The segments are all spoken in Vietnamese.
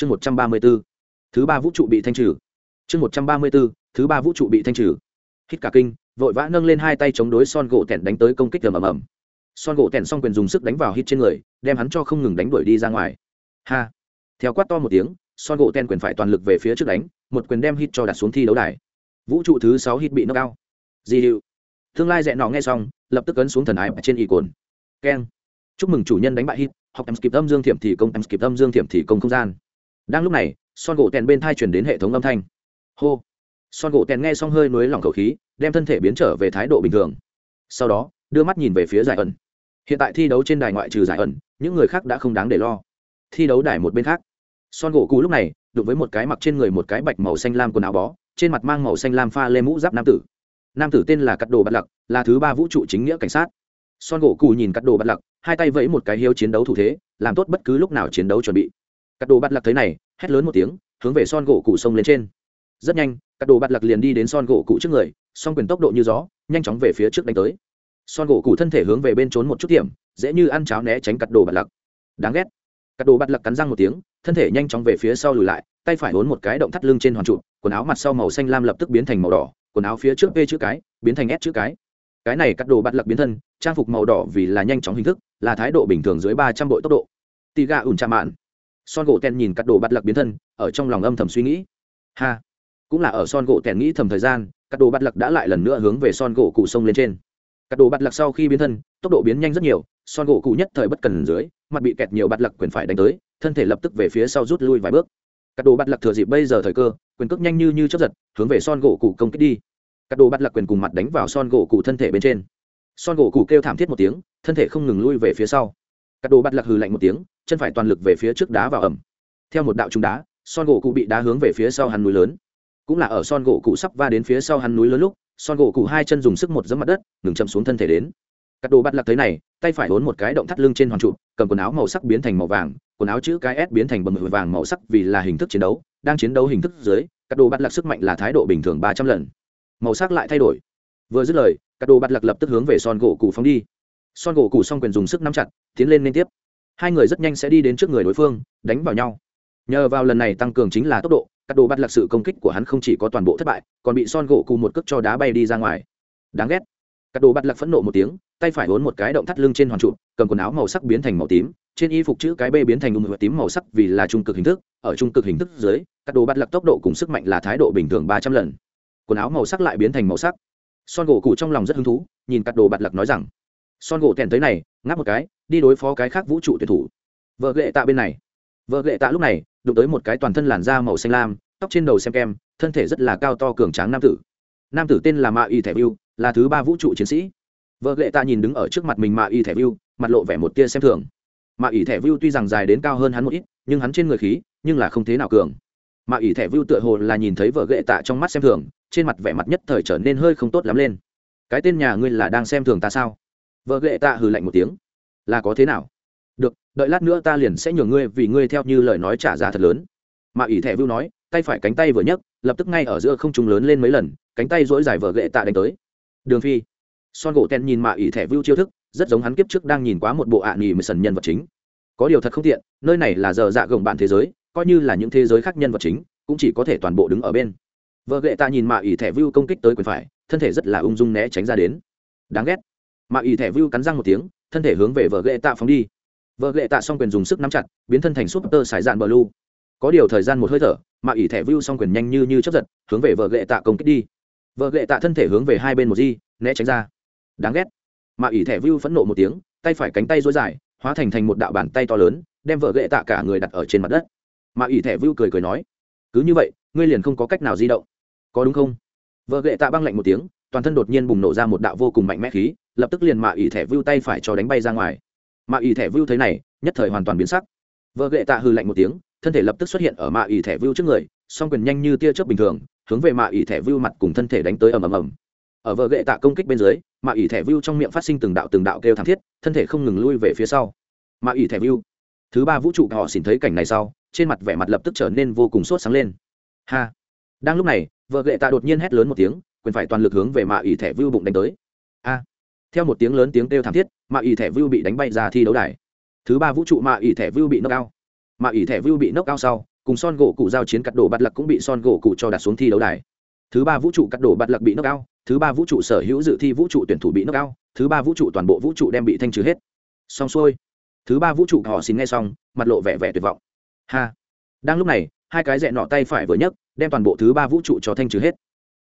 chương một trăm ba mươi b ố thứ ba vũ trụ bị thanh trừ. Chương một trăm ba mươi b ố thứ ba vũ trụ bị thanh trừ. Hít cả kinh, vội vã nâng lên hai tay chống đối son gỗ tẻn đánh tới công kích ầm ầm. Ầm son gỗ tẻn xong quyền dùng sức đánh vào hít trên người, đem hắn cho không ngừng đánh đuổi đi ra ngoài. Ha! Theo quát to một tiếng, son gỗ tẻn quyền phải toàn lực về phía trước đánh, một quyền đem hít cho đặt xuống thi đấu đài. Vũ trụ thứ sáu hít bị nâng cao. Di hiệu tương lai dẹ nọ nghe xong, lập tức ấn xuống thần ái trên y cồn. Keng. Chúc mừng chủ nhân đánh bại hít, học em kịp âm dương thiểm thì công, em kịp âm dương thiểm thì công không gian đang lúc này, son gỗ tèn bên thai chuyển đến hệ thống âm thanh. Hô. Son gỗ tèn nghe xong hơi nối lỏng khẩu khí, đem thân thể biến trở về thái độ bình thường. Sau đó, đưa mắt nhìn về phía giải ẩn. Hiện tại thi đấu trên đài ngoại trừ giải ẩn, những người khác đã không đáng để lo. Thi đấu đài một bên khác. Son gỗ cụ lúc này, đụng với một cái mặc trên người một cái bạch màu xanh lam quần áo bó, trên mặt mang màu xanh lam pha lê mũ giáp nam tử. Nam tử tên là cắt đồ bạt lặc, là thứ ba vũ trụ chính nghĩa cảnh sát. Son gỗ cù nhìn cắt đồ bạt lặc, hai tay vẫy một cái hiếu chiến đấu thủ thế, làm tốt bất cứ lúc nào chiến đấu chuẩn bị cắt đồ bắt lạc thấy này, hét lớn một tiếng, hướng về son gỗ cụ sông lên trên. Rất nhanh, cắt đồ bắt lạc liền đi đến son gỗ cụ trước người, song quyền tốc độ như gió, nhanh chóng về phía trước đánh tới. Son gỗ cụ thân thể hướng về bên trốn một chút điểm, dễ như ăn cháo né tránh cắt đồ bắt lạc. Đáng ghét. Cắt đồ bắt lạc cắn răng một tiếng, thân thể nhanh chóng về phía sau lùi lại, tay phải hốn một cái động thắt lưng trên hoàn trụ, quần áo mặt sau màu xanh lam lập tức biến thành màu đỏ, quần áo phía trước p chữ cái, biến thành s chữ cái. Cái này cắt đồ bắt lạc biến thân, trang phục màu đỏ vì là nhanh chóng hình thức, là thái độ bình thường dưới ba trăm bội tốc độ. Tì gà ủn chạm mạn son gỗ tèn nhìn cắt đồ bắt lặc biến thân, ở trong lòng âm thầm suy nghĩ. Ha, cũng là ở son gỗ tèn nghĩ thầm thời gian, cắt đồ bắt lặc đã lại lần nữa hướng về son gỗ cụ sông lên trên. Cắt đồ bắt lặc sau khi biến thân, tốc độ biến nhanh rất nhiều, son gỗ cụ nhất thời bất cần dưới, mặt bị kẹt nhiều bắt lặc quyền phải đánh tới, thân thể lập tức về phía sau rút lui vài bước. Cắt đồ bắt lặc thừa dịp bây giờ thời cơ, quyền cước nhanh như như chấp giật, hướng về son gỗ cụ công kích đi. Cắt đồ bắt lặc quyền cùng mặt đánh vào son gỗ cụ thân thể bên trên. Son gỗ cụ kêu thảm thiết một tiếng, thân thể không ngừng lui về phía sau. Cắt đồ bắt lặc hừ lạnh một tiếng chân phải toàn lực về phía trước đá vào ẩm. Theo một đạo trúng đá, son gỗ cụ bị đá hướng về phía sau hắn núi lớn. Cũng là ở son gỗ cụ sắp va đến phía sau hắn núi lớn lúc, son gỗ cụ hai chân dùng sức một dẫm mặt đất, ngừng chậm xuống thân thể đến. Cắt đồ bắt lạc thấy này, tay phải đốn một cái động thắt lưng trên hoàn trụ, cầm quần áo màu sắc biến thành màu vàng, quần áo chữ cái s biến thành bầm vàng màu sắc vì là hình thức chiến đấu, đang chiến đấu hình thức dưới, cắt đồ bắt lạc sức mạnh là thái độ bình thường ba trăm lần. Màu sắc lại thay đổi. Vừa dứt lời, cắt đồ bắt lạc lập tức hướng về son gỗ cụ phóng đi. Son gỗ cụ xong quyền dùng sức nắm chặt, tiến lên liên tiếp hai người rất nhanh sẽ đi đến trước người đối phương, đánh vào nhau. Nhờ vào lần này tăng cường chính là tốc độ, các đồ bắt lạc sự công kích của hắn không chỉ có toàn bộ thất bại, còn bị son gỗ cụ một cước cho đá bay đi ra ngoài. Đáng ghét. Các đồ bắt lạc phẫn nộ một tiếng, tay phải hốn một cái động thắt lưng trên hoàn trụ, cầm quần áo màu sắc biến thành màu tím, trên y phục chữ cái b biến thành ung tím màu sắc vì là trung cực hình thức. Ở trung cực hình thức dưới, các đồ bắt lạc tốc độ cùng sức mạnh là thái độ bình thường ba trăm lần. Quần áo màu sắc lại biến thành màu sắc. Son gỗ cụ trong lòng rất hứng thú, nhìn các đồ bắt lạc nói rằng, son gỗ thèn tới này, ngáp một cái đi đối phó cái khác vũ trụ tuyển thủ. Vợ ghệ tạ bên này. Vợ ghệ tạ lúc này, đụng tới một cái toàn thân làn da màu xanh lam, tóc trên đầu xem kem, thân thể rất là cao to cường tráng nam tử. Nam tử tên là mạ y thẻ viu là thứ ba vũ trụ chiến sĩ. Vợ ghệ tạ nhìn đứng ở trước mặt mình mạ y thẻ viu mặt lộ vẻ một tia xem thường. Mạ y thẻ viu tuy rằng dài đến cao hơn hắn một ít, nhưng hắn trên người khí, nhưng là không thế nào cường. Mạ y thẻ view tựa hồ là nhìn thấy vợ ghệ tạ trong mắt xem thường, trên mặt vẻ mặt nhất thời trở nên hơi không tốt lắm lên. Cái tên nhà ngươi là đang xem thường ta sao? Vợ ghệ tạ hừ lạnh một tiếng là có thế nào? Được, đợi lát nữa ta liền sẽ nhường ngươi vì ngươi theo như lời nói trả giá thật lớn. Mà ỷ thẻ vưu nói, tay phải cánh tay vừa nhấc, lập tức ngay ở giữa không trung lớn lên mấy lần, cánh tay dỗi dài vợ ghệ tạ đánh tới. Đường phi. Son gỗ ten nhìn mạ ỷ thẻ vưu chiêu thức, rất giống hắn kiếp trước đang nhìn quá một bộ ạ à nghỉ mười sần nhân vật chính. Có điều thật không tiện, nơi này là giờ dạ gồng bạn thế giới, coi như là những thế giới khác nhân vật chính, cũng chỉ có thể toàn bộ đứng ở bên. Vợ ghệ tạ nhìn mạ ỷ thẻ vưu công kích tới quyền phải, thân thể rất là ung dung né tránh ra đến. Đáng ghét. Mạ ỷ thẻ vưu cắn răng một tiếng thân thể hướng về vợ ghệ tạ phóng đi. Vợ ghệ tạ xong quyền dùng sức nắm chặt, biến thân thành súp tơ sải dạn bờ lu. Có điều thời gian một hơi thở, mà ỉ thẻ vưu xong quyền nhanh như như chấp giật, hướng về vợ ghệ tạ công kích đi. Vợ ghệ tạ thân thể hướng về hai bên một di, né tránh ra. Đáng ghét. Mà ỉ thẻ vưu phẫn nộ một tiếng, tay phải cánh tay dối dài, hóa thành thành một đạo bàn tay to lớn, đem vợ ghệ tạ cả người đặt ở trên mặt đất. Mà ỉ thẻ vưu cười cười nói, cứ như vậy, ngươi liền không có cách nào di động. Có đúng không? Vợ ghệ tạ băng lạnh một tiếng, toàn thân đột nhiên bùng nổ ra một đạo vô cùng mạnh mẽ khí lập tức liền mạ ỷ thẻ vưu tay phải cho đánh bay ra ngoài. Mạ ỷ thẻ vưu thấy này, nhất thời hoàn toàn biến sắc. Vợ Gệ tạ hư lạnh một tiếng, thân thể lập tức xuất hiện ở mạ ỷ thẻ vưu trước người, song quyền nhanh như tia chớp bình thường, hướng về mạ ỷ thẻ vưu mặt cùng thân thể đánh tới ầm ầm ầm. Ở vợ Gệ tạ công kích bên dưới, mạ ỷ thẻ vưu trong miệng phát sinh từng đạo từng đạo kêu thảm thiết, thân thể không ngừng lui về phía sau. Mạ ỷ thẻ vưu thứ ba vũ trụ họ xỉn thấy cảnh này sau, trên mặt vẻ mặt lập tức trở nên vô cùng sốt sáng lên. Ha. Đang lúc này, vợ Gệ tạ đột nhiên hét lớn một tiếng, quyền phải toàn lực hướng về mạ ỷ thẻ vưu bụng đánh tới. A theo một tiếng lớn tiếng kêu thảm thiết, mạ ỉ thẻ vưu bị đánh bay ra thi đấu đài. Thứ ba vũ trụ mạ ỉ thẻ vưu bị nốc cao mạ ỉ thẻ vưu bị nốc cao sau, cùng son gỗ cụ giao chiến cắt đổ bạt lặc cũng bị son gỗ cụ cho đặt xuống thi đấu đài. Thứ ba vũ trụ cắt đổ bạt lặc bị nước cao thứ ba vũ trụ sở hữu dự thi vũ trụ tuyển thủ bị nước cao thứ ba vũ trụ toàn bộ vũ trụ đem bị thanh trừ hết. Xong xuôi. Thứ ba vũ trụ họ xin nghe xong, mặt lộ vẻ vẻ tuyệt vọng. Ha. Đang lúc này, hai cái rẽ nọ tay phải vừa nhấc, đem toàn bộ thứ ba vũ trụ cho thanh trừ hết.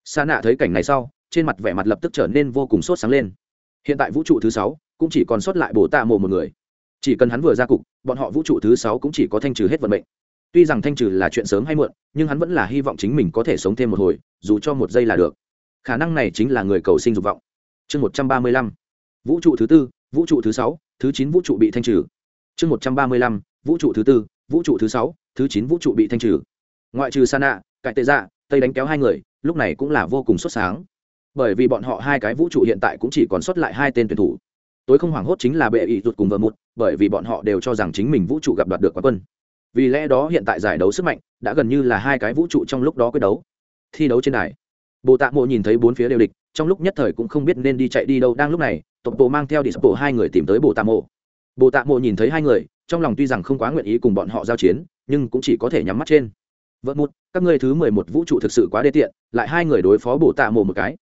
Sa nạ thấy cảnh này sau, trên mặt vẻ mặt lập tức trở nên vô cùng sốt sáng lên hiện tại vũ trụ thứ sáu cũng chỉ còn sót lại bồ tạ mộ một người. Chỉ cần hắn vừa ra cục, bọn họ vũ trụ thứ sáu cũng chỉ có thanh trừ hết vận mệnh. Tuy rằng thanh trừ là chuyện sớm hay muộn, nhưng hắn vẫn là hy vọng chính mình có thể sống thêm một hồi, dù cho một giây là được. Khả năng này chính là người cầu sinh dục vọng. Chương một trăm ba mươi lăm, vũ trụ thứ tư, vũ trụ thứ sáu, thứ chín vũ trụ bị thanh trừ. Chương một trăm ba mươi lăm, vũ trụ thứ tư, vũ trụ thứ sáu, thứ chín vũ trụ bị thanh trừ. Ngoại trừ sa nạ cải tệ dạ tây đánh kéo hai người, lúc này cũng là vô cùng xuất sáng bởi vì bọn họ hai cái vũ trụ hiện tại cũng chỉ còn sót lại hai tên tuyển thủ. Tối không hoảng hốt chính là bệ ý rụt cùng vợ một bởi vì bọn họ đều cho rằng chính mình vũ trụ gặp đoạt được quán quân. Vì lẽ đó hiện tại giải đấu sức mạnh đã gần như là hai cái vũ trụ trong lúc đó quyết đấu. Thi đấu trên đài, bồ tạ mộ nhìn thấy bốn phía đều địch, trong lúc nhất thời cũng không biết nên đi chạy đi đâu, đang lúc này, tộc bộ mang theo đi sập bộ hai người tìm tới bồ tạ mộ. Bồ tạ mộ nhìn thấy hai người, trong lòng tuy rằng không quá nguyện ý cùng bọn họ giao chiến, nhưng cũng chỉ có thể nhắm mắt trên. Vợ một các ngươi thứ mười một vũ trụ thực sự quá đê tiện, lại hai người đối phó bồ tạ mộ một cái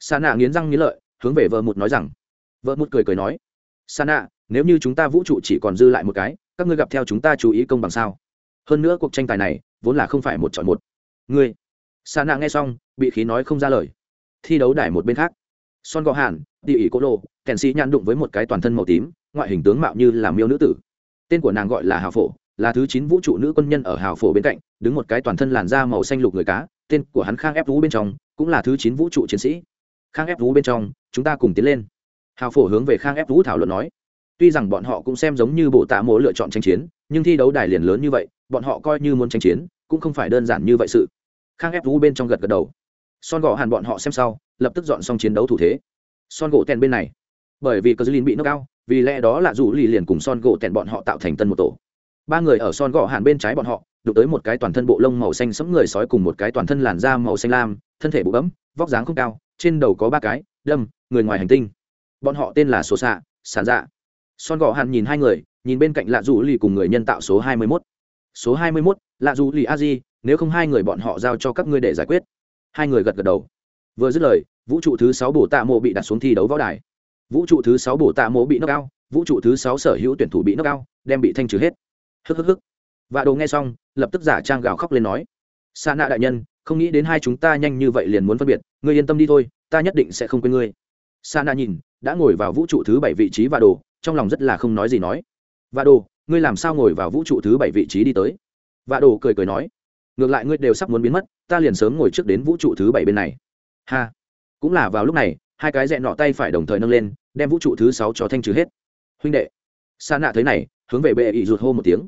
sa nạ nghiến răng nghiến lợi, hướng về vợ một nói rằng, vợ một cười cười nói, sa nạ nếu như chúng ta vũ trụ chỉ còn dư lại một cái, các ngươi gặp theo chúng ta chú ý công bằng sao? Hơn nữa cuộc tranh tài này, vốn là không phải một chọn một. Ngươi, sa nạ nghe xong, bị khí nói không ra lời. Thi đấu đài một bên khác. Son gò hàn địa ỉ cô lô, kèn sĩ nhăn đụng với một cái toàn thân màu tím, ngoại hình tướng mạo như là miêu nữ tử. Tên của nàng gọi là hào phổ, là thứ chín vũ trụ nữ quân nhân ở hào phổ bên cạnh, đứng một cái toàn thân làn da màu xanh lục người cá, tên của hắn khang ép vũ bên trong, cũng là thứ chín vũ trụ chiến sĩ khang ép vũ bên trong, chúng ta cùng tiến lên. Hào phổ hướng về khang ép vũ thảo luận nói. Tuy rằng bọn họ cũng xem giống như bộ tạ mộ lựa chọn tranh chiến, nhưng thi đấu đài liền lớn như vậy, bọn họ coi như muốn tranh chiến, cũng không phải đơn giản như vậy sự. Khang ép vũ bên trong gật gật đầu. Son gỗ hàn bọn họ xem sau, lập tức dọn xong chiến đấu thủ thế. Son gỗ tèn bên này. Bởi vì cờ dư lin bị nước cao vì lẽ đó là dù lì liền cùng son gỗ tèn bọn họ tạo thành tân một tổ. Ba người ở son gỗ hàn bên trái bọn họ, đụng tới một cái toàn thân bộ lông màu xanh sẫm người sói cùng một cái toàn thân làn da màu xanh lam, thân thể bụ bấm, vóc dáng không cao trên đầu có ba cái, đâm, người ngoài hành tinh. Bọn họ tên là số xạ sản dạ. Son gò hàn nhìn hai người, nhìn bên cạnh lạ dù lì cùng người nhân tạo số hai mươi mốt. Số hai mươi mốt, lạ dù lì a di, nếu không hai người bọn họ giao cho các ngươi để giải quyết. Hai người gật gật đầu. Vừa dứt lời, vũ trụ thứ sáu bổ tạ mộ bị đặt xuống thi đấu võ đài. Vũ trụ thứ sáu bổ tạ mộ bị nước cao vũ trụ thứ sáu sở hữu tuyển thủ bị nước cao đem bị thanh trừ hết. Hức hức hức. Và đồ nghe xong, lập tức giả trang gào khóc lên nói, sa nạ đại nhân không nghĩ đến hai chúng ta nhanh như vậy liền muốn phân biệt, ngươi yên tâm đi thôi, ta nhất định sẽ không quên ngươi. Sa Na nhìn, đã ngồi vào vũ trụ thứ bảy vị trí và đồ trong lòng rất là không nói gì nói. Và đồ ngươi làm sao ngồi vào vũ trụ thứ bảy vị trí đi tới? Và đồ cười cười nói. Ngược lại ngươi đều sắp muốn biến mất, ta liền sớm ngồi trước đến vũ trụ thứ bảy bên này. Ha. Cũng là vào lúc này, hai cái dẹn nọ tay phải đồng thời nâng lên, đem vũ trụ thứ sáu cho thanh trừ hết. Huynh đệ. Sa nạ thấy này, hướng về bệ ý rụt hô một tiếng.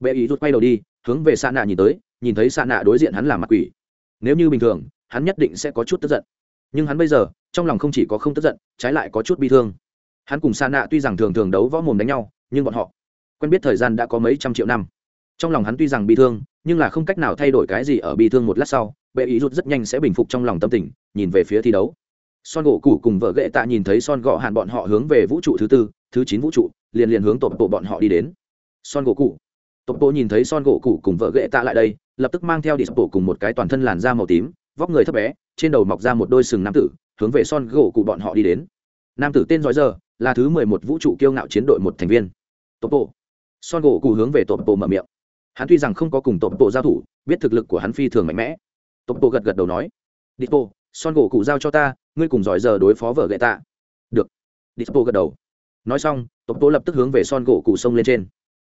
Bệ ý rụt quay đầu đi, hướng về sa nạ nhìn tới, nhìn thấy sa nạ đối diện hắn là mặt quỷ nếu như bình thường, hắn nhất định sẽ có chút tức giận. Nhưng hắn bây giờ, trong lòng không chỉ có không tức giận, trái lại có chút bi thương. Hắn cùng sa nạ tuy rằng thường thường đấu võ mồm đánh nhau, nhưng bọn họ quen biết thời gian đã có mấy trăm triệu năm. Trong lòng hắn tuy rằng bi thương, nhưng là không cách nào thay đổi cái gì ở bi thương một lát sau, bệ ý rút rất nhanh sẽ bình phục trong lòng tâm tình, nhìn về phía thi đấu. Son gỗ cũ cùng vợ ghệ tạ nhìn thấy son gọ hạn bọn họ hướng về vũ trụ thứ tư, thứ chín vũ trụ, liền liền hướng tột bộ bọn họ đi đến. Son gỗ cụ tột bộ nhìn thấy son gỗ cụ cùng vợ ghệ tạ lại đây lập tức mang theo đi bộ cùng một cái toàn thân làn da màu tím, vóc người thấp bé, trên đầu mọc ra một đôi sừng nam tử, hướng về son gỗ cụ bọn họ đi đến. Nam tử tên giỏi giờ là thứ mười một vũ trụ kiêu ngạo chiến đội một thành viên. Tộc bộ son gỗ cụ hướng về tộc bộ mở miệng. Hắn tuy rằng không có cùng tộc bộ giao thủ, biết thực lực của hắn phi thường mạnh mẽ. Tộc bộ gật gật đầu nói, đi bộ son gỗ cụ giao cho ta, ngươi cùng giỏi giờ đối phó vợ gậy tạ được. Đi bộ gật đầu. Nói xong tộc bộ lập tức hướng về son gỗ cụ xông lên trên.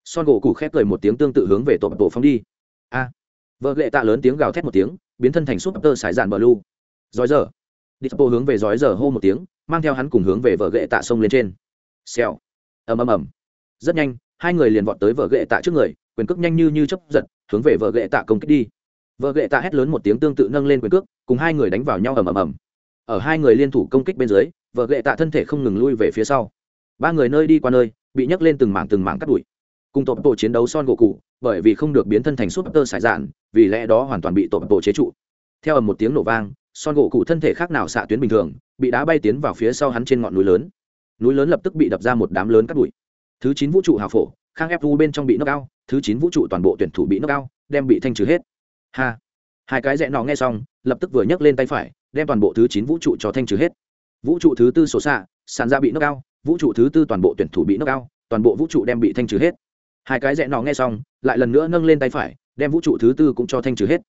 Son gỗ cụ khép cười một tiếng tương tự hướng về tộc bộ phóng đi. A vợ lệ tạ lớn tiếng gào thét một tiếng, biến thân thành súp tơ sải dạn bờ lu. Giỏi giờ. Đi bộ hướng về giỏi giờ hô một tiếng, mang theo hắn cùng hướng về vợ gệ tạ sông lên trên. Xèo. Ầm ầm ầm. Rất nhanh, hai người liền vọt tới vợ gệ tạ trước người, quyền cước nhanh như như chấp giật, hướng về vợ gệ tạ công kích đi. Vợ gệ tạ hét lớn một tiếng tương tự nâng lên quyền cước, cùng hai người đánh vào nhau ầm ầm ầm. Ở hai người liên thủ công kích bên dưới, vợ gệ tạ thân thể không ngừng lui về phía sau. Ba người nơi đi qua nơi, bị nhấc lên từng mảng từng mảng cắt đuổi. Cùng tổ tổ chiến đấu son gỗ cụ bởi vì không được biến thân thành súp tơ sải dạn, vì lẽ đó hoàn toàn bị tổ bộ chế trụ. Theo ầm một tiếng nổ vang, son gỗ cụ thân thể khác nào xạ tuyến bình thường, bị đá bay tiến vào phía sau hắn trên ngọn núi lớn. Núi lớn lập tức bị đập ra một đám lớn cắt bụi. Thứ chín vũ trụ hào phổ, khang ép bên trong bị nước cao thứ chín vũ trụ toàn bộ tuyển thủ bị nước cao đem bị thanh trừ hết. Ha! Hai cái rẽ nọ nghe xong, lập tức vừa nhấc lên tay phải, đem toàn bộ thứ chín vũ trụ cho thanh trừ hết. Vũ trụ thứ tư sổ xạ, sàn ra bị nước cao vũ trụ thứ tư toàn bộ tuyển thủ bị nước cao toàn bộ vũ trụ đem bị thanh trừ hết hai cái rẽ nọ nghe xong, lại lần nữa nâng lên tay phải, đem vũ trụ thứ tư cũng cho thanh trừ hết.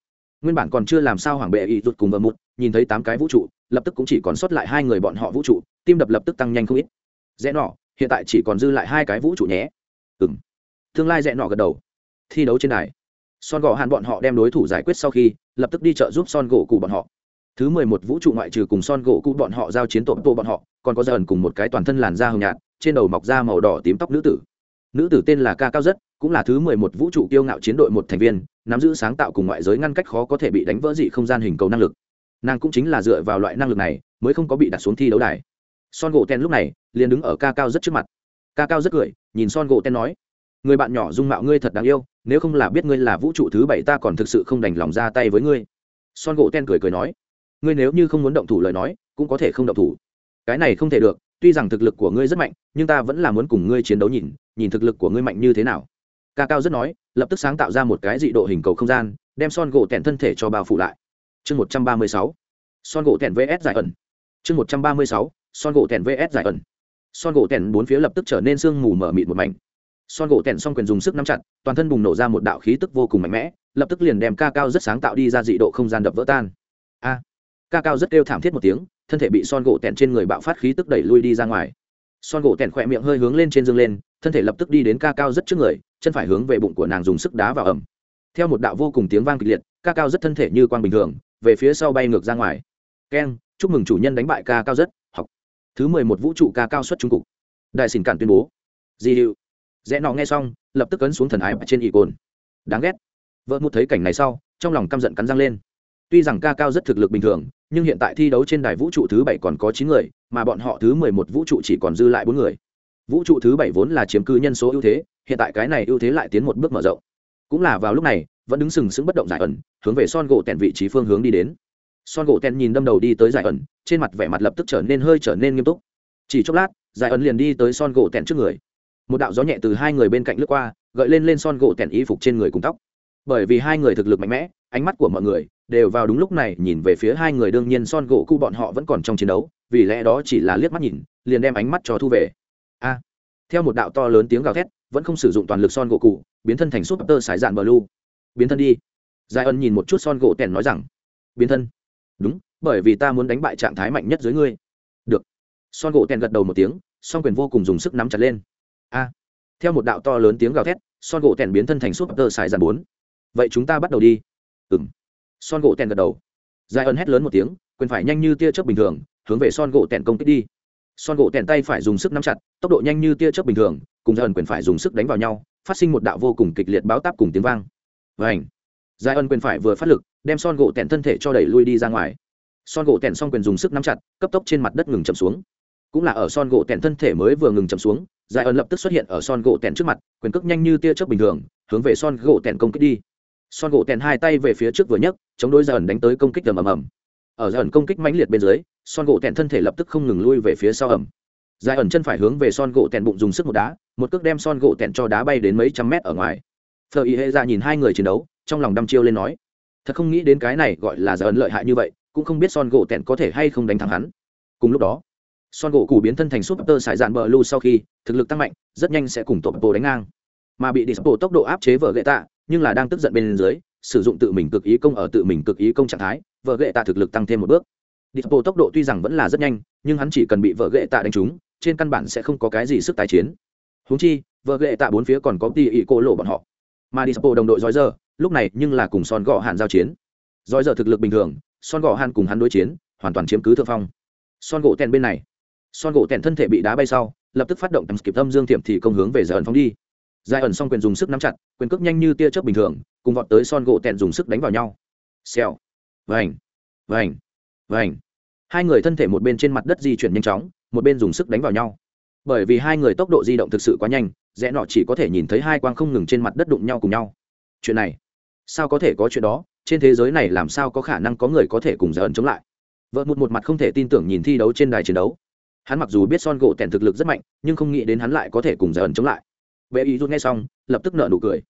Nguyên bản còn chưa làm sao hoàng bệ ý rụt cùng vợ một nhìn thấy tám cái vũ trụ, lập tức cũng chỉ còn sót lại hai người bọn họ vũ trụ, tim đập lập tức tăng nhanh không ít. Rẽ nọ, hiện tại chỉ còn dư lại hai cái vũ trụ nhé. Ừng tương lai rẽ nọ gật đầu. Thi đấu trên đài. Son gỗ hàn bọn họ đem đối thủ giải quyết sau khi, lập tức đi chợ giúp son gỗ cụ bọn họ. Thứ mười một vũ trụ ngoại trừ cùng son gỗ cụ bọn họ giao chiến tổ tô bọn họ, còn có dần cùng một cái toàn thân làn da hồng nhạt, trên đầu mọc da màu đỏ tím tóc nữ tử nữ tử tên là ca cao rất, cũng là thứ mười một vũ trụ kiêu ngạo chiến đội một thành viên, nắm giữ sáng tạo cùng ngoại giới ngăn cách khó có thể bị đánh vỡ dị không gian hình cầu năng lực. Nàng cũng chính là dựa vào loại năng lực này mới không có bị đặt xuống thi đấu đài. Son gỗ ten lúc này liền đứng ở ca cao rất trước mặt. Ca cao rất cười, nhìn son gỗ ten nói, người bạn nhỏ dung mạo ngươi thật đáng yêu, nếu không là biết ngươi là vũ trụ thứ bảy ta còn thực sự không đành lòng ra tay với ngươi. Son gỗ ten cười cười nói, ngươi nếu như không muốn động thủ lời nói, cũng có thể không động thủ. Cái này không thể được tuy rằng thực lực của ngươi rất mạnh, nhưng ta vẫn là muốn cùng ngươi chiến đấu nhìn nhìn thực lực của ngươi mạnh như thế nào. Ca cao rất nói, lập tức sáng tạo ra một cái dị độ hình cầu không gian, đem son gỗ tẹn thân thể cho bao phủ lại. Chương một trăm ba mươi sáu. Son gỗ tẹn vs giải ẩn. Chương một trăm ba mươi sáu. Son gỗ tẹn vs giải ẩn. Son gỗ tẹn bốn phía lập tức trở nên sương mù mở mịt một mảnh. Son gỗ tẹn n quyền dùng sức nắm chặt, toàn thân bùng nổ ra một đạo khí tức vô cùng mạnh mẽ, lập tức liền đem ca cao rất sáng tạo đi ra dị độ không gian đập vỡ tan. A! Ca cao rất kêu thảm thiết một tiếng, thân thể bị son gỗ tẹn trên người bạo phát khí tức đẩy lui đi ra ngoài. Son gỗ tẹn khỏe miệng hơi hướng lên trên dương lên, thân thể lập tức đi đến ca cao rất trước người, chân phải hướng về bụng của nàng dùng sức đá vào ẩm. Theo một đạo vô cùng tiếng vang kịch liệt, ca cao rất thân thể như quang bình thường, về phía sau bay ngược ra ngoài. Keng chúc mừng chủ nhân đánh bại ca cao rất, học. Thứ mười một vũ trụ ca cao xuất trung cục. Đại xin cản tuyên bố. Di hiệu rẽ nọ nghe xong, lập tức cấn xuống thần ái trên ỷ cồn đáng ghét. Vợ một thấy cảnh này sau, trong lòng căm giận cắn răng lên. Tuy rằng ca cao rất thực lực bình thường nhưng hiện tại thi đấu trên đài vũ trụ thứ bảy còn có chín người, mà bọn họ thứ mười một vũ trụ chỉ còn dư lại bốn người. Vũ trụ thứ bảy vốn là chiếm cư nhân số ưu thế, hiện tại cái này ưu thế lại tiến một bước mở rộng. Cũng là vào lúc này, vẫn đứng sừng sững bất động giải ẩn, hướng về son gỗ tèn vị trí phương hướng đi đến. Son gỗ tèn nhìn đâm đầu đi tới giải ẩn, trên mặt vẻ mặt lập tức trở nên hơi trở nên nghiêm túc. Chỉ chốc lát, giải ẩn liền đi tới son gỗ tèn trước người. Một đạo gió nhẹ từ hai người bên cạnh lướt qua, gợi lên lên son gỗ tèn y phục trên người cùng tóc. Bởi vì hai người thực lực mạnh mẽ ánh mắt của mọi người đều vào đúng lúc này nhìn về phía hai người đương nhiên son gỗ cu bọn họ vẫn còn trong chiến đấu, vì lẽ đó chỉ là liếc mắt nhìn, liền đem ánh mắt cho thu về. A, theo một đạo to lớn tiếng gào thét, vẫn không sử dụng toàn lực son gỗ cụ, biến thân thành súp tơ sải dạn bờ lu biến thân đi. Giải ân nhìn một chút son gỗ tèn nói rằng, biến thân. Đúng, bởi vì ta muốn đánh bại trạng thái mạnh nhất dưới ngươi. Được. Son gỗ tèn gật đầu một tiếng, song quyền vô cùng dùng sức nắm chặt lên. A, theo một đạo to lớn tiếng gào thét, son gỗ tèn biến thân thành súp tơ sải dạn bốn. Vậy chúng ta bắt đầu đi ừng son gỗ tèn gật đầu. Giải ân hét lớn một tiếng, quyền phải nhanh như tia chớp bình thường, hướng về son gỗ tèn công kích đi. Son gỗ tèn tay phải dùng sức nắm chặt, tốc độ nhanh như tia chớp bình thường, cùng giải ân quyền phải dùng sức đánh vào nhau, phát sinh một đạo vô cùng kịch liệt báo táp cùng tiếng vang. Vảnh giải ân quyền phải vừa phát lực, đem son gỗ tèn thân thể cho đẩy lui đi ra ngoài. Son gỗ tèn xong quyền dùng sức nắm chặt, cấp tốc trên mặt đất ngừng chậm xuống. Cũng là ở son gỗ tèn thân thể mới vừa ngừng chậm xuống giải ân lập tức xuất hiện ở son gỗ tèn trước mặt, quyền cước nhanh như tia chớp bình thường, hướng về son gỗ tèn công kích đi son gỗ tèn hai tay về phía trước vừa nhấc, chống đối dần đánh tới công kích ầm ầm ầm. Ở dần công kích mãnh liệt bên dưới, son gỗ tèn thân thể lập tức không ngừng lui về phía sau ẩm dài ẩn chân phải hướng về son gỗ tèn bụng dùng sức một đá, một cước đem son gỗ tèn cho đá bay đến mấy trăm mét ở ngoài. Phờ y hệ ra dạ nhìn hai người chiến đấu, trong lòng đăm chiêu lên nói, thật không nghĩ đến cái này gọi là dài ẩn lợi hại như vậy, cũng không biết son gỗ tèn có thể hay không đánh thắng hắn. Cùng lúc đó, son gỗ củ biến thân thành súp tơ sải dạn bờ lu sau khi thực lực tăng mạnh, rất nhanh sẽ cùng tổ bộ đánh ngang. Mà bị đi bộ tốc độ áp chế vợ gậy tạ nhưng là đang tức giận bên dưới, sử dụng tự mình cực ý công ở tự mình cực ý công trạng thái, vợ gậy tạ thực lực tăng thêm một bước. Đi bộ tốc độ tuy rằng vẫn là rất nhanh, nhưng hắn chỉ cần bị vợ gậy tạ đánh trúng, trên căn bản sẽ không có cái gì sức tái chiến. Húng chi, vợ gậy tạ bốn phía còn có tỉ ỉ cô lộ bọn họ. Mà đi bộ đồng đội giỏi giờ lúc này nhưng là cùng son gọ hạn giao chiến. Giỏi giờ thực lực bình thường, son gọ hạn cùng hắn đối chiến, hoàn toàn chiếm cứ thượng phong. Son gỗ tèn bên này. Son gỗ tèn thân thể bị đá bay sau, lập tức phát động tầm kịp tâm dương thiệm thì công hướng về giờ ẩn phóng đi giải ẩn xong quyền dùng sức nắm chặt, quyền cước nhanh như tia chớp bình thường, cùng vọt tới son gỗ tẹn dùng sức đánh vào nhau. Xèo. Vành. Vành. Vành. Hai người thân thể một bên trên mặt đất di chuyển nhanh chóng, một bên dùng sức đánh vào nhau. Bởi vì hai người tốc độ di động thực sự quá nhanh, rẽ nọ chỉ có thể nhìn thấy hai quang không ngừng trên mặt đất đụng nhau cùng nhau. Chuyện này, sao có thể có chuyện đó? Trên thế giới này làm sao có khả năng có người có thể cùng giải ẩn chống lại? Vợ một một mặt không thể tin tưởng nhìn thi đấu trên đài chiến đấu. Hắn mặc dù biết son gỗ tèn thực lực rất mạnh, nhưng không nghĩ đến hắn lại có thể cùng giải ẩn chống lại. Bé ý rút nghe xong lập tức nợ nụ cười.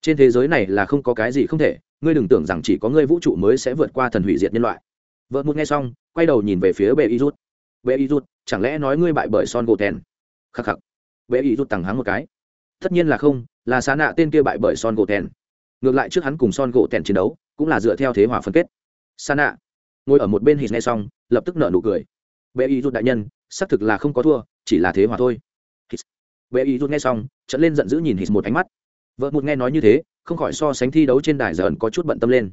Trên thế giới này là không có cái gì không thể ngươi đừng tưởng rằng chỉ có ngươi vũ trụ mới sẽ vượt qua thần hủy diệt nhân loại. Vợ một nghe xong quay đầu nhìn về phía bệ ý rút. Bệ ý rút chẳng lẽ nói ngươi bại bởi son gỗ tèn khắc khắc. Bệ ý rút tằng hắng một cái. Tất nhiên là không là xá nạ tên kia bại bởi son gỗ tèn ngược lại trước hắn cùng son gỗ tèn chiến đấu cũng là dựa theo thế hòa phân kết. Sana, nạ. Ngồi ở một bên hít nghe xong lập tức nở nụ cười. Bệ ý rút đại nhân xác thực là không có thua chỉ là thế hòa thôi bệ y rút nghe xong trận lên giận dữ nhìn hít một ánh mắt. Vợ một nghe nói như thế, không khỏi so sánh thi đấu trên đài dởn có chút bận tâm lên.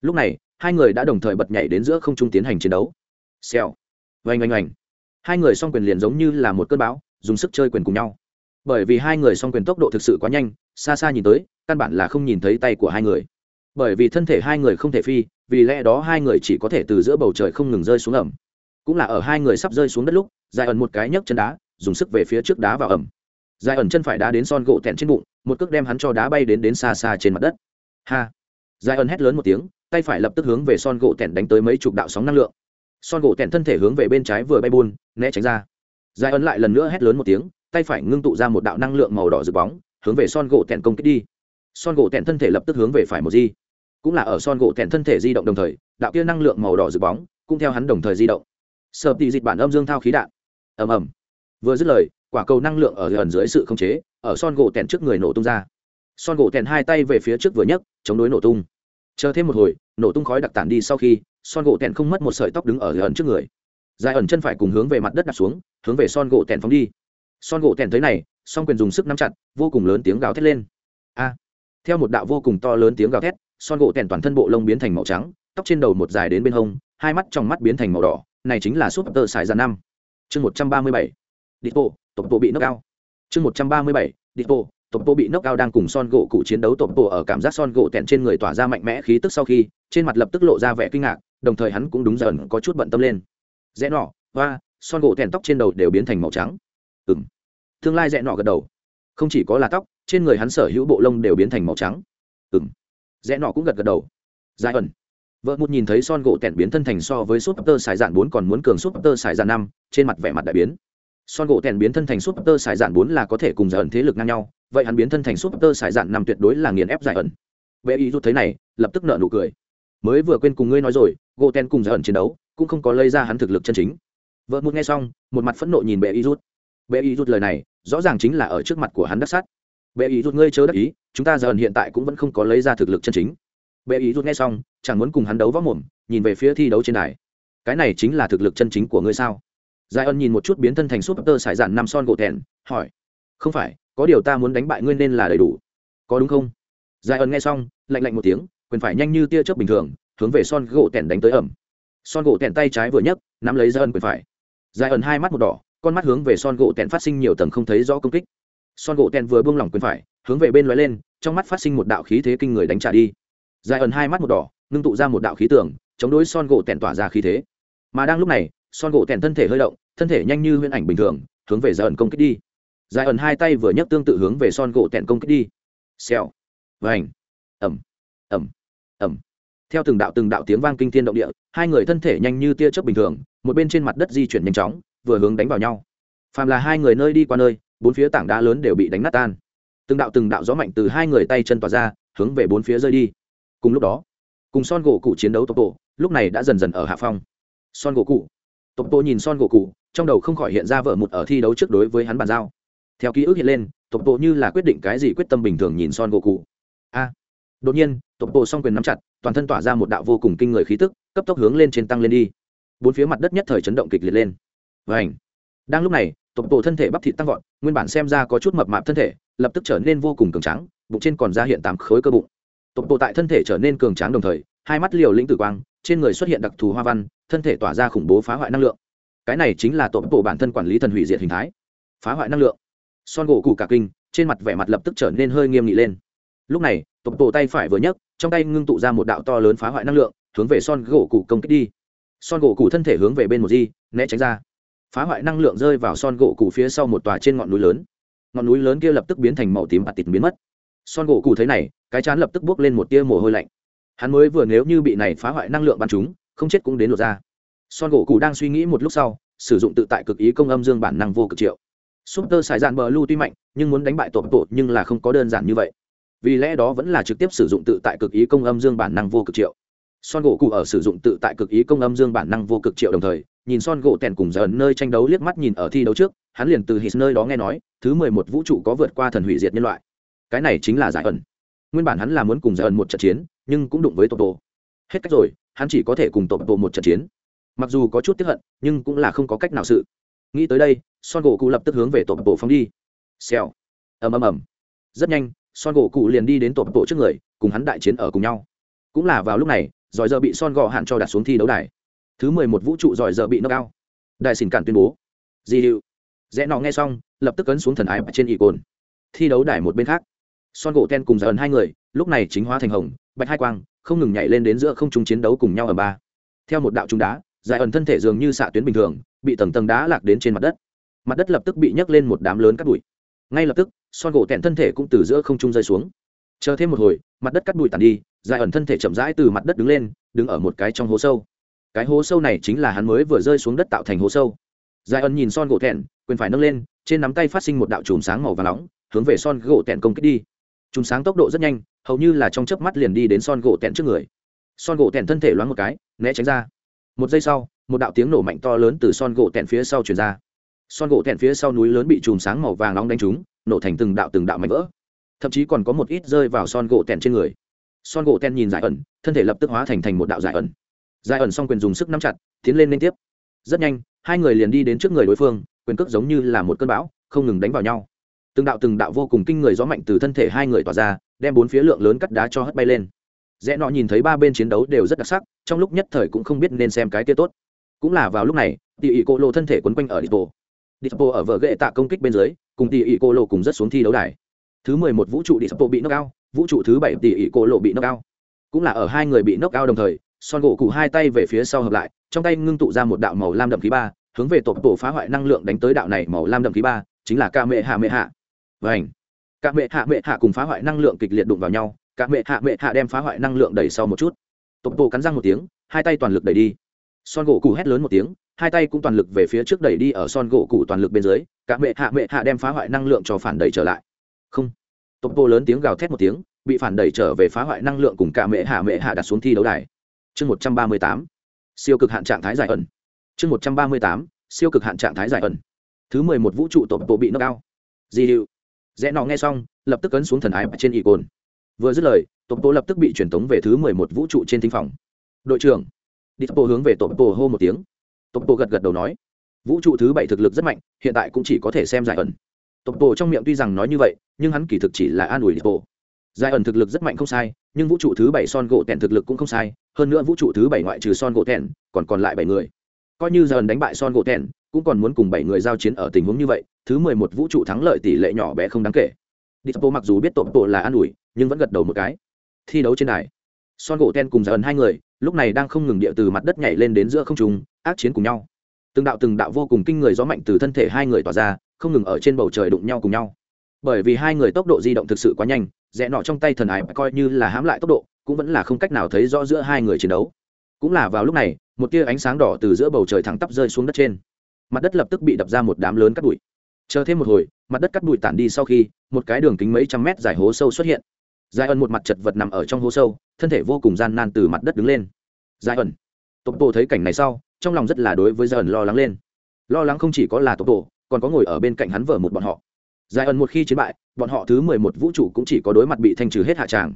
Lúc này, hai người đã đồng thời bật nhảy đến giữa không trung tiến hành chiến đấu. Xèo. Oanh oanh oanh. Hai người song quyền liền giống như là một cơn bão, dùng sức chơi quyền cùng nhau. Bởi vì hai người song quyền tốc độ thực sự quá nhanh, xa xa nhìn tới, căn bản là không nhìn thấy tay của hai người. Bởi vì thân thể hai người không thể phi, vì lẽ đó hai người chỉ có thể từ giữa bầu trời không ngừng rơi xuống ẩm. Cũng là ở hai người sắp rơi xuống đất lúc dài ẩn một cái nhấc chân đá, dùng sức về phía trước đá vào ẩm giải ẩn chân phải đá đến son gỗ thẹn trên bụng, một cước đem hắn cho đá bay đến đến xa xa trên mặt đất. Ha! Giải ẩn hét lớn một tiếng, tay phải lập tức hướng về son gỗ thẹn đánh tới mấy chục đạo sóng năng lượng. Son gỗ thẹn thân thể hướng về bên trái vừa bay buôn, né tránh ra. Giải ẩn lại lần nữa hét lớn một tiếng, tay phải ngưng tụ ra một đạo năng lượng màu đỏ rực bóng, hướng về son gỗ thẹn công kích đi. Son gỗ thẹn thân thể lập tức hướng về phải một di. Cũng là ở son gỗ thẹn thân thể di động đồng thời, đạo kia năng lượng màu đỏ rực bóng cũng theo hắn đồng thời di động. Sợ tị dịch bản âm dương thao khí đạn. Ầm ầm. Vừa dứt lời quả cầu năng lượng ở gần dưới sự khống chế, ở son gỗ tẹn trước người nổ tung ra. Son gỗ tẹn hai tay về phía trước vừa nhấc, chống đối nổ tung. Chờ thêm một hồi, nổ tung khói đặc tản đi sau khi, son gỗ tẹn không mất một sợi tóc đứng ở gần trước người. Dài ẩn chân phải cùng hướng về mặt đất đặt xuống, hướng về son gỗ tẹn phóng đi. Son gỗ tẹn thấy này, song quyền dùng sức nắm chặt, vô cùng lớn tiếng gào thét lên. A! Theo một đạo vô cùng to lớn tiếng gào thét, son gỗ tẹn toàn thân bộ lông biến thành màu trắng, tóc trên đầu một dài đến bên hông, hai mắt trong mắt biến thành màu đỏ, này chính là súp tơ xài ra năm. Chương một trăm ba mươi bảy. Đi bộ Tổng bộ bị nốc cao chương một trăm ba mươi bảy đít bộ Tổng bộ bị nốc cao đang cùng son gỗ cụ chiến đấu tổng bộ ở cảm giác son gỗ tẹn trên người tỏa ra mạnh mẽ khí tức sau khi, trên mặt lập tức lộ ra vẻ kinh ngạc, đồng thời hắn cũng đúng dần có chút bận tâm lên. Rẽ nọ và son gỗ tẹn tóc trên đầu đều biến thành màu trắng. Ừng tương lai rẽ nọ gật đầu. Không chỉ có là tóc, trên người hắn sở hữu bộ lông đều biến thành màu trắng. Ừng rẽ nọ cũng gật gật đầu. Dài ẩn. Vợ một nhìn thấy son gỗ tẹn biến thân thành so với súp tơ xài dạn bốn còn muốn cường súp tơ xài dạn năm, trên mặt vẻ mặt đại biến son gỗ tèn biến thân thành súp tơ sải dạn bốn là có thể cùng giải ẩn thế lực ngang nhau, vậy hắn biến thân thành súp tơ sải dạn tuyệt đối là nghiền ép giải ẩn. Bệ ý rút thấy này, lập tức nợ nụ cười. Mới vừa quên cùng ngươi nói rồi, gỗ tẹn cùng giải ẩn chiến đấu, cũng không có lây ra hắn thực lực chân chính. Vợ một nghe xong, một mặt phẫn nộ nhìn bệ ý rút bệ ý rút lời này, rõ ràng chính là ở trước mặt của hắn đắc sát. Bệ ý rút ngươi chớ đắc ý, chúng ta giải ẩn hiện tại cũng vẫn không có lấy ra thực lực chân chính. Bệ ý rút nghe xong, chẳng muốn cùng hắn đấu võ mồm, nhìn về phía thi đấu trên đài. Cái này chính là thực lực chân chính của ngươi sao? Giải ân nhìn một chút biến thân thành súp tơ sải dạn năm son gỗ thẹn hỏi, không phải, có điều ta muốn đánh bại ngươi nên là đầy đủ. Có đúng không? Giải ân nghe xong, lạnh lạnh một tiếng, quyền phải nhanh như tia chớp bình thường, hướng về son gỗ thẹn đánh tới ẩm. Son gỗ thẹn tay trái vừa nhấc, nắm lấy giải ân quyền phải. Giải ân hai mắt một đỏ, con mắt hướng về son gỗ thẹn phát sinh nhiều tầng không thấy rõ công kích. Son gỗ thẹn vừa buông lỏng quyền phải, hướng về bên lóe lên, trong mắt phát sinh một đạo khí thế kinh người đánh trả đi. Giải ân hai mắt một đỏ, ngưng tụ ra một đạo khí tưởng chống đối son gỗ thẹn tỏa ra khí thế. Mà đang lúc này son gỗ tèn thân thể hơi động, thân thể nhanh như huyễn ảnh bình thường, hướng về giải ẩn công kích đi. Giải ẩn hai tay vừa nhấc tương tự hướng về son gỗ tèn công kích đi. Xèo. Vành. Ẩm. Ẩm. Ẩm. Theo từng đạo từng đạo tiếng vang kinh thiên động địa, hai người thân thể nhanh như tia chớp bình thường, một bên trên mặt đất di chuyển nhanh chóng, vừa hướng đánh vào nhau. Phàm là hai người nơi đi qua nơi, bốn phía tảng đá lớn đều bị đánh nát tan. Từng đạo từng đạo gió mạnh từ hai người tay chân tỏa ra, hướng về bốn phía rơi đi. Cùng lúc đó, cùng son gỗ cụ chiến đấu tốc độ, lúc này đã dần dần ở hạ phong. Son gỗ cụ tộc bộ nhìn son gỗ cụ trong đầu không khỏi hiện ra vợ một ở thi đấu trước đối với hắn bàn giao. Theo ký ức hiện lên, tộc bộ như là quyết định cái gì quyết tâm bình thường nhìn son gỗ cụ a! Đột nhiên, tộc bộ song quyền nắm chặt, toàn thân tỏa ra một đạo vô cùng kinh người khí tức, cấp tốc hướng lên trên tăng lên đi. Bốn phía mặt đất nhất thời chấn động kịch liệt lên. Và ảnh đang lúc này, tộc bộ thân thể bắp thịt tăng vọt, nguyên bản xem ra có chút mập mạp thân thể, lập tức trở nên vô cùng cường trắng bụng trên còn ra hiện tám khối cơ bụng. Tộc bộ tại thân thể trở nên cường tráng đồng thời hai mắt liều lĩnh tử quang, trên người xuất hiện đặc thù hoa văn, thân thể tỏa ra khủng bố phá hoại năng lượng. Cái này chính là tộc bộ bản thân quản lý thần hủy diệt hình thái. Phá hoại năng lượng. Son gỗ cụ cả kinh, trên mặt vẻ mặt lập tức trở nên hơi nghiêm nghị lên. Lúc này, tộc bộ tay phải vừa nhấc, trong tay ngưng tụ ra một đạo to lớn phá hoại năng lượng, hướng về son gỗ cụ công kích đi. Son gỗ cụ thân thể hướng về bên một di, né tránh ra. Phá hoại năng lượng rơi vào son gỗ cụ phía sau một tòa trên ngọn núi lớn. Ngọn núi lớn kia lập tức biến thành màu tím và tịt biến mất. Son gỗ cụ thấy này, cái chán lập tức bước lên một tia mồ hôi lạnh hắn mới vừa nếu như bị này phá hoại năng lượng bắn chúng, không chết cũng đến lột ra son gỗ cụ đang suy nghĩ một lúc sau, sử dụng tự tại cực ý công âm dương bản năng vô cực triệu. Súp tơ xài dạn bờ lưu tuy mạnh, nhưng muốn đánh bại tột tột nhưng là không có đơn giản như vậy. Vì lẽ đó vẫn là trực tiếp sử dụng tự tại cực ý công âm dương bản năng vô cực triệu. Son gỗ cụ ở sử dụng tự tại cực ý công âm dương bản năng vô cực triệu đồng thời, nhìn son gỗ tèn cùng dần nơi tranh đấu liếc mắt nhìn ở thi đấu trước, hắn liền từ hít nơi đó nghe nói, thứ mười một vũ trụ có vượt qua thần hủy diệt nhân loại. Cái này chính là giải ẩn. Nguyên bản hắn là muốn cùng giải ẩn một trận chiến nhưng cũng đụng với tổ. Bộ hết cách rồi, hắn chỉ có thể cùng tổ bộ một trận chiến. Mặc dù có chút tiếp hận, nhưng cũng là không có cách nào sự. Nghĩ tới đây, son gỗ cụ lập tức hướng về tổ bộ phóng đi. Xèo. Ầm ầm ầm. Rất nhanh, son gỗ cụ liền đi đến tổ bộ trước người, cùng hắn đại chiến ở cùng nhau. Cũng là vào lúc này, giỏi giờ bị son gò hạn cho đặt xuống thi đấu đài. Thứ mười một vũ trụ giỏi giờ bị nâng cao đại xỉn cản tuyên bố. Di hiệu rẽ nọ nghe xong, lập tức ấn xuống thần ái trên ỷ cồn thi đấu đài một bên khác. Son gỗ ten cùng giờ ẩn hai người lúc này chính hóa thành hồng, bạch hai quang, không ngừng nhảy lên đến giữa không trung chiến đấu cùng nhau ở ba. Theo một đạo trung đá, giải ẩn thân thể dường như xạ tuyến bình thường, bị tầng tầng đá lạc đến trên mặt đất. Mặt đất lập tức bị nhấc lên một đám lớn cắt bụi. Ngay lập tức, son gỗ tẹn thân thể cũng từ giữa không trung rơi xuống. Chờ thêm một hồi, mặt đất cắt bụi tàn đi, giải ẩn thân thể chậm rãi từ mặt đất đứng lên, đứng ở một cái trong hố sâu. Cái hố sâu này chính là hắn mới vừa rơi xuống đất tạo thành hố sâu. Giải ẩn nhìn son gỗ tẹn, quyền phải nâng lên, trên nắm tay phát sinh một đạo chùm sáng màu và nóng, hướng về son gỗ tẹn công kích đi chùm sáng tốc độ rất nhanh, hầu như là trong chớp mắt liền đi đến son gỗ tẹn trước người. Son gỗ tẹn thân thể loáng một cái, né tránh ra. Một giây sau, một đạo tiếng nổ mạnh to lớn từ son gỗ tẹn phía sau truyền ra. Son gỗ tẹn phía sau núi lớn bị chùm sáng màu vàng nóng đánh trúng, nổ thành từng đạo từng đạo mạnh vỡ. Thậm chí còn có một ít rơi vào son gỗ tẹn trên người. Son gỗ tẹn nhìn giải ẩn, thân thể lập tức hóa thành thành một đạo giải ẩn. Giải ẩn xong quyền dùng sức nắm chặt, tiến lên liên tiếp. Rất nhanh, hai người liền đi đến trước người đối phương, quyền cước giống như là một cơn bão, không ngừng đánh vào nhau từng đạo từng đạo vô cùng kinh người gió mạnh từ thân thể hai người tỏa ra, đem bốn phía lượng lớn cắt đá cho hất bay lên. Rẽ nọ nhìn thấy ba bên chiến đấu đều rất đặc sắc, trong lúc nhất thời cũng không biết nên xem cái kia tốt. Cũng là vào lúc này tỉ ỉ cô lộ thân thể quấn quanh ở Dipo. Dipo ở vở ghệ tạ công kích bên dưới, cùng tỉ ỉ cô lộ cùng rất xuống thi đấu đài. Thứ mười một vũ trụ Dipo bị knock out vũ trụ thứ bảy tỉ ỉ cô lộ bị knock out cũng là ở hai người bị knock out đồng thời, son gỗ cụ hai tay về phía sau hợp lại, trong tay ngưng tụ ra một đạo màu lam đậm khí ba, hướng về tổ tổ phá hoại năng lượng đánh tới đạo này màu lam đậm khí ba, chính là ca mệ hạ mệ hạ và ảnh. Ca mẹ hạ mẹ hạ cùng phá hoại năng lượng kịch liệt đụng vào nhau, cả mẹ hạ mẹ hạ đem phá hoại năng lượng đẩy sau một chút. Tộc bộ cắn răng một tiếng, hai tay toàn lực đẩy đi. Son gỗ cụ hét lớn một tiếng, hai tay cũng toàn lực về phía trước đẩy đi ở son gỗ cụ toàn lực bên dưới, cả mẹ hạ mẹ hạ đem phá hoại năng lượng cho phản đẩy trở lại. Không. Tộc bộ lớn tiếng gào thét một tiếng, bị phản đẩy trở về phá hoại năng lượng cùng cả mẹ hạ mẹ hạ đặt xuống thi đấu đài. Chương một trăm ba mươi tám. Siêu cực hạn trạng thái giải ẩn. Chương một trăm ba mươi tám. Siêu cực hạn trạng thái giải ẩn. Thứ mười một vũ trụ tổ bộ bị nâng cao di hiệu rẽ nọ nghe xong, lập tức cấn xuống thần ái trên y cồn vừa dứt lời tổng bộ lập tức bị truyền tống về thứ mười một vũ trụ trên thính phòng. Đội trưởng. Đi tổ hướng về tổng bộ hô một tiếng. Tổng bộ gật gật đầu nói, vũ trụ thứ bảy thực lực rất mạnh, hiện tại cũng chỉ có thể xem giải ẩn. Tổng bộ trong miệng tuy rằng nói như vậy, nhưng hắn kỳ thực chỉ là an ủi đi tổ giải ẩn thực lực rất mạnh không sai, nhưng vũ trụ thứ bảy son gỗ tèn thực lực cũng không sai, hơn nữa vũ trụ thứ bảy ngoại trừ son gỗ tèn, còn còn lại bảy người. Coi như giải ẩn đánh bại son gỗ tèn cũng còn muốn cùng bảy người giao chiến ở tình huống như vậy, thứ mười một vũ trụ thắng lợi tỷ lệ nhỏ bé không đáng kể. Đi tổ mặc dù biết tổ là an ủi, nhưng vẫn gật đầu một cái. Thi đấu trên đài. Son gỗ ten cùng giải ẩn hai người, lúc này đang không ngừng địa từ mặt đất nhảy lên đến giữa không trung, ác chiến cùng nhau. Từng đạo từng đạo vô cùng kinh người gió mạnh từ thân thể hai người tỏa ra, không ngừng ở trên bầu trời đụng nhau cùng nhau. Bởi vì hai người tốc độ di động thực sự quá nhanh, rẽ nọ trong tay thần ải coi như là hãm lại tốc độ, cũng vẫn là không cách nào thấy rõ giữa hai người chiến đấu. Cũng là vào lúc này, một tia ánh sáng đỏ từ giữa bầu trời thẳng tắp rơi xuống đất trên mặt đất lập tức bị đập ra một đám lớn cắt bụi. Chờ thêm một hồi, mặt đất cắt bụi tản đi sau khi, một cái đường kính mấy trăm mét dài hố sâu xuất hiện. Giải ẩn một mặt chật vật nằm ở trong hố sâu, thân thể vô cùng gian nan từ mặt đất đứng lên. Giải ẩn. Tộc bộ thấy cảnh này sau, trong lòng rất là đối với giải ẩn lo lắng lên. Lo lắng không chỉ có là tộc bộ còn có ngồi ở bên cạnh hắn vở một bọn họ. Giải ẩn một khi chiến bại, bọn họ thứ mười một vũ trụ cũng chỉ có đối mặt bị thanh trừ hết hạ tràng.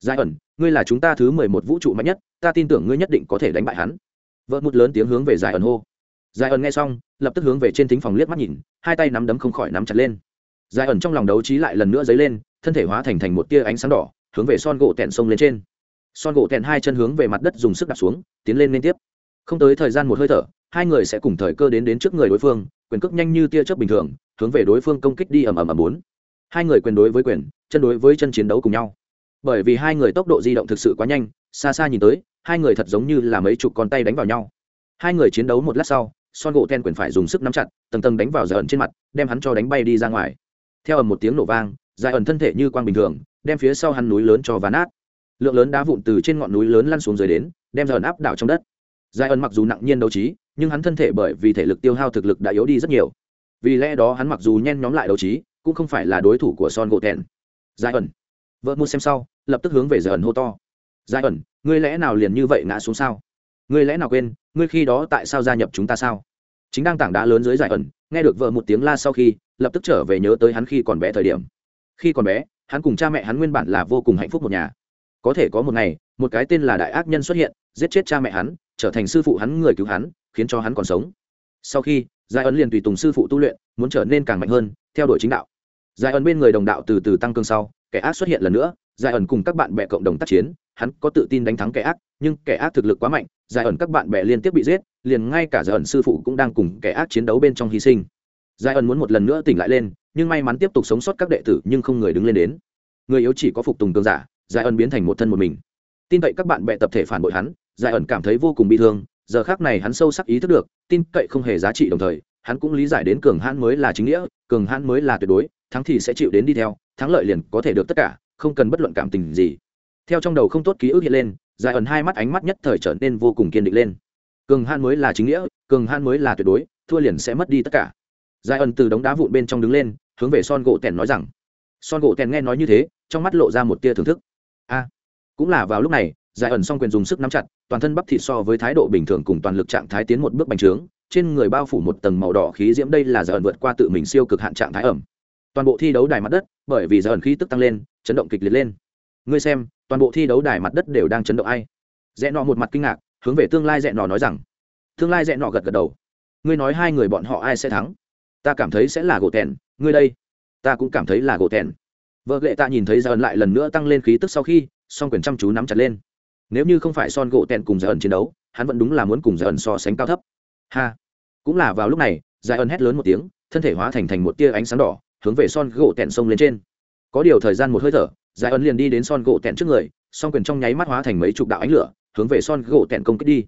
Giải ẩn, ngươi là chúng ta thứ mười một vũ trụ mạnh nhất, ta tin tưởng ngươi nhất định có thể đánh bại hắn. Vợ một lớn tiếng hướng về giải ẩn hô giải ẩn nghe xong, lập tức hướng về trên thính phòng liếc mắt nhìn, hai tay nắm đấm không khỏi nắm chặt lên. Giải ẩn trong lòng đấu trí lại lần nữa dấy lên, thân thể hóa thành thành một tia ánh sáng đỏ, hướng về son gỗ tẹn sông lên trên. Son gỗ tẹn hai chân hướng về mặt đất dùng sức đặt xuống, tiến lên liên tiếp. Không tới thời gian một hơi thở, hai người sẽ cùng thời cơ đến đến trước người đối phương, quyền cước nhanh như tia chớp bình thường, hướng về đối phương công kích đi ầm ầm ầm bốn. Hai người quyền đối với quyền, chân đối với chân chiến đấu cùng nhau. Bởi vì hai người tốc độ di động thực sự quá nhanh, xa xa nhìn tới, hai người thật giống như là mấy chục con tay đánh vào nhau. Hai người chiến đấu một lát sau son gỗ ten quyền phải dùng sức nắm chặt, tầng tầng đánh vào giải ẩn trên mặt, đem hắn cho đánh bay đi ra ngoài. Theo ầm một tiếng nổ vang giải ẩn thân thể như quang bình thường, đem phía sau hắn núi lớn cho ván át lượng lớn đá vụn từ trên ngọn núi lớn lăn xuống dưới đến, đem dần áp đảo trong đất. Giải ẩn mặc dù nặng nhiên đấu trí, nhưng hắn thân thể bởi vì thể lực tiêu hao thực lực đã yếu đi rất nhiều. Vì lẽ đó hắn mặc dù nhen nhóm lại đấu trí, cũng không phải là đối thủ của son gỗ ten giải ẩn, vợ mua xem sau, lập tức hướng về giải ẩn hô to. Giải ẩn, ngươi lẽ nào liền như vậy ngã xuống sao? Ngươi lẽ nào quên, ngươi khi đó tại sao gia nhập chúng ta sao? Chính đang tảng đá lớn dưới giải ẩn, nghe được vợ một tiếng la sau khi, lập tức trở về nhớ tới hắn khi còn bé thời điểm. Khi còn bé, hắn cùng cha mẹ hắn nguyên bản là vô cùng hạnh phúc một nhà. Có thể có một ngày, một cái tên là đại ác nhân xuất hiện, giết chết cha mẹ hắn, trở thành sư phụ hắn người cứu hắn, khiến cho hắn còn sống. Sau khi, giải ẩn liền tùy tùng sư phụ tu luyện, muốn trở nên càng mạnh hơn, theo đuổi chính đạo. Giải ẩn bên người đồng đạo từ từ tăng cường sau, kẻ ác xuất hiện lần nữa, giải ẩn cùng các bạn bè cộng đồng tác chiến, hắn có tự tin đánh thắng kẻ ác, nhưng kẻ ác thực lực quá mạnh, giải ẩn các bạn bè liên tiếp bị giết liền ngay cả giải ẩn sư phụ cũng đang cùng kẻ ác chiến đấu bên trong hy sinh. Giải ẩn muốn một lần nữa tỉnh lại lên, nhưng may mắn tiếp tục sống sót các đệ tử, nhưng không người đứng lên đến. Người yếu chỉ có phục tùng cường giả, giải ẩn biến thành một thân một mình. Tin cậy các bạn bè tập thể phản bội hắn, giải ẩn cảm thấy vô cùng bị thương, giờ khác này hắn sâu sắc ý thức được, tin cậy không hề giá trị đồng thời, hắn cũng lý giải đến cường hãn mới là chính nghĩa, cường hãn mới là tuyệt đối, thắng thì sẽ chịu đến đi theo, thắng lợi liền có thể được tất cả, không cần bất luận cảm tình gì. Theo trong đầu không tốt ký ức hiện lên, giải ẩn hai mắt ánh mắt nhất thời trở nên vô cùng kiên định lên cường hãn mới là chính nghĩa, cường hãn mới là tuyệt đối, thua liền sẽ mất đi tất cả. Giải ẩn từ đống đá vụn bên trong đứng lên, hướng về son gỗ tèn nói rằng, son gỗ tèn nghe nói như thế, trong mắt lộ ra một tia thưởng thức. A, cũng là vào lúc này giải ẩn song quyền dùng sức nắm chặt, toàn thân bắp thịt so với thái độ bình thường cùng toàn lực trạng thái tiến một bước bành trướng, trên người bao phủ một tầng màu đỏ khí diễm đây là giải ẩn vượt qua tự mình siêu cực hạn trạng thái ẩm. Toàn bộ thi đấu đài mặt đất, bởi vì giải ẩn khí tức tăng lên, chấn động kịch liệt lên. Ngươi xem, toàn bộ thi đấu đài mặt đất đều đang chấn động ai? Rẽ nọ một mặt kinh ngạc hướng về tương lai dẹn nọ nói rằng, tương lai dẹn nọ gật gật đầu, ngươi nói hai người bọn họ ai sẽ thắng? Ta cảm thấy sẽ là gỗ tèn, ngươi đây, ta cũng cảm thấy là gỗ tèn. Vợ lệ ta nhìn thấy giải ẩn lại lần nữa tăng lên khí tức sau khi, song quyền chăm chú nắm chặt lên. Nếu như không phải son gỗ tèn cùng giải ẩn chiến đấu, hắn vẫn đúng là muốn cùng giải ẩn so sánh cao thấp. Ha! Cũng là vào lúc này giải ẩn hét lớn một tiếng, thân thể hóa thành thành một tia ánh sáng đỏ, hướng về son gỗ tèn sông lên trên. Có điều thời gian một hơi thở giải ẩn liền đi đến son gỗ tèn trước người, song quyền trong nháy mắt hóa thành mấy chục đạo ánh lửa hướng về son gỗ tẹn công kích đi.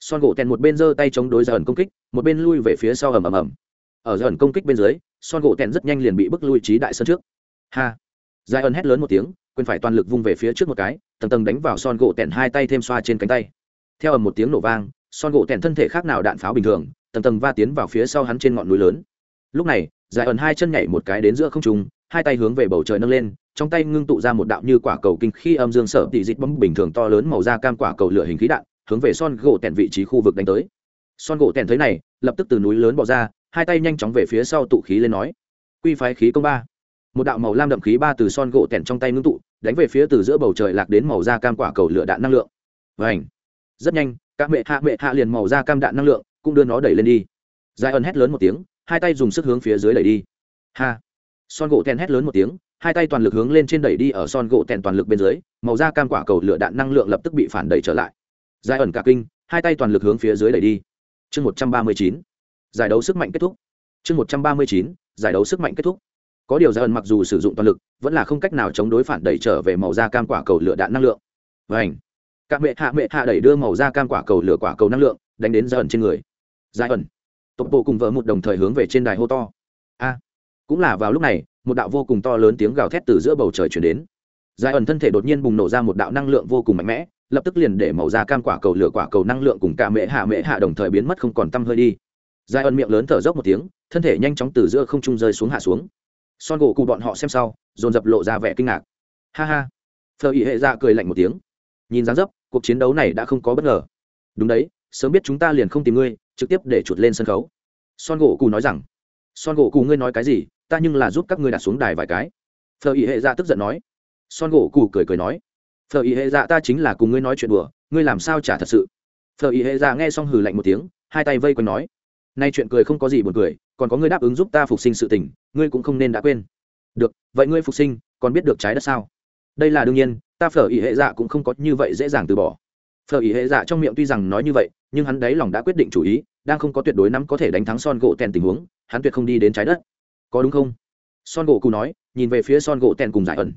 Son gỗ tẹn một bên giơ tay chống đối giải ẩn công kích, một bên lui về phía sau ầm ầm ầm. Ở giải ẩn công kích bên dưới, son gỗ tẹn rất nhanh liền bị bức lui trí đại sân trước. Ha! Giải ẩn hét lớn một tiếng, quyền phải toàn lực vung về phía trước một cái, tầng tầng đánh vào son gỗ tẹn hai tay thêm xoa trên cánh tay. Theo ầm một tiếng nổ vang, son gỗ tẹn thân thể khác nào đạn pháo bình thường, tầng tầng va tiến vào phía sau hắn trên ngọn núi lớn. Lúc này giải ẩn hai chân nhảy một cái đến giữa không trung, hai tay hướng về bầu trời nâng lên trong tay ngưng tụ ra một đạo như quả cầu kinh khi âm dương sở tị dịch bấm bình thường to lớn màu da cam quả cầu lửa hình khí đạn, hướng về son gỗ tèn vị trí khu vực đánh tới. Son gỗ tèn thấy này, lập tức từ núi lớn bỏ ra, hai tay nhanh chóng về phía sau tụ khí lên nói, quy phái khí công ba. Một đạo màu lam đậm khí ba từ son gỗ tèn trong tay ngưng tụ, đánh về phía từ giữa bầu trời lạc đến màu da cam quả cầu lửa đạn năng lượng. Và ảnh rất nhanh, các mẹ hạ mẹ hạ liền màu da cam đạn năng lượng, cũng đưa nó đẩy lên đi. Giải ẩn hét lớn một tiếng, hai tay dùng sức hướng phía dưới đẩy đi. Ha. Son gỗ tèn hét lớn một tiếng hai tay toàn lực hướng lên trên đẩy đi ở son gỗ tèn toàn lực bên dưới, màu da cam quả cầu lửa đạn năng lượng lập tức bị phản đẩy trở lại. Giải ẩn cả kinh, hai tay toàn lực hướng phía dưới đẩy đi. Chương một trăm ba mươi chín, giải đấu sức mạnh kết thúc. Chương một trăm ba mươi chín, giải đấu sức mạnh kết thúc. Có điều giải ẩn mặc dù sử dụng toàn lực, vẫn là không cách nào chống đối phản đẩy trở về màu da cam quả cầu lửa đạn năng lượng. Vảnh các mẹ hạ mẹ hạ đẩy đưa màu da cam quả cầu lửa quả cầu năng lượng, đánh đến giải ẩn trên người. Giải ẩn. Tộc bộ cùng vợ một đồng thời hướng về trên đài hô to. A. Cũng là vào lúc này một đạo vô cùng to lớn tiếng gào thét từ giữa bầu trời chuyển đến. Giải ẩn thân thể đột nhiên bùng nổ ra một đạo năng lượng vô cùng mạnh mẽ, lập tức liền để màu da cam quả cầu, lửa quả cầu năng lượng cùng cả mẹ hạ mẹ hạ đồng thời biến mất không còn tăm hơi đi. Giải ẩn miệng lớn thở dốc một tiếng, thân thể nhanh chóng từ giữa không trung rơi xuống hạ xuống. Son gỗ cụ bọn họ xem sau, dồn dập lộ ra vẻ kinh ngạc. Ha ha. Phờ ý hệ ra cười lạnh một tiếng. Nhìn dáng dấp, cuộc chiến đấu này đã không có bất ngờ. Đúng đấy, sớm biết chúng ta liền không tìm ngươi, trực tiếp để chuột lên sân khấu. Son gỗ cụ nói rằng. Son gỗ cụ ngươi nói cái gì? Ta nhưng là giúp các ngươi đặt xuống đài vài cái. Phờ ý hệ dạ tức giận nói. Son gỗ cụ cười cười nói. Phờ ý hệ dạ ta chính là cùng ngươi nói chuyện đùa, ngươi làm sao trả thật sự. Phờ ý hệ dạ nghe xong hừ lạnh một tiếng, hai tay vây quanh nói. Nay chuyện cười không có gì buồn cười, còn có ngươi đáp ứng giúp ta phục sinh sự tình, ngươi cũng không nên đã quên. Được, vậy ngươi phục sinh, còn biết được trái đất sao? Đây là đương nhiên, ta phở ý hệ dạ cũng không có như vậy dễ dàng từ bỏ. Phở ý hệ dạ trong miệng tuy rằng nói như vậy, nhưng hắn đáy lòng đã quyết định chủ ý, đang không có tuyệt đối nắm có thể đánh thắng son gỗ tèn tình huống, hắn tuyệt không đi đến trái đất có đúng không? Son gỗ cụ nói, nhìn về phía son gỗ tèn cùng giải ẩn.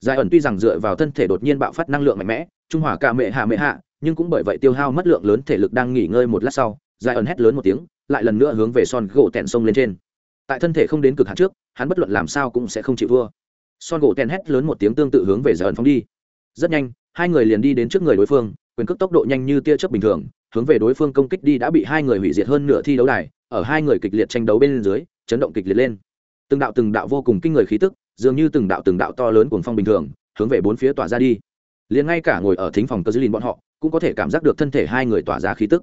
Giải ẩn tuy rằng dựa vào thân thể đột nhiên bạo phát năng lượng mạnh mẽ, trung hòa cả mệ hạ mệ hạ, nhưng cũng bởi vậy tiêu hao mất lượng lớn thể lực đang nghỉ ngơi một lát sau, giải ẩn hét lớn một tiếng, lại lần nữa hướng về son gỗ tèn sông lên trên. Tại thân thể không đến cực hạn trước, hắn bất luận làm sao cũng sẽ không chịu vua. Son gỗ tèn hét lớn một tiếng tương tự hướng về giải ẩn phóng đi. Rất nhanh, hai người liền đi đến trước người đối phương, quyền cước tốc độ nhanh như tia chớp bình thường, hướng về đối phương công kích đi đã bị hai người hủy diệt hơn nửa thi đấu đài, ở hai người kịch liệt tranh đấu bên dưới, chấn động kịch liệt lên từng đạo từng đạo vô cùng kinh người khí tức, dường như từng đạo từng đạo to lớn cuồng phong bình thường, hướng về bốn phía tỏa ra đi. Liền ngay cả ngồi ở thính phòng cơ dư lìn bọn họ, cũng có thể cảm giác được thân thể hai người tỏa ra khí tức.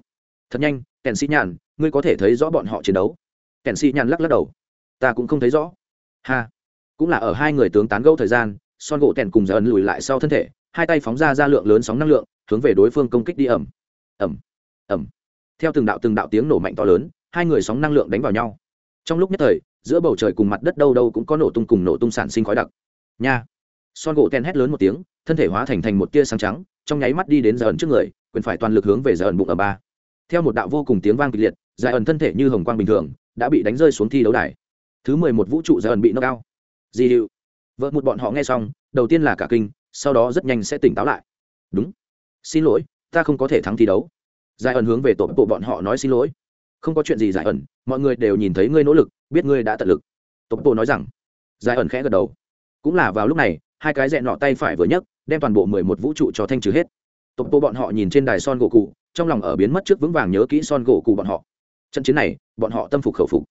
Thật nhanh kèn sĩ nhàn ngươi có thể thấy rõ bọn họ chiến đấu. Kèn sĩ nhàn lắc lắc đầu. Ta cũng không thấy rõ. Ha. Cũng là ở hai người tướng tán gẫu thời gian, son gỗ tèn cùng giờ ấn lùi lại sau thân thể, hai tay phóng ra ra lượng lớn sóng năng lượng, hướng về đối phương công kích đi ẩm ẩm ẩm theo từng đạo từng đạo tiếng nổ mạnh to lớn, hai người sóng năng lượng đánh vào nhau trong lúc nhất thời, giữa bầu trời cùng mặt đất đâu đâu cũng có nổ tung cùng nổ tung sản sinh khói đặc. Nha! Son gỗ ten hét lớn một tiếng, thân thể hóa thành thành một tia sáng trắng, trong nháy mắt đi đến giờ ẩn trước người, quyền phải toàn lực hướng về giờ ẩn bụng ở ba. Theo một đạo vô cùng tiếng vang kịch liệt giải ẩn thân thể như hồng quang bình thường, đã bị đánh rơi xuống thi đấu đài. Thứ mười một vũ trụ giờ ẩn bị nâng cao di hiệu vợ một bọn họ nghe xong, đầu tiên là cả kinh, sau đó rất nhanh sẽ tỉnh táo lại. Đúng. Xin lỗi, ta không có thể thắng thi đấu. Giải ẩn hướng về tổ bộ bọn họ nói xin lỗi không có chuyện gì giải ẩn, mọi người đều nhìn thấy ngươi nỗ lực, biết ngươi đã tận lực. Tổ bộ nói rằng, giải ẩn khẽ gật đầu. Cũng là vào lúc này, hai cái dẹn nọ tay phải vừa nhấc, đem toàn bộ mười một vũ trụ cho thanh trừ hết. Tổ bộ bọn họ nhìn trên đài son gỗ cụ, trong lòng ở biến mất trước vững vàng nhớ kỹ son gỗ cụ bọn họ. Trận chiến này, bọn họ tâm phục khẩu phục.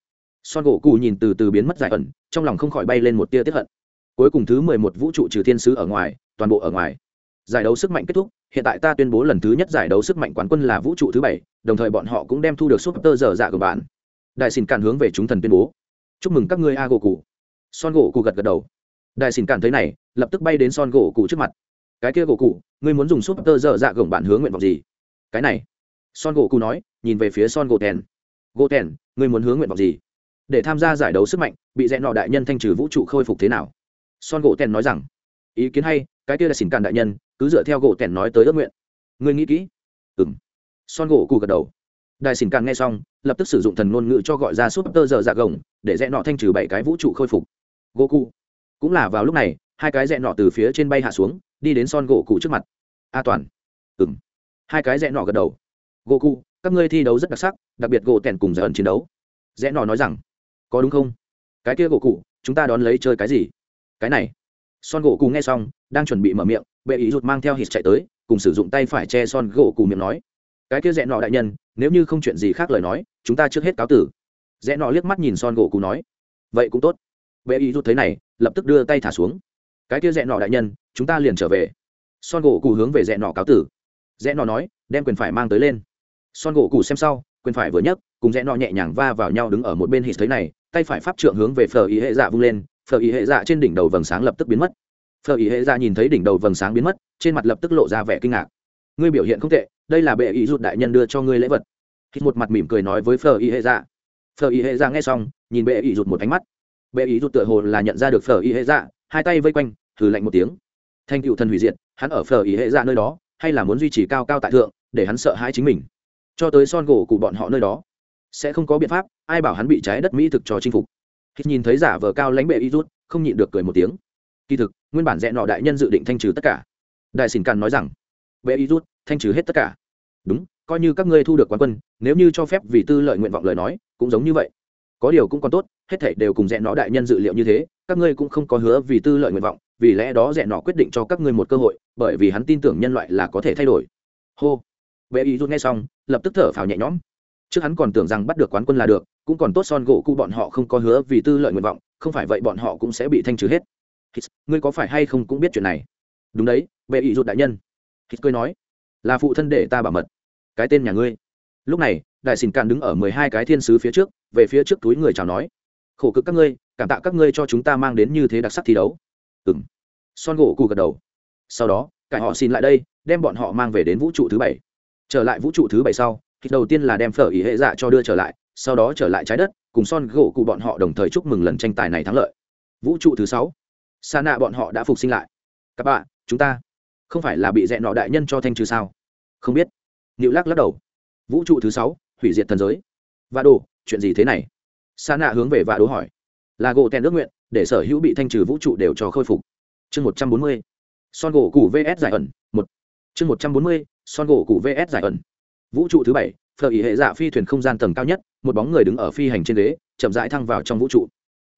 Son gỗ cụ nhìn từ từ biến mất giải ẩn, trong lòng không khỏi bay lên một tia tiếp hận. Cuối cùng thứ mười một vũ trụ trừ thiên sứ ở ngoài, toàn bộ ở ngoài giải đấu sức mạnh kết thúc, hiện tại ta tuyên bố lần thứ nhất giải đấu sức mạnh quán quân là vũ trụ thứ bảy, đồng thời bọn họ cũng đem thu được súp tơ dở dạ của bạn. Đại xin cản hướng về chúng thần tuyên bố. Chúc mừng các ngươi a gỗ cụ son gỗ cụ gật gật đầu. Đại xin cản thấy này, lập tức bay đến son gỗ cụ trước mặt. Cái kia gỗ cụ ngươi muốn dùng súp tơ dở dạ gồng bạn hướng nguyện vọng gì? Cái này. Son gỗ cụ nói, nhìn về phía son gỗ tèn. Gỗ tèn, ngươi muốn hướng nguyện vọng gì? Để tham gia giải đấu sức mạnh, bị dẹn nọ đại nhân thanh trừ vũ trụ khôi phục thế nào? Son gỗ tèn nói rằng, ý kiến hay, cái kia là xỉn cản đại nhân cứ dựa theo gỗ tẻn nói tới ước nguyện. Ngươi nghĩ kỹ. Ừng son gỗ cụ gật đầu. Đại xin càng nghe xong, lập tức sử dụng thần ngôn ngữ cho gọi ra súp tơ giờ dạ gồng, để rẽ nọ thanh trừ bảy cái vũ trụ khôi phục. Gỗ cụ cũng là vào lúc này, hai cái rẽ nọ từ phía trên bay hạ xuống, đi đến son gỗ cụ trước mặt. A toàn. Ừng hai cái rẽ nọ gật đầu. Gỗ cụ các ngươi thi đấu rất đặc sắc, đặc biệt gỗ tẻn cùng giờ ẩn chiến đấu. Rẽ nọ nói rằng, có đúng không? Cái kia gỗ cụ chúng ta đón lấy chơi cái gì? Cái này. Son gỗ cụ nghe xong, đang chuẩn bị mở miệng bệ ý rụt mang theo hít chạy tới, cùng sử dụng tay phải che son gỗ cụ miệng nói, cái kia rẽ nọ đại nhân, nếu như không chuyện gì khác lời nói, chúng ta trước hết cáo tử. Rẽ nọ liếc mắt nhìn son gỗ cụ nói, vậy cũng tốt. Bệ ý rụt thấy này, lập tức đưa tay thả xuống. Cái kia rẽ nọ đại nhân, chúng ta liền trở về. Son gỗ cụ hướng về rẽ nọ cáo tử. Rẽ nọ nói, đem quyền phải mang tới lên. Son gỗ cụ xem sau, quyền phải vừa nhấc, cùng rẽ nọ nhẹ nhàng va vào nhau đứng ở một bên hít thấy này, tay phải pháp trượng hướng về phờ ý hệ dạ vung lên phờ ý hệ dạ trên đỉnh đầu vầng sáng lập tức biến mất phờ ý hệ dạ nhìn thấy đỉnh đầu vầng sáng biến mất, trên mặt lập tức lộ ra vẻ kinh ngạc. Ngươi biểu hiện không tệ, đây là bệ ý rụt đại nhân đưa cho ngươi lễ vật. Hít một mặt mỉm cười nói với phờ ý hệ dạ phờ ý hệ dạ nghe xong, nhìn bệ ý rụt một ánh mắt. Bệ ý rụt tựa hồ là nhận ra được phờ ý hệ dạ hai tay vây quanh thử lạnh một tiếng. Thanh cựu thần hủy diệt, hắn ở phờ ý hệ dạ nơi đó, hay là muốn duy trì cao cao tại thượng, để hắn sợ hãi chính mình. Cho tới son gỗ của bọn họ nơi đó, sẽ không có biện pháp, ai bảo hắn bị trái đất mỹ thực cho chinh phục. Hít nhìn thấy giả vờ cao lãnh bệ y rút không nhịn được cười một tiếng. Kỳ thực nguyên bản rẽ nọ đại nhân dự định thanh trừ tất cả. Đại xỉn càn nói rằng, bệ y rút, thanh trừ hết tất cả. Đúng, coi như các ngươi thu được quán quân, nếu như cho phép vì tư lợi nguyện vọng lời nói, cũng giống như vậy. Có điều cũng còn tốt, hết thảy đều cùng rẽ nọ đại nhân dự liệu như thế, các ngươi cũng không có hứa vì tư lợi nguyện vọng, vì lẽ đó rẽ nọ quyết định cho các ngươi một cơ hội, bởi vì hắn tin tưởng nhân loại là có thể thay đổi. Hô. Bệ y rút nghe xong, lập tức thở phào nhẹ nhõm. Trước hắn còn tưởng rằng bắt được quán quân là được, cũng còn tốt son gỗ cụ bọn họ không có hứa vì tư lợi nguyện vọng, không phải vậy bọn họ cũng sẽ bị thanh trừ hết. Hít, ngươi có phải hay không cũng biết chuyện này? Đúng đấy bệ ý rụt đại nhân. Hít cười nói là phụ thân để ta bảo mật. Cái tên nhà ngươi. Lúc này đại xỉn cạn đứng ở mười hai cái thiên sứ phía trước về phía trước túi người chào nói khổ cực các ngươi cảm tạ các ngươi cho chúng ta mang đến như thế đặc sắc thi đấu. Ừ m son gỗ cụ gật đầu. Sau đó cải họ xin lại đây đem bọn họ mang về đến vũ trụ thứ bảy. Trở lại vũ trụ thứ bảy sau thì đầu tiên là đem phở ý hệ dạ cho đưa trở lại sau đó trở lại trái đất cùng son gỗ cụ bọn họ đồng thời chúc mừng lần tranh tài này thắng lợi. Vũ trụ thứ sáu sa nạ bọn họ đã phục sinh lại. Các bạn, chúng ta không phải là bị dẹn nọ đại nhân cho thanh trừ sao? Không biết. Nữ lắc lắc đầu. Vũ trụ thứ sáu, hủy diệt thần giới. Và đồ, chuyện gì thế này? Sa nạ hướng về và đố hỏi. Là gỗ tèn ước nguyện, để sở hữu bị thanh trừ vũ trụ đều cho khôi phục. Chương một trăm bốn mươi. Son gỗ củ vs giải ẩn, một. Chương một trăm bốn mươi, son gỗ củ vs giải ẩn. Vũ trụ thứ bảy, phở ý hệ dạ phi thuyền không gian tầng cao nhất, một bóng người đứng ở phi hành trên ghế, chậm rãi thăng vào trong vũ trụ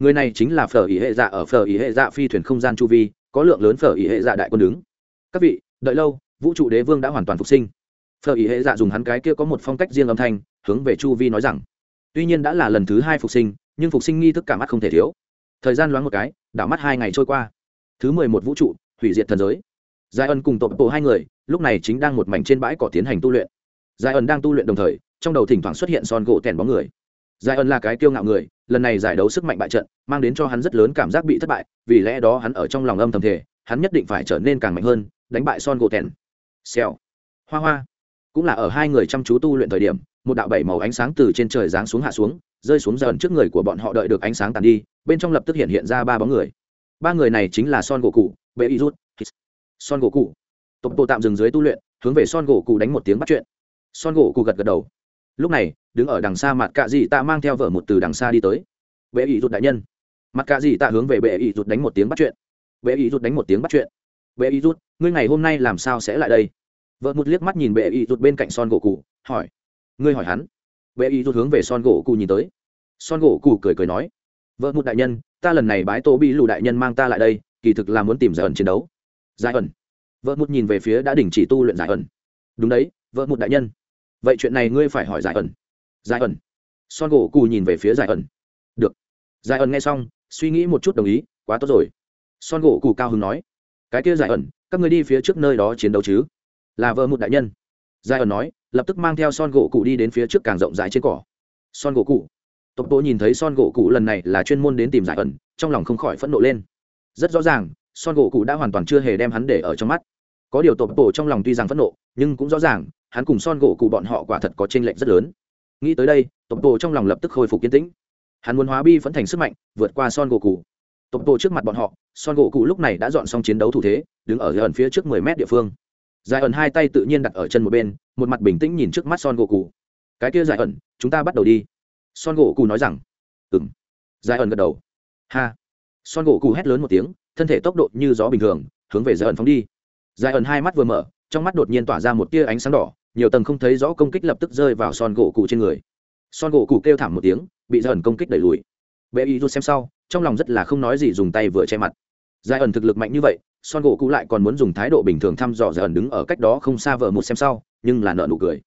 người này chính là phở ý hệ dạ ở phở ý hệ dạ phi thuyền không gian chu vi, có lượng lớn phở ý hệ dạ đại quân đứng. Các vị, đợi lâu, vũ trụ đế vương đã hoàn toàn phục sinh. Phở ý hệ dạ dùng hắn cái kia có một phong cách riêng âm thanh, hướng về chu vi nói rằng, tuy nhiên đã là lần thứ hai phục sinh, nhưng phục sinh nghi thức cả mắt không thể thiếu. Thời gian loáng một cái, đảo mắt hai ngày trôi qua. Thứ mười một vũ trụ, hủy diệt thần giới. Giải ân cùng tộc bộ hai người, lúc này chính đang một mảnh trên bãi cỏ tiến hành tu luyện. Giải ân đang tu luyện đồng thời, trong đầu thỉnh thoảng xuất hiện son gỗ tèn bóng người giải ân là cái kiêu ngạo người, lần này giải đấu sức mạnh bại trận, mang đến cho hắn rất lớn cảm giác bị thất bại, vì lẽ đó hắn ở trong lòng âm thầm thể hắn nhất định phải trở nên càng mạnh hơn, đánh bại son gỗ tèn. Xèo. Hoa hoa. Cũng là ở hai người chăm chú tu luyện thời điểm, một đạo bảy màu ánh sáng từ trên trời giáng xuống hạ xuống, rơi xuống dần trước người của bọn họ đợi được ánh sáng tàn đi, bên trong lập tức hiện hiện ra ba bóng người. Ba người này chính là son gỗ cụ, bệ y rút. Son gỗ cụ. Tộc bộ tạm dừng dưới tu luyện, hướng về son gỗ cụ đánh một tiếng bắt chuyện. Son gỗ cụ gật gật đầu lúc này, đứng ở đằng xa mặt cạ dị tạ mang theo vợ một từ đằng xa đi tới. Bệ y rút đại nhân. Mặt cạ dị tạ hướng về bệ y rút đánh một tiếng bắt chuyện. Bệ y rút đánh một tiếng bắt chuyện. Bệ y rút ngươi ngày hôm nay làm sao sẽ lại đây? Vợ một liếc mắt nhìn bệ y rút bên cạnh son gỗ cụ hỏi. Ngươi hỏi hắn. Bệ y rút hướng về son gỗ cụ nhìn tới. Son gỗ cụ cười cười nói. Vợ một đại nhân, ta lần này bái tô bị lù đại nhân mang ta lại đây, kỳ thực là muốn tìm giải ẩn chiến đấu. Giải ẩn. Vợ một nhìn về phía đã đình chỉ tu luyện giải ẩn. Đúng đấy, vợ một đại nhân vậy chuyện này ngươi phải hỏi giải ẩn. Giải ẩn. Son gỗ cù nhìn về phía giải ẩn. Được. Giải ẩn nghe xong, suy nghĩ một chút đồng ý, quá tốt rồi. Son gỗ cù cao hứng nói. Cái kia giải ẩn, các ngươi đi phía trước nơi đó chiến đấu chứ? Là vợ một đại nhân. Giải ẩn nói, lập tức mang theo son gỗ cụ đi đến phía trước càng rộng rãi trên cỏ. Son gỗ cụ tộc bộ nhìn thấy son gỗ cụ lần này là chuyên môn đến tìm giải ẩn, trong lòng không khỏi phẫn nộ lên. Rất rõ ràng, son gỗ cụ đã hoàn toàn chưa hề đem hắn để ở trong mắt. Có điều tộc tổ trong lòng tuy rằng phẫn nộ, nhưng cũng rõ ràng hắn cùng son gỗ cụ bọn họ quả thật có t r ê n lệch rất lớn. Nghĩ tới đây, tộc bộ trong lòng lập tức khôi phục kiến tĩnh. Hắn muốn hóa bi vẫn thành sức mạnh, vượt qua son gỗ cụ. Tộc bộ trước mặt bọn họ, son gỗ cụ lúc này đã dọn xong chiến đấu thủ thế, đứng ở gần phía trước mười mét địa phương. Giải ẩn hai tay tự nhiên đặt ở chân một bên, một mặt bình tĩnh nhìn trước mắt son gỗ cụ. Cái kia giải ẩn, chúng ta bắt đầu đi. Son gỗ cụ nói rằng. Ừng giải ẩn gật đầu. Ha. Son gỗ cụ hét lớn một tiếng, thân thể tốc độ như gió bình thường, hướng về giải ẩn phóng đi. Giải ẩn hai mắt vừa mở, trong mắt đột nhiên tỏa ra một tia ánh sáng đỏ nhiều tầng không thấy rõ công kích lập tức rơi vào son gỗ cụ trên người. Son gỗ cụ kêu thảm một tiếng, bị giải ẩn công kích đẩy lùi. Bệ y rút xem sau, trong lòng rất là không nói gì dùng tay vừa che mặt. Giải ẩn thực lực mạnh như vậy, son gỗ cụ lại còn muốn dùng thái độ bình thường thăm dò giải ẩn đứng ở cách đó không xa vợ một xem sau, nhưng là nợ nụ cười.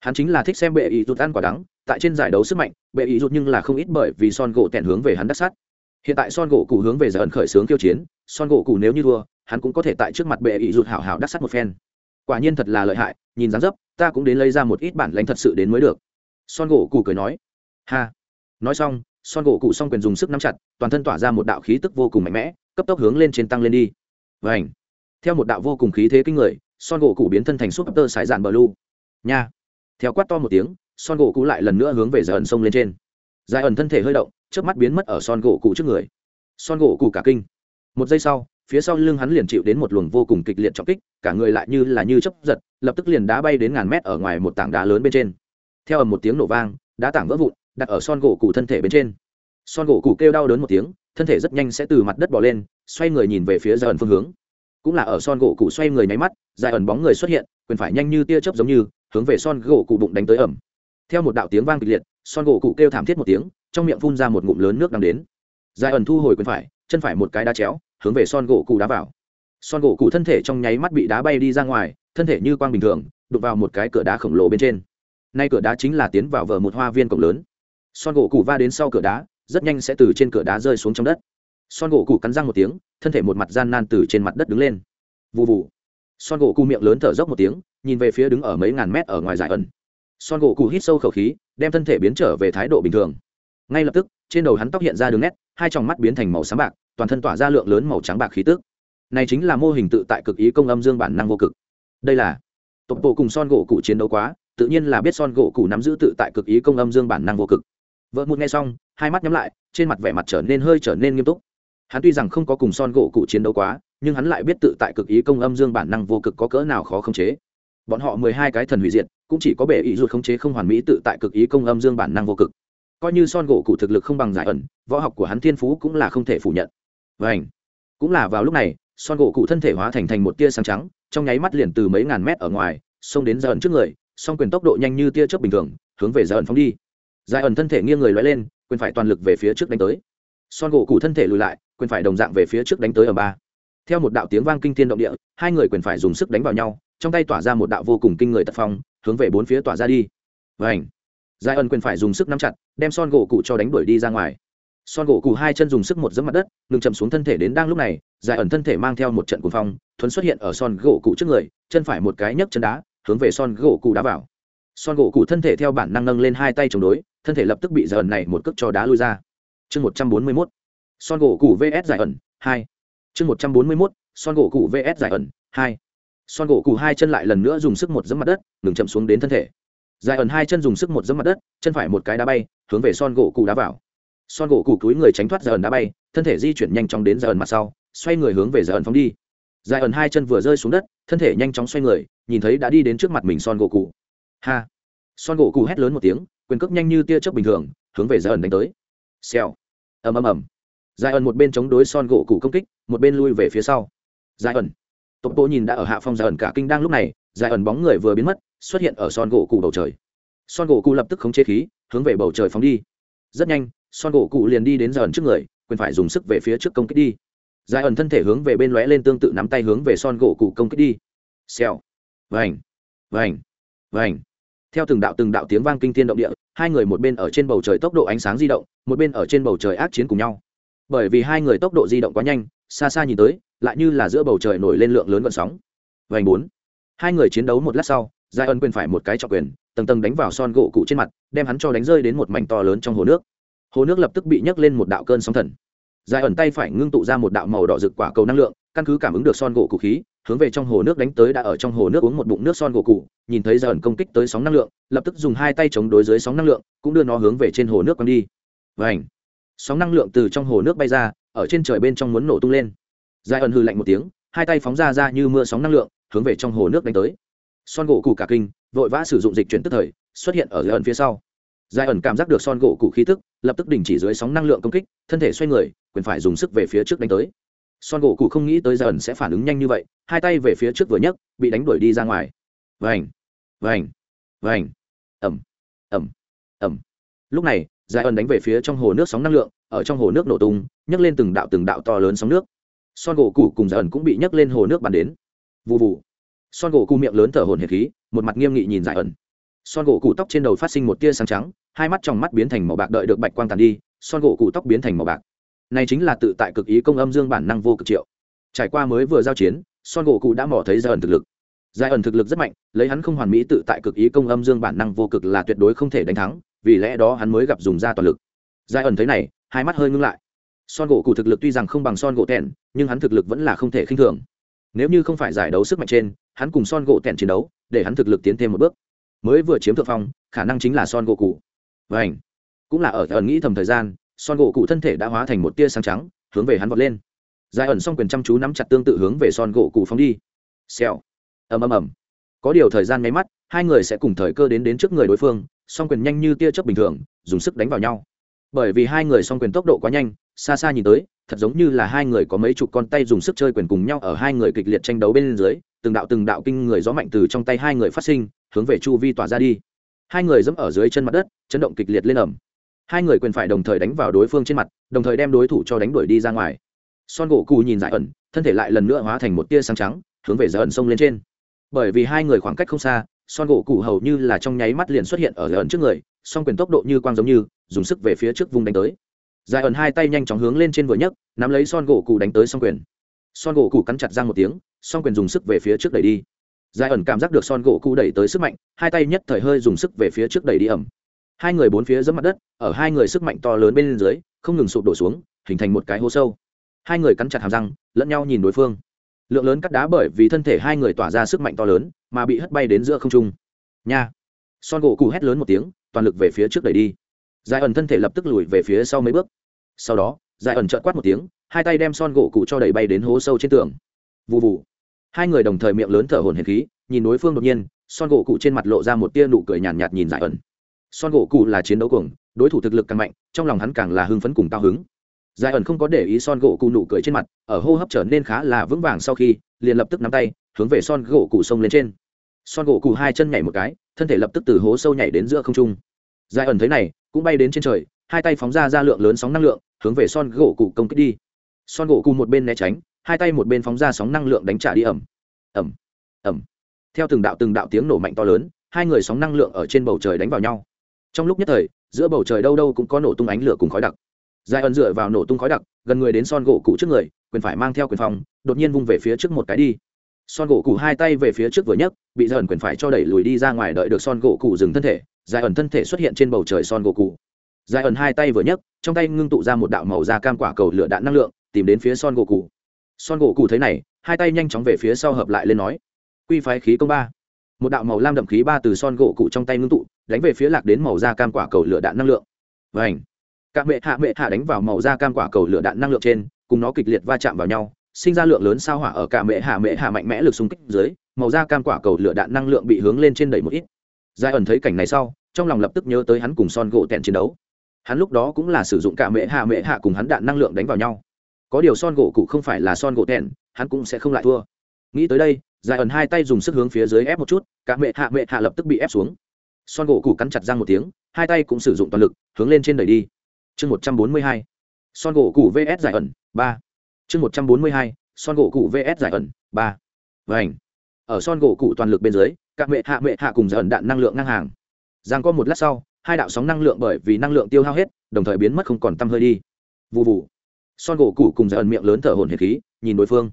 Hắn chính là thích xem bệ y rút ăn quả đắng, tại trên giải đấu sức mạnh, bệ Y rút nhưng là không ít bởi vì son gỗ tèn hướng về hắn đắc sát. Hiện tại son gỗ cụ hướng về giải ẩn khởi xướng kiêu chiến, son gỗ cụ nếu như thua, hắn cũng có thể tại trước mặt bệ Y rút hảo hảo đắc sát một phen. Quả nhiên thật là lợi hại, nhìn dáng dấp ta cũng đến lấy ra một ít bản lãnh thật sự đến mới được. Son gỗ cụ cười nói. Ha. Nói xong, son gỗ cụ xong quyền dùng sức nắm chặt, toàn thân tỏa ra một đạo khí tức vô cùng mạnh mẽ, cấp tốc hướng lên trên tăng lên đi. Vảnh theo một đạo vô cùng khí thế kinh người, son gỗ cụ biến thân thành súp tơ sải dạn bờ lu nha. Theo quát to một tiếng, son gỗ cụ lại lần nữa hướng về giờ ẩn sông lên trên. Dài ẩn thân thể hơi động trước mắt biến mất ở son gỗ cụ trước người. Son gỗ cụ cả kinh. Một giây sau phía sau lưng hắn liền chịu đến một luồng vô cùng kịch liệt trọng kích, cả người lại như là như chấp giật, lập tức liền đá bay đến ngàn mét ở ngoài một tảng đá lớn bên trên. Theo ầm một tiếng nổ vang, đá tảng vỡ vụn, đặt ở son gỗ cụ thân thể bên trên. Son gỗ cụ kêu đau đớn một tiếng, thân thể rất nhanh sẽ từ mặt đất bỏ lên, xoay người nhìn về phía giải ẩn phương hướng. Cũng là ở son gỗ cụ xoay người nháy mắt giải ẩn bóng người xuất hiện, quyền phải nhanh như tia chớp giống như, hướng về son gỗ cụ bụng đánh tới ẩm theo một đạo tiếng vang kịch liệt, son gỗ cụ kêu thảm thiết một tiếng, trong miệng phun ra một ngụm lớn nước đang đến. Dài ẩn thu hồi quyền phải, chân phải một cái đá chéo hướng về son gỗ cụ đá vào. Son gỗ cụ thân thể trong nháy mắt bị đá bay đi ra ngoài, thân thể như quang bình thường, đụng vào một cái cửa đá khổng lồ bên trên. Nay cửa đá chính là tiến vào vở một hoa viên cổng lớn. Son gỗ cụ va đến sau cửa đá, rất nhanh sẽ từ trên cửa đá rơi xuống trong đất. Son gỗ cụ cắn răng một tiếng, thân thể một mặt gian nan từ trên mặt đất đứng lên. Vụ vụ son gỗ cụ miệng lớn thở dốc một tiếng, nhìn về phía đứng ở mấy ngàn mét ở ngoài giải ẩn. Son gỗ cụ hít sâu khẩu khí, đem thân thể biến trở về thái độ bình thường. Ngay lập tức, trên đầu hắn tóc hiện ra đường nét hai tròng mắt biến thành màu sáng bạc, toàn thân tỏa ra lượng lớn màu trắng bạc khí tức. Này chính là mô hình tự tại cực ý công âm dương bản năng vô cực. Đây là tộc bộ cùng son gỗ cụ chiến đấu quá, tự nhiên là biết son gỗ cụ nắm giữ tự tại cực ý công âm dương bản năng vô cực. Vợ một nghe xong, hai mắt nhắm lại, trên mặt vẻ mặt trở nên hơi trở nên nghiêm túc. Hắn tuy rằng không có cùng son gỗ cụ chiến đấu quá, nhưng hắn lại biết tự tại cực ý công âm dương bản năng vô cực có cỡ nào khó khống chế. Bọn họ mười hai cái thần hủy diệt, cũng chỉ có bệ ý ruột khống chế không hoàn mỹ tự tại cực ý công âm dương bản năng vô cực coi như son gỗ cụ thực lực không bằng giải ẩn, võ học của hắn thiên phú cũng là không thể phủ nhận. Và ảnh cũng là vào lúc này, son gỗ cụ thân thể hóa thành thành một tia sáng trắng, trong nháy mắt liền từ mấy ngàn mét ở ngoài, xông đến giải ẩn trước người, song quyền tốc độ nhanh như tia chớp bình thường, hướng về giải ẩn phóng đi. Giải ẩn thân thể nghiêng người lóe lên, quyền phải toàn lực về phía trước đánh tới. Son gỗ cụ thân thể lùi lại, quyền phải đồng dạng về phía trước đánh tới ở ba. Theo một đạo tiếng vang kinh thiên động địa, hai người quyền phải dùng sức đánh vào nhau, trong tay tỏa ra một đạo vô cùng kinh người tật phong, hướng về bốn phía tỏa ra đi. Và ảnh giải ân quyền phải dùng sức nắm chặt, đem son gỗ cụ cho đánh đuổi đi ra ngoài. Son gỗ cụ hai chân dùng sức một dẫm mặt đất, ngừng chậm xuống thân thể đến đang lúc này giải ẩn thân thể mang theo một trận cuồng phong, thuấn xuất hiện ở son gỗ cụ trước người, chân phải một cái nhấc chân đá, hướng về son gỗ cụ đá vào. Son gỗ cụ thân thể theo bản năng nâng lên hai tay chống đối, thân thể lập tức bị giải ẩn này một cước cho đá lui ra. Chương một trăm bốn mươi mốt. Son gỗ cụ vs giải ẩn hai. Chương một trăm bốn mươi mốt. Son gỗ cụ vs giải ẩn hai. Son gỗ cụ hai chân lại lần nữa dùng sức một dẫm mặt đất, ngừng chậm xuống đến thân thể dài ẩn hai chân dùng sức một dẫm mặt đất, chân phải một cái đá bay, hướng về son gỗ cụ đá vào. Son gỗ cụ túi người tránh thoát dài ẩn đá bay, thân thể di chuyển nhanh chóng đến dài ẩn mặt sau, xoay người hướng về dài ẩn phóng đi. Dài ẩn hai chân vừa rơi xuống đất, thân thể nhanh chóng xoay người, nhìn thấy đã đi đến trước mặt mình son gỗ cụ. Ha! Son gỗ cụ hét lớn một tiếng, quyền cước nhanh như tia chớp bình thường, hướng về dài ẩn đánh tới. Xèo! Ầm ầm ầm. Dài ẩn một bên chống đối son gỗ cụ công kích, một bên lui về phía sau. Dài ẩn! Tộc bộ nhìn đã ở hạ phong dài ẩn cả kinh đang lúc này dài ẩn bóng người vừa biến mất xuất hiện ở son gỗ cụ bầu trời. Son gỗ cụ lập tức khống chế khí, hướng về bầu trời phóng đi. Rất nhanh, son gỗ cụ liền đi đến giải ẩn trước người, quyền phải dùng sức về phía trước công kích đi. Giải ẩn thân thể hướng về bên lóe lên tương tự nắm tay hướng về son gỗ cụ công kích đi. Xèo. Vành. Vành. Vành. Theo từng đạo từng đạo tiếng vang kinh thiên động địa, hai người một bên ở trên bầu trời tốc độ ánh sáng di động, một bên ở trên bầu trời ác chiến cùng nhau. Bởi vì hai người tốc độ di động quá nhanh, xa xa nhìn tới, lại như là giữa bầu trời nổi lên lượng lớn vận sóng. Vành bốn. Hai người chiến đấu một lát sau giải ân quyền phải một cái trọng quyền, tầng tầng đánh vào son gỗ cụ trên mặt, đem hắn cho đánh rơi đến một mảnh to lớn trong hồ nước. Hồ nước lập tức bị nhấc lên một đạo cơn sóng thần. Giải ẩn tay phải ngưng tụ ra một đạo màu đỏ rực quả cầu năng lượng, căn cứ cảm ứng được son gỗ cụ khí, hướng về trong hồ nước đánh tới đã ở trong hồ nước uống một bụng nước son gỗ cụ, nhìn thấy giải ẩn công kích tới sóng năng lượng, lập tức dùng hai tay chống đối dưới sóng năng lượng, cũng đưa nó hướng về trên hồ nước quăng đi. Vảnh sóng năng lượng từ trong hồ nước bay ra, ở trên trời bên trong muốn nổ tung lên. Giải ẩn hư lạnh một tiếng, hai tay phóng ra ra như mưa sóng năng lượng, hướng về trong hồ nước đánh tới son gỗ cụ cả kinh, vội vã sử dụng dịch chuyển tức thời, xuất hiện ở dưới ẩn phía sau. Giải ẩn cảm giác được son gỗ cụ khí tức, lập tức đình chỉ dưới sóng năng lượng công kích, thân thể xoay người, quyền phải dùng sức về phía trước đánh tới. Son gỗ cụ không nghĩ tới giải ẩn sẽ phản ứng nhanh như vậy, hai tay về phía trước vừa nhấc, bị đánh đuổi đi ra ngoài. Vành vành vành ẩm ẩm ẩm lúc này giải ẩn đánh về phía trong hồ nước sóng năng lượng, ở trong hồ nước nổ tung, nhấc lên từng đạo từng đạo to lớn sóng nước. Son gỗ cụ cùng giải ẩn cũng bị nhấc lên hồ nước bàn đến. Vụ vụ son gỗ cụ miệng lớn thở hồn hệt khí một mặt nghiêm nghị nhìn giải ẩn. Son gỗ cụ tóc trên đầu phát sinh một tia sáng trắng hai mắt trong mắt biến thành màu bạc đợi được bạch quang tàn đi son gỗ cụ tóc biến thành màu bạc. Này chính là tự tại cực ý công âm dương bản năng vô cực triệu. Trải qua mới vừa giao chiến son gỗ cụ đã mò thấy giải ẩn thực lực. Giải ẩn thực lực rất mạnh lấy hắn không hoàn mỹ tự tại cực ý công âm dương bản năng vô cực là tuyệt đối không thể đánh thắng vì lẽ đó hắn mới gặp dùng ra toàn lực. Giải ẩn thấy này hai mắt hơi ngưng lại. Son gỗ cụ thực lực tuy rằng không bằng son gỗ thẹn, nhưng hắn thực lực vẫn là không thể khinh thường. Nếu như không phải giải đấu sức mạnh trên hắn cùng son gỗ tèn chiến đấu, để hắn thực lực tiến thêm một bước. Mới vừa chiếm thượng phong, khả năng chính là son gỗ cụ. Và ảnh cũng là ở ẩn nghĩ thầm thời gian, son gỗ cụ thân thể đã hóa thành một tia sáng trắng, hướng về hắn vọt lên. Giải ẩn xong quyền chăm chú nắm chặt tương tự hướng về son gỗ cụ phóng đi. Xèo. Ầm ầm ầm. Có điều thời gian nháy mắt, hai người sẽ cùng thời cơ đến đến trước người đối phương, song quyền nhanh như tia chớp bình thường, dùng sức đánh vào nhau. Bởi vì hai người song quyền tốc độ quá nhanh, xa xa nhìn tới thật giống như là hai người có mấy chục con tay dùng sức chơi quyền cùng nhau ở hai người kịch liệt tranh đấu bên dưới, từng đạo từng đạo kinh người gió mạnh từ trong tay hai người phát sinh, hướng về chu vi tỏa ra đi. Hai người dẫm ở dưới chân mặt đất, chấn động kịch liệt lên ẩm. Hai người quyền phải đồng thời đánh vào đối phương trên mặt, đồng thời đem đối thủ cho đánh đuổi đi ra ngoài. Son gỗ cù nhìn giải ẩn, thân thể lại lần nữa hóa thành một tia sáng trắng, hướng về giải ẩn sông lên trên. Bởi vì hai người khoảng cách không xa, son gỗ cù hầu như là trong nháy mắt liền xuất hiện ở giải ẩn trước người, song quyền tốc độ như quang giống như, dùng sức về phía trước vùng đánh tới giải ẩn hai tay nhanh chóng hướng lên trên vừa nhấc, nắm lấy son gỗ cụ đánh tới song quyền. Son gỗ cụ cắn chặt ra một tiếng song quyền dùng sức về phía trước đẩy đi. Giải ẩn cảm giác được son gỗ cụ đẩy tới sức mạnh, hai tay nhất thời hơi dùng sức về phía trước đẩy đi ẩm. Hai người bốn phía dẫm mặt đất, ở hai người sức mạnh to lớn bên dưới, không ngừng sụp đổ xuống, hình thành một cái hố sâu. Hai người cắn chặt hàm răng, lẫn nhau nhìn đối phương. Lượng lớn cắt đá bởi vì thân thể hai người tỏa ra sức mạnh to lớn, mà bị hất bay đến giữa không trung. Nha! Son gỗ cụ hét lớn một tiếng, toàn lực về phía trước đẩy đi giải ẩn thân thể lập tức lùi về phía sau mấy bước. Sau đó giải ẩn trợn quát một tiếng hai tay đem son gỗ cụ cho đẩy bay đến hố sâu trên tường. Vụ vụ hai người đồng thời miệng lớn thở hồn hển khí nhìn đối phương đột nhiên son gỗ cụ trên mặt lộ ra một tia nụ cười nhàn nhạt, nhạt nhìn giải ẩn. Son gỗ cụ là chiến đấu cuồng đối thủ thực lực càng mạnh trong lòng hắn càng là hưng phấn cùng cao hứng. Giải ẩn không có để ý son gỗ cụ nụ cười trên mặt ở hô hấp trở nên khá là vững vàng sau khi liền lập tức nắm tay hướng về son gỗ cụ sông lên trên. Son gỗ cụ hai chân nhảy một cái thân thể lập tức từ hố sâu nhảy đến giữa không trung giải ẩn thấy này, cũng bay đến trên trời, hai tay phóng ra ra lượng lớn sóng năng lượng, hướng về son gỗ cụ công kích đi. Son gỗ cụ một bên né tránh, hai tay một bên phóng ra sóng năng lượng đánh trả đi ẩm ẩm ẩm theo từng đạo từng đạo tiếng nổ mạnh to lớn, hai người sóng năng lượng ở trên bầu trời đánh vào nhau. Trong lúc nhất thời, giữa bầu trời đâu đâu cũng có nổ tung ánh lửa cùng khói đặc. Giải ẩn dựa vào nổ tung khói đặc, gần người đến son gỗ cụ trước người, quyền phải mang theo quyền phòng, đột nhiên vung về phía trước một cái đi son gỗ cụ hai tay về phía trước vừa nhấc, bị giải ẩn quyền phải cho đẩy lùi đi ra ngoài đợi được son gỗ cụ dừng thân thể giải ẩn thân thể xuất hiện trên bầu trời son gỗ cụ giải ẩn hai tay vừa nhấc, trong tay ngưng tụ ra một đạo màu da cam quả cầu lửa đạn năng lượng, tìm đến phía son gỗ cụ son gỗ cụ thấy này, hai tay nhanh chóng về phía sau hợp lại lên nói, quy phái khí công ba. Một đạo màu lam đậm khí ba từ son gỗ cụ trong tay ngưng tụ, đánh về phía lạc đến màu da cam quả cầu lửa đạn năng lượng. Vảnh cả mẹ hạ mẹ hạ đánh vào màu da cam quả cầu lửa đạn năng lượng trên, cùng nó kịch liệt va chạm vào nhau sinh ra lượng lớn sao hỏa ở cả mẹ hạ mẹ hạ mạnh mẽ lực xung kích dưới, màu da cam quả cầu lửa đạn năng lượng bị hướng lên trên đầy một ít. Giai ẩn thấy cảnh này sau, trong lòng lập tức nhớ tới hắn cùng son gỗ tèn chiến đấu. Hắn lúc đó cũng là sử dụng cả mẹ hạ mẹ hạ cùng hắn đạn năng lượng đánh vào nhau. Có điều son gỗ cụ không phải là son gỗ tèn hắn cũng sẽ không lại thua. Nghĩ tới đây giải ẩn hai tay dùng sức hướng phía dưới ép một chút, cả mẹ hạ mẹ hạ lập tức bị ép xuống. Son gỗ cụ cắn chặt răng một tiếng, hai tay cũng sử dụng toàn lực, hướng lên trên đẩy đi. Chương một trăm bốn mươi hai. Son gỗ cụ vs giải ẩn, ba chương một trăm bốn mươi hai, son gỗ cụ vs giải ẩn, ba. Và ảnh ở son gỗ cụ toàn lực bên dưới, các mẹ hạ mẹ hạ cùng giải ẩn đạn năng lượng ngang hàng. Giang có một lát sau, hai đạo sóng năng lượng bởi vì năng lượng tiêu hao hết, đồng thời biến mất không còn t hơi đi. Vụ vụ son gỗ cụ cùng giải ẩn miệng lớn thở hồn hệt khí, nhìn đối phương.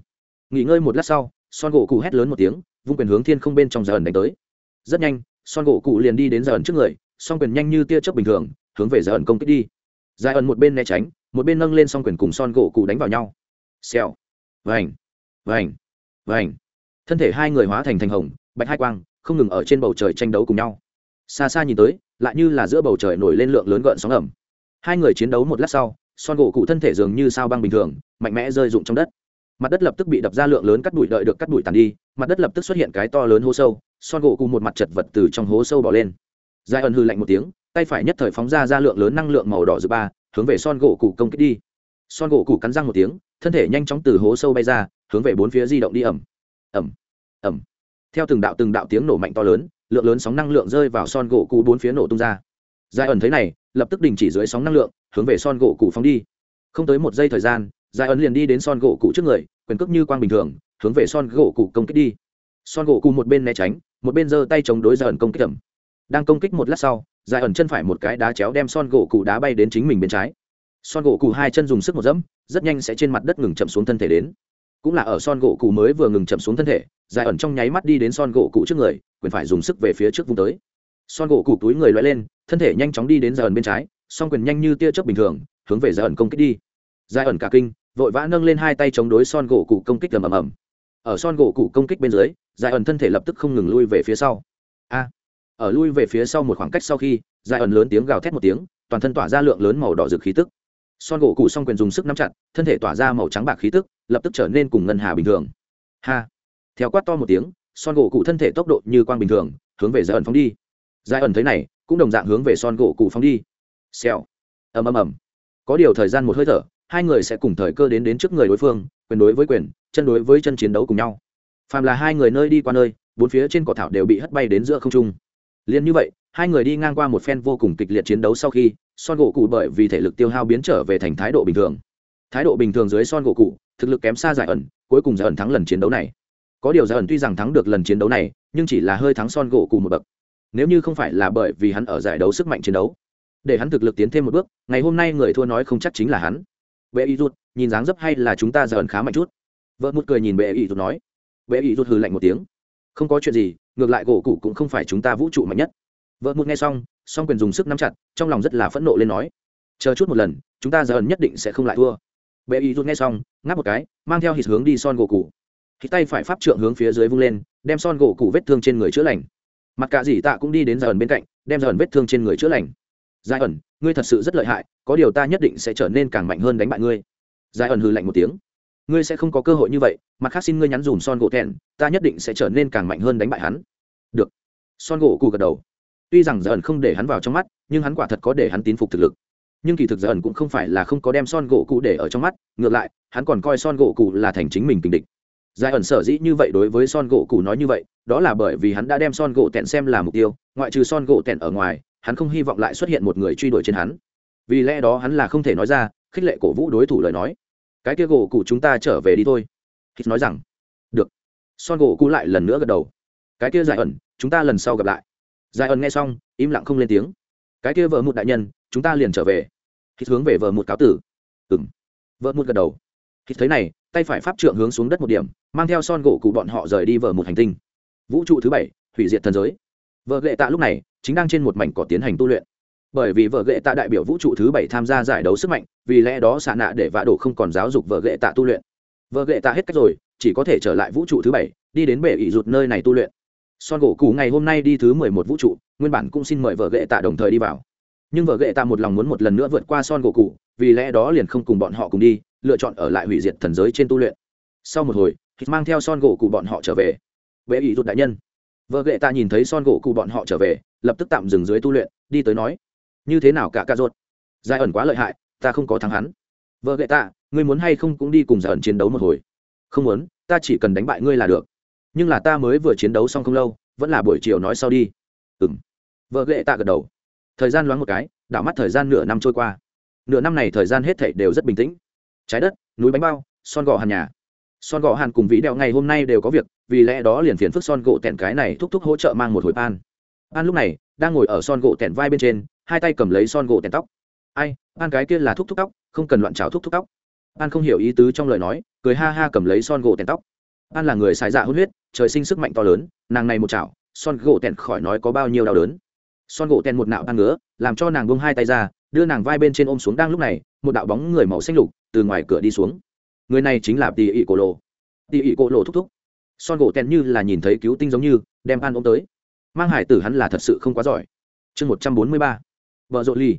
Nghỉ ngơi một lát sau, son gỗ cụ hét lớn một tiếng, vung quyền hướng thiên không bên trong giải ẩn đánh tới. Rất nhanh, son gỗ cụ liền đi đến giải ẩn trước người, song quyền nhanh như tia chớp bình thường, hướng về giải ẩn công kích đi. Giải ẩn một bên né tránh, một bên nâng lên song quyền cùng son gỗ cụ đánh vào nhau xèo. Vành. Vành. Vành. Thân thể hai người hóa thành thành hồng, bạch hai quang, không ngừng ở trên bầu trời tranh đấu cùng nhau. Xa xa nhìn tới, lại như là giữa bầu trời nổi lên lượng lớn gợn sóng ẩm. Hai người chiến đấu một lát sau, son gỗ cụ thân thể dường như sao băng bình thường, mạnh mẽ rơi rụng trong đất. Mặt đất lập tức bị đập ra lượng lớn cắt đùi đợi được cắt đùi tàn đi, mặt đất lập tức xuất hiện cái to lớn hố sâu, son gỗ cụ một mặt chật vật từ trong hố sâu bỏ lên. Giai ẩn hư lạnh một tiếng, tay phải nhất thời phóng ra ra lượng lớn năng lượng màu đỏ dự ba, hướng về son gỗ cụ công kích đi. Son gỗ cụ cắn răng một tiếng thân thể nhanh chóng từ hố sâu bay ra, hướng về bốn phía di động đi ẩm ẩm ẩm. Theo từng đạo từng đạo tiếng nổ mạnh to lớn, lượng lớn sóng năng lượng rơi vào son gỗ cụ bốn phía nổ tung ra. Giải ẩn thấy này, lập tức đình chỉ dưới sóng năng lượng, hướng về son gỗ cụ phóng đi. Không tới một giây thời gian giải ẩn liền đi đến son gỗ cụ trước người, quyền cước như quang bình thường, hướng về son gỗ cụ công kích đi. Son gỗ cụ một bên né tránh, một bên giơ tay chống đối giải ẩn công kích ẩm. Đang công kích một lát sau giải ẩn chân phải một cái đá chéo đem son gỗ cụ đá bay đến chính mình bên trái son gỗ cụ hai chân dùng sức một dẫm, rất nhanh sẽ trên mặt đất ngừng chậm xuống thân thể đến. Cũng là ở son gỗ cụ mới vừa ngừng chậm xuống thân thể, dài ẩn trong nháy mắt đi đến son gỗ cụ trước người, quyền phải dùng sức về phía trước vung tới. Son gỗ cụ túi người loay lên, thân thể nhanh chóng đi đến dài ẩn bên trái, song quyền nhanh như tia chớp bình thường, hướng về dài ẩn công kích đi. Dài ẩn cả kinh, vội vã nâng lên hai tay chống đối son gỗ cụ công kích ầm ầm ầm. Ở son gỗ cụ công kích bên dưới, dài ẩn thân thể lập tức không ngừng lui về phía sau. A! Ở lui về phía sau một khoảng cách sau khi, dài ẩn lớn tiếng gào thét một tiếng, toàn thân tỏa ra lượng lớn màu đỏ rực khí tức son gỗ cụ s o n g quyền dùng sức nắm chặt, thân thể tỏa ra màu trắng bạc khí tức, lập tức trở nên cùng ngân hà bình thường. Ha! Theo quát to một tiếng, son gỗ cụ thân thể tốc độ như quang bình thường, hướng về giải ẩn phóng đi. Giải ẩn thấy này, cũng đồng dạng hướng về son gỗ cụ phóng đi. Xèo. Ầm ầm ầm. Có điều thời gian một hơi thở, hai người sẽ cùng thời cơ đến đến trước người đối phương, quyền đối với quyền, chân đối với chân chiến đấu cùng nhau. Phàm là hai người nơi đi qua nơi, bốn phía trên cỏ thảo đều bị hất bay đến giữa không trung. Liền như vậy, hai người đi ngang qua một phen vô cùng kịch liệt chiến đấu sau khi son gỗ cụ bởi vì thể lực tiêu hao biến trở về thành thái độ bình thường. Thái độ bình thường dưới son gỗ cụ thực lực kém xa giải ẩn, cuối cùng giải ẩn thắng lần chiến đấu này. Có điều giải ẩn tuy rằng thắng được lần chiến đấu này, nhưng chỉ là hơi thắng son gỗ cụ một bậc. Nếu như không phải là bởi vì hắn ở giải đấu sức mạnh chiến đấu, để hắn thực lực tiến thêm một bước, ngày hôm nay người thua nói không chắc chính là hắn. Bệ y rút nhìn dáng dấp hay là chúng ta giải ẩn khá mạnh chút. Vợ một cười nhìn bệ y rút nói. Bệ y rút hừ lạnh một tiếng. Không có chuyện gì, ngược lại gỗ cụ cũng không phải chúng ta vũ trụ mạnh nhất vợ một nghe xong, song quyền dùng sức nắm chặt, trong lòng rất là phẫn nộ lên nói, chờ chút một lần, chúng ta giờ ẩn nhất định sẽ không lại thua. Bệ y rút nghe xong, ngáp một cái, mang theo hít hướng đi son gỗ cụ hít tay phải pháp trượng hướng phía dưới vung lên, đem son gỗ cụ vết thương trên người chữa lành. Mặt cả dì tạ cũng đi đến giờ ẩn bên cạnh, đem giờ ẩn vết thương trên người chữa lành. Giải ẩn, ngươi thật sự rất lợi hại, có điều ta nhất định sẽ trở nên càng mạnh hơn đánh bại ngươi. Giải ẩn hừ lạnh một tiếng. Ngươi sẽ không có cơ hội như vậy, mặt khác xin ngươi nhắn dùm son gỗ thẹn, ta nhất định sẽ trở nên càng mạnh hơn đánh bại hắn. Được. Son gỗ cụ gật đầu tuy rằng giờ ẩn không để hắn vào trong mắt, nhưng hắn quả thật có để hắn tín phục thực lực. Nhưng kỳ thực giờ ẩn cũng không phải là không có đem son gỗ cụ để ở trong mắt, ngược lại, hắn còn coi son gỗ cụ là thành chính mình tình địch. Giải ẩn sở dĩ như vậy đối với son gỗ cụ nói như vậy, đó là bởi vì hắn đã đem son gỗ tẹn xem là mục tiêu, ngoại trừ son gỗ tẹn ở ngoài, hắn không hy vọng lại xuất hiện một người truy đuổi trên hắn. Vì lẽ đó hắn là không thể nói ra, khích lệ cổ vũ đối thủ lời nói. Cái kia gỗ cụ chúng ta trở về đi thôi. Hít nói rằng, được. Son gỗ cụ lại lần nữa gật đầu. Cái kia giải ẩn, chúng ta lần sau gặp lại giải ẩn nghe xong, im lặng không lên tiếng. Cái kia vợ một đại nhân, chúng ta liền trở về. Hít hướng về vợ một cáo tử. Ừng vợ một gật đầu. Hít thấy này, tay phải pháp trượng hướng xuống đất một điểm, mang theo son gỗ cụ bọn họ rời đi vợ một hành tinh. Vũ trụ thứ bảy, hủy diệt thần giới. Vợ lệ tạ lúc này, chính đang trên một mảnh cỏ tiến hành tu luyện. Bởi vì vợ lệ tạ đại biểu vũ trụ thứ bảy tham gia giải đấu sức mạnh, vì lẽ đó xạ nạ để vạ đổ không còn giáo dục vợ lệ tạ tu luyện. Vợ lệ tạ hết cách rồi, chỉ có thể trở lại vũ trụ thứ bảy, đi đến bể ỷ rụt nơi này tu luyện son gỗ cũ ngày hôm nay đi thứ mười một vũ trụ nguyên bản cũng xin mời vợ gệ tạ đồng thời đi vào. Nhưng vợ gệ tạ một lòng muốn một lần nữa vượt qua son gỗ cũ, vì lẽ đó liền không cùng bọn họ cùng đi lựa chọn ở lại hủy diệt thần giới trên tu luyện. Sau một hồi hít mang theo son gỗ cụ bọn họ trở về. Bệ ý rụt đại nhân. Vợ gệ tạ nhìn thấy son gỗ cụ bọn họ trở về lập tức tạm dừng dưới tu luyện đi tới nói như thế nào cả ca rốt? Giải ẩn quá lợi hại ta không có thắng hắn. Vợ gệ tạ ngươi muốn hay không cũng đi cùng giải ẩn chiến đấu một hồi. Không muốn ta chỉ cần đánh bại ngươi là được nhưng là ta mới vừa chiến đấu xong không lâu, vẫn là buổi chiều nói sau đi. Ừng vợ ghệ tạ gật đầu. Thời gian loáng một cái, đảo mắt thời gian nửa năm trôi qua. Nửa năm này thời gian hết thảy đều rất bình tĩnh. Trái đất, núi bánh bao, son gò hàn nhà. Son gò hàn cùng vĩ đeo ngày hôm nay đều có việc, vì lẽ đó liền phiền phức son gỗ tẹn cái này thúc thúc hỗ trợ mang một hồi pan. An lúc này, đang ngồi ở son gỗ tẹn vai bên trên, hai tay cầm lấy son gỗ tẹn tóc. Ai an cái kia là thúc thúc tóc, không cần loạn trào thúc thúc tóc. An không hiểu ý tứ trong lời nói, cười ha ha cầm lấy son gỗ tẹn tóc an là người xài dạ hôn huyết, trời sinh sức mạnh to lớn, nàng này một chảo, son gỗ tẹn khỏi nói có bao nhiêu đau đớn. Son gỗ tẹn một nạo ăn ngứa, làm cho nàng bông hai tay ra, đưa nàng vai bên trên ôm xuống đang lúc này, một đạo bóng người màu xanh lục từ ngoài cửa đi xuống. Người này chính là tỉ ỉ cổ lộ. Tỉ ỉ cổ lộ thúc thúc. Son gỗ tẹn như là nhìn thấy cứu tinh giống như, đem an ôm tới. Mang hải tử hắn là thật sự không quá giỏi. Chương một trăm bốn mươi ba. Vợ rộ ly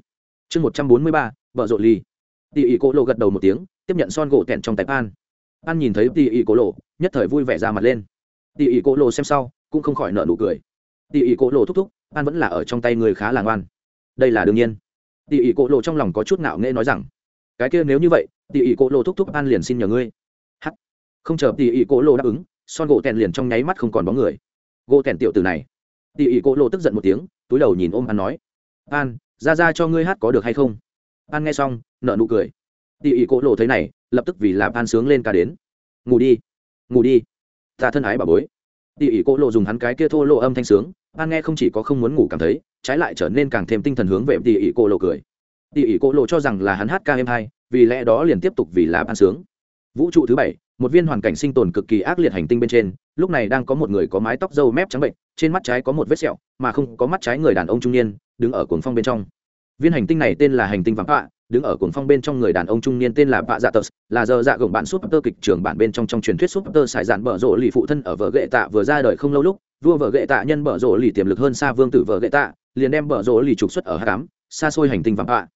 chương một trăm bốn mươi ba. Vợ rộ ly tỉ ỉ cổ lộ gật đầu một tiếng, tiếp nhận son gỗ tẹn trong tay an. An nhìn thấy tỉ ỉ cổ lộ nhất thời vui vẻ ra mặt lên. Tỉ ỉ cổ lộ xem sau, cũng không khỏi nợ nụ cười. Tỉ ỉ cổ lộ thúc thúc, an vẫn là ở trong tay người khá là ngoan. Đây là đương nhiên. Tỉ ỉ cổ lộ trong lòng có chút ngạo nghễ nói rằng, cái kia nếu như vậy tỉ ỉ cổ lộ thúc thúc an liền xin nhờ ngươi. H không chờ tỉ ỉ cổ lộ đáp ứng, son gỗ tèn liền trong nháy mắt không còn bóng người. Gỗ tèn tiểu từ này. Tỉ ỉ cổ lộ tức giận một tiếng, túi đầu nhìn ôm an nói, an, ra ra cho ngươi hát có được hay không? An nghe xong nợ nụ cười. Tỉ ỉ cổ lộ thấy này, lập tức vì làm an sướng lên cả đến. Ngủ đi ngủ đi. Ta thân ái bà bối. Tỉ ỉ cô lộ dùng hắn cái kia thô lộ âm thanh sướng, an nghe không chỉ có không muốn ngủ cảm thấy, trái lại trở nên càng thêm tinh thần hướng về tỉ ỉ cô lộ cười. Tỉ ỉ cô lộ cho rằng là hắn hát ca êm hai vì lẽ đó liền tiếp tục vì là ban sướng. Vũ trụ thứ bảy, một viên hoàn cảnh sinh tồn cực kỳ ác liệt hành tinh bên trên, lúc này đang có một người có mái tóc râu mép trắng bệnh, trên mắt trái có một vết sẹo, mà không có mắt trái người đàn ông trung niên, đứng ở cuồng phong bên trong. Viên hành tinh này tên là hành tinh vắng tọa đứng ở cuồng phong bên trong người đàn ông trung niên tên là Vạ Dạ Tật, là giờ dạ gồng bạn súp tơ kịch trưởng bản bên trong trong truyền thuyết súp tơ sải dạn bở rộ lì phụ thân ở vợ gệ tạ vừa ra đời không lâu lúc, vua vợ gệ tạ nhân bở rộ lì tiềm lực hơn xa vương tử vợ gệ tạ, liền đem bở rộ lì trục xuất ở hắc ám, xa xôi hành tinh vàng họa.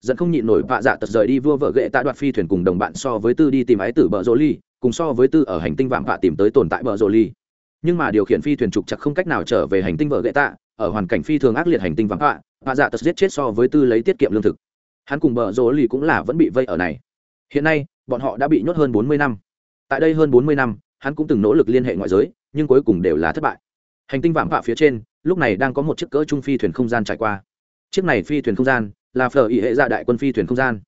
Dẫn không nhịn nổi Vạ Dạ Tật rời đi vua vợ gệ tạ đoạt phi thuyền cùng đồng bạn so với tư đi tìm ái tử bở rộ lì, cùng so với tư ở hành tinh vàng họa tìm tới tồn tại bở rộ lì. Nhưng mà điều khiển phi thuyền trục chặt không cách nào trở về hành tinh vợ gệ tạ, ở hoàn cảnh phi thường ác liệt hành tinh vàng họa, Vạ Dạ Tật giết chết so với tư lấy tiết kiệm lương thực hắn cùng bờ rỗ lì cũng là vẫn bị vây ở này. Hiện nay, bọn họ đã bị nhốt hơn bốn mươi năm. Tại đây hơn bốn mươi năm, hắn cũng từng nỗ lực liên hệ ngoại giới, nhưng cuối cùng đều là thất bại. Hành tinh vạm vạ phía trên, lúc này đang có một chiếc cỡ trung phi thuyền không gian trải qua. Chiếc này phi thuyền không gian là phở ý hệ dạ đại quân phi thuyền không gian.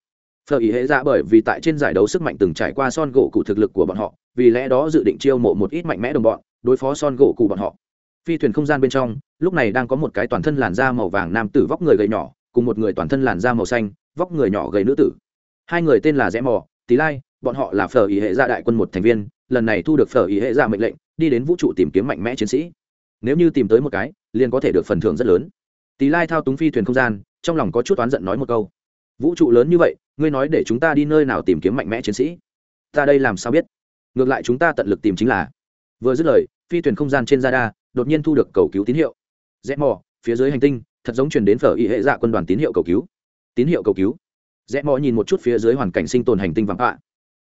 Phở ý hệ dạ bởi vì tại trên giải đấu sức mạnh từng trải qua son gỗ cụ thực lực của bọn họ, vì lẽ đó dự định chiêu mộ một ít mạnh mẽ đồng bọn, đối phó son gỗ cụ bọn họ. Phi thuyền không gian bên trong, lúc này đang có một cái toàn thân làn da màu vàng nam tử vóc người gầy nhỏ cùng một người toàn thân làn da màu xanh, vóc người nhỏ gầy nữ tử. Hai người tên là rẽ mò tí lai, bọn họ là phở ý hệ gia đại quân một thành viên, lần này thu được phở ý hệ gia mệnh lệnh, đi đến vũ trụ tìm kiếm mạnh mẽ chiến sĩ. Nếu như tìm tới một cái, liền có thể được phần thưởng rất lớn. Tí lai thao túng phi thuyền không gian, trong lòng có chút oán giận nói một câu. Vũ trụ lớn như vậy, ngươi nói để chúng ta đi nơi nào tìm kiếm mạnh mẽ chiến sĩ? Ta đây làm sao biết? Ngược lại chúng ta tận lực tìm chính là. Vừa dứt lời, phi thuyền không gian trên radar đột nhiên thu được cầu cứu tín hiệu. Rẽ mò, phía dưới hành tinh thật giống truyền đến phở y hệ dạ quân đoàn tín hiệu cầu cứu. Tín hiệu cầu cứu. Rẽ mò nhìn một chút phía dưới hoàn cảnh sinh tồn hành tinh vàng ạ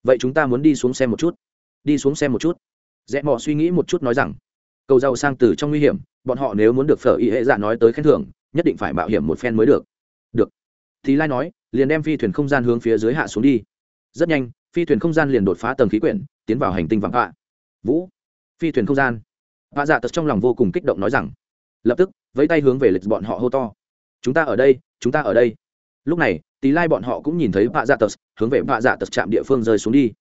vậy chúng ta muốn đi xuống xem một chút. Đi xuống xem một chút. Rẽ mò suy nghĩ một chút nói rằng, cầu giàu sang từ trong nguy hiểm, bọn họ nếu muốn được phở y hệ dạ nói tới khen thưởng, nhất định phải mạo hiểm một phen mới được. Được. Thì lai nói, liền đem phi thuyền không gian hướng phía dưới hạ xuống đi. Rất nhanh, phi thuyền không gian liền đột phá tầng khí quyển, tiến vào hành tinh vàng ạ vũ. Phi thuyền không gian. Vạ dạ tật trong lòng vô cùng kích động nói rằng, lập tức vẫy tay hướng về lịch bọn họ hô to. Chúng ta ở đây, chúng ta ở đây. Lúc này tí lai bọn họ cũng nhìn thấy vạ dạ tật, hướng về vạ dạ tật chạm địa phương rơi xuống đi.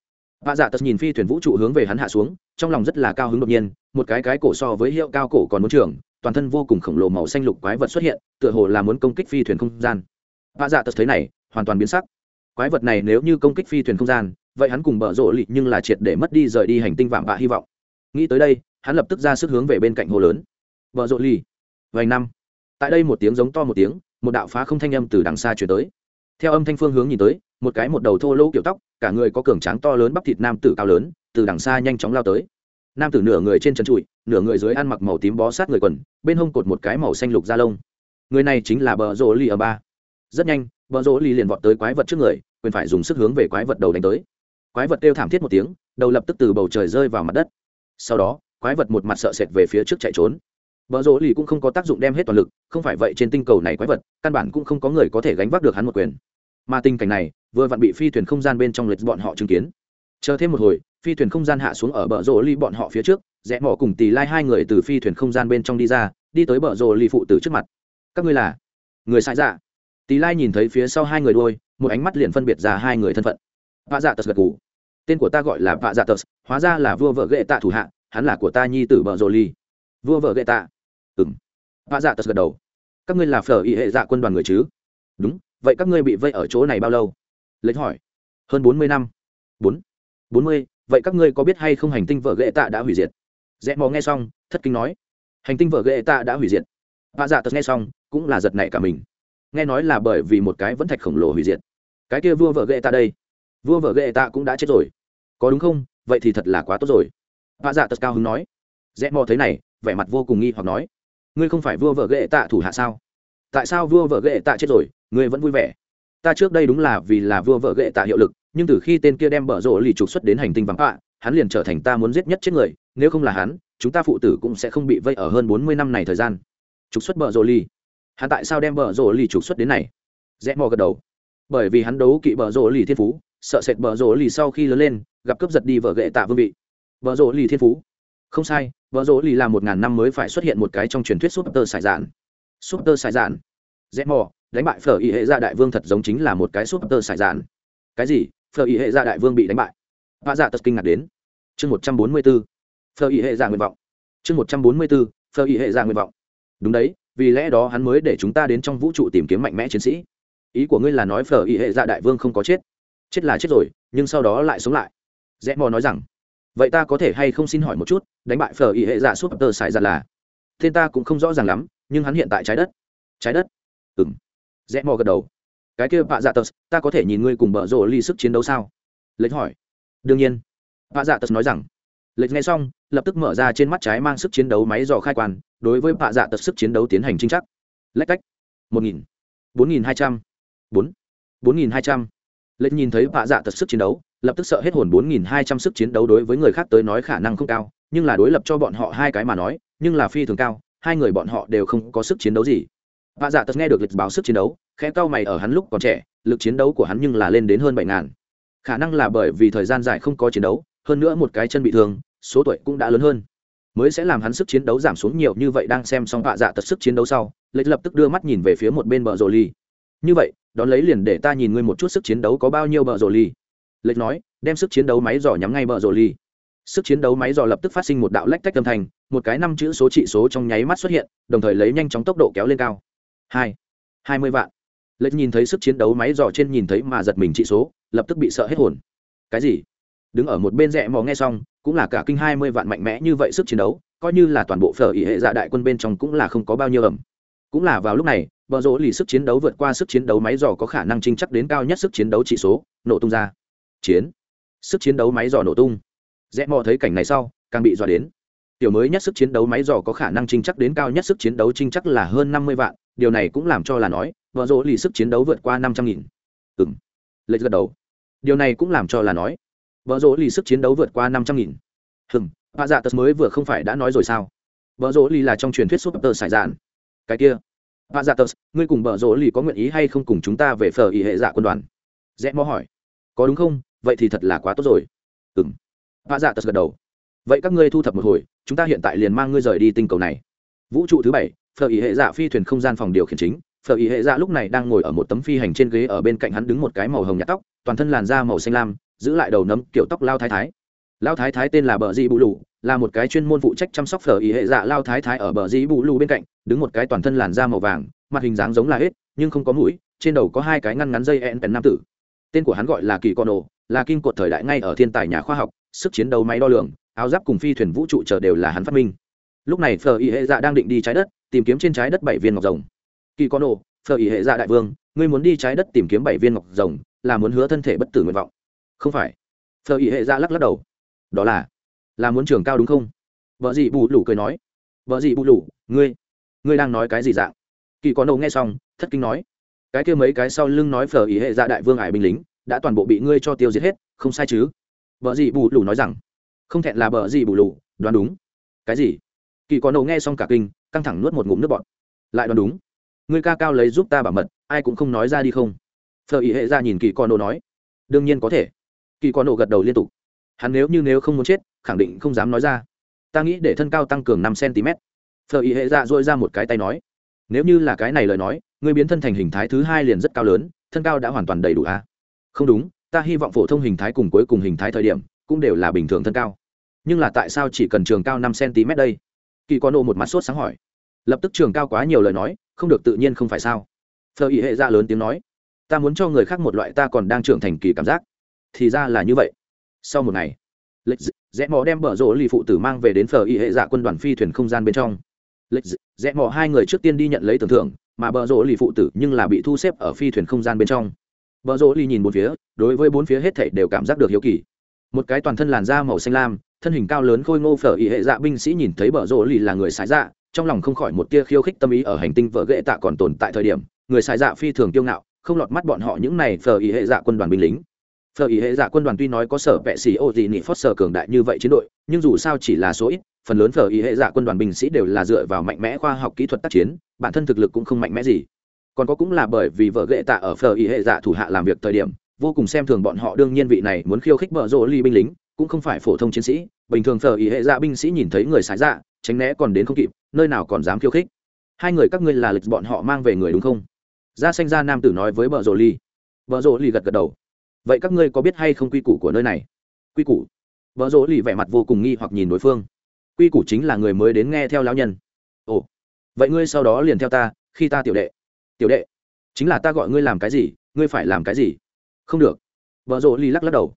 Vạ dạ tật nhìn phi thuyền vũ trụ hướng về hắn hạ xuống, trong lòng rất là cao hứng đột nhiên, một cái cái cổ so với hiệu cao cổ còn muốn trường toàn thân vô cùng khổng lồ màu xanh lục quái vật xuất hiện, tựa hồ là muốn công kích phi thuyền không gian. Vạ dạ tật thấy này, hoàn toàn biến sắc. Quái vật này nếu như công kích phi thuyền không gian, vậy hắn cùng bở rộ lì nhưng là triệt để mất đi rời đi hành tinh vạm vạ hy vọng. Nghĩ tới đây, hắn lập tức ra sức hướng về bên cạnh hồ lớn. Bờ rộ lì vài năm. Tại đây một tiếng giống to một tiếng, một đạo phá không thanh âm từ đằng xa chuyển tới. Theo âm thanh phương hướng nhìn tới, một cái một đầu thô lỗ kiểu tóc, cả người có cường tráng to lớn bắp thịt nam tử cao lớn, từ đằng xa nhanh chóng lao tới. Nam tử nửa người trên chân trụi, nửa người dưới ăn mặc màu tím bó sát người quần, bên hông cột một cái màu xanh lục da lông. Người này chính là bờ rỗ lì ở ba. Rất nhanh, bờ rỗ lì liền vọt tới quái vật trước người, quyền phải dùng sức hướng về quái vật đầu đánh tới. Quái vật kêu thảm thiết một tiếng, đầu lập tức từ bầu trời rơi vào mặt đất. Sau đó, quái vật một mặt sợ sệt về phía trước chạy trốn. Bờ rỗ lì cũng không có tác dụng đem hết toàn lực, không phải vậy trên tinh cầu này quái vật, căn bản cũng không có người có thể gánh vác được hắn một quyền. Mà tình cảnh này, vừa vặn bị phi thuyền không gian bên trong lệch bọn họ chứng kiến. Chờ thêm một hồi, phi thuyền không gian hạ xuống ở bờ rỗ lì bọn họ phía trước, rẽ mỏ cùng Tỷ Lai hai người từ phi thuyền không gian bên trong đi ra, đi tới bờ rỗ lì phụ tử trước mặt. Các ngươi là? Người sai dạ. Tỷ Lai nhìn thấy phía sau hai người đuôi, một ánh mắt liền phân biệt ra hai người thân phận. Vạ Dạ Tật gật gù. Tên của ta gọi là Vạ Dạ Tật, hóa ra là vua vợ ghệ tạ thủ hạ, hắn là của ta nhi tử bờ rỗ lì. Vua vợ ghệ tạ ừng vạ dạ tật gật đầu. Các ngươi là phở y hệ dạ quân đoàn người chứ? Đúng, vậy các ngươi bị vây ở chỗ này bao lâu? Lệnh hỏi. Hơn bốn mươi năm. Bốn. Bốn mươi, vậy các ngươi có biết hay không hành tinh vợ ghệ tạ đã hủy diệt? Rẽ mò nghe xong, thất kinh nói. Hành tinh vợ ghệ tạ đã hủy diệt. Vạ dạ tật nghe xong, cũng là giật nảy cả mình. Nghe nói là bởi vì một cái vẫn thạch khổng lồ hủy diệt. Cái kia vua vợ ghệ tạ đây. Vua vợ ghệ tạ cũng đã chết rồi. Có đúng không? Vậy thì thật là quá tốt rồi. Vạ dạ tật cao hứng nói. Rẽ mò thấy này, vẻ mặt vô cùng nghi hoặc nói ngươi không phải vua vợ ghệ tạ thủ hạ sao? Tại sao vua vợ ghệ tạ chết rồi, ngươi vẫn vui vẻ? Ta trước đây đúng là vì là vua vợ ghệ tạ hiệu lực, nhưng từ khi tên kia đem bở rộ lì trục xuất đến hành tinh vắng tọa hắn liền trở thành ta muốn giết nhất chết người, nếu không là hắn, chúng ta phụ tử cũng sẽ không bị vây ở hơn bốn mươi năm này thời gian. Trục xuất bờ rộ lì. Hắn tại sao đem bờ rộ lì trục xuất đến này? Rẽ mò gật đầu. Bởi vì hắn đấu kỵ bờ rộ lì thiên phú, sợ sệt bờ rộ lì sau khi lớn lên, gặp cướp giật đi vợ ghệ tạ vương vị. Bờ rộ lì thiên phú không sai vợ rỗ lì là một ngàn năm mới phải xuất hiện một cái trong truyền thuyết súp tơ sải dạn súp tơ sải dạn rẽ mò, đánh bại phở ý hệ gia đại vương thật giống chính là một cái súp tơ sải dạn cái gì? Phở ý hệ gia đại vương bị đánh bại. Vạ dạ tật kinh ngạc đến. Chương một trăm bốn mươi b ố phở ý hệ gia nguyện vọng. Chương một trăm bốn mươi b ố phở ý hệ gia nguyện vọng. Đúng đấy, vì lẽ đó hắn mới để chúng ta đến trong vũ trụ tìm kiếm mạnh mẽ chiến sĩ. Ý của ngươi là nói phở ý hệ gia đại vương không có chết. Chết là chết rồi, nhưng sau đó lại sống lại. Rẽ mò nói rằng vậy ta có thể hay không xin hỏi một chút, đánh bại phở ý hệ giả súp tơ xài giặt dạ là? Tên ta cũng không rõ ràng lắm, nhưng hắn hiện tại trái đất. Trái đất? Ừ m rẽ mò gật đầu. Cái kia bạ dạ tờ ta có thể nhìn ngươi cùng bợ rộ ly sức chiến đấu sao? Lệch hỏi. Đương nhiên. Bạ dạ tờ nói rằng. Lệch nghe xong, lập tức mở ra trên mắt trái mang sức chiến đấu máy dò khai quan, đối với bạ dạ tật sức chiến đấu tiến hành trinh chắc. Lách cách. Một nghìn. Bốn nghìn hai trăm. Bốn. Bốn nghìn hai trăm lệnh nhìn thấy bạ dạ tật sức chiến đấu lập tức sợ hết hồn 4.200 sức chiến đấu đối với người khác tới nói khả năng không cao nhưng là đối lập cho bọn họ hai cái mà nói nhưng là phi thường cao hai người bọn họ đều không có sức chiến đấu gì Vạ Dạ Tật nghe được lịch báo sức chiến đấu, khẽ cau mày ở hắn lúc còn trẻ, lực chiến đấu của hắn nhưng là lên đến hơn bảy ngàn. Khả năng là bởi vì thời gian dài không có chiến đấu, hơn nữa một cái chân bị thương, số tuổi cũng đã lớn hơn, mới sẽ làm hắn sức chiến đấu giảm xuống nhiều như vậy. Đang xem xong Vạ Dạ Tật sức chiến đấu sau, Lịch lập tức đưa mắt nhìn về phía một bên bờ rồ ly. Như vậy, đón lấy liền để ta nhìn ngươi một chút sức chiến đấu có bao nhiêu bờ rồ ly lệch nói, đem sức chiến đấu máy dò nhắm ngay bờ rồ ly sức chiến đấu máy dò lập tức phát sinh một đạo lách tách âm thanh, một cái năm chữ số trị số trong nháy mắt xuất hiện, đồng thời lấy nhanh chóng tốc độ kéo lên cao. Hai hai mươi vạn. Lệch nhìn thấy sức chiến đấu máy dò trên nhìn thấy mà giật mình trị số, lập tức bị sợ hết hồn. Cái gì? Đứng ở một bên rẽ mò nghe xong, cũng là cả kinh hai mươi vạn mạnh mẽ như vậy sức chiến đấu, coi như là toàn bộ phở ỉ hệ dạ đại quân bên trong cũng là không có bao nhiêu ẩm cũng là vào lúc này, vợ rỗ lì sức chiến đấu vượt qua sức chiến đấu máy dò có khả năng trinh chắc đến cao nhất sức chiến đấu trị số, nổ tung ra. Chiến. Sức chiến đấu máy dò nổ tung. Rẽ mò thấy cảnh này sau, càng bị dọa đến. Tiểu mới nhất sức chiến đấu máy dò có khả năng trinh chắc đến cao nhất sức chiến đấu trinh chắc là hơn năm mươi vạn, điều này cũng làm cho là nói, vợ rỗ lì sức chiến đấu vượt qua năm trăm nghìn. Ừng lệch gật đầu. Điều này cũng làm cho là nói, vợ rỗ lì sức chiến đấu vượt qua năm trăm nghìn. Hừng hạ dạ tật mới vừa không phải đã nói rồi sao? Vợ rỗ lì là trong truyền thuyết súp tơ sải dạn cái kia. Vạ dạ tật ngươi cùng bợ rỗ lì có nguyện ý hay không cùng chúng ta về phở ý hệ dạ quân đoàn? Rẽ mò hỏi. Có đúng không? Vậy thì thật là quá tốt rồi. Ừ m vạ dạ tật gật đầu. Vậy các ngươi thu thập một hồi, chúng ta hiện tại liền mang ngươi rời đi tinh cầu này. Vũ trụ thứ bảy, phở ý hệ dạ phi thuyền không gian phòng điều khiển chính. Phở ý hệ dạ lúc này đang ngồi ở một tấm phi hành trên ghế ở bên cạnh hắn đứng một cái màu hồng nhạt tóc, toàn thân làn da màu xanh lam, giữ lại đầu nấm kiểu tóc lao thái thái lao thái thái tên là bờ di bù lù là một cái chuyên môn phụ trách chăm sóc phở ý hệ dạ lao thái thái ở bờ di bù lù bên cạnh đứng một cái toàn thân làn da màu vàng mặt hình dáng giống là hết nhưng không có mũi trên đầu có hai cái ngăn ngắn dây en pèn nam tử. Tên của hắn gọi là kỳ con ồ là kim cột thời đại ngay ở thiên tài nhà khoa học sức chiến đấu máy đo lường áo giáp cùng phi thuyền vũ trụ chờ đều là hắn phát minh. Lúc này Phở y hệ dạ đang định đi trái đất tìm kiếm trên trái đất bảy viên ngọc rồng. Kỳ con Đồ, Phở y hệ dạ đại vương ngươi muốn đi trái đất tìm kiếm bảy viên ngọc rồng là muốn hứa thân thể bất tử nguyện vọng. Không phải. Phở y hệ dạ lắc lắc đầu đó là là muốn trường cao đúng không? Vợ Dị bù lủ cười nói. Vợ Dị bù lủ ngươi ngươi đang nói cái gì dạng? Kỳ có nâu nghe xong thất kinh nói. Cái kia mấy cái sau lưng nói phờ ý hệ ra đại vương ải binh lính đã toàn bộ bị ngươi cho tiêu diệt hết không sai chứ? Vợ Dị bù Lủ nói rằng. Không thẹn là vợ Dị bù Lủ, đoán đúng. Cái gì? Kỳ có nâu nghe xong cả kinh căng thẳng nuốt một ngụm nước bọt. Lại đoán đúng. Ngươi ca cao lấy giúp ta bảo mật ai cũng không nói ra đi không? Phờ ý hệ ra nhìn kỳ có Nô nói. Đương nhiên có thể. Kỳ có Nô gật đầu liên tục hắn nếu như nếu không muốn chết, khẳng định không dám nói ra. Ta nghĩ để thân cao tăng cường năm cm. Phờ ý hệ dạ ra dội ra một cái tay nói, nếu như là cái này lời nói người biến thân thành hình thái thứ hai liền rất cao lớn, thân cao đã hoàn toàn đầy đủ a à? không đúng, ta hy vọng phổ thông hình thái cùng cuối cùng hình thái thời điểm cũng đều là bình thường thân cao. Nhưng là tại sao chỉ cần trường cao năm cm đây? Kỳ con ô một mặt sốt sáng hỏi. Lập tức trường cao quá nhiều lời nói, không được tự nhiên không phải sao? Phờ ý hệ ra lớn tiếng nói, ta muốn cho người khác một loại ta còn đang trưởng thành kỳ cảm giác. Thì ra là như vậy sau một ngày lệch rẽ mò đem bở rộ lì phụ tử mang về đến phở y hệ dạ quân đoàn phi thuyền không gian bên trong. Lệch rẽ mò hai người trước tiên đi nhận lấy tưởng thưởng, mà bờ rộ lì phụ tử nhưng là bị thu xếp ở phi thuyền không gian bên trong. Bờ rộ lì nhìn bốn phía, đối với bốn phía hết thảy đều cảm giác được hiếu kỳ. Một cái toàn thân làn da màu xanh lam, thân hình cao lớn khôi ngô phở y hệ dạ binh sĩ nhìn thấy bờ rộ lì là người sái dạ trong lòng không khỏi một tia khiêu khích tâm ý ở hành tinh vợ ghệ tạ còn tồn tại thời điểm, người sái dạ phi thường kiêu ngạo, không lọt mắt bọn họ những này phở y hệ dạ quân đoàn binh lính phở ý hệ dạ quân đoàn tuy nói có sở vệ sĩ ô gì nị phót sở cường đại như vậy chiến đội, nhưng dù sao chỉ là số ít, phần lớn phở ý hệ dạ quân đoàn binh sĩ đều là dựa vào mạnh mẽ khoa học kỹ thuật tác chiến, bản thân thực lực cũng không mạnh mẽ gì. Còn có cũng là bởi vì vợ ghệ tạ ở phở ý hệ dạ thủ hạ làm việc thời điểm, vô cùng xem thường bọn họ, đương nhiên vị này muốn khiêu khích bợ rồ ly binh lính, cũng không phải phổ thông chiến sĩ. Bình thường phở ý hệ dạ binh sĩ nhìn thấy người xài dạ tránh né còn đến không kịp, nơi nào còn dám khiêu khích. Hai người các ngươi là lịch bọn họ mang về người đúng không? Gia xanh gia nam tử nói với bợ rồ ly. Bợ rồ ly gật gật đầu vậy các ngươi có biết hay không quy củ của nơi này? Quy củ? Vợ rỗ lì vẻ mặt vô cùng nghi hoặc nhìn đối phương. Quy củ chính là người mới đến nghe theo lão nhân. Ồ, vậy ngươi sau đó liền theo ta, khi ta tiểu đệ. Tiểu đệ, chính là ta gọi ngươi làm cái gì, ngươi phải làm cái gì? Không được. Vợ rỗ lì lắc lắc đầu.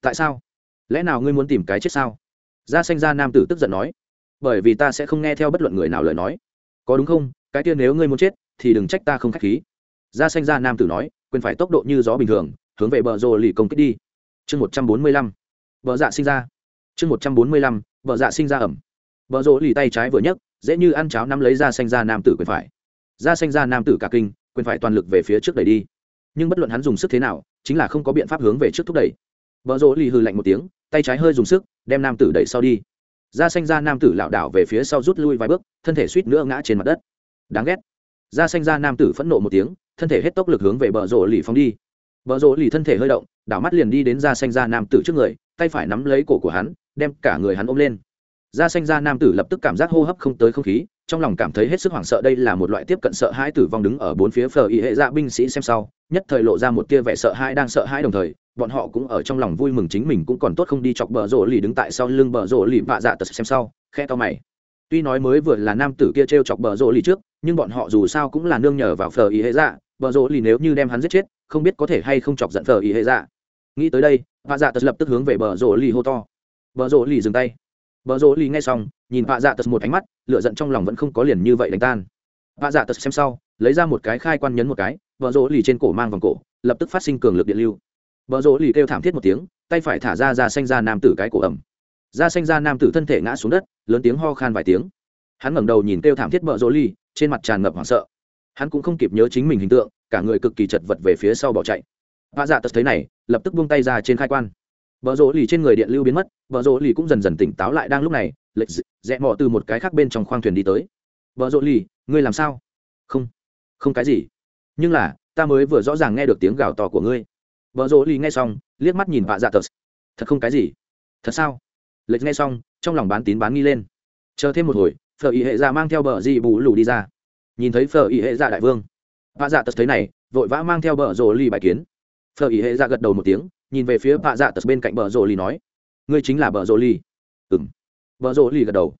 Tại sao? Lẽ nào ngươi muốn tìm cái chết sao? Gia sanh gia nam tử tức giận nói. Bởi vì ta sẽ không nghe theo bất luận người nào lời nói. Có đúng không? Cái tiên nếu ngươi muốn chết, thì đừng trách ta không k h á c h khí. Gia sanh gia nam tử nói, quyền phải tốc độ như gió bình thường hướng về bờ rồ lì công kích đi. Chương một trăm bốn mươi lăm. Vợ dạ sinh ra. Chương một trăm bốn mươi lăm. Vợ dạ sinh ra ẩm. Vợ rồ lì tay trái vừa nhấc, dễ như ăn cháo nắm lấy ra xanh ra nam tử quyền phải. Ra xanh ra nam tử cả kinh, quyền phải toàn lực về phía trước đẩy đi. Nhưng bất luận hắn dùng sức thế nào, chính là không có biện pháp hướng về trước thúc đẩy. Vợ rỗ lì hư lạnh một tiếng, tay trái hơi dùng sức, đem nam tử đẩy sau đi. Da xanh ra nam tử lảo đảo về phía sau rút lui vài bước, thân thể suýt nữa ngã trên mặt đất. Đáng ghét. Da xanh ra nam tử phẫn nộ một tiếng, thân thể hết tốc lực hướng về bờ rỗ lì phóng đi vợ rỗ lì thân thể hơi động, đảo mắt liền đi đến da xanh da nam tử trước người, tay phải nắm lấy cổ của hắn, đem cả người hắn ôm lên. Da xanh da nam tử lập tức cảm giác hô hấp không tới không khí, trong lòng cảm thấy hết sức hoảng sợ đây là một loại tiếp cận sợ hãi tử vong đứng ở bốn phía phờ y hệ dạ binh sĩ xem sau, nhất thời lộ ra một tia vẻ sợ hãi đang sợ hãi đồng thời, bọn họ cũng ở trong lòng vui mừng chính mình cũng còn tốt không đi chọc bờ rỗ lì đứng tại sau lưng bờ rỗ lì vạ dạ tật xem sau khe to mày. Tuy nói mới vừa là nam tử kia t r e o chọc bờ rỗ lì trước, nhưng bọn họ dù sao cũng là nương nhờ vào phờ y hệ dạ bờ rỗ lì nếu như đem hắn giết chết không biết có thể hay không chọc giận phờ ý hệ dạ. Nghĩ tới đây, vạ dạ tật lập tức hướng về bờ rỗ lì hô to. Bờ rỗ lì dừng tay. Bờ rỗ lì nghe xong, nhìn vạ dạ tật một ánh mắt lựa giận trong lòng vẫn không có liền như vậy đánh tan. Vạ dạ tật xem sau, lấy ra một cái khai quan nhấn một cái, bờ rỗ lì trên cổ mang vòng cổ, lập tức phát sinh cường lực điện lưu. Bờ rỗ lì kêu thảm thiết một tiếng, tay phải thả ra ra xanh ra nam tử cái cổ ẩm. Ra xanh ra nam tử thân thể ngã xuống đất, lớn tiếng ho khan vài tiếng. Hắn ngẩng đầu nhìn kêu thảm thiết bờ rỗ lì, trên mặt tràn ngập hoảng sợ hắn cũng không kịp nhớ chính mình hình tượng, cả người cực kỳ chật vật về phía sau bỏ chạy. Vạ dạ tật thấy này, lập tức buông tay ra trên khai quan. Vợ rỗ lì trên người điện lưu biến mất vợ rỗ lì cũng dần dần tỉnh táo lại đang lúc này, lệch rẽ mò từ một cái khác bên trong khoang thuyền đi tới. Vợ rỗ lì, ngươi làm sao? Không không cái gì. Nhưng là, ta mới vừa rõ ràng nghe được tiếng gào to của ngươi. Vợ rỗ lì nghe xong, liếc mắt nhìn vạ dạ tật. Thật không cái gì? Thật sao? Lệch nghe xong, trong lòng bán tín bán nghi lên. Chờ thêm một hồi, phở ý hệ ra mang theo bờ dị bù lù đi ra nhìn thấy phở ý hệ dạ đại vương. Vạ dạ tật thấy này, vội vã mang theo bờ rồ lì bài kiến. Phở ý hệ dạ gật đầu một tiếng, nhìn về phía vạ dạ tật bên cạnh bờ rồ lì nói, ngươi chính là bờ rồ lì. Ừ m bờ rồ lì gật đầu.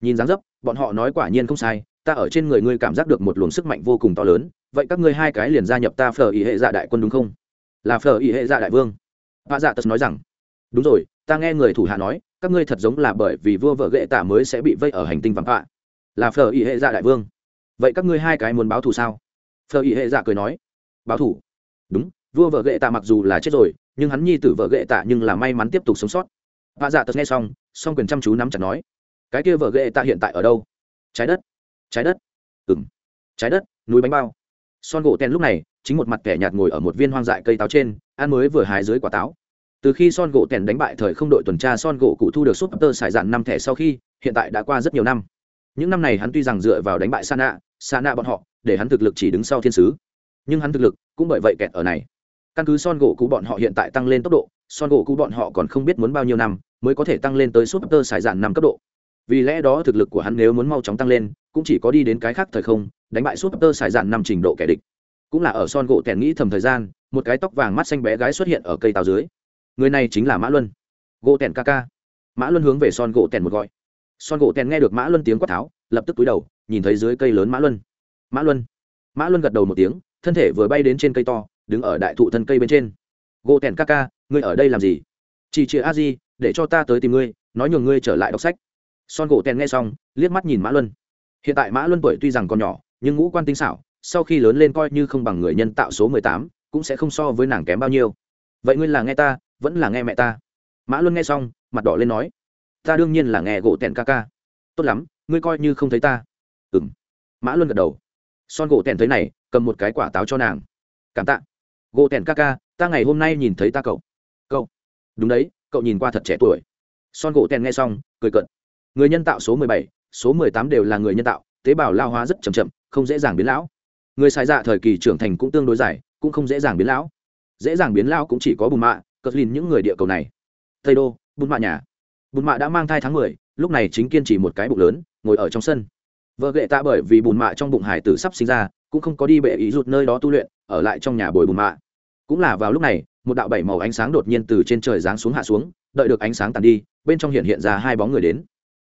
Nhìn dáng dấp, bọn họ nói quả nhiên không sai, ta ở trên người ngươi cảm giác được một luồng sức mạnh vô cùng to lớn, vậy các ngươi hai cái liền gia nhập ta phở ý hệ dạ đại quân đúng không? Là phở ý hệ dạ đại vương. Vạ dạ tật nói rằng, đúng rồi, ta nghe người thủ hạ nói, các ngươi thật giống là bởi vì vua vợ ghệ tả mới sẽ bị vây ở hành tinh vắng vạ. Là phở ý hệ dạ đại vương vậy các ngươi hai cái muốn báo thù sao? Phở ý hệ dạ cười nói. Báo thù? Đúng, vua vợ gệ tạ mặc dù là chết rồi, nhưng hắn nhi tử vợ gệ tạ nhưng là may mắn tiếp tục sống sót. Vạ dạ tật nghe xong, song quyền chăm chú nắm chặt nói. Cái kia vợ ghệ tạ hiện tại ở đâu? Trái đất. Trái đất. Ừng trái đất, núi bánh bao. Son gỗ ten lúc này, chính một mặt kẻ nhạt ngồi ở một viên hoang dại cây táo trên, ăn mới vừa hái dưới quả táo. Từ khi son gỗ tèn đánh bại thời không đội tuần tra, son gỗ cụ thu được súp tơ sải dạn năm thẻ sau khi, hiện tại đã qua rất nhiều năm. Những năm này hắn tuy rằng dựa vào đánh bại san ạ xa nạ bọn họ, để hắn thực lực chỉ đứng sau thiên sứ. Nhưng hắn thực lực cũng bởi vậy kẹt ở này. Căn cứ son gỗ cũ bọn họ hiện tại tăng lên tốc độ, son gỗ cũ bọn họ còn không biết muốn bao nhiêu năm mới có thể tăng lên tới súp tơ sải dạn năm cấp độ. Vì lẽ đó thực lực của hắn nếu muốn mau chóng tăng lên, cũng chỉ có đi đến cái khác thời không, đánh bại súp tơ sải dạn năm trình độ kẻ địch. Cũng là ở son gỗ tẻn nghĩ thầm thời gian, một cái tóc vàng mắt xanh bé gái xuất hiện ở cây tàu dưới. Người này chính là mã luân. Gỗ tẻn ca ca. Mã luân hướng về son gỗ tẻn một gọi. Son gỗ tẻn nghe được mã luân tiếng quát tháo, lập tức túi đầu nhìn thấy dưới cây lớn mã luân. Mã luân. Mã luân gật đầu một tiếng, thân thể vừa bay đến trên cây to, đứng ở đại thụ thân cây bên trên. Gỗ tèn ca ca, ngươi ở đây làm gì? Chỉ chịa a di, để cho ta tới tìm ngươi, nói nhường ngươi trở lại đọc sách. Son gỗ tèn nghe xong, liếc mắt nhìn mã luân. Hiện tại mã luân tuổi tuy rằng còn nhỏ, nhưng ngũ quan tinh xảo, sau khi lớn lên coi như không bằng người nhân tạo số mười tám, cũng sẽ không so với nàng kém bao nhiêu. Vậy ngươi là nghe ta, vẫn là nghe mẹ ta? Mã luân nghe xong, mặt đỏ lên nói. Ta đương nhiên là nghe gỗ tèn ca ca. Tốt lắm, ngươi coi như không thấy ta ừng mã luân gật đầu. Son gỗ tèn thấy này, cầm một cái quả táo cho nàng. Cảm tạ. Gỗ tèn ca ca, ta ngày hôm nay nhìn thấy ta cậu. Cậu. Đúng đấy, cậu nhìn qua thật trẻ tuổi. Son gỗ tèn nghe xong, cười cận người nhân tạo số mười bảy, số mười tám đều là người nhân tạo, tế bào lao hóa rất chậm chậm, không dễ dàng biến lão. Người xài dạ thời kỳ trưởng thành cũng tương đối dài, cũng không dễ dàng biến lão. Dễ dàng biến lão cũng chỉ có bùn mạ cất lìn những người địa cầu này. Tây đô, bùn mạ nhà. Bùn mạ đã mang thai tháng mười, lúc này chính kiên trì một cái bụng lớn, ngồi ở trong sân vợ ghệ tạ bởi vì bùn mạ trong bụng hải tử sắp sinh ra, cũng không có đi bệ ý rụt nơi đó tu luyện, ở lại trong nhà bồi bùn mạ. Cũng là vào lúc này, một đạo bảy màu ánh sáng đột nhiên từ trên trời giáng xuống hạ xuống, đợi được ánh sáng tàn đi, bên trong hiện hiện ra hai bóng người đến.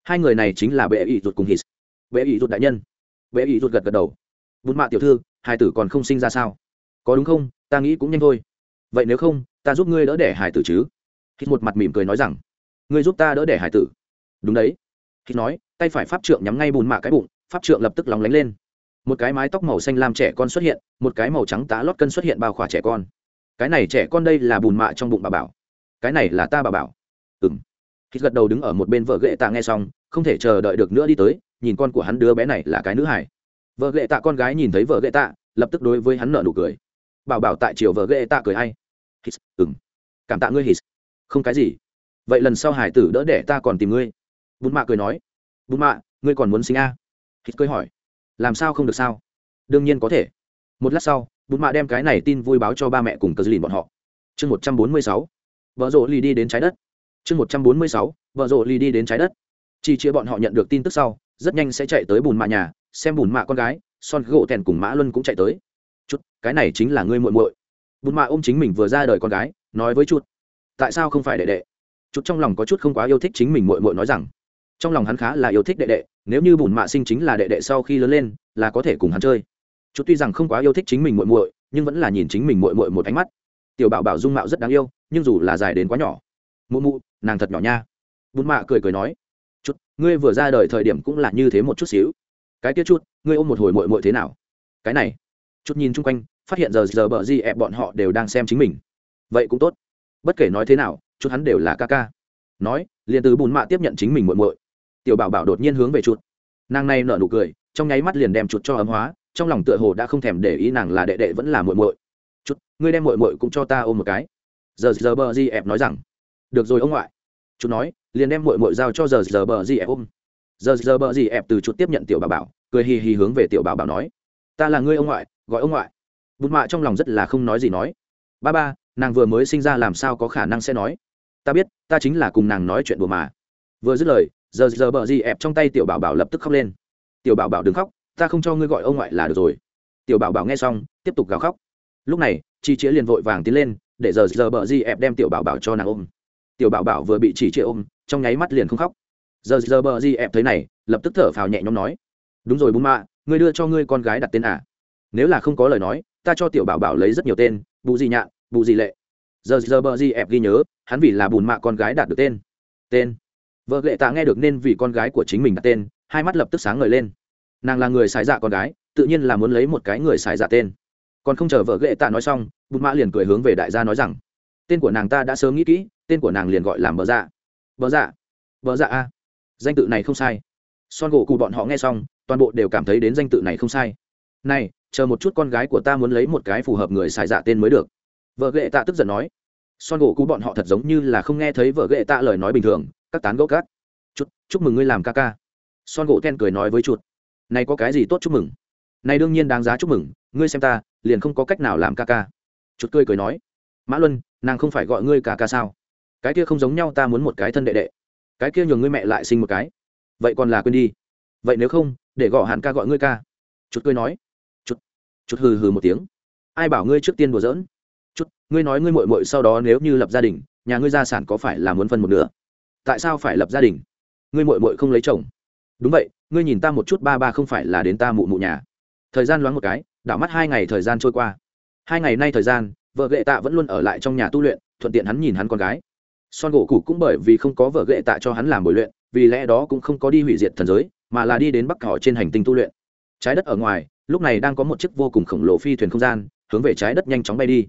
Hai người này chính là bệ ý rụt cùng hít bệ ý rụt đại nhân. Bệ ý rụt gật gật đầu. Bùn mạ tiểu thư hải tử còn không sinh ra sao? Có đúng không? Ta nghĩ cũng nhanh thôi. Vậy nếu không, ta giúp ngươi đỡ đẻ hải tử chứ? Hít một mặt mỉm cười nói rằng, ngươi giúp ta đỡ đẻ hải tử. Đúng đấy. Hít nói, tay phải pháp trượng nhắm ngay bùn mạ cái bụng pháp trượng lập tức lóng lánh lên. Một cái mái tóc màu xanh lam trẻ con xuất hiện, một cái màu trắng tá lót cân xuất hiện bao khỏa trẻ con. Cái này trẻ con đây là bùn mạ trong bụng bà bảo. Cái này là ta bà bảo. Ừng hít gật đầu đứng ở một bên vợ ghệ tạ nghe xong, không thể chờ đợi được nữa đi tới, nhìn con của hắn đứa bé này là cái nữ hải vợ ghệ tạ con gái nhìn thấy vợ ghệ tạ, lập tức đối với hắn nợ nụ cười. Bảo bảo tại chiều vợ ghệ tạ cười hay. Hít ừng cảm tạ ngươi, hít. Không cái gì. Vậy lần sau hải tử đỡ để ta còn tìm ngươi. Bùn mạ cười nói. Bùn mạ, ngươi còn muốn sinh a? à? Hít cười hỏi, làm sao không được sao? Đương nhiên có thể. Một lát sau bùn mạ đem cái này tin vui báo cho ba mẹ cùng cờ dìn bọn họ. Chương một trăm bốn mươi sáu, vợ rộ lì đi đến trái đất. Chương một trăm bốn mươi sáu, vợ rộ lì đi đến trái đất. Chỉ chia bọn họ nhận được tin tức sau, rất nhanh sẽ chạy tới bùn mạ nhà, xem bùn mạ con gái, son gỗ tèn cùng mã luân cũng chạy tới. Chút, cái này chính là ngươi muội muội. Bùn mạ ôm chính mình vừa ra đời con gái, nói với chút, tại sao không phải đệ đệ? Chút trong lòng có chút không quá yêu thích chính mình muội muội nói rằng, trong lòng hắn khá là yêu thích đệ đệ nếu như bùn mạ sinh chính là đệ đệ sau khi lớn lên, là có thể cùng hắn chơi. Chút tuy rằng không quá yêu thích chính mình muội muội, nhưng vẫn là nhìn chính mình muội muội một ánh mắt. Tiểu bảo bảo dung mạo rất đáng yêu, nhưng dù là dài đến quá nhỏ. Mụ mụ, nàng thật nhỏ nha. Bùn mạ cười cười nói, chút, ngươi vừa ra đời thời điểm cũng là như thế một chút xíu. Cái kia chút, ngươi ôm một hồi muội muội thế nào? Cái này, chút nhìn chung quanh, phát hiện giờ giờ bờ di ẹp bọn họ đều đang xem chính mình. Vậy cũng tốt. Bất kể nói thế nào, chút hắn đều là ca ca. Nói, liền từ bùn mạ tiếp nhận chính mình muội muội tiểu bảo bảo đột nhiên hướng về chuột. Nàng này nở nụ cười, trong nháy mắt liền đem chuột cho ấm hóa, trong lòng tựa hồ đã không thèm để ý nàng là đệ đệ vẫn là muội muội. Chút ngươi đem muội muội cũng cho ta ôm một cái. Giờ giờ bờ di ẹp nói rằng. Được rồi ông ngoại. Chút nói, liền đem muội muội giao cho giờ giờ bờ di ẹp ôm. Giờ giờ bờ di ẹp từ chút tiếp nhận tiểu bảo bảo, cười hì hì hướng về tiểu bảo bảo nói. Ta là ngươi ông ngoại, gọi ông ngoại. Bụt mạ trong lòng rất là không nói gì nói. Ba ba, nàng vừa mới sinh ra làm sao có khả năng sẽ nói? Ta biết, ta chính là cùng nàng nói chuyện đùa mà. Vừa dứt lời giờ giờ bờ gì ép trong tay tiểu bảo bảo lập tức khóc lên. Tiểu bảo bảo đừng khóc, ta không cho ngươi gọi ông ngoại là được rồi. Tiểu bảo bảo nghe xong, tiếp tục gào khóc. Lúc này chị chĩa liền vội vàng tiến lên, để giờ giờ bờ gì ép đem tiểu bảo bảo cho nàng ôm. Tiểu bảo bảo vừa bị chỉ chĩa ôm, trong nháy mắt liền không khóc. Giờ giờ bờ gì ép thấy này, lập tức thở phào nhẹ nhõm nói, đúng rồi bùm mạ, ngươi đưa cho ngươi con gái đặt tên à? Nếu là không có lời nói, ta cho tiểu bảo bảo lấy rất nhiều tên, bù gì nhạn, bù gì lệ. Giờ giờ bờ gì ép ghi nhớ, hắn vì là bùn mạ con gái đạt được tên. Tên vợ lệ tạ nghe được nên vì con gái của chính mình đặt tên, hai mắt lập tức sáng ngời lên. Nàng là người xài dạ con gái, tự nhiên là muốn lấy một cái người xài dạ tên. Còn không chờ vợ lệ tạ nói xong, bụt mã liền cười hướng về đại gia nói rằng, tên của nàng ta đã sớm nghĩ kỹ, tên của nàng liền gọi là bờ dạ. Bờ dạ? Bờ dạ a? Danh tự này không sai. Son gỗ cụ bọn họ nghe xong, toàn bộ đều cảm thấy đến danh tự này không sai. Này, chờ một chút con gái của ta muốn lấy một cái phù hợp người xài dạ tên mới được. Vợ ghệ tạ tức giận nói. Son gỗ cụ bọn họ thật giống như là không nghe thấy vợ ghệ tạ lời nói bình thường các tán gỗ cát chút chúc mừng ngươi làm ca ca. Son gỗ ten cười nói với chuột. Này có cái gì tốt chúc mừng? Này đương nhiên đáng giá chúc mừng, ngươi xem ta, liền không có cách nào làm ca ca. Chuột cười cười nói. Mã luân, nàng không phải gọi ngươi ca ca sao? Cái kia không giống nhau ta muốn một cái thân đệ đệ. Cái kia nhường ngươi mẹ lại sinh một cái. Vậy còn là quên đi. Vậy nếu không, để gọi hàn ca gọi ngươi ca. Chút cười nói. Chút chút hừ hừ một tiếng. Ai bảo ngươi trước tiên đùa giỡn? Chút ngươi nói ngươi mội mội sau đó nếu như lập gia đình, nhà ngươi gia sản có phải là muốn phân một nửa? Tại sao phải lập gia đình? Ngươi mội mội không lấy chồng. Đúng vậy, ngươi nhìn ta một chút ba ba không phải là đến ta mụ mụ nhà. Thời gian loáng một cái, đảo mắt hai ngày thời gian trôi qua. Hai ngày nay thời gian, vợ gệ tạ vẫn luôn ở lại trong nhà tu luyện, thuận tiện hắn nhìn hắn con gái. Son gỗ cụ cũng bởi vì không có vợ gệ tạ cho hắn làm bồi luyện, vì lẽ đó cũng không có đi hủy diệt thần giới, mà là đi đến bắc họ trên hành tinh tu luyện. Trái đất ở ngoài, lúc này đang có một chiếc vô cùng khổng lồ phi thuyền không gian, hướng về trái đất nhanh chóng bay đi.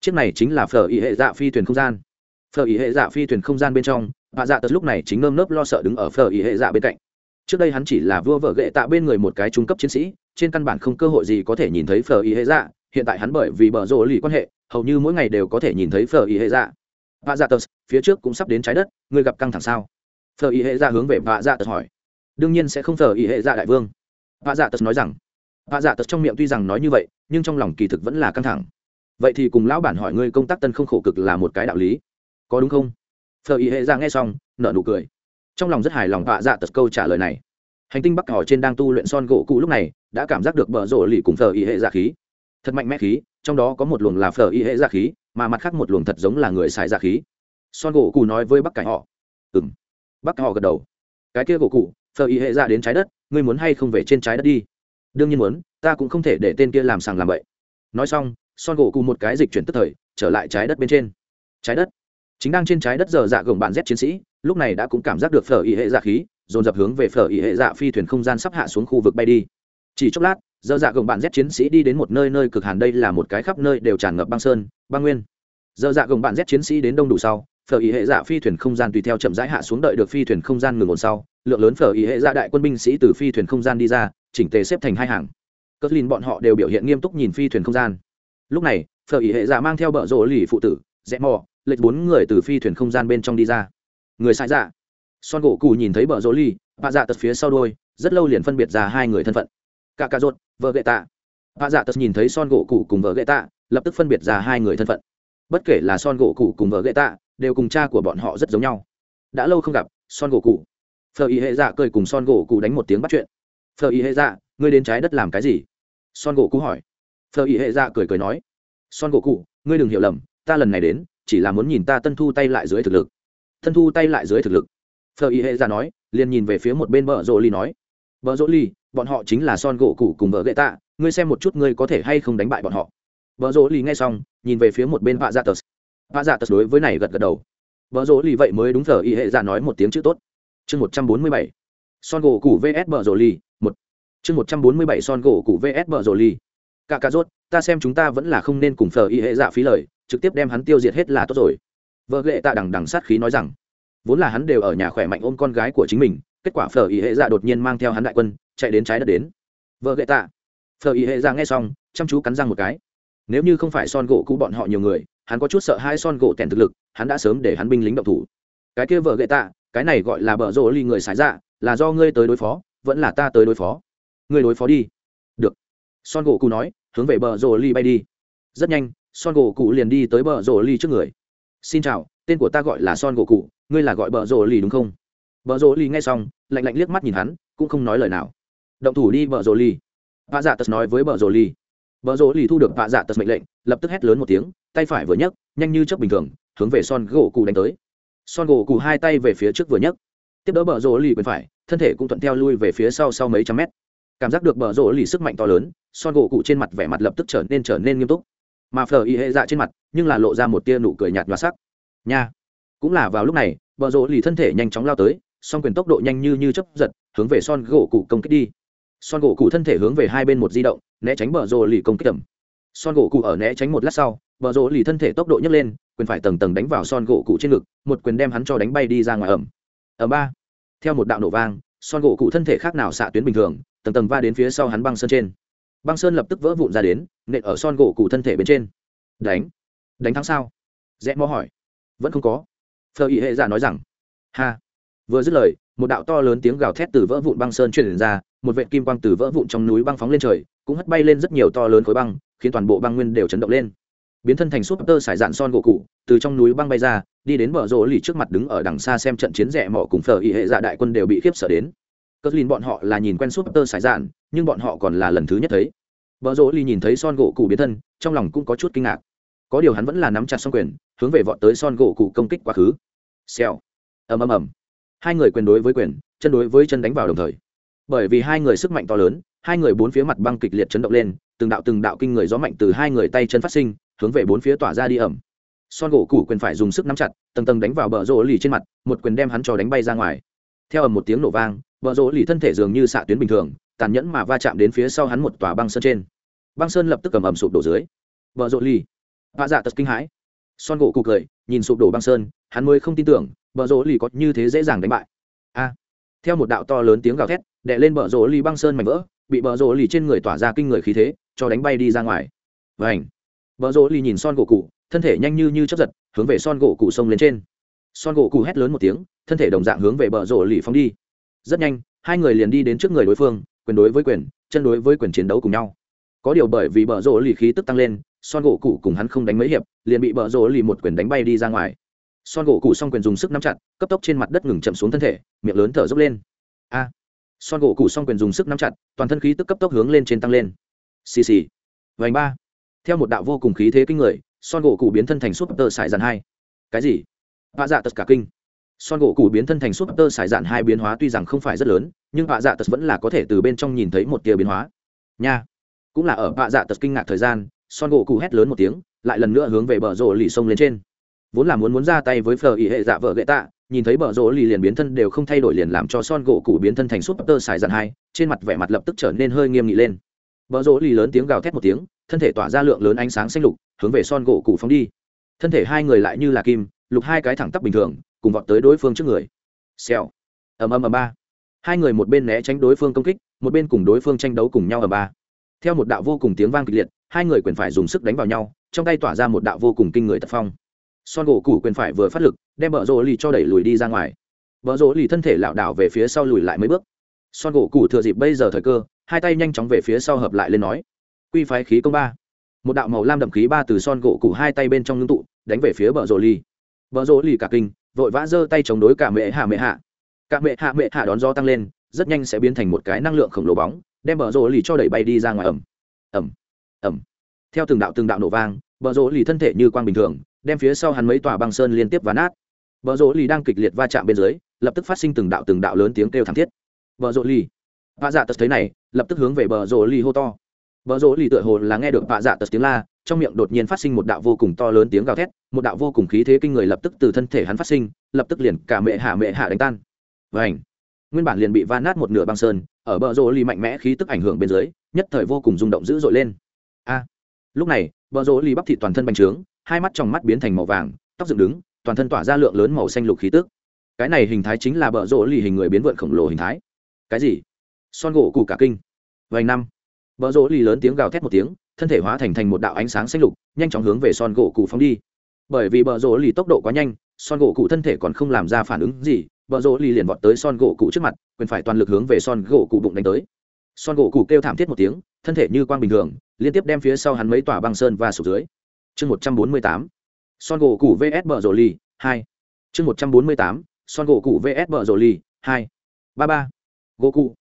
Chiếc này chính là phở ý hệ dạ phi thuyền không gian. Phở ý hệ dạ phi thuyền không gian bên trong vạ dạ tật lúc này chính nơm nớp lo sợ đứng ở phở ý hệ dạ bên cạnh. Trước đây hắn chỉ là vua vợ gệ tạ bên người một cái trung cấp chiến sĩ, trên căn bản không cơ hội gì có thể nhìn thấy phở ý hệ dạ. Hiện tại hắn bởi vì bờ rộ lì quan hệ, hầu như mỗi ngày đều có thể nhìn thấy phở ý hệ dạ. Vạ dạ tật, phía trước cũng sắp đến trái đất, ngươi gặp căng thẳng sao? Phở ý hệ dạ hướng về vạ dạ tật hỏi. Đương nhiên sẽ không phở ý hệ dạ đại vương. Vạ dạ tật nói rằng. Vạ dạ tật trong miệng tuy rằng nói như vậy, nhưng trong lòng kỳ thực vẫn là căng thẳng. Vậy thì cùng lão bản hỏi ngươi công tác tân không khổ cực là một cái đạo lý. Có đúng không? Phở ý hệ dạ nghe xong nợ nụ cười. Trong lòng rất hài lòng vạ dạ tật câu trả lời này. Hành tinh bắc hỏi trên đang tu luyện son gỗ cụ lúc này, đã cảm giác được bờ rổ lì cùng phở ý hệ dạ khí. Thật mạnh mẽ khí, trong đó có một luồng là phở y hệ dạ khí, mà mặt khác một luồng thật giống là người xài dạ khí. Son gỗ cụ nói với bắc cải họ. Ừ m bắc họ gật đầu. Cái kia gỗ cụ phở y hệ dạ đến trái đất, ngươi muốn hay không về trên trái đất đi? Đương nhiên muốn, ta cũng không thể để tên kia làm sàng làm bậy. Nói xong, son gỗ cụ một cái dịch chuyển tức thời, trở lại trái đất bên trên. Trái đất chính đang trên trái đất giờ dạ gồng bạn z chiến sĩ, lúc này đã cũng cảm giác được phở y hệ dạ khí, dồn dập hướng về phở y hệ dạ phi thuyền không gian sắp hạ xuống khu vực bay đi. Chỉ chốc lát, giờ dạ gồng bạn z chiến sĩ đi đến một nơi nơi cực hàn, đây là một cái khắp nơi đều tràn ngập băng sơn, băng nguyên. Giờ dạ gồng bạn z chiến sĩ đến đông đủ sau, phở ý hệ dạ phi thuyền không gian tùy theo chậm rãi hạ xuống đợi được phi thuyền không gian ngừng ổn sau, lượng lớn phở ý hệ dạ đại quân binh sĩ từ phi thuyền không gian đi ra, chỉnh tề xếp thành hai hàng. Cất lìn bọn họ đều biểu hiện nghiêm túc nhìn phi thuyền không gian. Lúc này, phở ý hệ dạ mang theo bờ rỗ lì phụ tử rẽ mò lệch bốn người từ phi thuyền không gian bên trong đi ra. Người sai dạ. Son gỗ cù nhìn thấy bờ rỗ ly bạ dạ tật phía sau đôi rất lâu liền phân biệt ra hai người thân phận. Cả cà rốt vợ gậy tạ. Bà dạ tật nhìn thấy son gỗ cụ cùng vợ gậy tạ, lập tức phân biệt ra hai người thân phận. Bất kể là son gỗ cụ cùng vợ gậy tạ, đều cùng cha của bọn họ rất giống nhau. Đã lâu không gặp, son gỗ cụ phờ y hệ dạ cười cùng son gỗ cụ đánh một tiếng bắt chuyện. Phờ y hệ dạ ngươi đến trái đất làm cái gì? Son gỗ cụ hỏi. Phờ y hệ dạ cười cười nói. Son gỗ cụ ngươi đừng hiểu lầm, ta lần này đến chỉ là muốn nhìn ta tân thu tay lại dưới thực lực. Tân thu tay lại dưới thực lực. Phờ y hệ ra nói, liền nhìn về phía một bên bờ rô ly nói. Bờ rô ly bọn họ chính là son gỗ cụ cùng vợ gậy tạ, ngươi xem một chút ngươi có thể hay không đánh bại bọn họ. Vợ rỗ lì nghe xong, nhìn về phía một bên vạ dạ tật. Vạ dạ tật đối với này gật gật đầu. Vợ rỗ lì vậy mới đúng giờ y hệ dạ nói một tiếng chữ tốt. Chương một trăm bốn mươi bảy. Son gỗ cũ vs vợ rỗ lì, một. Chương một trăm bốn mươi bảy son gỗ cũ vs vợ rỗ lì. Cả cà rốt, ta xem chúng ta vẫn là không nên cùng thờ y hệ dạ phí lời trực tiếp đem hắn tiêu diệt hết là tốt rồi. Vợ lệ tạ đằng đằng sát khí nói rằng, vốn là hắn đều ở nhà khỏe mạnh ôm con gái của chính mình, kết quả phở ý hệ dạ đột nhiên mang theo hắn đại quân, chạy đến trái đất đến. Vợ lệ tạ, phở ý hệ dạ nghe xong, chăm chú cắn răng một cái. Nếu như không phải son gỗ cũ bọn họ nhiều người, hắn có chút sợ hai son gỗ tèn thực lực, hắn đã sớm để hắn binh lính động thủ. Cái kia vợ gậy tạ, cái này gọi là bợ rộ ly người sái dạ là do ngươi tới đối phó, vẫn là ta tới đối phó. Ngươi đối phó đi. Được. Son gỗ cũ nói, hướng về bờ rồ ly bay đi. Rất nhanh son gỗ cụ liền đi tới bờ rồ ly trước người. Xin chào, tên của ta gọi là son gỗ cụ ngươi là gọi bờ rồ ly đúng không? Bờ rồ ly nghe xong, lạnh lạnh liếc mắt nhìn hắn, cũng không nói lời nào. Động thủ đi, bờ rồ ly vạ dạ tật nói với bờ rồ ly bờ rồ ly thu được vạ dạ tật mệnh lệnh, lập tức hét lớn một tiếng, tay phải vừa nhấc, nhanh như chớp bình thường, hướng về son gỗ cụ đánh tới. Son gỗ cụ hai tay về phía trước vừa nhấc, tiếp đỡ bờ rồ ly quyền phải, thân thể cũng thuận theo lui về phía sau sau mấy trăm mét. Cảm giác được bờ rồ ly sức mạnh to lớn, son gỗ cụ trên mặt vẻ mặt lập tức trở nên trở nên nghiêm túc mà phở y hệ dạ trên mặt, nhưng là lộ ra một tia nụ cười nhạt nhòa sắc. Nha. Cũng là vào lúc này bờ rộ lì thân thể nhanh chóng lao tới, song quyền tốc độ nhanh như như chấp giật, hướng về son gỗ cụ công kích đi. Son gỗ cụ thân thể hướng về hai bên một di động, né tránh bờ rộ lì công kích tầm. Son gỗ cụ ở né tránh một lát sau bờ rộ lì thân thể tốc độ nhấc lên, quyền phải tầng tầng đánh vào son gỗ cụ trên ngực, một quyền đem hắn cho đánh bay đi ra ngoài ẩm ở ba. Theo một đạo nổ vang, son gỗ cụ thân thể khác nào xạ tuyến bình thường, tầng tầng va đến phía sau hắn băng sơn trên băng sơn lập tức vỡ vụn ra đến, nện ở son gỗ cụ thân thể bên trên. Đánh. Đánh thắng sao? Rẽ mò hỏi. Vẫn không có. Phờ ý hệ giả nói rằng. Ha. Vừa dứt lời, một đạo to lớn tiếng gào thét từ vỡ vụn băng sơn truyền ra, một vệ kim quang từ vỡ vụn trong núi băng phóng lên trời, cũng hất bay lên rất nhiều to lớn khối băng, khiến toàn bộ băng nguyên đều chấn động lên. Biến thân thành súp tơ sải dạn son gỗ cụ từ trong núi băng bay ra, đi đến bờ rỗ lì trước mặt đứng ở đằng xa xem trận chiến rẽ mỏ cùng phở ý hệ dạ đại quân đều bị khiếp sợ đến. Cất lìn bọn họ là nhìn quen súp tơ sải dạn nhưng bọn họ còn là lần thứ nhất thấy. Bờ rỗ ly nhìn thấy son gỗ cụ biến thân, trong lòng cũng có chút kinh ngạc. Có điều hắn vẫn là nắm chặt xong quyền, hướng về vọt tới son gỗ cụ công kích quá khứ. Xèo. Ầm ầm ầm. Hai người quyền đối với quyền, chân đối với chân đánh vào đồng thời. Bởi vì hai người sức mạnh to lớn, hai người bốn phía mặt băng kịch liệt chấn động lên, từng đạo từng đạo kinh người gió mạnh từ hai người tay chân phát sinh, hướng về bốn phía tỏa ra đi ẩm son gỗ củ quyền phải dùng sức nắm chặt, tầng tầng đánh vào bờ rỗ lì trên mặt, một quyền đem hắn cho đánh bay ra ngoài. Theo ầm một tiếng nổ vang, bờ rỗ lì thân thể dường như xạ tuyến bình thường tàn nhẫn mà va chạm đến phía sau hắn một tòa băng sơn trên. Băng sơn lập tức cầm ầm sụp đổ dưới. Bờ rỗ ly vạ dạ tật kinh hãi. Son gỗ cụ cười, nhìn sụp đổ băng sơn, hắn mới không tin tưởng bờ rỗ ly có như thế dễ dàng đánh bại. A. Theo một đạo to lớn tiếng gào thét, đè lên bờ rỗ ly băng sơn mảnh vỡ, bị bờ rỗ ly trên người tỏa ra kinh người khí thế, cho đánh bay đi ra ngoài. Vảnh bờ rỗ ly nhìn son gỗ cụ thân thể nhanh như như chấp giật, hướng về son gỗ cụ sông lên trên. Son gỗ cụ hét lớn một tiếng, thân thể đồng dạng hướng về bờ rỗ lì phóng đi. Rất nhanh, hai người liền đi đến trước người đối phương quyền đối với quyền, chân đối với quyền chiến đấu cùng nhau. Có điều bởi vì bờ rỗ lì khí tức tăng lên, son gỗ cụ cùng hắn không đánh mấy hiệp, liền bị bờ rỗ lì một quyền đánh bay đi ra ngoài. Son gỗ cụ xong quyền dùng sức nắm chặt, cấp tốc trên mặt đất ngừng chậm xuống thân thể, miệng lớn thở dốc lên. A! Son gỗ cụ xong quyền dùng sức nắm chặt, toàn thân khí tức cấp tốc hướng lên trên tăng lên. Xì xì. Vành ba. Theo một đạo vô cùng khí thế kinh người, son gỗ cụ biến thân thành súp tơ sải dàn hai. Cái gì? Vạ dạ tật cả kinh. Son gỗ cụ biến thân thành súp tơ sải dàn hai biến hóa tuy rằng không phải rất lớn nhưng vạ dạ tật vẫn là có thể từ bên trong nhìn thấy một tia biến hóa. Nha. Cũng là ở vạ dạ tật kinh ngạc thời gian, son gỗ cụ hét lớn một tiếng, lại lần nữa hướng về bờ rộ lì sông lên trên. Vốn là muốn muốn ra tay với phờ ý hệ dạ vợ gậy tạ, nhìn thấy bờ rộ lì liền biến thân đều không thay đổi liền làm cho son gỗ cụ biến thân thành súp tơ xài dặn hai, trên mặt vẻ mặt lập tức trở nên hơi nghiêm nghị lên. Bờ rộ lì lớn tiếng gào thét một tiếng, thân thể tỏa ra lượng lớn ánh sáng xanh lục, hướng về son gỗ cụ phóng đi. Thân thể hai người lại như là kim, lục hai cái thẳng tắp bình thường, cùng vọt tới đối phương trước người. Xèo. Ầm ầm ầm ba hai người một bên né tránh đối phương công kích, một bên cùng đối phương tranh đấu cùng nhau ở ba. Theo một đạo vô cùng tiếng vang kịch liệt, hai người quyền phải dùng sức đánh vào nhau, trong tay tỏa ra một đạo vô cùng kinh người tật phong. Son gỗ củ quyền phải vừa phát lực, đem bờ rỗ lì cho đẩy lùi đi ra ngoài. Bờ rỗ lì thân thể lảo đảo về phía sau lùi lại mấy bước. Son gỗ củ thừa dịp bây giờ thời cơ, hai tay nhanh chóng về phía sau hợp lại lên nói, quy phái khí công ba. Một đạo màu lam đậm khí ba từ son gỗ củ hai tay bên trong ngưng tụ, đánh về phía bờ rỗ lì. bờ rỗ lì cả kinh, vội vã giơ tay chống đối cả mẹ hạ mẹ hạ cả mẹ hạ mẹ hạ đón gió tăng lên rất nhanh sẽ biến thành một cái năng lượng khổng lồ bóng đem bờ rồ lì cho đẩy bay đi ra ngoài ẩm ẩm ẩm theo từng đạo từng đạo nổ vang bờ rồ lì thân thể như quang bình thường đem phía sau hắn mấy tòa băng sơn liên tiếp ván nát. Bờ rồ lì đang kịch liệt va chạm bên dưới lập tức phát sinh từng đạo từng đạo lớn tiếng kêu thảm thiết. Bờ rồ lì. Vạ dạ tật thấy này lập tức hướng về bờ rồ lì hô to. Bờ rỗ lì tựa hồ là nghe được vạ dạ tật tiếng la, trong miệng đột nhiên phát sinh một đạo vô cùng to lớn tiếng gào thét, một đạo vô cùng khí thế kinh người lập tức từ thân thể hắn phát sinh, lập tức liền cả mẹ hạ mẹ hạ đánh tan. Vành. Nguyên bản liền bị va nát một nửa băng sơn, ở bờ rô lì mạnh mẽ khí tức ảnh hưởng bên dưới, nhất thời vô cùng rung động dữ dội lên. A. Lúc này, bờ rô lì bắp thịt toàn thân bành trướng, hai mắt trong mắt biến thành màu vàng, tóc dựng đứng, toàn thân tỏa ra lượng lớn màu xanh lục khí tức. Cái này hình thái chính là bờ rô lì hình người biến vượn khổng lồ hình thái. Cái gì? Son gỗ củ cả kinh. Vành năm Bờ rô lì lớn tiếng gào thét một tiếng, thân thể hóa thành thành một đạo ánh sáng xanh lục, nhanh chóng hướng về son gỗ cụ phóng đi. Bởi vì bờ rô lì tốc độ quá nhanh, son gỗ cụ thân thể còn không làm ra phản ứng gì, bờ rỗ lì liền vọt tới son gỗ cụ trước mặt, quyền phải toàn lực hướng về son gỗ cụ bụng đánh tới. Son gỗ cụ kêu thảm thiết một tiếng, thân thể như quang bình thường, liên tiếp đem phía sau hắn mấy tòa băng sơn và sụp dưới. Chương một trăm bốn mươi tám, Son gỗ cụ VS bờ rỗ lì, hai. Chương một trăm bốn mươi tám, Son gỗ cụ VS bờ rỗ lì, hai. Ba ba. Gỗ cụ.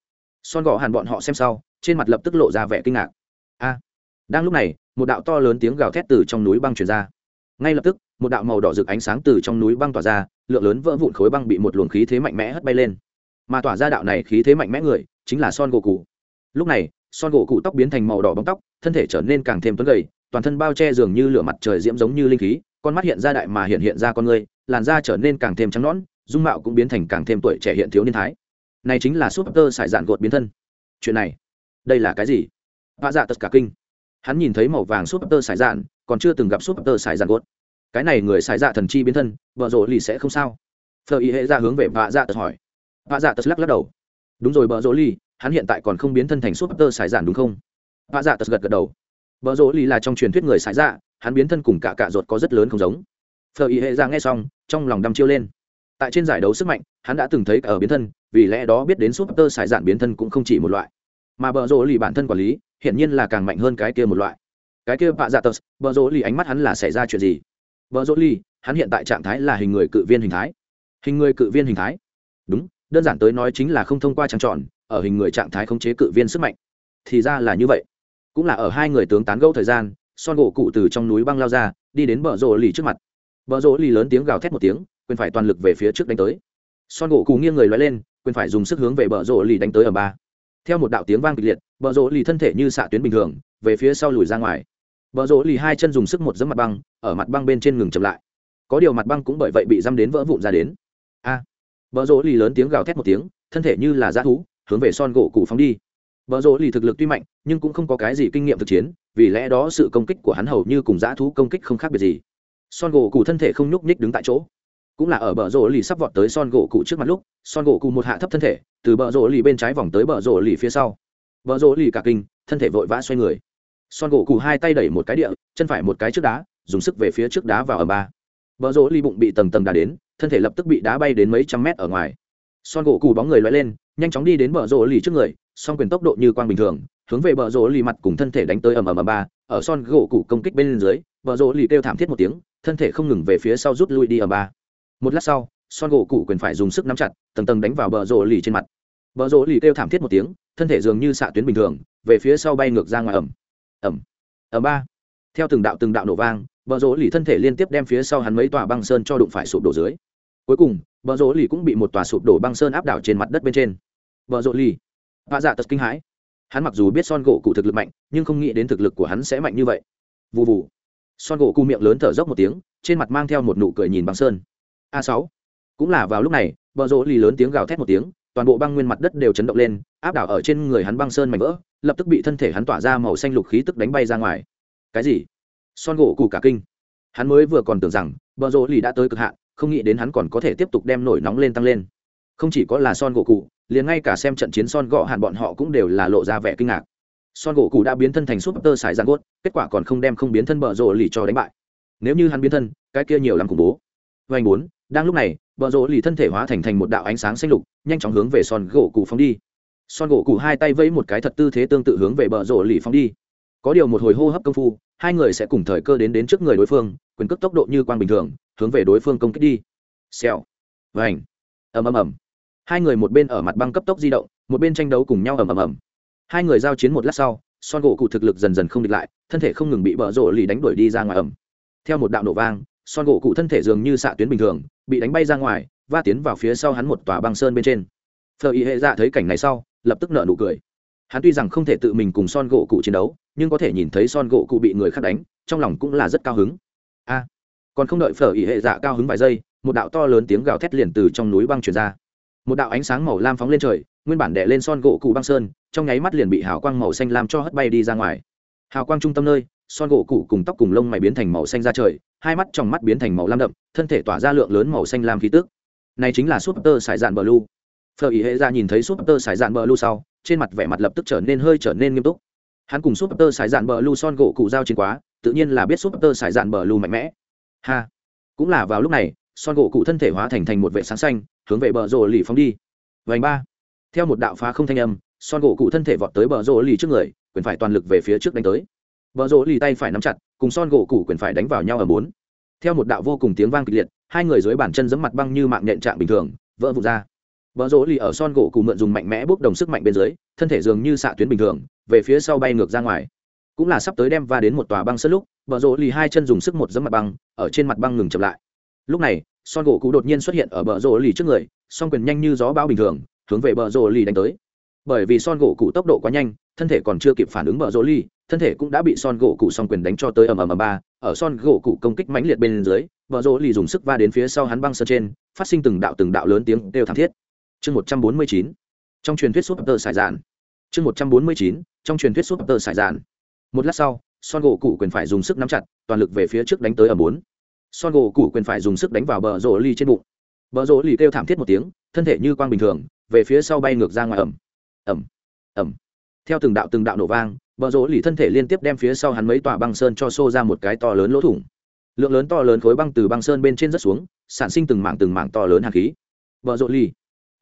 Son gỗ hàn bọn họ xem sau, trên mặt lập tức lộ ra vẻ kinh ngạc a đang lúc này một đạo to lớn tiếng gào thét từ trong núi băng truyền ra ngay lập tức một đạo màu đỏ rực ánh sáng từ trong núi băng tỏa ra lượng lớn vỡ vụn khối băng bị một luồng khí thế mạnh mẽ hất bay lên. Mà tỏa ra đạo này khí thế mạnh mẽ người, chính là son gỗ cụ. Lúc này, son gỗ cụ tóc biến thành màu đỏ bóng tóc, thân thể trở nên càng thêm tuấn gầy, toàn thân bao che dường như lửa mặt trời diễm giống như linh khí, con mắt hiện ra đại mà hiện hiện ra con người, làn da trở nên càng thêm trắng nõn, dung mạo cũng biến thành càng thêm tuổi trẻ hiện thiếu niên thái. Này chính là súp tơ sải dạn gột biến thân. Chuyện này, đây là cái gì? Vạ dạ tất cả kinh. Hắn nhìn thấy màu vàng súp tơ sải dạn còn chưa từng gặp súp tơ sải dạn gột cái này người xài dạ thần chi biến thân, vợ rộ lì sẽ không sao. Phờ y hệ ra hướng về vạ dạ tật hỏi. Vạ dạ tật lắc lắc đầu. Đúng rồi, vợ rộ lì, hắn hiện tại còn không biến thân thành súp tơ xài giản đúng không? Vạ dạ tật gật gật đầu. Vợ rộ lì là trong truyền thuyết người xài dạ hắn biến thân cùng cả cạ ruột có rất lớn không giống. Phờ y hệ ra nghe xong, trong lòng đăm chiêu lên. Tại trên giải đấu sức mạnh, hắn đã từng thấy ở biến thân, vì lẽ đó biết đến súp tơ xài giản biến thân cũng không chỉ một loại. Mà bờ rộ lì bản thân quản lý, hiển nhiên là càng mạnh hơn cái kia một loại. Cái kia vạ dạ tật bờ rộ lì ánh mắt hắn là xảy ra chuyện gì? Bờ Dỗ lì hắn hiện tại trạng thái là hình người cự viên hình thái. Hình người cự viên hình thái. Đúng, đơn giản tới nói chính là không thông qua trang tròn, ở hình người trạng thái khống chế cự viên sức mạnh. Thì ra là như vậy. Cũng là ở hai người tướng tán gẫu thời gian, son gỗ cụ từ trong núi băng lao ra, đi đến bờ Dỗ lì trước mặt. Bờ Dỗ lì lớn tiếng gào thét một tiếng, quyền phải toàn lực về phía trước đánh tới. Son gỗ cụ nghiêng người loay lên, quyền phải dùng sức hướng về bờ Dỗ lì đánh tới ở ba. Theo một đạo tiếng vang kịch liệt, bờ Dỗ lì thân thể như xạ tuyến bình thường, về phía sau lùi ra ngoài bờ rỗ lì hai chân dùng sức một dẫm mặt băng ở mặt băng bên trên ngừng chậm lại. Có điều mặt băng cũng bởi vậy bị dăm đến vỡ vụn ra đến. A! À, bờ rỗ lì lớn tiếng gào thét một tiếng thân thể như là dã thú hướng về son gỗ cụ phóng đi. Bờ rỗ lì thực lực tuy mạnh nhưng cũng không có cái gì kinh nghiệm thực chiến vì lẽ đó sự công kích của hắn hầu như cùng dã thú công kích không khác biệt gì. Son gỗ cụ thân thể không nhúc nhích đứng tại chỗ. Cũng là ở bờ rỗ lì sắp vọt tới son gỗ cụ trước mặt lúc son gỗ cụ một hạ thấp thân thể từ bờ rỗ lì bên trái vòng tới bờ rỗ lì phía sau. Bờ rỗ lì cả kinh thân thể vội vã xoay người son gỗ cụ hai tay đẩy một cái địa, chân phải một cái trước đá, dùng sức về phía trước đá vào ở ba. Bờ rỗ ly bụng bị tầng tầng đá đến, thân thể lập tức bị đá bay đến mấy trăm mét ở ngoài. Son gỗ cụ bóng người loay lên, nhanh chóng đi đến bờ rỗ ly trước người, song quyền tốc độ như quang bình thường, hướng về bờ rỗ ly mặt cùng thân thể đánh tới ầm ầm ầm ba. Ở son gỗ cụ công kích bên dưới bờ rỗ ly kêu thảm thiết một tiếng, thân thể không ngừng về phía sau rút lui đi ở ba. Một lát sau, son gỗ cụ quyền phải dùng sức nắm chặt, tầng tầng đánh vào bờ rỗ ly trên mặt. Bờ rỗ ly kêu thảm thiết một tiếng, thân thể dường như xạ tuyến bình thường, về phía sau bay ngược ra ngoài ẩm ẩm. Ẩm ba. Theo từng đạo từng đạo nổ vang, bờ rỗ lì thân thể liên tiếp đem phía sau hắn mấy tòa băng sơn cho đụng phải sụp đổ dưới. Cuối cùng, bờ rỗ lì cũng bị một tòa sụp đổ băng sơn áp đảo trên mặt đất bên trên. Bờ rỗ lì. Vạ dạ tật kinh hãi. Hắn mặc dù biết son gỗ cụ thực lực mạnh, nhưng không nghĩ đến thực lực của hắn sẽ mạnh như vậy. Vụ vụ son gỗ cụ miệng lớn thở dốc một tiếng, trên mặt mang theo một nụ cười nhìn băng sơn. A sáu. Cũng là vào lúc này, bờ rỗ lì lớn tiếng gào thét một tiếng toàn bộ băng nguyên mặt đất đều chấn động lên, áp đảo ở trên người hắn băng sơn mảnh vỡ, lập tức bị thân thể hắn tỏa ra màu xanh lục khí tức đánh bay ra ngoài. Cái gì? Son gỗ cù cả kinh. Hắn mới vừa còn tưởng rằng, bờ rỗ lì đã tới cực hạn, không nghĩ đến hắn còn có thể tiếp tục đem nổi nóng lên tăng lên. Không chỉ có là son gỗ cụ liền ngay cả xem trận chiến son gõ hạn bọn họ cũng đều là lộ ra vẻ kinh ngạc. Son gỗ cụ đã biến thân thành súp tơ sải giang gốt kết quả còn không đem không biến thân bờ rỗ lì cho đánh bại. Nếu như hắn biến thân, cái kia nhiều làm khủng bố. Vanh bốn, đang lúc này bờ rỗ lì thân thể hóa thành thành một đạo ánh sáng xanh lục, nhanh chóng hướng về son gỗ cụ phóng đi. Son gỗ cụ hai tay vẫy một cái thật tư thế tương tự hướng về bờ rỗ lì phóng đi. Có điều một hồi hô hấp công phu, hai người sẽ cùng thời cơ đến đến trước người đối phương, quyền cước tốc độ như quang bình thường, hướng về đối phương công kích đi. Xèo. Vành. Ầm ầm ầm. Hai người một bên ở mặt băng cấp tốc di động, một bên tranh đấu cùng nhau ầm ầm ầm. Hai người giao chiến một lát sau, son gỗ cụ thực lực dần dần không địch lại, thân thể không ngừng bị bờ rộ lì đánh đuổi đi ra ngoài ầm. theo một đạo nổ vang son gỗ cụ thân thể dường như xạ tuyến bình thường, bị đánh bay ra ngoài và tiến vào phía sau hắn một tòa băng sơn bên trên. Phờ y hệ dạ thấy cảnh này sau, lập tức nợ nụ cười. Hắn tuy rằng không thể tự mình cùng son gỗ cụ chiến đấu, nhưng có thể nhìn thấy son gỗ cụ bị người khác đánh, trong lòng cũng là rất cao hứng. A! Còn không đợi phở ỉ hệ dạ cao hứng vài giây, một đạo to lớn tiếng gào thét liền từ trong núi băng truyền ra. Một đạo ánh sáng màu lam phóng lên trời, nguyên bản đè lên son gỗ cụ băng sơn, trong nháy mắt liền bị hào quang màu xanh lam cho hất bay đi ra ngoài. Hào quang trung tâm nơi son gỗ cụ cùng tóc cùng lông mày biến thành màu xanh ra trời, hai mắt trong mắt biến thành màu lam đậm, thân thể tỏa ra lượng lớn màu xanh lam khí tước này chính là súp tơ sải dạn bờ lu phở ý hệ ra nhìn thấy súp tơ sải dạn bờ lu sau, trên mặt vẻ mặt lập tức trở nên hơi trở nên nghiêm túc. Hắn cùng súp tơ sải dạn bờ lu son gỗ cụ giao chiến quá, tự nhiên là biết súp tơ sải dạn bờ lu mạnh mẽ. Ha! Cũng là vào lúc này, son gỗ cụ thân thể hóa thành thành một vệ sáng xanh, hướng về bờ rồ lì phóng đi. Vành ba. Theo một đạo phá không thanh âm, son gỗ cụ thân thể vọt tới bờ rồ lì trước người, quyền phải toàn lực về phía trước đánh tới bờ rỗ lì tay phải nắm chặt cùng son gỗ cụ quyền phải đánh vào nhau ở bốn theo một đạo vô cùng tiếng vang kịch liệt hai người dưới bàn chân giấm mặt băng như mạng nhện trạng bình thường vỡ vụt ra Bờ rỗ lì ở son gỗ cụ mượn dùng mạnh mẽ bốc đồng sức mạnh bên dưới, thân thể dường như xạ tuyến bình thường, về phía sau bay ngược ra ngoài. Cũng là sắp tới đem va đến một tòa băng sơn lúc, bờ rỗ lì hai chân dùng sức một giấm mặt băng, ở trên mặt băng ngừng chậm lại. Lúc này, son gỗ cụ đột nhiên xuất hiện ở bờ rỗ lì trước người, song quyền nhanh như gió bão bình thường, hướng về bờ rỗ lì đánh tới. Bởi vì son gỗ cụ tốc độ quá nhanh, thân thể còn chưa kịp phản ứng bờ rỗ lì, thân thể cũng đã bị son gỗ cụ song quyền đánh cho tới ầm ầm ầm ba, ở son gỗ cụ công kích mãnh liệt bên dưới, vợ rỗ lì dùng sức va đến phía sau hắn băng sơn trên, phát sinh từng đạo từng đạo lớn tiếng đều thảm thiết. Chương một trăm bốn mươi chín, trong truyền thuyết súp tơ sải dạn chương một trăm bốn mươi chín, trong truyền thuyết súp tơ sải dạn một lát sau, son gỗ cụ quyền phải dùng sức nắm chặt, toàn lực về phía trước đánh tới ở bốn. Son gỗ cụ quyền phải dùng sức đánh vào bờ rỗ lì trên bụng. Bờ rỗ lì kêu thảm thiết một tiếng, thân thể như quang bình thường, về phía sau bay ngược ra ngoài ẩm ẩm ẩm theo từng đạo từng đạo nổ vang bờ rỗ lì thân thể liên tiếp đem phía sau hắn mấy tòa băng sơn cho xô ra một cái to lớn lỗ thủng. Lượng lớn to lớn khối băng từ băng sơn bên trên rất xuống, sản sinh từng mảng từng mảng to lớn hàn khí. Bờ rỗ lì.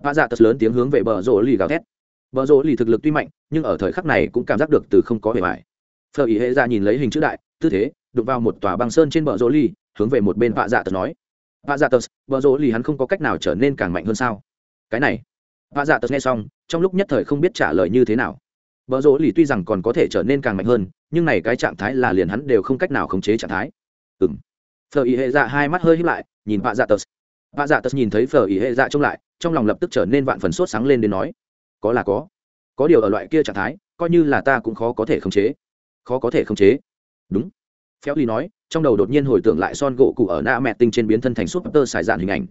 Vạ dạ tật lớn tiếng hướng về bờ rỗ lì gào thét. Bờ rỗ lì thực lực tuy mạnh, nhưng ở thời khắc này cũng cảm giác được từ không có bề ngoài. Phở ý hệ ra nhìn lấy hình chữ đại, tư thế, đụng vào một tòa băng sơn trên bờ rỗ lì, hướng về một bên vạ dạ tật nói. Vạ dạ tật, bờ rỗ lì hắn không có cách nào trở nên càng mạnh hơn sao? Cái này. Vạ dạ tật nghe xong, trong lúc nhất thời không biết trả lời như thế nào bờ rỗ lì tuy rằng còn có thể trở nên càng mạnh hơn, nhưng này cái trạng thái là liền hắn đều không cách nào khống chế trạng thái. Ừm. Phở y hệ dạ hai mắt hơi hít lại, nhìn vạ dạ tật vạ dạ tật nhìn thấy phở y hệ dạ trông lại, trong lòng lập tức trở nên vạn phần sốt sáng lên đến nói, có là có. Có điều ở loại kia trạng thái, coi như là ta cũng khó có thể khống chế. Khó có thể khống chế. Đúng. Phéo ly nói, trong đầu đột nhiên hồi tưởng lại son gỗ cụ ở na mẹ tinh trên biến thân thành súp tơ xài dạn hình ảnh.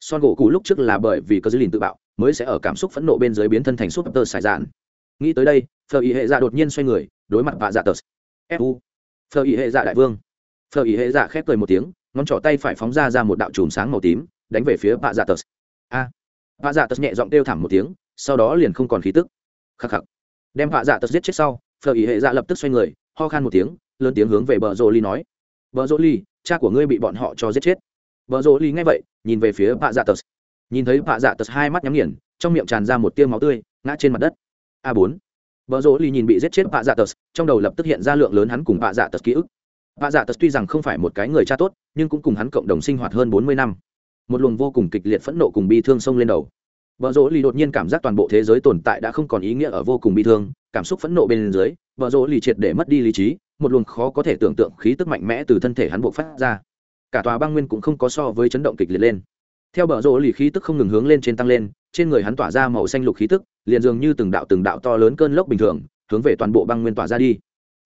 Son gỗ cụ lúc trước là bởi vì cơ dư lìn tự bạo, mới sẽ ở cảm xúc phẫn nộ bên dưới biến thân thành súp tơ xài dạn. Nghĩ tới đây phờ ý hệ dạ đột nhiên xoay người, đối mặt vạ dạ tờ. Fu phờ ý hệ dạ đại vương. Phờ ý hệ dạ khép cười một tiếng, ngón trỏ tay phải phóng ra ra một đạo chùm sáng màu tím, đánh về phía vạ dạ tờ. A. Vạ dạ tờ nhẹ giọng kêu thảm một tiếng, sau đó liền không còn khí tức. Khắc khắc. Đem vạ dạ tờ giết chết sau, phờ ý hệ dạ lập tức xoay người, ho khan một tiếng, lớn tiếng hướng về bờ rô ly nói. Bờ rô ly, cha của ngươi bị bọn họ cho giết chết. Bờ rô ly nghe vậy, nhìn về phía vạ dạ tờ. Nhìn thấy vạ dạ tờ hai mắt nhắm nghiền, trong miệng tràn ra một tiêu máu tươi, ngã trên mặt đất. A bốn. Bờ rỗ lì nhìn bị giết chết Bạ Dạ Tật, trong đầu lập tức hiện ra lượng lớn hắn cùng Bạ Dạ Tật ký ức. Bạ Dạ Tật tuy rằng không phải một cái người cha tốt, nhưng cũng cùng hắn cộng đồng sinh hoạt hơn bốn mươi năm. Một luồng vô cùng kịch liệt phẫn nộ cùng bi thương xông lên đầu. Bờ rỗ lì đột nhiên cảm giác toàn bộ thế giới tồn tại đã không còn ý nghĩa ở vô cùng bi thương, cảm xúc phẫn nộ bên dưới, bờ rỗ lì triệt để mất đi lý trí, một luồng khó có thể tưởng tượng khí tức mạnh mẽ từ thân thể hắn bộc phát ra. Cả tòa băng nguyên cũng không có so với chấn động kịch liệt lên. Theo bờ rỗ lì khí tức không ngừng hướng lên trên tăng lên, trên người hắn tỏa ra màu xanh lục khí tức, liền dường như từng đạo từng đạo to lớn cơn lốc bình thường hướng về toàn bộ băng nguyên tỏa ra đi.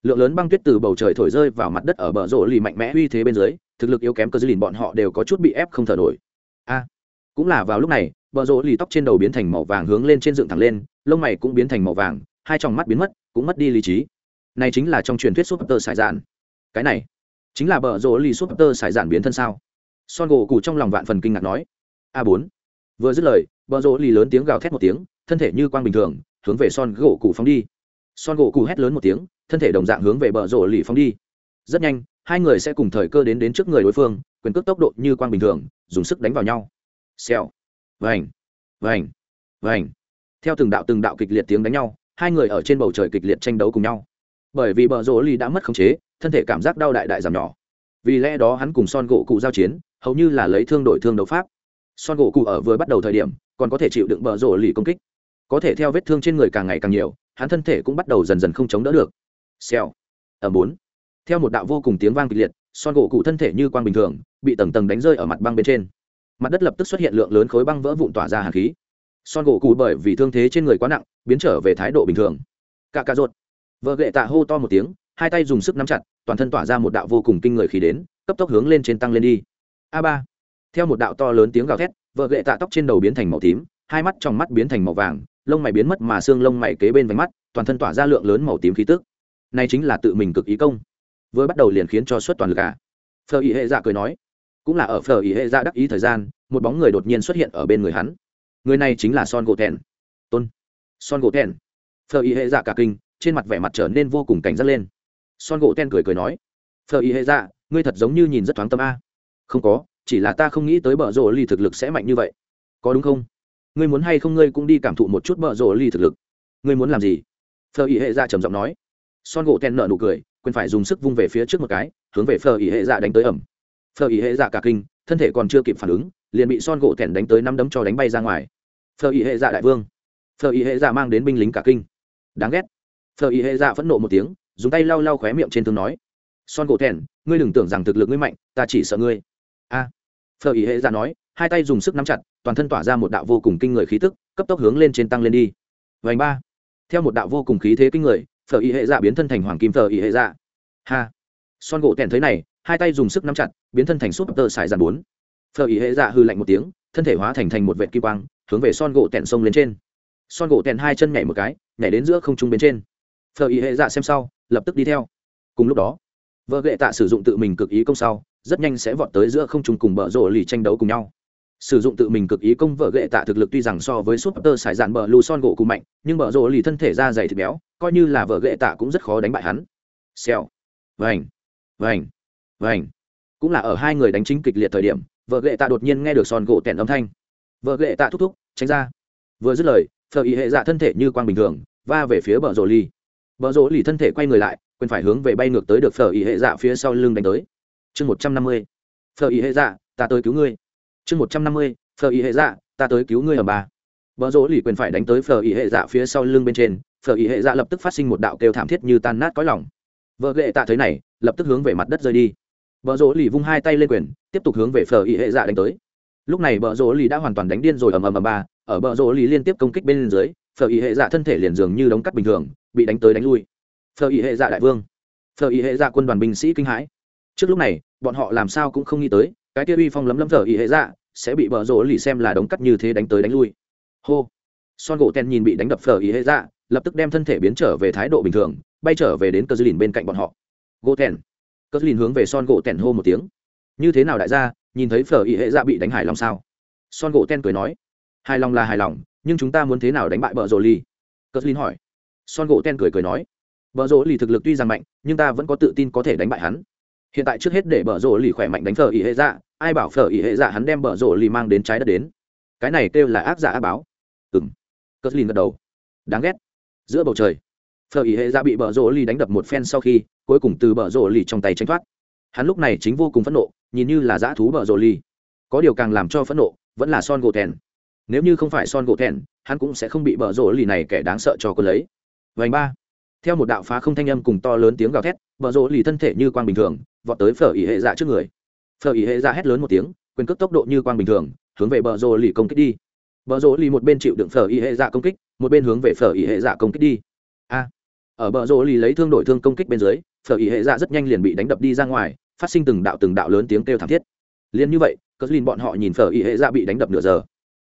Lượng lớn băng tuyết từ bầu trời thổi rơi vào mặt đất ở bờ rỗ lì mạnh mẽ uy thế bên dưới thực lực yếu kém cơ dư lìn bọn họ đều có chút bị ép không thở nổi. A cũng là vào lúc này bờ rỗ lì tóc trên đầu biến thành màu vàng hướng lên trên dựng thẳng lên lông mày cũng biến thành màu vàng hai tròng mắt biến mất cũng mất đi lý trí. Này chính là trong truyền thuyết súp tơ sải dạn cái này chính là bờ rỗ lì súp tơ sải dạn biến thân sao? Son gỗ cụ trong lòng vạn phần kinh ngạc nói, a bốn. Vừa dứt lời, bờ rỗ lì lớn tiếng gào thét một tiếng, thân thể như quang bình thường, hướng về son gỗ cụ phóng đi. Son gỗ cụ hét lớn một tiếng, thân thể đồng dạng hướng về bờ rỗ lì phóng đi. Rất nhanh, hai người sẽ cùng thời cơ đến đến trước người đối phương, quyền cước tốc độ như quang bình thường, dùng sức đánh vào nhau. Xèo. Vành. Vành. Vành. Theo từng đạo từng đạo kịch liệt tiếng đánh nhau, hai người ở trên bầu trời kịch liệt tranh đấu cùng nhau. Bởi vì bờ rỗ lì đã mất khống chế, thân thể cảm giác đau đại đại giảm nhỏ. Vì lẽ đó hắn cùng son gỗ cụ giao chiến hầu như là lấy thương đổi thương đấu pháp. Son gỗ cụ ở vừa bắt đầu thời điểm, còn có thể chịu đựng bờ rổ lì công kích. Có thể theo vết thương trên người càng ngày càng nhiều, hắn thân thể cũng bắt đầu dần dần không chống đỡ được. Xèo. Ở bốn. Theo một đạo vô cùng tiếng vang kịch liệt, son gỗ cụ thân thể như quang bình thường, bị tầng tầng đánh rơi ở mặt băng bên trên. Mặt đất lập tức xuất hiện lượng lớn khối băng vỡ vụn tỏa ra hàn khí. Son gỗ cụ bởi vì thương thế trên người quá nặng, biến trở về thái độ bình thường. Cả cà rột vợ gệ tạ hô to một tiếng, hai tay dùng sức nắm chặt, toàn thân tỏa ra một đạo vô cùng kinh người khí đến, cấp tốc hướng lên trên tăng lên đi a ba. Theo một đạo to lớn tiếng gào thét, vợ gậy tạ tóc trên đầu biến thành màu tím, hai mắt trong mắt biến thành màu vàng, lông mày biến mất mà xương lông mày kế bên vánh mắt, toàn thân tỏa ra lượng lớn màu tím khí tức. Này chính là tự mình cực ý công. Vừa bắt đầu liền khiến cho xuất toàn lực cả. phờ ý hệ dạ cười nói. Cũng là ở phờ ý hệ dạ đắc ý thời gian, một bóng người đột nhiên xuất hiện ở bên người hắn. Người này chính là son gỗ thèn tôn. Son gỗ thèn phờ ý hệ dạ cả kinh, trên mặt vẻ mặt trở nên vô cùng cảnh giác lên. Son gỗ thẹn cười cười nói. Phờ ý hệ dạ ngươi thật giống như nhìn rất thoáng tâm a không có, chỉ là ta không nghĩ tới bờ rộ ly thực lực sẽ mạnh như vậy. Có đúng không? Ngươi muốn hay không ngươi cũng đi cảm thụ một chút bờ rộ ly thực lực. Ngươi muốn làm gì? Phờ ý hệ dạ trầm giọng nói. Son gỗ ten nợ nụ cười quên phải dùng sức vung về phía trước một cái, hướng về phờ ý hệ dạ đánh tới ẩm. Phờ ý hệ dạ cả kinh, thân thể còn chưa kịp phản ứng, liền bị son gỗ tẻn đánh tới năm đấm cho đánh bay ra ngoài. Phờ ý hệ dạ đại vương. Phờ ý hệ dạ mang đến binh lính cả kinh. Đáng ghét. Phờ ý hệ dạ phẫn nộ một tiếng, dùng tay lau lau khóe miệng trên thương nói. Son gỗ tẻn ngươi đừng tưởng rằng thực lực ngươi mạnh, ta chỉ sợ ngươi a. À. phờ ý hệ dạ nói, hai tay dùng sức nắm chặt, toàn thân tỏa ra một đạo vô cùng kinh người khí tức, cấp tốc hướng lên trên tăng lên đi. Vành ba. Theo một đạo vô cùng khí thế kinh người, phở ý hệ dạ biến thân thành hoàng kim phở ý hệ dạ ha. Son gỗ tèn thấy này, hai tay dùng sức nắm chặt, biến thân thành súp tơ xài dàn bốn. Phở ý hệ dạ hư lạnh một tiếng, thân thể hóa thành thành một vệ kim quang, hướng về son gỗ tèn sông lên trên. Son gỗ tèn hai chân nhảy một cái, nhảy đến giữa không trung bên trên. Phở ý hệ dạ xem sau, lập tức đi theo. Cùng lúc đó, vợ gệ tạ sử dụng tự mình cực ý công sau rất nhanh sẽ vọt tới giữa không trung cùng bờ rổ lì tranh đấu cùng nhau. Sử dụng tự mình cực ý công vợ gệ tạ thực lực tuy rằng so với súp tơ sải dạn bờ lù son gỗ cùng mạnh, nhưng bờ rổ lì thân thể da dày thịt béo, coi như là vợ gệ tạ cũng rất khó đánh bại hắn. Xèo. Vành. Vành. Vành. Cũng là ở hai người đánh chính kịch liệt thời điểm, vợ gệ tạ đột nhiên nghe được son gỗ tẻn âm thanh. Vợ gệ tạ thúc thúc, tránh ra. Vừa dứt lời, phờ ý hệ dạ thân thể như quang bình thường, va về phía bờ rổ lì. Bờ rổ lì thân thể quay người lại quên phải hướng về bay ngược tới được phở ý hệ dạ phía sau lưng đánh tới chương một trăm năm mươi phờ ý hệ dạ ta tới cứu ngươi. Chương một trăm năm mươi phờ ý hệ dạ ta tới cứu ngươi ở bà vợ rỗ lì quyền phải đánh tới phờ ý hệ dạ phía sau lưng bên trên phờ ý hệ dạ lập tức phát sinh một đạo kêu thảm thiết như tan nát cõi lòng. Vợ ghệ tạ thấy này, lập tức hướng về mặt đất rơi đi. Vợ rỗ lì vung hai tay lên quyền, tiếp tục hướng về phờ ý hệ dạ đánh tới. Lúc này vợ rỗ lì đã hoàn toàn đánh điên rồi ầm ầm ầm ba, ở vợ rỗ lì liên tiếp công kích bên dưới phờ ý hệ dạ thân thể liền dường như đống cắt bình thường, bị đánh tới đánh lui. Phờ ý hệ dạ đại vương. Phờ ý hệ dạ quân đoàn binh sĩ kinh hãi trước lúc này, bọn họ làm sao cũng không nghĩ tới, cái kia uy phong lấm lấm thở ý hệ dạ sẽ bị bờ rỗ lì xem là đống cắt như thế đánh tới đánh lui. Hô. Son gỗ ten nhìn bị đánh đập phở ý hệ dạ lập tức đem thân thể biến trở về thái độ bình thường, bay trở về đến cơ dư lìn bên cạnh bọn họ. Gỗ ten. Cơ dư lìn hướng về son gỗ ten hô một tiếng. Như thế nào đại gia, nhìn thấy phở ý hệ dạ bị đánh hài lòng sao? Son gỗ ten cười nói. Hài lòng là hài lòng, nhưng chúng ta muốn thế nào đánh bại bờ rỗ lì? Cơ dư lìn hỏi. Son gỗ ten cười cười nói. Bờ rỗ lì thực lực tuy rằng mạnh, nhưng ta vẫn có tự tin có thể đánh bại hắn hiện tại trước hết để bờ rỗ lì khỏe mạnh đánh phở ý hệ dạ ai bảo phở ý hệ dạ hắn đem bờ rỗ lì mang đến trái đất đến. Cái này kêu là ác giả ác báo. Ừng cất lìn gật đầu. Đáng ghét. Giữa bầu trời, phở ý hệ dạ bị bờ rỗ lì đánh đập một phen sau khi, cuối cùng từ bờ rỗ lì trong tay tranh thoát. Hắn lúc này chính vô cùng phẫn nộ, nhìn như là dã thú bờ rỗ lì. Có điều càng làm cho phẫn nộ, vẫn là son gỗ thèn. Nếu như không phải son gỗ thèn, hắn cũng sẽ không bị bờ rỗ lì này kẻ đáng sợ cho quân lấy. Vành ba. Theo một đạo phá không thanh âm cùng to lớn tiếng gào thét, bờ rỗ lì thân thể như quang bình thường vọt tới phở ý hệ dạ trước người. Phở ý hệ dạ hét lớn một tiếng, quyền cước tốc độ như quang bình thường, hướng về bờ rô lì công kích đi. Bờ rô lì một bên chịu đựng phở ý hệ dạ công kích, một bên hướng về phở ý hệ dạ công kích đi. A! Ở bờ rô lì lấy thương đổi thương công kích bên dưới, phở ý hệ dạ rất nhanh liền bị đánh đập đi ra ngoài, phát sinh từng đạo từng đạo lớn tiếng kêu thảm thiết. Liền như vậy cất lìn bọn họ nhìn phở ý hệ dạ bị đánh đập nửa giờ.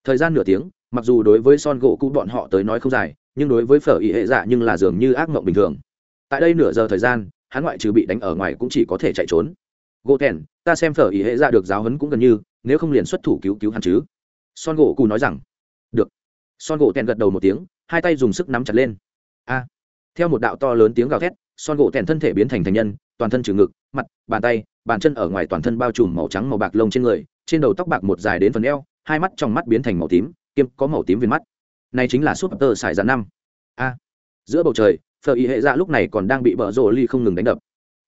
Thời gian nửa tiếng, mặc dù đối với son gỗ cũ bọn họ tới nói không dài, nhưng đối với phở ý hệ dạ nhưng là dường như ác mộng bình thường. Tại đây nửa giờ thời gian hắn ngoại trừ bị đánh ở ngoài cũng chỉ có thể chạy trốn. Gỗ thèn ta xem phở ý hệ ra được giáo huấn cũng gần như, nếu không liền xuất thủ cứu cứu hắn chứ. Son gỗ cù nói rằng, được. Son gỗ thèn gật đầu một tiếng, hai tay dùng sức nắm chặt lên. A. Theo một đạo to lớn tiếng gào thét, son gỗ thèn thân thể biến thành thành nhân, toàn thân trừ ngực, mặt, bàn tay, bàn chân ở ngoài toàn thân bao trùm màu trắng màu bạc lông trên người, trên đầu tóc bạc một dài đến phần eo, hai mắt trong mắt biến thành màu tím, kiêm có màu tím viên mắt. Này chính là súp tơ sải dàn năm. A. Giữa bầu trời phở ý hệ dạ lúc này còn đang bị bờ rồ ly không ngừng đánh đập.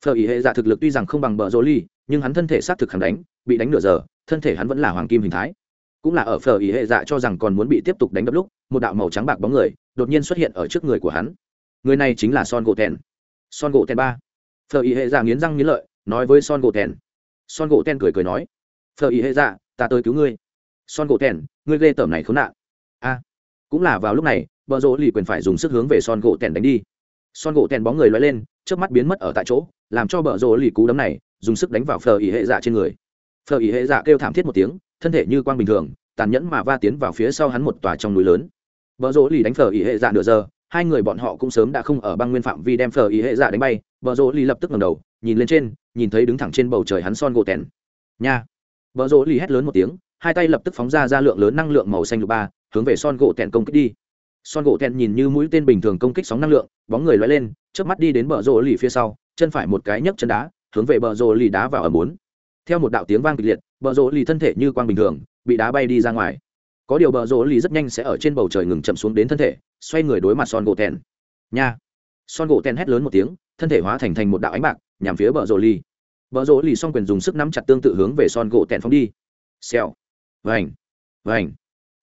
Phở ý hệ dạ thực lực tuy rằng không bằng bờ rồ ly, nhưng hắn thân thể xác thực hắn đánh, bị đánh nửa giờ, thân thể hắn vẫn là hoàng kim hình thái. Cũng là ở phở ý hệ dạ cho rằng còn muốn bị tiếp tục đánh đập lúc, một đạo màu trắng bạc bóng người đột nhiên xuất hiện ở trước người của hắn. Người này chính là son gỗ tèn. Son gỗ tèn ba. Phở ý hệ dạ nghiến răng nghiến lợi, nói với son gỗ tèn. Son gỗ tèn cười cười nói, phở ý hệ dạ ta tới cứu ngươi. Son gỗ tèn, ngươi ghê tởm này khốn nạn. A, cũng là vào lúc này bờ rỗ lì quyền phải dùng sức hướng về son gỗ tèn đánh đi son gỗ tèn bóng người loay lên trước mắt biến mất ở tại chỗ, làm cho bờ rồ lì cú đấm này dùng sức đánh vào phờ ý hệ dạ trên người. Phờ ý hệ dạ kêu thảm thiết một tiếng, thân thể như quang bình thường, tàn nhẫn mà va tiến vào phía sau hắn một tòa trong núi lớn. Bờ rồ lì đánh phờ ý hệ dạ nửa giờ, hai người bọn họ cũng sớm đã không ở băng nguyên phạm vi đem phờ ý hệ dạ đánh bay, bờ rồ lì lập tức ngầm đầu, nhìn lên trên, nhìn thấy đứng thẳng trên bầu trời hắn son gỗ tèn. Nha! Bờ rồ lì hét lớn một tiếng, hai tay lập tức phóng ra ra lượng lớn năng lượng màu xanh lục ba, hướng về son gỗ tèn công kích đi son gỗ thẹn nhìn như mũi tên bình thường công kích sóng năng lượng, bóng người loay lên trước mắt đi đến bờ rỗ lì phía sau, chân phải một cái nhấc chân đá, hướng về bờ rỗ lì đá vào ở bốn. Theo một đạo tiếng vang kịch liệt, bờ rỗ lì thân thể như quang bình thường, bị đá bay đi ra ngoài. Có điều bờ rỗ lì rất nhanh sẽ ở trên bầu trời ngừng chậm xuống đến thân thể, xoay người đối mặt son gỗ thẹn. nha! Son gỗ thẹn hét lớn một tiếng, thân thể hóa thành thành một đạo ánh bạc, nhằm phía bờ rỗ lì. Bờ rỗ lì song quyền dùng sức nắm chặt tương tự hướng về son gỗ thẹn phóng đi. Xèo. Vành. Vành.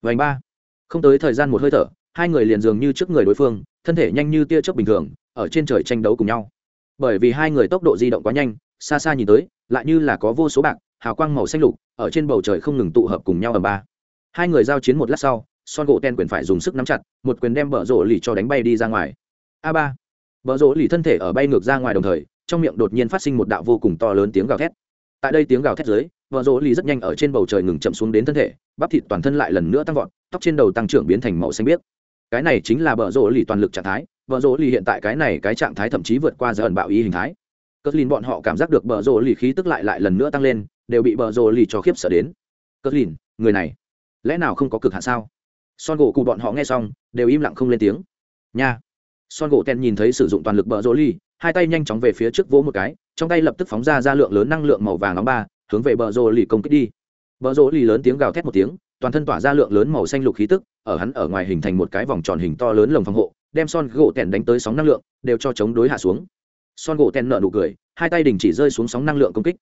Vành ba. Không tới thời gian một hơi thở hai người liền dường như trước người đối phương, thân thể nhanh như tia chớp bình thường, ở trên trời tranh đấu cùng nhau. Bởi vì hai người tốc độ di động quá nhanh, xa xa nhìn tới, lại như là có vô số bạc, hào quang màu xanh lục, ở trên bầu trời không ngừng tụ hợp cùng nhau ở ba. Hai người giao chiến một lát sau, son gỗ ten quyền phải dùng sức nắm chặt, một quyền đem bờ rổ lì cho đánh bay đi ra ngoài. A ba. Bờ rỗ lì thân thể ở bay ngược ra ngoài đồng thời, trong miệng đột nhiên phát sinh một đạo vô cùng to lớn tiếng gào thét. Tại đây tiếng gào thét dưới, bờ rỗ lì rất nhanh ở trên bầu trời ngừng chậm xuống đến thân thể, bắp thịt toàn thân lại lần nữa tăng vọt, tóc trên đầu tăng trưởng biến thành màu xanh biếc cái này chính là bờ rỗ lì toàn lực trạng thái bờ rỗ lì hiện tại cái này cái trạng thái thậm chí vượt qua giờ ẩn bạo ý hình thái. Cất lìn bọn họ cảm giác được bờ rỗ lì khí tức lại lại lần nữa tăng lên đều bị bờ rỗ lì cho khiếp sợ đến. Cất lìn người này lẽ nào không có cực hạn sao? Son gỗ cụ bọn họ nghe xong đều im lặng không lên tiếng. Nha. Son gỗ ten nhìn thấy sử dụng toàn lực bờ rỗ lì, hai tay nhanh chóng về phía trước vỗ một cái trong tay lập tức phóng ra ra lượng lớn năng lượng màu vàng nóng ba hướng về bờ rỗ lì công kích đi. Bờ rỗ lì lớn tiếng gào thét một tiếng toàn thân tỏa ra lượng lớn màu xanh lục khí tức, ở hắn ở ngoài hình thành một cái vòng tròn hình to lớn lồng phòng hộ, đem son gỗ tèn đánh tới sóng năng lượng, đều cho chống đối hạ xuống. Son gỗ tèn nợ nụ cười, hai tay đình chỉ rơi xuống sóng năng lượng công kích.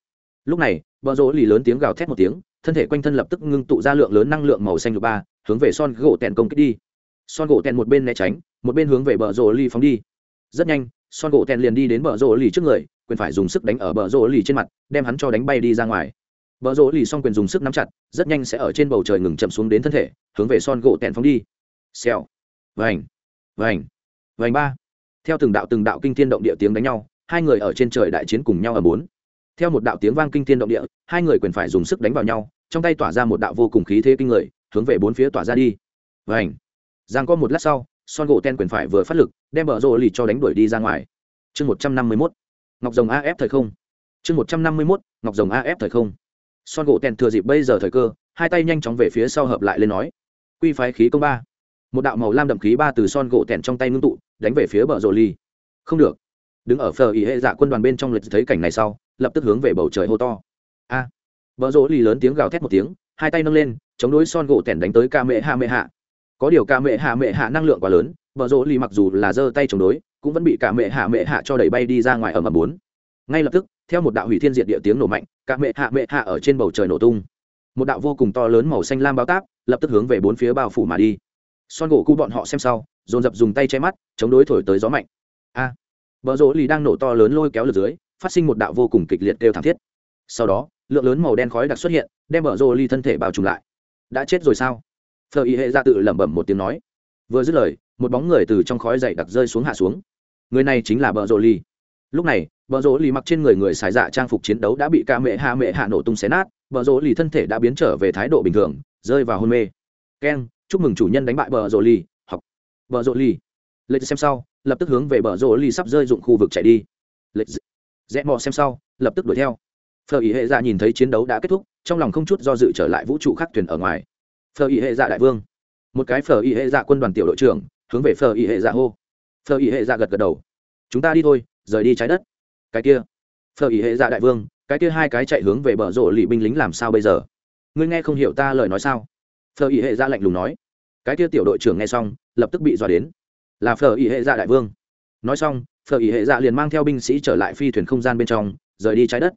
Lúc này, bờ rỗ lì lớn tiếng gào thét một tiếng, thân thể quanh thân lập tức ngưng tụ ra lượng lớn năng lượng màu xanh lục ba, hướng về son gỗ tèn công kích đi. Son gỗ tèn một bên né tránh, một bên hướng về bờ rỗ lì phóng đi. Rất nhanh, son gỗ tèn liền đi đến bờ rỗ lì trước người, quyền phải dùng sức đánh ở bờ rỗ lì trên mặt, đem hắn cho đánh bay đi ra ngoài bờ rỗ lì xong quyền dùng sức nắm chặt, rất nhanh sẽ ở trên bầu trời ngừng chậm xuống đến thân thể, hướng về son gỗ tẹn phóng đi. Xèo. Vành. Vành. Vành ba. Theo từng đạo từng đạo kinh thiên động địa tiếng đánh nhau, hai người ở trên trời đại chiến cùng nhau ở bốn. Theo một đạo tiếng vang kinh thiên động địa, hai người quyền phải dùng sức đánh vào nhau, trong tay tỏa ra một đạo vô cùng khí thế kinh người, hướng về bốn phía tỏa ra đi. Vành. giang có một lát sau, son gỗ tẹn quyền phải vừa phát lực, đem bờ rỗ lì cho đánh đuổi đi ra ngoài. Chương một trăm năm mươi mốt. Ngọc rồng af thời không. Chương một trăm năm mươi mốt. Ngọc rồng af thời không son gỗ tèn thừa dịp bây giờ thời cơ, hai tay nhanh chóng về phía sau hợp lại lên nói. Quy phái khí công ba. Một đạo màu lam đậm khí ba từ son gỗ tèn trong tay ngưng tụ, đánh về phía bờ rồ ly. Không được. Đứng ở phờ ý hệ dạ quân đoàn bên trong lịch thấy cảnh này sau, lập tức hướng về bầu trời hô to. A. À. bờ rồ ly lớn tiếng gào thét một tiếng, hai tay nâng lên, chống đối son gỗ tèn đánh tới ca mệ hạ mệ hạ. Có điều ca mệ hạ mệ hạ năng lượng quá lớn, bờ rồ ly mặc dù là giơ tay chống đối, cũng vẫn bị ca mệ hạ mệ hạ cho đẩy bay đi ra ngoài ở mầm bốn. Ngay lập tức theo một đạo hủy thiên diệt địa tiếng nổ mạnh các mẹ hạ mẹ hạ ở trên bầu trời nổ tung. Một đạo vô cùng to lớn màu xanh lam bao táp lập tức hướng về bốn phía bao phủ mà đi. Son gỗ cu bọn họ xem sau dồn dập dùng tay che mắt chống đối thổi tới gió mạnh. A! À, bờ rỗ lì đang nổ to lớn lôi kéo lượt dưới phát sinh một đạo vô cùng kịch liệt đều thảm thiết. Sau đó lượng lớn màu đen khói đặc xuất hiện đem vợ rỗ lì thân thể bao trùm lại. Đã chết rồi sao? Phờ y hệ ra tự lẩm bẩm một tiếng nói. Vừa dứt lời một bóng người từ trong khói dày đặc rơi xuống hạ xuống. Người này chính là vợ rỗ lì lúc này, bờ rỗ lì mặc trên người người xài dạ trang phục chiến đấu đã bị ca mệ hạ mệ hạ nổ tung xé nát, bờ rỗ lì thân thể đã biến trở về thái độ bình thường, rơi vào hôn mê. Keng chúc mừng chủ nhân đánh bại bờ rỗ lì, học. Bờ rỗ lì. Lệch xem sau, lập tức hướng về bờ rỗ lì sắp rơi dụng khu vực chạy đi. Lệch rẽ mò xem sau, lập tức đuổi theo. Phờ ý hệ dạ nhìn thấy chiến đấu đã kết thúc, trong lòng không chút do dự trở lại vũ trụ khắc thuyền ở ngoài. Phờ ý hệ dạ đại vương. Một cái phờ ý hệ dạ quân đoàn tiểu đội trưởng, hướng về phờ ý hệ dạ hô. Phờ ý hệ dạ gật gật đầu. Chúng ta đi thôi rời đi trái đất. Cái kia, phở ý hệ dạ đại vương, cái kia hai cái chạy hướng về bờ rộ lì binh lính làm sao bây giờ? Ngươi nghe không hiểu ta lời nói sao? Phở ý hệ ra lạnh lùng nói. Cái kia tiểu đội trưởng nghe xong, lập tức bị dọa đến. Là phở ý hệ dạ đại vương. Nói xong, phở ý hệ dạ liền mang theo binh sĩ trở lại phi thuyền không gian bên trong, rời đi trái đất.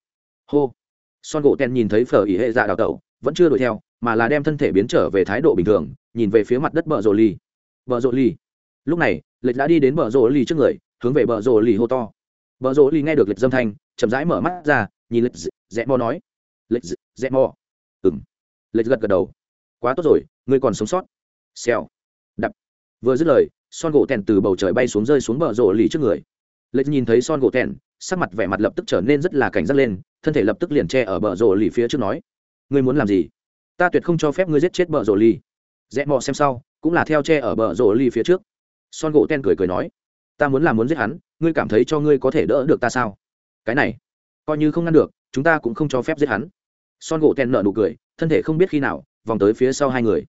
Hô. Son gỗ ten nhìn thấy phở ý hệ dạ đào tẩu, vẫn chưa đuổi theo, mà là đem thân thể biến trở về thái độ bình thường, nhìn về phía mặt đất bờ rộ lì. Bờ rộ lì. Lúc này lệch đã đi đến bờ rộ lì trước người, hướng về bờ rộ lì hô to bờ rồ ly nghe được lịch dâm thanh, chậm rãi mở mắt ra, nhìn lịch rẽ mò nói. Lịch rẽ mò. Ừng lịch gật gật đầu. Quá tốt rồi, ngươi còn sống sót. Xèo. Đập. Vừa dứt lời, son gỗ tèn từ bầu trời bay xuống rơi xuống bờ rộ lì trước người. Lệch nhìn thấy son gỗ tèn, sắc mặt vẻ mặt lập tức trở nên rất là cảnh giác lên, thân thể lập tức liền che ở bờ rộ lì phía trước nói. Ngươi muốn làm gì? Ta tuyệt không cho phép ngươi giết chết bờ rộ lì rẽ mò xem sau, cũng là theo che ở bờ rộ lì phía trước. Son gỗ tèn cười cười nói ta muốn làm muốn giết hắn, ngươi cảm thấy cho ngươi có thể đỡ được ta sao? Cái này, coi như không ngăn được, chúng ta cũng không cho phép giết hắn. Son gỗ tèn nợ nụ cười, thân thể không biết khi nào, vòng tới phía sau hai người.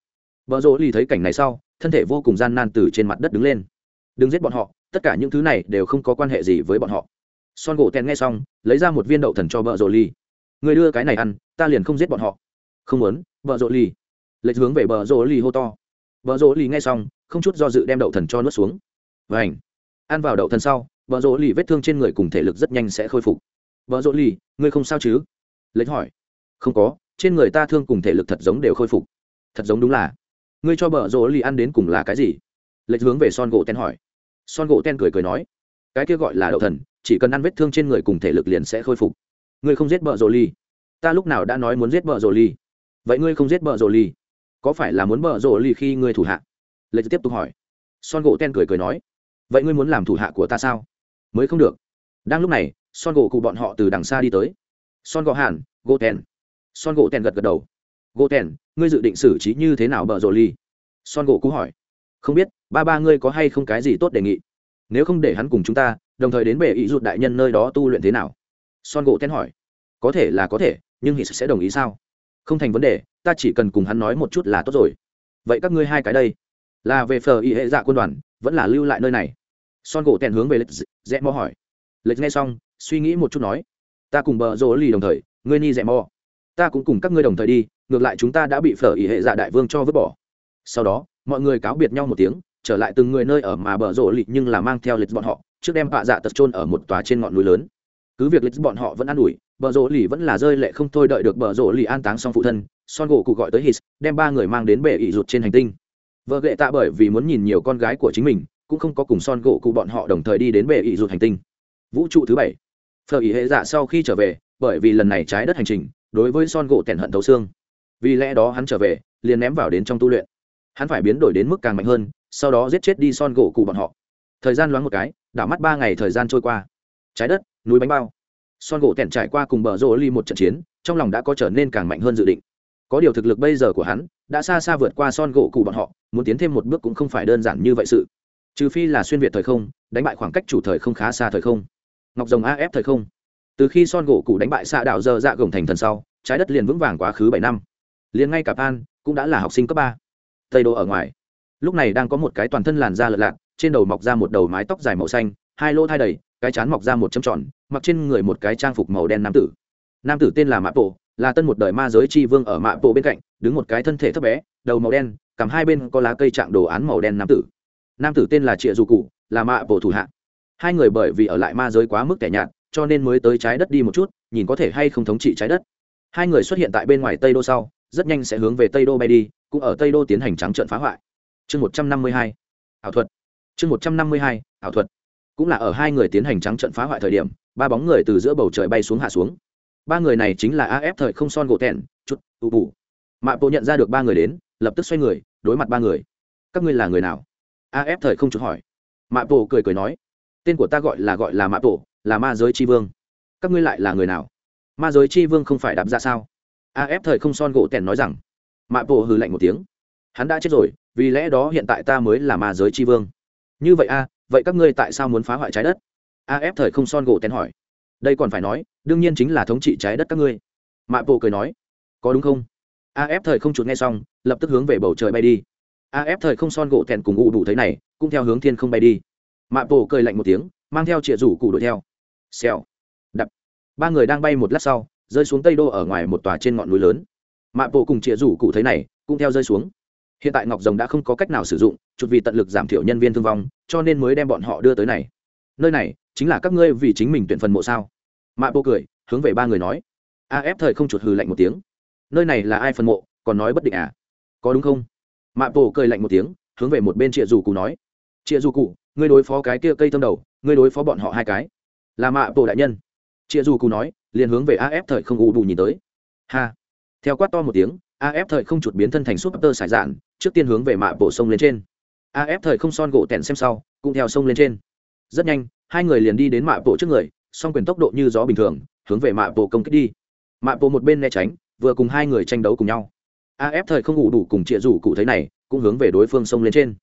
Vợ rỗ lì thấy cảnh này sau, thân thể vô cùng gian nan từ trên mặt đất đứng lên. Đừng giết bọn họ, tất cả những thứ này đều không có quan hệ gì với bọn họ. Son gỗ tèn nghe xong, lấy ra một viên đậu thần cho vợ rỗ lì. Người đưa cái này ăn, ta liền không giết bọn họ. Không muốn vợ rỗ lì. Lệch hướng về bờ rỗ lì hô to. Vợ rỗ lì nghe xong, không chút do dự đem đậu thần cho nuốt xuống. Và ảnh ăn vào đậu thần sau vợ rỗ lì vết thương trên người cùng thể lực rất nhanh sẽ khôi phục. Vợ rỗ lì, ngươi không sao chứ? Lệnh hỏi. Không có, trên người ta thương cùng thể lực thật giống đều khôi phục. Thật giống đúng là. Ngươi cho bờ rỗ lì ăn đến cùng là cái gì? Lệnh hướng về son gỗ ten hỏi. Son gỗ ten cười cười nói. Cái kia gọi là đậu thần, chỉ cần ăn vết thương trên người cùng thể lực liền sẽ khôi phục. Ngươi không giết bờ rỗ lì? Ta lúc nào đã nói muốn giết bờ rỗ lì. Vậy ngươi không giết bờ rỗ lì? Có phải là muốn bờ rỗ lì khi ngươi thủ hạ? Lệnh tiếp tục hỏi. Son gỗ ten cười cười nói vậy ngươi muốn làm thủ hạ của ta sao? Mới không được. Đang lúc này, son gỗ cụ bọn họ từ đằng xa đi tới. Son gỗ hàn, gỗ tèn. Son gỗ tèn gật gật đầu. Gỗ tèn, ngươi dự định xử trí như thế nào bợ rộ ly? Son gỗ cụ hỏi. Không biết, ba ba ngươi có hay không cái gì tốt đề nghị? Nếu không để hắn cùng chúng ta, đồng thời đến bể ý rụt đại nhân nơi đó tu luyện thế nào? Son gỗ tèn hỏi. Có thể là có thể, nhưng hít sẽ đồng ý sao? Không thành vấn đề, ta chỉ cần cùng hắn nói một chút là tốt rồi. Vậy các ngươi hai cái đây? Là về phờ y hệ dạ quân đoàn vẫn là lưu lại nơi này. Son gỗ tèn hướng về lệch rẽ mò hỏi. Lệch nghe xong, suy nghĩ một chút nói, ta cùng bờ rỗ lì đồng thời, ngươi ni rẽ mò. Ta cũng cùng các ngươi đồng thời đi, ngược lại chúng ta đã bị phở ỉ hệ dạ đại vương cho vứt bỏ. Sau đó, mọi người cáo biệt nhau một tiếng, trở lại từng người nơi ở mà bờ rỗ lì nhưng là mang theo lịch bọn họ, trước đem bạ dạ tật trôn ở một tòa trên ngọn núi lớn. Cứ việc lịch bọn họ vẫn an ủi, bờ rỗ lì vẫn là rơi lệ không thôi đợi được bờ rỗ lì an táng xong phụ thân, son gỗ cụ gọi tới hít đem ba người mang đến bể ỉ rụt trên hành tinh vợ ghệ tạ bởi vì muốn nhìn nhiều con gái của chính mình, cũng không có cùng son gỗ cụ bọn họ đồng thời đi đến bệ ỉ rụt hành tinh. Vũ trụ thứ bảy. Phở ỉ hệ dạ sau khi trở về, bởi vì lần này trái đất hành trình, đối với son gỗ tẻn hận thấu xương. Vì lẽ đó hắn trở về, liền ném vào đến trong tu luyện. Hắn phải biến đổi đến mức càng mạnh hơn, sau đó giết chết đi son gỗ cụ bọn họ. Thời gian loáng một cái, đảo mắt ba ngày thời gian trôi qua. Trái đất, núi bánh bao. Son gỗ tẻn trải qua cùng bờ rô ly một trận chiến, trong lòng đã có trở nên càng mạnh hơn dự định. Có điều thực lực bây giờ của hắn đã xa xa vượt qua son gỗ cụ bọn họ, muốn tiến thêm một bước cũng không phải đơn giản như vậy sự. Trừ phi là xuyên việt thời không, đánh bại khoảng cách chủ thời không khá xa thời không. Ngọc rồng af thời không. Từ khi son gỗ cụ đánh bại xạ đạo dơ dạ gồng thành thần sau, trái đất liền vững vàng quá khứ bảy năm. Liền ngay cả pan cũng đã là học sinh cấp ba. Tây đô ở ngoài. Lúc này đang có một cái toàn thân làn da lợn lạc trên đầu mọc ra một đầu mái tóc dài màu xanh, hai lỗ thai đầy, cái chán mọc ra một châm tròn, mặc trên người một cái trang phục màu đen nam tử. Nam tử tên là mạ bộ là tân một đời ma giới tri vương ở mạ bộ bên cạnh đứng một cái thân thể thấp bé, đầu màu đen cầm hai bên có lá cây trạng đồ án màu đen nam tử. Nam tử tên là trịa dù cụ, là mạ bộ thủ hạ. Hai người bởi vì ở lại ma giới quá mức kẻ nhạt, cho nên mới tới trái đất đi một chút, nhìn có thể hay không thống trị trái đất. Hai người xuất hiện tại bên ngoài tây đô sau, rất nhanh sẽ hướng về tây đô bay đi, cũng ở tây đô tiến hành trắng trận phá hoại. Chương một trăm năm mươi hai, ảo thuật. Chương một trăm năm mươi hai, ảo thuật. Cũng là ở hai người tiến hành trắng trận phá hoại thời điểm, ba bóng người từ giữa bầu trời bay xuống hạ xuống. Ba người này chính là af thời không son gỗ tẻn chút ưu bù mạ bộ nhận ra được ba người đến, lập tức xoay người, đối mặt ba người. Các ngươi là người nào? Af thời không chút hỏi. Mạ bộ cười cười nói. Tên của ta gọi là gọi là mạ bộ là ma giới tri vương. Các ngươi lại là người nào? Ma giới Tri vương không phải đạp ra sao? A ép thời không son gỗ tèn nói rằng. Mạ bộ hừ lạnh một tiếng. Hắn đã chết rồi, vì lẽ đó hiện tại ta mới là ma giới Tri vương. Như vậy a, vậy các ngươi tại sao muốn phá hoại trái đất? A ép thời không son gỗ tèn hỏi. Đây còn phải nói, đương nhiên chính là thống trị trái đất các ngươi. Mạ bộ cười nói. Có đúng không? AF thời không chuột nghe xong, lập tức hướng về bầu trời bay đi. AF thời không son gỗ tèn cùng ụ đủ thấy này, cũng theo hướng thiên không bay đi. Mạ bộ cười lạnh một tiếng, mang theo Triệu rủ cụ đuổi theo. Xèo. Đập. Ba người đang bay một lát sau, rơi xuống tây đô ở ngoài một tòa trên ngọn núi lớn. Mạ bộ cùng Triệu rủ cụ thấy này, cũng theo rơi xuống. Hiện tại ngọc rồng đã không có cách nào sử dụng chuột vì tận lực giảm thiểu nhân viên thương vong, cho nên mới đem bọn họ đưa tới này. Nơi này, chính là các ngươi vì chính mình tuyển phần mộ sao? Mạ bộ cười, hướng về ba người nói. AF thời không chuột hừ lạnh một tiếng nơi này là ai phần mộ, còn nói bất định à? Có đúng không? Mạ bộ cười lạnh một tiếng, hướng về một bên chịa dù cụ nói. Chịa dù cụ, ngươi đối phó cái kia cây thâm đầu, ngươi đối phó bọn họ hai cái. Là mạ bộ đại nhân. Chịa dù cụ nói, liền hướng về af thời không u bù nhìn tới. Ha! Theo quát to một tiếng af thời không chuột biến thân thành súp tơ sải dạn trước tiên hướng về mạ bộ sông lên trên. Af thời không son gỗ tèn xem sau, cũng theo sông lên trên. Rất nhanh, hai người liền đi đến mạ bộ trước người, song quyền tốc độ như gió bình thường, hướng về mạ bộ công kích đi. Mạ bộ một bên né tránh vừa cùng hai người tranh đấu cùng nhau. Af thời không ngủ đủ cùng chịa rủ cụ thấy này, cũng hướng về đối phương xông lên trên.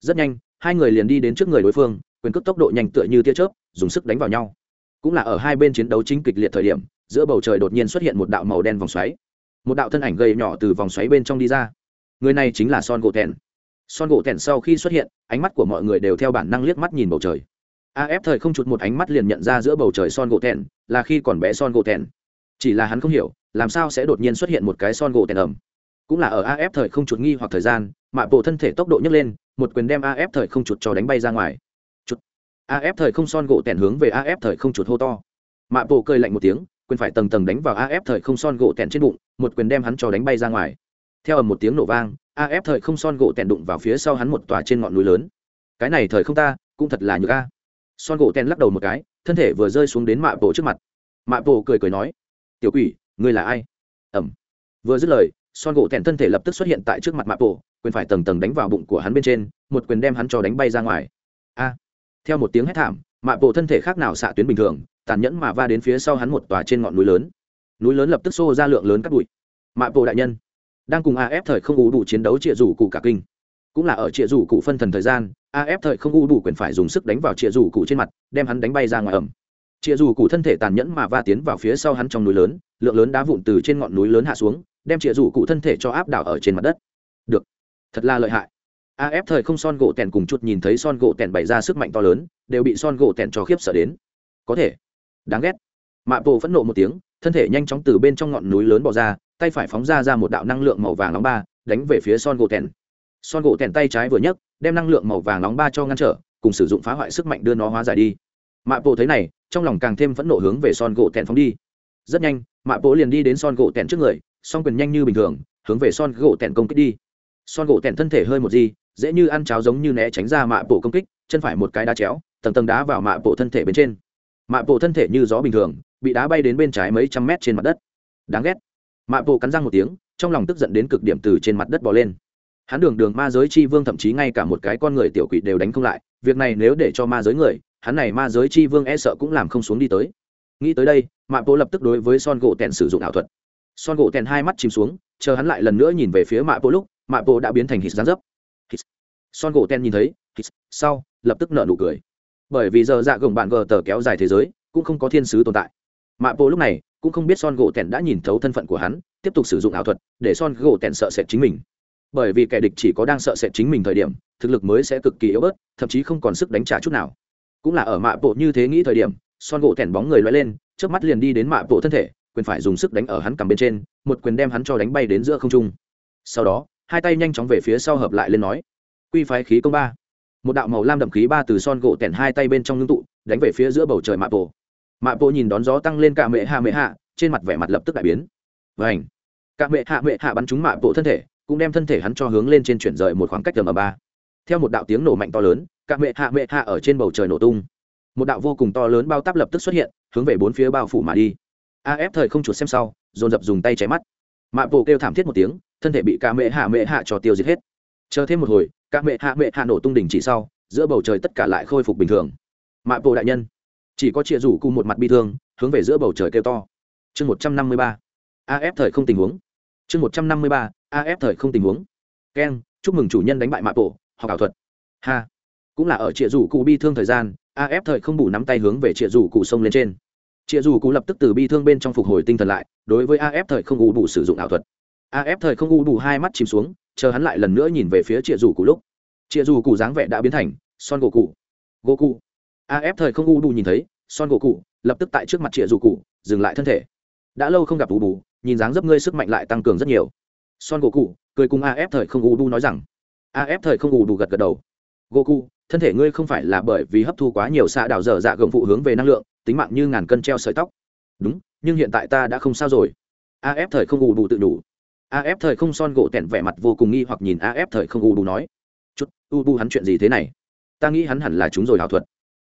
Rất nhanh, hai người liền đi đến trước người đối phương, quyền cước tốc độ nhanh tựa như tia chớp, dùng sức đánh vào nhau. Cũng là ở hai bên chiến đấu chính kịch liệt thời điểm, giữa bầu trời đột nhiên xuất hiện một đạo màu đen vòng xoáy. Một đạo thân ảnh gầy nhỏ từ vòng xoáy bên trong đi ra. Người này chính là son gỗ thẹn son gỗ thẹn sau khi xuất hiện, ánh mắt của mọi người đều theo bản năng liếc mắt nhìn bầu trời. Af thời không chụt một ánh mắt liền nhận ra giữa bầu trời son gỗ thẹn là khi còn bé son gỗ thẹn chỉ là hắn không hiểu, làm sao sẽ đột nhiên xuất hiện một cái son gỗ tèn ẩm. Cũng là ở af thời không chuột nghi hoặc thời gian mạ bộ thân thể tốc độ nhấc lên, một quyền đem af thời không chuột cho đánh bay ra ngoài. Chuột. Af thời không son gỗ tẻn hướng về af thời không chuột hô to. Mạ bộ cười lạnh một tiếng, quyền phải tầng tầng đánh vào af thời không son gỗ tẻn trên bụng, một quyền đem hắn cho đánh bay ra ngoài. Theo ầm một tiếng nổ vang af thời không son gỗ tẻn đụng vào phía sau hắn một tòa trên ngọn núi lớn. Cái này thời không ta, cũng thật là nhược a. Son gỗ tẻn lắc đầu một cái, thân thể vừa rơi xuống đến mạ bộ trước mặt. Mạ bộ cười cười nói tiểu quỷ, ngươi là ai? Ẩm. Vừa dứt lời, son gỗ thẹn thân thể lập tức xuất hiện tại trước mặt mạ bộ quyền phải tầng tầng đánh vào bụng của hắn bên trên, một quyền đem hắn cho đánh bay ra ngoài. A. Theo một tiếng hét thảm mạ bộ thân thể khác nào xạ tuyến bình thường, tàn nhẫn mà va đến phía sau hắn một tòa trên ngọn núi lớn. Núi lớn lập tức xô ra lượng lớn các bụi. Mạ bộ đại nhân, đang cùng af thời không u đủ chiến đấu trịa rủ cụ cả kinh. Cũng là ở trịa rủ cụ phân thần thời gian af thời không u đủ quyền phải dùng sức đánh vào trịa rủ cụ trên mặt, đem hắn đánh bay ra ngoài ẩm chịa rủ cụ thân thể tàn nhẫn mà va tiến vào phía sau hắn trong núi lớn, lượng lớn đá vụn từ trên ngọn núi lớn hạ xuống, đem trịa rủ cụ thân thể cho áp đảo ở trên mặt đất. Được. Thật là lợi hại. Af thời không son gỗ tèn cùng chút nhìn thấy son gỗ tèn bày ra sức mạnh to lớn, đều bị son gỗ tèn cho khiếp sợ đến. Có thể. Đáng ghét. Mạ bộ phẫn nộ một tiếng, thân thể nhanh chóng từ bên trong ngọn núi lớn bỏ ra, tay phải phóng ra ra một đạo năng lượng màu vàng nóng ba, đánh về phía son gỗ tèn. Son gỗ tèn tay trái vừa nhấc, đem năng lượng màu vàng nóng ba cho ngăn trở, cùng sử dụng phá hoại sức mạnh đưa nó hóa giải đi. Mạ bộ thấy này trong lòng càng thêm phẫn nộ hướng về son gỗ tẹn phóng đi. Rất nhanh, mạ bộ liền đi đến son gỗ tẹn trước người, song quyền nhanh như bình thường, hướng về son gỗ tẹn công kích đi. Son gỗ tẹn thân thể hơi một gì, dễ như ăn cháo giống như né tránh ra mạ bộ công kích, chân phải một cái đá chéo, tầng tầng đá vào mạ bộ thân thể bên trên. Mạ bộ thân thể như gió bình thường, bị đá bay đến bên trái mấy trăm mét trên mặt đất. Đáng ghét. Mạ bộ cắn răng một tiếng, trong lòng tức giận đến cực điểm từ trên mặt đất bò lên. Hắn đường đường ma giới chi vương thậm chí ngay cả một cái con người tiểu quỷ đều đánh không lại, việc này nếu để cho ma giới người hắn này ma giới chi vương e sợ cũng làm không xuống đi tới. Nghĩ tới đây, mạ bộ lập tức đối với son gỗ tèn sử dụng ảo thuật. Son gỗ tèn hai mắt chìm xuống, chờ hắn lại lần nữa nhìn về phía mạ bộ lúc, mạ bộ đã biến thành hít gián dấp. Hít. son gỗ tèn nhìn thấy, hít. sau, lập tức nở nụ cười. Bởi vì giờ dạ gồng bạn gờ tờ kéo dài thế giới, cũng không có thiên sứ tồn tại. Mạ bộ lúc này cũng không biết son gỗ tèn đã nhìn thấu thân phận của hắn, tiếp tục sử dụng ảo thuật để son gỗ tèn sợ sệt chính mình. Bởi vì kẻ địch chỉ có đang sợ sệt chính mình thời điểm, thực lực mới sẽ cực kỳ yếu bớt, thậm chí không còn sức đánh trả chút nào cũng là ở mạ bộ như thế nghĩ thời điểm, son gỗ tẻn bóng người loay lên trước mắt liền đi đến mạ bộ thân thể, quyền phải dùng sức đánh ở hắn cầm bên trên, một quyền đem hắn cho đánh bay đến giữa không trung. Sau đó, hai tay nhanh chóng về phía sau hợp lại lên nói, quy phái khí công ba. Một đạo màu lam đậm khí ba từ son gỗ tẻn hai tay bên trong ngưng tụ, đánh về phía giữa bầu trời mạ bộ. Mạ bộ nhìn đón gió tăng lên cả mệ hạ mệ hạ, trên mặt vẻ mặt lập tức đại biến. Vảnh cả mệ hạ mệ hạ bắn trúng mạ bộ thân thể, cũng đem thân thể hắn cho hướng lên trên chuyển rời một khoảng cách tầm ở ba. Theo một đạo tiếng nổ mạnh to lớn cả mẹ hạ mẹ hạ ở trên bầu trời nổ tung. Một đạo vô cùng to lớn bao táp lập tức xuất hiện, hướng về bốn phía bao phủ mà đi. Af thời không chuột xem sau, dồn dập dùng tay cháy mắt. Mạ bộ kêu thảm thiết một tiếng, thân thể bị cả mẹ hạ mẹ hạ cho tiêu diệt hết. Chờ thêm một hồi, cả mẹ hạ mẹ hạ nổ tung đỉnh chỉ sau, giữa bầu trời tất cả lại khôi phục bình thường. Mạ bộ đại nhân, chỉ có chia rủ cùng một mặt bi thương, hướng về giữa bầu trời kêu to. Chương một trăm năm mươi ba. Af thời không tình huống. Chương một trăm năm mươi ba. Af thời không tình huống. Keng chúc mừng chủ nhân đánh bại mạ bộ học ảo thuật. Ha cũng là ở chia rủ cụ bi thương thời gian af thời không bù nắm tay hướng về chia rủ cụ sông lên trên. Chia rủ cụ lập tức từ bi thương bên trong phục hồi tinh thần lại, đối với af thời không u bù sử dụng ảo thuật. Af thời không u bù hai mắt chìm xuống, chờ hắn lại lần nữa nhìn về phía chia rủ cụ lúc. Chia rủ cụ dáng vẻ đã biến thành son gỗ cụ gỗ cụ af thời không u bù nhìn thấy son gỗ cụ lập tức tại trước mặt chia rủ cụ, dừng lại thân thể. Đã lâu không gặp u bù, nhìn dáng dấp ngươi sức mạnh lại tăng cường rất nhiều. Son gỗ cụ cười cùng af thời không u bù nói rằng. Af thời không u bù gật gật đầu. Gỗ cụ thân thể ngươi không phải là bởi vì hấp thu quá nhiều xạ đảo dở dạ gồng phụ hướng về năng lượng, tính mạng như ngàn cân treo sợi tóc. Đúng, nhưng hiện tại ta đã không sao rồi. Af thời không u bù tự đủ. Af thời không son gỗ tẹn vẻ mặt vô cùng nghi hoặc nhìn af thời không u bù nói. Chút u bù hắn chuyện gì thế này? Ta nghĩ hắn hẳn là chúng rồi ảo thuật.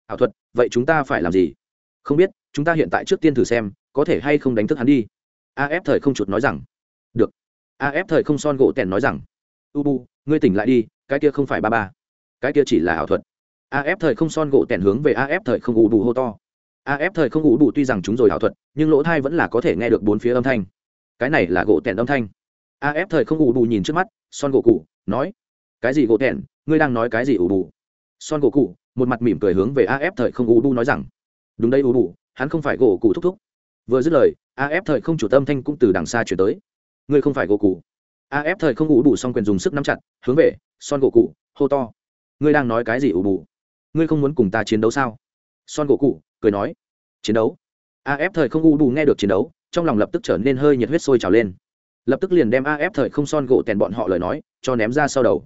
Ảo thuật, vậy chúng ta phải làm gì? Không biết, chúng ta hiện tại trước tiên thử xem, có thể hay không đánh thức hắn đi. Af thời không chuột nói rằng. Được. Af thời không son gỗ tèn nói rằng. U bu ngươi tỉnh lại đi, cái kia không phải ba ba cái kia chỉ là ảo thuật. Af thời không son gỗ tèn hướng về af thời không u bù hô to. Af thời không u bù tuy rằng chúng rồi ảo thuật, nhưng lỗ thai vẫn là có thể nghe được bốn phía âm thanh. Cái này là gỗ tèn âm thanh. Af thời không u bù nhìn trước mắt, son gỗ cụ, nói, cái gì gỗ tèn ngươi đang nói cái gì u bù? Son gỗ cụ, một mặt mỉm cười hướng về af thời không u bù nói rằng, đúng đây u bù, hắn không phải gỗ cụ thúc thúc. Vừa dứt lời af thời không chủ tâm thanh cũng từ đằng xa chuyển tới. Ngươi không phải gỗ cụ. Af thời không u bù xong quyền dùng sức nắm chặt, hướng về, son gỗ cụ, hô to ngươi đang nói cái gì u bù? Ngươi không muốn cùng ta chiến đấu sao? Son gỗ cụ cười nói, chiến đấu? Af thời không u bù nghe được chiến đấu, trong lòng lập tức trở nên hơi nhiệt huyết sôi trào lên. Lập tức liền đem af thời không son gỗ tèn bọn họ lời nói cho ném ra sau đầu.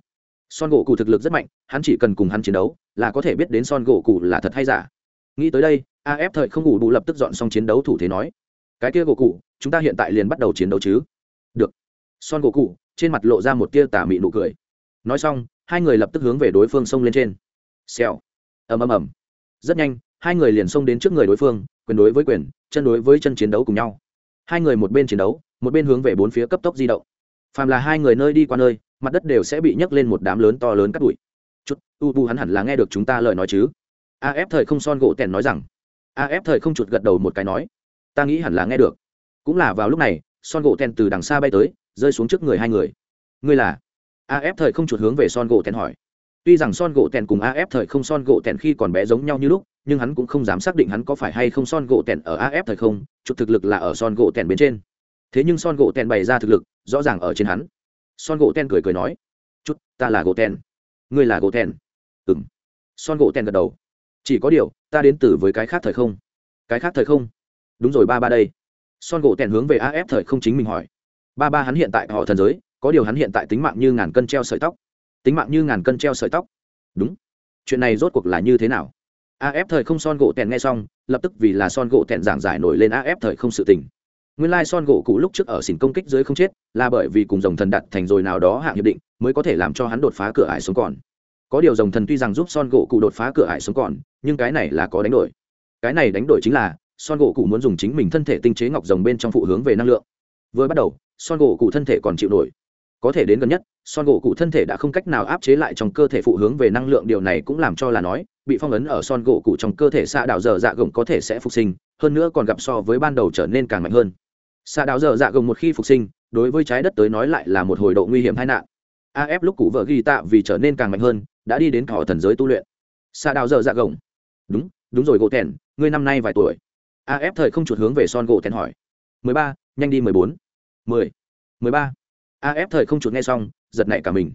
Son gỗ cụ thực lực rất mạnh, hắn chỉ cần cùng hắn chiến đấu là có thể biết đến son gỗ cụ là thật hay giả. Nghĩ tới đây af thời không ngủ bù lập tức dọn xong chiến đấu thủ thế nói, cái kia gỗ cụ chúng ta hiện tại liền bắt đầu chiến đấu chứ? Được. Son gỗ cụ trên mặt lộ ra một tia tà mị nụ cười. Nói xong hai người lập tức hướng về đối phương xông lên trên. Xèo. Ầm ầm ầm. Rất nhanh, hai người liền xông đến trước người đối phương, quyền đối với quyền, chân đối với chân chiến đấu cùng nhau. Hai người một bên chiến đấu, một bên hướng về bốn phía cấp tốc di động. Phàm là hai người nơi đi qua nơi, mặt đất đều sẽ bị nhấc lên một đám lớn to lớn cắt bụi. chút, u bu hắn hẳn là nghe được chúng ta lời nói chứ? Af thời không son gỗ tèn nói rằng. Af thời không chuột gật đầu một cái nói. Ta nghĩ hẳn là nghe được. Cũng là vào lúc này, son gỗ tèn từ đằng xa bay tới, rơi xuống trước người hai người. Ngươi là? Af thời không chuột hướng về son gỗ tèn hỏi. Tuy rằng son gỗ tèn cùng af thời không son gỗ tèn khi còn bé giống nhau như lúc, nhưng hắn cũng không dám xác định hắn có phải hay không son gỗ tèn ở af thời không, chuột thực lực là ở son gỗ tèn bên trên. Thế nhưng son gỗ tèn bày ra thực lực, rõ ràng ở trên hắn. Son gỗ tèn cười cười nói chút ta là gỗ tèn. Ngươi là gỗ tèn? Ừm. son gỗ tèn gật đầu. Chỉ có điều, ta đến từ với cái khác thời không. Cái khác thời không? Đúng rồi, ba ba đây. Son gỗ tèn hướng về af thời không chính mình hỏi. Ba ba hắn hiện tại họ thần giới có điều hắn hiện tại tính mạng như ngàn cân treo sợi tóc. Tính mạng như ngàn cân treo sợi tóc. Đúng. Chuyện này rốt cuộc là như thế nào? Af thời không son gỗ tèn nghe xong, lập tức vì là son gỗ tèn giảng giải nổi lên af thời không sự tình. Nguyên lai son gỗ cũ lúc trước ở xỉn công kích dưới không chết, là bởi vì cùng dòng thần đặt thành rồi nào đó hạng hiệp định, mới có thể làm cho hắn đột phá cửa ải sống còn. Có điều dòng thần tuy rằng giúp son gỗ cụ đột phá cửa ải sống còn, nhưng cái này là có đánh đổi. Cái này đánh đổi chính là, son gỗ cụ muốn dùng chính mình thân thể tinh chế ngọc rồng bên trong phụ hướng về năng lượng. Vừa bắt đầu, son gỗ cụ thân thể còn chịu nổi có thể đến gần nhất, son gỗ cụ thân thể đã không cách nào áp chế lại trong cơ thể phụ hướng về năng lượng, điều này cũng làm cho là nói, bị phong ấn ở son gỗ cụ trong cơ thể xạ đạo dở dạ gồng có thể sẽ phục sinh, hơn nữa còn gặp so với ban đầu trở nên càng mạnh hơn. Xạ đạo dở dạ gồng một khi phục sinh, đối với trái đất tới nói lại là một hồi độ nguy hiểm tai nạn. Af lúc cụ vợ ghi tạ vì trở nên càng mạnh hơn, đã đi đến thọ thần giới tu luyện. Xạ đạo dở dạ gồng, đúng đúng rồi gỗ thèn ngươi năm nay vài tuổi? Af thời không chuột hướng về son gỗ thèn hỏi. Mười ba, nhanh đi mười bốn. Mười mười ba af thời không chuột nghe xong, giật nảy cả mình.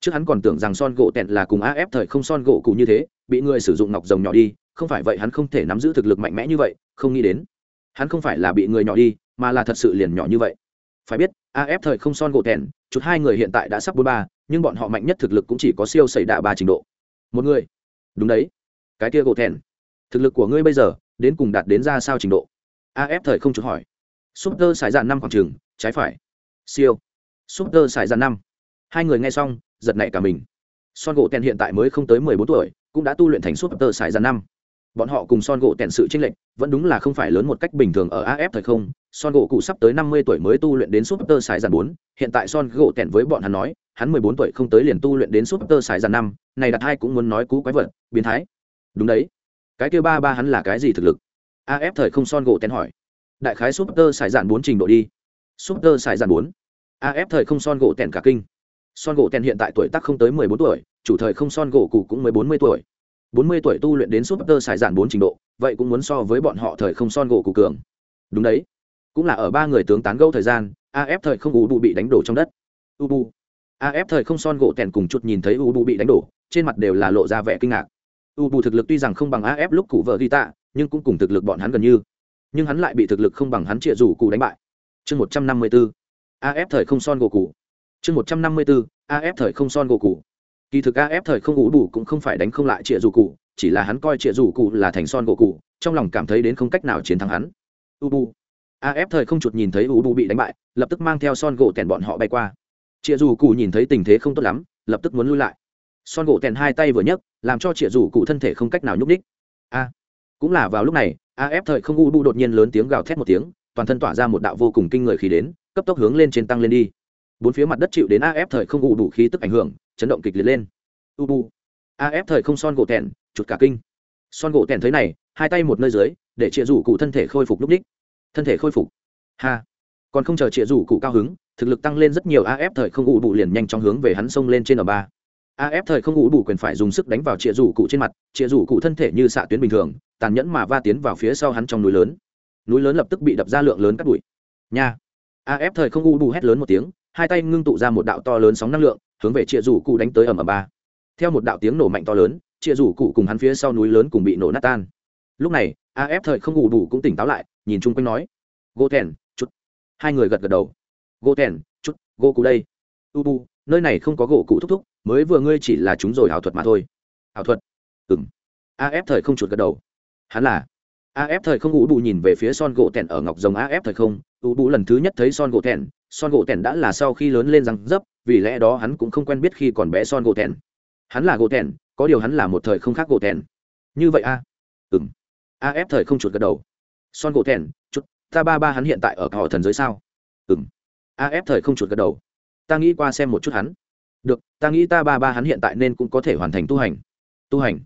Trước hắn còn tưởng rằng son gỗ tẹn là cùng af thời không son gỗ cụ như thế, bị người sử dụng ngọc rồng nhỏ đi, không phải vậy hắn không thể nắm giữ thực lực mạnh mẽ như vậy, không nghĩ đến. Hắn không phải là bị người nhỏ đi, mà là thật sự liền nhỏ như vậy. Phải biết af thời không son gỗ tẹn chút hai người hiện tại đã sắp bốn ba, nhưng bọn họ mạnh nhất thực lực cũng chỉ có siêu xảy đạ ba trình độ. Một người. Đúng đấy. Cái kia gỗ tẹn. Thực lực của ngươi bây giờ, đến cùng đạt đến ra sao trình độ? Af thời không chút hỏi. Súp tơ xài dạn năm khoảng trường, trái phải. Siêu súp tơ xài ra năm. Hai người nghe xong, giật nảy cả mình. Son gỗ tèn hiện tại mới không tới mười bốn tuổi, cũng đã tu luyện thành súp tơ xài ra năm. Bọn họ cùng son gỗ tèn sự tranh lệch, vẫn đúng là không phải lớn một cách bình thường ở af thời không. Son gỗ cụ sắp tới năm mươi tuổi mới tu luyện đến súp tơ xài ra bốn. Hiện tại son gỗ tèn với bọn hắn nói, hắn mười bốn tuổi không tới liền tu luyện đến súp tơ xài ra năm. Này đặt hai cũng muốn nói cú quái vật, biến thái. Đúng đấy. Cái kêu ba ba hắn là cái gì thực lực? Af thời không son gỗ tèn hỏi. Đại khái súp tơ xài dạn bốn trình độ đi. Súp tơ xài dạn bốn. AF thời không son gỗ tèn cả kinh. Son gỗ tèn hiện tại tuổi tác không tới 14 tuổi, chủ thời không son gỗ cụ cũng mới 40 tuổi. 40 tuổi tu luyện đến Super Saiyan giản bốn trình độ, vậy cũng muốn so với bọn họ thời không son gỗ cụ cường. Đúng đấy. Cũng là ở ba người tướng tán gẫu thời gian, AF thời không Ubu bị đánh đổ trong đất. Ubu. AF thời không son gỗ tèn cùng chuột nhìn thấy Ubu bị đánh đổ, trên mặt đều là lộ ra vẻ kinh ngạc. Ubu thực lực tuy rằng không bằng AF lúc cụ vợ Rita, nhưng cũng cùng thực lực bọn hắn gần như. Nhưng hắn lại bị thực lực không bằng hắn trịa rủ cụ đánh bại. Chương 154 af thời không son gỗ cụ chương một trăm năm mươi bốn af thời không son gỗ cụ kỳ thực af thời không ngủ đủ cũng không phải đánh không lại triệu rủ cụ, chỉ là hắn coi triệu rủ cụ là thành son gỗ cụ trong lòng cảm thấy đến không cách nào chiến thắng hắn. U bu. Af thời không chuột nhìn thấy u bu bị đánh bại, lập tức mang theo son gỗ tèn bọn họ bay qua. Triệu rủ cụ nhìn thấy tình thế không tốt lắm, lập tức muốn lui lại. Son gỗ tèn hai tay vừa nhấc, làm cho triệu rủ cụ thân thể không cách nào nhúc nhích. a. Cũng là vào lúc này af thời không u bu đột nhiên lớn tiếng gào thét một tiếng, toàn thân tỏa ra một đạo vô cùng kinh người khí đến cấp tốc hướng lên trên tăng lên đi. Bốn phía mặt đất chịu đến af thời không ủ đủ khí tức ảnh hưởng, chấn động kịch liệt lên. U bu. Af thời không son gỗ tèn chụt cả kinh. Son gỗ tèn thấy này, hai tay một nơi dưới, để chịa rủ cụ thân thể khôi phục lúc đích. Thân thể khôi phục. Ha. Còn không chờ chịa rủ cụ cao hứng, thực lực tăng lên rất nhiều af thời không ủ đủ liền nhanh chóng hướng về hắn xông lên trên ở ba. Af thời không ủ đủ quyền phải dùng sức đánh vào chịa rủ cụ trên mặt chịa rủ cụ thân thể như xạ tuyến bình thường, tàn nhẫn mà va tiến vào phía sau hắn trong núi lớn. Núi lớn lập tức bị đập ra lượng lớn cắt bụi. Nha af thời không u bù hét lớn một tiếng, hai tay ngưng tụ ra một đạo to lớn sóng năng lượng, hướng về chịa rủ cụ đánh tới ầm ầm ba. Theo một đạo tiếng nổ mạnh to lớn chịa rủ cụ cùng hắn phía sau núi lớn cùng bị nổ nát tan. Lúc này af thời không u bù cũng tỉnh táo lại, nhìn chung quanh nói, gỗ thèn chút hai người gật gật đầu. Gỗ thèn chút gỗ cụ đây. U bù, nơi này không có gỗ cụ thúc thúc, mới vừa ngươi chỉ là chúng rồi ảo thuật mà thôi. Ảo thuật? Ừng af thời không chuột gật đầu. Hắn là af thời không u bù nhìn về phía son gỗ tèn ở ngọc rồng af thời không u bù lần thứ nhất thấy son gỗ thẹn, son gỗ thẹn đã là sau khi lớn lên răng dấp vì lẽ đó hắn cũng không quen biết khi còn bé son gỗ thẹn. hắn là gỗ thẹn, có điều hắn là một thời không khác gỗ thẹn. như vậy à? a à? ừng ép thời không chuột gật đầu. Son gỗ thẹn, chút ta ba ba hắn hiện tại ở họ thần giới sao? Ừng ép thời không chuột gật đầu. Ta nghĩ qua xem một chút hắn. Được ta nghĩ ta ba ba hắn hiện tại nên cũng có thể hoàn thành tu hành. Tu hành.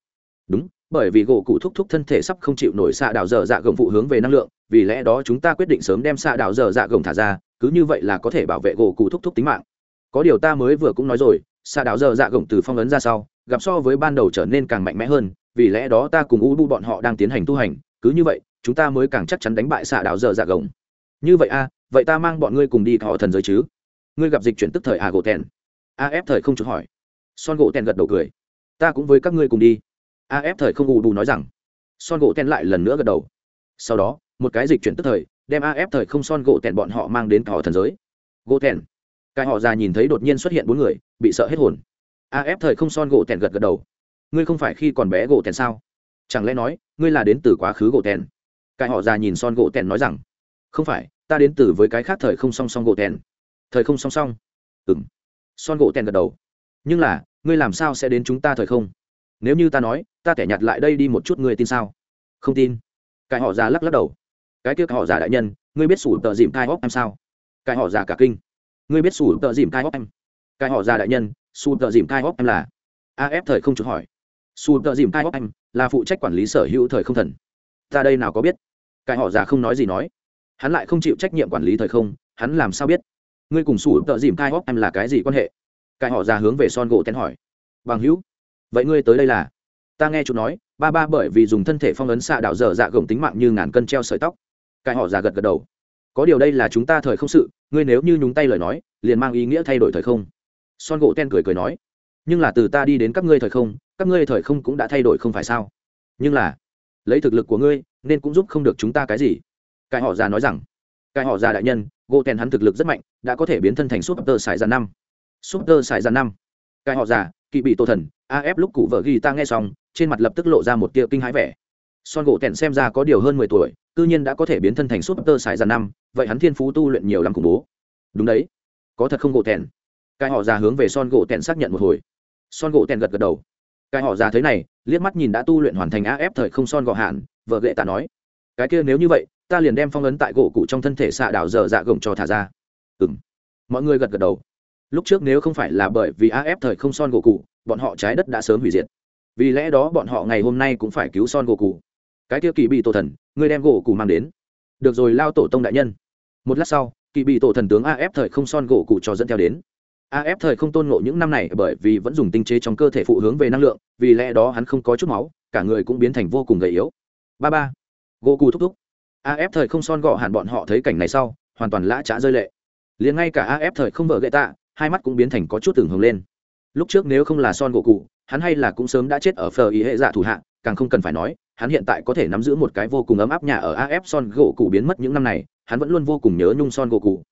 Đúng bởi vì gỗ cụ thúc thúc thân thể sắp không chịu nổi xạ đảo dở dạ gồng phụ hướng về năng lượng, vì lẽ đó chúng ta quyết định sớm đem xạ đảo dở dạ gồng thả ra, cứ như vậy là có thể bảo vệ gỗ cụ thúc thúc tính mạng. Có điều ta mới vừa cũng nói rồi, xạ đảo dở dạ gồng từ phong ấn ra sau, gặp so với ban đầu trở nên càng mạnh mẽ hơn, vì lẽ đó ta cùng u bu bọn họ đang tiến hành tu hành, cứ như vậy, chúng ta mới càng chắc chắn đánh bại xạ đảo dở dạ gồng. Như vậy a vậy ta mang bọn ngươi cùng đi thọ thần giới chứ? Ngươi gặp dịch chuyển tức thời à gỗ tèn. A ép thời không chút hỏi. Son gỗ tèn gật đầu cười. Ta cũng với các ngươi cùng đi. AF thời không ù bù nói rằng, son gỗ tèn lại lần nữa gật đầu. Sau đó, một cái dịch chuyển tức thời, đem AF thời không son gỗ tèn bọn họ mang đến họ thần giới. Gỗ tèn. Cái họ già nhìn thấy đột nhiên xuất hiện bốn người, bị sợ hết hồn. AF thời không son gỗ tèn gật gật đầu. Ngươi không phải khi còn bé gỗ tèn sao? Chẳng lẽ nói, ngươi là đến từ quá khứ gỗ tèn? Cái họ già nhìn son gỗ tèn nói rằng, không phải, ta đến từ với cái khác thời không song song gỗ tèn. Thời không song song. Ừng son gỗ tèn gật đầu. Nhưng là, ngươi làm sao sẽ đến chúng ta thời không? Nếu như ta nói ta kẻ nhặt lại đây đi một chút ngươi tin sao? Không tin. Cái họ già lắc lắc đầu. Cái kia họ già đại nhân, ngươi biết sủ tợ dìm cai hóc em sao? Cái họ già cả kinh. Ngươi biết sủ tợ dìm cai hóc em? Cái họ già đại nhân, sủ tợ dìm cai hóc em là? Af thời không chút hỏi. Sủ tợ dìm cai hóc em là phụ trách quản lý sở hữu thời không thần. Ta đây nào có biết? Cái họ già không nói gì nói. Hắn lại không chịu trách nhiệm quản lý thời không, hắn làm sao biết? Ngươi cùng sủ tợ dìm cai hóc em là cái gì quan hệ? Cái họ già hướng về son gỗ tên hỏi. Bằng hữu, vậy ngươi tới đây là? Ta nghe chú nói, ba ba bởi vì dùng thân thể phong ấn xạ đạo dở dạ gồng tính mạng như ngàn cân treo sợi tóc. Cái họ già gật gật đầu. Có điều đây là chúng ta thời không sự, ngươi nếu như nhúng tay lời nói, liền mang ý nghĩa thay đổi thời không. Son gỗ ten cười cười nói. Nhưng là từ ta đi đến các ngươi thời không, các ngươi thời không cũng đã thay đổi không phải sao? Nhưng là, lấy thực lực của ngươi, nên cũng giúp không được chúng ta cái gì? Cái họ già nói rằng. Cái họ già đại nhân, gỗ ten hắn thực lực rất mạnh, đã có thể biến thân thành súp tơ sải ra năm. Súp tơ sải ra năm. Cái họ già, kỵ bị tổ thần af lúc cụ vợ ghi ta nghe xong, trên mặt lập tức lộ ra một tia kinh hãi vẻ. Son gỗ tèn xem ra có điều hơn mười tuổi, cư nhiên đã có thể biến thân thành súp tơ sải ra năm, vậy hắn thiên phú tu luyện nhiều lắm cùng bố. Đúng đấy, có thật không gỗ tèn. cái họ già hướng về son gỗ tèn xác nhận một hồi. Son gỗ tèn gật gật đầu. Cái họ già thấy này, liếc mắt nhìn đã tu luyện hoàn thành af thời không son gọ hạn, vợ gệ ta nói. Cái kia nếu như vậy, ta liền đem phong ấn tại gỗ cụ trong thân thể xạ đảo dở dạ gồng cho thả ra. Ừm. mọi người gật gật đầu. Lúc trước nếu không phải là bởi vì af thời không son gỗ cụ bọn họ trái đất đã sớm hủy diệt. Vì lẽ đó bọn họ ngày hôm nay cũng phải cứu son gỗ cụ cái tiêu kỳ bị tổ thần người đem gỗ cụ mang đến. Được rồi, lao tổ tông đại nhân. Một lát sau, kỳ bị tổ thần tướng af thời không son gỗ cụ cho dẫn theo đến. Af thời không tôn ngộ những năm này bởi vì vẫn dùng tinh chế trong cơ thể phụ hướng về năng lượng, vì lẽ đó hắn không có chút máu, cả người cũng biến thành vô cùng gầy yếu. Ba ba. Gỗ cụ thúc thúc. Af thời không son gọ hẳn bọn họ thấy cảnh này sau, hoàn toàn lã trá rơi lệ. Liền ngay cả af thời không vợ gậy tạ, hai mắt cũng biến thành có chút tưởng hưởng lên lúc trước nếu không là son gỗ cụ hắn hay là cũng sớm đã chết ở phờ ý hệ dạ thủ hạ, càng không cần phải nói, hắn hiện tại có thể nắm giữ một cái vô cùng ấm áp nhà ở af son gỗ cụ biến mất những năm này, hắn vẫn luôn vô cùng nhớ nhung son gỗ cụ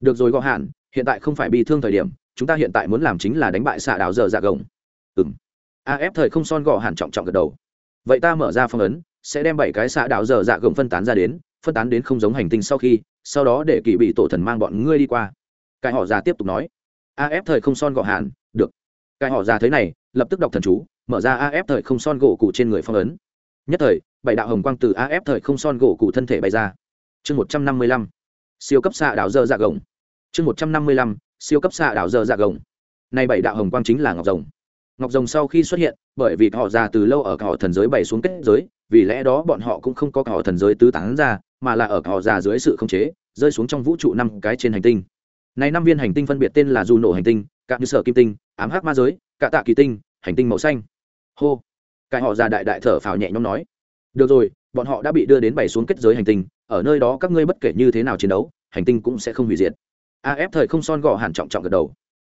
được rồi gõ hạn hiện tại không phải bị thương thời điểm, chúng ta hiện tại muốn làm chính là đánh bại xạ đào giờ dạ gồng. Ừng af thời không son gõ hạn trọng trọng gật đầu. Vậy ta mở ra phong ấn, sẽ đem bảy cái xạ đào giờ dạ gồng phân tán ra đến, phân tán đến không giống hành tinh sau khi, sau đó để kỳ bị tổ thần mang bọn ngươi đi qua. Cái họ già tiếp tục nói. Af thời không son gọ hạn cái họ già thấy này, lập tức đọc thần chú, mở ra af thời không son gỗ cụ trên người phong ấn. Nhất thời, bảy đạo hồng quang từ af thời không son gỗ cụ thân thể bay ra. Chương một trăm năm mươi lăm, siêu cấp xạ đảo dơ dạ gồng. Chương một trăm năm mươi lăm, siêu cấp xạ đảo dơ dạ gồng. Nay bảy đạo hồng quang chính là ngọc rồng. Ngọc rồng sau khi xuất hiện, bởi vì họ già từ lâu ở họ thần giới bày xuống kết giới, vì lẽ đó bọn họ cũng không có họ thần giới tứ tán ra, mà là ở họ già dưới sự khống chế, rơi xuống trong vũ trụ năm cái trên hành tinh. Này năm viên hành tinh phân biệt tên là du nổ hành tinh cạn như sở kim tinh, ám hắc ma giới cạ tạ kỳ tinh, hành tinh màu xanh. Hô. Cái họ già đại đại thở phào nhẹ nhõm nói. Được rồi, bọn họ đã bị đưa đến bày xuống kết giới hành tinh, ở nơi đó các ngươi bất kể như thế nào chiến đấu, hành tinh cũng sẽ không hủy diệt. Af thời không son gò hàn trọng trọng gật đầu.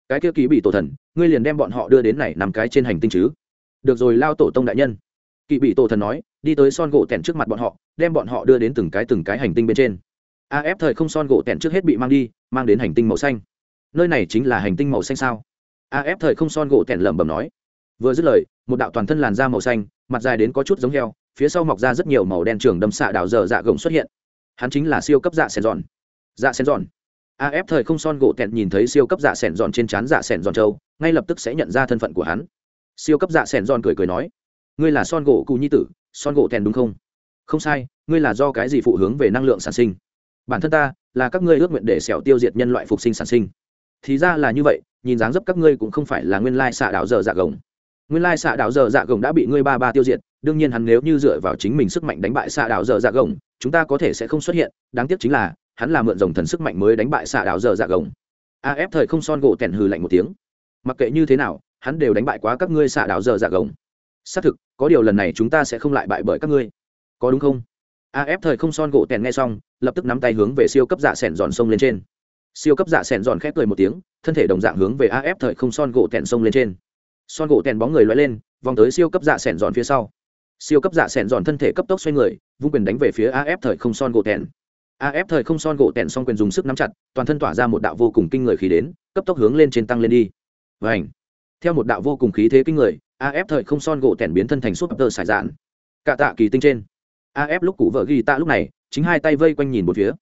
Cái kia ký bị tổ thần, ngươi liền đem bọn họ đưa đến này nằm cái trên hành tinh chứ? Được rồi, lao tổ tông đại nhân. Kỵ bị tổ thần nói, đi tới son gỗ tẻn trước mặt bọn họ, đem bọn họ đưa đến từng cái từng cái hành tinh bên trên. Af thời không son gỗ tẻn trước hết bị mang đi, mang đến hành tinh màu xanh nơi này chính là hành tinh màu xanh sao? Af thời không son gỗ tẻn lẩm bẩm nói. Vừa dứt lời, một đạo toàn thân làn da màu xanh, mặt dài đến có chút giống heo, phía sau mọc ra rất nhiều màu đen trường đâm xạ đảo dở dạ gồng xuất hiện. Hắn chính là siêu cấp dạ sen giòn. Dạ sen giòn. Af thời không son gỗ tẹn nhìn thấy siêu cấp dạ sẻn giòn trên trán dạ sẻn giòn châu ngay lập tức sẽ nhận ra thân phận của hắn. Siêu cấp dạ sẻn giòn cười cười nói, ngươi là son gỗ cụ nhi tử, son gỗ tẹn đúng không? Không sai, ngươi là do cái gì phụ hướng về năng lượng sản sinh? Bản thân ta là các ngươi ước nguyện để xẻo tiêu diệt nhân loại phục sinh sản sinh thì ra là như vậy, nhìn dáng dấp các ngươi cũng không phải là nguyên lai xạ đảo dở dạ gồng. Nguyên lai xạ đạo dở dạ gồng đã bị ngươi ba ba tiêu diệt, đương nhiên hắn nếu như dựa vào chính mình sức mạnh đánh bại xạ đạo dở dạ gồng, chúng ta có thể sẽ không xuất hiện, đáng tiếc chính là, hắn là mượn dòng thần sức mạnh mới đánh bại xạ đạo dở dạ gồng. Af thời không son gỗ tẻn hừ lạnh một tiếng. Mặc kệ như thế nào, hắn đều đánh bại quá các ngươi xạ đạo dở dạ gồng. Xác thực, có điều lần này chúng ta sẽ không lại bại bởi các ngươi. Có đúng không? Af thời không son gỗ tẻn nghe xong, lập tức nắm tay hướng về siêu cấp dạ sẻn giòn sông lên trên siêu cấp dạ sẻn giòn khép cười một tiếng, thân thể đồng dạng hướng về af thời không son gỗ tẹn sông lên trên. Son gỗ tèn bóng người loay lên, vòng tới siêu cấp dạ sẻn giòn phía sau. Siêu cấp dạ sẻn giòn thân thể cấp tốc xoay người, vung quyền đánh về phía af thời không son gỗ tèn. Af thời không son gỗ tèn song quyền dùng sức nắm chặt, toàn thân tỏa ra một đạo vô cùng kinh người khí đến, cấp tốc hướng lên trên tăng lên đi. Và ảnh theo một đạo vô cùng khí thế kinh người af thời không son gỗ tèn biến thân thành súp tơ sải dạn. Cả tạ kỳ tinh trên. Af lúc cụ vợ ghi tạ lúc này, chính hai tay vây quanh nhìn một phía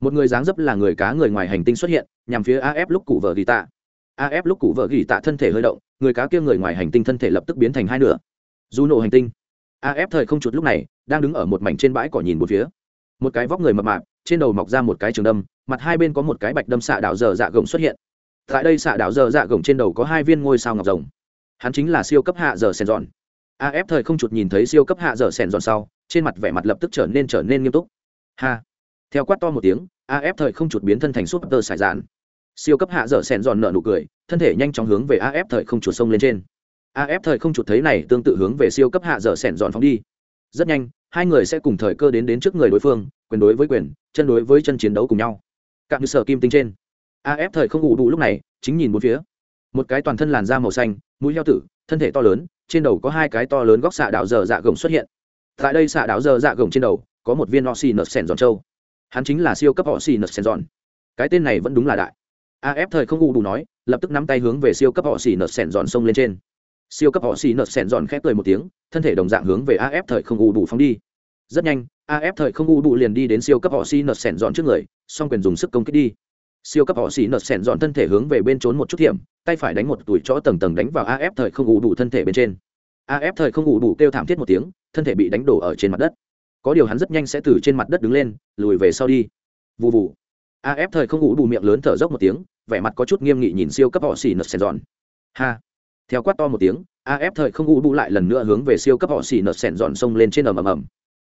một người dáng dấp là người cá người ngoài hành tinh xuất hiện, nhằm phía af lúc cụ vợ ghi tạ. Af lúc cụ vợ ghi tạ thân thể hơi động, người cá kia người ngoài hành tinh thân thể lập tức biến thành hai nửa. Dù nổ hành tinh. Af thời không chuột lúc này, đang đứng ở một mảnh trên bãi cỏ nhìn một phía. Một cái vóc người mập mạp, trên đầu mọc ra một cái trường đâm, mặt hai bên có một cái bạch đâm xạ đảo dở dạ gồng xuất hiện. Tại đây xạ đảo dở dạ gồng trên đầu có hai viên ngôi sao ngọc rồng. Hắn chính là siêu cấp hạ dở sèn dọn af thời không chuột nhìn thấy siêu cấp hạ dở sèn dọn sau, trên mặt vẻ mặt lập tức trở nên trở nên nghiêm túc. Ha! Theo quát to một tiếng af thời không chuột biến thân thành súp tơ sải dạn siêu cấp hạ dở sẹn giòn nợ nụ cười, thân thể nhanh chóng hướng về af thời không chuột sông lên trên. Af thời không chuột thấy này tương tự hướng về siêu cấp hạ dở sẹn giòn phóng đi. Rất nhanh, hai người sẽ cùng thời cơ đến đến trước người đối phương, quyền đối với quyền, chân đối với chân chiến đấu cùng nhau. Cạn như sở kim tinh trên. Af thời không ngủ đủ lúc này, chính nhìn bốn phía. Một cái toàn thân làn da màu xanh, mũi heo tử, thân thể to lớn, trên đầu có hai cái to lớn góc xạ đạo dở dạ gồng xuất hiện. Tại đây xạ đạo dở dạ gồng trên đầu, có một viên oxy nợ sẻn giòn trâu hắn chính là siêu cấp họ xì nợ sen giòn. Cái tên này vẫn đúng là đại. Af thời không u đủ nói, lập tức nắm tay hướng về siêu cấp họ xì nợ sen dọn sông lên trên. Siêu cấp họ xì nợ sen dọn khép cười một tiếng, thân thể đồng dạng hướng về af thời không u đủ phóng đi. Rất nhanh af thời không u đủ liền đi đến siêu cấp họ xì nợ sen dọn trước người, song quyền dùng sức công kích đi. Siêu cấp họ xì nợ sen dọn thân thể hướng về bên trốn một chút hiểm, tay phải đánh một tuổi chó tầng tầng đánh vào af thời không u đủ thân thể bên trên. Af thời không u đủ kêu thảm thiết một tiếng, thân thể bị đánh đổ ở trên mặt đất có điều hắn rất nhanh sẽ từ trên mặt đất đứng lên, lùi về sau đi. Vụ vụ af thời không ngủ bù miệng lớn thở dốc một tiếng, vẻ mặt có chút nghiêm nghị nhìn siêu cấp họ xỉ nợt sèn giòn. Ha. Theo quát to một tiếng af thời không ngủ bù lại lần nữa hướng về siêu cấp họ xỉ nợt sèn giòn xông lên trên ầm ầm ầm.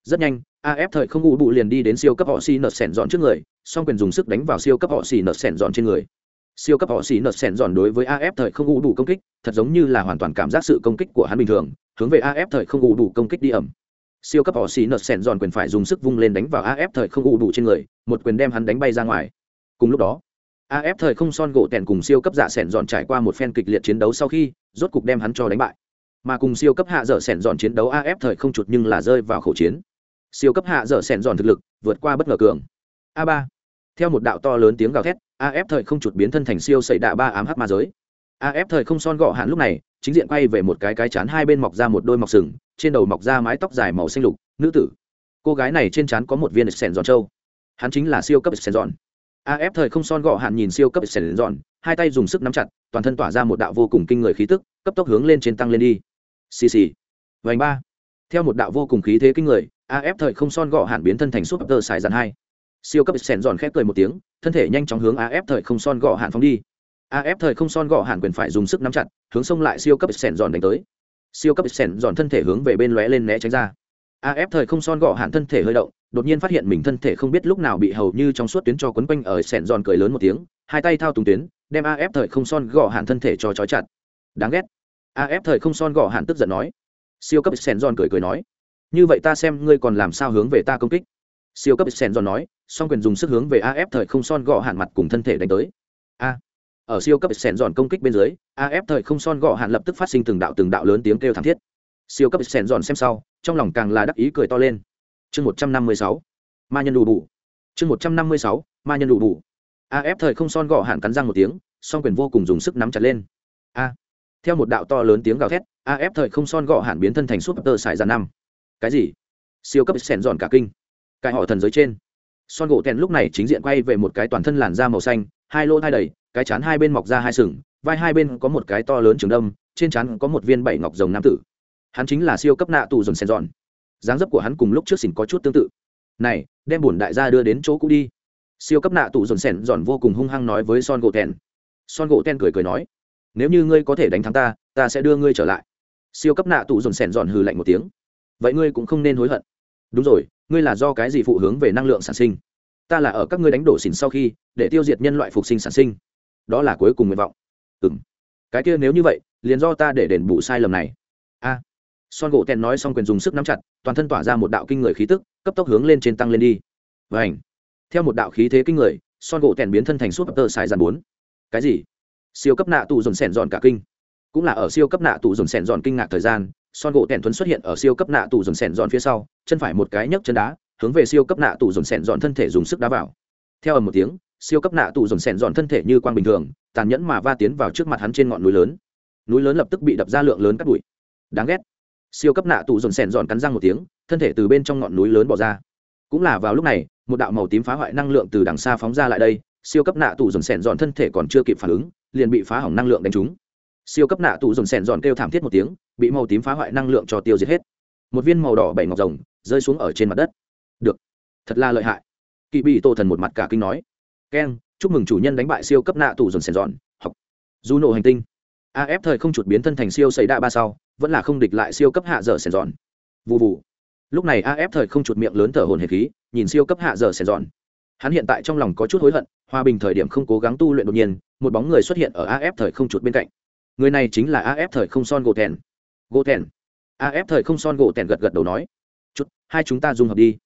Rất nhanh af thời không ngủ bù liền đi đến siêu cấp họ xỉ nợt sèn giòn trước người, song quyền dùng sức đánh vào siêu cấp họ xỉ nợt sèn giòn trên người. Siêu cấp họ xỉ nợt sèn giòn đối với af thời không ngủ bù công kích, thật giống như là hoàn toàn cảm giác sự công kích của hắn bình thường, hướng về af thời không ngủ bù công kích đi ẩm siêu cấp họ xì nợt sẻn giòn quyền phải dùng sức vung lên đánh vào af thời không u đủ trên người, một quyền đem hắn đánh bay ra ngoài. Cùng lúc đó af thời không son gỗ tèn cùng siêu cấp giả sẻn giòn dọn trải qua một phen kịch liệt chiến đấu sau khi, rốt cục đem hắn cho đánh bại. Mà cùng siêu cấp hạ dở sẻn giòn dọn chiến đấu af thời không chụt nhưng là rơi vào khẩu chiến. Siêu cấp hạ dở sẻn giòn dọn thực lực vượt qua bất ngờ cường. A ba. Theo một đạo to lớn tiếng gào thét af thời không chụt biến thân thành siêu xảy đạ ba ám hắc ma giới. Af thời không son gọ hạn lúc này chính diện quay về một cái cái chán hai bên mọc ra một đôi mọc sừng, trên đầu mọc ra mái tóc dài màu xanh lục, nữ tử. Cô gái này trên trán có một viên sèn giòn trâu. Hắn chính là siêu cấp sèn giòn. Af thời không son gọ hạn nhìn siêu cấp sèn giòn, hai tay dùng sức nắm chặt, toàn thân tỏa ra một đạo vô cùng kinh người khí tức, cấp tốc hướng lên trên tăng lên đi. Xì xì. Vành ba. Theo một đạo vô cùng khí thế kinh người af thời không son gọ hạn biến thân thành súp tơ xài dàn hai. Siêu cấp sèn giòn khép cười một tiếng, thân thể nhanh chóng hướng af thời không son gọ hạn phóng đi af thời không son gọ hàn quyền phải dùng sức nắm chặt, hướng sông lại siêu cấp sèn dọn đánh tới. Siêu cấp sèn dọn thân thể hướng về bên lóe lên né tránh ra. Af thời không son gọ hàn thân thể hơi động, đột nhiên phát hiện mình thân thể không biết lúc nào bị hầu như trong suốt tuyến cho quấn quanh ở sẹn giòn cười lớn một tiếng, hai tay thao túng tuyến, đem af thời không son gọ hàn thân thể cho trói chặt. Đáng ghét. Af thời không son gọ hàn tức giận nói. Siêu cấp sẹn giòn cười cười nói. Như vậy ta xem ngươi còn làm sao hướng về ta công kích. Siêu cấp sẹn giòn nói, song quyền dùng sức hướng về af thời không son gọ hàn mặt cùng thân thể đánh tới. A ở siêu cấp sẻn giòn công kích bên dưới af thời không son gọ hạn lập tức phát sinh từng đạo từng đạo lớn tiếng kêu thảm thiết. Siêu cấp sẻn giòn xem sau, trong lòng càng là đắc ý cười to lên. Chương một trăm năm mươi sáu, ma nhân đủ bù. Chương một trăm năm mươi sáu, ma nhân đủ bù. Af thời không son gọ hạn cắn răng một tiếng, song quyền vô cùng dùng sức nắm chặt lên. A. Theo một đạo to lớn tiếng gào thét af thời không son gọ hạn biến thân thành súp tơ sải ra năm. Cái gì? Siêu cấp sẻn giòn cả kinh. Cải họ thần giới trên. Son gỗ tèn lúc này chính diện quay về một cái toàn thân làn da màu xanh, hai lỗ thai đầy cái chán hai bên mọc ra hai sừng, vai hai bên có một cái to lớn trường đâm, trên chán có một viên bảy ngọc rồng nam tử. Hắn chính là siêu cấp nạ tù dồn sen giòn dáng dấp của hắn cùng lúc trước xỉn có chút tương tự. Này, đem bổn đại gia đưa đến chỗ cũ đi. Siêu cấp nạ tù dồn sen giòn vô cùng hung hăng nói với son gỗ tèn son gỗ tèn cười cười nói, nếu như ngươi có thể đánh thắng ta ta sẽ đưa ngươi trở lại. Siêu cấp nạ tù dồn sen dọn hừ lạnh một tiếng. Vậy ngươi cũng không nên hối hận. Đúng rồi, ngươi là do cái gì phụ hướng về năng lượng sản sinh? Ta là ở các ngươi đánh đổ xỉn sau khi, để tiêu diệt nhân loại phục sinh sản sinh đó là cuối cùng nguyện vọng. Ừng cái kia nếu như vậy, liền do ta để đền bù sai lầm này. A. Son gỗ tèn nói xong quyền dùng sức nắm chặt, toàn thân tỏa ra một đạo kinh người khí tức, cấp tốc hướng lên trên tăng lên đi. Và ảnh theo một đạo khí thế kinh người, son gỗ tèn biến thân thành suốt tơ xài dàn bốn. Cái gì? Siêu cấp nạ tù dồn sẻn dọn cả kinh. Cũng là ở siêu cấp nạ tù dồn sẻn dọn kinh ngạc thời gian, son gỗ tèn thuấn xuất hiện ở siêu cấp nạ tù dồn sẻn dọn phía sau, chân phải một cái nhấc chân đá, hướng về siêu cấp nạ tù dồn sẻn dọn thân thể dùng sức đá vào. Theo ầm một tiếng siêu cấp nạ tù dồn sẻn dọn thân thể như quang bình thường, tàn nhẫn mà va tiến vào trước mặt hắn trên ngọn núi lớn. Núi lớn lập tức bị đập ra lượng lớn cắt bụi. Đáng ghét. Siêu cấp nạ tù dồn sẻn dọn cắn răng một tiếng, thân thể từ bên trong ngọn núi lớn bỏ ra. Cũng là vào lúc này, một đạo màu tím phá hoại năng lượng từ đằng xa phóng ra lại đây, siêu cấp nạ tù dồn sẻn dọn thân thể còn chưa kịp phản ứng, liền bị phá hỏng năng lượng đánh trúng. Siêu cấp nạ tù dồn sẻn dọn kêu thảm thiết một tiếng, bị màu tím phá hoại năng lượng cho tiêu diệt hết. Một viên màu đỏ bảy ngọc rồng rơi xuống ở trên mặt đất. Được. Thật là lợi hại. Kỵ bị tô thần một mặt cả kinh nói keng chúc mừng chủ nhân đánh bại siêu cấp nạ tù dồn sèn dọn, học. Du nổ hành tinh. Af thời không chuột biến thân thành siêu xảy đa ba sau, vẫn là không địch lại siêu cấp hạ dở sèn dọn. Vụ vụ lúc này af thời không chuột miệng lớn thở hồn hề khí, nhìn siêu cấp hạ dở sèn dọn. Hắn hiện tại trong lòng có chút hối hận, hòa bình thời điểm không cố gắng tu luyện đột nhiên, một bóng người xuất hiện ở af thời không chuột bên cạnh. Người này chính là af thời không son gỗ thèn gỗ thèn af thời không son gỗ thèn gật gật đầu nói. Chút hai chúng ta dung hợp đi.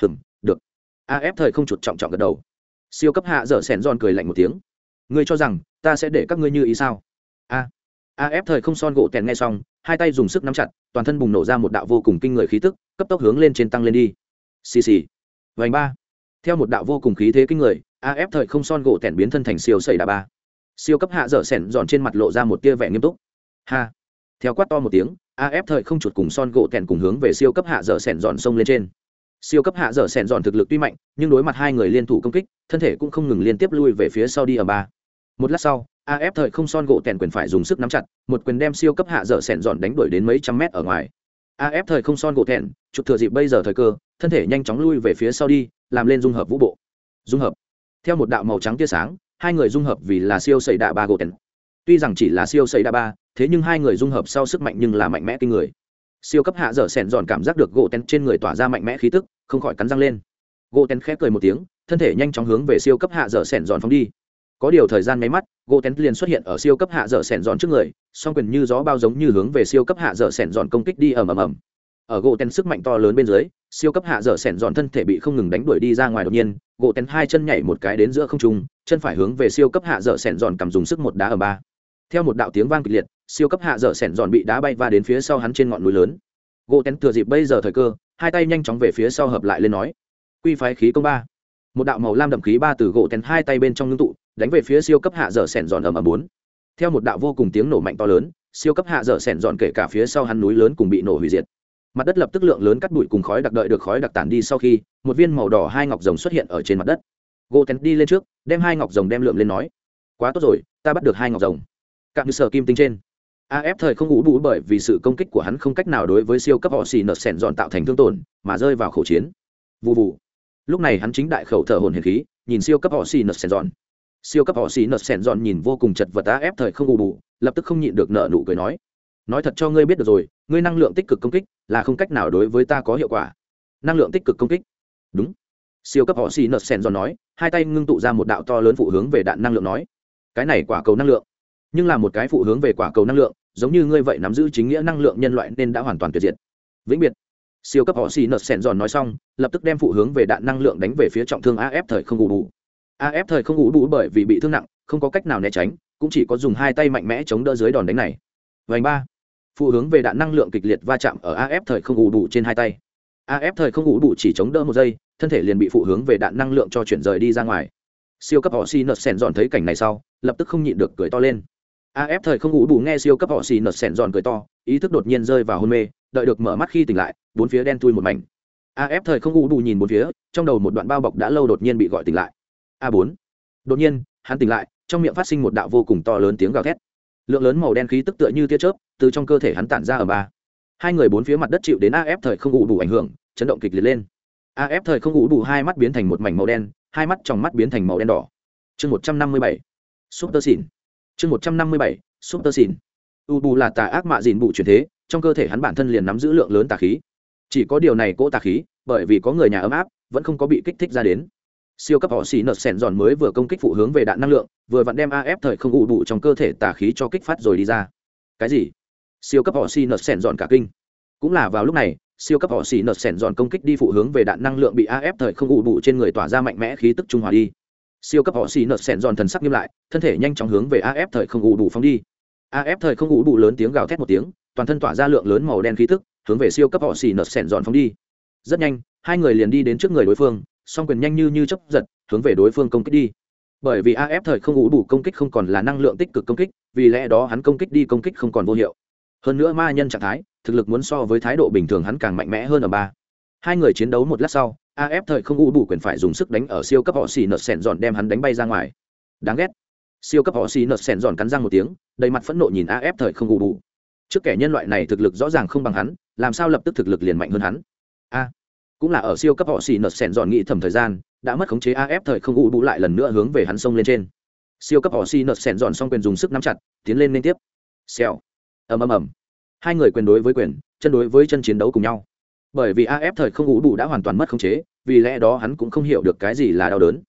Hừm, được. Af thời không chuột trọng trọng gật đầu siêu cấp hạ dở sẻn giòn cười lạnh một tiếng. Ngươi cho rằng, ta sẽ để các ngươi như ý sao? A. Af thời không son gỗ tèn nghe xong, hai tay dùng sức nắm chặt, toàn thân bùng nổ ra một đạo vô cùng kinh người khí tức, cấp tốc hướng lên trên tăng lên đi. Xì xì. Vành ba. Theo một đạo vô cùng khí thế kinh người af thời không son gỗ tèn biến thân thành siêu sẩy đà ba. Siêu cấp hạ dở sẻn giòn trên mặt lộ ra một tia vẻ nghiêm túc. Ha. Theo quát to một tiếng af thời không chuột cùng son gỗ tèn cùng hướng về siêu cấp hạ dở sẻn giòn sông lên trên siêu cấp hạ dở sẻn dọn thực lực tuy mạnh, nhưng đối mặt hai người liên thủ công kích, thân thể cũng không ngừng liên tiếp lui về phía sau đi ở ba. Một lát sau af thời không son gỗ tèn quyền phải dùng sức nắm chặt, một quyền đem siêu cấp hạ dở sẻn dọn đánh đuổi đến mấy trăm mét ở ngoài. Af thời không son gỗ tèn, chụp thừa dịp bây giờ thời cơ, thân thể nhanh chóng lui về phía sau đi, làm lên dung hợp vũ bộ. Dung hợp. Theo một đạo màu trắng tia sáng, hai người dung hợp vì là siêu sẩy đạ ba gỗ tèn. Tuy rằng chỉ là siêu sẩy đạ ba, thế nhưng hai người dung hợp sau sức mạnh nhưng là mạnh mẽ kinh người siêu cấp hạ dở sẻn giòn cảm giác được gỗ tén trên người tỏa ra mạnh mẽ khí tức, không khỏi cắn răng lên. Gỗ tén khép cười một tiếng, thân thể nhanh chóng hướng về siêu cấp hạ dở sẻn giòn phóng đi. Có điều thời gian máy mắt gỗ tén liền xuất hiện ở siêu cấp hạ dở sẻn giòn trước người, song quyền như gió bao giống như hướng về siêu cấp hạ dở sẻn giòn công kích đi ầm ầm ầm. Ở gỗ tén sức mạnh to lớn bên dưới, siêu cấp hạ dở sẻn giòn thân thể bị không ngừng đánh đuổi đi ra ngoài đột nhiên gỗ tén hai chân nhảy một cái đến giữa không trung, chân phải hướng về siêu cấp hạ dở sẻn giòn cầm dùng sức một đá ở ba. Theo một đạo tiếng vang kịch liệt siêu cấp hạ dở sẻn giòn bị đá bay va đến phía sau hắn trên ngọn núi lớn. Gỗ tén thừa dịp bây giờ thời cơ, hai tay nhanh chóng về phía sau hợp lại lên nói. Quy phái khí công ba. Một đạo màu lam đậm khí ba từ gỗ tén hai tay bên trong ngưng tụ, đánh về phía siêu cấp hạ dở sẻn giòn ầm ầm bốn. Theo một đạo vô cùng tiếng nổ mạnh to lớn, siêu cấp hạ dở sẻn giòn kể cả phía sau hắn núi lớn cùng bị nổ hủy diệt. Mặt đất lập tức lượng lớn cắt bụi cùng khói đặc đợi được khói đặc tản đi sau khi, một viên màu đỏ hai ngọc rồng xuất hiện ở trên mặt đất. Gỗ tén đi lên trước, đem hai ngọc rồng đem lượm lên nói. Quá tốt rồi, ta bắt được hai ngọc rồng. Cạn như sở kim tinh trên af thời không ngủ bù bởi vì sự công kích của hắn không cách nào đối với siêu cấp họ xì nợ sẻn giòn tạo thành thương tổn, mà rơi vào khẩu chiến. Vụ vụ lúc này hắn chính đại khẩu thở hồn hiền khí, nhìn siêu cấp họ xì nợ sẻn giòn siêu cấp họ xì nợ sẻn giòn nhìn vô cùng chật vật AF ép thời không ngủ bù, lập tức không nhịn được nợ nụ cười nói nói thật cho ngươi biết được rồi, ngươi năng lượng tích cực công kích là không cách nào đối với ta có hiệu quả. Năng lượng tích cực công kích. Đúng. Siêu cấp họ xì nợ sẻn giòn nói, hai tay ngưng tụ ra một đạo to lớn phụ hướng về đạn năng lượng nói, cái này quả cầu năng lượng. Nhưng là một cái phụ hướng về quả cầu năng lượng giống như ngươi vậy nắm giữ chính nghĩa năng lượng nhân loại nên đã hoàn toàn tuyệt diệt. Vĩnh biệt. Siêu cấp họ xì nợt sẻn giòn nói xong, lập tức đem phụ hướng về đạn năng lượng đánh về phía trọng thương af thời không ngủ bù. Af thời không ngủ bù bởi vì bị thương nặng, không có cách nào né tránh, cũng chỉ có dùng hai tay mạnh mẽ chống đỡ dưới đòn đánh này. Vành ba. Phụ hướng về đạn năng lượng kịch liệt va chạm ở af thời không ngủ bù trên hai tay. Af thời không ngủ bù chỉ chống đỡ một giây, thân thể liền bị phụ hướng về đạn năng lượng cho chuyển rời đi ra ngoài. Siêu cấp họ xì nợt sẻn giòn thấy cảnh này sau, lập tức không nhịn được cười to lên af thời không ngủ bù nghe siêu cấp họ xì nở sẹn giòn cười to, ý thức đột nhiên rơi vào hôn mê, đợi được mở mắt khi tỉnh lại, bốn phía đen thui một mảnh. Af thời không ngủ bù nhìn bốn phía, trong đầu một đoạn bao bọc đã lâu đột nhiên bị gọi tỉnh lại. A bốn. Đột nhiên, hắn tỉnh lại, trong miệng phát sinh một đạo vô cùng to lớn tiếng gào thét. Lượng lớn màu đen khí tức tựa như tia chớp, từ trong cơ thể hắn tản ra ở ba. Hai người bốn phía mặt đất chịu đến af thời không ngủ bù ảnh hưởng, chấn động kịch liệt lên. Af thời không ngủ bù hai mắt biến thành một mảnh màu đen, hai mắt trong mắt biến thành màu đen đỏ. Chương một trăm năm mươi bảy. Super xỉn chương một trăm năm mươi bảy xỉn u bù là tà ác mạ dìn bù truyền thế, trong cơ thể hắn bản thân liền nắm giữ lượng lớn tà khí. Chỉ có điều này cỗ tà khí, bởi vì có người nhà ấm áp, vẫn không có bị kích thích ra đến. Siêu cấp họ xì nợt sẻn giòn mới vừa công kích phụ hướng về đạn năng lượng, vừa vặn đem af thời không ủ bụ trong cơ thể tà khí cho kích phát rồi đi ra. Cái gì? Siêu cấp họ xì nợt sẻn giòn cả kinh. Cũng là vào lúc này, siêu cấp họ xì nợt sẻn giòn công kích đi phụ hướng về đạn năng lượng bị af thời không ủ bụ trên người tỏa ra mạnh mẽ khí tức trung hòa đi siêu cấp họ xì nợt sẹn giòn thần sắc nghiêm lại, thân thể nhanh chóng hướng về af thời không ủ đủ phóng đi. Af thời không ủ đủ lớn tiếng gào thét một tiếng, toàn thân tỏa ra lượng lớn màu đen khí tức, hướng về siêu cấp họ xì nợt sẹn giòn phóng đi. Rất nhanh, hai người liền đi đến trước người đối phương, song quyền nhanh như như chấp giật, hướng về đối phương công kích đi. Bởi vì af thời không ủ đủ công kích không còn là năng lượng tích cực công kích, vì lẽ đó hắn công kích đi công kích không còn vô hiệu. Hơn nữa ma nhân trạng thái, thực lực muốn so với thái độ bình thường hắn càng mạnh mẽ hơn ở ba. Hai người chiến đấu một lát sau af thời không u bù quyền phải dùng sức đánh ở siêu cấp họ xì nợt sẹn giòn đem hắn đánh bay ra ngoài. Đáng ghét. Siêu cấp họ xì nợt sẹn giòn cắn răng một tiếng, đầy mặt phẫn nộ nhìn af thời không u bù trước kẻ nhân loại này thực lực rõ ràng không bằng hắn, làm sao lập tức thực lực liền mạnh hơn hắn? A, cũng là ở siêu cấp họ xì nợt sẹn giòn nghĩ thầm thời gian, đã mất khống chế af thời không u bù lại lần nữa hướng về hắn xông lên trên. Siêu cấp họ xì nợt sẹn giòn xong quyền dùng sức nắm chặt, tiến lên liên tiếp. Xèo. Ầm ầm ầm. Hai người quyền đối với quyền, chân đối với chân chiến đấu cùng nhau. Bởi vì af thời không u bù đã hoàn toàn mất khống chế vì lẽ đó hắn cũng không hiểu được cái gì là đau đớn.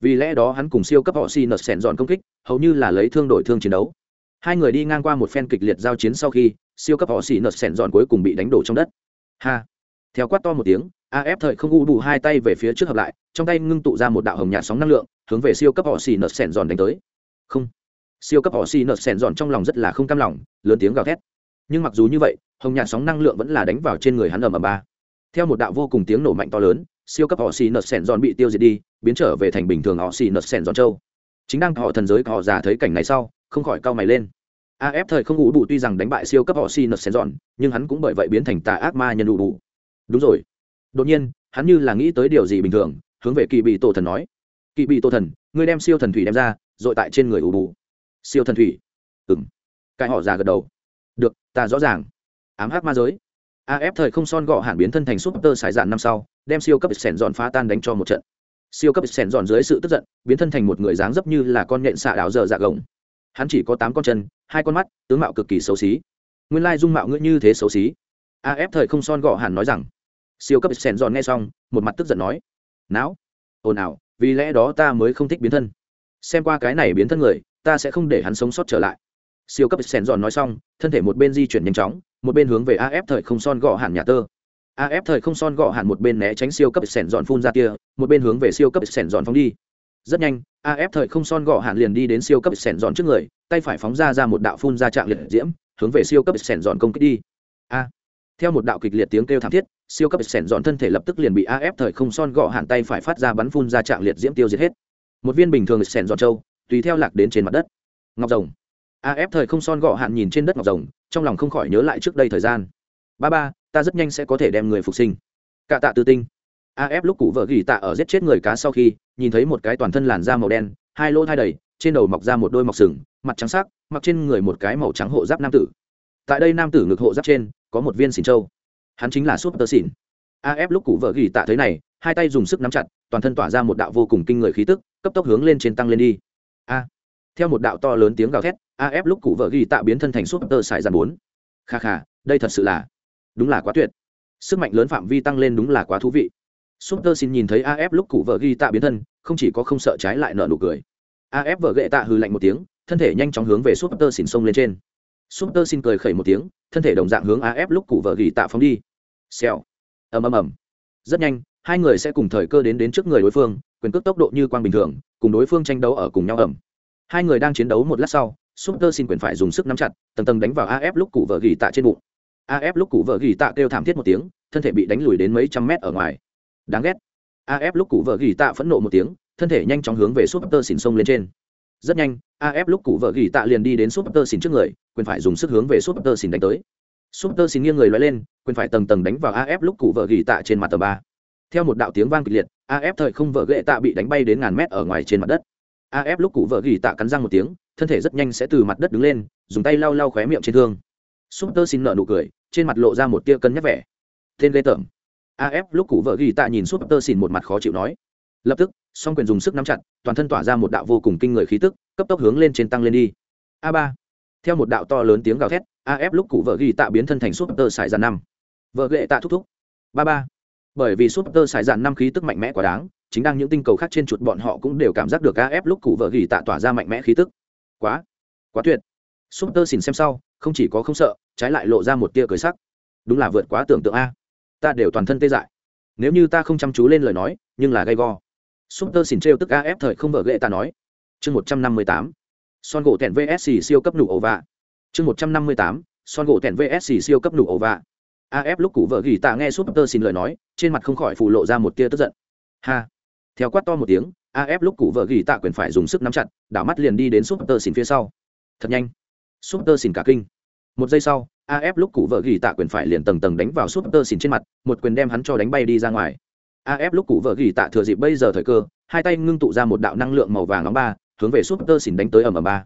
Vì lẽ đó hắn cùng siêu cấp họ xì nợt sẻn dọn công kích, hầu như là lấy thương đổi thương chiến đấu. Hai người đi ngang qua một phen kịch liệt giao chiến sau khi, siêu cấp họ xì nợt sẻn dọn cuối cùng bị đánh đổ trong đất. Ha! Theo quát to một tiếng af thời không u bù hai tay về phía trước hợp lại, trong tay ngưng tụ ra một đạo hồng nhạt sóng năng lượng, hướng về siêu cấp họ xì nợt sẻn giòn đánh tới. Không! Siêu cấp họ xì nợt sẻn giòn trong lòng rất là không cam lòng, lớn tiếng gào thét. Nhưng mặc dù như vậy, hồng nhạt sóng năng lượng vẫn là đánh vào trên người hắn ầm ầm ba. Theo một đạo vô cùng tiếng nổ mạnh to lớn siêu cấp họ xì nợt sẻn giòn bị tiêu diệt đi, biến trở về thành bình thường họ xì nợt sẻn giòn châu. Chính đang họ thần giới họ già thấy cảnh này sau, không khỏi cau mày lên. Af thời không ủ bù tuy rằng đánh bại siêu cấp họ xì nợt sẻn giòn, nhưng hắn cũng bởi vậy biến thành tà ác ma nhân ủ bù. Đúng rồi. Đột nhiên, hắn như là nghĩ tới điều gì bình thường, hướng về kỳ bị tổ thần nói. Kỳ bị tổ thần, ngươi đem siêu thần thủy đem ra dội tại trên người ủ bù. Siêu thần thủy? Ừng cái họ già gật đầu. Được, ta rõ ràng. Ám hắc ma giới af thời không son gọ hạn biến thân thành super tơ sải dạn năm sau, đem siêu cấp sẻn dọn phá tan đánh cho một trận. Siêu cấp sẻn dọn dưới sự tức giận, biến thân thành một người dáng dấp như là con nhện xạ đảo dở dạ gồng. Hắn chỉ có tám con chân, hai con mắt, tướng mạo cực kỳ xấu xí. Nguyên lai dung mạo ngươi như thế xấu xí. Af thời không son gọ hạn nói rằng. Siêu cấp sèn giòn nghe xong, một mặt tức giận nói. Não. Ồn ào, vì lẽ đó ta mới không thích biến thân. Xem qua cái này biến thân người, ta sẽ không để hắn sống sót trở lại. Siêu cấp sèn giòn nói xong, thân thể một bên di chuyển nhanh chóng một bên hướng về af thời không son gọ hẳn nhà tơ. Af thời không son gọ hẳn một bên né tránh siêu cấp sèn giòn phun ra kia một bên hướng về siêu cấp sèn giòn phóng đi. Rất nhanh af thời không son gọ hẳn liền đi đến siêu cấp sèn giòn trước người tay phải phóng ra ra một đạo phun ra trạng liệt diễm hướng về siêu cấp sèn giòn công kích đi. A. Theo một đạo kịch liệt tiếng kêu thảm thiết siêu cấp xẻn dọn thân thể lập tức liền bị af thời không son gọ hạn tay phải phát ra bắn phun ra trạng liệt diễm tiêu diệt hết. Một viên bình thường xẻn dọn châu, tùy theo lạc đến trên mặt đất. Ngọc rồng af thời không son gọ hạn nhìn trên đất ngọc rồng, trong lòng không khỏi nhớ lại trước đây thời gian. Ba ba, ta rất nhanh sẽ có thể đem người phục sinh. Cạ tạ tự tinh. Af lúc cụ vợ gỉ tạ ở giết chết người cá sau khi, nhìn thấy một cái toàn thân làn da màu đen, hai lỗ thai đầy, trên đầu mọc ra một đôi mọc sừng, mặt trắng sắc, mặc trên người một cái màu trắng hộ giáp nam tử. Tại đây nam tử ngực hộ giáp trên, có một viên xỉn trâu. Hắn chính là súp tơ xỉn af lúc cụ vợ gỉ tạ thấy này, hai tay dùng sức nắm chặt, toàn thân tỏa ra một đạo vô cùng kinh người khí tức, cấp tốc hướng lên trên tăng lên đi. A theo một đạo to lớn tiếng gào thét af lúc cụ vợ gỉ tạ biến thân thành súp tơ xài dàn bốn. Kha kha, đây thật sự là, đúng là quá tuyệt. Sức mạnh lớn phạm vi tăng lên đúng là quá thú vị. Súp tơ xin nhìn thấy af lúc cụ vợ gỉ tạ biến thân, không chỉ có không sợ trái lại nợ nụ cười. Af vợ gệ tạ hư lạnh một tiếng, thân thể nhanh chóng hướng về súp tơ xin xông lên trên. Súp tơ xin cười khẩy một tiếng, thân thể đồng dạng hướng af lúc cụ vợ gỉ tạ phóng đi. Xèo. Ầm ầm ầm. Rất nhanh, hai người sẽ cùng thời cơ đến đến trước người đối phương, quyền cước tốc độ như quang bình thường, cùng đối phương tranh đấu ở cùng nhau ẩm hai người đang chiến đấu một lát sau, super xin quyền phải dùng sức nắm chặt, tầng tầng đánh vào af lúc cụ vợ gỉ tạ trên bụng. Af lúc cụ vợ gỉ tạ kêu thảm thiết một tiếng, thân thể bị đánh lùi đến mấy trăm mét ở ngoài. Đáng ghét. Af lúc cụ vợ gỉ tạ phẫn nộ một tiếng, thân thể nhanh chóng hướng về super xin sông lên trên. Rất nhanh af lúc cụ vợ gỉ tạ liền đi đến super xin trước người, quyền phải dùng sức hướng về super xin đánh tới. Super xin nghiêng người lói lên, quyền phải tầng tầng đánh vào af lúc cụ vợ gỉ tạ trên mặt tờ ba. Theo một đạo tiếng vang kịch liệt af thời không vợ ghệ tạ bị đánh bay đến ngàn mét ở ngoài trên mặt đất af lúc cụ vợ gỉ tạ cắn răng một tiếng, thân thể rất nhanh sẽ từ mặt đất đứng lên, dùng tay lau lau khóe miệng trên thương. Super xin nở nụ cười, trên mặt lộ ra một tia cân nhắc vẻ. Tên lê tởm. Af lúc cụ vợ gỉ tạ nhìn super xin một mặt khó chịu nói. Lập tức, song quyền dùng sức nắm chặt, toàn thân tỏa ra một đạo vô cùng kinh người khí tức, cấp tốc hướng lên trên tăng lên đi. A ba. Theo một đạo to lớn tiếng gào thét af lúc cụ vợ gỉ tạ biến thân thành Super Saiyan xài năm. Vợ lệ tạ thúc thúc. Ba ba. Bởi vì Super Saiyan xài năm khí tức mạnh mẽ quá đáng chính đang những tinh cầu khác trên chuột bọn họ cũng đều cảm giác được af lúc cụ vợ gỉ tạ tỏa ra mạnh mẽ khí tức. Quá quá tuyệt. Súp tơ xỉn xem sau, không chỉ có không sợ, trái lại lộ ra một tia cười sắc. Đúng là vượt quá tưởng tượng a. Ta đều toàn thân tê dại. Nếu như ta không chăm chú lên lời nói, nhưng là gay go. Súp tơ xỉn trêu tức af thời không vợ gệ ta nói. Chương một trăm năm mươi tám. Son gỗ tẻn vsc siêu cấp nụ ổ vạ. Chương một trăm năm mươi tám. Son gỗ tẻn vsc siêu cấp nụ ổ vạ. Af lúc cụ vợ gỉ tạ nghe súp tơ xin lời nói, trên mặt không khỏi phủ lộ ra một tia tức giận. Ha theo quát to một tiếng af lúc cụ vợ gỉ tạ quyền phải dùng sức nắm chặt, đảo mắt liền đi đến súp tơ xin phía sau. Thật nhanh. Súp tơ xin cả kinh. Một giây sau af lúc cụ vợ gỉ tạ quyền phải liền tầng tầng đánh vào súp tơ xin trên mặt, một quyền đem hắn cho đánh bay đi ra ngoài. Af lúc cụ vợ gỉ tạ thừa dịp bây giờ thời cơ, hai tay ngưng tụ ra một đạo năng lượng màu vàng nóng ba, hướng về súp tơ xỉn đánh tới ầm ầm ba.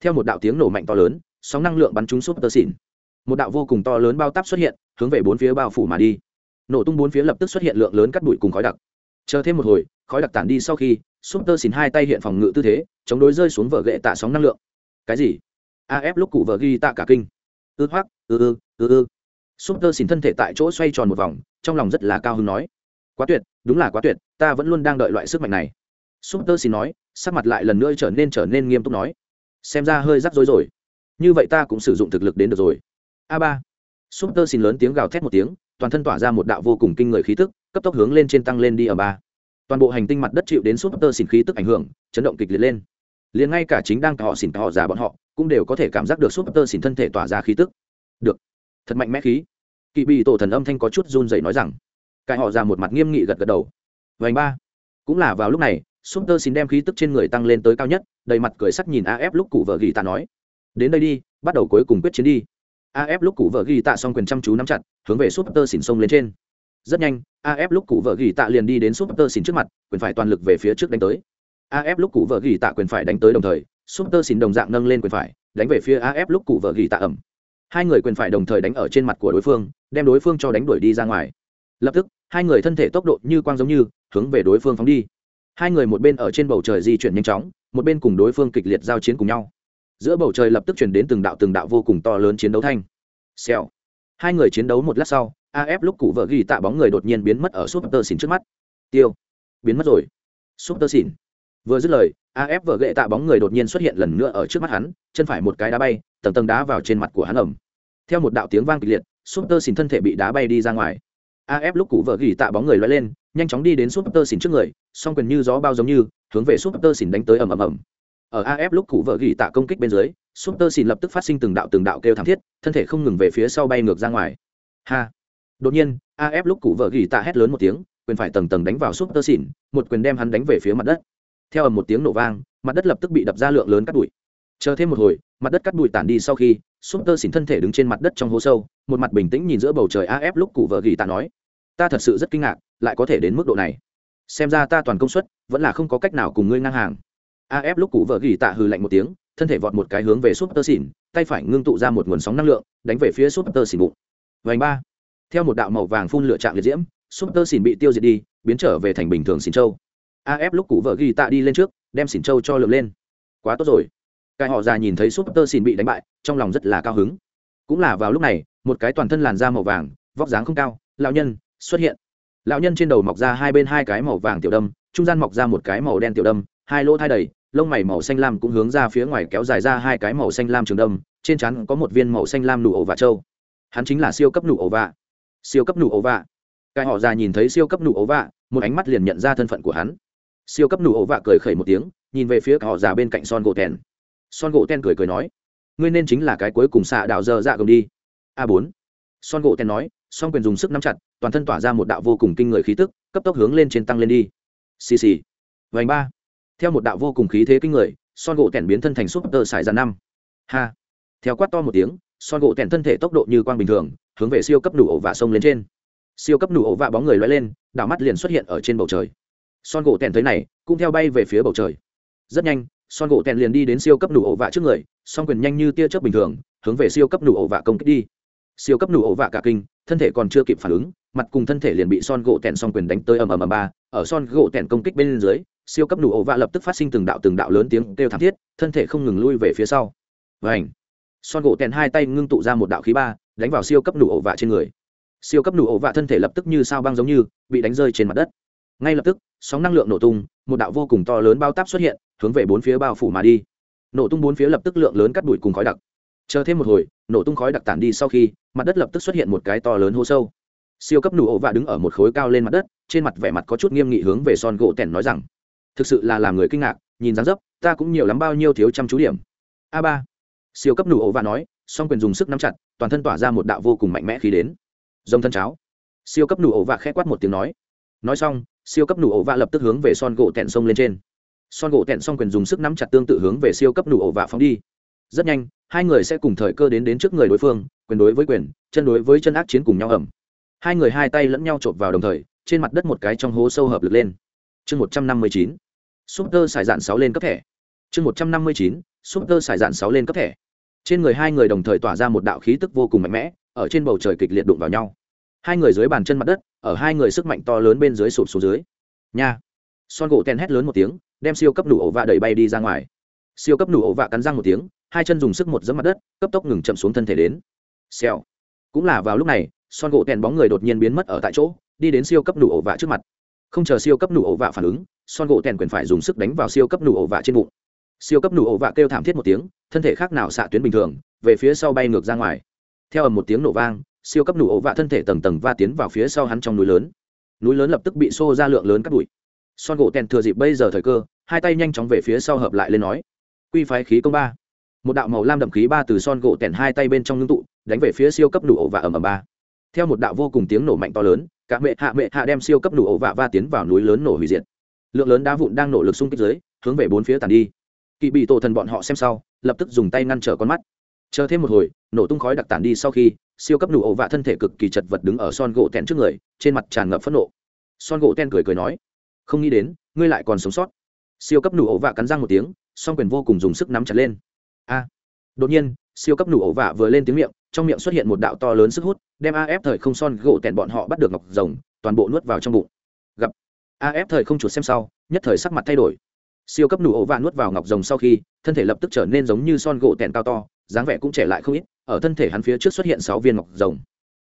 Theo một đạo tiếng nổ mạnh to lớn, sóng năng lượng bắn trúng súp tơ xỉn một đạo vô cùng to lớn bao tắp xuất hiện, hướng về bốn phía bao phủ mà đi. Nổ tung bốn phía lập tức xuất hiện lượng lớn cắt bụi cùng khói đặc. Chờ thêm một hồi khói đặc tản đi sau khi súp tơ xin hai tay hiện phòng ngự tư thế, chống đối rơi xuống vở gậy tạ sóng năng lượng. Cái gì? Af lúc cụ vợ ghi tạ cả kinh. Ư hoác ư ư ư ư. Súp tơ xin thân thể tại chỗ xoay tròn một vòng, trong lòng rất là cao hứng nói, quá tuyệt, đúng là quá tuyệt, ta vẫn luôn đang đợi loại sức mạnh này. Súp tơ xin nói, sắc mặt lại lần nữa trở nên trở nên nghiêm túc nói, xem ra hơi rắc rối rồi. Như vậy ta cũng sử dụng thực lực đến được rồi. A ba. Súp tơ xin lớn tiếng gào thét một tiếng, toàn thân tỏa ra một đạo vô cùng kinh người khí tức, cấp tốc hướng lên trên tăng lên đi ở ba toàn bộ hành tinh mặt đất chịu đến súp tơ xỉn khí tức ảnh hưởng, chấn động kịch liệt lên. Liền ngay cả chính đang họ xỉn họ già bọn họ, cũng đều có thể cảm giác được súp tơ xỉn thân thể tỏa ra khí tức. Được. Thật mạnh mẽ khí. Kỵ bị tổ thần âm thanh có chút run dậy nói rằng. Cải họ ra một mặt nghiêm nghị gật gật đầu. Vành ba. Cũng là vào lúc này súp tơ xỉn đem khí tức trên người tăng lên tới cao nhất, đầy mặt cười sắc nhìn af lúc cụ vợ ghi tạ nói. Đến đây đi, bắt đầu cuối cùng quyết chiến đi. Af lúc cụ vợ ghi tạ xong quyền chăm chú nắm chặt, hướng về súp tơ xỉn sông lên trên rất nhanh af lúc cụ vợ gỉ tạ liền đi đến súp tơ trước mặt, quyền phải toàn lực về phía trước đánh tới. Af lúc cụ vợ gỉ tạ quyền phải đánh tới đồng thời súp tơ đồng dạng nâng lên quyền phải, đánh về phía af lúc cụ vợ gỉ tạ ẩm. Hai người quyền phải đồng thời đánh ở trên mặt của đối phương, đem đối phương cho đánh đuổi đi ra ngoài. Lập tức, hai người thân thể tốc độ như quang giống như, hướng về đối phương phóng đi. Hai người một bên ở trên bầu trời di chuyển nhanh chóng, một bên cùng đối phương kịch liệt giao chiến cùng nhau. Giữa bầu trời lập tức chuyển đến từng đạo từng đạo vô cùng to lớn chiến đấu thanh. Xèo. Hai người chiến đấu một lát sau af lúc cụ vợ ghi tạ bóng người đột nhiên biến mất ở súp tơ xỉn trước mắt. Tiêu. Biến mất rồi. Súp tơ xỉn vừa dứt lời af vợ gậy tạ bóng người đột nhiên xuất hiện lần nữa ở trước mắt hắn, chân phải một cái đá bay, tầng tầng đá vào trên mặt của hắn ẩm theo một đạo tiếng vang kịch liệt súp tơ xỉn thân thể bị đá bay đi ra ngoài. Af lúc cụ vợ ghi tạ bóng người lóe lên, nhanh chóng đi đến súp tơ xỉn trước người, song quyền như gió bao giống như, hướng về súp tơ xỉn đánh tới ầm ầm ầm. Ở af lúc cụ vợ gỉ tạ công kích bên dưới súp tơ xỉn lập tức phát sinh từng đạo từng đạo kêu thảm thiết, thân thể không ngừng về phía sau bay ngược ra ngoài. Ha đột nhiên af lúc cụ vợ gỉ tạ hét lớn một tiếng, quyền phải tầng tầng đánh vào súp tơ xỉn, một quyền đem hắn đánh về phía mặt đất. Theo ầm một tiếng nổ vang, mặt đất lập tức bị đập ra lượng lớn cắt bụi. Chờ thêm một hồi, mặt đất cắt bụi tản đi sau khi, súp tơ xỉn thân thể đứng trên mặt đất trong hố sâu, một mặt bình tĩnh nhìn giữa bầu trời af lúc cụ vợ gỉ tạ nói, ta thật sự rất kinh ngạc, lại có thể đến mức độ này. Xem ra ta toàn công suất, vẫn là không có cách nào cùng ngươi ngang hàng. Af lúc cụ vợ gỉ tạ hừ lạnh một tiếng, thân thể vọt một cái hướng về súp tơ xỉn, tay phải ngưng tụ ra một nguồn sóng năng lượng, đánh về phía súp tơ xỉn bụng. Vành ba theo một đạo màu vàng phun lửa trạng liệt diễm súp tơ xỉn bị tiêu diệt đi, biến trở về thành bình thường xỉn châu. Af lúc cụ vợ ghi tạ đi lên trước, đem xỉn châu cho lượm lên. Quá tốt rồi. Cái họ già nhìn thấy súp tơ xỉn bị đánh bại, trong lòng rất là cao hứng. Cũng là vào lúc này, một cái toàn thân làn da màu vàng, vóc dáng không cao, lão nhân xuất hiện. Lão nhân trên đầu mọc ra hai bên hai cái màu vàng tiểu đâm, trung gian mọc ra một cái màu đen tiểu đâm, hai lỗ thai đầy, lông mày màu xanh lam cũng hướng ra phía ngoài kéo dài ra hai cái màu xanh lam trường đâm, trên chắn có một viên màu xanh lam nụ ổ vạ trâu. Hắn chính là siêu cấp nụ ổ vạ siêu cấp nụ ổ vạ. Cái họ già nhìn thấy siêu cấp nụ ổ vạ, một ánh mắt liền nhận ra thân phận của hắn. Siêu cấp nụ ổ vạ cười khẩy một tiếng, nhìn về phía cái họ già bên cạnh son gỗ tèn son gỗ tèn cười cười nói, ngươi nên chính là cái cuối cùng xạ đạo dơ dạ gồng đi. A bốn. Son gỗ tèn nói, song quyền dùng sức nắm chặt, toàn thân tỏa ra một đạo vô cùng kinh người khí tức, cấp tốc hướng lên trên tăng lên đi. Xì xì. Vành ba. Theo một đạo vô cùng khí thế kinh người, son gỗ tèn biến thân thành súp tơ xài ra năm. Ha. Theo quát to một tiếng, son gỗ tèn thân thể tốc độ như quang bình thường hướng về siêu cấp nụ ổ vạ sông lên trên. Siêu cấp nụ ổ vạ bóng người loay lên, đảo mắt liền xuất hiện ở trên bầu trời. Son gỗ tèn tới này, cũng theo bay về phía bầu trời. Rất nhanh, son gỗ tèn liền đi đến siêu cấp nụ ổ vạ trước người, song quyền nhanh như tia chớp bình thường, hướng về siêu cấp nụ ổ vạ công kích đi. Siêu cấp nụ ổ vạ cả kinh, thân thể còn chưa kịp phản ứng, mặt cùng thân thể liền bị son gỗ tèn song quyền đánh tới ầm ầm ầm ba. Ở son gỗ tèn công kích bên dưới, siêu cấp nụ ổ vạ lập tức phát sinh từng đạo từng đạo lớn tiếng kêu thảm thiết, thân thể không ngừng lui về phía sau. Và ảnh son gỗ tèn hai tay ngưng tụ ra một đạo khí ba đánh vào siêu cấp nụ ổ vạ trên người. Siêu cấp nụ ổ vạ thân thể lập tức như sao băng giống như, bị đánh rơi trên mặt đất. Ngay lập tức, sóng năng lượng nổ tung, một đạo vô cùng to lớn bao táp xuất hiện, hướng về bốn phía bao phủ mà đi. Nổ tung bốn phía lập tức lượng lớn cắt đuổi cùng khói đặc. Chờ thêm một hồi, nổ tung khói đặc tản đi sau khi, mặt đất lập tức xuất hiện một cái to lớn hô sâu. Siêu cấp nụ ổ vạ đứng ở một khối cao lên mặt đất, trên mặt vẻ mặt có chút nghiêm nghị hướng về son gỗ tẻn nói rằng, thực sự là làm người kinh ngạc, nhìn dáng dấp, ta cũng nhiều lắm bao nhiêu thiếu chăm chú điểm. A ba, siêu cấp nụ ổ vạ nói song quyền dùng sức nắm chặt, toàn thân tỏa ra một đạo vô cùng mạnh mẽ khí đến. Dòng thân cháo. Siêu cấp nụ ổ vạ khẽ quát một tiếng nói. Nói xong, siêu cấp nụ ổ vạ lập tức hướng về son gỗ tẹn sông lên trên. Son gỗ tẹn song quyền dùng sức nắm chặt tương tự hướng về siêu cấp nụ ổ vạ phóng đi. Rất nhanh, hai người sẽ cùng thời cơ đến đến trước người đối phương, quyền đối với quyền, chân đối với chân ác chiến cùng nhau ẩm. Hai người hai tay lẫn nhau chộp vào đồng thời, trên mặt đất một cái trong hố sâu hợp lực lên. Chương một trăm năm mươi chín. Súp tơ xài dạn sáu lên cấp thẻ. Chương một trăm năm mươi chín. Súp tơ xài dạn sáu lên cấp thẻ trên người hai người đồng thời tỏa ra một đạo khí tức vô cùng mạnh mẽ, ở trên bầu trời kịch liệt đụng vào nhau. Hai người dưới bàn chân mặt đất, ở hai người sức mạnh to lớn bên dưới sụp xuống dưới. Nha! Son gỗ ten hét lớn một tiếng, đem siêu cấp nụ ổ vạ đẩy bay đi ra ngoài. Siêu cấp nụ ổ vạ cắn răng một tiếng, hai chân dùng sức một dẫm mặt đất, cấp tốc ngừng chậm xuống thân thể đến. Xèo! Cũng là vào lúc này, son gỗ tèn bóng người đột nhiên biến mất ở tại chỗ, đi đến siêu cấp nụ ổ vạ trước mặt. Không chờ siêu cấp nụ ổ vạ phản ứng, son gỗ tèn quyền phải dùng sức đánh vào siêu cấp nụ ổ vạ trên bụng siêu cấp nụ ổ vạ kêu thảm thiết một tiếng, thân thể khác nào xạ tuyến bình thường, về phía sau bay ngược ra ngoài. Theo ầm một tiếng nổ vang, siêu cấp nụ ổ vạ thân thể tầng tầng va tiến vào phía sau hắn trong núi lớn. Núi lớn lập tức bị xô ra lượng lớn cắt bụi. Son gỗ tèn thừa dịp bây giờ thời cơ, hai tay nhanh chóng về phía sau hợp lại lên nói, quy phái khí công ba. Một đạo màu lam đậm khí ba từ son gỗ tèn hai tay bên trong ngưng tụ, đánh về phía siêu cấp nụ ổ vạ ầm ầm ba. Theo một đạo vô cùng tiếng nổ mạnh to lớn, cả mẹ hạ mẹ hạ đem siêu cấp nụ ổ vạ va tiến vào núi lớn nổ hủy diệt. Lượng lớn đá vụn đang nổ lực xung kích dưới, hướng về bốn phía tàn đi kỵ bị tổ thần bọn họ xem sau, lập tức dùng tay ngăn trở con mắt. Chờ thêm một hồi, nổ tung khói đặc tản đi sau khi, siêu cấp nụ ổ vạ thân thể cực kỳ chật vật đứng ở son gỗ tèn trước người, trên mặt tràn ngập phẫn nộ. Son gỗ tèn cười cười nói, không nghĩ đến, ngươi lại còn sống sót. Siêu cấp nụ ổ vạ cắn răng một tiếng, song quyền vô cùng dùng sức nắm chặt lên. A! Đột nhiên, siêu cấp nụ ổ vạ vừa lên tiếng miệng, trong miệng xuất hiện một đạo to lớn sức hút, đem af thời không son gỗ tèn bọn họ bắt được ngọc rồng, toàn bộ nuốt vào trong bụng. Gặp af thời không chuột xem sau, nhất thời sắc mặt thay đổi siêu cấp nụ ổ vạ nuốt vào ngọc rồng sau khi, thân thể lập tức trở nên giống như son gỗ tẹn cao to, dáng vẻ cũng trẻ lại không ít, ở thân thể hắn phía trước xuất hiện sáu viên ngọc rồng.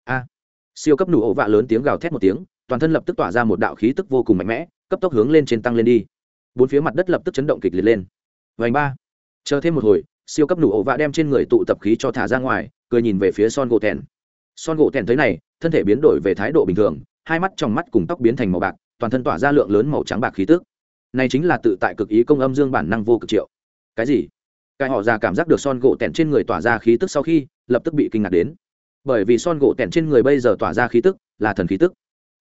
A! Siêu cấp nụ ổ vạ lớn tiếng gào thét một tiếng, toàn thân lập tức tỏa ra một đạo khí tức vô cùng mạnh mẽ, cấp tốc hướng lên trên tăng lên đi. Bốn phía mặt đất lập tức chấn động kịch liệt lên. Vành ba. Chờ thêm một hồi, siêu cấp nụ ổ vạ đem trên người tụ tập khí cho thả ra ngoài, cười nhìn về phía son gỗ tèn son gỗ tèn thấy này, thân thể biến đổi về thái độ bình thường, hai mắt trong mắt cùng tóc biến thành màu bạc, toàn thân tỏa ra lượng lớn màu trắng bạc khí tức này chính là tự tại cực ý công âm dương bản năng vô cực triệu. Cái gì? Cái họ già cảm giác được son gỗ tẻn trên người tỏa ra khí tức sau khi, lập tức bị kinh ngạc đến. Bởi vì son gỗ tẻn trên người bây giờ tỏa ra khí tức, là thần khí tức.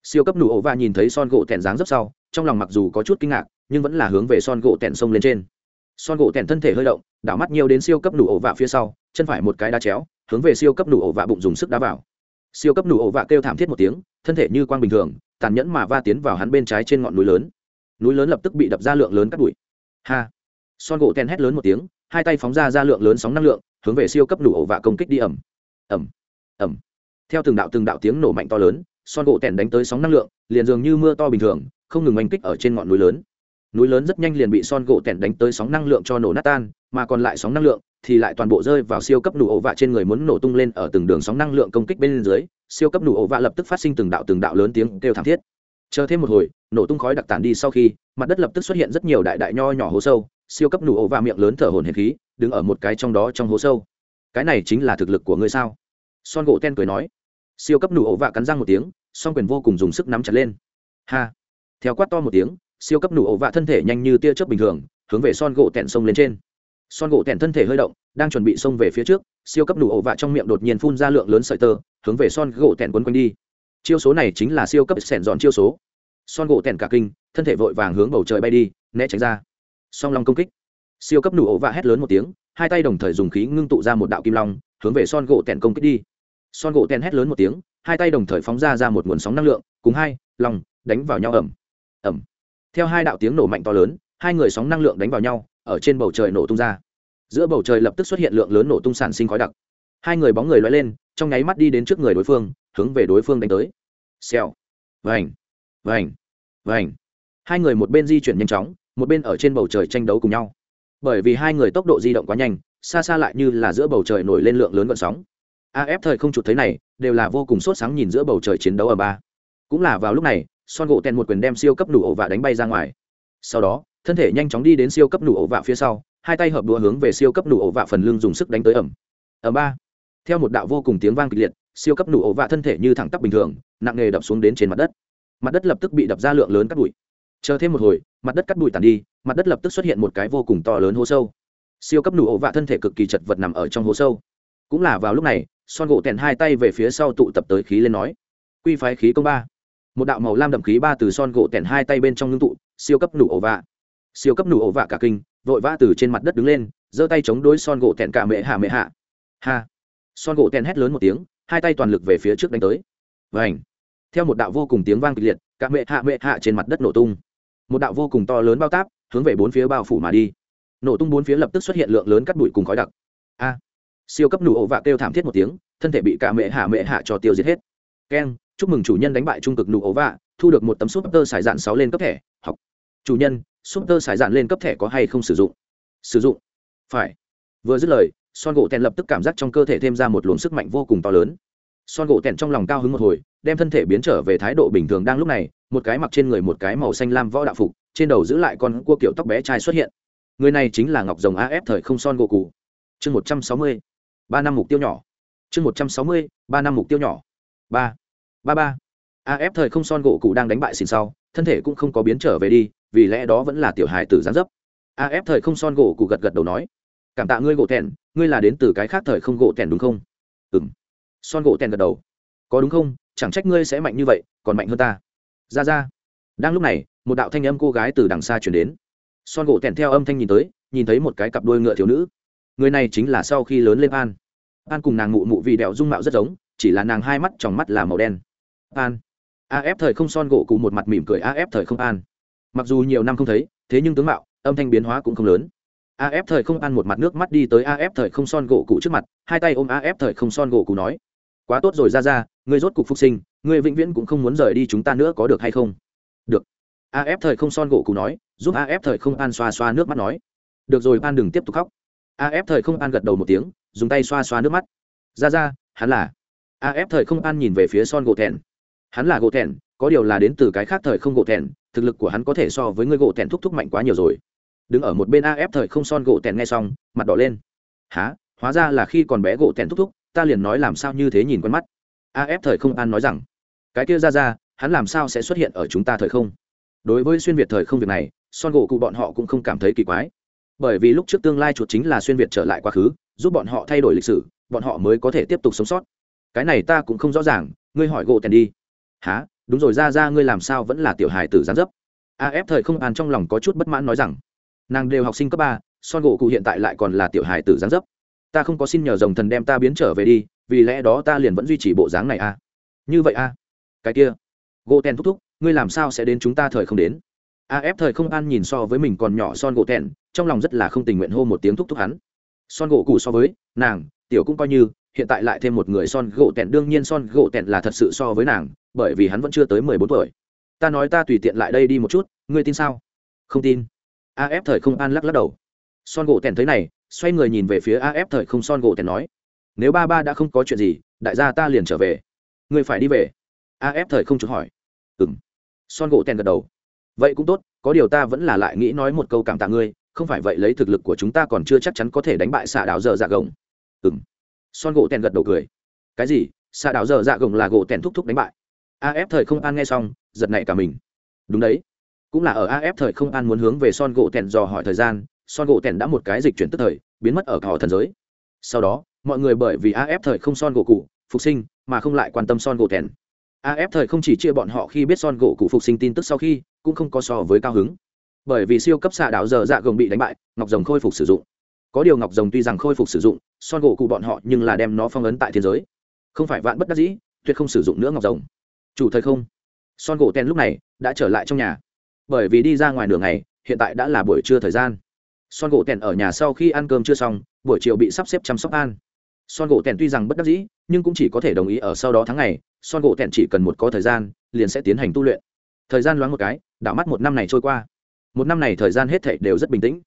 Siêu cấp nụ ổ và nhìn thấy son gỗ tẻn dáng dấp sau, trong lòng mặc dù có chút kinh ngạc, nhưng vẫn là hướng về son gỗ tẻn sông lên trên. Son gỗ tẻn thân thể hơi động, đảo mắt nhiều đến siêu cấp nụ ổ vạ phía sau, chân phải một cái đá chéo, hướng về siêu cấp nụ ổ vạ bụng dùng sức đá vào. Siêu cấp nụ ổ vạ kêu thảm thiết một tiếng, thân thể như quang bình thường, tàn nhẫn mà va tiến vào hắn bên trái trên ngọn núi lớn núi lớn lập tức bị đập ra lượng lớn cắt bụi. Ha! Son gỗ ten hét lớn một tiếng, hai tay phóng ra ra lượng lớn sóng năng lượng, hướng về siêu cấp đủ ổ vạ công kích đi ẩm ẩm ẩm theo từng đạo từng đạo tiếng nổ mạnh to lớn, son gỗ tèn đánh tới sóng năng lượng, liền dường như mưa to bình thường, không ngừng oanh kích ở trên ngọn núi lớn. Núi lớn rất nhanh liền bị son gỗ tèn đánh tới sóng năng lượng cho nổ nát tan, mà còn lại sóng năng lượng thì lại toàn bộ rơi vào siêu cấp nụ ổ vạ trên người muốn nổ tung lên ở từng đường sóng năng lượng công kích bên dưới, siêu cấp nụ ổ vạ lập tức phát sinh từng đạo từng đạo lớn tiếng kêu thảm thiết chờ thêm một hồi, nổ tung khói đặc tản đi sau khi, mặt đất lập tức xuất hiện rất nhiều đại đại nho nhỏ hố sâu, siêu cấp nụ ổ vạ miệng lớn thở hồn hển khí, đứng ở một cái trong đó trong hố sâu. Cái này chính là thực lực của ngươi sao? Son gỗ ten cười nói. Siêu cấp nụ ổ vạ cắn răng một tiếng, song quyền vô cùng dùng sức nắm chặt lên. Ha! Theo quát to một tiếng, siêu cấp nụ ổ vạ thân thể nhanh như tia chớp bình thường, hướng về son gỗ tẹn sông lên trên. Son gỗ tẹn thân thể hơi động, đang chuẩn bị xông về phía trước, siêu cấp nụ ổ vạ trong miệng đột nhiên phun ra lượng lớn sợi tơ, hướng về son gỗ tẹn quấn quanh đi chiêu số này chính là siêu cấp sẻn dọn chiêu số. Son gỗ tèn cả kinh, thân thể vội vàng hướng bầu trời bay đi, né tránh ra. Song long công kích. Siêu cấp nụ ổ vạ hét lớn một tiếng, hai tay đồng thời dùng khí ngưng tụ ra một đạo kim long, hướng về son gỗ tèn công kích đi. Son gỗ tèn hét lớn một tiếng, hai tay đồng thời phóng ra ra một nguồn sóng năng lượng, cùng hai lòng đánh vào nhau ẩm ẩm theo hai đạo tiếng nổ mạnh to lớn, hai người sóng năng lượng đánh vào nhau, ở trên bầu trời nổ tung ra. Giữa bầu trời lập tức xuất hiện lượng lớn nổ tung sản sinh khói đặc. Hai người bóng người loay lên, trong nháy mắt đi đến trước người đối phương, hướng về đối phương đánh tới xèo. Vành. Vành. Vành. Hai người một bên di chuyển nhanh chóng, một bên ở trên bầu trời tranh đấu cùng nhau. Bởi vì hai người tốc độ di động quá nhanh, xa xa lại như là giữa bầu trời nổi lên lượng lớn gọn sóng. Af thời không chụt thấy này, đều là vô cùng sốt sáng nhìn giữa bầu trời chiến đấu ở ba. Cũng là vào lúc này, son gỗ tèn một quyền đem siêu cấp nụ ổ vạ đánh bay ra ngoài. Sau đó, thân thể nhanh chóng đi đến siêu cấp nụ ổ vạ phía sau, hai tay hợp đũa hướng về siêu cấp nụ ổ vạ phần lưng dùng sức đánh tới ẩm. Ở ba, theo một đạo vô cùng tiếng vang kịch liệt siêu cấp nụ ổ vạ thân thể như thẳng tắp bình thường, nặng nề đập xuống đến trên mặt đất. Mặt đất lập tức bị đập ra lượng lớn cắt bụi. Chờ thêm một hồi, mặt đất cắt bụi tàn đi, mặt đất lập tức xuất hiện một cái vô cùng to lớn hố sâu. Siêu cấp nụ ổ vạ thân thể cực kỳ chật vật nằm ở trong hố sâu. Cũng là vào lúc này, son gỗ tèn hai tay về phía sau tụ tập tới khí lên nói, quy phái khí công ba. Một đạo màu lam đậm khí ba từ son gỗ tèn hai tay bên trong ngưng tụ, siêu cấp nụ ổ vạ. Siêu cấp nụ ổ vạ cả kinh, vội vã từ trên mặt đất đứng lên, giơ tay chống đối son gỗ tèn cả mẹ hạ mẹ hạ. Ha! Son gỗ tèn hét lớn một tiếng hai tay toàn lực về phía trước đánh tới. Và ảnh theo một đạo vô cùng tiếng vang kịch liệt các mẹ hạ mẹ hạ trên mặt đất nổ tung. Một đạo vô cùng to lớn bao táp, hướng về bốn phía bao phủ mà đi. Nổ tung bốn phía lập tức xuất hiện lượng lớn cắt bụi cùng khói đặc. A. À. Siêu cấp nụ ổ vạ kêu thảm thiết một tiếng, thân thể bị cả mẹ hạ mẹ hạ cho tiêu diệt hết. Keng chúc mừng chủ nhân đánh bại trung cực nụ ổ vạ, thu được một tấm súp tơ sải dạn sáu lên cấp thẻ, học. Chủ nhân, súp tơ sải dạn lên cấp thẻ có hay không sử dụng? Sử dụng. Phải. Vừa dứt lời son gỗ tèn lập tức cảm giác trong cơ thể thêm ra một luồng sức mạnh vô cùng to lớn. Son gỗ tèn trong lòng cao hứng một hồi, đem thân thể biến trở về thái độ bình thường đang lúc này, một cái mặc trên người một cái màu xanh lam võ đạo phục, trên đầu giữ lại con cua kiểu tóc bé trai xuất hiện. Người này chính là ngọc rồng af thời không son gỗ cụ chương một trăm sáu mươi, ba năm mục tiêu nhỏ. Chương một trăm sáu mươi, ba năm mục tiêu nhỏ. Ba ba ba. Af thời không son gỗ cụ đang đánh bại xin sau, thân thể cũng không có biến trở về đi, vì lẽ đó vẫn là tiểu hài tử gián dấp. Af thời không son gỗ cụ gật gật đầu nói cảm tạ ngươi gỗ tèn ngươi là đến từ cái khác thời không gỗ tèn đúng không? Ừ m son gỗ tèn gật đầu. Có đúng không? Chẳng trách ngươi sẽ mạnh như vậy, còn mạnh hơn ta. Ra ra. Đang lúc này, một đạo thanh âm cô gái từ đằng xa chuyển đến. Son gỗ tèn theo âm thanh nhìn tới, nhìn thấy một cái cặp đôi ngựa thiếu nữ. Người này chính là sau khi lớn lên an. An cùng nàng mụ mụ vì đẹo dung mạo rất giống, chỉ là nàng hai mắt trong mắt là màu đen. An. Af thời không son gỗ cụ một mặt mỉm cười af thời không an. Mặc dù nhiều năm không thấy, thế nhưng tướng mạo, âm thanh biến hóa cũng không lớn af thời không an một mặt nước mắt đi tới af thời không son gỗ cụ trước mặt, hai tay ôm af thời không son gỗ cụ nói, quá tốt rồi, ra ra, ngươi rốt cục phục sinh, ngươi vĩnh viễn cũng không muốn rời đi chúng ta nữa có được hay không? Được. Af thời không son gỗ cụ nói, giúp af thời không an xoa xoa nước mắt nói, được rồi, an đừng tiếp tục khóc. Af thời không an gật đầu một tiếng, dùng tay xoa xoa nước mắt. Ra ra, hắn là af thời không an nhìn về phía son gỗ thẹn. Hắn là gỗ thẹn, có điều là đến từ cái khác thời không gỗ thẹn, thực lực của hắn có thể so với ngươi gỗ thẹn thúc thúc mạnh quá nhiều rồi đứng ở một bên af thời không son gỗ tèn nghe xong, mặt đỏ lên. Há hóa ra là khi còn bé gỗ tèn thúc thúc, ta liền nói làm sao như thế nhìn quen mắt. Af thời không an nói rằng, cái kia ra ra, hắn làm sao sẽ xuất hiện ở chúng ta thời không? Đối với xuyên việt thời không việc này, son gỗ cụ bọn họ cũng không cảm thấy kỳ quái. Bởi vì lúc trước tương lai chuột chính là xuyên việt trở lại quá khứ, giúp bọn họ thay đổi lịch sử, bọn họ mới có thể tiếp tục sống sót. Cái này ta cũng không rõ ràng, ngươi hỏi gỗ tèn đi. Há đúng rồi, ra ra, ngươi làm sao vẫn là tiểu hài tử gián dấp? Af thời không an trong lòng có chút bất mãn nói rằng nàng đều học sinh cấp ba, son gỗ cụ hiện tại lại còn là tiểu hài tử dáng dấp. Ta không có xin nhờ dòng thần đem ta biến trở về đi, vì lẽ đó ta liền vẫn duy trì bộ dáng này à. Như vậy à. Cái kia. Gỗ tèn thúc thúc, ngươi làm sao sẽ đến chúng ta thời không đến? Af thời không an nhìn so với mình còn nhỏ son gỗ tèn, trong lòng rất là không tình nguyện hô một tiếng thúc thúc hắn. Son gỗ cụ so với nàng, tiểu cũng coi như, hiện tại lại thêm một người son gỗ tèn, đương nhiên son gỗ tèn là thật sự so với nàng, bởi vì hắn vẫn chưa tới mười bốn tuổi. Ta nói ta tùy tiện lại đây đi một chút, ngươi tin sao? Không tin af thời không an lắc lắc đầu. Son gỗ tèn thấy này, xoay người nhìn về phía af thời không son gỗ tèn nói, nếu ba ba đã không có chuyện gì, đại gia ta liền trở về. Người phải đi về. Af thời không chút hỏi. Ừng son gỗ tèn gật đầu. Vậy cũng tốt, có điều ta vẫn là lại nghĩ nói một câu cảm tạ ngươi, không phải vậy lấy thực lực của chúng ta còn chưa chắc chắn có thể đánh bại xạ đảo dở dạ gồng. Ừ son gỗ tèn gật đầu cười. Cái gì? Xạ đảo dở dạ gồng là gỗ tèn thúc thúc đánh bại. Af thời không an nghe xong, giật nảy cả mình. Đúng đấy cũng là ở af thời không an muốn hướng về son gỗ tèn dò hỏi thời gian, son gỗ tèn đã một cái dịch chuyển tức thời, biến mất ở họ thần giới. Sau đó, mọi người bởi vì af thời không son gỗ cụ, phục sinh, mà không lại quan tâm son gỗ tèn. Af thời không chỉ chia bọn họ khi biết son gỗ cụ phục sinh tin tức sau khi, cũng không có so với cao hứng. Bởi vì siêu cấp xạ đạo giờ dạ gồng bị đánh bại, ngọc rồng khôi phục sử dụng. Có điều ngọc rồng tuy rằng khôi phục sử dụng, son gỗ cụ bọn họ nhưng là đem nó phong ấn tại thiên giới. Không phải vạn bất đắc dĩ, tuyệt không sử dụng nữa ngọc rồng. Chủ thời không. Son gỗ ten lúc này đã trở lại trong nhà bởi vì đi ra ngoài nửa ngày, hiện tại đã là buổi trưa thời gian. Son gỗ tèn ở nhà sau khi ăn cơm chưa xong, buổi chiều bị sắp xếp chăm sóc an. Son gỗ tèn tuy rằng bất đắc dĩ, nhưng cũng chỉ có thể đồng ý ở sau đó tháng ngày, son gỗ tèn chỉ cần một có thời gian, liền sẽ tiến hành tu luyện. Thời gian loáng một cái, đảo mắt một năm này trôi qua. Một năm này thời gian hết thảy đều rất bình tĩnh.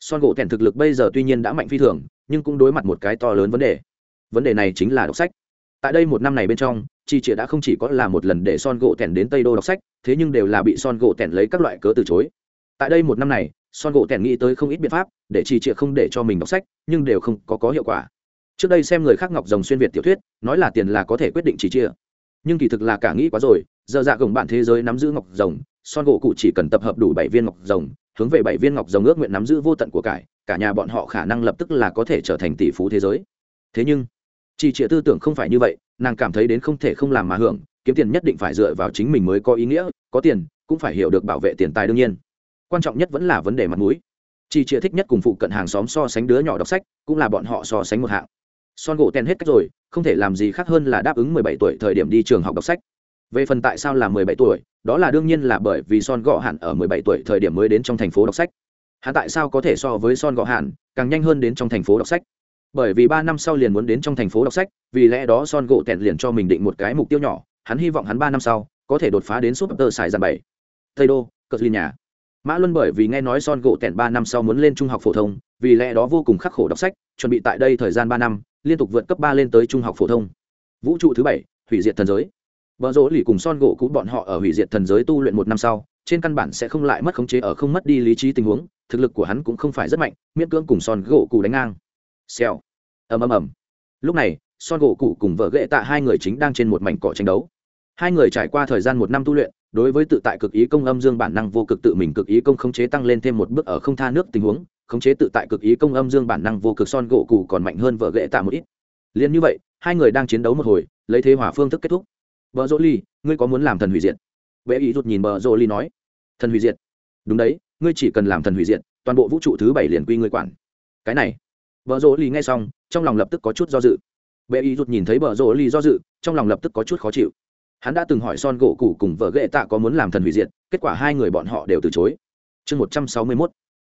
Son gỗ tèn thực lực bây giờ tuy nhiên đã mạnh phi thường, nhưng cũng đối mặt một cái to lớn vấn đề. Vấn đề này chính là đọc sách. Tại đây một năm này bên trong chi chĩa đã không chỉ có là một lần để son gỗ tẻn đến tây đô đọc sách, thế nhưng đều là bị son gỗ tẻn lấy các loại cớ từ chối. Tại đây một năm này, son gỗ tẻn nghĩ tới không ít biện pháp để chi chĩa không để cho mình đọc sách, nhưng đều không có có hiệu quả. Trước đây xem người khác ngọc rồng xuyên việt tiểu thuyết, nói là tiền là có thể quyết định chi chia nhưng kỳ thực là cả nghĩ quá rồi, giờ dạ gồng bạn thế giới nắm giữ ngọc rồng, son gỗ cụ chỉ cần tập hợp đủ bảy viên ngọc rồng, hướng về bảy viên ngọc rồng ước nguyện nắm giữ vô tận của cải, cả nhà bọn họ khả năng lập tức là có thể trở thành tỷ phú thế giới. Thế nhưng chỉ trịa tư tưởng không phải như vậy, nàng cảm thấy đến không thể không làm mà hưởng, kiếm tiền nhất định phải dựa vào chính mình mới có ý nghĩa, có tiền, cũng phải hiểu được bảo vệ tiền tài đương nhiên. Quan trọng nhất vẫn là vấn đề mặt mũi. Chỉ trịa thích nhất cùng phụ cận hàng xóm so sánh đứa nhỏ đọc sách, cũng là bọn họ so sánh một hạng. Son gỗ ten hết cách rồi, không thể làm gì khác hơn là đáp ứng mười bảy tuổi thời điểm đi trường học đọc sách. Về phần tại sao là mười bảy tuổi, đó là đương nhiên là bởi vì son gõ hạn ở mười bảy tuổi thời điểm mới đến trong thành phố đọc sách. Hắn tại sao có thể so với son gõ hạn càng nhanh hơn đến trong thành phố đọc sách? Bởi vì ba năm sau liền muốn đến trong thành phố đọc sách, vì lẽ đó son gỗ tẹn liền cho mình định một cái mục tiêu nhỏ, hắn hy vọng hắn ba năm sau có thể đột phá đến súp tơ xài dàn bảy. Tây đô cờ liên nhà. Mã luân bởi vì nghe nói son gỗ tẹn ba năm sau muốn lên trung học phổ thông, vì lẽ đó vô cùng khắc khổ đọc sách, chuẩn bị tại đây thời gian ba năm, liên tục vượt cấp ba lên tới trung học phổ thông. Vũ trụ thứ bảy, hủy diệt thần giới. Vợ rỗ lì cùng son gỗ cũ bọn họ ở hủy diệt thần giới tu luyện một năm sau, trên căn bản sẽ không lại mất khống chế ở không mất đi lý trí tình huống, thực lực của hắn cũng không phải rất mạnh, miễn cưỡng cùng son gỗ cụ đánh ngang xèo. Ầm ầm ầm. Lúc này, son gỗ cụ cùng vợ ghệ tạ hai người chính đang trên một mảnh cỏ tranh đấu. Hai người trải qua thời gian một năm tu luyện, đối với tự tại cực ý công âm dương bản năng vô cực tự mình cực ý công khống chế tăng lên thêm một bước ở không tha nước tình huống, khống chế tự tại cực ý công âm dương bản năng vô cực son gỗ cụ còn mạnh hơn vợ ghệ tạ một ít. Liền như vậy, hai người đang chiến đấu một hồi, lấy thế hỏa phương thức kết thúc. Vợ dỗ ly, ngươi có muốn làm thần hủy diệt? Vệ ý rút nhìn vợ dỗ ly nói. Thần hủy diệt? Đúng đấy, ngươi chỉ cần làm thần hủy diệt, toàn bộ vũ trụ thứ bảy liền quy ngươi quản. Cái này Bờ rỗ ly nghe xong, trong lòng lập tức có chút do dự. Bệ ý rụt nhìn thấy bờ rỗ ly do dự, trong lòng lập tức có chút khó chịu. Hắn đã từng hỏi son gỗ cũ cùng vợ ghệ tạ có muốn làm thần hủy diệt, kết quả hai người bọn họ đều từ chối. Chương một trăm sáu mươi mốt,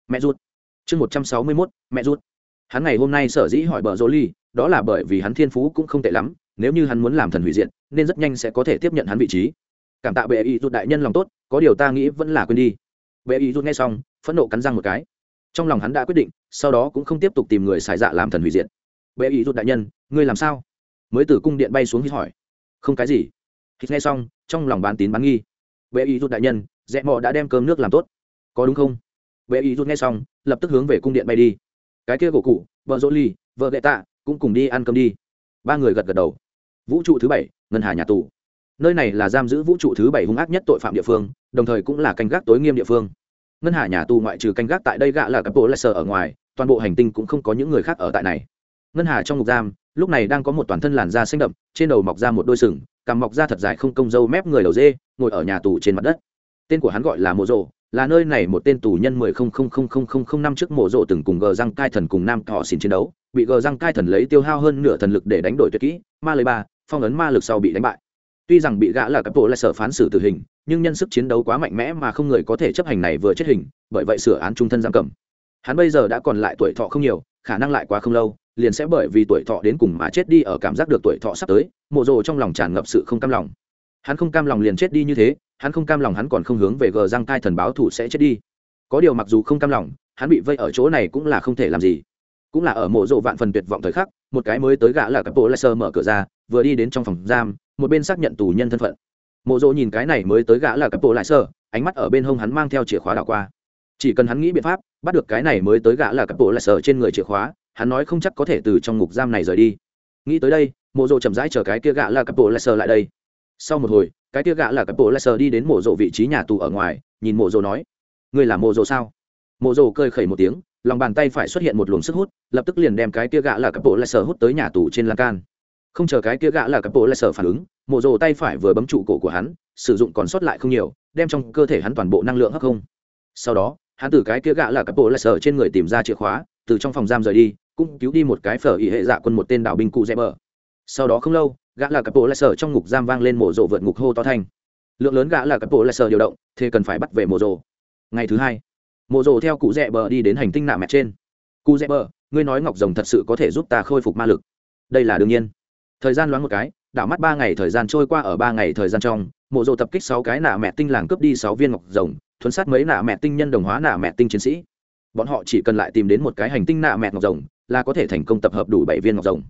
mẹ rụt. chương một trăm sáu mươi mốt, mẹ rụt. hắn ngày hôm nay sở dĩ hỏi bờ rỗ ly đó là bởi vì hắn thiên phú cũng không tệ lắm, nếu như hắn muốn làm thần hủy diệt, nên rất nhanh sẽ có thể tiếp nhận hắn vị trí. Cảm tạ bệ ý rụt đại nhân lòng tốt, có điều ta nghĩ vẫn là quên đi. Bệ ý rụt nghe xong, phẫn nộ cắn răng một cái trong lòng hắn đã quyết định, sau đó cũng không tiếp tục tìm người xài dạ làm thần hủy diệt. Bệ ý rút đại nhân, ngươi làm sao? Mới từ cung điện bay xuống hít hỏi. Không cái gì. Hít nghe xong, trong lòng bán tín bán nghi. Bệ ý rút đại nhân, rẽ mò đã đem cơm nước làm tốt. Có đúng không? Bệ ý rút nghe xong, lập tức hướng về cung điện bay đi. Cái kia gỗ cụ, vợ dỗ ly, vợ gậy tạ, cũng cùng đi ăn cơm đi. Ba người gật gật đầu. Vũ trụ thứ bảy, ngân hà nhà tù. Nơi này là giam giữ vũ trụ thứ bảy hung ác nhất tội phạm địa phương, đồng thời cũng là canh gác tối nghiêm địa phương ngân hà nhà tù ngoại trừ canh gác tại đây gạ là các bộ lại sở ở ngoài, toàn bộ hành tinh cũng không có những người khác ở tại này. Ngân hà trong ngục giam, lúc này đang có một toàn thân làn da xanh đậm, trên đầu mọc ra một đôi sừng, cằm mọc ra thật dài không công dâu mép người đầu dê, ngồi ở nhà tù trên mặt đất. Tên của hắn gọi là mộ rộ là nơi này một tên tù nhân mười không không không không không không năm trước mộ rộ từng cùng gờ răng cai thần cùng nam thọ xin chiến đấu, bị gờ răng cai thần lấy tiêu hao hơn nửa thần lực để đánh đổi tuyệt kỹ, ma lời ba, phong ấn ma lực sau bị đánh bại tuy rằng bị gã là cặp bộ lại sở phán xử tử hình, nhưng nhân sức chiến đấu quá mạnh mẽ mà không người có thể chấp hành này vừa chết hình, bởi vậy sửa án trung thân giam cầm. Hắn bây giờ đã còn lại tuổi thọ không nhiều, khả năng lại quá không lâu, liền sẽ bởi vì tuổi thọ đến cùng mà chết đi ở cảm giác được tuổi thọ sắp tới, mộ rồ trong lòng tràn ngập sự không cam lòng. Hắn không cam lòng liền chết đi như thế, hắn không cam lòng hắn còn không hướng về gờ răng tai thần báo thủ sẽ chết đi. Có điều mặc dù không cam lòng, hắn bị vây ở chỗ này cũng là không thể làm gì cũng là ở mộ rộ vạn phần tuyệt vọng thời khắc, một cái mới tới gã là cặp bộ lại sơ mở cửa ra, vừa đi đến trong phòng giam, một bên xác nhận tù nhân thân phận. Mộ rộ nhìn cái này mới tới gã là cặp bộ lại sơ ánh mắt ở bên hông hắn mang theo chìa khóa đảo qua. Chỉ cần hắn nghĩ biện pháp, bắt được cái này mới tới gã là cặp bộ lại sơ trên người chìa khóa, hắn nói không chắc có thể từ trong ngục giam này rời đi. Nghĩ tới đây, mộ rộ chậm rãi chờ cái kia gã là cặp bộ lại sơ lại đây. Sau một hồi, cái kia gã là cặp bộ lại sơ đi đến mộ rộ vị trí nhà tù ở ngoài, nhìn mộ rộ nói, ngươi là mộ rộ sao? Mộ rộ cười khẩy một tiếng lòng bàn tay phải xuất hiện một luồng sức hút, lập tức liền đem cái kia gã là cặp bộ lại sở hút tới nhà tù trên lan can. Không chờ cái kia gã là cặp bộ lại sở phản ứng, mộ rồ tay phải vừa bấm trụ cổ của hắn, sử dụng còn sót lại không nhiều, đem trong cơ thể hắn toàn bộ năng lượng hấp không. Sau đó, hắn từ cái kia gã là cặp bộ lại sở trên người tìm ra chìa khóa, từ trong phòng giam rời đi, cũng cứu đi một cái phở ý hệ dạ quân một tên đạo binh cụ dẹp bờ. Sau đó không lâu, gã là cặp bộ lại sở trong ngục giam vang lên mộ rồ vượt ngục hô to thanh. Lượng lớn gã là cặp bộ lại sở điều động, thế cần phải bắt về mộ rồ. ngày thứ hai mộ rồ theo cụ rẽ bờ đi đến hành tinh nạ mẹ trên. Cụ rẽ bờ, ngươi nói ngọc rồng thật sự có thể giúp ta khôi phục ma lực? Đây là đương nhiên. Thời gian loáng một cái, đảo mắt ba ngày thời gian trôi qua ở ba ngày thời gian trong, mộ rồ tập kích sáu cái nạ mẹ tinh làng cướp đi sáu viên ngọc rồng, thuấn sát mấy nạ mẹ tinh nhân đồng hóa nạ mẹ tinh chiến sĩ. Bọn họ chỉ cần lại tìm đến một cái hành tinh nạ mẹ ngọc rồng, là có thể thành công tập hợp đủ bảy viên ngọc rồng.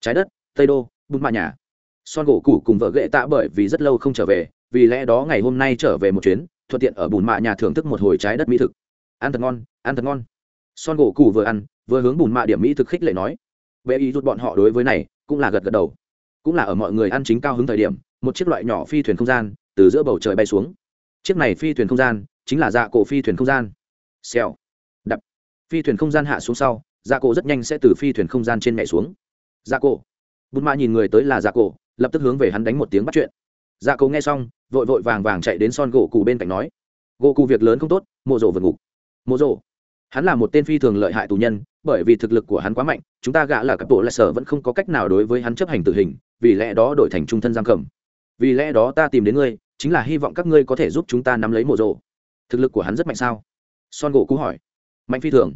Trái đất, tây đô bùn mạ nhà. Son gỗ Củ cùng vợ ghệ tạ bởi vì rất lâu không trở về, vì lẽ đó ngày hôm nay trở về một chuyến, thuận tiện ở bùn mạ nhà thưởng thức một hồi trái đất mỹ thực ăn thật ngon, ăn thật ngon. Son gỗ cụ vừa ăn, vừa hướng bùn mạ điểm mỹ thực khích lệ nói. Vệ ý rút bọn họ đối với này, cũng là gật gật đầu. Cũng là ở mọi người ăn chính cao hứng thời điểm, một chiếc loại nhỏ phi thuyền không gian từ giữa bầu trời bay xuống. Chiếc này phi thuyền không gian chính là dạ cổ phi thuyền không gian. Xèo. Đập. Phi thuyền không gian hạ xuống sau dạ cổ rất nhanh sẽ từ phi thuyền không gian trên mẹ xuống. Dạ cổ. Bùn mạ nhìn người tới là dạ cổ, lập tức hướng về hắn đánh một tiếng bắt chuyện. Dạ cổ nghe xong, vội vội vàng vàng chạy đến son gỗ cụ bên cạnh nói. Gỗ cụ việc lớn không tốt, mộ rộ vượt ngục mộ rộ hắn là một tên phi thường lợi hại tù nhân, bởi vì thực lực của hắn quá mạnh, chúng ta gã là các bộ lại sở vẫn không có cách nào đối với hắn chấp hành tử hình, vì lẽ đó đổi thành trung thân giam cầm. Vì lẽ đó ta tìm đến ngươi, chính là hy vọng các ngươi có thể giúp chúng ta nắm lấy mộ rộ thực lực của hắn rất mạnh sao? Son gỗ cú hỏi. Mạnh phi thường.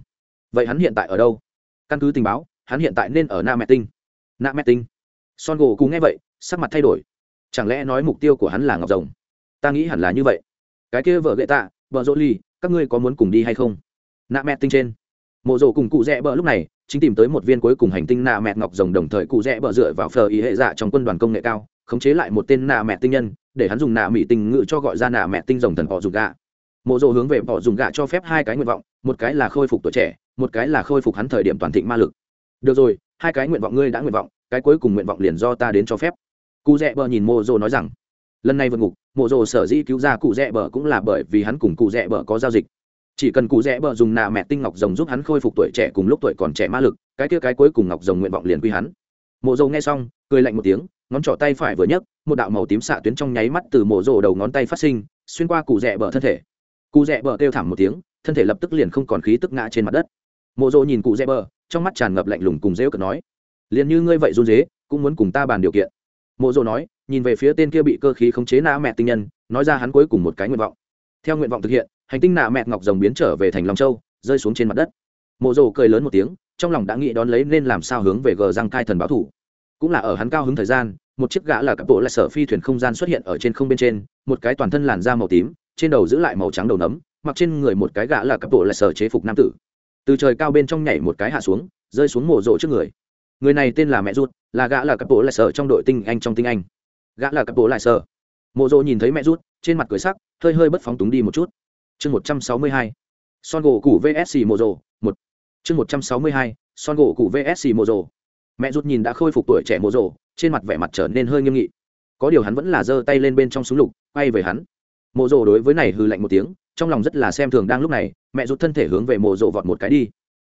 Vậy hắn hiện tại ở đâu? Căn cứ tình báo, hắn hiện tại nên ở Nam mẹ tinh. Nam mẹ tinh. Son gỗ cú nghe vậy, sắc mặt thay đổi. Chẳng lẽ nói mục tiêu của hắn là ngọc rồng? Ta nghĩ hẳn là như vậy. Cái kia vợ gậy tạ, vợ dỗ ly các ngươi có muốn cùng đi hay không? Nạ mẹ tinh trên. Mộ rổ cùng cụ rẽ bờ lúc này, chính tìm tới một viên cuối cùng hành tinh nạ mẹ ngọc rồng đồng thời cụ rẽ bờ dựa vào phờ ý hệ dạ trong quân đoàn công nghệ cao, khống chế lại một tên nạ mẹ tinh nhân, để hắn dùng nạ mỹ tinh ngự cho gọi ra nạ mẹ tinh rồng thần họ dùng gạ. Mộ rổ hướng về họ dùng gạ cho phép hai cái nguyện vọng, một cái là khôi phục tuổi trẻ, một cái là khôi phục hắn thời điểm toàn thịnh ma lực. Được rồi, hai cái nguyện vọng ngươi đã nguyện vọng, cái cuối cùng nguyện vọng liền do ta đến cho phép. Cụ rẽ bờ nhìn mộ rổ nói rằng, lần này vượt ngục mộ rồ sở dĩ cứu ra cụ rẽ bờ cũng là bởi vì hắn cùng cụ rẽ bờ có giao dịch. Chỉ cần cụ rẽ bờ dùng nạ mẹ tinh ngọc rồng giúp hắn khôi phục tuổi trẻ cùng lúc tuổi còn trẻ ma lực, cái kia cái cuối cùng ngọc rồng nguyện vọng liền quy hắn. Mộ dầu nghe xong, cười lạnh một tiếng, ngón trỏ tay phải vừa nhấc, một đạo màu tím xạ tuyến trong nháy mắt từ mộ rồ đầu ngón tay phát sinh, xuyên qua cụ rẽ bờ thân thể. Cụ rẽ bờ kêu thảm một tiếng, thân thể lập tức liền không còn khí tức ngã trên mặt đất. Mộ rồ nhìn cụ rẽ bờ, trong mắt tràn ngập lạnh lùng cùng dễ cợt nói, liền như ngươi vậy run dế cũng muốn cùng ta bàn điều kiện. Mộ rồ nói nhìn về phía tên kia bị cơ khí khống chế nã mẹ tinh nhân, nói ra hắn cuối cùng một cái nguyện vọng. Theo nguyện vọng thực hiện, hành tinh nạ mẹ ngọc rồng biến trở về thành lòng châu, rơi xuống trên mặt đất. Mộ rồ cười lớn một tiếng, trong lòng đã nghĩ đón lấy nên làm sao hướng về gờ răng cai thần báo thủ. Cũng là ở hắn cao hứng thời gian, một chiếc gã là cặp bộ lại sở phi thuyền không gian xuất hiện ở trên không bên trên, một cái toàn thân làn da màu tím, trên đầu giữ lại màu trắng đầu nấm, mặc trên người một cái gã là cặp bộ lại sở chế phục nam tử. Từ trời cao bên trong nhảy một cái hạ xuống, rơi xuống mộ rộ trước người. Người này tên là mẹ ruột, là gã là cặp bộ lại sở trong đội tinh anh trong tinh anh gã là cặp bố lại sở mộ rộ nhìn thấy mẹ rút, trên mặt cười sắc, hơi hơi bất phóng túng đi một chút. Chương một trăm sáu mươi hai. Son gỗ củ vsc mộ rộ một. Chương một trăm sáu mươi hai, son gỗ củ vsc mộ rộ mẹ rút nhìn đã khôi phục tuổi trẻ mộ rộ trên mặt vẻ mặt trở nên hơi nghiêm nghị. Có điều hắn vẫn là giơ tay lên bên trong súng lục, quay về hắn. Mộ rộ đối với này hư lạnh một tiếng, trong lòng rất là xem thường đang lúc này, mẹ rút thân thể hướng về mộ rộ vọt một cái đi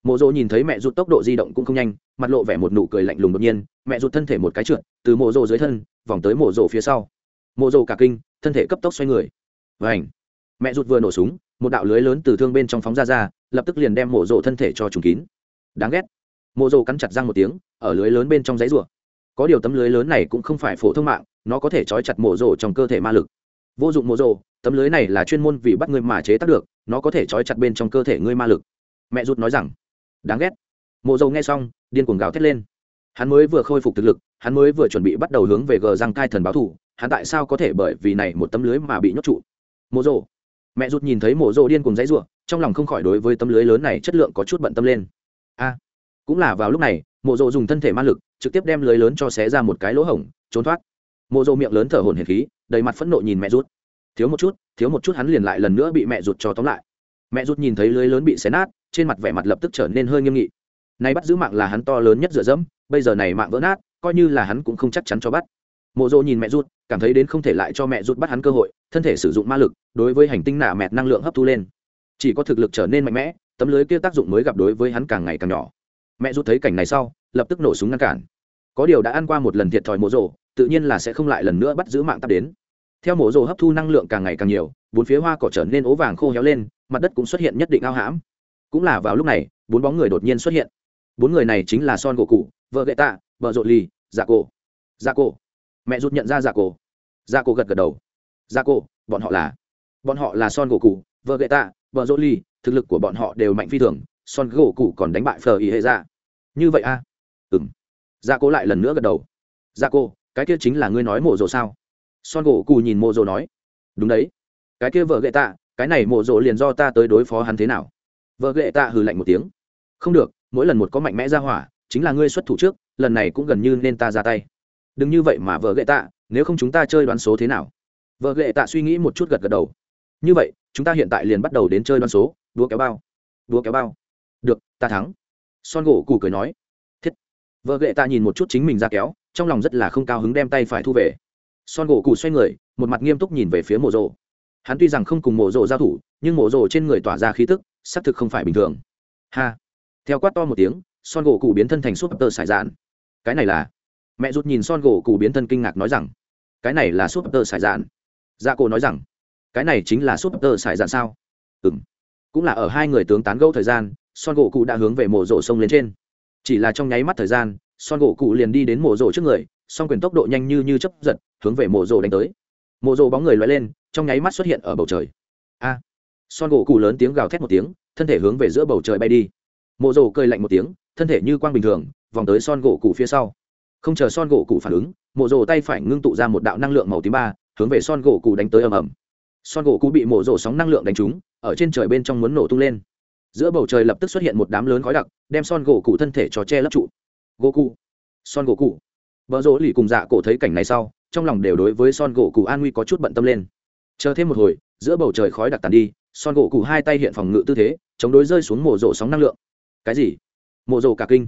mộ rộ nhìn thấy mẹ rụt tốc độ di động cũng không nhanh, mặt lộ vẻ một nụ cười lạnh lùng đột nhiên, mẹ rụt thân thể một cái trượt, từ mộ rộ dưới thân, vòng tới mộ rộ phía sau. Mộ rộ cả kinh, thân thể cấp tốc xoay người. Và ảnh mẹ rụt vừa nổ súng, một đạo lưới lớn từ thương bên trong phóng ra ra, lập tức liền đem mộ rộ thân thể cho trùng kín. Đáng ghét! Mộ rộ cắn chặt răng một tiếng, ở lưới lớn bên trong giấy rùa có điều tấm lưới lớn này cũng không phải phổ thông mạng, nó có thể trói chặt mộ rộ trong cơ thể ma lực. Vô dụng mộ rộ tấm lưới này là chuyên môn vì bắt người mà chế tác được, nó có thể trói chặt bên trong cơ thể ngươi ma lực. Mẹ rụt nói rằng đáng ghét. Mộ dầu nghe xong, điên cuồng gào thét lên. Hắn mới vừa khôi phục thực lực, hắn mới vừa chuẩn bị bắt đầu hướng về gờ răng cai thần báo thủ hắn tại sao có thể bởi vì này một tấm lưới mà bị nhốt trụ? Mộ dầu. Mẹ rút nhìn thấy mộ dầu điên cuồng dãy ruộng trong lòng không khỏi đối với tấm lưới lớn này chất lượng có chút bận tâm lên. A, cũng là vào lúc này, mộ dầu dùng thân thể ma lực, trực tiếp đem lưới lớn cho xé ra một cái lỗ hổng, trốn thoát. Mộ dầu miệng lớn thở hổn hển khí, đầy mặt phẫn nộ nhìn mẹ rút thiếu một chút, thiếu một chút hắn liền lại lần nữa bị mẹ rút cho tóm lại. Mẹ rút nhìn thấy lưới lớn bị xé nát trên mặt vẻ mặt lập tức trở nên hơi nghiêm nghị. Nay bắt giữ mạng là hắn to lớn nhất dựa dẫm, bây giờ này mạng vỡ nát, coi như là hắn cũng không chắc chắn cho bắt. Mộ dỗ nhìn mẹ rút cảm thấy đến không thể lại cho mẹ rút bắt hắn cơ hội, thân thể sử dụng ma lực, đối với hành tinh nạ mẹt năng lượng hấp thu lên. Chỉ có thực lực trở nên mạnh mẽ, tấm lưới kia tác dụng mới gặp đối với hắn càng ngày càng nhỏ. Mẹ rút thấy cảnh này sau, lập tức nổ súng ngăn cản. Có điều đã ăn qua một lần thiệt thòi mộ rỗ tự nhiên là sẽ không lại lần nữa bắt giữ mạng tắp đến. Theo mộ rỗ hấp thu năng lượng càng ngày càng nhiều, bốn phía hoa cỏ trở nên ố vàng khô héo lên, mặt đất cũng xuất hiện nhất định ao hãm cũng là vào lúc này, bốn bóng người đột nhiên xuất hiện. Bốn người này chính là son gỗ cụ, vợ gậy tạ, vợ rộn ly dạ cổ. Dạ cổ. Mẹ rút nhận ra dạ cổ. Dạ cổ gật gật đầu. Dạ cổ, bọn họ là, bọn họ là son gỗ cụ, vợ gậy tạ, vợ rộn ly thực lực của bọn họ đều mạnh phi thường, son gỗ cụ còn đánh bại phờ ý hệ ra như vậy a à? ừ dạ cổ lại lần nữa gật đầu. Dạ cổ, cái kia chính là ngươi nói mộ rồ sao? Son gỗ cụ nhìn mộ rồ nói. Đúng đấy. Cái kia vợ gậy tạ, cái này mộ rồ liền do ta tới đối phó hắn thế nào? Vợ ghệ tạ hừ lạnh một tiếng. Không được, mỗi lần một có mạnh mẽ ra hỏa, chính là ngươi xuất thủ trước, lần này cũng gần như nên ta ra tay. Đừng như vậy mà vợ ghệ tạ, nếu không chúng ta chơi đoán số thế nào? Vợ ghệ tạ suy nghĩ một chút gật gật đầu. Như vậy, chúng ta hiện tại liền bắt đầu đến chơi đoán số đúa kéo bao. Đúa kéo bao. Được, ta thắng. Son gỗ cù cười nói. Thiết. Vợ ghệ tạ nhìn một chút chính mình ra kéo, trong lòng rất là không cao hứng đem tay phải thu về. Son gỗ cù xoay người, một mặt nghiêm túc nhìn về phía mộ rộ. Hắn tuy rằng không cùng mộ rộ giao thủ, nhưng mộ rộ trên người tỏa ra khí tức xác thực không phải bình thường. Ha. Theo quát to một tiếng, son gỗ cụ biến thân thành súp tơ sải dạn cái này là? Mẹ rút nhìn son gỗ cụ biến thân kinh ngạc nói rằng, cái này là súp tơ sải dạn dạ cổ nói rằng, cái này chính là súp tơ sải dạn sao? Ừ m cũng là ở hai người tướng tán gẫu thời gian, son gỗ cụ đã hướng về mộ rổ sông lên trên. Chỉ là trong nháy mắt thời gian, son gỗ cụ liền đi đến mộ rổ trước người, song quyền tốc độ nhanh như như chấp giật, hướng về mộ rổ đánh tới. Mộ rổ bóng người loay lên, trong nháy mắt xuất hiện ở bầu trời. A son gỗ cụ lớn tiếng gào thét một tiếng, thân thể hướng về giữa bầu trời bay đi. Mộ rồ cười lạnh một tiếng, thân thể như quang bình thường, vòng tới son gỗ cụ phía sau. Không chờ son gỗ cụ phản ứng, mộ rồ tay phải ngưng tụ ra một đạo năng lượng màu tím ba, hướng về son gỗ cụ đánh tới ầm ầm. Son gỗ cụ bị mộ rồ sóng năng lượng đánh trúng, ở trên trời bên trong muốn nổ tung lên. Giữa bầu trời lập tức xuất hiện một đám lớn khói đặc, đem son gỗ cụ thân thể cho che lấp trụ. Gỗ cụ. Son gỗ cụ. Vợ rỗ lì cùng dạ cổ thấy cảnh này sau, trong lòng đều đối với son gỗ cụ an nguy có chút bận tâm lên. Chờ thêm một hồi, giữa bầu trời khói đặc tàn đi son gỗ cụ hai tay hiện phòng ngự tư thế, chống đối rơi xuống mổ rộ sóng năng lượng. Cái gì? Mổ rộ cả kinh.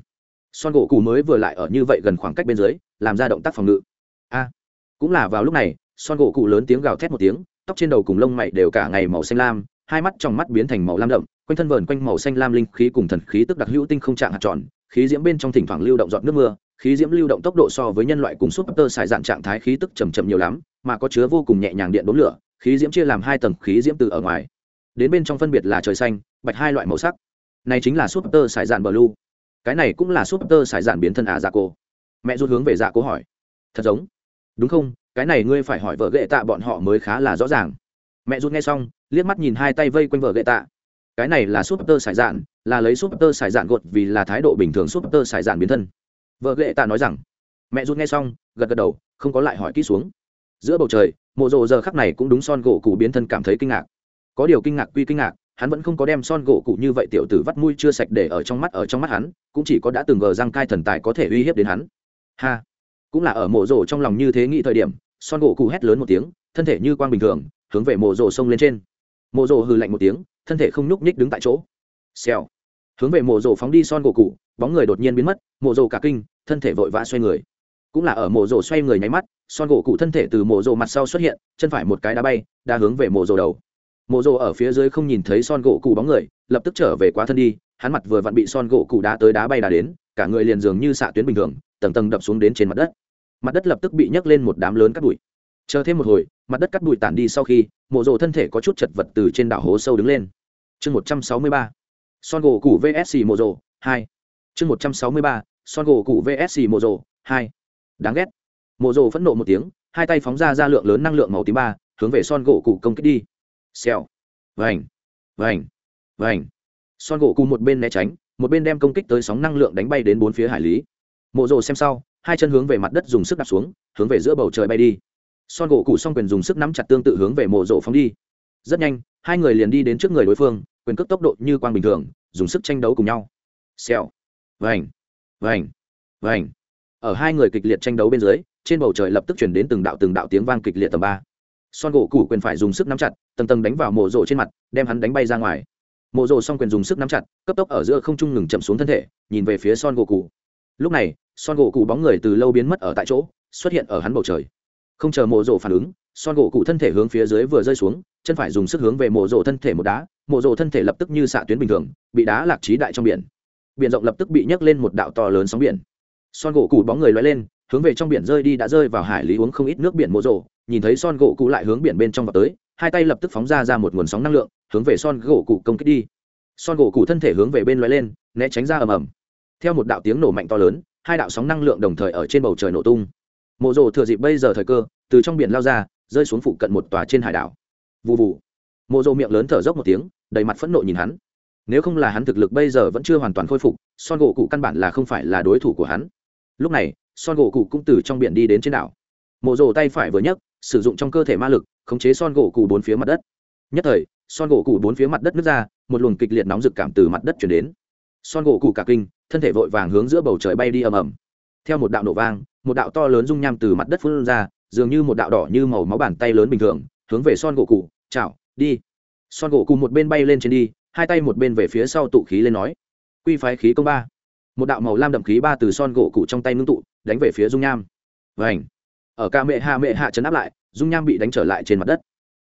Son gỗ cụ mới vừa lại ở như vậy gần khoảng cách bên dưới, làm ra động tác phòng ngự. A! Cũng là vào lúc này, son gỗ cụ lớn tiếng gào thét một tiếng, tóc trên đầu cùng lông mày đều cả ngày màu xanh lam, hai mắt trong mắt biến thành màu lam đậm, quanh thân vờn quanh màu xanh lam linh khí cùng thần khí tức đặc hữu tinh không trạng hạt tròn, khí diễm bên trong thỉnh thoảng lưu động giọt nước mưa, khí diễm lưu động tốc độ so với nhân loại cùng súp tơ xài dạn trạng thái khí tức chầm chậm nhiều lắm, mà có chứa vô cùng nhẹ nhàng điện đốn lửa, khí diễm chia làm hai tầng khí diễm từ ở ngoài đến bên trong phân biệt là trời xanh, bạch hai loại màu sắc. Này chính là súp tơ xài dạn blue. Cái này cũng là súp tơ xài dạn biến thân à dạ cô? Mẹ rút hướng về dạ cố hỏi. Thật giống. Đúng không? Cái này ngươi phải hỏi vợ ghệ tạ bọn họ mới khá là rõ ràng. Mẹ rút nghe xong, liếc mắt nhìn hai tay vây quanh vợ ghệ tạ. Cái này là súp tơ xài dạn là lấy súp tơ xài dạn gột vì là thái độ bình thường súp tơ xài dạn biến thân. Vợ ghệ tạ nói rằng, mẹ rút nghe xong, gật gật đầu, không có lại hỏi kỹ xuống. Giữa bầu trời, mộ rộ giờ khắc này cũng đúng son gỗ cụ biến thân cảm thấy kinh ngạc có điều kinh ngạc quy kinh ngạc, hắn vẫn không có đem son gỗ cụ như vậy tiểu tử vắt mũi chưa sạch để ở trong mắt, ở trong mắt hắn, cũng chỉ có đã từng gờ răng cai thần tài có thể uy hiếp đến hắn. Ha! Cũng là ở mộ rổ trong lòng như thế nghĩ thời điểm, son gỗ cụ hét lớn một tiếng, thân thể như quang bình thường, hướng về mộ rổ xông lên trên. Mộ rổ hừ lạnh một tiếng, thân thể không nhúc nhích đứng tại chỗ. Xèo! Hướng về mộ rổ phóng đi son gỗ cụ bóng người đột nhiên biến mất, mộ rổ cả kinh, thân thể vội vã xoay người. Cũng là ở mộ rổ xoay người nháy mắt, son gỗ cụ thân thể từ mộ rổ mặt sau xuất hiện, chân phải một cái đá bay, đá hướng về mộ rổ đầu mộ rồ ở phía dưới không nhìn thấy son gỗ cụ bóng người, lập tức trở về quá thân đi, hắn mặt vừa vặn bị son gỗ cụ đá tới đá bay đá đến, cả người liền dường như xạ tuyến bình thường, tầng tầng đập xuống đến trên mặt đất. Mặt đất lập tức bị nhấc lên một đám lớn cắt bụi. Chờ thêm một hồi, mặt đất cắt bụi tản đi sau khi, mộ rồ thân thể có chút chật vật từ trên đảo hố sâu đứng lên. Chương một trăm sáu mươi ba, son gỗ cụ vsc mộ rồ hai. Chương một trăm sáu mươi ba, son gỗ cụ vsc mộ rồ hai. Đáng ghét. Mộ rồ phẫn nộ một tiếng, hai tay phóng ra ra lượng lớn năng lượng màu tím ba, hướng về son gỗ cụ công kích đi xèo. Vành. Vành. Vành. Son gỗ cù một bên né tránh, một bên đem công kích tới sóng năng lượng đánh bay đến bốn phía hải lý. Mộ rồ xem sau, hai chân hướng về mặt đất dùng sức đạp xuống, hướng về giữa bầu trời bay đi. Son gỗ cụ s quyền dùng sức nắm chặt tương tự hướng về mộ rộ phóng đi. Rất nhanh, hai người liền đi đến trước người đối phương, quyền cước tốc độ như quang bình thường, dùng sức tranh đấu cùng nhau. Xèo. Vành. Vành. Vành. Ở hai người kịch liệt tranh đấu bên dưới, trên bầu trời lập tức chuyển đến từng đạo từng đạo tiếng vang kịch liệt tầm ba son gỗ cụ quyền phải dùng sức nắm chặt, tầng tầng đánh vào mộ rộ trên mặt, đem hắn đánh bay ra ngoài. Mộ rộ xong quyền dùng sức nắm chặt, cấp tốc ở giữa không trung ngừng chậm xuống thân thể, nhìn về phía son gỗ cụ lúc này, son gỗ cụ bóng người từ lâu biến mất ở tại chỗ, xuất hiện ở hắn bầu trời. Không chờ mộ rộ phản ứng, son gỗ cụ thân thể hướng phía dưới vừa rơi xuống, chân phải dùng sức hướng về mộ rộ thân thể một đá, mộ rộ thân thể lập tức như xạ tuyến bình thường, bị đá lạc trí đại trong biển. Biển rộng lập tức bị nhấc lên một đạo to lớn sóng biển. Son gỗ cụ bóng người loay lên, hướng về trong biển rơi đi đã rơi vào hải lý uống không ít nước biển mộ rộ nhìn thấy son gỗ cụ lại hướng biển bên trong vào tới, hai tay lập tức phóng ra ra một nguồn sóng năng lượng, hướng về son gỗ cụ công kích đi. Son gỗ cụ thân thể hướng về bên loại lên, né tránh ra ầm ầm. Theo một đạo tiếng nổ mạnh to lớn, hai đạo sóng năng lượng đồng thời ở trên bầu trời nổ tung. Mộ rồ thừa dịp bây giờ thời cơ, từ trong biển lao ra, rơi xuống phụ cận một tòa trên hải đảo. Vụ vụ mộ rồ miệng lớn thở dốc một tiếng, đầy mặt phẫn nộ nhìn hắn. Nếu không là hắn thực lực bây giờ vẫn chưa hoàn toàn khôi phục, son gỗ cụ căn bản là không phải là đối thủ của hắn. Lúc này, son gỗ cụ cũng từ trong biển đi đến trên đảo. Mộ rồ tay phải vừa nhấc sử dụng trong cơ thể ma lực, khống chế son gỗ cụ bốn phía mặt đất. Nhất thời, son gỗ cụ bốn phía mặt đất nứt ra, một luồng kịch liệt nóng rực cảm từ mặt đất chuyển đến. Son gỗ cụ cả kinh, thân thể vội vàng hướng giữa bầu trời bay đi ầm ầm. Theo một đạo nổ vang, một đạo to lớn rung nham từ mặt đất phun ra, dường như một đạo đỏ như màu máu bàn tay lớn bình thường, hướng về son gỗ cụ chảo đi. Son gỗ cụ một bên bay lên trên đi, hai tay một bên về phía sau tụ khí lên nói, quy phái khí công ba. Một đạo màu lam đậm khí ba từ son gỗ cụ trong tay ngưng tụ, đánh về phía dung nham. Vảnh ở ca mệ hạ mệ hạ chấn áp lại, dung nham bị đánh trở lại trên mặt đất.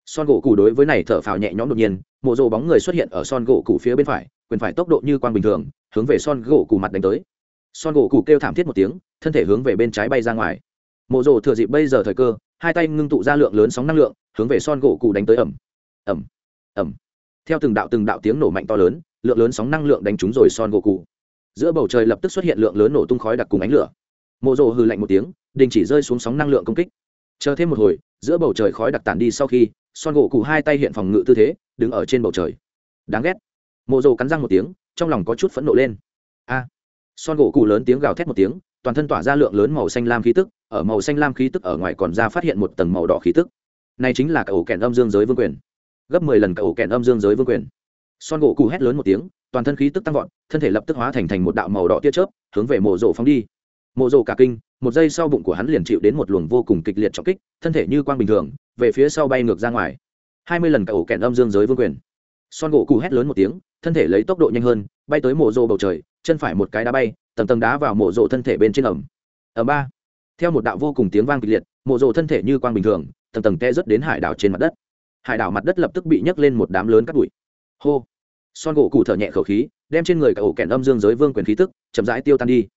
Son gỗ cụ đối với này thở phào nhẹ nhõm đột nhiên, mộ rồ bóng người xuất hiện ở son gỗ cụ phía bên phải, quyền phải tốc độ như quang bình thường, hướng về son gỗ cụ mặt đánh tới. Son gỗ cụ kêu thảm thiết một tiếng, thân thể hướng về bên trái bay ra ngoài. Mộ rồ thừa dịp bây giờ thời cơ, hai tay ngưng tụ ra lượng lớn sóng năng lượng, hướng về son gỗ cụ đánh tới ẩm ẩm ẩm theo từng đạo từng đạo tiếng nổ mạnh to lớn, lượng lớn sóng năng lượng đánh trúng rồi son gỗ cụ giữa bầu trời lập tức xuất hiện lượng lớn nổ tung khói đặc cùng ánh lửa. Mộ rồ hư lạnh một tiếng đình chỉ rơi xuống sóng năng lượng công kích. Chờ thêm một hồi, giữa bầu trời khói đặc tản đi sau khi, son gỗ cụ hai tay hiện phòng ngự tư thế, đứng ở trên bầu trời. Đáng ghét. Mộ rồ cắn răng một tiếng, trong lòng có chút phẫn nộ lên. A. Son gỗ cụ lớn tiếng gào thét một tiếng, toàn thân tỏa ra lượng lớn màu xanh lam khí tức, ở màu xanh lam khí tức ở ngoài còn ra phát hiện một tầng màu đỏ khí tức. Này chính là cả ổ kèn âm dương giới vương quyền. Gấp mười lần cả ổ kèn âm dương giới vương quyền. Son gỗ cụ hét lớn một tiếng, toàn thân khí tức tăng vọt, thân thể lập tức hóa thành thành một đạo màu đỏ tia chớp, hướng về mộ rộ phóng đi mộ rồ cả kinh, một giây sau bụng của hắn liền chịu đến một luồng vô cùng kịch liệt trọng kích, thân thể như quang bình thường, về phía sau bay ngược ra ngoài. Hai mươi lần cả ổ kẹn âm dương giới vương quyền. Son gỗ cụ hét lớn một tiếng, thân thể lấy tốc độ nhanh hơn, bay tới mộ rồ bầu trời, chân phải một cái đá bay, tầng tầng đá vào mộ rộ thân thể bên trên ẩm. Ở ba. Theo một đạo vô cùng tiếng vang kịch liệt, mộ rộ thân thể như quang bình thường, tầng tầng te rớt đến hải đảo trên mặt đất. Hải đảo mặt đất lập tức bị nhấc lên một đám lớn cắt bụi. Hô. Son gỗ cụ thở nhẹ khẩu khí, đem trên người cả ổ kẹn âm dương giới vương quyền khí tức chậm rãi tiêu tan đi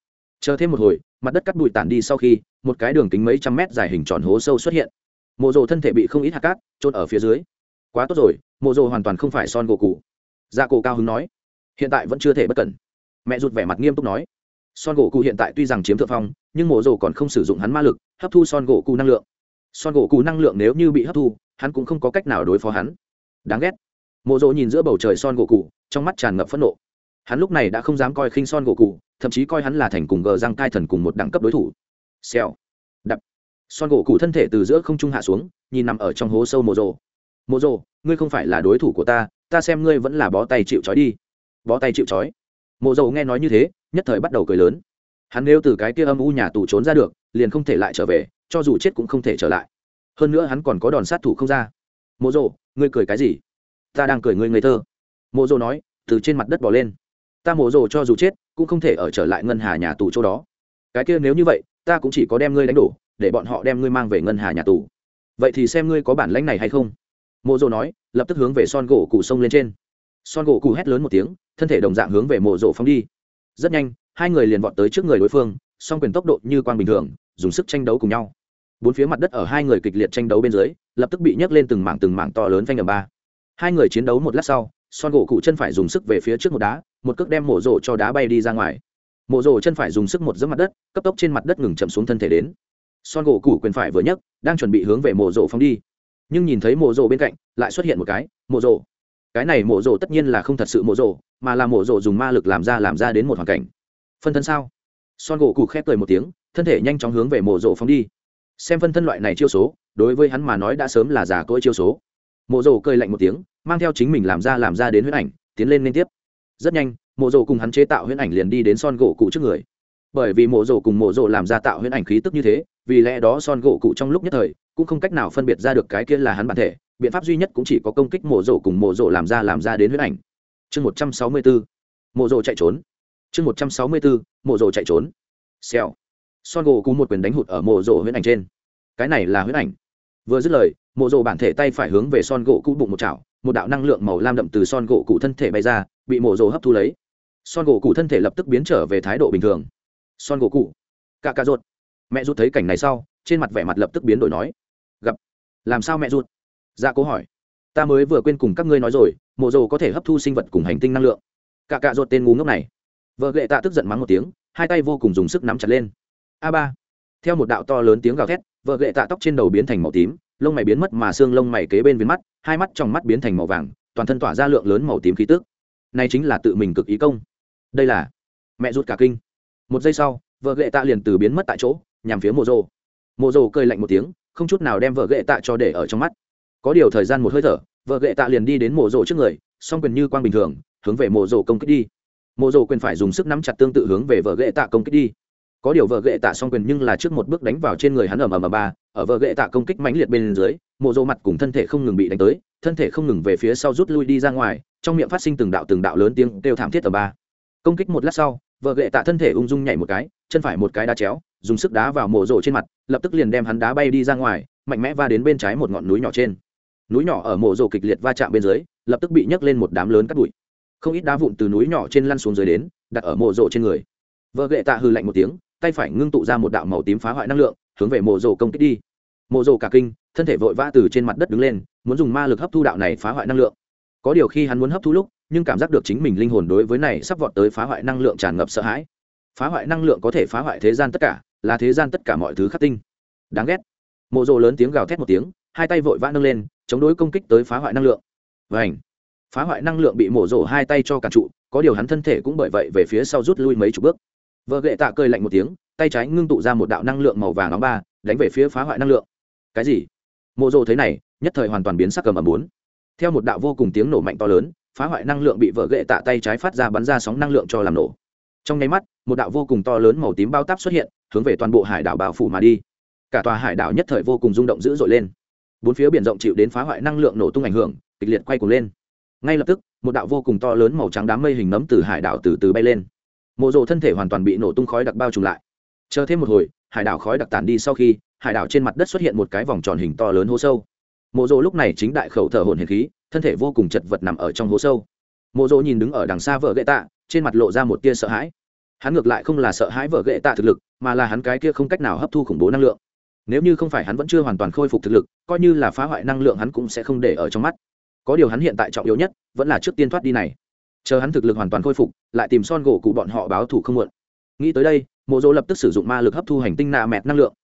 chờ thêm một hồi, mặt đất cắt bụi tản đi sau khi, một cái đường kính mấy trăm mét dài hình tròn hố sâu xuất hiện. Mộ rồ thân thể bị không ít hạt cát trôn ở phía dưới. Quá tốt rồi, mộ rồ hoàn toàn không phải son gỗ cụ gia dạ cổ cao hứng nói, hiện tại vẫn chưa thể bất cẩn. Mẹ rụt vẻ mặt nghiêm túc nói, son gỗ cụ hiện tại tuy rằng chiếm thượng phong, nhưng mộ rồ còn không sử dụng hắn ma lực, hấp thu son gỗ cụ năng lượng. Son gỗ cụ năng lượng nếu như bị hấp thu, hắn cũng không có cách nào đối phó hắn. Đáng ghét. Mộ rồ nhìn giữa bầu trời son gỗ cụ trong mắt tràn ngập phẫn nộ hắn lúc này đã không dám coi khinh son gỗ cụ, thậm chí coi hắn là thành cùng gờ răng cai thần cùng một đẳng cấp đối thủ. Xèo. Đập. Son gỗ cụ thân thể từ giữa không trung hạ xuống, nhìn nằm ở trong hố sâu mộ rồ. Mộ rồ, ngươi không phải là đối thủ của ta ta xem ngươi vẫn là bó tay chịu trói đi. Bó tay chịu trói. Mộ rồ nghe nói như thế, nhất thời bắt đầu cười lớn. Hắn nếu từ cái kia âm u nhà tù trốn ra được, liền không thể lại trở về, cho dù chết cũng không thể trở lại. Hơn nữa hắn còn có đòn sát thủ không ra. Mộ rồ, ngươi cười cái gì? Ta đang cười ngươi ngây thơ. Mộ rồ nói, từ trên mặt đất bỏ lên ta mổ rồ cho dù chết, cũng không thể ở trở lại ngân hà nhà tù chỗ đó. Cái kia nếu như vậy, ta cũng chỉ có đem ngươi đánh đổ, để bọn họ đem ngươi mang về ngân hà nhà tù. Vậy thì xem ngươi có bản lãnh này hay không? Mộ rồ nói, lập tức hướng về son gỗ cụ sông lên trên. Son gỗ cụ hét lớn một tiếng, thân thể đồng dạng hướng về mộ rồ phóng đi. Rất nhanh, hai người liền vọt tới trước người đối phương, song quyền tốc độ như quang bình thường, dùng sức tranh đấu cùng nhau. Bốn phía mặt đất ở hai người kịch liệt tranh đấu bên dưới, lập tức bị nhấc lên từng mảng từng mảng to lớn phanh ầm ba. Hai người chiến đấu một lát sau, son gỗ cụ chân phải dùng sức về phía trước một đá một cước đem mổ rổ cho đá bay đi ra ngoài. Mổ rổ chân phải dùng sức một giấc mặt đất, cấp tốc trên mặt đất ngừng chậm xuống thân thể đến. Son gỗ củ quyền phải vừa nhấc, đang chuẩn bị hướng về mổ rổ phóng đi. Nhưng nhìn thấy mổ rổ bên cạnh, lại xuất hiện một cái mổ rổ. Cái này mổ rổ tất nhiên là không thật sự mổ rổ, mà là mổ rổ dùng ma lực làm ra làm ra đến một hoàn cảnh. Phân thân sao? Son gỗ củ khép cười một tiếng, thân thể nhanh chóng hướng về mổ rổ phóng đi. Xem phân thân loại này chiêu số, đối với hắn mà nói đã sớm là giả cỗi chiêu số. Mộ rổ cười lạnh một tiếng, mang theo chính mình làm ra làm ra đến huyết ảnh, tiến lên liên tiếp rất nhanh, mộ rồ cùng hắn chế tạo huyễn ảnh liền đi đến son gỗ cụ trước người. Bởi vì mộ rồ cùng mộ rồ làm ra tạo huyễn ảnh khí tức như thế, vì lẽ đó son gỗ cụ trong lúc nhất thời cũng không cách nào phân biệt ra được cái kia là hắn bản thể, biện pháp duy nhất cũng chỉ có công kích mộ rồ cùng mộ rồ làm ra làm ra đến huyễn ảnh. Chương một trăm sáu mươi bốn, mộ rồ chạy trốn. Chương một trăm sáu mươi bốn, mộ rồ chạy trốn. Xèo. Son gỗ cụ một quyền đánh hụt ở mộ rồ huyễn ảnh trên. Cái này là huyễn ảnh. Vừa dứt lời, mộ rồ bản thể tay phải hướng về son gỗ cụ bụng một chảo, một đạo năng lượng màu lam đậm từ son gỗ cụ thân thể bay ra bị mổ rồ hấp thu lấy. Son gỗ cụ thân thể lập tức biến trở về thái độ bình thường. Son gỗ cụ. Cả cà ruột. Mẹ ruột thấy cảnh này sau trên mặt vẻ mặt lập tức biến đổi nói. Gặp. Làm sao mẹ ruột, dạ cố hỏi. Ta mới vừa quên cùng các ngươi nói rồi mộ rồ có thể hấp thu sinh vật cùng hành tinh năng lượng. Cả cà ruột tên ngu ngốc này. Vợ gệ tạ tức giận mắng một tiếng hai tay vô cùng dùng sức nắm chặt lên. A ba. Theo một đạo to lớn tiếng gào thét vợ gệ tạ tóc trên đầu biến thành màu tím lông mày biến mất mà xương lông mày kế bên viến mắt hai mắt trong mắt biến thành màu vàng toàn thân tỏa ra lượng lớn màu tím khí tức này chính là tự mình cực ý công. Đây là mẹ rút cả kinh. Một giây sau, vợ ghệ tạ liền từ biến mất tại chỗ, nhằm phía mộ rồ. Mộ rồ cười lạnh một tiếng, không chút nào đem vợ ghệ tạ cho để ở trong mắt. Có điều thời gian một hơi thở, vợ ghệ tạ liền đi đến mộ rồ trước người, song quyền như quang bình thường, hướng về mộ rồ công kích đi. Mộ rồ quyền phải dùng sức nắm chặt tương tự hướng về vợ ghệ tạ công kích đi. Có điều vợ ghệ tạ song quyền nhưng là trước một bước đánh vào trên người hắn ở mờ ầm ba, ở vợ ghệ tạ công kích mãnh liệt bên dưới, mộ rồ mặt cùng thân thể không ngừng bị đánh tới, thân thể không ngừng về phía sau rút lui đi ra ngoài trong miệng phát sinh từng đạo từng đạo lớn tiếng kêu thảm thiết ở ba. Công kích một lát sau, vợ ghệ tạ thân thể ung dung nhảy một cái, chân phải một cái đá chéo, dùng sức đá vào mộ rổ trên mặt, lập tức liền đem hắn đá bay đi ra ngoài, mạnh mẽ va đến bên trái một ngọn núi nhỏ trên. Núi nhỏ ở mộ rổ kịch liệt va chạm bên dưới, lập tức bị nhấc lên một đám lớn cắt bụi. Không ít đá vụn từ núi nhỏ trên lăn xuống dưới đến, đặt ở mộ rổ trên người. Vợ ghệ tạ hư lạnh một tiếng, tay phải ngưng tụ ra một đạo màu tím phá hoại năng lượng, hướng về mộ rổ công kích đi. Mộ rổ cả kinh, thân thể vội vã từ trên mặt đất đứng lên, muốn dùng ma lực hấp thu đạo này phá hoại năng lượng có điều khi hắn muốn hấp thu lúc, nhưng cảm giác được chính mình linh hồn đối với này sắp vọt tới phá hoại năng lượng tràn ngập sợ hãi. Phá hoại năng lượng có thể phá hoại thế gian tất cả, là thế gian tất cả mọi thứ khắc tinh. Đáng ghét. Mộ rồ lớn tiếng gào thét một tiếng, hai tay vội vã nâng lên, chống đối công kích tới phá hoại năng lượng. Và ảnh phá hoại năng lượng bị mổ rổ hai tay cho cả trụ, có điều hắn thân thể cũng bởi vậy về phía sau rút lui mấy chục bước. Vợ gệ tạ cơi lạnh một tiếng, tay trái ngưng tụ ra một đạo năng lượng màu vàng nóng ba, đánh về phía phá hoại năng lượng. Cái gì? Mộ rồ thế này, nhất thời hoàn toàn biến sắc cầm ẩm bốn theo một đạo vô cùng tiếng nổ mạnh to lớn, phá hoại năng lượng bị vợ gệ tạ tay trái phát ra bắn ra sóng năng lượng cho làm nổ. Trong nháy mắt, một đạo vô cùng to lớn màu tím bao táp xuất hiện, hướng về toàn bộ hải đảo bao phủ mà đi. Cả tòa hải đảo nhất thời vô cùng rung động dữ dội lên. Bốn phía biển rộng chịu đến phá hoại năng lượng nổ tung ảnh hưởng, kịch liệt quay cuồng lên. Ngay lập tức, một đạo vô cùng to lớn màu trắng đám mây hình nấm từ hải đảo từ từ bay lên. Mộ rộ thân thể hoàn toàn bị nổ tung khói đặc bao trùm lại. Chờ thêm một hồi, hải đảo khói đặc tàn đi sau khi, hải đảo trên mặt đất xuất hiện một cái vòng tròn hình to lớn hố sâu mộ rỗ lúc này chính đại khẩu thở hồn hiền khí, thân thể vô cùng chật vật nằm ở trong hố sâu. Mộ rỗ nhìn đứng ở đằng xa vợ gậy tạ, trên mặt lộ ra một tia sợ hãi. Hắn ngược lại không là sợ hãi vợ gậy tạ thực lực, mà là hắn cái kia không cách nào hấp thu khủng bố năng lượng. Nếu như không phải hắn vẫn chưa hoàn toàn khôi phục thực lực, coi như là phá hoại năng lượng hắn cũng sẽ không để ở trong mắt. Có điều hắn hiện tại trọng yếu nhất, vẫn là trước tiên thoát đi này. Chờ hắn thực lực hoàn toàn khôi phục, lại tìm son gỗ cụ bọn họ báo thủ không muộn. Nghĩ tới đây, mộ dỗ lập tức sử dụng ma lực hấp thu hành tinh nạ mẹt năng lượng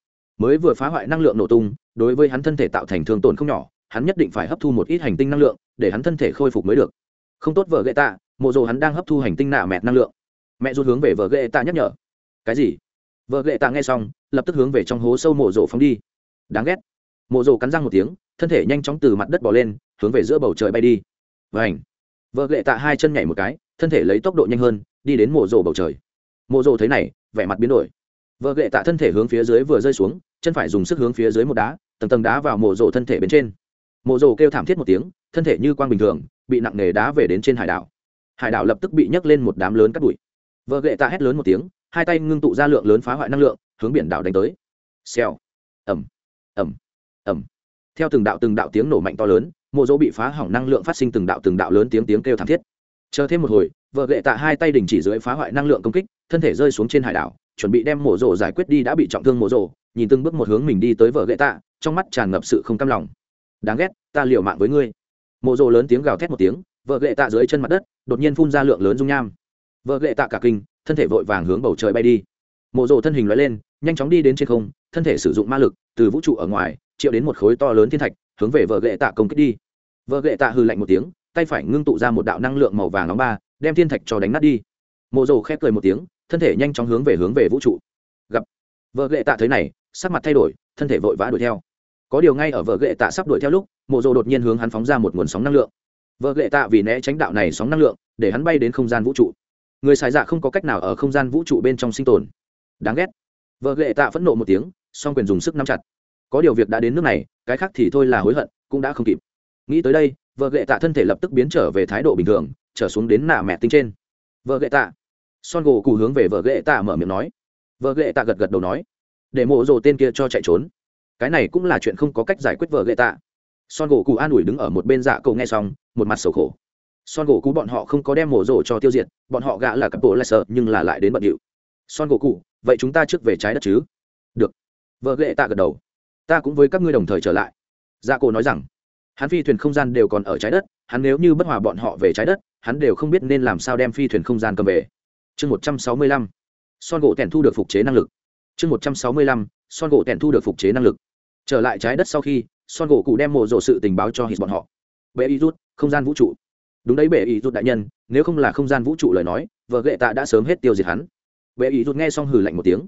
mới vừa phá hoại năng lượng nổ tung, đối với hắn thân thể tạo thành thương tổn không nhỏ, hắn nhất định phải hấp thu một ít hành tinh năng lượng, để hắn thân thể khôi phục mới được. Không tốt vợ ghệ tạ, mộ rồ hắn đang hấp thu hành tinh nạ mẹt năng lượng. Mẹ rút hướng về vợ ghệ tạ nhắc nhở. Cái gì? Vợ ghệ tạ nghe xong, lập tức hướng về trong hố sâu mộ rồ phóng đi. Đáng ghét. Mộ rồ cắn răng một tiếng, thân thể nhanh chóng từ mặt đất bỏ lên, hướng về giữa bầu trời bay đi. Và ảnh vợ ghệ tạ hai chân nhảy một cái, thân thể lấy tốc độ nhanh hơn, đi đến mộ rồ bầu trời. Mộ rồ thấy này, vẻ mặt biến đổi. Vợ ghệ tạ thân thể hướng phía dưới vừa rơi xuống chân phải dùng sức hướng phía dưới một đá, tầng tầng đá vào mộ rộ thân thể bên trên. Mộ rộ kêu thảm thiết một tiếng, thân thể như quang bình thường, bị nặng nề đá về đến trên hải đảo. Hải đảo lập tức bị nhấc lên một đám lớn cắt bụi. Vợ gậy tạ hét lớn một tiếng, hai tay ngưng tụ ra lượng lớn phá hoại năng lượng, hướng biển đảo đánh tới. Xèo. Ẩm ẩm ẩm theo từng đạo từng đạo tiếng nổ mạnh to lớn, mộ rỗ bị phá hỏng năng lượng phát sinh từng đạo từng đạo lớn tiếng tiếng kêu thảm thiết. Chờ thêm một hồi, vợ gậy tạ hai tay đình chỉ dưới phá hoại năng lượng công kích, thân thể rơi xuống trên hải đảo chuẩn bị đem mộ rổ giải quyết đi đã bị trọng thương mộ rổ, nhìn từng bước một hướng mình đi tới vợ gậy tạ, trong mắt tràn ngập sự không cam lòng. Đáng ghét, ta liều mạng với ngươi. Mộ rổ lớn tiếng gào thét một tiếng vợ gậy tạ dưới chân mặt đất, đột nhiên phun ra lượng lớn dung nham. Vợ gậy tạ cả kinh, thân thể vội vàng hướng bầu trời bay đi. Mộ rổ thân hình loại lên, nhanh chóng đi đến trên không, thân thể sử dụng ma lực, từ vũ trụ ở ngoài, triệu đến một khối to lớn thiên thạch, hướng về vợ gậy tạ công kích đi. Vợ gậy tạ hư lạnh một tiếng, tay phải ngưng tụ ra một đạo năng lượng màu vàng nóng ba, đem thiên thạch cho đánh nát đi. Mộ rồ khép cười một tiếng thân thể nhanh chóng hướng về hướng về vũ trụ. Gặp. Vợ gệ tạ thấy này, sắc mặt thay đổi, thân thể vội vã đuổi theo. Có điều ngay ở vợ gệ tạ sắp đuổi theo lúc, mộ rồ đột nhiên hướng hắn phóng ra một nguồn sóng năng lượng. Vợ gệ tạ vì né tránh đạo này sóng năng lượng, để hắn bay đến không gian vũ trụ. Người xài dạ không có cách nào ở không gian vũ trụ bên trong sinh tồn. Đáng ghét. Vợ ghệ tạ phẫn nộ một tiếng, song quyền dùng sức nắm chặt. Có điều việc đã đến nước này, cái khác thì thôi là hối hận, cũng đã không kịp. Nghĩ tới đây, vợ ghệ tạ thân thể lập tức biến trở về thái độ bình thường, trở xuống đến nạ mẹ tinh trên. Vợ ghệ tạ son gỗ cụ hướng về vợ ghệ tạ mở miệng nói. Vợ ghệ tạ gật gật đầu nói, để mộ rồ tên kia cho chạy trốn. Cái này cũng là chuyện không có cách giải quyết vợ ghệ tạ. Son gỗ cụ an ủi đứng ở một bên dạ cậu nghe xong, một mặt sầu khổ. Son gỗ cụ bọn họ không có đem mổ rổ cho tiêu diệt, bọn họ gã là cặp bộ lại sợ, nhưng là lại đến bận điệu. Son gỗ cụ vậy chúng ta trước về trái đất chứ? Được. Vợ ghệ tạ gật đầu. Ta cũng với các ngươi đồng thời trở lại. Dạ cổ nói rằng, hắn phi thuyền không gian đều còn ở trái đất, hắn nếu như bất hòa bọn họ về trái đất, hắn đều không biết nên làm sao đem phi thuyền không gian cầm về chương một trăm sáu mươi lăm. Son gỗ tèn thu được phục chế năng lực. Chương một trăm sáu mươi lăm. Son gỗ tèn thu được phục chế năng lực. Trở lại trái đất sau khi, son gỗ cụ đem mộ rộ sự tình báo cho hít bọn họ. Bệ y rút, không gian vũ trụ. Đúng đấy, bệ y rút đại nhân, nếu không là không gian vũ trụ lời nói, vợ ghệ tạ đã sớm hết tiêu diệt hắn. Bệ y rút nghe xong hừ lạnh một tiếng.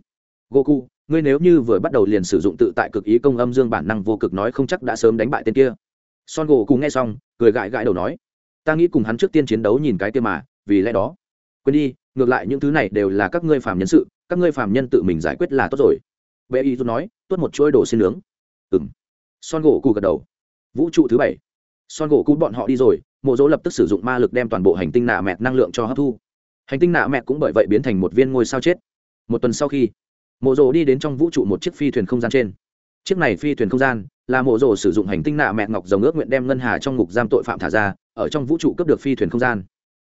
Goku ngươi nếu như vừa bắt đầu liền sử dụng tự tại cực ý công âm dương bản năng vô cực nói không chắc đã sớm đánh bại tên kia. Son gỗ cùng nghe xong, cười gãi gãi đầu nói, ta nghĩ cùng hắn trước tiên chiến đấu nhìn cái kia mà, vì lẽ đó, quên đi ngược lại những thứ này đều là các ngươi phàm nhân sự, các ngươi phàm nhân tự mình giải quyết là tốt rồi. Bệ y nói, tuốt một chuỗi đồ xin nướng. Ừng son gỗ cụ gật đầu. Vũ trụ thứ bảy. Son gỗ cụ bọn họ đi rồi, mộ dỗ lập tức sử dụng ma lực đem toàn bộ hành tinh nạ mẹt năng lượng cho hấp thu. Hành tinh nạ mẹt cũng bởi vậy biến thành một viên ngôi sao chết. Một tuần sau khi, mộ dỗ đi đến trong vũ trụ một chiếc phi thuyền không gian trên. Chiếc này phi thuyền không gian là mộ dỗ sử dụng hành tinh nạ mẹt ngọc dòng ước nguyện đem ngân hà trong ngục giam tội phạm thả ra, ở trong vũ trụ cấp được phi thuyền không gian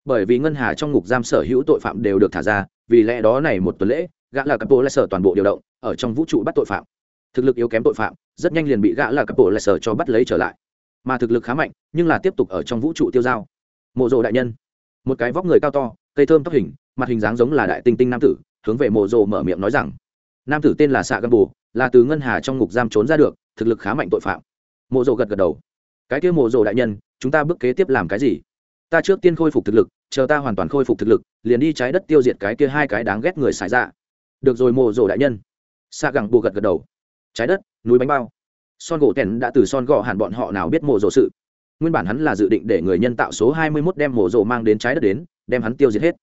bởi vì ngân hà trong ngục giam sở hữu tội phạm đều được thả ra, vì lẽ đó này một tuần lễ, gã là cặp bộ lại sở toàn bộ điều động, ở trong vũ trụ bắt tội phạm. Thực lực yếu kém tội phạm, rất nhanh liền bị gã là cặp bộ lại sở cho bắt lấy trở lại. Mà thực lực khá mạnh, nhưng là tiếp tục ở trong vũ trụ tiêu dao. Mộ rồ đại nhân. Một cái vóc người cao to, cây thơm tóc hình, mặt hình dáng giống là đại tinh tinh nam tử, hướng về mộ rồ mở miệng nói rằng, nam tử tên là xạ găm bù là từ ngân hà trong ngục giam trốn ra được, thực lực khá mạnh tội phạm. Mộ rồ gật gật đầu. Cái kia mộ rồ đại nhân, chúng ta bước kế tiếp làm cái gì? Ta trước tiên khôi phục thực lực, chờ ta hoàn toàn khôi phục thực lực, liền đi trái đất tiêu diệt cái kia hai cái đáng ghét người xài ra được rồi, mộ rổ đại nhân. Xạ gẳng bù gật gật đầu. Trái đất, núi bánh bao. Son gỗ tèn đã từ son gò hẳn bọn họ nào biết mộ rổ sự. Nguyên bản hắn là dự định để người nhân tạo số hai mươi 21 đem mộ rổ mang đến trái đất đến, đem hắn tiêu diệt hết.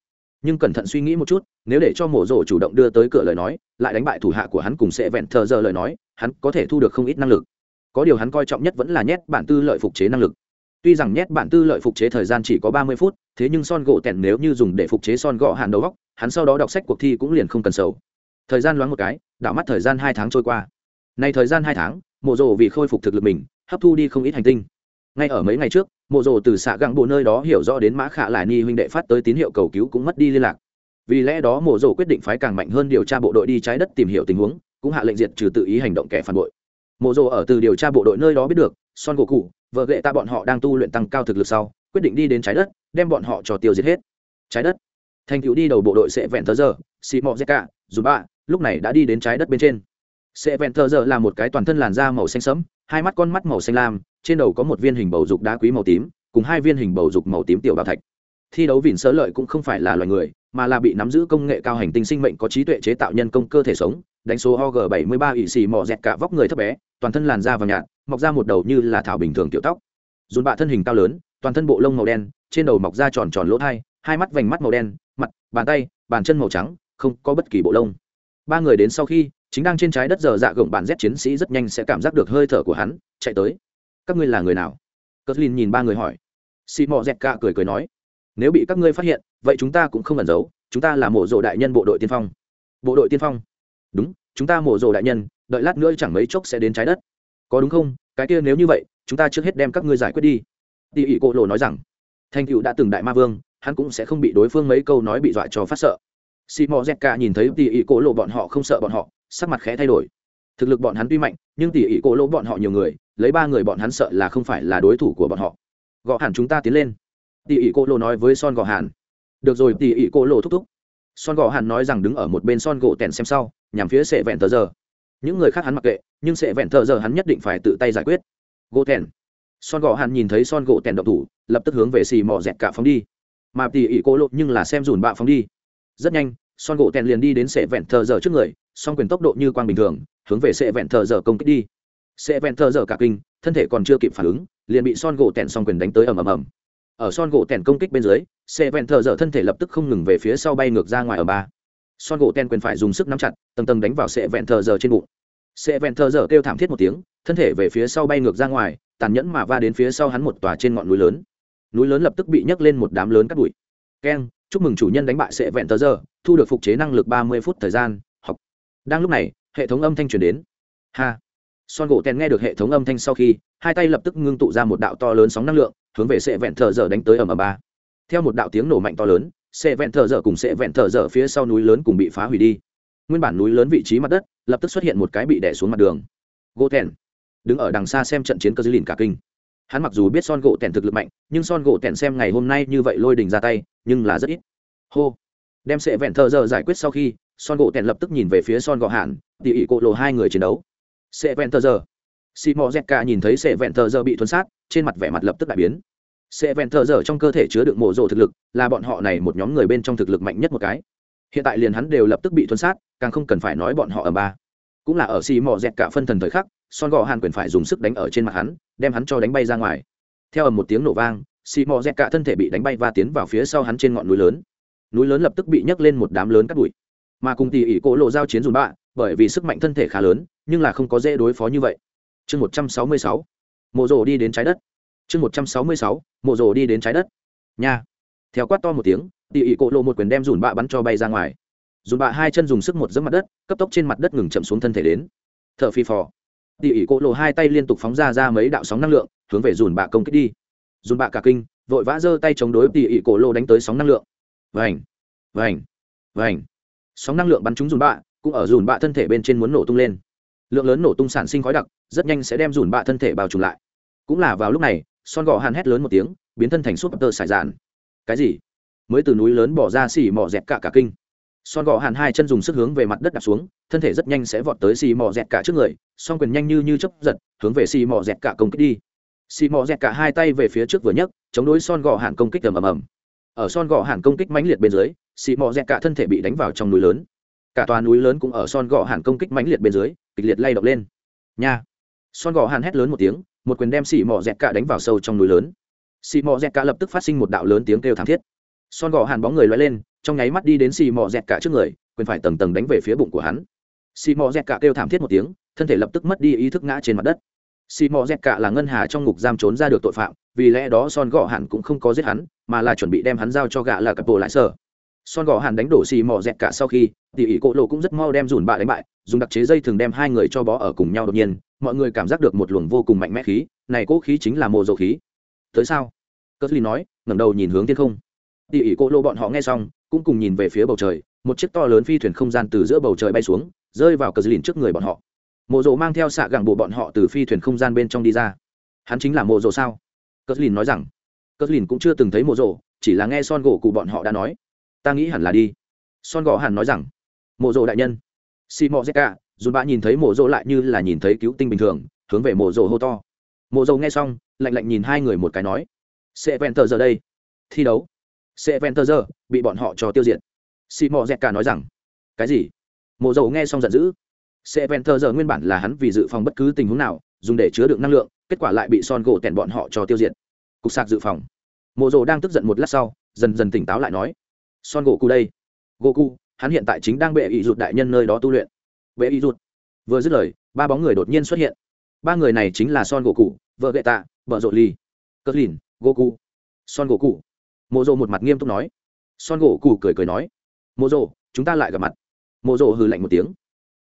Nhưng cẩn thận suy nghĩ một chút, nếu để cho mộ rổ chủ động đưa tới cửa lời nói, lại đánh bại thủ hạ của hắn cùng sẽ vẹn thờ giờ lời nói, hắn có thể thu được không ít năng lực. Có điều hắn coi trọng nhất vẫn là nhét bản tư lợi phục chế năng lực tuy rằng nhét bản tư lợi phục chế thời gian chỉ có ba mươi phút, thế nhưng son gỗ tèn nếu như dùng để phục chế son gõ hàn đầu góc, hắn sau đó đọc sách cuộc thi cũng liền không cần sầu. Thời gian loáng một cái, đảo mắt thời gian hai tháng trôi qua. Nay thời gian hai tháng, mộ Dụ vì khôi phục thực lực mình, hấp thu đi không ít hành tinh. Ngay ở mấy ngày trước, mộ Dụ từ xạ găng bộ nơi đó hiểu rõ đến mã khả lại ni huynh đệ phát tới tín hiệu cầu cứu cũng mất đi liên lạc. Vì lẽ đó mộ Dụ quyết định phái càng mạnh hơn điều tra bộ đội đi trái đất tìm hiểu tình huống, cũng hạ lệnh diệt trừ tự ý hành động kẻ phản bội. Mộ Dụ ở từ điều tra bộ đội nơi đó biết được son gỗ cụ, vợ ghệ ta bọn họ đang tu luyện tăng cao thực lực sau, quyết định đi đến trái đất, đem bọn họ cho tiêu diệt hết. Trái đất. Thành cựu đi đầu bộ đội sẽ vẹn thờ giờ xì mọ cả. dù ba lúc này đã đi đến trái đất bên trên. Sẽ vẹn thờ giờ là một cái toàn thân làn da màu xanh sẫm, hai mắt con mắt màu xanh lam, trên đầu có một viên hình bầu dục đá quý màu tím, cùng hai viên hình bầu dục màu tím tiểu bảo thạch. Thi đấu vịn sơ lợi cũng không phải là loài người mà là bị nắm giữ công nghệ cao hành tinh sinh mệnh có trí tuệ chế tạo nhân công cơ thể sống, đánh số og 73 ỵ xì mò dẹt cả vóc người thấp bé, toàn thân làn da vàng nhạt, mọc ra một đầu như là thảo bình thường tiểu tóc. Dùn bạ thân hình cao lớn, toàn thân bộ lông màu đen, trên đầu mọc ra tròn tròn lỗ thai, hai mắt vành mắt màu đen, mặt, bàn tay, bàn chân màu trắng, không có bất kỳ bộ lông. Ba người đến sau khi, chính đang trên trái đất giờ dạ gồng bản z chiến sĩ rất nhanh sẽ cảm giác được hơi thở của hắn, chạy tới. Các ngươi là người nào? Cất lin nhìn ba người hỏi. Xì mò dẹt cả cười cười nói. Nếu bị các ngươi phát hiện vậy chúng ta cũng không ẩn giấu, chúng ta là mộ rộ đại nhân bộ đội tiên phong. Bộ đội tiên phong? Đúng, chúng ta mộ rộ đại nhân, đợi lát nữa chẳng mấy chốc sẽ đến trái đất. Có đúng không? Cái kia nếu như vậy, chúng ta trước hết đem các ngươi giải quyết đi. Tỉ ỉ cộ lộ nói rằng. Thanh cựu đã từng đại ma vương, hắn cũng sẽ không bị đối phương mấy câu nói bị dọa cho phát sợ. Xì mò z cả nhìn thấy tỉ ỉ cộ lộ bọn họ không sợ bọn họ, sắc mặt khẽ thay đổi. Thực lực bọn hắn tuy mạnh, nhưng tỉ ỉ cộ lộ bọn họ nhiều người, lấy ba người bọn hắn sợ là không phải là đối thủ của bọn họ. Gõ hẳn chúng ta tiến lên. Tỉ ỉ cộ lộ nói với son gò hàn được rồi, tỉ ỉ cô lộ thúc thúc. Son gò hàn nói rằng đứng ở một bên son gỗ tèn xem sau, nhằm phía sệ vẹn tờ giờ. Những người khác hắn mặc kệ, nhưng sệ vẹn tờ giờ hắn nhất định phải tự tay giải quyết. Gỗ tèn. Son gò hàn nhìn thấy son gỗ tèn độc thủ, lập tức hướng về xì mò dẹt cả phóng đi. Mà tỉ ỉ cô lộ nhưng là xem dùn bạ phóng đi. Rất nhanh, son gỗ tèn liền đi đến sệ vẹn tờ giờ trước người, song quyền tốc độ như quang bình thường, hướng về sệ vẹn tờ giờ công kích đi. Sệ vẹn tờ giờ cả kinh, thân thể còn chưa kịp phản ứng, liền bị son gỗ tèn song quyền đánh tới ầm ầm ầm ở son gỗ tèn công kích bên dưới, xe vẹn thờ dở thân thể lập tức không ngừng về phía sau bay ngược ra ngoài ở ba. Son gỗ tèn quyền phải dùng sức nắm chặt, tầng tầng đánh vào xe vẹn thờ dở trên bụng. Xe vẹn thờ dở kêu thảm thiết một tiếng, thân thể về phía sau bay ngược ra ngoài, tàn nhẫn mà va đến phía sau hắn một tòa trên ngọn núi lớn. Núi lớn lập tức bị nhấc lên một đám lớn cắt bụi. Keng, chúc mừng chủ nhân đánh bại sệ vẹn tờ giờ thu được phục chế năng lực ba mươi phút thời gian, học. Đang lúc này, hệ thống âm thanh truyền đến. Ha. Son gỗ tèn nghe được hệ thống âm thanh sau khi, hai tay lập tức ngưng tụ ra một đạo to lớn sóng năng lượng hướng về sệ vẹn thờ dở đánh tới ở ầm ba. Theo một đạo tiếng nổ mạnh to lớn, sệ vẹn thờ dở cùng sệ vẹn thờ dở phía sau núi lớn cùng bị phá hủy đi. Nguyên bản núi lớn vị trí mặt đất, lập tức xuất hiện một cái bị đẻ xuống mặt đường. Gỗ tèn, đứng ở đằng xa xem trận chiến cơ dư lìn cả kinh. Hắn mặc dù biết son gỗ tèn thực lực mạnh, nhưng son gỗ tèn xem ngày hôm nay như vậy lôi đình ra tay, nhưng là rất ít. Hô. Đem sệ vẹn thờ dở giải quyết sau khi, son gỗ tèn lập tức nhìn về phía son gỗ hạn, tỉ ỉ cộ lộ hai người chiến đấu. Sệ vẹn thờ giờ xì mò z cả nhìn thấy sệ vẹn thờ giờ bị thuấn sát, trên mặt vẻ mặt lập tức đại biến. Sẽ vẹn thờ dở trong cơ thể chứa đựng mộ rộ thực lực, là bọn họ này một nhóm người bên trong thực lực mạnh nhất một cái. Hiện tại liền hắn đều lập tức bị thuấn sát, càng không cần phải nói bọn họ ở ba. Cũng là ở xì mò dẹt cả phân thần thời khắc, son gò hàn quyền phải dùng sức đánh ở trên mặt hắn, đem hắn cho đánh bay ra ngoài. Theo ầm một tiếng nổ vang, xì mò dẹt cả thân thể bị đánh bay và tiến vào phía sau hắn trên ngọn núi lớn. Núi lớn lập tức bị nhấc lên một đám lớn cắt bụi. Mà cùng tỉ ỉ cỗ lộ giao chiến dùn bạ, bởi vì sức mạnh thân thể khá lớn, nhưng là không có dễ đối phó như vậy. Chương một trăm sáu mươi sáu mộ rồ đi đến trái đất chương một trăm sáu mươi sáu, mộ rồ đi đến trái đất. Nha. Theo quát to một tiếng, tỉ ỉ cổ lộ một quyền đem dùn bạ bắn cho bay ra ngoài. Dùn bạ hai chân dùng sức một dẫm mặt đất, cấp tốc trên mặt đất ngừng chậm xuống thân thể đến. T h ở phi phò. Tỉ ỉ cổ lộ hai tay liên tục phóng ra ra mấy đạo sóng năng lượng, hướng về dùn bạ công kích đi. Dùn bạ cả kinh, vội vã giơ tay chống đối tỉ ỉ cổ lộ đánh tới sóng năng lượng. Vành vành vành. Sóng năng lượng bắn trúng dùn bạ, cũng ở dùn bạ thân thể bên trên muốn nổ tung lên. Lượng lớn nổ tung sản sinh khói đặc, rất nhanh sẽ đem dùn bạ thân thể bao trùm lại. Cũng là vào lúc này son gò hàn hét lớn một tiếng, biến thân thành súp tơ sải dạn. Cái gì? Mới từ núi lớn bỏ ra xì mò dẹt cả cả kinh. Son gò hàn hai chân dùng sức hướng về mặt đất đạp xuống, thân thể rất nhanh sẽ vọt tới xì mò dẹt cả trước người, song quyền nhanh như như chấp giật, hướng về xì mò dẹt cả công kích đi. Xì mò dẹt cả hai tay về phía trước vừa nhấc, chống đối son gò hàn công kích ầm ầm ầm. Ở son gò hàn công kích mãnh liệt bên dưới, xì mò dẹt cả thân thể bị đánh vào trong núi lớn. Cả tòa núi lớn cũng ở son gò hàn công kích mãnh liệt bên dưới, kịch liệt lay động lên. Nha! Son gò hàn hét lớn một tiếng một quyền đem xì mò dẹt cả đánh vào sâu trong núi lớn. Xì mò dẹt cả lập tức phát sinh một đạo lớn tiếng kêu thảm thiết. Son gò hàn bóng người loay lên, trong nháy mắt đi đến xì mò dẹt cả trước người, quyền phải tầng tầng đánh về phía bụng của hắn. Xì mò dẹt cả kêu thảm thiết một tiếng, thân thể lập tức mất đi ý thức ngã trên mặt đất. Xì mò dẹt cả là ngân hà trong ngục giam trốn ra được tội phạm, vì lẽ đó son gò hàn cũng không có giết hắn, mà là chuẩn bị đem hắn giao cho gạ là cặp bộ lại sở son gò hàn đánh đổ xì mò dẹt cả sau khi, tỉ ỉ cỗ lộ cũng rất mau đem dùn bạ đánh bại, dùng đặc chế dây thường đem hai người cho bó ở cùng nhau đột nhiên, mọi người cảm giác được một luồng vô cùng mạnh mẽ khí, này cỗ khí chính là mồ dầu khí. Tới sao? Cất ly nói, ngẩng đầu nhìn hướng thiên không. Tỉ ỉ cỗ lộ bọn họ nghe xong, cũng cùng nhìn về phía bầu trời, một chiếc to lớn phi thuyền không gian từ giữa bầu trời bay xuống, rơi vào cờ lìn trước người bọn họ. Mộ rộ mang theo xạ gẳng bộ bọn họ từ phi thuyền không gian bên trong đi ra. Hắn chính là mộ rộ sao? Cờ lìn nói rằng cờ lìn cũng chưa từng thấy mộ rộ chỉ là nghe son gỗ cụ bọn họ đã nói ta nghĩ hẳn là đi. Son gò hẳn nói rằng, mộ rộ đại nhân. Xì mò zeka dù bạ nhìn thấy mộ rộ lại như là nhìn thấy cứu tinh bình thường, hướng về mộ rộ hô to. Mộ rộ nghe xong, lạnh lạnh nhìn hai người một cái nói, sẽ vẹn tờ giờ đây. Thi đấu. Sẽ ven tờ giờ, bị bọn họ cho tiêu diệt. Xì mò dẹt cả nói rằng, cái gì? Mộ rộ nghe xong giận dữ, sẽ ven tờ giờ nguyên bản là hắn vì dự phòng bất cứ tình huống nào, dùng để chứa đựng năng lượng, kết quả lại bị son gỗ tèn bọn họ cho tiêu diệt. Cục sạc dự phòng. Mộ rộ đang tức giận một lát sau, dần dần tỉnh táo lại nói son gỗ cụ đây. Gỗ cụ hắn hiện tại chính đang bệ ý rụt đại nhân nơi đó tu luyện. Bệ ý rụt. Vừa dứt lời, ba bóng người đột nhiên xuất hiện. Ba người này chính là son gỗ cụ vợ gậy tạ vợ rộ ly cất lìn gỗ cụ son gỗ cụ mộ rộ một mặt nghiêm túc nói. Son gỗ cụ cười cười nói. Mộ rộ, chúng ta lại gặp mặt. Mộ rộ hừ lạnh một tiếng.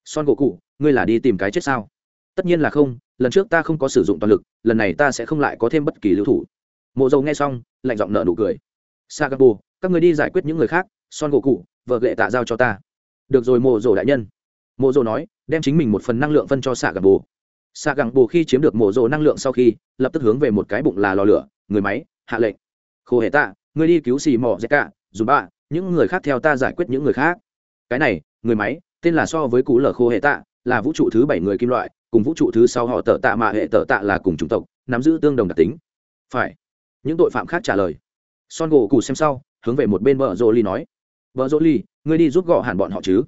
Son gỗ cụ ngươi là đi tìm cái chết sao? Tất nhiên là không, lần trước ta không có sử dụng toàn lực, lần này ta sẽ không lại có thêm bất kỳ lưu thủ. Mộ dầu nghe xong, lạnh giọng nợ nụ cười. Sagapo các người đi giải quyết những người khác son gỗ cụ vợ lệ tạ giao cho ta. Được rồi mộ dầu đại nhân. Mộ dầu nói đem chính mình một phần năng lượng phân cho xạ gẳng bồ. Xạ gẳng bồ khi chiếm được mộ dầu năng lượng sau khi lập tức hướng về một cái bụng là lò lửa người máy hạ lệnh. Khô hệ tạ người đi cứu xì mỏ dễ cả dù ba, những người khác theo ta giải quyết những người khác. Cái này người máy tên là so với cú lở khô hệ tạ là vũ trụ thứ bảy người kim loại cùng vũ trụ thứ sau họ tờ tạ mà hệ tờ tạ là cùng chủng tộc nắm giữ tương đồng đặc tính. Phải. Những tội phạm khác trả lời. Son gỗ cụ xem sau hướng về một bên vợ rô ly nói. Vợ rô ly, ngươi đi giúp gõ hẳn bọn họ chứ?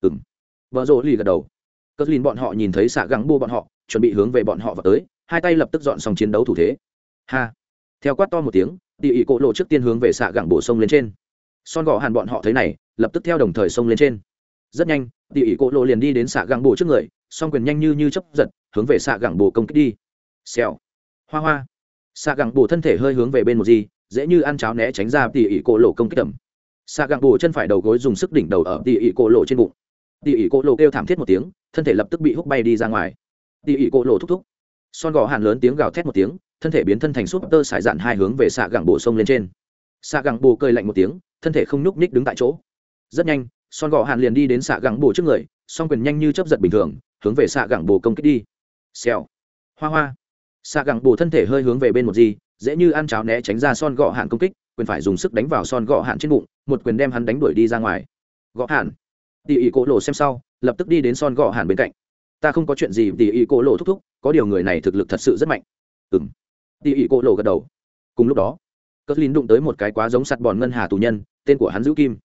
Ừng vợ rô ly gật đầu. Cất lìn bọn họ nhìn thấy xạ gắng bô bọn họ, chuẩn bị hướng về bọn họ vào tới, hai tay lập tức dọn xong chiến đấu thủ thế. Ha. Theo quát to một tiếng, tỉ ỉ cỗ lộ trước tiên hướng về xạ gẳng bổ sông lên trên. Son gõ hàn bọn họ thấy này, lập tức theo đồng thời sông lên trên. Rất nhanh, tỉ ỉ cỗ lộ liền đi đến xạ gẳng bổ trước người, song quyền nhanh như như chấp giật, hướng về xạ gẳng bổ công kích đi. Xèo. Hoa hoa. Xạ gẳng bổ thân thể hơi hướng về bên một gì dễ như ăn cháo né tránh ra tỉ ỉ Cổ lộ công kích tầm. Xạ gẳng bổ chân phải đầu gối dùng sức đỉnh đầu ở tỉ ỉ Cổ lộ trên bụng. Tỉ ỉ Cổ lộ kêu thảm thiết một tiếng, thân thể lập tức bị hút bay đi ra ngoài. Tỉ ỉ Cổ lộ thúc thúc. Son gò hàn lớn tiếng gào thét một tiếng, thân thể biến thân thành súp tơ sải dạn hai hướng về xạ gẳng bổ sông lên trên. Xạ gẳng bổ cơi lạnh một tiếng, thân thể không nhúc ních đứng tại chỗ. Rất nhanh, son gò hàn liền đi đến xạ gẳng bổ trước người, song quyền nhanh như chấp giật bình thường, hướng về xạ gẳng bổ công kích đi. Xèo. Hoa hoa. Xạ gẳng bổ thân thể hơi hướng về bên một gì dễ như ăn cháo né tránh ra son gọ hạn công kích, quyền phải dùng sức đánh vào son gọ hạn trên bụng, một quyền đem hắn đánh đuổi đi ra ngoài. Gọ hạn. Tỉ ỉ cổ lộ xem sau, lập tức đi đến son gọ hạn bên cạnh. Ta không có chuyện gì tỉ ỉ cổ lộ thúc thúc, có điều người này thực lực thật sự rất mạnh. Ừng tỉ ỉ cổ lộ gật đầu. Cùng lúc đó cất lín đụng tới một cái quá giống sạt bòn ngân hà tù nhân, tên của hắn giữ kim.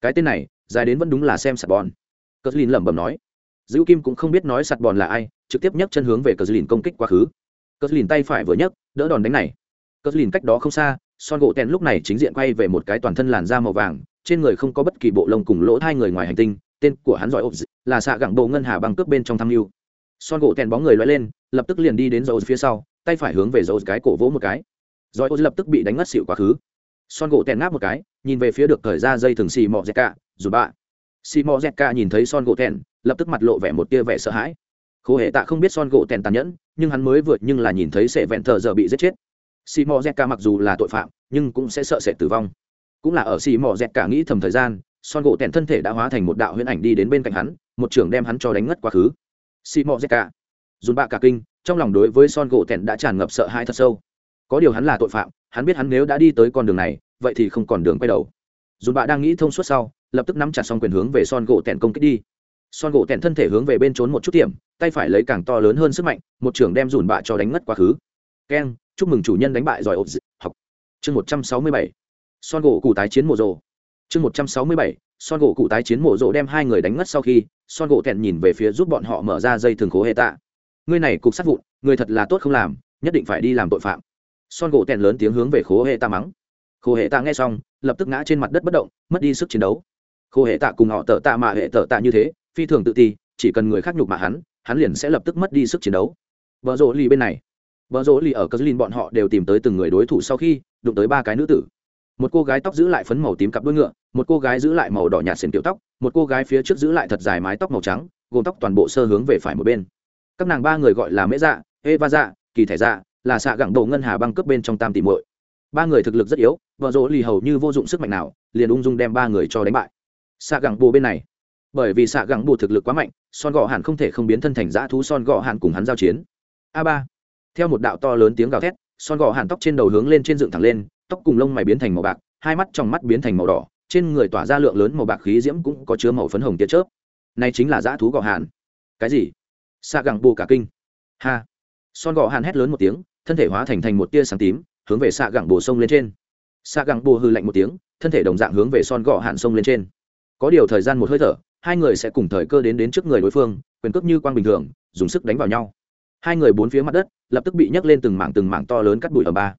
Cái tên này, dài đến vẫn đúng là xem sạt bòn. Cất lín lẩm bẩm nói. Giữ kim cũng không biết nói sạt bòn là ai, trực tiếp nhấc chân hướng về cất lín công kích quá khứ. Cất lín tay phải vừa nhấc, đỡ đòn đánh này cất lìn cách đó không xa, son gỗ tèn lúc này chính diện quay về một cái toàn thân làn da màu vàng, trên người không có bất kỳ bộ lông cùng lỗ hai người ngoài hành tinh, tên của hắn giỏi ốp là xạ gẳng bộ ngân hà băng cướp bên trong tham mưu. Son gỗ tèn bóng người loay lên, lập tức liền đi đến dầu phía sau, tay phải hướng về dầu cái cổ vỗ một cái. Giỏi ốp lập tức bị đánh ngất xịu quá khứ. Son gỗ tèn ngáp một cái, nhìn về phía được thời ra dây thừng xì mọ dẹt cả dù bạ. Xì mọ dẹt cả nhìn thấy son gỗ tèn, lập tức mặt lộ vẻ một tia vẻ sợ hãi. Khô hệ tạ không biết son gỗ tèn tàn nhẫn, nhưng hắn mới vượt nhưng là nhìn thấy sệ vẹn thờ giờ bị giết chết xì mò z cả mặc dù là tội phạm, nhưng cũng sẽ sợ sệt tử vong. Cũng là ở xì mò z cả nghĩ thầm thời gian, son gỗ tèn thân thể đã hóa thành một đạo huyễn ảnh đi đến bên cạnh hắn, một trưởng đem hắn cho đánh ngất quá khứ. Xì mò z cả. Dùn bạ cả kinh, trong lòng đối với son gỗ tèn đã tràn ngập sợ hãi thật sâu. Có điều hắn là tội phạm, hắn biết hắn nếu đã đi tới con đường này, vậy thì không còn đường quay đầu. Dùn bạ đang nghĩ thông suốt sau, lập tức nắm chặt xong quyền hướng về son gỗ tèn công kích đi. Son gỗ tèn thân thể hướng về bên trốn một chút điểm tay phải lấy càng to lớn hơn sức mạnh, một trưởng đem dùn bạ cho đánh ngất quá khứ. Keng chúc mừng chủ nhân đánh bại giỏi ộp học. Chương một trăm sáu mươi bảy, son gỗ cụ tái chiến mộ rồ. Chương một trăm sáu mươi bảy, son gỗ cụ tái chiến mộ rồ đem hai người đánh ngất sau khi, son gỗ tèn nhìn về phía giúp bọn họ mở ra dây thường khố hệ tạ. Ngươi này cục sát vụn người thật là tốt không làm, nhất định phải đi làm tội phạm. Son gỗ tèn lớn tiếng hướng về khố hệ tạ mắng. Khố hệ tạ nghe xong, lập tức ngã trên mặt đất bất động, mất đi sức chiến đấu. Khố hệ tạ cùng họ tợ tạ mà hệ tợ tạ như thế, phi thường tự ti, chỉ cần người khác nhục mà hắn hắn liền sẽ lập tức mất đi sức chiến đấu. Vợ rỗ lì bên này vợ rỗ lì ở cờ lin bọn họ đều tìm tới từng người đối thủ sau khi đụng tới ba cái nữ tử. Một cô gái tóc giữ lại phấn màu tím cặp đuôi ngựa, một cô gái giữ lại màu đỏ nhạt sền tiểu tóc, một cô gái phía trước giữ lại thật dài mái tóc màu trắng, gồm tóc toàn bộ sơ hướng về phải một bên. Các nàng ba người gọi là mễ dạ eva dạ kỳ thẻ dạ là xạ gẳng đầu ngân hà băng cướp bên trong tam tỷ muội. Ba người thực lực rất yếu vợ rỗ lì hầu như vô dụng sức mạnh nào, liền ung dung đem ba người cho đánh bại. Xạ gẳng bồ bên này. Bởi vì xạ gẳng bồ thực lực quá mạnh, son gọ hàn không thể không biến thân thành dã thú son gọ hàn cùng hắn giao chiến. A ba theo một đạo to lớn tiếng gào thét, son gò hàn tóc trên đầu hướng lên trên dựng thẳng lên, tóc cùng lông mày biến thành màu bạc, hai mắt trong mắt biến thành màu đỏ, trên người tỏa ra lượng lớn màu bạc khí diễm cũng có chứa màu phấn hồng tia chớp. Này chính là dã thú gò hàn. Cái gì? Xạ gẳng bù cả kinh. Ha. Son gò hàn hét lớn một tiếng, thân thể hóa thành thành một tia sáng tím, hướng về xạ gẳng bồ sông lên trên. Xạ gẳng bồ hư lạnh một tiếng, thân thể đồng dạng hướng về son gò hàn sông lên trên. Có điều thời gian một hơi thở, hai người sẽ cùng thời cơ đến đến trước người đối phương, quyền cước như quang bình thường, dùng sức đánh vào nhau hai người bốn phía mặt đất, lập tức bị nhấc lên từng mảng từng mảng to lớn cắt bụi ở ba.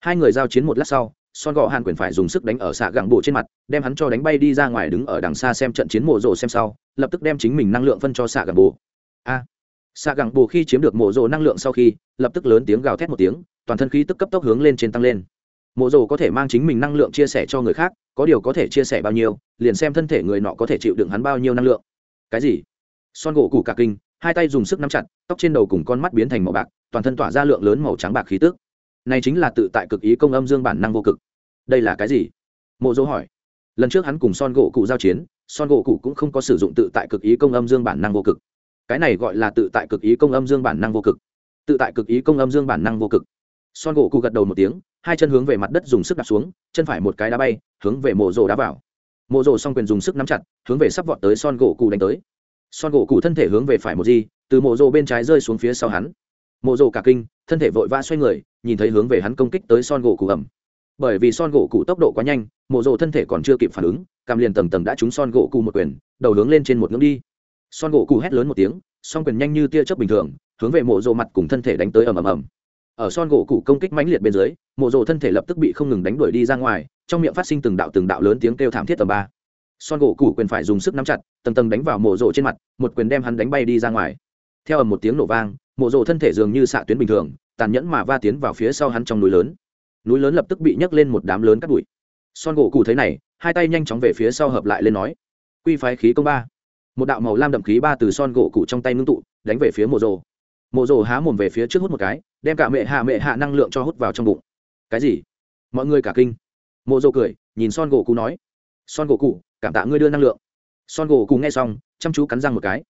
Hai người giao chiến một lát sau, son gọ hàn quyền phải dùng sức đánh ở xạ gẳng bộ trên mặt, đem hắn cho đánh bay đi ra ngoài đứng ở đằng xa xem trận chiến mộ rộ xem sau, lập tức đem chính mình năng lượng phân cho xạ gẳng bộ. A! Xạ gẳng bộ khi chiếm được mộ rộ năng lượng sau khi, lập tức lớn tiếng gào thét một tiếng, toàn thân khí tức cấp tốc hướng lên trên tăng lên. Mộ rộ có thể mang chính mình năng lượng chia sẻ cho người khác, có điều có thể chia sẻ bao nhiêu, liền xem thân thể người nọ có thể chịu đựng hắn bao nhiêu năng lượng. Cái gì? Son gỗ củ cả kinh hai tay dùng sức nắm chặt, tóc trên đầu cùng con mắt biến thành màu bạc, toàn thân tỏa ra lượng lớn màu trắng bạc khí tức. Này chính là tự tại cực ý công âm dương bản năng vô cực. Đây là cái gì? Mộ dỗ hỏi. Lần trước hắn cùng son gỗ cụ giao chiến, son gỗ cụ cũng không có sử dụng tự tại cực ý công âm dương bản năng vô cực. Cái này gọi là tự tại cực ý công âm dương bản năng vô cực. Tự tại cực ý công âm dương bản năng vô cực. Son gỗ cụ gật đầu một tiếng, hai chân hướng về mặt đất dùng sức đạp xuống, chân phải một cái đá bay, hướng về mộ rồ đá vào. Mộ rồ song quyền dùng sức nắm chặt, hướng về sắp vọt tới son gỗ cụ đánh tới son gỗ cụ thân thể hướng về phải một gì từ mộ rộ bên trái rơi xuống phía sau hắn. Mộ rộ cả kinh, thân thể vội vã xoay người, nhìn thấy hướng về hắn công kích tới son gỗ cụ ẩm. Bởi vì son gỗ cụ tốc độ quá nhanh, mộ rộ thân thể còn chưa kịp phản ứng, cằm liền tầng tầng đã trúng son gỗ cụ một quyền, đầu hướng lên trên một ngưỡng đi. Son gỗ cụ hét lớn một tiếng, song quyền nhanh như tia chớp bình thường, hướng về mộ rộ mặt cùng thân thể đánh tới ầm ầm ầm. Ở son gỗ cụ công kích mãnh liệt bên dưới, mộ rộ thân thể lập tức bị không ngừng đánh đuổi đi ra ngoài, trong miệng phát sinh từng đạo từng đạo lớn tiếng kêu thảm thiết tầm ba son gỗ cụ quyền phải dùng sức nắm chặt, tầng tầng đánh vào mộ rộ trên mặt, một quyền đem hắn đánh bay đi ra ngoài. Theo ầm một tiếng nổ vang, mộ rộ thân thể dường như xạ tuyến bình thường, tàn nhẫn mà va tiến vào phía sau hắn trong núi lớn. Núi lớn lập tức bị nhấc lên một đám lớn cắt bụi. Son gỗ cụ thấy này, hai tay nhanh chóng về phía sau hợp lại lên nói, quy phái khí công ba. Một đạo màu lam đậm khí ba từ son gỗ cụ trong tay ngưng tụ, đánh về phía mộ rồ mộ rồ há mồm về phía trước hút một cái, đem cả mẹ hạ mẹ hạ năng lượng cho hút vào trong bụng. Cái gì? Mọi người cả kinh. Mộ rồ cười, nhìn son gỗ cụ nói. Son gỗ cụ cảm tạ ngươi đưa năng lượng. Son gỗ cùng nghe xong, chăm chú cắn răng một cái.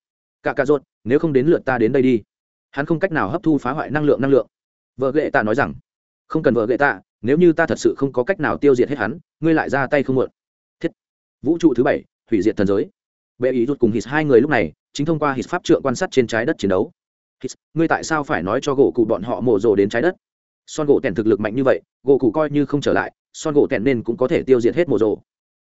Cả cà rốt, nếu không đến lượt ta đến đây đi. Hắn không cách nào hấp thu phá hoại năng lượng năng lượng. Vợ ghệ tạ nói rằng, không cần vợ ghệ tạ, nếu như ta thật sự không có cách nào tiêu diệt hết hắn, ngươi lại ra tay không muộn. Thiết. Vũ trụ thứ bảy, hủy diệt thần giới. Bệ ý rút cùng hít hai người lúc này, chính thông qua hít pháp trượng quan sát trên trái đất chiến đấu. Hít, ngươi tại sao phải nói cho gỗ cụ bọn họ mổ rồ đến trái đất? Son gỗ tèn thực lực mạnh như vậy, gỗ cụ coi như không trở lại, son gỗ tèn nên cũng có thể tiêu diệt hết mổ rồ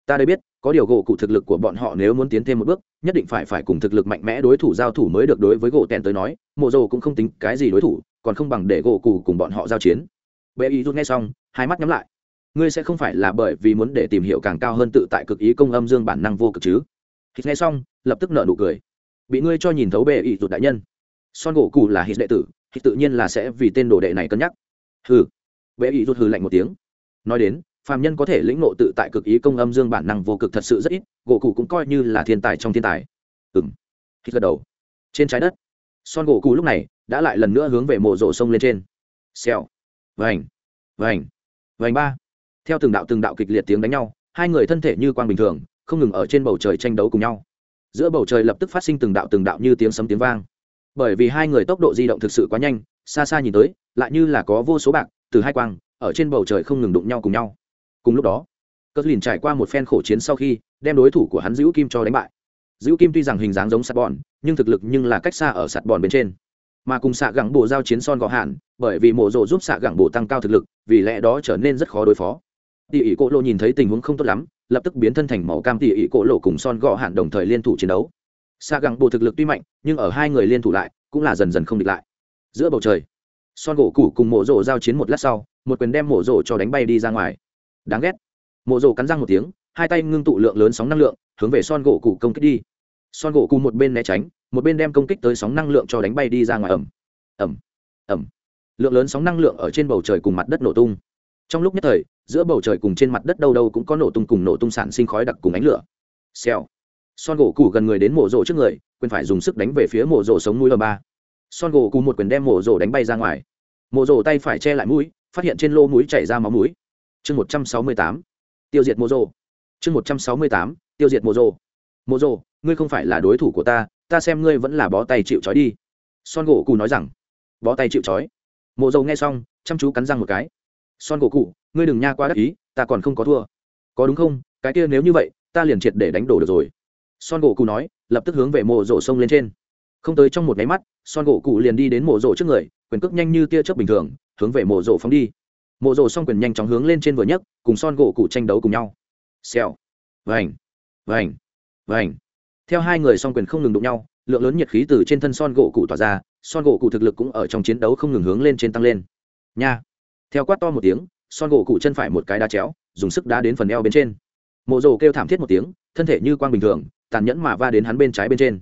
ta đây biết, có điều gỗ cụ thực lực của bọn họ nếu muốn tiến thêm một bước, nhất định phải phải cùng thực lực mạnh mẽ đối thủ giao thủ mới được đối với gỗ tèn tới nói, mộ rồ cũng không tính cái gì đối thủ, còn không bằng để gỗ cụ cùng bọn họ giao chiến. Bệ ý rút nghe xong, hai mắt nhắm lại. Ngươi sẽ không phải là bởi vì muốn để tìm hiểu càng cao hơn tự tại cực ý công âm dương bản năng vô cực chứ? Hít nghe xong, lập tức nợ nụ cười. Bị ngươi cho nhìn thấu bệ ý rút đại nhân. Son gỗ cụ là hít đệ tử, thì tự nhiên là sẽ vì tên đồ đệ này cân nhắc. Hừ. Bệ ý rút hừ lạnh một tiếng. Nói đến phàm nhân có thể lĩnh ngộ tự tại cực ý công âm dương bản năng vô cực thật sự rất ít, gỗ cụ cũng coi như là thiên tài trong thiên tài. Ừ m gật đầu. Trên trái đất, son gỗ cụ lúc này đã lại lần nữa hướng về mộ rổ sông lên trên. Xèo. Vành. Vành. Vành ba. Theo từng đạo từng đạo kịch liệt tiếng đánh nhau, hai người thân thể như quang bình thường, không ngừng ở trên bầu trời tranh đấu cùng nhau. Giữa bầu trời lập tức phát sinh từng đạo từng đạo như tiếng sấm tiếng vang. Bởi vì hai người tốc độ di động thực sự quá nhanh, xa xa nhìn tới, lại như là có vô số bạc, từ hai quang, ở trên bầu trời không ngừng đụng nhau cùng nhau cùng lúc đó cất lìn trải qua một phen khổ chiến sau khi đem đối thủ của hắn giữ kim cho đánh bại. Giữ kim tuy rằng hình dáng giống sạt bòn, nhưng thực lực nhưng là cách xa ở sạt bòn bên trên. Mà cùng xạ gẳng bộ giao chiến son gò hạn, bởi vì mộ rộ giúp xạ gẳng bộ tăng cao thực lực, vì lẽ đó trở nên rất khó đối phó. Tỉ ỉ cỗ lộ nhìn thấy tình huống không tốt lắm, lập tức biến thân thành màu cam tỉ ỉ cỗ lộ cùng son gò hạn đồng thời liên thủ chiến đấu. Xạ gẳng bộ thực lực tuy mạnh, nhưng ở hai người liên thủ lại, cũng là dần dần không địch lại. Giữa bầu trời, son gỗ củ cùng mộ rộ giao chiến một lát sau, một quyền đem mộ rộ cho đánh bay đi ra ngoài đáng ghét. Mộ rồ cắn răng một tiếng, hai tay ngưng tụ lượng lớn sóng năng lượng, hướng về son gỗ củ công kích đi. Son gỗ cụ một bên né tránh, một bên đem công kích tới sóng năng lượng cho đánh bay đi ra ngoài ẩm ẩm ẩm lượng lớn sóng năng lượng ở trên bầu trời cùng mặt đất nổ tung. Trong lúc nhất thời, giữa bầu trời cùng trên mặt đất đâu đâu cũng có nổ tung cùng nổ tung sản sinh khói đặc cùng ánh lửa. Xèo. Son gỗ cụ gần người đến mổ rộ trước người, quyền phải dùng sức đánh về phía mổ rộ sống mũi ở ba. Son gỗ cụ một quyền đem mổ rộ đánh bay ra ngoài. Mộ rộ tay phải che lại mũi, phát hiện trên lô mũi chảy ra máu mũi chương một trăm sáu mươi tám, tiêu diệt Mô rổ chương một trăm sáu mươi tám, tiêu diệt Mô rổ Mô rổ ngươi không phải là đối thủ của ta ta xem ngươi vẫn là bó tay chịu trói đi. Son gỗ cụ nói rằng, bó tay chịu trói. Mộ dầu nghe xong, chăm chú cắn răng một cái. Son gỗ cụ ngươi đừng nha qua đắc ý, ta còn không có thua. Có đúng không? Cái kia nếu như vậy, ta liền triệt để đánh đổ được rồi. Son gỗ cụ nói, lập tức hướng về mộ rổ sông lên trên. Không tới trong một nháy mắt, son gỗ cụ liền đi đến mộ rổ trước người, quyền cước nhanh như tia chớp bình thường, hướng về mộ rổ phóng đi mộ rổ xong quyền nhanh chóng hướng lên trên vừa nhấc, cùng son gỗ cụ tranh đấu cùng nhau. Xèo. Vành. Vành. Vành. Theo hai người song quyền không ngừng đụng nhau, lượng lớn nhiệt khí từ trên thân son gỗ cụ tỏa ra, son gỗ cụ thực lực cũng ở trong chiến đấu không ngừng hướng lên trên tăng lên. Nha. Theo quát to một tiếng, son gỗ cụ chân phải một cái đá chéo, dùng sức đá đến phần eo bên trên. Mộ rồ kêu thảm thiết một tiếng, thân thể như quang bình thường, tàn nhẫn mà va đến hắn bên trái bên trên.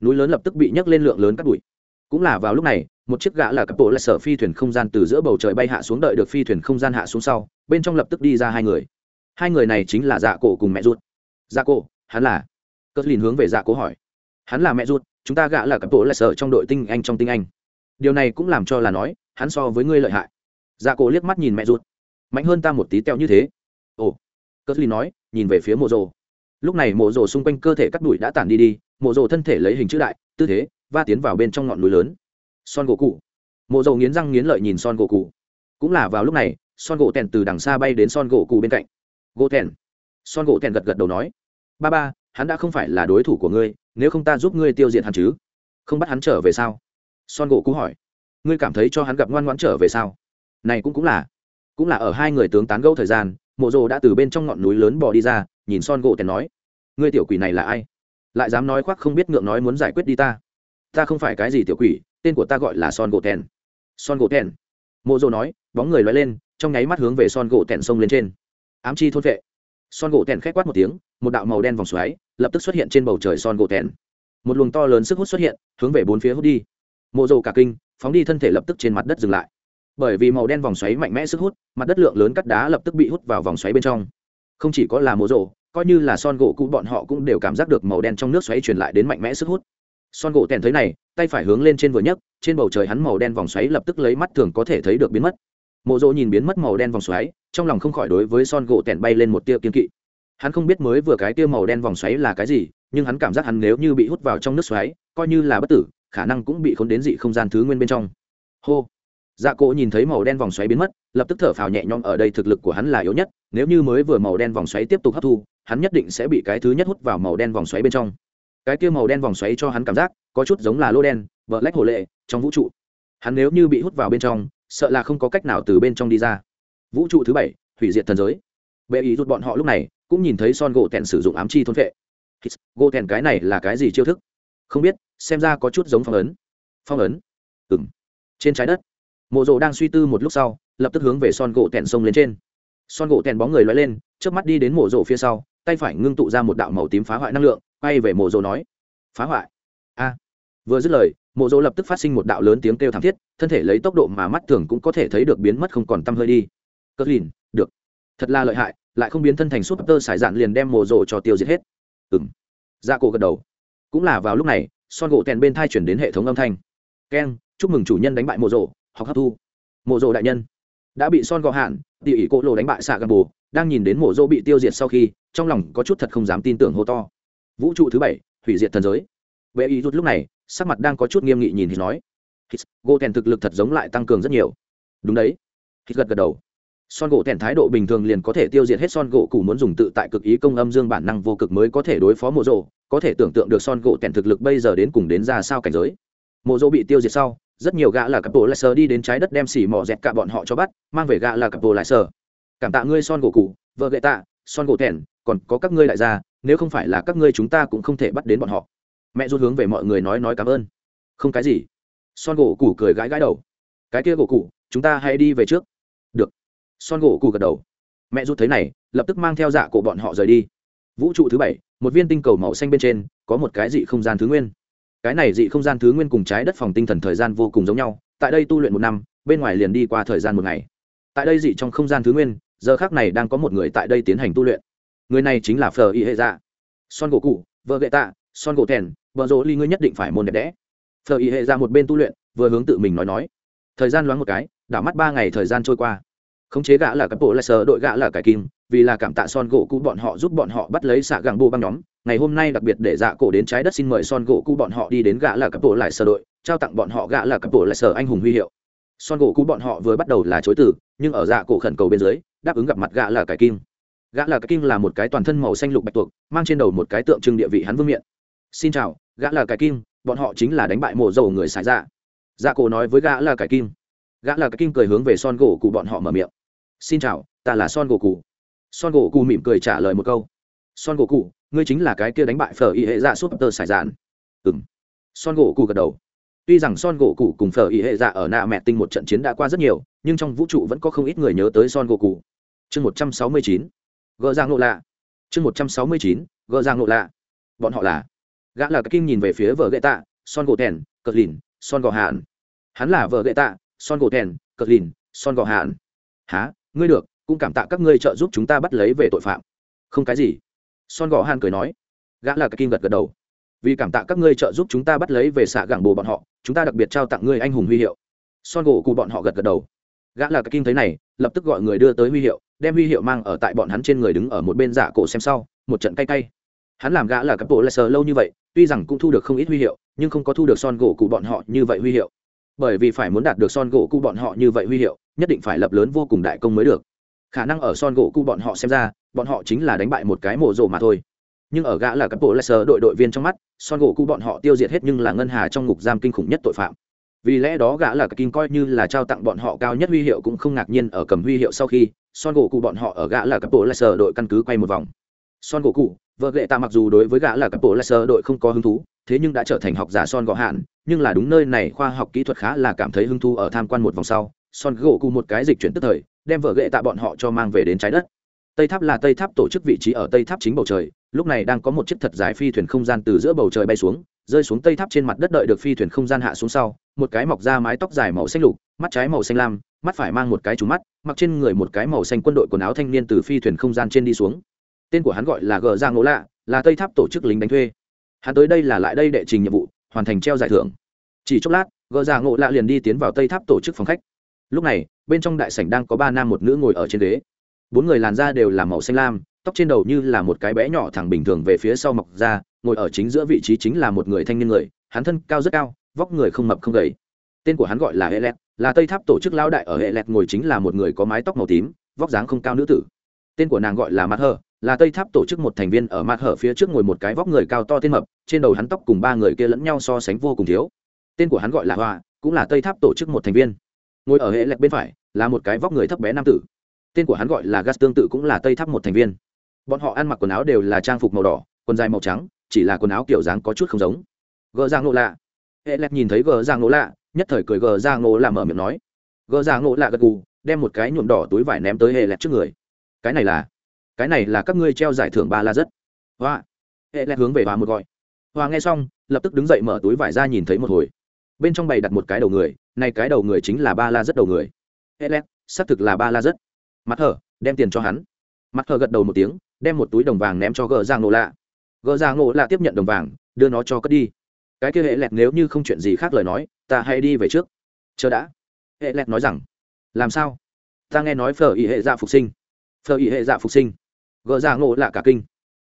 Núi lớn lập tức bị nhấc lên lượng lớn cắt bụi. Cũng là vào lúc này một chiếc gã là cặp bộ lại sở phi thuyền không gian từ giữa bầu trời bay hạ xuống đợi được phi thuyền không gian hạ xuống sau, bên trong lập tức đi ra hai người. Hai người này chính là dạ cổ cùng mẹ ruột. Dạ cổ, hắn là? Cất lìn hướng về dạ cổ hỏi. Hắn là mẹ ruột, chúng ta gã là cặp bộ lại sở trong đội tinh anh trong tinh anh. Điều này cũng làm cho là nói, hắn so với ngươi lợi hại. Dạ cổ liếc mắt nhìn mẹ ruột. Mạnh hơn ta một tí teo như thế. Ồ. Cất lìn nói, nhìn về phía mộ rồ lúc này mộ rồ xung quanh cơ thể cắt đùi đã tản đi đi, mộ rồ thân thể lấy hình chữ đại, tư thế, va tiến vào bên trong ngọn núi lớn son gỗ cụ. Mộ dầu nghiến răng nghiến lợi nhìn son gỗ cụ. Cũng là vào lúc này, son gỗ tèn từ đằng xa bay đến son gỗ cụ bên cạnh. Gỗ tèn. Son gỗ tèn gật gật đầu nói, ba ba, hắn đã không phải là đối thủ của ngươi, nếu không ta giúp ngươi tiêu diệt hắn chứ? Không bắt hắn trở về sao? Son gỗ cụ hỏi, ngươi cảm thấy cho hắn gặp ngoan ngoãn trở về sao? Này cũng cũng là cũng là ở hai người tướng tán gẫu thời gian, mộ rồ đã từ bên trong ngọn núi lớn bỏ đi ra, nhìn son gỗ tèn nói, ngươi tiểu quỷ này là ai? Lại dám nói khoác không biết ngượng nói muốn giải quyết đi ta. Ta không phải cái gì tiểu quỷ tên của ta gọi là son gỗ tèn. Son gỗ tèn. Mộ rồ nói, bóng người loay lên, trong nháy mắt hướng về son gỗ tèn sông lên trên. Ám chi thôn vệ. Son gỗ tèn k h é c quát một tiếng, một đạo màu đen vòng xoáy lập tức xuất hiện trên bầu trời son gỗ tèn. Một luồng to lớn sức hút xuất hiện, hướng về bốn phía hút đi. Mộ rồ cả kinh, phóng đi thân thể lập tức trên mặt đất dừng lại. Bởi vì màu đen vòng xoáy mạnh mẽ sức hút, mặt đất lượng lớn cắt đá lập tức bị hút vào vòng xoáy bên trong. Không chỉ có là mộ rộ coi như là son gỗ cũ bọn họ cũng đều cảm giác được màu đen trong nước xoáy truyền lại đến mạnh mẽ sức hút son gỗ tèn thấy này, tay phải hướng lên trên vừa nhấc, trên bầu trời hắn màu đen vòng xoáy lập tức lấy mắt thường có thể thấy được biến mất. Mộ dỗ nhìn biến mất màu đen vòng xoáy, trong lòng không khỏi đối với son gỗ tèn bay lên một tia kiên kỵ. Hắn không biết mới vừa cái tia màu đen vòng xoáy là cái gì, nhưng hắn cảm giác hắn nếu như bị hút vào trong nước xoáy, coi như là bất tử, khả năng cũng bị khốn đến dị không gian thứ nguyên bên trong. Hô! Dạ cỗ nhìn thấy màu đen vòng xoáy biến mất, lập tức thở phào nhẹ nhõm, ở đây thực lực của hắn là yếu nhất, nếu như mới vừa màu đen vòng xoáy tiếp tục hấp thu, hắn nhất định sẽ bị cái thứ nhất hút vào màu đen vòng xoáy bên trong cái kia màu đen vòng xoáy cho hắn cảm giác có chút giống là lô đen, vợ lách hồ lệ, trong vũ trụ. Hắn nếu như bị hút vào bên trong, sợ là không có cách nào từ bên trong đi ra. Vũ trụ thứ bảy, hủy diệt thần giới. Bệ ý rút bọn họ lúc này cũng nhìn thấy son gỗ tèn sử dụng ám chi thôn vệ. Gỗ tèn cái này là cái gì chiêu thức? Không biết, xem ra có chút giống phong ấn. Phong ấn? Ừng trên trái đất. Mộ rộ đang suy tư một lúc sau, lập tức hướng về son gỗ tẹn sông lên trên. Son gỗ tèn bóng người loay lên trước mắt đi đến mộ rộ phía sau, tay phải ngưng tụ ra một đạo màu tím phá hoại năng lượng quay về mộ rộ nói, phá hoại. A. À, vừa dứt lời, mộ rộ lập tức phát sinh một đạo lớn tiếng kêu thảm thiết, thân thể lấy tốc độ mà mắt thường cũng có thể thấy được biến mất không còn tăm hơi đi. Cất lìn, được. Thật là lợi hại, lại không biến thân thành súp tơ sải dạn liền đem mộ rộ cho tiêu diệt hết. Ừ m ra dạ cổ gật đầu. Cũng là vào lúc này, son gỗ tèn bên thai chuyển đến hệ thống âm thanh. Keng chúc mừng chủ nhân đánh bại mộ rộ học hấp thu. Mộ rộ đại nhân. Đã bị son gò hạn, tỉ ỉ cỗ lộ đánh bại xạ gà bồ, đang nhìn đến mộ rỗ bị tiêu diệt sau khi, trong lòng có chút thật không dám tin tưởng hô to vũ trụ thứ bảy, hủy diệt thần giới. Vệ ý rút lúc này, sắc mặt đang có chút nghiêm nghị nhìn thì nói gỗ tèn thực lực thật giống lại tăng cường rất nhiều. Đúng đấy. Hít gật gật đầu. Son gỗ tèn thái độ bình thường liền có thể tiêu diệt hết son gỗ cụ muốn dùng tự tại cực ý công âm dương bản năng vô cực mới có thể đối phó mộ rộ, có thể tưởng tượng được son gỗ tèn thực lực bây giờ đến cùng đến ra sao cảnh giới. Mộ rộ bị tiêu diệt sau, rất nhiều gã là cặp bộ lại sờ đi đến trái đất đem xỉ mỏ dẹt cả bọn họ cho bắt, mang về gã là cặp bộ lại sờ. Cảm tạ ngươi son gỗ cụ vợ gậy tạ, son gỗ tèn, còn có các ngươi đại gia nếu không phải là các ngươi chúng ta cũng không thể bắt đến bọn họ. Mẹ rút hướng về mọi người nói nói cảm ơn. Không cái gì. Son gỗ củ cười gãi gãi đầu. Cái kia gỗ cụ chúng ta hãy đi về trước. Được. Son gỗ cụ gật đầu. Mẹ rút thấy này, lập tức mang theo dạ cổ bọn họ rời đi. Vũ trụ thứ bảy, một viên tinh cầu màu xanh bên trên, có một cái dị không gian thứ nguyên. Cái này dị không gian thứ nguyên cùng trái đất phòng tinh thần thời gian vô cùng giống nhau, tại đây tu luyện một năm, bên ngoài liền đi qua thời gian một ngày. Tại đây dị trong không gian thứ nguyên, giờ khác này đang có một người tại đây tiến hành tu luyện người này chính là phờ y hệ dạ. Son gỗ cụ vợ gậy tạ, son gỗ thèn, vợ rỗ ly ngươi nhất định phải môn đẹp đẽ. Phờ y hệ dạ một bên tu luyện, vừa hướng tự mình nói nói. Thời gian loáng một cái, đảo mắt ba ngày thời gian trôi qua. Khống chế gã là cặp bộ lại sờ đội gã là cải kim, vì là cảm tạ son gỗ cũ bọn họ giúp bọn họ bắt lấy xạ gàng bô băng nhóm. Ngày hôm nay đặc biệt để dạ cổ đến trái đất xin mời son gỗ cũ bọn họ đi đến gã là cặp bộ lại sờ đội, trao tặng bọn họ gã là cặp bộ lại sờ anh hùng huy hiệu. Son gỗ cũ bọn họ vừa bắt đầu là chối từ, nhưng ở dạ cổ khẩn cầu bên dưới, đáp ứng gặp mặt gã là cải kim gã là cải kim là một cái toàn thân màu xanh lục bạch tuộc, mang trên đầu một cái tượng trưng địa vị hắn vương miện. Xin chào, gã là cải kim, bọn họ chính là đánh bại mộ dầu người xài dạ. Dạ cổ nói với gã là cải kim. Gã là cải kim cười hướng về son gỗ cụ bọn họ mở miệng. Xin chào, ta là son gỗ cụ son gỗ cụ mỉm cười trả lời một câu. Son gỗ cụ ngươi chính là cái kia đánh bại phở y hệ dạ súp tơ sải dạn ừng son gỗ cụ gật đầu. Tuy rằng son gỗ cụ cùng phở y hệ dạ ở nạ mẹ tinh một trận chiến đã qua rất nhiều, nhưng trong vũ trụ vẫn có không ít người nhớ tới son gỗ cụ chương một trăm sáu mươi chín gỡ giang nộ lạ. Chương một trăm sáu mươi chín, gỡ giang nộ lạ. Bọn họ là gã là cái kim nhìn về phía vợ gậy tạ, son gỗ thèn cờ lìn, son gò hạn hắn là vợ gậy tạ, son gỗ thèn cờ lìn, son gò hạn há ngươi được, cũng cảm tạ các ngươi trợ giúp chúng ta bắt lấy về tội phạm. Không cái gì. Son gò hạn cười nói. Gã là cái kim gật gật đầu. Vì cảm tạ các ngươi trợ giúp chúng ta bắt lấy về xạ gẳng bồ bọn họ, chúng ta đặc biệt trao tặng ngươi anh hùng huy hiệu. Son gỗ cụ bọn họ gật gật đầu gã là cái kim thấy này, lập tức gọi người đưa tới huy hiệu, đem huy hiệu mang ở tại bọn hắn trên người đứng ở một bên giả cổ xem sau, một trận cay cay. Hắn làm gã là các bộ lệ sờ lâu như vậy, tuy rằng cũng thu được không ít huy hiệu, nhưng không có thu được son gỗ cụ bọn họ như vậy huy hiệu. Bởi vì phải muốn đạt được son gỗ cụ bọn họ như vậy huy hiệu, nhất định phải lập lớn vô cùng đại công mới được. Khả năng ở son gỗ cụ bọn họ xem ra, bọn họ chính là đánh bại một cái mộ rộ mà thôi. Nhưng ở gã là các bộ sờ đội đội viên trong mắt, son gỗ cụ bọn họ tiêu diệt hết nhưng là ngân hà trong ngục giam kinh khủng nhất tội phạm vì lẽ đó gã là kinh coi như là trao tặng bọn họ cao nhất huy hiệu cũng không ngạc nhiên ở cầm huy hiệu sau khi, son gỗ cụ bọn họ ở gã là cặp bộ sờ đội căn cứ quay một vòng. Son gỗ cụ vợ ghệ ta mặc dù đối với gã là cặp bộ sờ đội không có hứng thú, thế nhưng đã trở thành học giả son gỗ hạn, nhưng là đúng nơi này khoa học kỹ thuật khá là cảm thấy hứng thú ở tham quan một vòng sau, son gỗ cụ một cái dịch chuyển tức thời, đem vợ ghệ tạ bọn họ cho mang về đến trái đất. Tây tháp là tây tháp tổ chức vị trí ở tây tháp chính bầu trời, lúc này đang có một chiếc thật dài phi thuyền không gian từ giữa bầu trời bay xuống rơi xuống tây tháp trên mặt đất đợi được phi thuyền không gian hạ xuống sau, một cái mọc ra mái tóc dài màu xanh lục, mắt trái màu xanh lam, mắt phải mang một cái trúng mắt, mặc trên người một cái màu xanh quân đội quần áo thanh niên từ phi thuyền không gian trên đi xuống. Tên của hắn gọi là gờ giang ngỗ lạ, là tây tháp tổ chức lính đánh thuê. Hắn tới đây là lại đây đệ trình nhiệm vụ, hoàn thành treo giải thưởng. Chỉ chốc lát, gờ giang ngỗ lạ liền đi tiến vào tây tháp tổ chức phòng khách. Lúc này, bên trong đại sảnh đang có ba nam một nữ ngồi ở trên ghế. Bốn người làn da đều là màu xanh lam tóc trên đầu như là một cái bé nhỏ thẳng bình thường về phía sau mọc ra, ngồi ở chính giữa vị trí chính là một người thanh niên người, hắn thân cao rất cao, vóc người không mập không gầy. Tên của hắn gọi là hệ lẹt là tây tháp tổ chức lão đại ở hệ lẹt ngồi chính là một người có mái tóc màu tím, vóc dáng không cao nữ tử. Tên của nàng gọi là mặt hờ là tây tháp tổ chức một thành viên ở mặt hở phía trước ngồi một cái vóc người cao to tên mập, trên đầu hắn tóc cùng ba người kia lẫn nhau so sánh vô cùng thiếu. Tên của hắn gọi là hoa, cũng là tây tháp tổ chức một thành viên. Ngồi ở hệ lẹt bên phải, là một cái vóc người thấp bé nam tử. Tên của hắn gọi là gas, tương tự cũng là tây tháp một thành viên bọn họ ăn mặc quần áo đều là trang phục màu đỏ, quần dài màu trắng, chỉ là quần áo kiểu dáng có chút không giống. Gờ giang nô lạ. Hệ lẹt nhìn thấy gờ giang nô lạ, nhất thời cười gờ giang nô lạ mở miệng nói. Gờ giang nô lạ gật gù, đem một cái nhuộm đỏ túi vải ném tới hệ lẹt trước người. Cái này là, cái này là các ngươi treo giải thưởng ba la rất. Hoa. Hệ lẹt hướng về hoa một gọi. Hoa nghe xong, lập tức đứng dậy mở túi vải ra nhìn thấy một hồi. Bên trong bày đặt một cái đầu người, này cái đầu người chính là ba la rất đầu người. Hệ lẹt, xác thực là ba la rất. Mặt hở, đem tiền cho hắn. Mặt hở gật đầu một tiếng đem một túi đồng vàng ném cho gờ giang nổ lạ. Gờ giang nổ lạ tiếp nhận đồng vàng, đưa nó cho cất đi. Cái kia hệ lẹt nếu như không chuyện gì khác lời nói, ta hãy đi về trước. Chờ đã. Hệ lẹt nói rằng, làm sao? Ta nghe nói phở ý hệ dạ phục sinh. Phở ý hệ dạ phục sinh. Gờ giang nổ lạ cả kinh.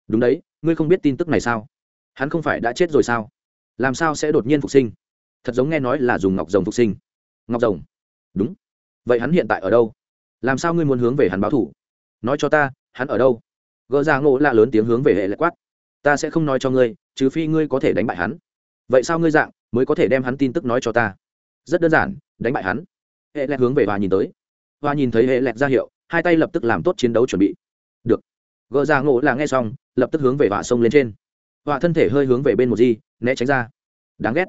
Đúng đấy, ngươi không biết tin tức này sao? Hắn không phải đã chết rồi sao? Làm sao sẽ đột nhiên phục sinh? Thật giống nghe nói là dùng ngọc rồng phục sinh. Ngọc rồng? Đúng. Vậy hắn hiện tại ở đâu? Làm sao ngươi muốn hướng về hắn báo thủ nói cho ta, hắn ở đâu? Gỡ ra ngộ lạ lớn tiếng hướng về hệ lệ quát. Ta sẽ không nói cho ngươi, trừ phi ngươi có thể đánh bại hắn. Vậy sao ngươi dạng, mới có thể đem hắn tin tức nói cho ta? Rất đơn giản, đánh bại hắn. Hệ lẹt hướng về hòa nhìn tới. Hòa nhìn thấy hệ lẹt ra hiệu, hai tay lập tức làm tốt chiến đấu chuẩn bị. Được. Gỡ ra ngộ là nghe xong, lập tức hướng về hòa sông lên trên. Hòa thân thể hơi hướng về bên một di, né tránh ra. Đáng ghét.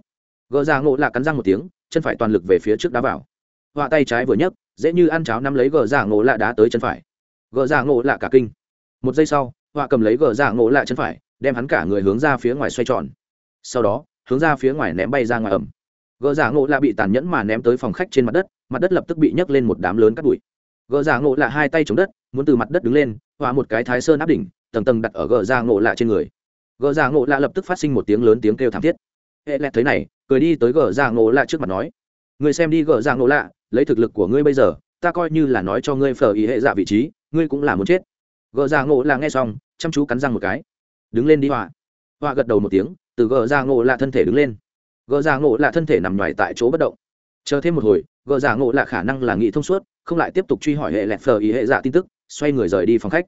Gỡ ra ngộ là cắn răng một tiếng, chân phải toàn lực về phía trước đá vào. Hòa tay trái vừa nhấc, dễ như ăn cháo nắm lấy gỡ ra ngộ lạ đá tới chân phải. Gỡ ra ngộ lạ cả kinh một giây sau, họa cầm lấy gờ dạ ngộ lại chân phải, đem hắn cả người hướng ra phía ngoài xoay tròn. Sau đó, hướng ra phía ngoài ném bay ra ngoài ẩm. Gờ dạ ngộ lạ bị tàn nhẫn mà ném tới phòng khách trên mặt đất mặt đất lập tức bị nhấc lên một đám lớn cắt bụi. Gờ dạ ngộ lạ hai tay chống đất, muốn từ mặt đất đứng lên, họa một cái thái sơn áp đỉnh, tầng tầng đặt ở gờ dạ ngộ lạ trên người. Gờ dạ ngộ lạ lập tức phát sinh một tiếng lớn tiếng kêu thảm thiết. Hệ lẹt thấy này, cười đi tới gờ dạ ngộ lạ trước mặt nói, người xem đi gờ dạ ngộ lạ, lấy thực lực của ngươi bây giờ, ta coi như là nói cho ngươi phở ý hệ dạ vị trí, ngươi cũng là muốn chết gờ ra ngộ là nghe xong, chăm chú cắn răng một cái. Đứng lên đi họa. Họa gật đầu một tiếng, từ gờ ra ngộ là thân thể đứng lên. Gờ ra ngộ là thân thể nằm ngoài tại chỗ bất động. Chờ thêm một hồi, gờ ra ngộ là khả năng là nghĩ thông suốt, không lại tiếp tục truy hỏi hệ lẹt phờ ý hệ dạ tin tức, xoay người rời đi phòng khách.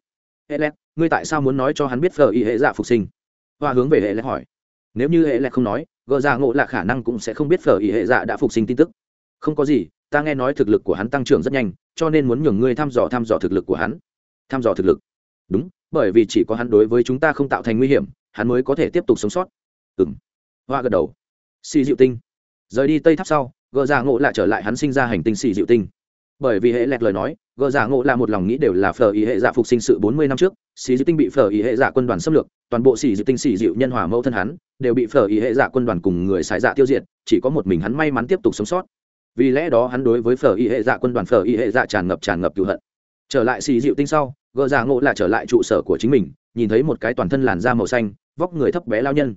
Hệ lẹt, ngươi tại sao muốn nói cho hắn biết phờ ý hệ dạ phục sinh? Họa hướng về hệ lẹt hỏi. Nếu như hệ lẹt không nói, gờ ra ngộ là khả năng cũng sẽ không biết phờ ý hệ dạ đã phục sinh tin tức. Không có gì, ta nghe nói thực lực của hắn tăng trưởng rất nhanh, cho nên muốn nhường ngươi thăm dò thăm dò thực lực của hắn. Thăm dò thực lực đúng, bởi vì chỉ có hắn đối với chúng ta không tạo thành nguy hiểm, hắn mới có thể tiếp tục sống sót. Ừ m hoa gật đầu. Xì dịu tinh. Rời đi tây tháp sau, gờ già ngộ lại trở lại hắn sinh ra hành tinh xì dịu tinh. Bởi vì hệ lẹt lời nói, gờ già ngộ là một lòng nghĩ đều là phờ ý hệ dạ phục sinh sự bốn mươi năm trước, xì dịu tinh bị phờ ý hệ dạ quân đoàn xâm lược, toàn bộ xì dịu tinh xì dịu nhân hòa mẫu thân hắn, đều bị phờ ý hệ dạ quân đoàn cùng người xài dạ tiêu diệt, chỉ có một mình hắn may mắn tiếp tục sống sót. Vì lẽ đó hắn đối với phờ ý hệ dạ quân đoàn phờ ý hệ dạ tràn ngập tràn ngập cựu hận. Trở lại xì dịu tinh sau gờ giả ngộ là trở lại trụ sở của chính mình, nhìn thấy một cái toàn thân làn da màu xanh, vóc người thấp bé lao nhân.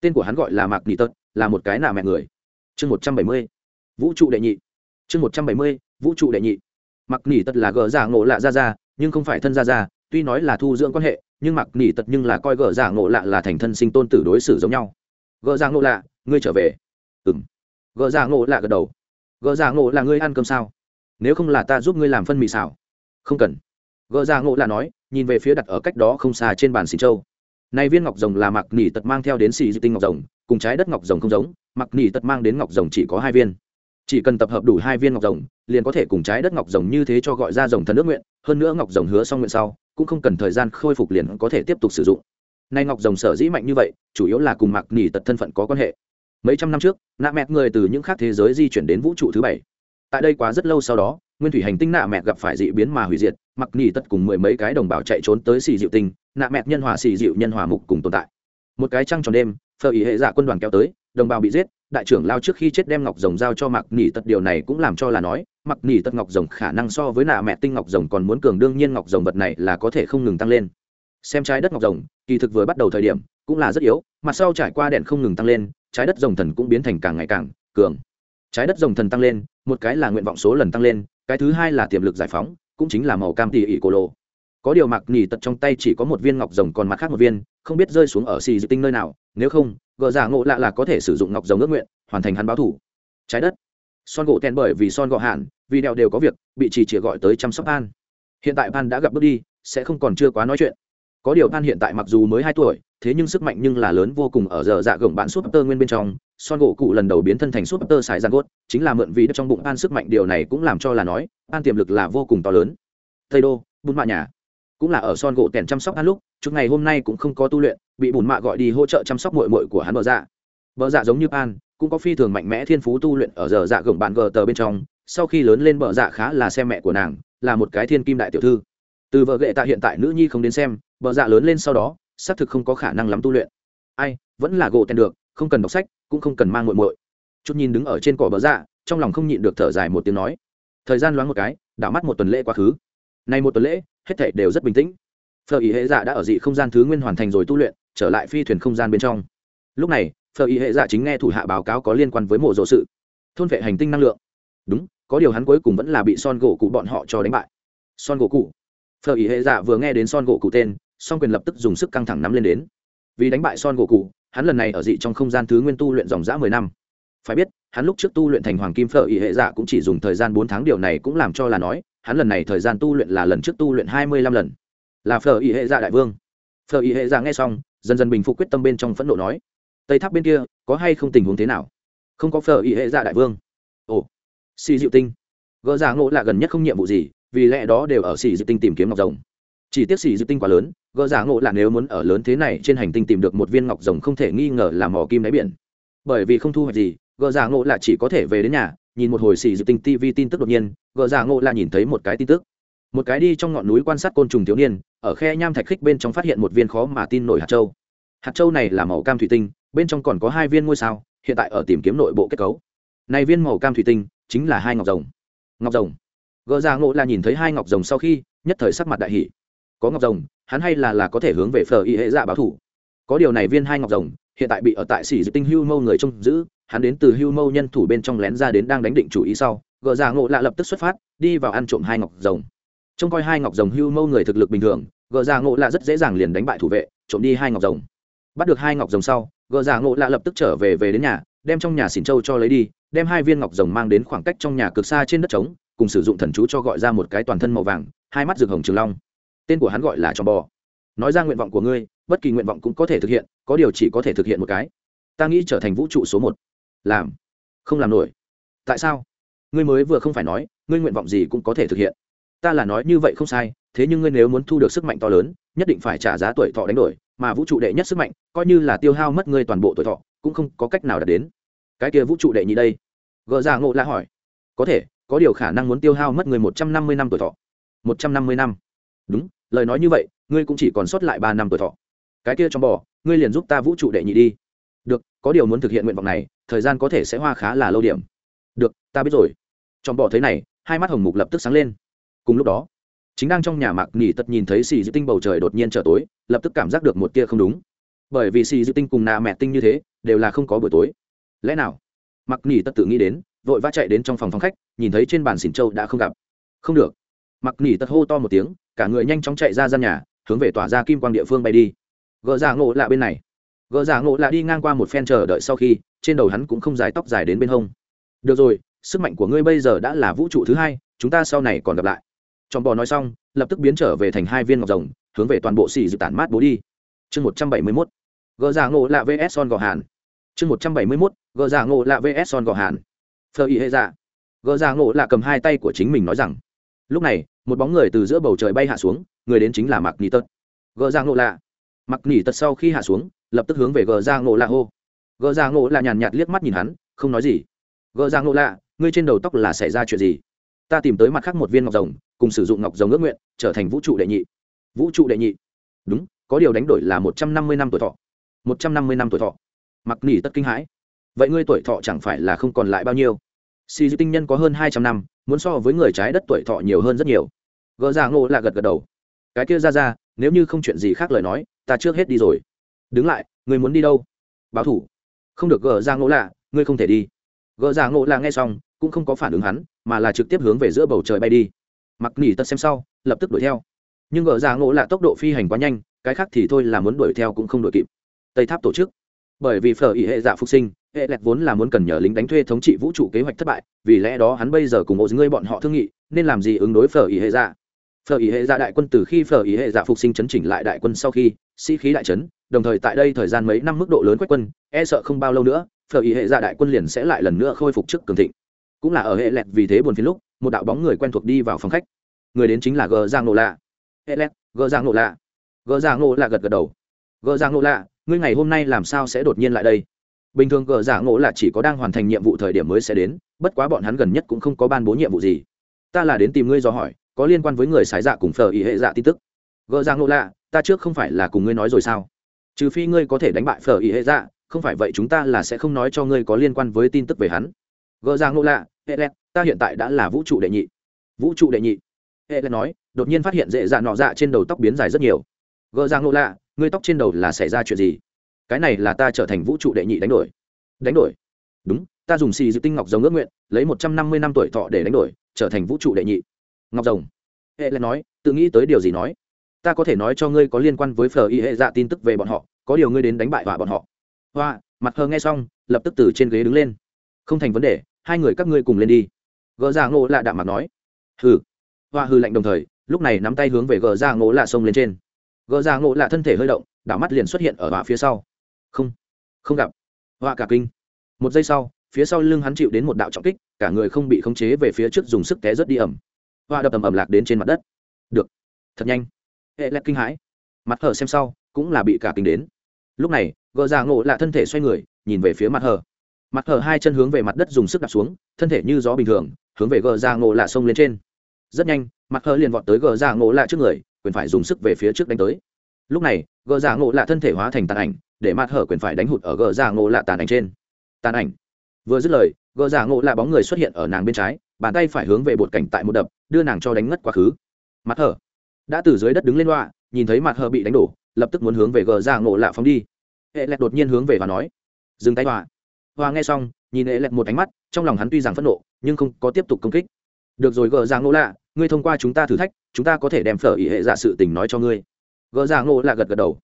Tên của hắn gọi là mạc nị tật, là một cái nạ mẹ người. Chương một trăm bảy mươi, vũ trụ đệ nhị. Chương một trăm bảy mươi, vũ trụ đệ nhị. Mặc nỉ tật là gờ giả ngộ lạ ra ra nhưng không phải thân ra ra tuy nói là thu dưỡng quan hệ, nhưng mặc nỉ tật nhưng là coi gờ giả ngộ lạ là thành thân sinh tôn tử đối xử giống nhau. Gờ giả ngộ lạ, ngươi trở về. Ừng gờ giả ngộ lạ gật đầu. Gờ giả ngộ là ngươi ăn cơm sao? Nếu không là ta giúp ngươi làm phân mì xào. Không cần gờ ra ngộ là nói, nhìn về phía đặt ở cách đó không xa trên bàn xì châu này viên ngọc rồng là mặc nỉ tật mang theo đến xì di tinh ngọc rồng, cùng trái đất ngọc rồng không giống, mặc nỉ tật mang đến ngọc rồng chỉ có hai viên. Chỉ cần tập hợp đủ hai viên ngọc rồng, liền có thể cùng trái đất ngọc rồng như thế cho gọi ra rồng thần nước nguyện, hơn nữa ngọc rồng hứa xong nguyện sau, cũng không cần thời gian khôi phục liền có thể tiếp tục sử dụng. Nay ngọc rồng sở dĩ mạnh như vậy, chủ yếu là cùng mặc nỉ tật thân phận có quan hệ. Mấy trăm năm trước, nạ mẹt người từ những khác thế giới di chuyển đến vũ trụ thứ bảy. Tại đây quá rất lâu sau đó, nguyên thủy hành tinh nạ mẹt gặp phải dị biến mà hủy diệt mặc nỉ tất cùng mười mấy cái đồng bào chạy trốn tới xì dịu tinh, nạ mẹt nhân hòa xì dịu nhân hòa mục cùng tồn tại. Một cái trăng tròn đêm phờ ý hệ giả quân đoàn kéo tới, đồng bào bị giết, đại trưởng lao trước khi chết đem ngọc rồng giao cho mặc nỉ tật điều này cũng làm cho là nói, mặc nỉ tật ngọc rồng khả năng so với nạ mẹ tinh ngọc rồng còn muốn cường, đương nhiên ngọc rồng vật này là có thể không ngừng tăng lên. Xem trái đất ngọc rồng, kỳ thực vừa bắt đầu thời điểm, cũng là rất yếu mặt sau trải qua đèn không ngừng tăng lên, trái đất rồng thần cũng biến thành càng ngày càng cường. Trái đất rồng thần tăng lên, một cái là nguyện vọng số lần tăng lên, cái thứ hai là tiềm lực giải phóng cũng chính là màu cam tỉ ỉ cổ lộ. Có điều mặc nỉ tật trong tay chỉ có một viên ngọc rồng, còn mặt khác một viên, không biết rơi xuống ở xì dự tinh nơi nào, nếu không, gờ giả ngộ lạ là có thể sử dụng ngọc rồng ước nguyện, hoàn thành hắn báo thủ. Trái đất. Son gỗ tèn bởi vì son gọ hạn, vì đèo đều có việc, bị chỉ chỉ gọi tới chăm sóc an hiện tại pan đã gặp bước đi, sẽ không còn chưa quá nói chuyện. Có điều pan hiện tại mặc dù mới hai tuổi thế nhưng sức mạnh nhưng là lớn vô cùng ở giờ dạ gồng bạn súp tơ nguyên bên trong. Son gỗ cụ lần đầu biến thân thành súp tơ xài giang gốt, chính là mượn vì trong bụng an sức mạnh, điều này cũng làm cho là nói, an tiềm lực là vô cùng to lớn. Tây đô, bùn mạ nhà, cũng là ở son gỗ tèn chăm sóc an lúc chút ngày hôm nay cũng không có tu luyện, bị bùn mạ gọi đi hỗ trợ chăm sóc mội mội của hắn bờ dạ. Bờ dạ giống như an, cũng có phi thường mạnh mẽ thiên phú tu luyện ở giờ dạ gồng bạn gờ tờ bên trong. Sau khi lớn lên bờ dạ khá là xem mẹ của nàng, là một cái thiên kim đại tiểu thư. Từ vợ gệ tạ hiện tại nữ nhi không đến xem, bờ dạ lớn lên sau đó xác thực không có khả năng lắm tu luyện. Ai, vẫn là gỗ tèn được, không cần đọc sách, cũng không cần mang muội muội. Chút nhìn đứng ở trên cỏ bờ dạ trong lòng không nhịn được thở dài một tiếng nói. Thời gian loáng một cái, đảo mắt một tuần lễ quá khứ. Nay một tuần lễ, hết thảy đều rất bình tĩnh. Phờ ý hệ dạ đã ở dị không gian thứ nguyên hoàn thành rồi tu luyện, trở lại phi thuyền không gian bên trong. Lúc này phờ ý hệ dạ chính nghe thủ hạ báo cáo có liên quan với mộ rộ sự. Thôn vệ hành tinh năng lượng. Đúng, có điều hắn cuối cùng vẫn là bị son gỗ cụ bọn họ cho đánh bại. Son gỗ cụ. Phờ ý hệ dạ vừa nghe đến son gỗ cụ tên song quyền lập tức dùng sức căng thẳng nắm lên đến. Vì đánh bại son gỗ cụ hắn lần này ở dị trong không gian thứ nguyên tu luyện dòng dã mười năm. Phải biết, hắn lúc trước tu luyện thành hoàng kim phở ý hệ dạ cũng chỉ dùng thời gian bốn tháng, điều này cũng làm cho là nói, hắn lần này thời gian tu luyện là lần trước tu luyện hai mươi lăm lần. Là phở ý hệ dạ đại vương. Phở ý hệ dạ nghe xong, dần dần bình phục quyết tâm bên trong phẫn nộ nói, tây tháp bên kia, có hay không tình huống thế nào? Không có phở ý hệ dạ đại vương. Ồ, xì diệu tinh. Gỡ giả ngộ là gần nhất không nhiệm vụ gì, vì lẽ đó đều ở xì diệu tinh tìm kiếm ngọc rồng. Chỉ tiếc xì diệu tinh quá lớn gỡ giả ngộ là nếu muốn ở lớn thế này trên hành tinh tìm được một viên ngọc rồng không thể nghi ngờ là mỏ kim đáy biển. Bởi vì không thu hoạch gì, gỡ giả ngộ là chỉ có thể về đến nhà, nhìn một hồi xì dự tinh tv tin tức đột nhiên, gỡ giả ngộ là nhìn thấy một cái tin tức. Một cái đi trong ngọn núi quan sát côn trùng thiếu niên, ở khe nham thạch khích bên trong phát hiện một viên khó mà tin nổi hạt châu. Hạt châu này là màu cam thủy tinh, bên trong còn có hai viên ngôi sao, hiện tại ở tìm kiếm nội bộ kết cấu. Này viên màu cam thủy tinh chính là hai ngọc rồng. Ngọc rồng. Gỡ ra ngộ là nhìn thấy hai ngọc rồng sau khi, nhất thời sắc mặt đại hỷ có ngọc rồng hắn hay là là có thể hướng về phở y hệ dạ báo thủ. Có điều này viên hai ngọc rồng, hiện tại bị ở tại sỉ dự tinh hưu mâu người trông giữ, hắn đến từ hưu mâu nhân thủ bên trong lén ra đến đang đánh định chủ ý sau gỡ ra ngộ lạ lập tức xuất phát, đi vào ăn trộm hai ngọc rồng. Trông coi hai ngọc rồng hưu mâu người thực lực bình thường gỡ ra ngộ lạ rất dễ dàng liền đánh bại thủ vệ, trộm đi hai ngọc rồng. Bắt được hai ngọc rồng sau gỡ ra ngộ lạ lập tức trở về về đến nhà, đem trong nhà xỉn châu cho lấy đi, đem hai viên ngọc rồng mang đến khoảng cách trong nhà cực xa trên đất trống, cùng sử dụng thần chú cho gọi ra một cái toàn thân màu vàng, hai mắt rực hồng trường long tên của hắn gọi là tròn bò. Nói ra nguyện vọng của ngươi, bất kỳ nguyện vọng cũng có thể thực hiện, có điều chỉ có thể thực hiện một cái. Ta nghĩ trở thành vũ trụ số một. Làm. Không làm nổi. Tại sao? Ngươi mới vừa không phải nói, ngươi nguyện vọng gì cũng có thể thực hiện. Ta là nói như vậy không sai, thế nhưng ngươi nếu muốn thu được sức mạnh to lớn, nhất định phải trả giá tuổi thọ đánh đổi, mà vũ trụ đệ nhất sức mạnh, coi như là tiêu hao mất ngươi toàn bộ tuổi thọ, cũng không có cách nào đạt đến. Cái kia vũ trụ đệ nhị đây? Gờ ra ngộ la hỏi. Có thể, có điều khả năng muốn tiêu hao mất người một trăm năm mươi năm tuổi thọ. Một trăm năm mươi năm. Đúng lời nói như vậy, ngươi cũng chỉ còn sót lại ba năm tuổi thọ. Cái kia trong bò, ngươi liền giúp ta vũ trụ đệ nhị đi. Được, có điều muốn thực hiện nguyện vọng này, thời gian có thể sẽ hoa khá là lâu điểm. Được, ta biết rồi. Trong bò thấy này, hai mắt hồng mục lập tức sáng lên. Cùng lúc đó, chính đang trong nhà mạc nghỉ tật nhìn thấy xì dư tinh bầu trời đột nhiên trở tối, lập tức cảm giác được một tia không đúng. Bởi vì xì dư tinh cùng nà mẹ tinh như thế, đều là không có buổi tối. Lẽ nào? Mặc nghỉ tật tự nghĩ đến, vội vã chạy đến trong phòng phòng khách, nhìn thấy trên bàn xỉn châu đã không gặp. Không được. Mặc nghỉ tật hô to một tiếng cả người nhanh chóng chạy ra gian nhà, hướng về tỏa ra kim quang địa phương bay đi. Gỡ giả dạ ngộ lạ bên này. Gỡ giả dạ ngộ lạ đi ngang qua một phen chờ đợi sau khi, trên đầu hắn cũng không dài tóc dài đến bên hông. Được rồi, sức mạnh của ngươi bây giờ đã là vũ trụ thứ hai, chúng ta sau này còn gặp lại. Trong bò nói xong, lập tức biến trở về thành hai viên ngọc rồng, hướng về toàn bộ xì dự tản mát bố đi. Chương một trăm bảy mươi mốt. Gỡ giả dạ ngộ lạ vs son gò hàn. Chương một trăm bảy mươi mốt. Gỡ giả ngộ lạ vs son gò hàn. Phờ ý hệ dạ. Gỡ giả ngộ lạ cầm hai tay của chính mình nói rằng lúc này, một bóng người từ giữa bầu trời bay hạ xuống, người đến chính là mặc nỉ tật. Gờ ra ngộ lạ. Mặc nỉ tật sau khi hạ xuống, lập tức hướng về gờ ra ngộ lạ hô. Gờ ra ngộ lạ nhàn nhạt liếc mắt nhìn hắn, không nói gì. Gờ ra ngộ lạ, ngươi trên đầu tóc là xảy ra chuyện gì? Ta tìm tới mặt khác một viên ngọc rồng, cùng sử dụng ngọc rồng ước nguyện, trở thành vũ trụ đệ nhị. Vũ trụ đệ nhị. Đúng, có điều đánh đổi là một trăm năm mươi năm tuổi thọ. Một trăm năm mươi năm tuổi thọ. Mặc nỉ tất kinh hãi. Vậy ngươi tuổi thọ chẳng phải là không còn lại bao nhiêu? Xì dư tinh nhân có hơn hai trăm năm, muốn so với người trái đất tuổi thọ nhiều hơn rất nhiều. Gỡ ra dạ ngộ là gật gật đầu. Cái kia ra ra, nếu như không chuyện gì khác lời nói, ta trước hết đi rồi. Đứng lại, người muốn đi đâu? Báo thủ. Không được gỡ ra dạ ngộ lạ, ngươi không thể đi. Gỡ ra dạ ngộ lạ nghe xong, cũng không có phản ứng hắn, mà là trực tiếp hướng về giữa bầu trời bay đi. Mặc nỉ tật xem sau, lập tức đuổi theo. Nhưng gỡ ra ngộ lạ tốc độ phi hành quá nhanh, cái khác thì thôi là muốn đuổi theo cũng không đuổi kịp. Tây tháp tổ chức. Bởi vì phở ý hệ dạ phục sinh hệ lẹt vốn là muốn cần nhờ lính đánh thuê thống trị vũ trụ kế hoạch thất bại, vì lẽ đó hắn bây giờ cùng ô ngươi bọn họ thương nghị, nên làm gì ứng đối phở ý hệ dạ? Phở ý hệ dạ đại quân từ khi phở ý hệ dạ phục sinh chấn chỉnh lại đại quân sau khi, sĩ、si、khí đại chấn, đồng thời tại đây thời gian mấy năm mức độ lớn quét quân e sợ không bao lâu nữa, phở ý hệ dạ đại quân liền sẽ lại lần nữa khôi phục trước cường thịnh. Cũng là ở hệ lẹt vì thế buồn phiền lúc, một đạo bóng người quen thuộc đi vào phòng khách. Người đến chính là gờ giang nộ lạ. Hệ lẹt gờ giang nộ lạ. Gờ giang nộ lạ gật gật đầu. Gờ giang nộ lạ, ngươi ngày hôm nay làm sao sẽ đột nhiên lại đây? Bình thường gờ giả ngộ là chỉ có đang hoàn thành nhiệm vụ thời điểm mới sẽ đến, bất quá bọn hắn gần nhất cũng không có ban bố nhiệm vụ gì. Ta là đến tìm ngươi do hỏi, có liên quan với người sái dạ cùng phở ý hệ dạ tin tức. Gờ giang ngộ lạ ta trước không phải là cùng ngươi nói rồi sao? Trừ phi ngươi có thể đánh bại phở ý hệ dạ không phải vậy chúng ta là sẽ không nói cho ngươi có liên quan với tin tức về hắn. Gờ giang ngộ lạ hệ lẹt, ta hiện tại đã là vũ trụ đệ nhị. Vũ trụ đệ nhị? Hệ lẹt nói, đột nhiên phát hiện dễ dạ nọ dạ trên đầu tóc biến dài rất nhiều. Gờ giang ngộ lạ ngươi tóc trên đầu là xảy ra chuyện gì? Cái này là ta trở thành vũ trụ đệ nhị đánh đổi. Đánh đổi? Đúng, ta dùng xì dự tinh ngọc rồng ước nguyện, lấy một trăm năm mươi năm tuổi thọ để đánh đổi, trở thành vũ trụ đệ nhị. Ngọc rồng. Hệ lại nói, tự nghĩ tới điều gì nói? Ta có thể nói cho ngươi có liên quan với phờ y hệ dạ tin tức về bọn họ, có điều ngươi đến đánh bại họa bọn họ. Hoa, mặt hờ nghe xong, lập tức từ trên ghế đứng lên. Không thành vấn đề, hai người các ngươi cùng lên đi. Gờ ra dạ ngộ lạ đạm mặt nói. Hừ. Hoa hư lạnh đồng thời, lúc này nắm tay hướng về gờ ra dạ ngộ lạ sông lên trên. Gờ ra dạ ngộ lạ thân thể hơi động, đảo mắt liền xuất hiện ở họa phía sau không. Không gặp. Họa cả kinh. Một giây sau, phía sau lưng hắn chịu đến một đạo trọng kích, cả người không bị khống chế về phía trước dùng sức té rớt đi ẩm họa đập ầm ầm lạc đến trên mặt đất. Được. Thật nhanh. Hệ lẹt kinh hãi. Mặt hở xem sau, cũng là bị cả kinh đến. Lúc này, gờ già ngộ là thân thể xoay người, nhìn về phía mặt hở. Mặt hở hai chân hướng về mặt đất dùng sức đạp xuống, thân thể như gió bình thường, hướng về gờ già ngộ lạ sông lên trên. Rất nhanh, mặt hở liền vọt tới gờ già ngộ lạ trước người, quyền phải dùng sức về phía trước đánh tới. Lúc này, gờ già ngộ lạ thân thể hóa thành tàn ảnh để mặt hở quyền phải đánh hụt ở gờ giả ngộ lạ tàn ảnh trên. Tàn ảnh. Vừa dứt lời, gờ giả ngộ lạ bóng người xuất hiện ở nàng bên trái, bàn tay phải hướng về bột cảnh tại một đập, đưa nàng cho đánh ngất quá khứ. Mặt hở. Đã từ dưới đất đứng lên loạ nhìn thấy mặt hở bị đánh đổ, lập tức muốn hướng về gờ giả ngộ lạ phóng đi. Hệ lẹt đột nhiên hướng về và nói, dừng tay hòa hoa nghe xong, nhìn hệ lẹt một ánh mắt, trong lòng hắn tuy rằng phẫn nộ, nhưng không có tiếp tục công kích. Được rồi gờ giả ngộ lạ, ngươi thông qua chúng ta thử thách, chúng ta có thể đem phở ý hệ giả sự tình nói cho ngươi. Gờ giả ngộ lạ gật gật đầu.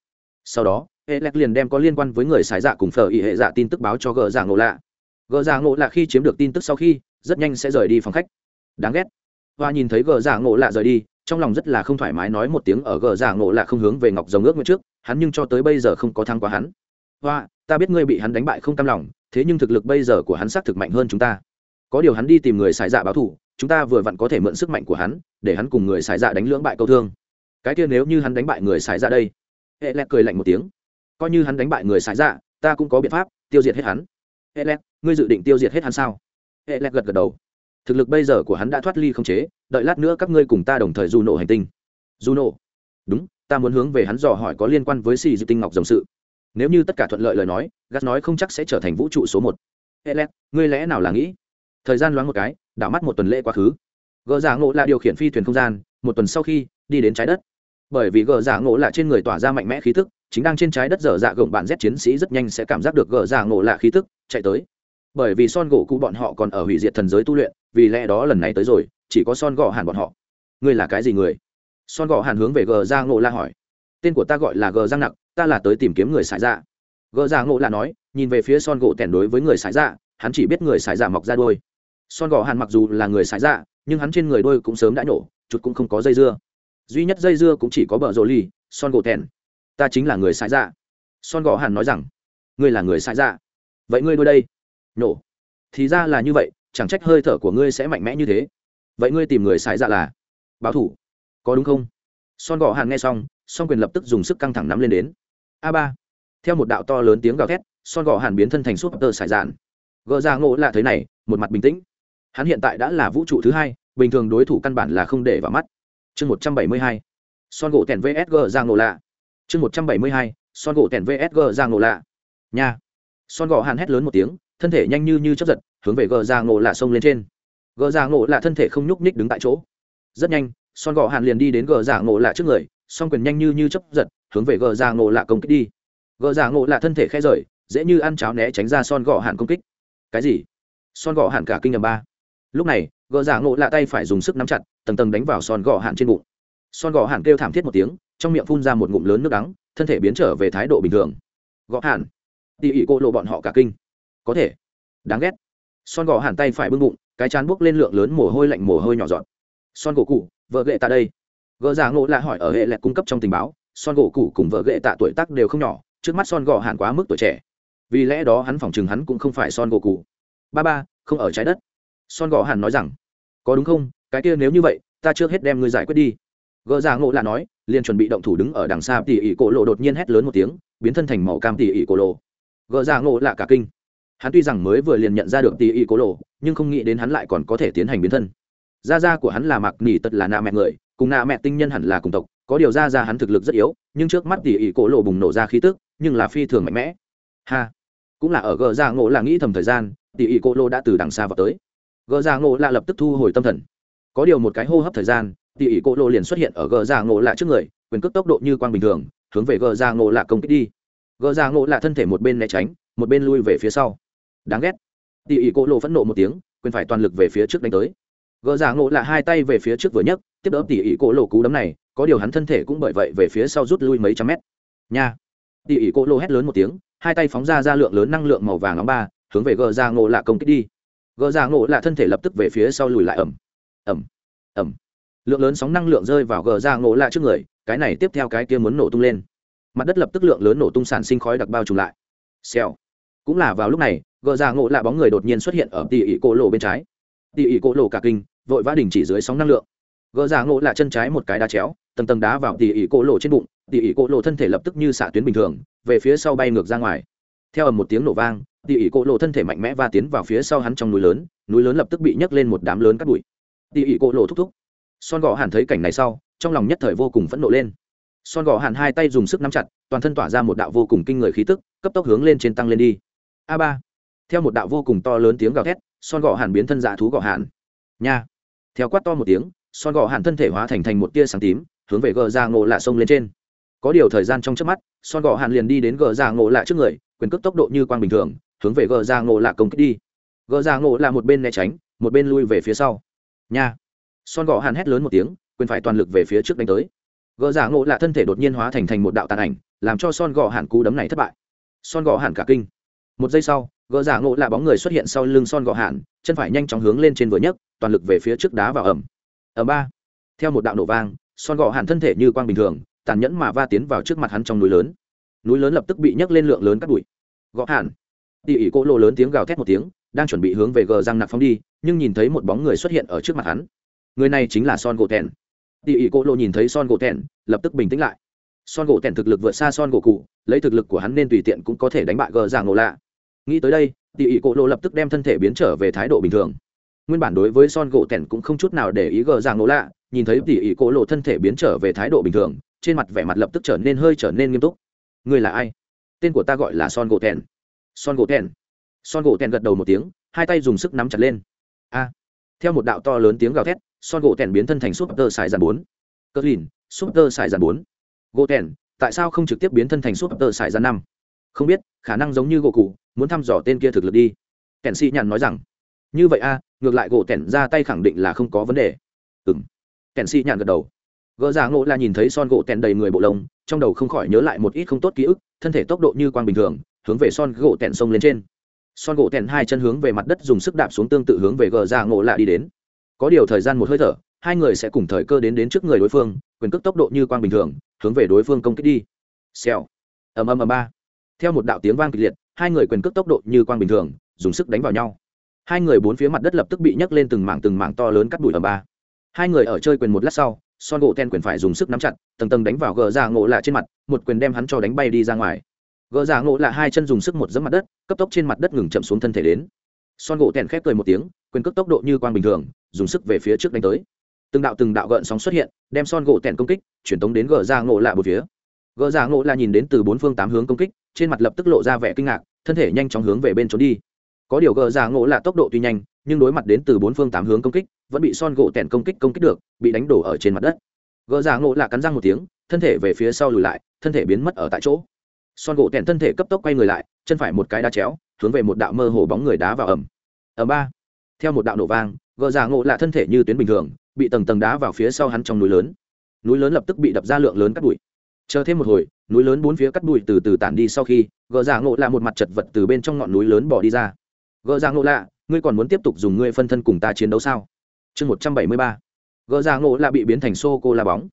Sau đó hệ lẹt liền đem có liên quan với người xài dạ cùng phở ý hệ dạ tin tức báo cho gờ giả ngộ lạ. Gờ giả ngộ lạ khi chiếm được tin tức sau khi, rất nhanh sẽ rời đi phòng khách. Đáng ghét. Và nhìn thấy gờ giả ngộ lạ rời đi, trong lòng rất là không thoải mái nói một tiếng ở gờ giả ngộ lạ không hướng về ngọc dòng ước nguyện trước, hắn nhưng cho tới bây giờ không có thăng quá hắn. Và ta biết ngươi bị hắn đánh bại không cam lòng, thế nhưng thực lực bây giờ của hắn xác thực mạnh hơn chúng ta. Có điều hắn đi tìm người xài dạ báo thủ chúng ta vừa vặn có thể mượn sức mạnh của hắn, để hắn cùng người xài dạ đánh lưỡng bại câu thương. Cái kia nếu như hắn đánh bại người xài dạ đây, hệ lẹt cười lạnh một tiếng coi như hắn đánh bại người xài dạ ta cũng có biện pháp tiêu diệt hết hắn. Hệ lẹt, ngươi dự định tiêu diệt hết hắn sao? Hệ lẹt gật gật đầu. Thực lực bây giờ của hắn đã thoát ly không chế, đợi lát nữa các ngươi cùng ta đồng thời du nổ hành tinh. Du nổ đúng, ta muốn hướng về hắn dò hỏi có liên quan với xì tinh ngọc dòng sự. Nếu như tất cả thuận lợi lời nói, gắt nói không chắc sẽ trở thành vũ trụ số một. Hệ lẹt, ngươi lẽ nào là nghĩ? Thời gian loáng một cái, đảo mắt một tuần lễ quá khứ. Gờ giả ngộ là điều khiển phi thuyền không gian, một tuần sau khi đi đến trái đất. Bởi vì gờ giả ngộ là trên người tỏa ra mạnh mẽ khí thức chính đang trên trái đất dở dạ gồng bạn Z chiến sĩ rất nhanh sẽ cảm giác được gờ giả ngộ lạ khí tức, chạy tới. Bởi vì son gỗ cụ bọn họ còn ở hủy diệt thần giới tu luyện, vì lẽ đó lần này tới rồi, chỉ có son gõ hàn bọn họ. Ngươi là cái gì người? Son gõ hàn hướng về gờ ra ngộ la hỏi. Tên của ta gọi là gờ dạ giang nặc ta là tới tìm kiếm người xài dạ. Gờ ra ngộ la nói, nhìn về phía son gỗ tẻn đối với người xài dạ hắn chỉ biết người xài dạ mọc ra đôi son gõ hàn mặc dù là người xài dạ nhưng hắn trên người đôi cũng sớm đã nhổ chút cũng không có dây dưa. Duy nhất dây dưa cũng chỉ có bờ rồ ly son gỗ tẻn ta chính là người sai dạ. Son Gò hàn nói rằng, ngươi là người sai dạ. Vậy ngươi đôi đây? Nổ. Thì ra là như vậy, chẳng trách hơi thở của ngươi sẽ mạnh mẽ như thế. Vậy ngươi tìm người sai dạ là? Báo thủ. Có đúng không? Son gò hàn nghe xong son quyền lập tức dùng sức căng thẳng nắm lên đến. A ba. Theo một đạo to lớn tiếng gào thét, son gò hàn biến thân thành súp tơ sải dạn. Gỡ ra ngộ là thế này, một mặt bình tĩnh. Hắn hiện tại đã là vũ trụ thứ hai, bình thường đối thủ căn bản là không để vào mắt. Chương một trăm bảy mươi hai. Son gỗ tèn vsg ra ngộ lạ chương một trăm bảy mươi hai, son gỗ tèn vsg ra ngộ lạ. Nha. Son gò hàn hét lớn một tiếng, thân thể nhanh như như chấp giật, hướng về gờ ra ngộ lạ sông lên trên. Gờ ra ngộ lạ thân thể không nhúc nhích đứng tại chỗ. Rất nhanh, son gò hàn liền đi đến gờ ra ngộ lạ trước người, song quyền nhanh như như chấp giật, hướng về gờ ra ngộ lạ công kích đi. Gờ ra ngộ lạ thân thể khe rời, dễ như ăn cháo né tránh ra son gò hàn công kích. Cái gì? Son gò hàn cả kinh nhầm ba. Lúc này, gờ ra ngộ lạ tay phải dùng sức nắm chặt, tầng tầng đánh vào son gò hàn trên bụng. Son gò hàn kêu thảm thiết một tiếng trong miệng phun ra một ngụm lớn nước đắng, thân thể biến trở về thái độ bình thường. Gõ hàn. Tỉ ỉ cô lộ bọn họ cả kinh. Có thể. Đáng ghét. Son gò hẳn tay phải bưng bụng, cái chán buốc lên lượng lớn mồ hôi lạnh mồ hôi nhỏ giọt. Son gỗ cụ, vợ ghệ tạ đây. Gỡ giả ngộ lại hỏi ở hệ lẹt cung cấp trong tình báo, son gỗ cụ cùng vợ ghệ tạ tuổi tác đều không nhỏ, trước mắt son gò hẳn quá mức tuổi trẻ. Vì lẽ đó hắn phỏng chừng hắn cũng không phải son gỗ cụ. Ba ba, không ở trái đất. Son gò hẳn nói rằng, có đúng không? Cái kia nếu như vậy, ta trước hết đem ngươi giải quyết đi. Gỡ giả ngộ lại nói liền chuẩn bị động thủ đứng ở đằng xa tỉ ỉ cổ lộ đột nhiên hét lớn một tiếng, biến thân thành màu cam tỉ ỉ cổ lộ. Gỡ ra ngộ lạ cả kinh. Hắn tuy rằng mới vừa liền nhận ra được tỉ ỉ cổ lộ, nhưng không nghĩ đến hắn lại còn có thể tiến hành biến thân. Gia gia của hắn là mạc nỉ tật là nạ mẹ người, cùng nạ mẹ tinh nhân hẳn là cùng tộc, có điều gia gia hắn thực lực rất yếu, nhưng trước mắt tỉ ỉ cổ lộ bùng nổ ra khí tức, nhưng là phi thường mạnh mẽ. Ha! Cũng là ở gờ ra ngộ là nghĩ thầm thời gian, tỉ ỉ cổ lộ đã từ đằng xa vào tới. Gờ ra ngộ là lập tức thu hồi tâm thần. Có điều một cái hô hấp thời gian tỉ ỉ cổ lộ liền xuất hiện ở gờ ra ngộ lạ trước người, quyền cước tốc độ như quang bình thường, hướng về gờ ra ngộ lạ công kích đi. Gờ ra ngộ lạ thân thể một bên né tránh, một bên lui về phía sau. Đáng ghét. Tỉ ỉ cổ lộ phẫn nộ một tiếng, quyền phải toàn lực về phía trước đánh tới. Gờ ra ngộ lạ hai tay về phía trước vừa nhấc, tiếp đỡ tỉ ỉ cổ lộ cú đấm này, có điều hắn thân thể cũng bởi vậy về phía sau rút lui mấy trăm mét. Nha. Tỉ ỉ cổ lộ hét lớn một tiếng, hai tay phóng ra ra lượng lớn năng lượng màu vàng nóng ba, hướng về gờ ra ngộ lạ công kích đi. Gờ ra ngộ lạ thân thể lập tức về phía sau lùi lại ẩm ẩm ẩm lượng lớn sóng năng lượng rơi vào gờ ra ngộ lạ trước người, cái này tiếp theo cái kia muốn nổ tung lên. Mặt đất lập tức lượng lớn nổ tung sản sinh khói đặc bao trùm lại. Xèo. Cũng là vào lúc này, gờ ra ngộ lạ bóng người đột nhiên xuất hiện ở tỉ ỉ cổ lộ bên trái. Tỉ ỉ cổ lộ cả kinh, vội vã đình chỉ dưới sóng năng lượng. Gờ ra ngộ lạ chân trái một cái đá chéo, tầng tầng đá vào tỉ ỉ cổ lộ trên bụng, tỉ ỉ cổ lộ thân thể lập tức như xạ tuyến bình thường, về phía sau bay ngược ra ngoài. Theo ầm một tiếng nổ vang, tỉ ỉ cổ lộ thân thể mạnh mẽ và tiến vào phía sau hắn trong núi lớn núi lớn lập tức bị nhấc lên một đám lớn cắt bụi. Tỉ ỉ cổ lộ thúc thúc son gò hàn thấy cảnh này sau, trong lòng nhất thời vô cùng phẫn nộ lên. Son gò hàn hai tay dùng sức nắm chặt, toàn thân tỏa ra một đạo vô cùng kinh người khí tức, cấp tốc hướng lên trên tăng lên đi. A ba. Theo một đạo vô cùng to lớn tiếng gào thét, son gò hàn biến thân dạ thú gò hàn. Nha. Theo quát to một tiếng, son gò hàn thân thể hóa thành thành một tia sáng tím, hướng về gờ ra ngộ lạ sông lên trên. Có điều thời gian trong trước mắt, son gò hàn liền đi đến gờ ra ngộ lạ trước người, quyền cước tốc độ như quang bình thường, hướng về gờ ra ngộ lạ công kích đi. Gờ ra ngộ lạ một bên né tránh, một bên lui về phía sau. Nha son gò hàn hét lớn một tiếng, quyền phải toàn lực về phía trước đánh tới. Gỡ giả ngộ lạ thân thể đột nhiên hóa thành thành một đạo tàn ảnh, làm cho son gò hàn cú đấm này thất bại. Son gò hàn cả kinh. Một giây sau, gỡ giả ngộ lạ bóng người xuất hiện sau lưng son gò hàn, chân phải nhanh chóng hướng lên trên vừa nhấc, toàn lực về phía trước đá vào ẩm ẩm ba. Theo một đạo nổ vang, son gò hàn thân thể như quang bình thường, tàn nhẫn mà va tiến vào trước mặt hắn trong núi lớn. Núi lớn lập tức bị nhấc lên lượng lớn cắt bụi. Gõ hàn. Tỉ ỉ cỗ lộ lớn tiếng gào thét một tiếng, đang chuẩn bị hướng về gờ răng nặc phóng đi, nhưng nhìn thấy một bóng người xuất hiện ở trước mặt hắn người này chính là son gỗ thẹn, tỉ ỉ cỗ lộ nhìn thấy son gỗ thẹn, lập tức bình tĩnh lại. Son gỗ thẹn thực lực vượt xa son gỗ cụ lấy thực lực của hắn nên tùy tiện cũng có thể đánh bại gờ ràng ngộ lạ. Nghĩ tới đây tỉ ỉ cỗ lộ lập tức đem thân thể biến trở về thái độ bình thường. Nguyên bản đối với son gỗ thẹn cũng không chút nào để ý gờ ràng ngộ lạ nhìn thấy tỉ ỉ cỗ lộ thân thể biến trở về thái độ bình thường trên mặt vẻ mặt lập tức trở nên hơi trở nên nghiêm túc. Người là ai? Tên của ta gọi là son gỗ thẹn. son gỗ thẹn, son gỗ thẹn gật đầu một tiếng hai tay dùng sức nắm chặt lên. A. Theo một đạo to lớn tiếng gào thét son gỗ tèn biến thân thành súp tơ xài dàn bốn. Cờ lìn, súp tơ xài dàn bốn. Gỗ tèn, tại sao không trực tiếp biến thân thành súp tơ xài dàn năm? Không biết, khả năng giống như gỗ cụ muốn thăm dò tên kia thực lực đi. Kèn si nhàn nói rằng, như vậy a, ngược lại gỗ tèn ra tay khẳng định là không có vấn đề. Ừ m kèn si nhàn gật đầu. Gỡ ra ngộ là nhìn thấy son gỗ tèn đầy người bộ lông, trong đầu không khỏi nhớ lại một ít không tốt ký ức, thân thể tốc độ như quang bình thường, hướng về son gỗ tèn sông lên trên. Son gỗ tèn hai chân hướng về mặt đất dùng sức đạp xuống tương tự hướng về gờ ra ngộ lạ đi đến có điều thời gian một hơi thở, hai người sẽ cùng thời cơ đến đến trước người đối phương, quyền cước tốc độ như quang bình thường, hướng về đối phương công kích đi. Xèo. Ầm ầm ầm ba. Theo một đạo tiếng vang kịch liệt, hai người quyền cước tốc độ như quang bình thường, dùng sức đánh vào nhau. Hai người bốn phía mặt đất lập tức bị nhấc lên từng mảng từng mảng to lớn cắt bụi ầm ba. Hai người ở chơi quyền một lát sau, son gỗ ten quyền phải dùng sức nắm chặt, tầng tầng đánh vào gờ ra ngộ lạ trên mặt, một quyền đem hắn cho đánh bay đi ra ngoài. Gờ ra ngộ lạ hai chân dùng sức một dẫm mặt đất, cấp tốc trên mặt đất ngừng chậm xuống thân thể đến. Son gỗ ten khép cười một tiếng quyền cước tốc độ như quang bình thường, dùng sức về phía trước đánh tới. Từng đạo từng đạo gợn sóng xuất hiện, đem son gỗ tèn công kích chuyển tống đến gờ ra ngộ lạ một phía. Gờ ra ngộ lạ nhìn đến từ bốn phương tám hướng công kích, trên mặt lập tức lộ ra vẻ kinh ngạc, thân thể nhanh chóng hướng về bên trốn đi. Có điều gờ ra ngộ lạ tốc độ tuy nhanh, nhưng đối mặt đến từ bốn phương tám hướng công kích, vẫn bị son gỗ tèn công kích công kích được, bị đánh đổ ở trên mặt đất. Gờ ra ngộ lạ cắn răng một tiếng, thân thể về phía sau lùi lại, thân thể biến mất ở tại chỗ. Son gỗ tèn thân thể cấp tốc quay người lại, chân phải một cái đá chéo, hướng về một đạo mơ hồ bóng người đá vào ẩm ầm ba theo một đạo nổ vang, gờ giả ngộ lạ thân thể như tuyến bình thường, bị tầng tầng đá vào phía sau hắn trong núi lớn. Núi lớn lập tức bị đập ra lượng lớn cắt bụi. Chờ thêm một hồi, núi lớn bốn phía cắt bụi từ từ tản đi sau khi, gờ giả ngộ lạ một mặt chật vật từ bên trong ngọn núi lớn bỏ đi ra. Gờ giả ngộ lạ ngươi còn muốn tiếp tục dùng ngươi phân thân cùng ta chiến đấu sao? Chương một trăm bảy mươi ba. Gờ giả ngộ lạ bị biến thành xô cô la bóng.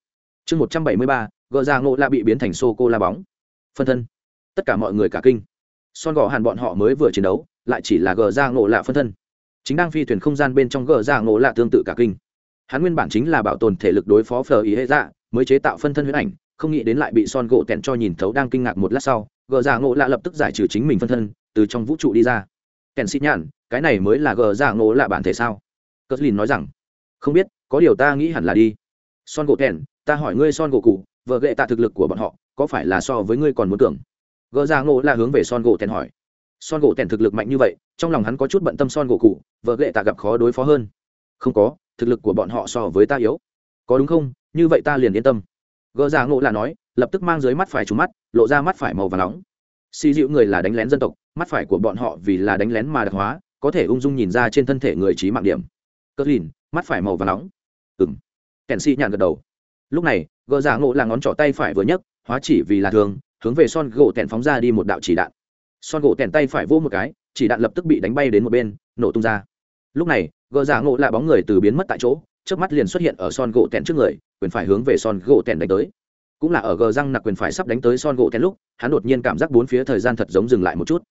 Chương một trăm bảy mươi ba. Gờ giả ngộ lạ bị biến thành xô cô la bóng. Phân thân. Tất cả mọi người cả kinh. Son gò hàn bọn họ mới vừa chiến đấu, lại chỉ là gờ giả ngộ lạ phân thân chính đang phi thuyền không gian bên trong gờ ra ngộ lạ tương tự cả kinh. Hắn nguyên bản chính là bảo tồn thể lực đối phó phờ ý hệ dạ mới chế tạo phân thân huyết ảnh, không nghĩ đến lại bị son gỗ tẹn cho nhìn thấu đang kinh ngạc một lát sau, gờ ra ngộ lạ lập tức giải trừ chính mình phân thân, từ trong vũ trụ đi ra. Kèn xịt nhàn cái này mới là gờ ra ngộ lạ bản thể sao? Cờ lìn nói rằng, không biết, có điều ta nghĩ hẳn là đi. Son gỗ tẹn ta hỏi ngươi son gỗ cụ, vợ gệ tạ thực lực của bọn họ, có phải là so với ngươi còn muốn tưởng? Gờ ra ngộ lạ hướng về son gỗ tẹn hỏi. Son gỗ tẹn thực lực mạnh như vậy trong lòng hắn có chút bận tâm son gỗ cụ vợ lệ tạ gặp khó đối phó hơn. Không có, thực lực của bọn họ so với ta yếu. Có đúng không? Như vậy ta liền yên tâm. Gỡ ra dạ ngộ là nói, lập tức mang dưới mắt phải trúng mắt, lộ ra mắt phải màu và nóng. Xì dịu người là đánh lén dân tộc, mắt phải của bọn họ vì là đánh lén mà đặc hóa, có thể ung dung nhìn ra trên thân thể người trí mạng điểm. Cất lìn, mắt phải màu và nóng. Ừng kèn xì nhàn gật đầu. Lúc này gỡ giả dạ ngộ là ngón trỏ tay phải vừa nhấc, hóa chỉ vì là thường, hướng về son gỗ tèn phóng ra đi một đạo chỉ đạn. Son gỗ tèn tay phải vô một cái chỉ đạn lập tức bị đánh bay đến một bên, nổ tung ra. Lúc này gỡ giả ngộ lạ bóng người từ biến mất tại chỗ trước mắt liền xuất hiện ở son gỗ tèn trước người, quyền phải hướng về son gỗ tèn đánh tới. Cũng là ở gờ răng nặc quyền phải sắp đánh tới son gỗ tèn lúc, hắn đột nhiên cảm giác bốn phía thời gian thật giống dừng lại một chút.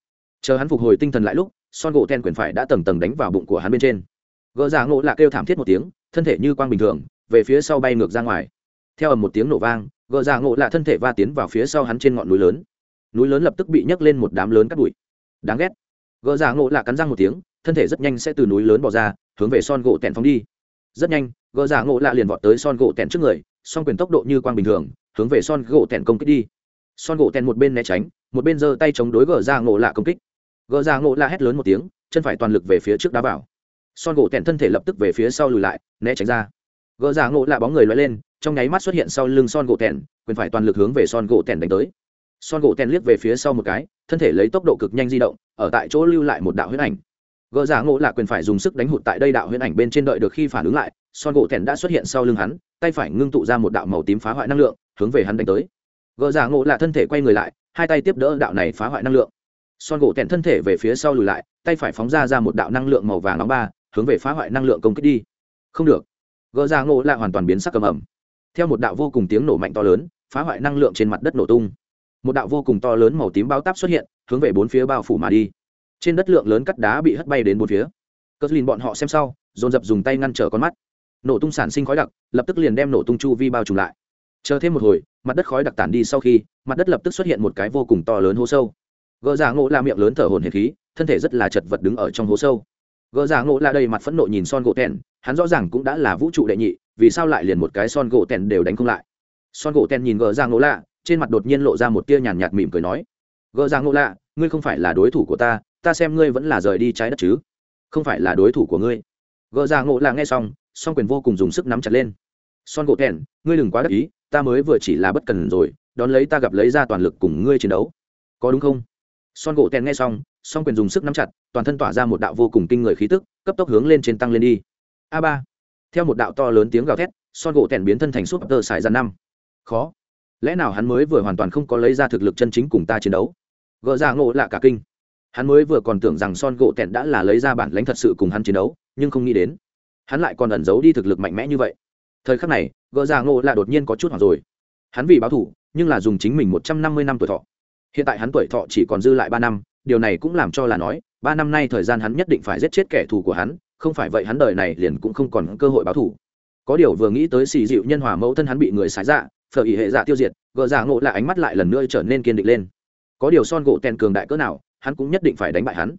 Chờ hắn phục hồi tinh thần lại lúc, son gỗ tèn quyền phải đã tầng tầng đánh vào bụng của hắn bên trên. Gờ giả ngộ lạ kêu thảm thiết một tiếng, thân thể như quang bình thường, về phía sau bay ngược ra ngoài. Theo ầm một tiếng nổ vang, gờ giả ngộ lạ thân thể va tiến vào phía sau hắn trên ngọn núi lớn. Núi lớn lập tức bị nhấc lên một đám lớn cát bụi. Đáng ghét gỡ giả ngộ lạ cắn răng một tiếng, thân thể rất nhanh sẽ từ núi lớn bỏ ra, hướng về son gỗ tẹn phóng đi. Rất nhanh, gỡ giả ngộ lạ liền vọt tới son gỗ tẹn trước người, song quyền tốc độ như quang bình thường, hướng về son gỗ tẹn công kích đi. Son gỗ tẹn một bên né tránh, một bên giơ tay chống đối gỡ giả ngộ lạ công kích. Gỡ giả ngộ lạ hét lớn một tiếng, chân phải toàn lực về phía trước đá vào. Son gỗ tẹn thân thể lập tức về phía sau lùi lại, né tránh ra. Gỡ giả ngộ lạ bóng người loay lên, trong nháy mắt xuất hiện sau lưng son gỗ tẹn, quyền phải toàn lực hướng về son gỗ tẹn đánh tới son gỗ tèn liếc về phía sau một cái, thân thể lấy tốc độ cực nhanh di động, ở tại chỗ lưu lại một đạo huyết ảnh. Gỡ giả ngộ là quyền phải dùng sức đánh hụt tại đây đạo huyễn ảnh bên trên đợi được khi phản ứng lại, son gỗ thẹn đã xuất hiện sau lưng hắn, tay phải ngưng tụ ra một đạo màu tím phá hoại năng lượng, hướng về hắn đánh tới. Gỡ giả ngộ là thân thể quay người lại, hai tay tiếp đỡ đạo này phá hoại năng lượng. Son gỗ thẹn thân thể về phía sau lùi lại, tay phải phóng ra ra một đạo năng lượng màu vàng nóng ba, hướng về phá hoại năng lượng công kích đi. Không được. Gỡ giả ngộ là hoàn toàn biến sắc cầm ẩm. Theo một đạo vô cùng tiếng nổ mạnh to lớn, phá hoại năng lượng trên mặt đất nổ tung một đạo vô cùng to lớn màu tím bao táp xuất hiện, hướng về bốn phía bao phủ mà đi. Trên đất lượng lớn cắt đá bị hất bay đến bốn phía. Cất lìn bọn họ xem sau, dồn dập dùng tay ngăn trở con mắt. Nổ tung sản sinh khói đặc, lập tức liền đem nổ tung chu vi bao trùm lại. Chờ thêm một hồi, mặt đất khói đặc tản đi sau khi, mặt đất lập tức xuất hiện một cái vô cùng to lớn hố sâu. Gỡ giả ngộ La miệng lớn thở hồn hển khí, thân thể rất là chật vật đứng ở trong hố sâu. Gỡ giả ngộ La đầy mặt phẫn nộ nhìn son gỗ tèn, hắn rõ ràng cũng đã là vũ trụ đệ nhị, vì sao lại liền một cái son gỗ tèn đều đánh không lại? Son gỗ tèn nhìn gỡ giả ngộ La trên mặt đột nhiên lộ ra một tia nhàn nhạt mỉm cười nói, gỡ ra ngộ lạ, ngươi không phải là đối thủ của ta ta xem ngươi vẫn là rời đi trái đất chứ. Không phải là đối thủ của ngươi. Gỡ ra ngộ Lạ nghe xong, song quyền vô cùng dùng sức nắm chặt lên. Son gỗ thẹn ngươi đừng quá đắc ý, ta mới vừa chỉ là bất cần rồi, đón lấy ta gặp lấy ra toàn lực cùng ngươi chiến đấu. Có đúng không? Son gỗ thẹn nghe xong, song quyền dùng sức nắm chặt, toàn thân tỏa ra một đạo vô cùng kinh người khí tức, cấp tốc hướng lên trên tăng lên đi. A ba. Theo một đạo to lớn tiếng gào thét, son gỗ thẹn biến thân thành súp tơ xài ra năm. Khó lẽ nào hắn mới vừa hoàn toàn không có lấy ra thực lực chân chính cùng ta chiến đấu? Gỡ ra ngộ lạ cả kinh. Hắn mới vừa còn tưởng rằng son gỗ tẹn đã là lấy ra bản lãnh thật sự cùng hắn chiến đấu, nhưng không nghĩ đến, hắn lại còn ẩn giấu đi thực lực mạnh mẽ như vậy. Thời khắc này, gỡ ra ngộ lạ đột nhiên có chút hoảng rồi. Hắn vì báo thủ nhưng là dùng chính mình một trăm năm mươi năm tuổi thọ. Hiện tại hắn tuổi thọ chỉ còn dư lại ba năm, điều này cũng làm cho là nói, ba năm nay thời gian hắn nhất định phải giết chết kẻ thù của hắn, không phải vậy hắn đời này liền cũng không còn cơ hội báo thủ có điều vừa nghĩ tới xì dịu nhân hòa mẫu thân hắn bị người xái dạ phở ý hệ giả tiêu diệt gỡ giả ngộ là ánh mắt lại lần nữa trở nên kiên định lên. Có điều son gỗ tèn cường đại cỡ nào, hắn cũng nhất định phải đánh bại hắn.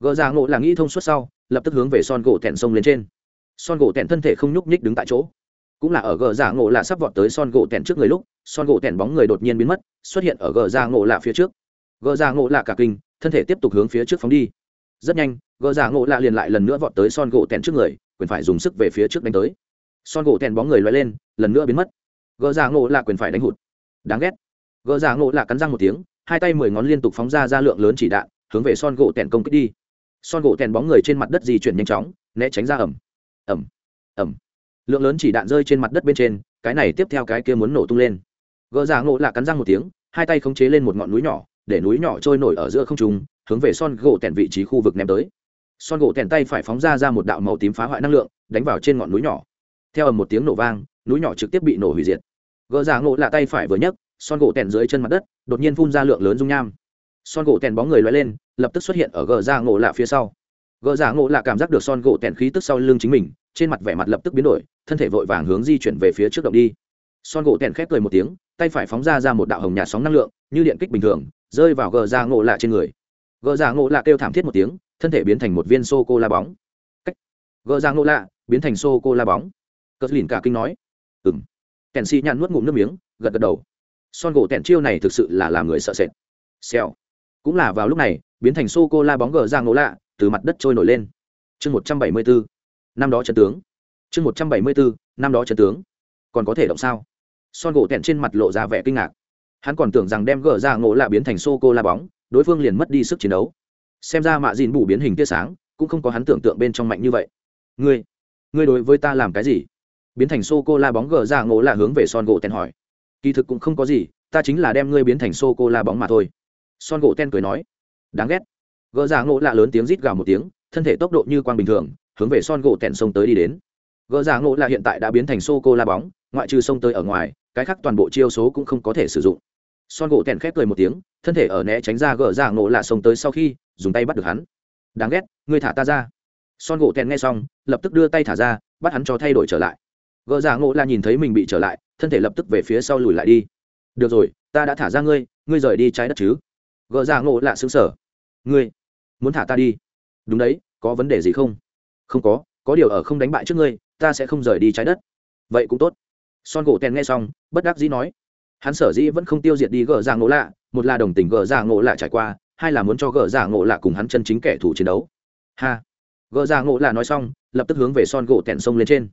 Gỡ giả ngộ là nghĩ thông suốt sau, lập tức hướng về son gỗ tèn sông lên trên. Son gỗ tèn thân thể không nhúc nhích đứng tại chỗ. Cũng là ở gờ giả ngộ là sắp vọt tới son gỗ tèn trước người lúc, son gỗ tèn bóng người đột nhiên biến mất, xuất hiện ở gờ giả ngộ là phía trước. Gờ giả ngộ là cả kinh, thân thể tiếp tục hướng phía trước phóng đi. Rất nhanh, gờ giả ngộ là liền lại lần nữa vọt tới son gỗ tèn trước người, quyền phải dùng sức về phía trước đánh tới. Son gỗ tèn bóng người loay lên, lần nữa biến mất gỡ giả ngộ là quyền phải đánh hụt. Đáng ghét. Gỡ giả ngộ là cắn răng một tiếng, hai tay mười ngón liên tục phóng ra ra lượng lớn chỉ đạn, hướng về son gỗ tèn công kích đi. Son gỗ tèn bóng người trên mặt đất di chuyển nhanh chóng, né tránh ra ẩm. Ẩm. Ẩm. Lượng lớn chỉ đạn rơi trên mặt đất bên trên, cái này tiếp theo cái kia muốn nổ tung lên. Gỡ ra ngộ là cắn răng một tiếng, hai tay khống chế lên một ngọn núi nhỏ, để núi nhỏ trôi nổi ở giữa không trung, hướng về son gỗ tèn vị trí khu vực ném tới. Son gỗ tèn tay phải phóng ra ra một đạo màu tím phá hoại năng lượng, đánh vào trên ngọn núi nhỏ. Theo ầm một tiếng nổ vang núi nhỏ trực tiếp bị nổ hủy diệt. Gỡ ra ngộ Lạ tay phải vừa nhấc, son gỗ tèn dưới chân mặt đất, đột nhiên phun ra lượng lớn dung nham. Son gỗ tèn bóng người loay lên, lập tức xuất hiện ở gờ ra ngộ lạ phía sau. Gờ ra ngộ lạ cảm giác được son gỗ tèn khí tức sau lưng chính mình, trên mặt vẻ mặt lập tức biến đổi, thân thể vội vàng hướng di chuyển về phía trước động đi. Son gỗ tèn khép cười một tiếng, tay phải phóng ra ra một đạo hồng nhà sóng năng lượng, như điện kích bình thường, rơi vào gờ ra ngộ lạ trên người. Gờ ra ngộ lạ kêu thảm thiết một tiếng, thân thể biến thành một viên sô cô la bóng. Cách. Gờ ra ngộ lạ, biến thành sô cô la bóng. Cất lìn cả kinh nói ừng kèn xì nhàn nuốt ngụm nước miếng, gật gật đầu. Son gỗ tẹn chiêu này thực sự là làm người sợ sệt. Xèo. Cũng là vào lúc này, biến thành sô cô la bóng gờ ra ngộ lạ, từ mặt đất trôi nổi lên. Chương một trăm bảy mươi bốn năm đó trận tướng. Chương một trăm bảy mươi bốn năm đó trận tướng. Còn có thể động sao? Son gỗ tẹn trên mặt lộ ra vẻ kinh ngạc. Hắn còn tưởng rằng đem gờ ra ngộ lạ biến thành sô cô la bóng, đối phương liền mất đi sức chiến đấu. Xem ra mạ dìn bù biến hình tia sáng, cũng không có hắn tưởng tượng bên trong mạnh như vậy. Ngươi ngươi đối với ta làm cái gì? Biến thành sô cô la bóng gờ ra ngộ lạ hướng về son gỗ tèn hỏi. Kỳ thực cũng không có gì, ta chính là đem ngươi biến thành sô cô la bóng mà thôi. Son gỗ ten cười nói. Đáng ghét. Gỡ ra ngộ lạ lớn tiếng rít gào một tiếng, thân thể tốc độ như quang bình thường, hướng về son gỗ tèn sông tới đi đến. Gỡ ra ngộ lạ hiện tại đã biến thành sô cô la bóng, ngoại trừ sông tới ở ngoài, cái khác toàn bộ chiêu số cũng không có thể sử dụng. Son gỗ tèn khép cười một tiếng, thân thể ở né tránh ra gỡ ra ngộ lạ sông tới sau khi, dùng tay bắt được hắn. Đáng ghét, ngươi thả ta ra. Son gỗ tèn nghe xong, lập tức đưa tay thả ra, bắt hắn cho thay đổi trở lại gỡ giả ngộ lạ nhìn thấy mình bị trở lại, thân thể lập tức về phía sau lùi lại đi. Được rồi, ta đã thả ra ngươi ngươi rời đi trái đất chứ? Gỡ giả ngộ lạ xứng sở ngươi, muốn thả ta đi? Đúng đấy, có vấn đề gì không? Không có có điều ở không đánh bại trước ngươi, ta sẽ không rời đi trái đất. Vậy cũng tốt. Son gỗ tèn nghe xong, bất đắc dĩ nói. Hắn sở dĩ vẫn không tiêu diệt đi gỡ giả ngộ lạ một là đồng tình gỡ giả ngộ lạ trải qua, hai là muốn cho gỡ giả ngộ lạ cùng hắn chân chính kẻ thù chiến đấu. Ha. Gỡ giả ngộ lạ nói xong, lập tức hướng về son gỗ tèn sông lên trên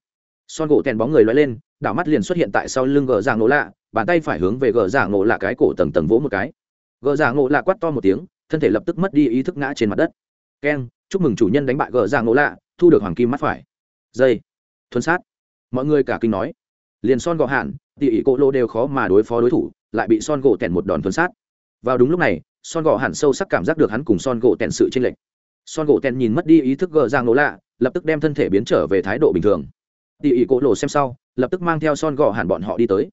son gỗ tèn bóng người loay lên, đảo mắt liền xuất hiện tại sau lưng gờ ra ngộ lạ, bàn tay phải hướng về gờ ra ngộ lạ cái cổ tầng tầng vỗ một cái. Gờ ra ngộ lạ quát to một tiếng, thân thể lập tức mất đi ý thức ngã trên mặt đất. Keng chúc mừng chủ nhân đánh bại gờ ra ngộ lạ, thu được hoàng kim mắt phải. Dây thuần sát. Mọi người cả kinh nói. Liền son gọ hạn, tỉ ỉ cỗ lô đều khó mà đối phó đối thủ, lại bị son gỗ tèn một đòn thuần sát. Vào đúng lúc này, son gọ hạn sâu sắc cảm giác được hắn cùng son gỗ tèn sự tranh lệch. Son gỗ tèn nhìn mất đi ý thức gờ ra ngộ lạ, lập tức đem thân thể biến trở về thái độ bình thường tỉ ỉ Cổ Lỗ xem sau, lập tức mang theo son gọ hàn bọn họ đi tới.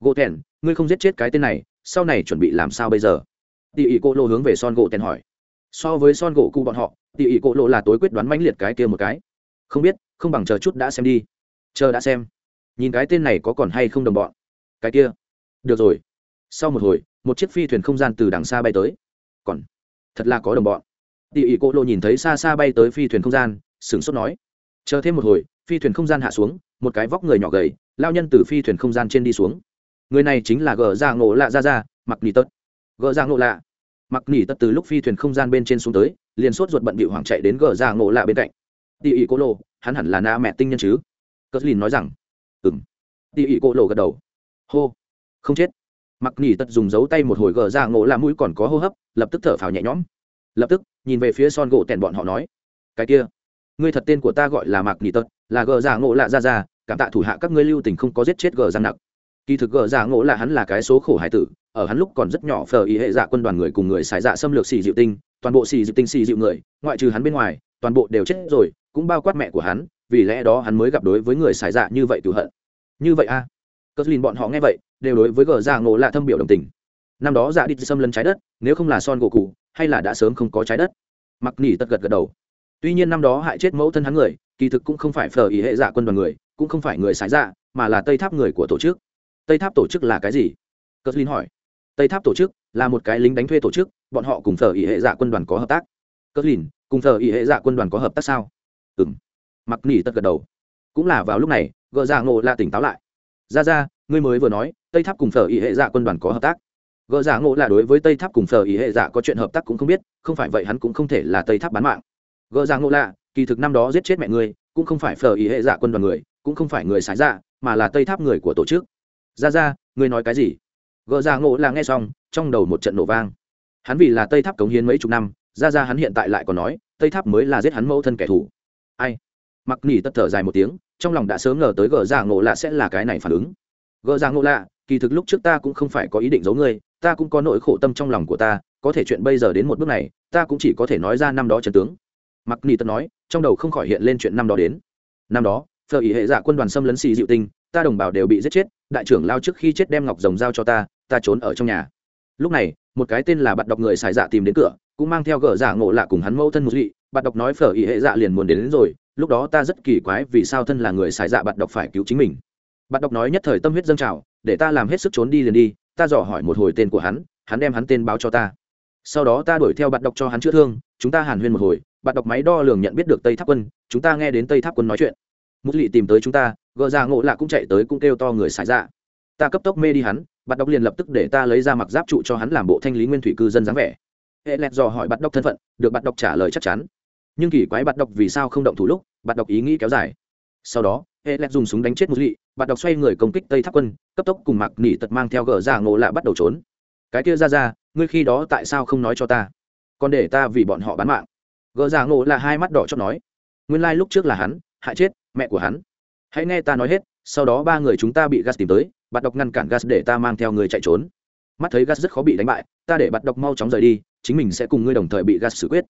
Gỗ tèn, ngươi không giết chết cái tên này, sau này chuẩn bị làm sao bây giờ? Tỉ ỉ Cổ Lỗ hướng về son gỗ tèn hỏi. So với son gỗ cụ bọn họ, tỉ ỉ Cổ Lỗ là tối quyết đoán mãnh liệt cái kia một cái. Không biết, không bằng chờ chút đã xem đi. Chờ đã xem. Nhìn cái tên này có còn hay không đồng bọn? Cái kia. Được rồi. Sau một hồi, một chiếc phi thuyền không gian từ đằng xa bay tới. Còn, thật là có đồng bọn. Tỉ ỉ Cổ lô nhìn thấy xa xa bay tới phi thuyền không gian, sửng sốt nói. Chờ thêm một hồi phi thuyền không gian hạ xuống, một cái vóc người nhỏ gầy, lao nhân từ phi thuyền không gian trên đi xuống. Người này chính là gờ ra dạ ngộ lạ ra ra mặc nỉ tật gờ ra dạ ngộ lạ. Mặc nỉ tật từ lúc phi thuyền không gian bên trên xuống tới, liền sốt ruột bận bị hoảng chạy đến gờ ra dạ ngộ lạ bên cạnh. Tỉ ỉ cô lộ hắn hẳn là na mẹ tinh nhân chứ? Cất lìn nói rằng ừng tỉ ỉ cô lộ gật đầu. Hô. Không chết. Mặc nỉ tật dùng dấu tay một hồi gờ ra ngộ lạ mũi còn có hô hấp, lập tức thở phào nhẹ nhõm. Lập tức, nhìn về phía son gỗ tèn bọn họ nói, cái kia, ngươi thật tên của ta gọi là mạc nỉ tật là gờ giả ngộ lạ ra ra, cảm tạ thủ hạ các ngươi lưu tình không có giết chết gờ giang nặc. Kỳ thực gờ giả ngộ là hắn là cái số khổ hải tử, ở hắn lúc còn rất nhỏ phờ ý hệ dạ quân đoàn người cùng người xài dạ xâm lược xì dịu tinh, toàn bộ xì dịu tinh xì dịu người, ngoại trừ hắn bên ngoài, toàn bộ đều chết rồi, cũng bao quát mẹ của hắn, vì lẽ đó hắn mới gặp đối với người xài dạ như vậy cựu hận. Như vậy a? À. cất lìn bọn họ nghe vậy, đều đối với gờ giả ngộ là thâm biểu đồng tình. Năm đó dạ đi xâm lấn trái đất, nếu không là son gỗ cụ hay là đã sớm không có trái đất. Mặc nỉ tất gật gật đầu. Tuy nhiên năm đó hại chết mẫu thân hắn người kỳ thực cũng không phải phờ ý hệ dạ quân đoàn người cũng không phải người sái dạ mà là tây tháp người của tổ chức. Tây tháp tổ chức là cái gì? Cất linh hỏi. Tây tháp tổ chức là một cái lính đánh thuê tổ chức bọn họ cùng phở ỉ hệ dạ quân đoàn có hợp tác. Cất linh, cùng thờ ỉ hệ dạ quân đoàn có hợp tác sao? Ừ m mặc nỉ tất gật đầu. Cũng là vào lúc này gợ dạ ngộ là tỉnh táo lại. Ra ra ngươi mới vừa nói tây tháp cùng thờ ỉ hệ dạ quân đoàn có hợp tác. Gợ dạ ngộ là đối với tây tháp cùng thờ ỉ hệ dạ có chuyện hợp tác cũng không biết không phải vậy hắn cũng không thể là tây tháp bán mạng. Gợ dạ ngộ là kỳ thực năm đó giết chết mẹ ngươi, cũng không phải phở ý hệ dạ quân đoàn người, cũng không phải người sái dạ mà là tây tháp người của tổ chức. Ra ra, ngươi nói cái gì? Gỡ ra ngộ là nghe xong, trong đầu một trận nổ vang. Hắn vì là tây tháp cống hiến mấy chục năm, ra ra hắn hiện tại lại còn nói, tây tháp mới là giết hắn mẫu thân kẻ thù. Ai? Mặc nỉ tất thở dài một tiếng, trong lòng đã sớm ngờ tới gờ ra ngộ lạ sẽ là cái này phản ứng. Gờ ra ngộ lạ kỳ thực lúc trước ta cũng không phải có ý định giấu ngươi, ta cũng có nỗi khổ tâm trong lòng của ta, có thể chuyện bây giờ đến một bước này, ta cũng chỉ có thể nói ra năm đó trần tướng. Mặc nỉ tất nói trong đầu không khỏi hiện lên chuyện năm đó đến. Năm đó phở ý hệ dạ quân đoàn xâm lấn xì dịu tinh ta đồng bào đều bị giết chết đại trưởng lao trước khi chết đem ngọc rồng giao cho ta ta trốn ở trong nhà. Lúc này một cái tên là bạn đọc người xài dạ tìm đến cửa cũng mang theo gỡ giả ngộ lạ cùng hắn mẫu thân một dị. Bạn đọc nói phở ý hệ dạ liền muốn đến, đến rồi lúc đó ta rất kỳ quái vì sao thân là người xài dạ bạn đọc phải cứu chính mình. Bạn đọc nói nhất thời tâm huyết dâng trào để ta làm hết sức trốn đi liền đi ta dò hỏi một hồi tên của hắn hắn đem hắn tên báo cho ta. Sau đó ta đuổi theo bạn đọc cho hắn chữa thương chúng ta hàn huyên một hồi bạn đọc máy đo lường nhận biết được tây tháp quân, chúng ta nghe đến tây tháp quân nói chuyện. Mút lỵ tìm tới chúng ta, gỡ ra ngộ lạ cũng chạy tới cũng kêu to người xài ra ta cấp tốc mê đi hắn, bạn đọc liền lập tức để ta lấy ra mặc giáp trụ cho hắn làm bộ thanh lý nguyên thủy cư dân dáng vẻ. Hệ lẹt dò hỏi bạn đọc thân phận, được bạn đọc trả lời chắc chắn. Nhưng kỳ quái bạn đọc vì sao không động thủ lúc, bạn đọc ý nghĩ kéo dài. Sau đó, hệ lẹt dùng súng đánh chết mục lỵ bạn đọc xoay người công kích tây tháp quân, cấp tốc cùng mặc nỉ tật mang theo gỡ ra ngộ lạ bắt đầu trốn. Cái kia ra ra, ngươi khi đó tại sao không nói cho ta? Còn để ta vì bọn họ bán mạng gỡ ra ngộ là hai mắt đỏ cho nói. Nguyên lai、like、lúc trước là hắn, hại chết, mẹ của hắn. Hãy nghe ta nói hết, sau đó ba người chúng ta bị gas tìm tới, bắt đọc ngăn cản gas để ta mang theo người chạy trốn. Mắt thấy gas rất khó bị đánh bại, ta để bắt đọc mau chóng rời đi, chính mình sẽ cùng ngươi đồng thời bị gas xử quyết.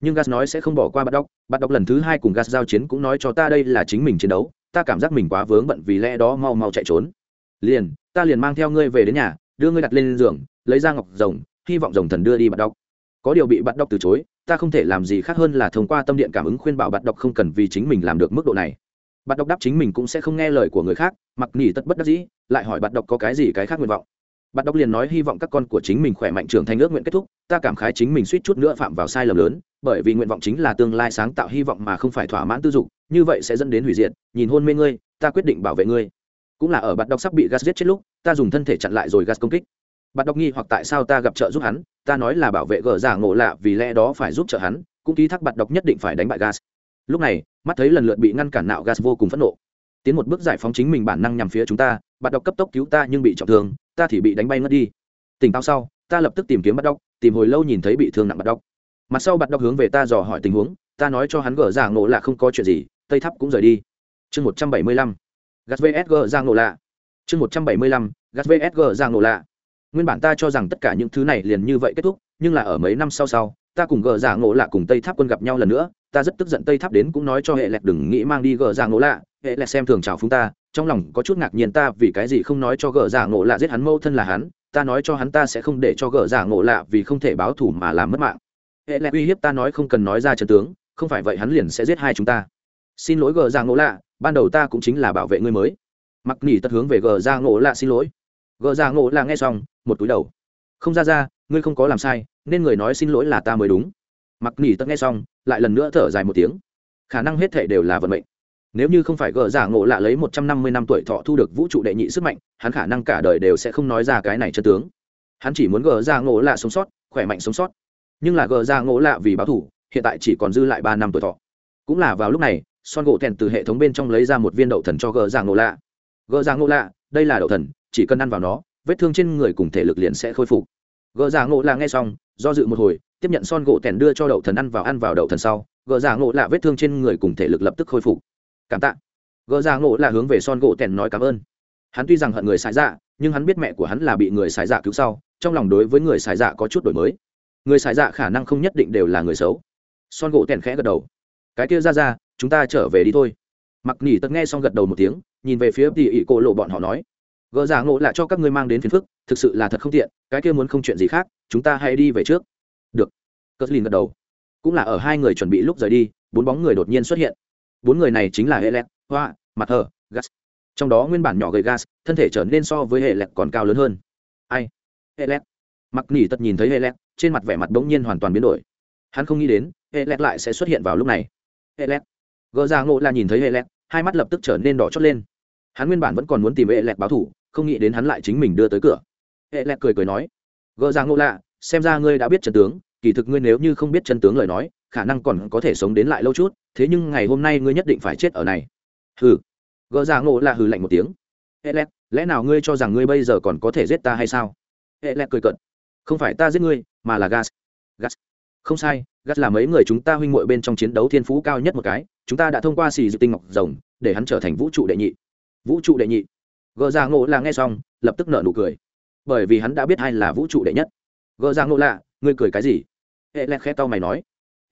Nhưng gas nói sẽ không bỏ qua bắt đọc bắt đọc lần thứ hai cùng gas giao chiến cũng nói cho ta đây là chính mình chiến đấu, ta cảm giác mình quá vướng bận vì lẽ đó mau mau chạy trốn. Liền, ta liền mang theo ngươi về đến nhà, đưa ngươi đặt lên giường, lấy ra ngọc rồng, hy vọng rồng thần đưa đi bắt đọc có điều bị bắt đọc từ chối, ta không thể làm gì khác hơn là thông qua tâm điện cảm ứng khuyên bảo bắt đọc không cần vì chính mình làm được mức độ này. Bạn đọc đáp chính mình cũng sẽ không nghe lời của người khác, mặc nỉ tất bất đắc dĩ, lại hỏi bạn đọc có cái gì cái khác nguyện vọng. Bạn đọc liền nói hy vọng các con của chính mình khỏe mạnh trưởng thành ước nguyện kết thúc, ta cảm khái chính mình suýt chút nữa phạm vào sai lầm lớn, bởi vì nguyện vọng chính là tương lai sáng tạo hy vọng mà không phải thỏa mãn tư dục, như vậy sẽ dẫn đến hủy diệt, nhìn hôn mê ngươi, ta quyết định bảo vệ ngươi. Cũng là ở bạn đọc sắp bị gas giết chết lúc, ta dùng thân thể chặn lại rồi gas công kích bạn đọc nghi hoặc tại sao ta gặp trợ giúp hắn? Ta nói là bảo vệ gờ giả ngộ lạ vì lẽ đó phải giúp trợ hắn, cũng ký thác bạn đọc nhất định phải đánh bại gas. Lúc này, mắt thấy lần lượt bị ngăn cản nạo gas vô cùng phẫn nộ. Tiến một bước giải phóng chính mình bản năng nhằm phía chúng ta, bạn đọc cấp tốc cứu ta nhưng bị trọng thương, ta thì bị đánh bay ngất đi. Tỉnh táo sau, ta lập tức tìm kiếm bắt đọc, tìm hồi lâu nhìn thấy bị thương nặng bắt đọc. Mặt sau bạn đọc hướng về ta dò hỏi tình huống, ta nói cho hắn gờ giả ngộ Lạ không có chuyện gì, tây tháp cũng rời đi. Chương một trăm bảy mươi lăm. Gas vs gỡ ra ngộ lạ. Chương một trăm bảy mươi lăm. Gas vs gỡ ra ngộ lạ nguyên bản ta cho rằng tất cả những thứ này liền như vậy kết thúc, nhưng là ở mấy năm sau sau, ta cùng gờ giả ngộ lạ cùng tây tháp quân gặp nhau lần nữa, ta rất tức giận tây tháp đến cũng nói cho hệ lẹt đừng nghĩ mang đi gờ giả ngộ lạ, hệ lẹt xem thường chào phúng ta, trong lòng có chút ngạc nhiên ta vì cái gì không nói cho gờ giả ngộ lạ giết hắn mâu thân là hắn, ta nói cho hắn ta sẽ không để cho gờ giả ngộ lạ vì không thể báo thù mà làm mất mạng. Hệ lẹt uy hiếp ta nói không cần nói ra trận tướng, không phải vậy hắn liền sẽ giết hai chúng ta. Xin lỗi gờ giả ngộ lạ, ban đầu ta cũng chính là bảo vệ ngươi mới. Mặc nghỉ tật hướng về gờ giả ngộ lạ xin lỗi. Gờ giả ngộ lạ nghe xong một túi đầu. Không ra ra, ngươi không có làm sai, nên người nói xin lỗi là ta mới đúng. Mặc nỉ tất nghe xong, lại lần nữa thở dài một tiếng. Khả năng hết thể đều là vận mệnh. Nếu như không phải gờ giả ngộ lạ lấy một trăm năm mươi năm tuổi thọ thu được vũ trụ đệ nhị sức mạnh, hắn khả năng cả đời đều sẽ không nói ra cái này chân tướng. Hắn chỉ muốn gờ giả ngộ lạ sống sót, khỏe mạnh sống sót. Nhưng là gờ giả ngộ lạ vì báo thủ hiện tại chỉ còn dư lại ba năm tuổi thọ. Cũng là vào lúc này, son gỗ thèn từ hệ thống bên trong lấy ra một viên đậu thần cho gờ giả ngộ lạ. Gờ giả ngộ lạ, đây là đậu thần, chỉ cần ăn vào nó vết thương trên người cùng thể lực liền sẽ khôi phục. Gờ giả ngộ là nghe xong, do dự một hồi, tiếp nhận son gỗ tèn đưa cho đậu thần ăn vào ăn vào đậu thần sau, gờ giả ngộ là vết thương trên người cùng thể lực lập tức khôi phục. Cảm tạ. Gờ giả ngộ là hướng về son gỗ tèn nói cảm ơn. Hắn tuy rằng hận người xài dạ nhưng hắn biết mẹ của hắn là bị người xài dạ cứu sau, trong lòng đối với người xài dạ có chút đổi mới. Người xài dạ khả năng không nhất định đều là người xấu. Son gỗ tèn khẽ gật đầu. Cái kia ra ra, chúng ta trở về đi thôi. Mặc nỉ tật nghe xong gật đầu một tiếng, nhìn về phía tỉ ỉ cô lộ bọn họ nói gỡ giả ngộ lại cho các ngươi mang đến phiền phức, thực sự là thật không tiện, cái kia muốn không chuyện gì khác, chúng ta hãy đi về trước. Được. Cờ lìn gật đầu. Cũng là ở hai người chuẩn bị lúc rời đi, bốn bóng người đột nhiên xuất hiện. Bốn người này chính là hệ lẹt, hoa, mặt hờ, gas. Trong đó nguyên bản nhỏ gầy gas, thân thể trở nên so với hệ lẹt còn cao lớn hơn. Ai? Hệ lẹt. Mặc nỉ tật nhìn thấy hệ lẹt, trên mặt vẻ mặt bỗng nhiên hoàn toàn biến đổi. Hắn không nghĩ đến hệ lẹt lại sẽ xuất hiện vào lúc này. Hệ lẹt. Gỡ ra ngộ là nhìn thấy hệ lẹt, hai mắt lập tức trở nên đỏ chót lên hắn nguyên bản vẫn còn muốn tìm hệ lẹt báo thủ, không nghĩ đến hắn lại chính mình đưa tới cửa. hệ lẹt cười cười nói gỡ ra ngộ lạ, xem ra ngươi đã biết chân tướng, kỳ thực ngươi nếu như không biết chân tướng lời nói, khả năng còn có thể sống đến lại lâu chút, thế nhưng ngày hôm nay ngươi nhất định phải chết ở này. Hừ. Gỡ ra ngộ là hừ lạnh một tiếng. Hệ lẹt, lẽ nào ngươi cho rằng ngươi bây giờ còn có thể giết ta hay sao? hệ lẹt cười cận không phải ta giết ngươi, mà là gas. Gas. Không sai, gas là mấy người chúng ta huynh muội bên trong chiến đấu thiên phú cao nhất một cái, chúng ta đã thông qua xì dự tinh ngọc rồng, để hắn trở thành vũ trụ đệ nhị vũ trụ đệ nhị. Gờ ra ngộ là nghe xong, lập tức nợ nụ cười. Bởi vì hắn đã biết ai là vũ trụ đệ nhất. Gờ ra ngộ lạ, ngươi cười cái gì? Hệ lẹt khe tao mày nói.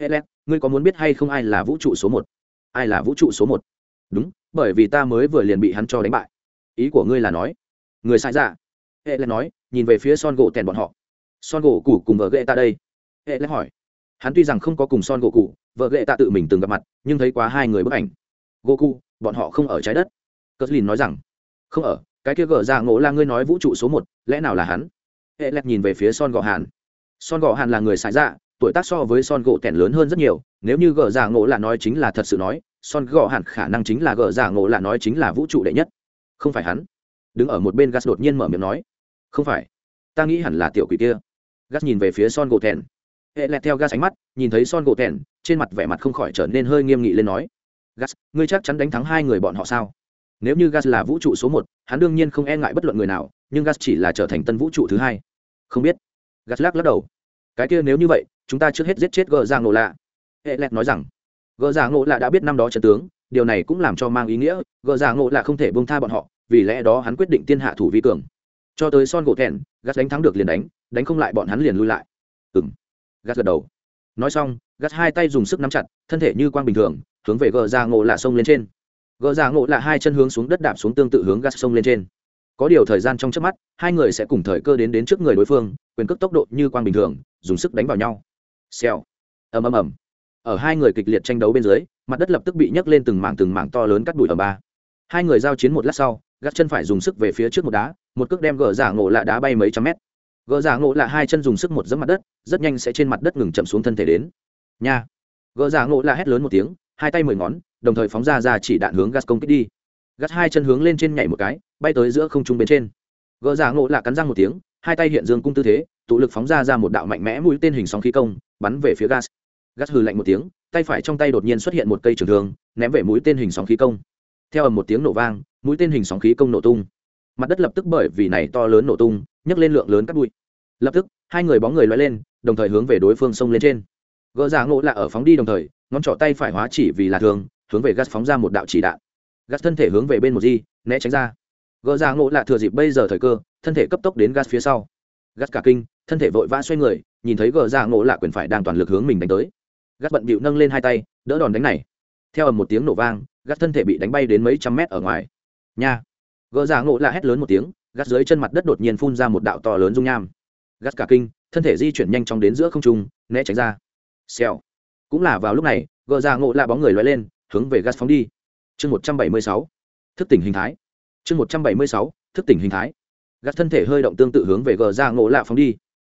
Hệ lẹt, ngươi có muốn biết hay không ai là vũ trụ số một? Ai là vũ trụ số một? Đúng, bởi vì ta mới vừa liền bị hắn cho đánh bại. Ý của ngươi là nói. Người sai ra hệ lẹt nói, nhìn về phía son gỗ tèn bọn họ. Son gỗ củ cùng vợ ghệ ta đây. Hệ lẹt hỏi. Hắn tuy rằng không có cùng son gỗ cụ vợ ghệ ta tự mình từng gặp mặt, nhưng thấy quá hai người bức ảnh. Gỗ cụ bọn họ không ở trái đất cờ lìn nói rằng không ở cái kia gờ ra ngộ là ngươi nói vũ trụ số một lẽ nào là hắn? Hệ lẹt nhìn về phía son gò hàn. Son gò hàn là người xài dạ tuổi tác so với son gỗ tẻn lớn hơn rất nhiều nếu như gờ ra ngộ là nói chính là thật sự nói son gò hàn khả năng chính là gờ ra ngộ là nói chính là vũ trụ đệ nhất. Không phải hắn. Đứng ở một bên gas đột nhiên mở miệng nói không phải. Ta nghĩ hẳn là tiểu quỷ kia. Gas nhìn về phía son gỗ Tẻn, hệ lẹt theo gas ánh mắt nhìn thấy son gỗ Tẻn, trên mặt vẻ mặt không khỏi trở nên hơi nghiêm nghị lên nói gas ngươi chắc chắn đánh thắng hai người bọn họ sao? Nếu như gas là vũ trụ số một, hắn đương nhiên không e ngại bất luận người nào, nhưng gas chỉ là trở thành tân vũ trụ thứ hai. Không biết. Gas lắc lắc đầu. Cái kia nếu như vậy, chúng ta trước hết giết chết gờ giang nổ lạ. Hệ lẹt nói rằng, gờ giang nổ lạ đã biết năm đó trận tướng, điều này cũng làm cho mang ý nghĩa, gờ giang nổ lạ không thể bông tha bọn họ, vì lẽ đó hắn quyết định tiên hạ thủ vi cường. Cho tới son gỗ thẹn, gas đánh thắng được liền đánh đánh không lại bọn hắn liền lui lại. Ừng gas gật đầu. Nói xong, gas hai tay dùng sức nắm chặt, thân thể như quang bình thường, hướng về gờ ra ngộ lạ sông lên trên gỡ ra ngộ lạ hai chân hướng xuống đất đạp xuống tương tự hướng gas sông lên trên. Có điều thời gian trong trước mắt, hai người sẽ cùng thời cơ đến đến trước người đối phương, quyền cước tốc độ như quang bình thường, dùng sức đánh vào nhau. Xèo. Ầm ầm ầm. Ở hai người kịch liệt tranh đấu bên dưới, mặt đất lập tức bị nhấc lên từng mảng từng mảng to lớn cắt đùi ở ba. Hai người giao chiến một lát sau gắt chân phải dùng sức về phía trước một đá, một cước đem gỡ giả ngộ lạ đá bay mấy trăm mét. Gỡ giả ngộ lạ hai chân dùng sức một dẫm mặt đất, rất nhanh sẽ trên mặt đất ngừng chậm xuống thân thể đến. Nha. Gỡ giả ngộ lạ hét lớn một tiếng hai tay mười ngón, đồng thời phóng ra ra chỉ đạn hướng gas công kích đi. Gas hai chân hướng lên trên nhảy một cái, bay tới giữa không trung bên trên. Gỡ giả ngộ lạ cắn răng một tiếng, hai tay hiện dương cung tư thế, tụ lực phóng ra ra một đạo mạnh mẽ mũi tên hình sóng khí công, bắn về phía gas. Gas hừ lạnh một tiếng, tay phải trong tay đột nhiên xuất hiện một cây trường thương, ném về mũi tên hình sóng khí công. Theo ầm một tiếng nổ vang, mũi tên hình sóng khí công nổ tung. Mặt đất lập tức bởi vì này to lớn nổ tung, nhấc lên lượng lớn cắt bụi. Lập tức, hai người bóng người loay lên, đồng thời hướng về đối phương xông lên trên. Gỡ giả ngộ là ở phóng đi đồng thời ngón trỏ tay phải hóa chỉ vì là thường, hướng về gắt phóng ra một đạo chỉ đạn. Gắt thân thể hướng về bên một di, né tránh ra. Gỡ giả ngộ lạ thừa dịp bây giờ thời cơ, thân thể cấp tốc đến gắt phía sau. Gắt cả kinh, thân thể vội vã xoay người, nhìn thấy gỡ giả ngộ lạ quyền phải đang toàn lực hướng mình đánh tới. Gắt bận bịu nâng lên hai tay, đỡ đòn đánh này. Theo ầm một tiếng nổ vang, gắt thân thể bị đánh bay đến mấy trăm mét ở ngoài. Nha. Gỡ giả ngộ lạ hét lớn một tiếng, gắt dưới chân mặt đất đột nhiên phun ra một đạo to lớn dung nham. Gắt cả kinh, thân thể di chuyển nhanh chóng đến giữa không trung, né tránh ra. Xèo cũng là vào lúc này, gờ giả ngộ lạ bóng người loay lên, hướng về gas phóng đi. Chương một trăm bảy mươi sáu, thức tỉnh hình thái. Chương một trăm bảy mươi sáu, thức tỉnh hình thái. Gas thân thể hơi động tương tự hướng về gờ ra ngộ lạ phóng đi.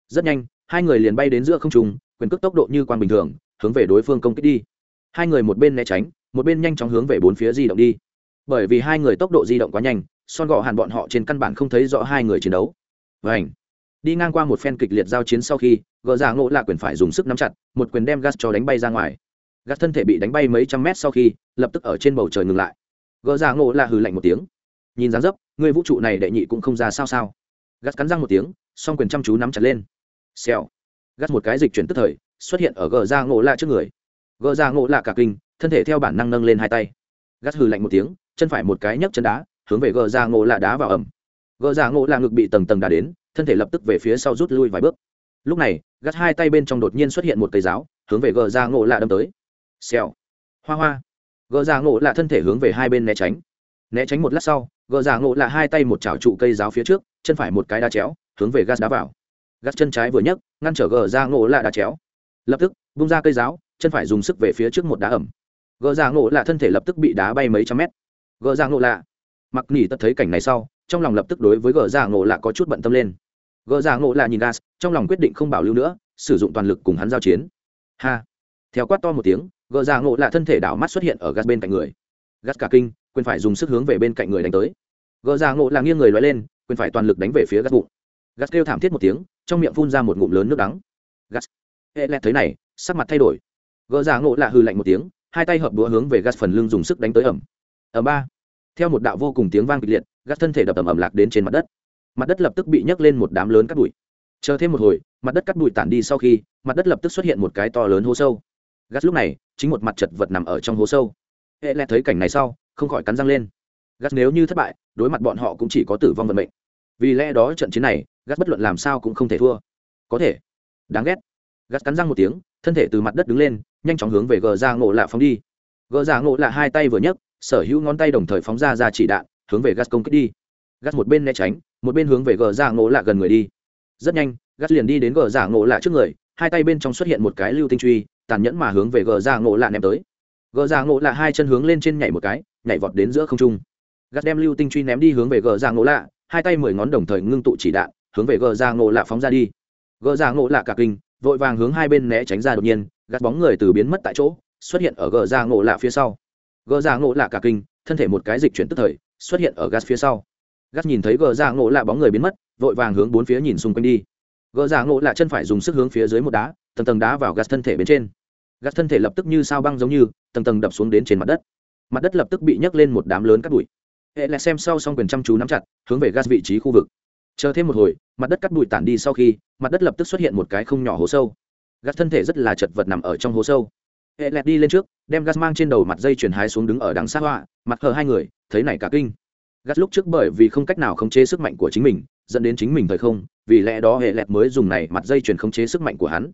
Rất nhanh, hai người liền bay đến giữa không trung, quyền cước tốc độ như quan bình thường, hướng về đối phương công kích đi. Hai người một bên né tránh, một bên nhanh chóng hướng về bốn phía di động đi. Bởi vì hai người tốc độ di động quá nhanh, son gọ hàn bọn họ trên căn bản không thấy rõ hai người chiến đấu. Vảnh đi ngang qua một phen kịch liệt giao chiến sau khi, gờ giả ngộ lạ quyền phải dùng sức nắm chặt, một quyền đem gas cho đánh bay ra ngoài. Gas thân thể bị đánh bay mấy trăm mét sau khi, lập tức ở trên bầu trời ngừng lại. Gờ giả ngộ lạ hừ lạnh một tiếng. Nhìn dáng dấp, người vũ trụ này đệ nhị cũng không ra sao sao. Gas cắn răng một tiếng, song quyền chăm chú nắm chặt lên. Xèo. Gas một cái dịch chuyển tức thời, xuất hiện ở gờ giả ngộ lạ trước người. Gờ giả ngộ lạ cả kinh, thân thể theo bản năng nâng lên hai tay. Gas hừ lạnh một tiếng, chân phải một cái nhấc chân đá, hướng về gờ giả ngộ lạ đá vào ẩm gờ giả ngộ lạ ngực bị tầng tầng đá đến thân thể lập tức về phía sau rút lui vài bước. Lúc này, gắt hai tay bên trong đột nhiên xuất hiện một cây giáo, hướng về gờ ra ngộ lạ đâm tới. Xèo. Hoa hoa. Gờ ra ngộ lạ thân thể hướng về hai bên né tránh. Né tránh một lát sau, gờ ra ngộ lạ hai tay một chảo trụ cây giáo phía trước, chân phải một cái đá chéo, hướng về gas đá vào. Gắt chân trái vừa nhấc, ngăn trở gờ ra ngộ lạ đá chéo. Lập tức, bung ra cây giáo, chân phải dùng sức về phía trước một đá ẩm. Gờ ra ngộ lạ thân thể lập tức bị đá bay mấy trăm mét. Gờ ra ngộ lạ. Mặc nỉ tật thấy cảnh này sau, trong lòng lập tức đối với gờ ra ngộ lạ có chút bận tâm lên gỡ ra ngộ là nhìn gas, trong lòng quyết định không bảo lưu nữa, sử dụng toàn lực cùng hắn giao chiến. Ha. Theo quát to một tiếng, gỡ ra ngộ là thân thể đảo mắt xuất hiện ở gas bên cạnh người. Gas cả kinh quên phải dùng sức hướng về bên cạnh người đánh tới. Gỡ ra ngộ là nghiêng người loại lên quên phải toàn lực đánh về phía gas bụng. Gas kêu thảm thiết một tiếng, trong miệng phun ra một ngụm lớn nước đắng. Gas. Hệ lẹt thấy này, sắc mặt thay đổi. Gỡ ra ngộ là hư lạnh một tiếng, hai tay hợp đũa hướng về gas phần lưng dùng sức đánh tới ẩm. Ở ba. Theo một đạo vô cùng tiếng vang kịch liệt, gas thân thể đập ẩm ẩm lạc đến trên mặt đất mặt đất lập tức bị nhấc lên một đám lớn cắt bụi. Chờ thêm một hồi, mặt đất cắt bụi tản đi sau khi, mặt đất lập tức xuất hiện một cái to lớn hố sâu. Gắt lúc này, chính một mặt chật vật nằm ở trong hố sâu. Hệ lẹ thấy cảnh này sau, không khỏi cắn răng lên. Gắt nếu như thất bại, đối mặt bọn họ cũng chỉ có tử vong vận mệnh. Vì lẽ đó trận chiến này, gắt bất luận làm sao cũng không thể thua. Có thể. Đáng ghét. Gắt cắn răng một tiếng, thân thể từ mặt đất đứng lên, nhanh chóng hướng về gờ ra ngộ lạ phóng đi. Gờ ra ngộ lạ hai tay vừa nhấc, sở hữu ngón tay đồng thời phóng ra ra chỉ đạn, hướng về gắt công kích đi. Gắt một bên né tránh một bên hướng về gờ giả ngộ lạ gần người đi. Rất nhanh gắt liền đi đến gờ giả ngộ lạ trước người, hai tay bên trong xuất hiện một cái lưu tinh truy, tàn nhẫn mà hướng về gờ giả ngộ lạ ném tới. Gờ giả ngộ lạ hai chân hướng lên trên nhảy một cái, nhảy vọt đến giữa không trung. Gắt đem lưu tinh truy ném đi hướng về gờ giả ngộ lạ, hai tay mười ngón đồng thời ngưng tụ chỉ đạn, hướng về gờ giả ngộ lạ phóng ra đi. Gờ giả ngộ lạ cả kinh, vội vàng hướng hai bên né tránh ra đột nhiên gắt bóng người từ biến mất tại chỗ, xuất hiện ở gờ giả ngộ lạ phía sau. Gờ giả ngộ lạ cả kinh, thân thể một cái dịch chuyển tức thời, xuất hiện ở gas phía sau gas nhìn thấy gờ ra ngộ lạ bóng người biến mất, vội vàng hướng bốn phía nhìn xung quanh đi. Gờ ra ngộ lạ chân phải dùng sức hướng phía dưới một đá, tầng tầng đá vào gắt thân thể bên trên. Gắt thân thể lập tức như sao băng giống như, tầng tầng đập xuống đến trên mặt đất. Mặt đất lập tức bị nhấc lên một đám lớn cắt bụi. Hệ lại xem sau xong quyền chăm chú nắm chặt, hướng về gas vị trí khu vực. Chờ thêm một hồi, mặt đất cắt bụi tản đi sau khi, mặt đất lập tức xuất hiện một cái không nhỏ hố sâu. Gắt thân thể rất là chật vật nằm ở trong hố sâu. Hệ lẹt đi lên trước, đem gas mang trên đầu mặt dây chuyển hái xuống đứng ở đằng xa họa mặt hờ hai người, thấy này cả kinh. Gắt lúc trước bởi vì không cách nào khống chế sức mạnh của chính mình, dẫn đến chính mình thời không, vì lẽ đó hệ lẹt mới dùng này mặt dây chuyền khống chế sức mạnh của hắn.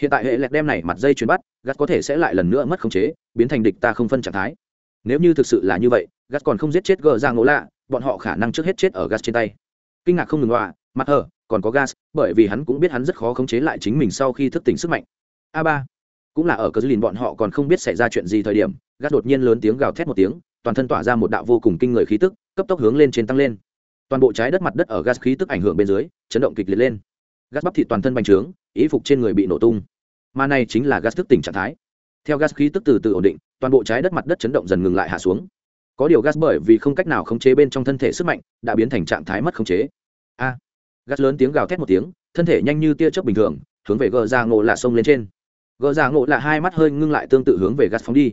Hiện tại hệ lẹt đem này mặt dây chuyền bắt gắt có thể sẽ lại lần nữa mất khống chế, biến thành địch ta không phân trạng thái. Nếu như thực sự là như vậy gắt còn không giết chết gờ ra ngỗ lạ, bọn họ khả năng trước hết chết ở gas trên tay. Kinh ngạc không ngừng loạ mặt hờ còn có gas, bởi vì hắn cũng biết hắn rất khó khống chế lại chính mình sau khi thức tỉnh sức mạnh. A ba, cũng là ở cờ lìn bọn họ còn không biết xảy ra chuyện gì thời điểm gas đột nhiên lớn tiếng gào thét một tiếng, toàn thân tỏa ra một đạo vô cùng kinh người khí tức cấp tốc hướng lên trên tăng lên. Toàn bộ trái đất mặt đất ở gas khí tức ảnh hưởng bên dưới, chấn động kịch liệt lên. Gas bắp thịt toàn thân bành trướng ý phục trên người bị nổ tung. Mà này chính là gas thức tỉnh trạng thái. Theo gas khí tức từ từ ổn định, toàn bộ trái đất mặt đất chấn động dần ngừng lại hạ xuống. Có điều gas bởi vì không cách nào khống chế bên trong thân thể sức mạnh, đã biến thành trạng thái mất khống chế. A! Gas lớn tiếng gào thét một tiếng, thân thể nhanh như tia chớp bình thường, hướng về gờ ra ngộ là sông lên trên. Gờ ra ngộ là hai mắt hơi ngưng lại tương tự hướng về gas phóng đi.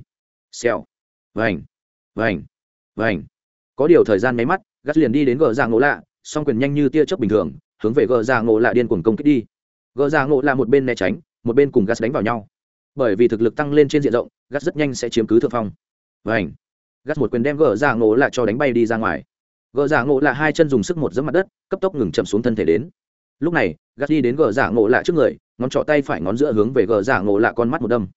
Xèo. Vành. Vành. Vành có điều thời gian mấy mắt, gắt liền đi đến gờ ra ngộ lạ, song quyền nhanh như tia chớp bình thường, hướng về gờ ra ngộ lạ điên cuồng công kích đi. Gờ ra ngộ lạ một bên né tránh, một bên cùng gắt đánh vào nhau. Bởi vì thực lực tăng lên trên diện rộng, gắt rất nhanh sẽ chiếm cứ thượng phong. Vành! Gắt một quyền đem gờ ra ngộ lạ cho đánh bay đi ra ngoài. Gờ giả ngộ lạ hai chân dùng sức một dẫm mặt đất, cấp tốc ngừng chậm xuống thân thể đến. Lúc này, gắt đi đến gờ giả ngộ lạ trước người, ngón trỏ tay phải ngón giữa hướng về gờ giả ngộ lạ con mắt một đâm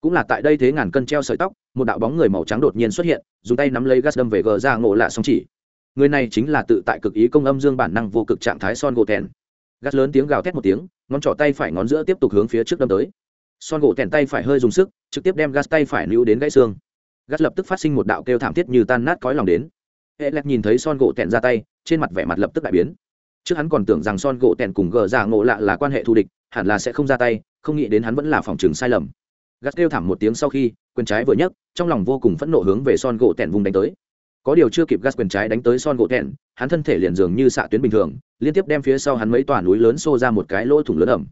cũng là tại đây thế ngàn cân treo sợi tóc, một đạo bóng người màu trắng đột nhiên xuất hiện, dùng tay nắm lấy gas đâm về gờ ra ngộ lạ song chỉ. Người này chính là tự tại cực ý công âm dương bản năng vô cực trạng thái son gỗ tèn. Gas lớn tiếng gào thét một tiếng, ngón trỏ tay phải ngón giữa tiếp tục hướng phía trước đâm tới. Son gỗ tèn tay phải hơi dùng sức, trực tiếp đem gas tay phải níu đến gãy xương. Gas lập tức phát sinh một đạo kêu thảm thiết như tan nát cõi lòng đến. Hệ lẹt nhìn thấy son gỗ tèn ra tay, trên mặt vẻ mặt lập tức đại biến. Trước hắn còn tưởng rằng son gỗ tèn cùng gờ ra ngộ lạ là quan hệ thù địch, hẳn là sẽ không ra tay, không nghĩ đến hắn vẫn là phòng trường sai lầm gắt kêu thảm một tiếng sau khi, quyền trái vừa nhấc, trong lòng vô cùng phẫn nộ hướng về son gỗ tẻn vùng đánh tới. Có điều chưa kịp gắt quyền trái đánh tới son gỗ tẻn hắn thân thể liền dường như xạ tuyến bình thường, liên tiếp đem phía sau hắn mấy tòa núi lớn xô ra một cái lỗ thủng lớn ẩm.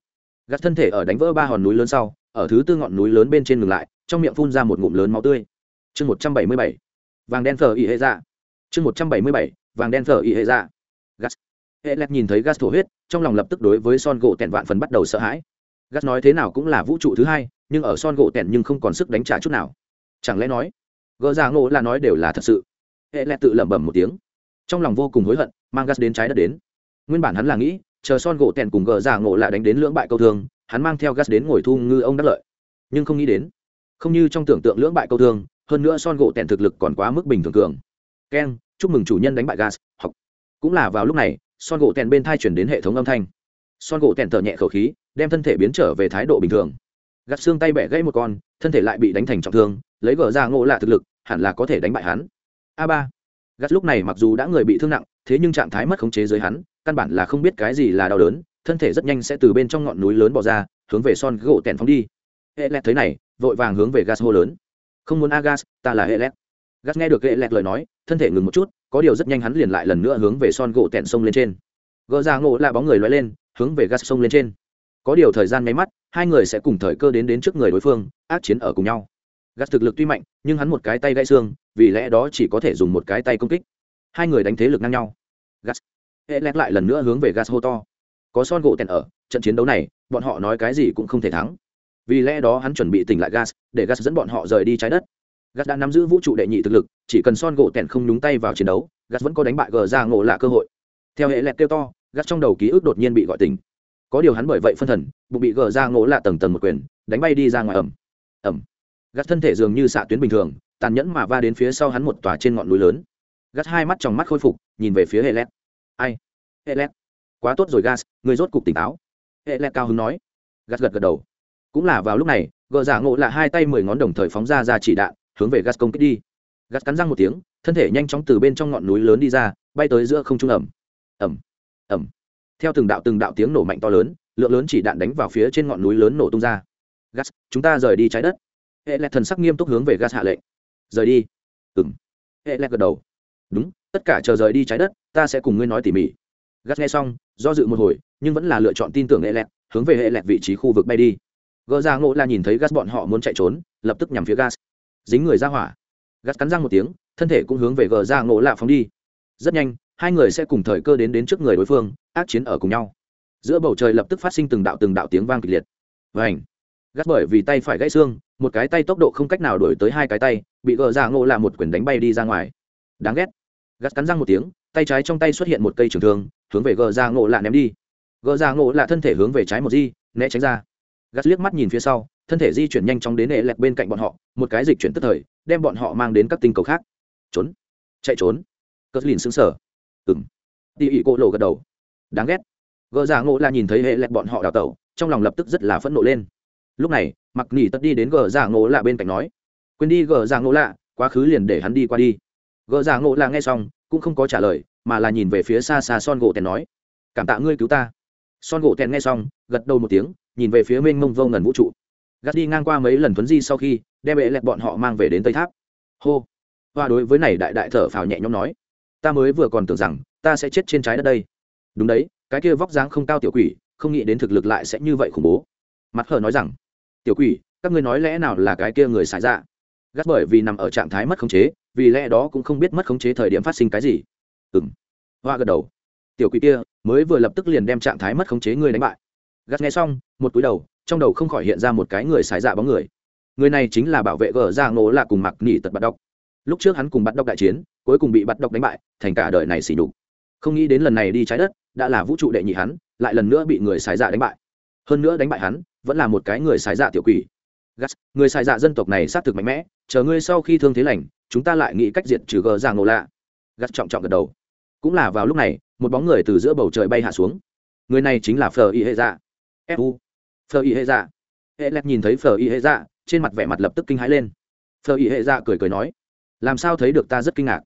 Gắt thân thể ở đánh vỡ ba hòn núi lớn sau, ở thứ tư ngọn núi lớn bên trên ngừng lại, trong miệng phun ra một ngụm lớn máu tươi. Chương một trăm bảy mươi bảy, vàng đen thờ ỉ hệ ra. chương một trăm bảy mươi bảy, vàng đen thờ ỉ hệ dạ. ra. gas hệ lẹt nhìn thấy gas thổ huyết, trong lòng lập tức đối với son gỗ tẹn vạn phần bắt đầu sợ hãi. Gas nói thế nào cũng là vũ trụ thứ hai nhưng ở son gỗ tẻn nhưng không còn sức đánh trả chút nào. Chẳng lẽ nói gỡ ra ngộ là nói đều là thật sự? Hệ lẹ tự lẩm bẩm một tiếng. Trong lòng vô cùng hối hận, mang gas đến trái đất đến. Nguyên bản hắn là nghĩ, chờ son gỗ tẻn cùng gỡ ra ngộ lại đánh đến lưỡng bại câu thương, hắn mang theo gas đến ngồi thu ngư ông đắc lợi. Nhưng không nghĩ đến, không như trong tưởng tượng lưỡng bại câu thương, hơn nữa son gỗ tẻn thực lực còn quá mức bình thường cường. Keng chúc mừng chủ nhân đánh bại gas, học. Cũng là vào lúc này, son gỗ tèn bên thai chuyển đến hệ thống âm thanh. Son gỗ tèn thở nhẹ khẩu khí, đem thân thể biến trở về thái độ bình thường gắt xương tay bẻ gãy một con, thân thể lại bị đánh thành trọng thương, lấy gờ ra ngộ lạ thực lực, hẳn là có thể đánh bại hắn. A ba. Gắt lúc này mặc dù đã người bị thương nặng, thế nhưng trạng thái mất khống chế dưới hắn, căn bản là không biết cái gì là đau đớn, thân thể rất nhanh sẽ từ bên trong ngọn núi lớn bỏ ra, hướng về son gỗ tèn phóng đi. Hệ lẹt thấy này, vội vàng hướng về gas hô lớn. Không muốn a gas ta là hệ lẹt. Gas nghe được hệ lẹt lời nói, thân thể ngừng một chút, có điều rất nhanh hắn liền lại lần nữa hướng về son gỗ tèn sông lên trên. Gỡ ra ngộ là bóng người loay lên, hướng về gas sông lên trên. Có điều thời gian nháy mắt hai người sẽ cùng thời cơ đến đến trước người đối phương, ác chiến ở cùng nhau. Gắt thực lực tuy mạnh, nhưng hắn một cái tay gãy xương, vì lẽ đó chỉ có thể dùng một cái tay công kích. Hai người đánh thế lực ngang nhau. Gas hệ lẹt lại lần nữa hướng về gas hô to. Có son gỗ tèn ở, trận chiến đấu này, bọn họ nói cái gì cũng không thể thắng. Vì lẽ đó hắn chuẩn bị tỉnh lại gas để gas dẫn bọn họ rời đi trái đất. Gas đã nắm giữ vũ trụ đệ nhị thực lực, chỉ cần son gỗ tèn không nhúng tay vào chiến đấu gas vẫn có đánh bại gờ ra ngộ lạ cơ hội. Theo hệ lẹt kêu to gas trong đầu ký ức đột nhiên bị gọi tỉnh có điều hắn bởi vậy phân thần, bụng bị gờ ra ngộ lạ tầng tầng một quyền, đánh bay đi ra ngoài ẩm. Ẩm. Gắt thân thể dường như xạ tuyến bình thường, tàn nhẫn mà va đến phía sau hắn một tòa trên ngọn núi lớn. Gắt hai mắt trong mắt khôi phục, nhìn về phía hệ lét ai? Hệ lét quá tốt rồi gas người rốt cục tỉnh táo. Hệ lét cao hứng nói. Gắt gật gật đầu. Cũng là vào lúc này, gờ giả ngộ là hai tay mười ngón đồng thời phóng ra ra chỉ đạn, hướng về gas công kích đi. Gắt cắn răng một tiếng, thân thể nhanh chóng từ bên trong ngọn núi lớn đi ra, bay tới giữa không trung ẩm. Ẩm. Ẩm theo từng đạo từng đạo tiếng nổ mạnh to lớn, lượng lớn chỉ đạn đánh vào phía trên ngọn núi lớn nổ tung ra. Gas, chúng ta rời đi trái đất. Hệ lẹt thần sắc nghiêm túc hướng về gas hạ lệnh. Rời đi. Ừng hệ lẹt gật đầu. Đúng, tất cả chờ rời đi trái đất, ta sẽ cùng ngươi nói tỉ mỉ. Gas nghe xong, do dự một hồi, nhưng vẫn là lựa chọn tin tưởng hệ lẹt, hướng về hệ lẹt vị trí khu vực bay đi. Gỡ ra ngộ là nhìn thấy gas bọn họ muốn chạy trốn, lập tức nhằm phía gas. Dính người ra hỏa. Gas cắn răng một tiếng, thân thể cũng hướng về gờ ra ngộ lạ phóng đi. Rất nhanh hai người sẽ cùng thời cơ đến đến trước người đối phương, ác chiến ở cùng nhau. Giữa bầu trời lập tức phát sinh từng đạo từng đạo tiếng vang kịch liệt. Và ảnh gắt bởi vì tay phải gãy xương, một cái tay tốc độ không cách nào đổi tới hai cái tay, bị gờ ra ngộ là một quyền đánh bay đi ra ngoài. Đáng ghét! Gắt cắn răng một tiếng, tay trái trong tay xuất hiện một cây trường thương, hướng về gờ ra ngộ lạ ném đi. Gờ ra ngộ lạ thân thể hướng về trái một di, né tránh ra. Gắt liếc mắt nhìn phía sau, thân thể di chuyển nhanh chóng đến hệ lẹt bên cạnh bọn họ, một cái dịch chuyển tức thời, đem bọn họ mang đến các tinh cầu khác. Trốn! Chạy trốn! Cất lìn xứng sở ừng tỉ ỉ cô lộ gật đầu. Đáng ghét. Gờ giả ngộ là nhìn thấy hệ lẹt bọn họ đào tẩu, trong lòng lập tức rất là phẫn nộ lên. Lúc này mặc nỉ tất đi đến gờ giả ngộ lạ bên cạnh nói, quên đi gờ giả ngộ lạ quá khứ liền để hắn đi qua đi. Gờ giả ngộ lạ nghe xong, cũng không có trả lời, mà là nhìn về phía xa xa son gỗ tèn nói, cảm tạ ngươi cứu ta. Son gỗ tèn nghe xong, gật đầu một tiếng, nhìn về phía mênh mông vô ngần vũ trụ. Gắt đi ngang qua mấy lần thuấn di sau khi, đem bệ lẹt bọn họ mang về đến tây tháp. Hô. Hoa đối với này đại đại thở phào nhẹ nhõm nói ta mới vừa còn tưởng rằng ta sẽ chết trên trái đất đây. Đúng đấy, cái kia vóc dáng không cao tiểu quỷ, không nghĩ đến thực lực lại sẽ như vậy khủng bố. Mặt hờ nói rằng, tiểu quỷ, các ngươi nói lẽ nào là cái kia người xài ra dạ? gắt bởi vì nằm ở trạng thái mất khống chế, vì lẽ đó cũng không biết mất khống chế thời điểm phát sinh cái gì. Ừ m hoa gật đầu. Tiểu quỷ kia mới vừa lập tức liền đem trạng thái mất khống chế người đánh bại. Gắt nghe xong, một túi đầu, trong đầu không khỏi hiện ra một cái người xài dạ bóng người. Người này chính là bảo vệ gờ ra ngộ là cùng mặc nỉ tật bắt đọc lúc trước hắn cùng bắt đọc đại chiến cuối cùng bị bắt đọc đánh bại, thành cả đời này xỉ nhục. không nghĩ đến lần này đi trái đất, đã là vũ trụ đệ nhị hắn, lại lần nữa bị người xài dạ đánh bại. Hơn nữa đánh bại hắn, vẫn là một cái người xài dạ tiểu quỷ. Gas, người xài dạ dân tộc này xác thực mạnh mẽ, chờ ngươi sau khi thương thế lành, chúng ta lại nghĩ cách diệt trừ gờ ra ngộ lạ. Gas trọng trọng gật đầu. Cũng là vào lúc này, một bóng người từ giữa bầu trời bay hạ xuống. Người này chính là phờ y hệ dạ. Fu phờ y hệ dạ. Hệ lẹt nhìn thấy phờ y hệ dạ trên mặt vẻ mặt lập tức kinh hãi lên. Phờ y hệ dạ cười cười nói, làm sao thấy được ta rất kinh ngạc?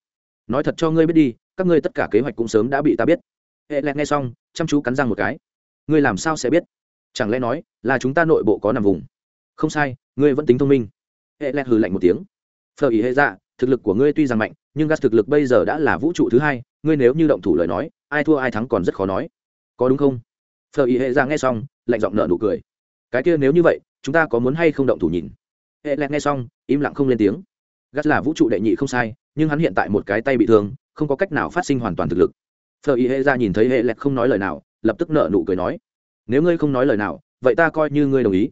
Nói thật cho ngươi biết đi, các ngươi tất cả kế hoạch cũng sớm đã bị ta biết. Hệ lẹt nghe xong, chăm chú cắn răng một cái. Ngươi làm sao sẽ biết? Chẳng lẽ nói là chúng ta nội bộ có nằm vùng? Không sai, ngươi vẫn tính thông minh. Hệ lẹt hừ lạnh một tiếng. Phờ ý hệ dạ thực lực của ngươi tuy rằng mạnh, nhưng gas thực lực bây giờ đã là vũ trụ thứ hai, ngươi nếu như động thủ lời nói, ai thua ai thắng còn rất khó nói. Có đúng không? Phờ ý hệ dạ nghe xong, lạnh giọng nợ nụ cười. Cái kia nếu như vậy, chúng ta có muốn hay không động thủ nhìn? Hệ lẹt nghe xong, im lặng không lên tiếng. Gas là vũ trụ đệ nhị không sai nhưng hắn hiện tại một cái tay bị thương, không có cách nào phát sinh hoàn toàn thực lực. Phờ y hệ ra nhìn thấy hệ lẹt không nói lời nào, lập tức nợ nụ cười nói, nếu ngươi không nói lời nào, vậy ta coi như ngươi đồng ý.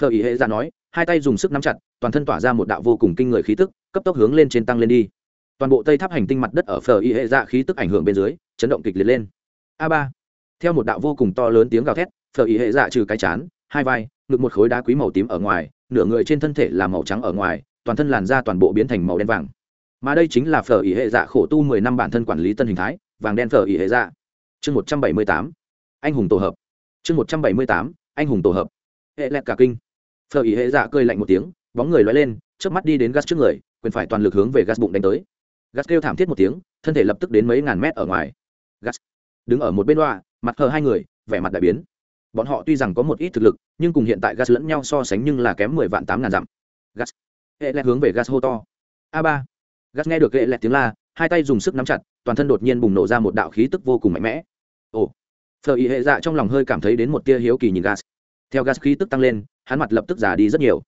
Phờ y hệ ra nói, hai tay dùng sức nắm chặt, toàn thân tỏa ra một đạo vô cùng kinh người khí tức, cấp tốc hướng lên trên tăng lên đi. Toàn bộ tây tháp hành tinh mặt đất ở phờ y hệ ra khí tức ảnh hưởng bên dưới, chấn động kịch liệt lên. A ba. Theo một đạo vô cùng to lớn tiếng gào thét phờ y hệ dạ trừ cái chán, hai vai, ngực một khối đá quý màu tím ở ngoài, nửa người trên thân thể là màu trắng ở ngoài, toàn thân làn da toàn bộ biến thành màu đen vàng mà đây chính là phở ý hệ dạ khổ tu mười năm bản thân quản lý tân hình thái, vàng đen phở ý hệ dạ. Chương một trăm bảy mươi tám, anh hùng tổ hợp. Chương một trăm bảy mươi tám, anh hùng tổ hợp. Hệ lẹt cả kinh. Phở ý hệ dạ cơi lạnh một tiếng, bóng người loay lên trước mắt đi đến gas trước người, quyền phải toàn lực hướng về gas bụng đánh tới. Gas kêu thảm thiết một tiếng, thân thể lập tức đến mấy ngàn mét ở ngoài. Gas đứng ở một bên loa, mặt hờ hai người, vẻ mặt đại biến. Bọn họ tuy rằng có một ít thực lực, nhưng cùng hiện tại gas lẫn nhau so sánh nhưng là kém mười vạn tám ngàn dặm. Gas. Hệ lẹt hướng về gas hô to. A ba gas nghe được hệ lẹt tiếng la, hai tay dùng sức nắm chặt, toàn thân đột nhiên bùng nổ ra một đạo khí tức vô cùng mạnh mẽ. Ồ. Phờ ý hệ dạ trong lòng hơi cảm thấy đến một tia hiếu kỳ nhìn gas. Theo gas khí tức tăng lên, hắn mặt lập tức già đi rất nhiều.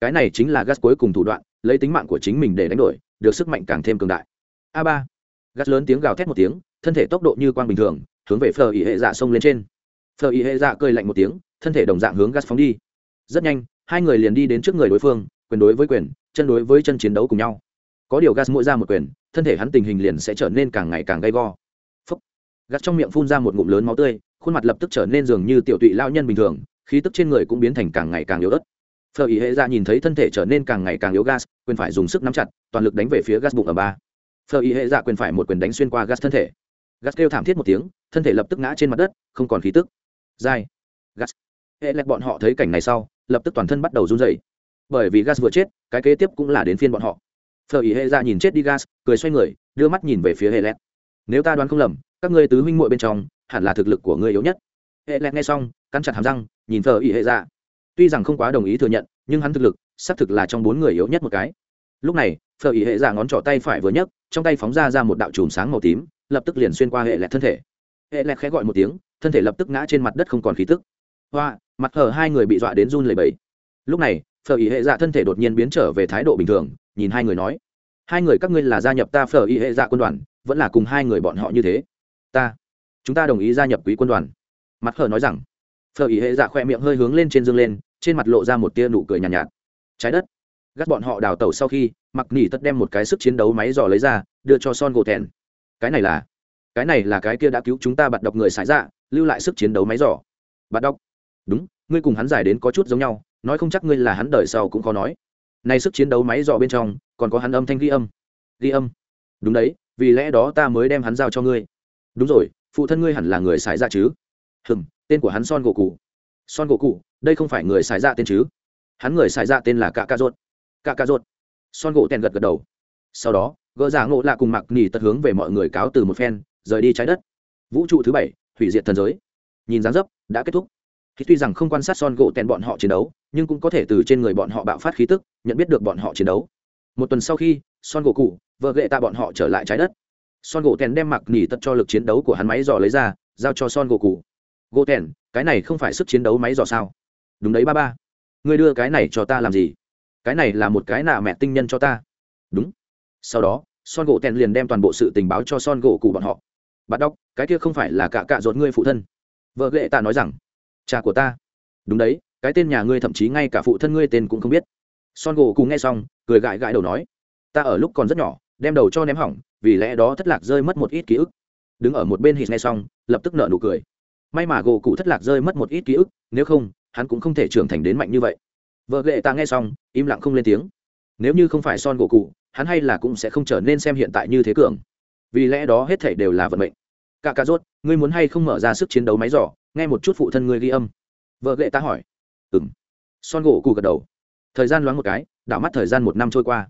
Cái này chính là gas cuối cùng thủ đoạn, lấy tính mạng của chính mình để đánh đổi, được sức mạnh càng thêm cường đại. A ba. Gas lớn tiếng gào thét một tiếng, thân thể tốc độ như quang bình thường, hướng về phờ ý hệ dạ xông lên trên. Phờ ý hệ dạ cười lạnh một tiếng, thân thể đồng dạng hướng gas phóng đi. Rất nhanh, hai người liền đi đến trước người đối phương, quyền đối với quyền, chân đối với chân chiến đấu cùng nhau có điều gas mỗi ra một quyền, thân thể hắn tình hình liền sẽ trở nên càng ngày càng gay go. Phấp gas trong miệng phun ra một ngụm lớn máu tươi, khuôn mặt lập tức trở nên dường như tiểu tụy lao nhân bình thường, khí tức trên người cũng biến thành càng ngày càng yếu ớt. Phờ ý hệ ra nhìn thấy thân thể trở nên càng ngày càng yếu gas, quyền phải dùng sức nắm chặt, toàn lực đánh về phía gas bụng ở ba. Phờ ý hệ ra quyền phải một quyền đánh xuyên qua gas thân thể. Gas kêu thảm thiết một tiếng, thân thể lập tức ngã trên mặt đất, không còn khí tức. Dai gas. Hệ lẹt bọn họ thấy cảnh này sau, lập tức toàn thân bắt đầu run dày bởi vì gas vừa chết, cái kế tiếp cũng là đến phiên bọn họ. Phở ý hệ ra nhìn chết đi gas, cười xoay người, đưa mắt nhìn về phía hệ lẹt. Nếu ta đoán không lầm, các ngươi tứ huynh muội bên trong, hẳn là thực lực của ngươi yếu nhất. Hệ lẹt nghe xong, cắn chặt hàm răng, nhìn Phở ý hệ ra tuy rằng không quá đồng ý thừa nhận, nhưng hắn thực lực, xác thực là trong bốn người yếu nhất một cái. Lúc này, phở ý hệ dạ ngón trỏ tay phải vừa nhấc, trong tay phóng ra ra một đạo chùm sáng màu tím, lập tức liền xuyên qua hệ lẹt thân thể. Hệ lẹt khẽ gọi một tiếng, thân thể lập tức ngã trên mặt đất không còn khí tức. Hoa, mặt hở hai người bị dọa đến run lẩy bẩy. Lúc này, phở ý hệ dạ thân thể đột nhiên biến trở về thái độ bình thường nhìn hai người nói hai người các ngươi là gia nhập ta phở y hệ dạ quân đoàn vẫn là cùng hai người bọn họ như thế? Ta chúng ta đồng ý gia nhập quý quân đoàn. Mặt hờ nói rằng phở y hệ dạ khoe miệng hơi hướng lên trên dương lên trên mặt lộ ra một tia nụ cười nhàn nhạt, nhạt. Trái đất gắt bọn họ đào tẩu sau khi mặc nỉ tất đem một cái sức chiến đấu máy dò lấy ra đưa cho son gỗ thèn cái này là cái này là cái kia đã cứu chúng ta bạn đọc người xảy dạ lưu lại sức chiến đấu máy dò. Bạn đọc đúng ngươi cùng hắn giải đến có chút giống nhau nói không chắc ngươi là hắn đời sau cũng khó nói nay sức chiến đấu máy dò bên trong, còn có hắn âm thanh ghi âm. Ghi âm? Đúng đấy, vì lẽ đó ta mới đem hắn giao cho ngươi. Đúng rồi, phụ thân ngươi hẳn là người xài dạ chứ? Hừm, tên của hắn son gỗ cụ son gỗ cụ đây không phải người xài dạ tên chứ? Hắn người xài dạ tên là cạ ca rốt cạ ca rốt son gỗ tèn gật gật đầu. Sau đó, gỡ giả ngộ lạ cùng mặc nỉ tật hướng về mọi người cáo từ một phen, rời đi trái đất. Vũ trụ thứ bảy, hủy diệt thần giới. Nhìn dáng dấp, đã kết thúc thì tuy rằng không quan sát son gỗ tèn bọn họ chiến đấu, nhưng cũng có thể từ trên người bọn họ bạo phát khí tức, nhận biết được bọn họ chiến đấu. Một tuần sau khi, son gỗ cụ vợ gệ tạ bọn họ trở lại trái đất. Son gỗ tèn đem mặc nỉ tật cho lực chiến đấu của hắn máy dò lấy ra, giao cho son gỗ cụ gỗ tèn, cái này không phải sức chiến đấu máy dò sao? Đúng đấy ba ba. Ngươi đưa cái này cho ta làm gì? Cái này là một cái nạ mẹ tinh nhân cho ta. Đúng. Sau đó, son gỗ tèn liền đem toàn bộ sự tình báo cho son gỗ cụ bọn họ. Bạn đọc, cái kia không phải là cả cạ dột ngươi phụ thân. Vợ ghệ ta nói rằng cha của ta. Đúng đấy, cái tên nhà ngươi thậm chí ngay cả phụ thân ngươi tên cũng không biết. Son gỗ cụ nghe xong, cười gãi gãi đầu nói, ta ở lúc còn rất nhỏ, đem đầu cho ném hỏng, vì lẽ đó thất lạc rơi mất một ít ký ức. Đứng ở một bên hít nghe xong, lập tức nợ nụ cười. May mà gỗ cụ thất lạc rơi mất một ít ký ức, nếu không, hắn cũng không thể trưởng thành đến mạnh như vậy. Vợ ghệ ta nghe xong, im lặng không lên tiếng. Nếu như không phải son gỗ cụ, hắn hay là cũng sẽ không trở nên xem hiện tại như thế cường. Vì lẽ đó hết thảy đều là vận mệnh. Cả cà rốt, ngươi muốn hay không mở ra sức chiến đấu máy giỏ nghe một chút phụ thân ngươi ghi âm. Vợ ghệ ta hỏi. Ừ m son gỗ cụ gật đầu. Thời gian loáng một cái, đảo mắt thời gian một năm trôi qua.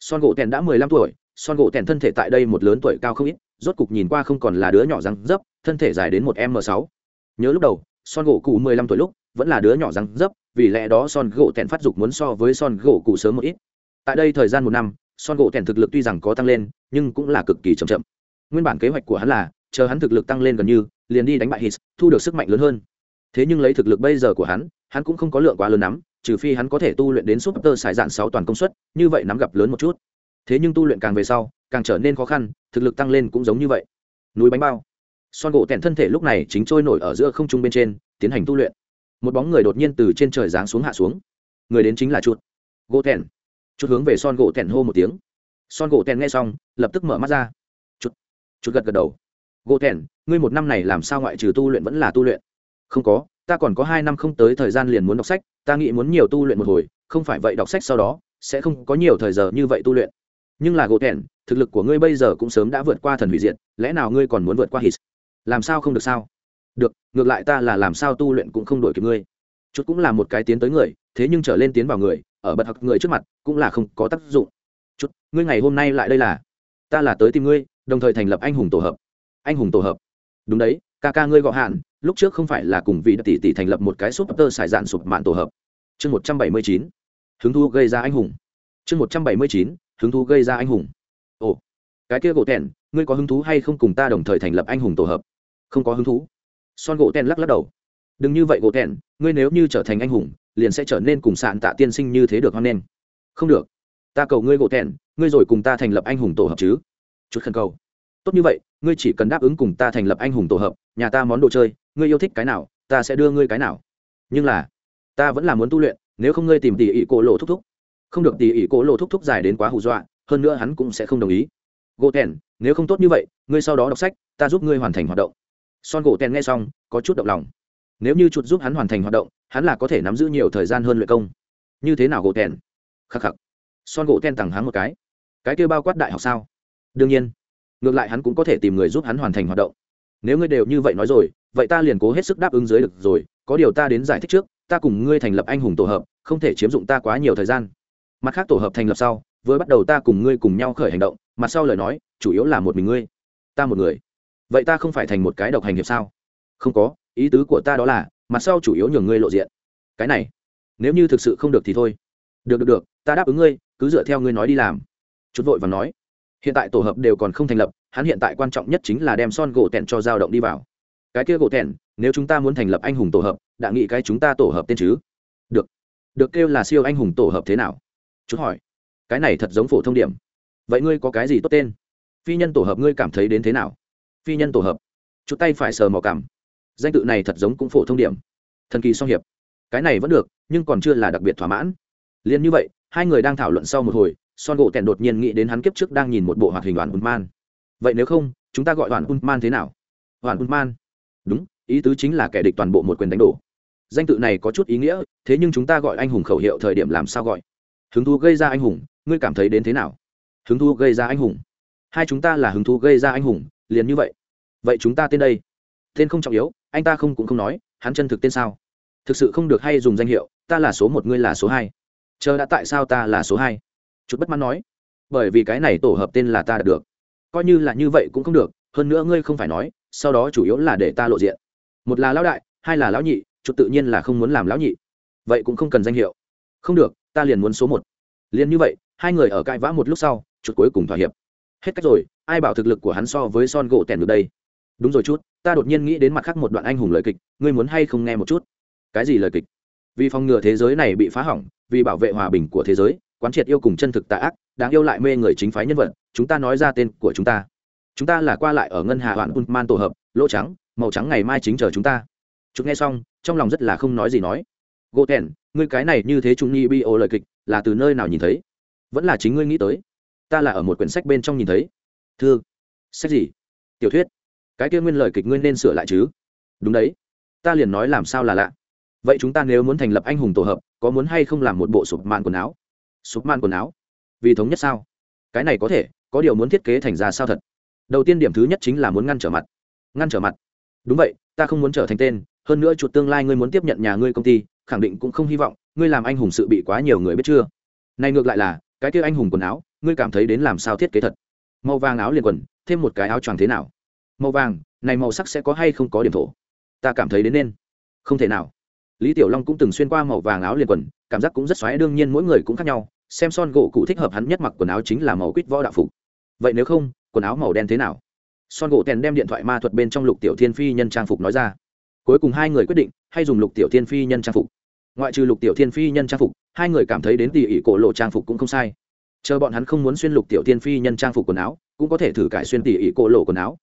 Son gỗ tèn đã mười lăm tuổi, son gỗ tèn thân thể tại đây một lớn tuổi cao không ít, rốt cục nhìn qua không còn là đứa nhỏ răng dấp, thân thể dài đến một m sáu. Nhớ lúc đầu, son gỗ cụ mười lăm tuổi lúc, vẫn là đứa nhỏ răng dấp, vì lẽ đó son gỗ tèn phát dục muốn so với son gỗ cụ sớm một ít. Tại đây thời gian một năm, son gỗ tèn thực lực tuy rằng có tăng lên, nhưng cũng là cực kỳ chậm chậm. Nguyên bản kế hoạch của hắn là, chờ hắn thực lực tăng lên gần như liền đi đánh bại hít thu được sức mạnh lớn hơn. Thế nhưng lấy thực lực bây giờ của hắn hắn cũng không có lượng quá lớn lắm, trừ phi hắn có thể tu luyện đến súp tơ xài dạn sáu toàn công suất, như vậy nắm gặp lớn một chút. Thế nhưng tu luyện càng về sau, càng trở nên khó khăn, thực lực tăng lên cũng giống như vậy. Núi bánh bao. Son gỗ tẹn thân thể lúc này chính trôi nổi ở giữa không trung bên trên, tiến hành tu luyện. Một bóng người đột nhiên từ trên trời giáng xuống hạ xuống. Người đến chính là chuột. Gỗ tẹn. Chuột hướng về son gỗ tẹn hô một tiếng. Son gỗ tẹn nghe xong, lập tức mở mắt ra. Chuột. Chuột gật gật đầu gỗ thẹn ngươi một năm này làm sao ngoại trừ tu luyện vẫn là tu luyện? Không có, ta còn có hai năm không tới thời gian liền muốn đọc sách, ta nghĩ muốn nhiều tu luyện một hồi, không phải vậy đọc sách sau đó, sẽ không có nhiều thời giờ như vậy tu luyện. Nhưng là gỗ thẹn thực lực của ngươi bây giờ cũng sớm đã vượt qua thần hủy diệt, lẽ nào ngươi còn muốn vượt qua hít làm sao không được sao? Được, ngược lại ta là làm sao tu luyện cũng không đổi kịp ngươi. Chút cũng là một cái tiến tới người, thế nhưng trở lên tiến vào người, ở bật học người trước mặt, cũng là không có tác dụng. Chút, ngươi ngày hôm nay lại đây là? Ta là tới tìm ngươi, đồng thời thành lập anh hùng tổ hợp anh hùng tổ hợp. Đúng đấy, ca ca ngươi gọi hạn, lúc trước không phải là cùng vị tỷ tỷ thành lập một cái súp tơ xài dạn sụp mạn tổ hợp. Chương một trăm bảy mươi chín, hứng thu gây ra anh hùng. Chương một trăm bảy mươi chín, hứng thú gây ra anh hùng. Ồ, cái kia gỗ tèn, ngươi có hứng thú hay không cùng ta đồng thời thành lập anh hùng tổ hợp? Không có hứng thú. Son gỗ tèn lắc lắc đầu. Đừng như vậy gỗ tèn, ngươi nếu như trở thành anh hùng, liền sẽ trở nên cùng sạn tạ tiên sinh như thế được hoan nghênh. Không được. Ta cầu ngươi gỗ tèn, ngươi rồi cùng ta thành lập anh hùng tổ hợp chứ? Chút khẩn cầu tốt như vậy, ngươi chỉ cần đáp ứng cùng ta thành lập anh hùng tổ hợp, nhà ta món đồ chơi, ngươi yêu thích cái nào, ta sẽ đưa ngươi cái nào. Nhưng là, ta vẫn là muốn tu luyện, nếu không ngươi tìm tỉ ỉ cổ lộ thúc thúc. Không được tỉ ỉ cổ lộ thúc thúc dài đến quá hù dọa, hơn nữa hắn cũng sẽ không đồng ý. Gỗ tèn nếu không tốt như vậy, ngươi sau đó đọc sách, ta giúp ngươi hoàn thành hoạt động. Son gỗ tèn nghe xong, có chút động lòng. Nếu như chuột giúp hắn hoàn thành hoạt động, hắn là có thể nắm giữ nhiều thời gian hơn luyện công. Như thế nào gỗ tèn khắc khắc. Son gỗ tèn tặng hắn một cái. Cái kêu bao quát đại học sao? Đương nhiên ngược lại hắn cũng có thể tìm người giúp hắn hoàn thành hoạt động. Nếu ngươi đều như vậy nói rồi, vậy ta liền cố hết sức đáp ứng dưới được rồi, có điều ta đến giải thích trước, ta cùng ngươi thành lập anh hùng tổ hợp, không thể chiếm dụng ta quá nhiều thời gian. Mặt khác tổ hợp thành lập sau với bắt đầu ta cùng ngươi cùng nhau khởi hành động mặt sau lời nói, chủ yếu là một mình ngươi. Ta một người. Vậy ta không phải thành một cái độc hành hiệp sao? Không có, ý tứ của ta đó là, mặt sau chủ yếu nhường ngươi lộ diện. Cái này, nếu như thực sự không được thì thôi. Được được được, ta đáp ứng ngươi, cứ dựa theo ngươi nói đi làm. Chút vội và nói hiện tại tổ hợp đều còn không thành lập, hắn hiện tại quan trọng nhất chính là đem son gỗ tẹn cho dao động đi vào. Cái kia gỗ tẹn, nếu chúng ta muốn thành lập anh hùng tổ hợp, đã nghĩ cái chúng ta tổ hợp tên chứ? Được. Được kêu là siêu anh hùng tổ hợp thế nào? Chút hỏi. Cái này thật giống phổ thông điểm. Vậy ngươi có cái gì tốt tên? Phi nhân tổ hợp ngươi cảm thấy đến thế nào? Phi nhân tổ hợp. Chút tay phải sờ mò cảm danh tự này thật giống cũng phổ thông điểm. Thần kỳ song hiệp. Cái này vẫn được, nhưng còn chưa là đặc biệt thỏa mãn. Liền như vậy, hai người đang thảo luận sau một hồi son gỗ tèn đột nhiên nghĩ đến hắn kiếp trước đang nhìn một bộ hoạt hình đoàn unman vậy nếu không, chúng ta gọi đoàn unman thế nào? Đoàn unman đúng, ý tứ chính là kẻ địch toàn bộ một quyền đánh đổ. Danh tự này có chút ý nghĩa, thế nhưng chúng ta gọi anh hùng khẩu hiệu thời điểm làm sao gọi? Hứng thú gây ra anh hùng, ngươi cảm thấy đến thế nào? Hứng thú gây ra anh hùng. Hai chúng ta là hứng thú gây ra anh hùng, liền như vậy. Vậy chúng ta tên đây? Tên không trọng yếu, anh ta không cũng không nói, hắn chân thực tên sao? Thực sự không được hay dùng danh hiệu, ta là số một, ngươi là số hai. Chờ đã tại sao ta là số hai? Chút bất mãn nói, bởi vì cái này tổ hợp tên là ta được. Coi như là như vậy cũng không được, hơn nữa ngươi không phải nói, sau đó chủ yếu là để ta lộ diện. Một là lão đại, hai là lão nhị, chút tự nhiên là không muốn làm lão nhị. Vậy cũng không cần danh hiệu. Không được, ta liền muốn số một. Liền như vậy, hai người ở cãi vã một lúc sau, chút cuối cùng thỏa hiệp. Hết cách rồi, ai bảo thực lực của hắn so với son gỗ tèn được đây? Đúng rồi chút, ta đột nhiên nghĩ đến mặt khác một đoạn anh hùng lời kịch, ngươi muốn hay không nghe một chút? Cái gì lời kịch? Vì phòng ngừa thế giới này bị phá hỏng, vì bảo vệ hòa bình của thế giới quán triệt yêu cùng chân thực tà ác, đáng yêu lại mê người chính phái nhân vật, chúng ta nói ra tên của chúng ta. Chúng ta là qua lại ở ngân hà hoạn man tổ hợp, lỗ trắng, màu trắng ngày mai chính chờ chúng ta. Chúng nghe xong, trong lòng rất là không nói gì nói. Gỗ thẹn ngươi cái này như thế trung nghi bi ô lời kịch, là từ nơi nào nhìn thấy? Vẫn là chính ngươi nghĩ tới. Ta là ở một quyển sách bên trong nhìn thấy. Thư. Sách gì? Tiểu thuyết. Cái kia nguyên lời kịch ngươi nên sửa lại chứ? Đúng đấy. Ta liền nói làm sao là lạ. Vậy chúng ta nếu muốn thành lập anh hùng tổ hợp, có muốn hay không làm một bộ sụp mạng quần áo? Sụp man quần áo. Vì thống nhất sao? Cái này có thể, có điều muốn thiết kế thành ra sao thật? Đầu tiên điểm thứ nhất chính là muốn ngăn trở mặt. Ngăn trở mặt. Đúng vậy, ta không muốn trở thành tên, hơn nữa chuột tương lai ngươi muốn tiếp nhận nhà ngươi công ty, khẳng định cũng không hy vọng, ngươi làm anh hùng sự bị quá nhiều người biết chưa? Này ngược lại là, cái kia anh hùng quần áo, ngươi cảm thấy đến làm sao thiết kế thật? Màu vàng áo liền quần, thêm một cái áo choàng thế nào? Màu vàng, này màu sắc sẽ có hay không có điểm thổ? Ta cảm thấy đến nên. Không thể nào. Lý tiểu long cũng từng xuyên qua màu vàng áo liền quần, cảm giác cũng rất xoáy, đương nhiên mỗi người cũng khác nhau xem son gỗ cụ thích hợp hắn nhất mặc quần áo chính là màu quýt võ đạo phục. Vậy nếu không, quần áo màu đen thế nào? Son gỗ tèn đem điện thoại ma thuật bên trong lục tiểu thiên phi nhân trang phục nói ra. Cuối cùng hai người quyết định, hay dùng lục tiểu thiên phi nhân trang phục. Ngoại trừ lục tiểu thiên phi nhân trang phục, hai người cảm thấy đến tỉ ỉ cổ lộ trang phục cũng không sai. Chờ bọn hắn không muốn xuyên lục tiểu thiên phi nhân trang phục quần áo, cũng có thể thử cải xuyên tỉ ỉ cổ lộ quần áo.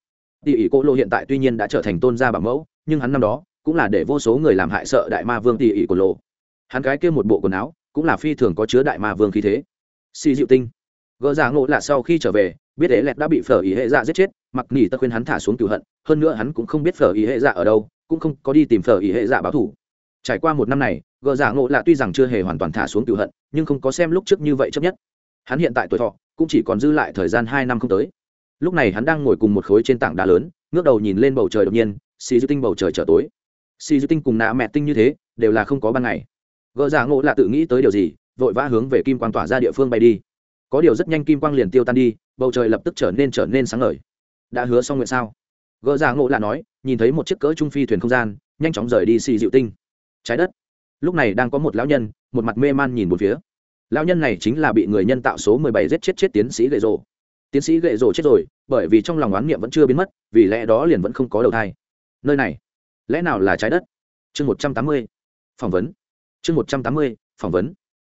Tỉ ỉ cổ lộ hiện tại tuy nhiên đã trở thành tôn gia bảo mẫu, nhưng hắn năm đó cũng là để vô số người làm hại sợ đại ma vương tỉ ỉ cổ lộ. Hắn gái kia một bộ quần áo cũng là phi thường có chứa đại ma vương khí thế. Si diệu tinh. Gỡ giả ngộ là sau khi trở về, biết ế lẹt đã bị phở ý hệ dạ giết chết, mặc nỉ ta khuyên hắn thả xuống cửu hận, hơn nữa hắn cũng không biết phở ý hệ dạ ở đâu, cũng không có đi tìm phở ý hệ dạ báo thủ trải qua một năm này, gỡ giả ngộ là tuy rằng chưa hề hoàn toàn thả xuống cửu hận, nhưng không có xem lúc trước như vậy chấp nhất. Hắn hiện tại tuổi thọ, cũng chỉ còn dư lại thời gian hai năm không tới. Lúc này hắn đang ngồi cùng một khối trên tảng đá lớn, ngước đầu nhìn lên bầu trời đột nhiên, xì dư tinh bầu trời trở tối. Xì dư tinh cùng nạ mẹ tinh như thế, đều là không có ban ngày gỡ giả ngộ là tự nghĩ tới điều gì, vội vã hướng về kim quang tỏa ra địa phương bay đi. Có điều rất nhanh kim quang liền tiêu tan đi, bầu trời lập tức trở nên trở nên sáng ngời. Đã hứa xong nguyện sao? Gỡ giả ngộ là nói, nhìn thấy một chiếc cỡ trung phi thuyền không gian, nhanh chóng rời đi xì dịu tinh. Trái đất. Lúc này đang có một lão nhân, một mặt mê man nhìn một phía. Lão nhân này chính là bị người nhân tạo số mười bảy giết chết chết tiến sĩ gậy rồ. Tiến sĩ gậy rồ chết rồi, bởi vì trong lòng oán niệm vẫn chưa biến mất, vì lẽ đó liền vẫn không có đầu thai. Nơi này, lẽ nào là trái đất? Chương một trăm tám mươi. Phỏng vấn chương một trăm tám mươi, phỏng vấn.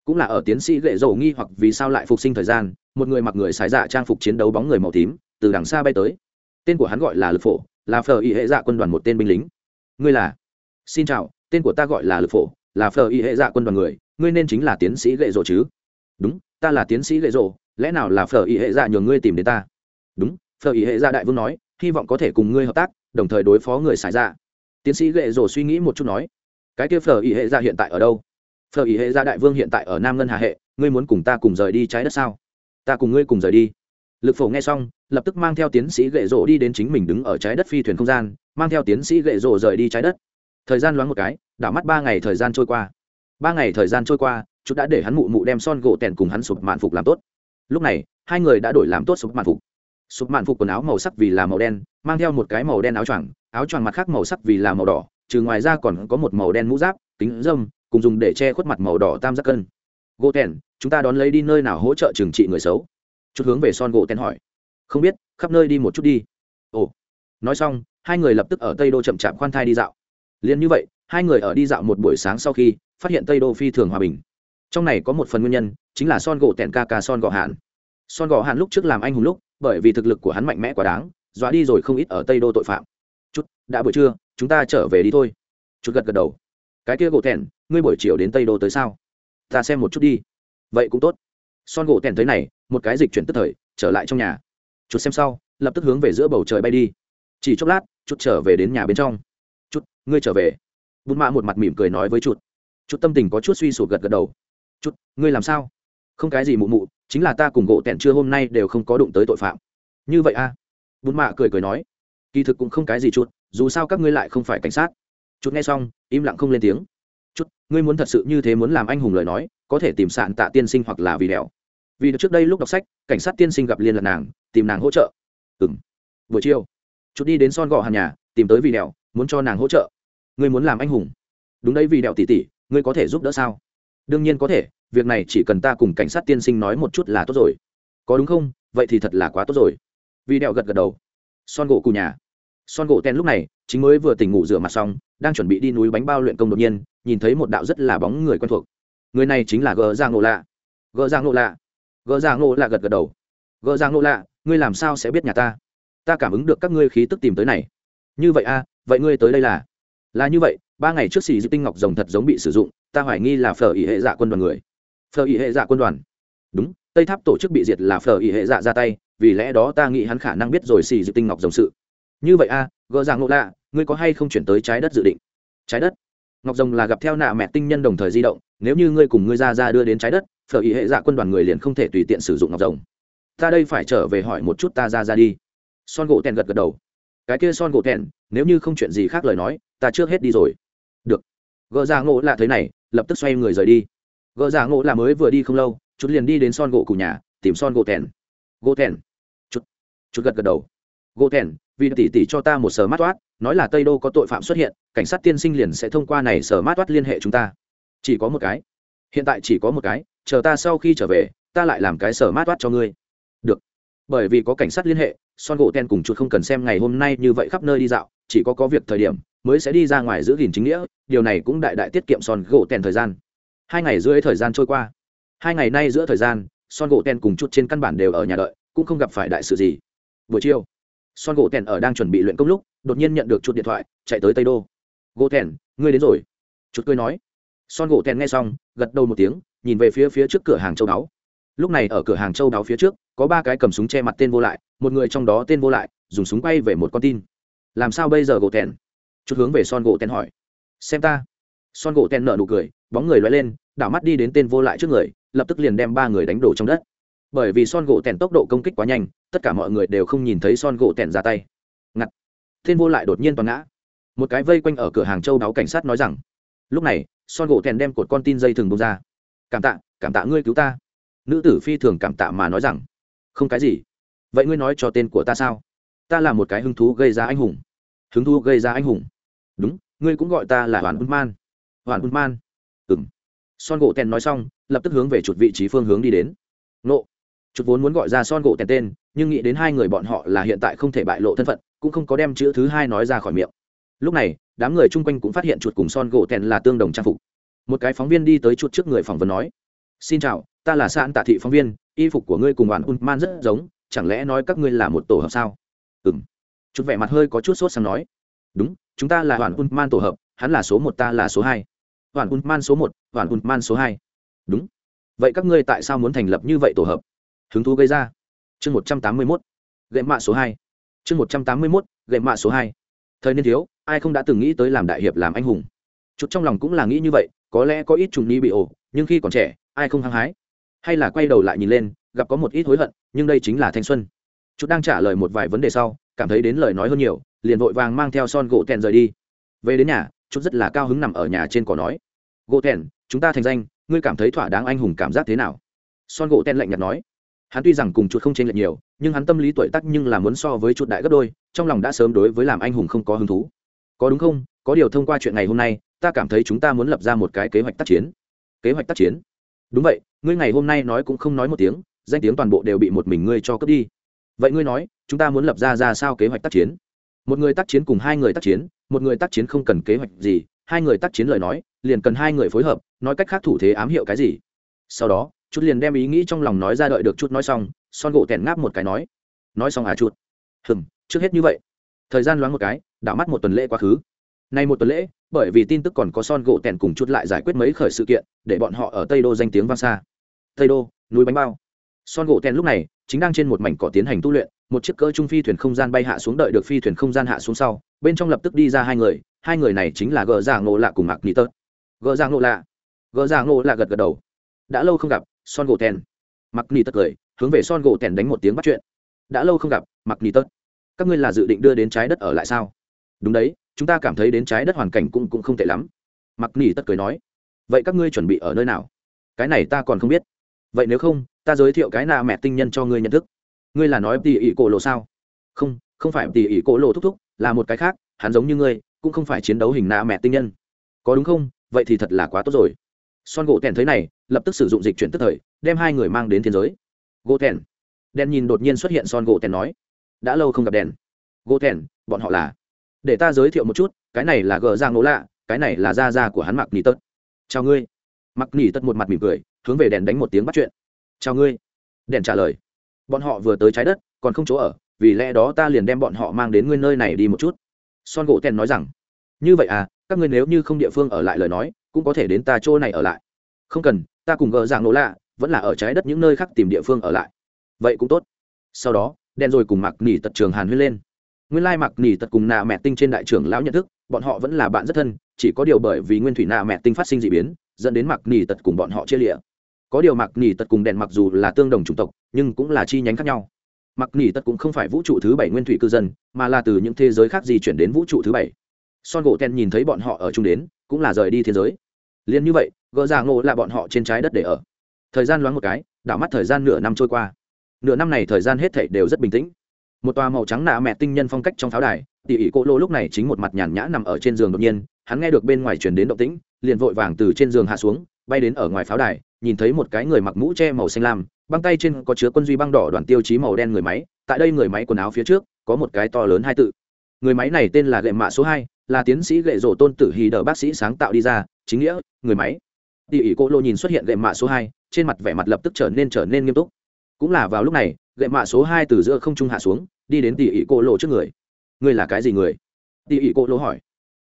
Cũng là ở tiến sĩ gậy rồ nghi hoặc vì sao lại phục sinh thời gian, một người mặc người xài dạ trang phục chiến đấu bóng người màu tím, từ đằng xa bay tới. Tên của hắn gọi là lực phổ, là phờ y hệ dạ quân đoàn một tên binh lính. Ngươi là? Xin chào, tên của ta gọi là lực phổ, là phờ y hệ dạ quân đoàn người, ngươi nên chính là tiến sĩ gậy rộ chứ? Đúng, ta là tiến sĩ gậy rộ lẽ nào là phờ y hệ dạ nhường ngươi tìm đến ta? Đúng phờ y hệ dạ đại vương nói, hy vọng có thể cùng ngươi hợp tác, đồng thời đối phó người xài dạ. Tiến sĩ gậy rộ suy nghĩ một chút nói cái kia phở ý hệ ra hiện tại ở đâu? Phở ý hệ ra đại vương hiện tại ở nam ngân hà hệ, ngươi muốn cùng ta cùng rời đi trái đất sao? Ta cùng ngươi cùng rời đi. Lực phổ nghe xong, lập tức mang theo tiến sĩ gậy rộ đi đến chính mình đứng ở trái đất phi thuyền không gian, mang theo tiến sĩ gậy rộ rời đi trái đất. Thời gian loáng một cái, đảo mắt ba ngày thời gian trôi qua. Ba ngày thời gian trôi qua chút đã để hắn mụ mụ đem son gỗ tèn cùng hắn sụp mạn phục làm tốt. Lúc này, hai người đã đổi làm tốt sụp mạn phục. Sụp mạn phục quần áo màu sắc vì là màu đen, mang theo một cái màu đen áo choàng áo choàng mặt khác màu sắc vì là màu đỏ trừ ngoài ra còn có một màu đen mũ giáp, kính dâm cùng dùng để che khuất mặt màu đỏ tam giác cân. Gỗ tèn, chúng ta đón lấy đi nơi nào hỗ trợ trừng trị người xấu? Chút hướng về son gỗ tèn hỏi. Không biết, khắp nơi đi một chút đi. Ồ. Nói xong, hai người lập tức ở tây đô chậm chạp khoan thai đi dạo. Liền như vậy, hai người ở đi dạo một buổi sáng sau khi, phát hiện tây đô phi thường hòa bình. Trong này có một phần nguyên nhân, chính là son gỗ tèn ca ca son gò hạn son gò hạn lúc trước làm anh hùng lúc, bởi vì thực lực của hắn mạnh mẽ quá đáng, dọa đi rồi không ít ở tây đô tội phạm. Chút, đã buổi trưa chúng ta trở về đi thôi. Chút gật gật đầu. Cái kia gỗ thẹn ngươi buổi chiều đến tây đô tới sao? Ta xem một chút đi. Vậy cũng tốt. Son gỗ thẹn tới này, một cái dịch chuyển tức thời, trở lại trong nhà. Chút xem sau, lập tức hướng về giữa bầu trời bay đi. Chỉ chốc lát, chút trở về đến nhà bên trong. Chút, ngươi trở về. Bùn mạ một mặt mỉm cười nói với chút. Chút tâm tình có chút suy sụp gật gật đầu. Chút, ngươi làm sao? Không cái gì mụ mụ, chính là ta cùng gỗ tẹn chưa hôm nay đều không có đụng tới tội phạm. Như vậy a à? bùn mạ cười cười nói. Kỳ thực cũng không cái gì chút dù sao các ngươi lại không phải cảnh sát. Chút nghe xong, im lặng không lên tiếng. Chút, ngươi muốn thật sự như thế muốn làm anh hùng lời nói, có thể tìm sạn tạ tiên sinh hoặc là vì đèo vì trước đây lúc đọc sách, cảnh sát tiên sinh gặp liên lạc nàng, tìm nàng hỗ trợ. Ừng buổi chiều, chút đi đến son gò hàn nhà, tìm tới vì đèo muốn cho nàng hỗ trợ. Ngươi muốn làm anh hùng. Đúng đấy vì đèo tỉ tỉ ngươi có thể giúp đỡ sao? Đương nhiên có thể, việc này chỉ cần ta cùng cảnh sát tiên sinh nói một chút là tốt rồi. Có đúng không? Vậy thì thật là quá tốt rồi. Vì đèo gật gật đầu. Son gỗ cù nhà son gỗ ten lúc này chính mới vừa tỉnh ngủ rửa mặt xong đang chuẩn bị đi núi bánh bao luyện công đột nhiên nhìn thấy một đạo rất là bóng người quen thuộc. Người này chính là gờ giang ngộ lạ. Gờ giang ngộ lạ. Gờ giang ngộ lạ gật gật đầu. Gờ giang ngộ lạ ngươi làm sao sẽ biết nhà ta? Ta cảm ứng được các ngươi khí tức tìm tới này. Như vậy a à, vậy ngươi tới đây là? Là như vậy ba ngày trước xì dư tinh ngọc rồng thật giống bị sử dụng ta hoài nghi là phở ỉ hệ dạ quân đoàn người. Phở ỉ hệ dạ quân đoàn. Đúng tây tháp tổ chức bị diệt là phở ỉ hệ dạ ra tay vì lẽ đó ta nghĩ hắn khả năng biết rồi xì dư tinh ngọc rồng sự như vậy a à, gỡ rằng ngộ lạ ngươi có hay không chuyển tới trái đất dự định? Trái đất? Ngọc rồng là gặp theo nạ mẹ tinh nhân đồng thời di động nếu như ngươi cùng ngươi ra ra đưa đến trái đất phở ý hệ dạ quân đoàn người liền không thể tùy tiện sử dụng ngọc rồng. Ta đây phải trở về hỏi một chút ta ra ra đi. Son gỗ tèn gật gật đầu. Cái kia son gỗ tèn nếu như không chuyện gì khác lời nói ta trước hết đi rồi. Được. Gỡ ra ngộ lạ thế này lập tức xoay người rời đi. Gỡ ra ngộ lạ mới vừa đi không lâu chút liền đi đến son gỗ cụ nhà tìm son gỗ tèn. Gỗ tèn. Chút. Chút gật gật đầu. Gỗ tèn vì tỷ tỷ cho ta một sờ mát toát, nói là tây đô có tội phạm xuất hiện, cảnh sát tiên sinh liền sẽ thông qua này sờ mát toát liên hệ chúng ta. Chỉ có một cái. Hiện tại chỉ có một cái, chờ ta sau khi trở về, ta lại làm cái sờ mát toát cho ngươi. Được. Bởi vì có cảnh sát liên hệ, son gỗ ten cùng chuột không cần xem ngày hôm nay như vậy khắp nơi đi dạo, chỉ có có việc thời điểm, mới sẽ đi ra ngoài giữ gìn chính nghĩa, điều này cũng đại đại tiết kiệm son gỗ ten thời gian. Hai ngày rưỡi thời gian trôi qua. Hai ngày nay giữa thời gian, son gỗ ten cùng chuột trên căn bản đều ở nhà đợi, cũng không gặp phải đại sự gì. Buổi chiều son gỗ tèn ở đang chuẩn bị luyện công lúc, đột nhiên nhận được chuột điện thoại, chạy tới tây đô. Gỗ tèn, ngươi đến rồi. Chuột cười nói. Son gỗ tèn nghe xong, gật đầu một tiếng, nhìn về phía phía trước cửa hàng châu đáo. Lúc này ở cửa hàng châu đáo phía trước, có ba cái cầm súng che mặt tên vô lại, một người trong đó tên vô lại, dùng súng quay về một con tin. Làm sao bây giờ, gỗ tèn? Chút hướng về son gỗ tèn hỏi. Xem ta. Son gỗ tèn nở nụ cười, bóng người loay lên, đảo mắt đi đến tên vô lại trước người, lập tức liền đem ba người đánh đổ trong đất bởi vì son gỗ tèn tốc độ công kích quá nhanh, tất cả mọi người đều không nhìn thấy son gỗ tèn ra tay. Ngặt. Thiên vô lại đột nhiên toàn ngã. Một cái vây quanh ở cửa hàng châu đáo cảnh sát nói rằng, lúc này, son gỗ tèn đem cột con tin dây thừng bông ra. Cảm tạ cảm tạ ngươi cứu ta. Nữ tử phi thường cảm tạ mà nói rằng, không cái gì. Vậy ngươi nói cho tên của ta sao? Ta là một cái hứng thú gây ra anh hùng. Hứng thú gây ra anh hùng? Đúng, ngươi cũng gọi ta là hoàn man. Hoàn man? Ừng son gỗ tèn nói xong, lập tức hướng về chuột vị trí phương hướng đi đến. Nộ chút vốn muốn gọi ra son gỗ tèn tên, nhưng nghĩ đến hai người bọn họ là hiện tại không thể bại lộ thân phận, cũng không có đem chữ thứ hai nói ra khỏi miệng. Lúc này, đám người chung quanh cũng phát hiện chuột cùng son gỗ tèn là tương đồng trang phục. Một cái phóng viên đi tới chuột trước người phỏng vấn nói, xin chào, ta là sạn tạ thị phóng viên, y phục của ngươi cùng đoàn un man rất giống, chẳng lẽ nói các ngươi là một tổ hợp sao? Ừ m chút vẻ mặt hơi có chút sốt sang nói, đúng, chúng ta là đoàn un man tổ hợp, hắn là số một, ta là số hai. Đoàn un man số một đoàn un man số hai. Đúng. Vậy các ngươi tại sao muốn thành lập như vậy tổ hợp? Hứng thú gây ra. Chương một trăm tám mươi mốt, gậy mạ số hai. Chương một trăm tám mươi mốt, gậy mạ số hai. Thời niên thiếu, ai không đã từng nghĩ tới làm đại hiệp làm anh hùng. Chút trong lòng cũng là nghĩ như vậy, có lẽ có ít trùng ni bị ổ, nhưng khi còn trẻ, ai không hăng hái. Hay là quay đầu lại nhìn lên, gặp có một ít hối hận, nhưng đây chính là thanh xuân. Chút đang trả lời một vài vấn đề sau, cảm thấy đến lời nói hơn nhiều, liền vội vàng mang theo son gỗ tèn rời đi. Về đến nhà, chút rất là cao hứng nằm ở nhà trên cỏ nói. Gỗ tèn, chúng ta thành danh, ngươi cảm thấy thỏa đáng anh hùng cảm giác thế nào? Son gỗ tèn lạnh nhạt nói hắn tuy rằng cùng chuột không chênh lệch nhiều, nhưng hắn tâm lý tuổi tác nhưng là muốn so với chuột đại gấp đôi, trong lòng đã sớm đối với làm anh hùng không có hứng thú. Có đúng không? Có điều thông qua chuyện ngày hôm nay, ta cảm thấy chúng ta muốn lập ra một cái kế hoạch tác chiến. Kế hoạch tác chiến? Đúng vậy, ngươi ngày hôm nay nói cũng không nói một tiếng, danh tiếng toàn bộ đều bị một mình ngươi cho cướp đi. Vậy ngươi nói, chúng ta muốn lập ra ra sao kế hoạch tác chiến? Một người tác chiến cùng hai người tác chiến, một người tác chiến không cần kế hoạch gì, hai người tác chiến lời nói, liền cần hai người phối hợp, nói cách khác thủ thế ám hiệu cái gì? Sau đó chút liền đem ý nghĩ trong lòng nói ra đợi được chút nói xong, son gỗ tẻn ngáp một cái nói nói xong à chút hừm, trước hết như vậy. Thời gian loáng một cái, đảo mắt một tuần lễ quá khứ. Nay một tuần lễ, bởi vì tin tức còn có son gỗ tẻn cùng chút lại giải quyết mấy khởi sự kiện, để bọn họ ở tây đô danh tiếng vang xa. Tây đô, núi bánh bao. Son gỗ tẻn lúc này, chính đang trên một mảnh cỏ tiến hành tu luyện, một chiếc cỡ trung phi thuyền không gian bay hạ xuống đợi được phi thuyền không gian hạ xuống sau, bên trong lập tức đi ra hai người hai người này chính là gờ già ngộ lạ cùng mạc nghĩ tớt. Gờ già ngộ lạ. Gờ già ngộ lạ gật gật đầu. Đã lâu không gặp son gỗ tèn. Mặc nỉ tất cười, hướng về son gỗ tèn đánh một tiếng bắt chuyện. Đã lâu không gặp, mặc nỉ tất. các ngươi là dự định đưa đến trái đất ở lại sao? Đúng đấy, chúng ta cảm thấy đến trái đất hoàn cảnh cũng cũng không tệ lắm. Mặc nỉ tất cười nói. Vậy các ngươi chuẩn bị ở nơi nào? Cái này ta còn không biết. Vậy nếu không, ta giới thiệu cái nà mẹ tinh nhân cho ngươi nhận thức. Ngươi là nói tỉ ỉ cổ lộ sao? Không không phải tỉ ỉ cổ lộ thúc thúc, là một cái khác, hắn giống như ngươi, cũng không phải chiến đấu hình nà mẹ tinh nhân. Có đúng không? Vậy thì thật là quá tốt rồi. Son gỗ tèn thấy này lập tức sử dụng dịch chuyển tức thời, đem hai người mang đến thiên giới. Gỗ thèn. Đen nhìn đột nhiên xuất hiện son gỗ thèn nói, đã lâu không gặp đèn. Gỗ thèn, bọn họ là. Để ta giới thiệu một chút, cái này là gờ giang nỗ lạ, cái này là da da của hắn mặc nỉ tật chào ngươi. Mặc nỉ tật một mặt mỉm cười, hướng về đèn đánh một tiếng bắt chuyện. Chào ngươi. Đèn trả lời, bọn họ vừa tới trái đất, còn không chỗ ở, vì lẽ đó ta liền đem bọn họ mang đến nguyên nơi này đi một chút. Son gỗ tèn nói rằng, như vậy à các ngươi nếu như không địa phương ở lại lời nói, cũng có thể đến ta chỗ này ở lại. Không cần ta cùng gờ dạng nỗ lạ, vẫn là ở trái đất những nơi khác tìm địa phương ở lại. Vậy cũng tốt. Sau đó, đen rồi cùng mặc nỉ tật trường hàn huyên lên. Nguyên lai mặc nỉ tật cùng nạ mẹ tinh trên đại trưởng lão nhận thức, bọn họ vẫn là bạn rất thân, chỉ có điều bởi vì nguyên thủy nạ mẹ tinh phát sinh d ị biến, dẫn đến mặc nỉ tật cùng bọn họ chia lịa. Có điều mặc nỉ tật cùng đèn mặc dù là tương đồng chủng tộc, nhưng cũng là chi nhánh khác nhau. Mặc nỉ tật cũng không phải vũ trụ thứ bảy nguyên thủy cư dân, mà là từ những thế giới khác di chuyển đến vũ trụ thứ bảy. Son gỗ ten nhìn thấy bọn họ ở chung đến, cũng là rời đi thế giới liền như vậy, gỡ ra ngộ là bọn họ trên trái đất để ở. Thời gian loáng một cái, đảo mắt thời gian nửa năm trôi qua. Nửa năm này thời gian hết thảy đều rất bình tĩnh. Một tòa màu trắng nạ mẹ tinh nhân phong cách trong pháo đài, tỉ ỉ cô lô lúc này chính một mặt nhàn nhã nằm ở trên giường đột nhiên, hắn nghe được bên ngoài chuyển đến động tĩnh, liền vội vàng từ trên giường hạ xuống, bay đến ở ngoài pháo đài, nhìn thấy một cái người mặc mũ che màu xanh lam, băng tay trên có chứa quân duy băng đỏ đoàn tiêu chí màu đen người máy, tại đây người máy quần áo phía trước, có một cái to lớn hai tự. Người máy này tên là gậy mạ số hai là tiến sĩ gậy rổ tôn tử hì đờ bác sĩ sáng tạo đi ra, chính nghĩa, người máy. Tỉ ỉ cô lô nhìn xuất hiện gậy mạ số hai, trên mặt vẻ mặt lập tức trở nên trở nên nghiêm túc. Cũng là vào lúc này, gậy mạ số hai từ giữa không trung hạ xuống, đi đến tỉ ỉ cô lộ trước người. Ngươi là cái gì người? Tỉ ỉ cô lộ hỏi.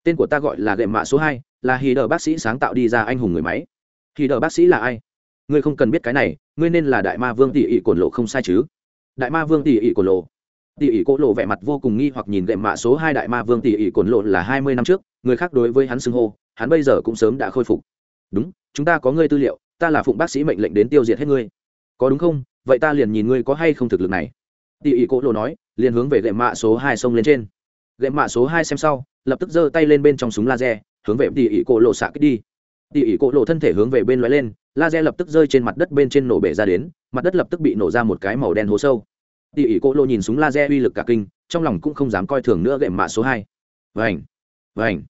Tên của ta gọi là gậy mạ số hai, là hì đờ bác sĩ sáng tạo đi ra anh hùng người máy. Hì đờ bác sĩ là ai? Ngươi không cần biết cái này, ngươi nên là đại ma vương tỉ ỉ cồn lộ không sai chứ? Đại ma vương tỉ ỉ cồn lộ. Tỷ ỷ cỗ lộ vẻ mặt vô cùng nghi hoặc nhìn gệm mạ số hai đại ma vương tỷ ỷ cồn lộ là hai mươi năm trước, người khác đối với hắn xưng hô, hắn bây giờ cũng sớm đã khôi phục. Đúng, chúng ta có ngươi tư liệu, ta là phụng bác sĩ mệnh lệnh đến tiêu diệt hết ngươi. Có đúng không? Vậy ta liền nhìn ngươi có hay không thực lực này. Tỷ ỷ cỗ lộ nói, liền hướng về gệm mạ số hai sông lên trên. Gệm mạ số hai xem sau, lập tức giơ tay lên bên trong súng laser, hướng về tỷ ỷ cổ lộ xạ kích đi. Tỷ ỷ cổ lộ thân thể hướng về bên loại lên, laser lập tức rơi trên mặt đất bên trên nổ bể ra đến, mặt đất lập tức bị nổ ra một cái màu đen hố sâu tỉ ỉ cổ Lô nhìn súng laser uy lực cả kinh, trong lòng cũng không dám coi thường nữa gậy mạ số hai. Vành vành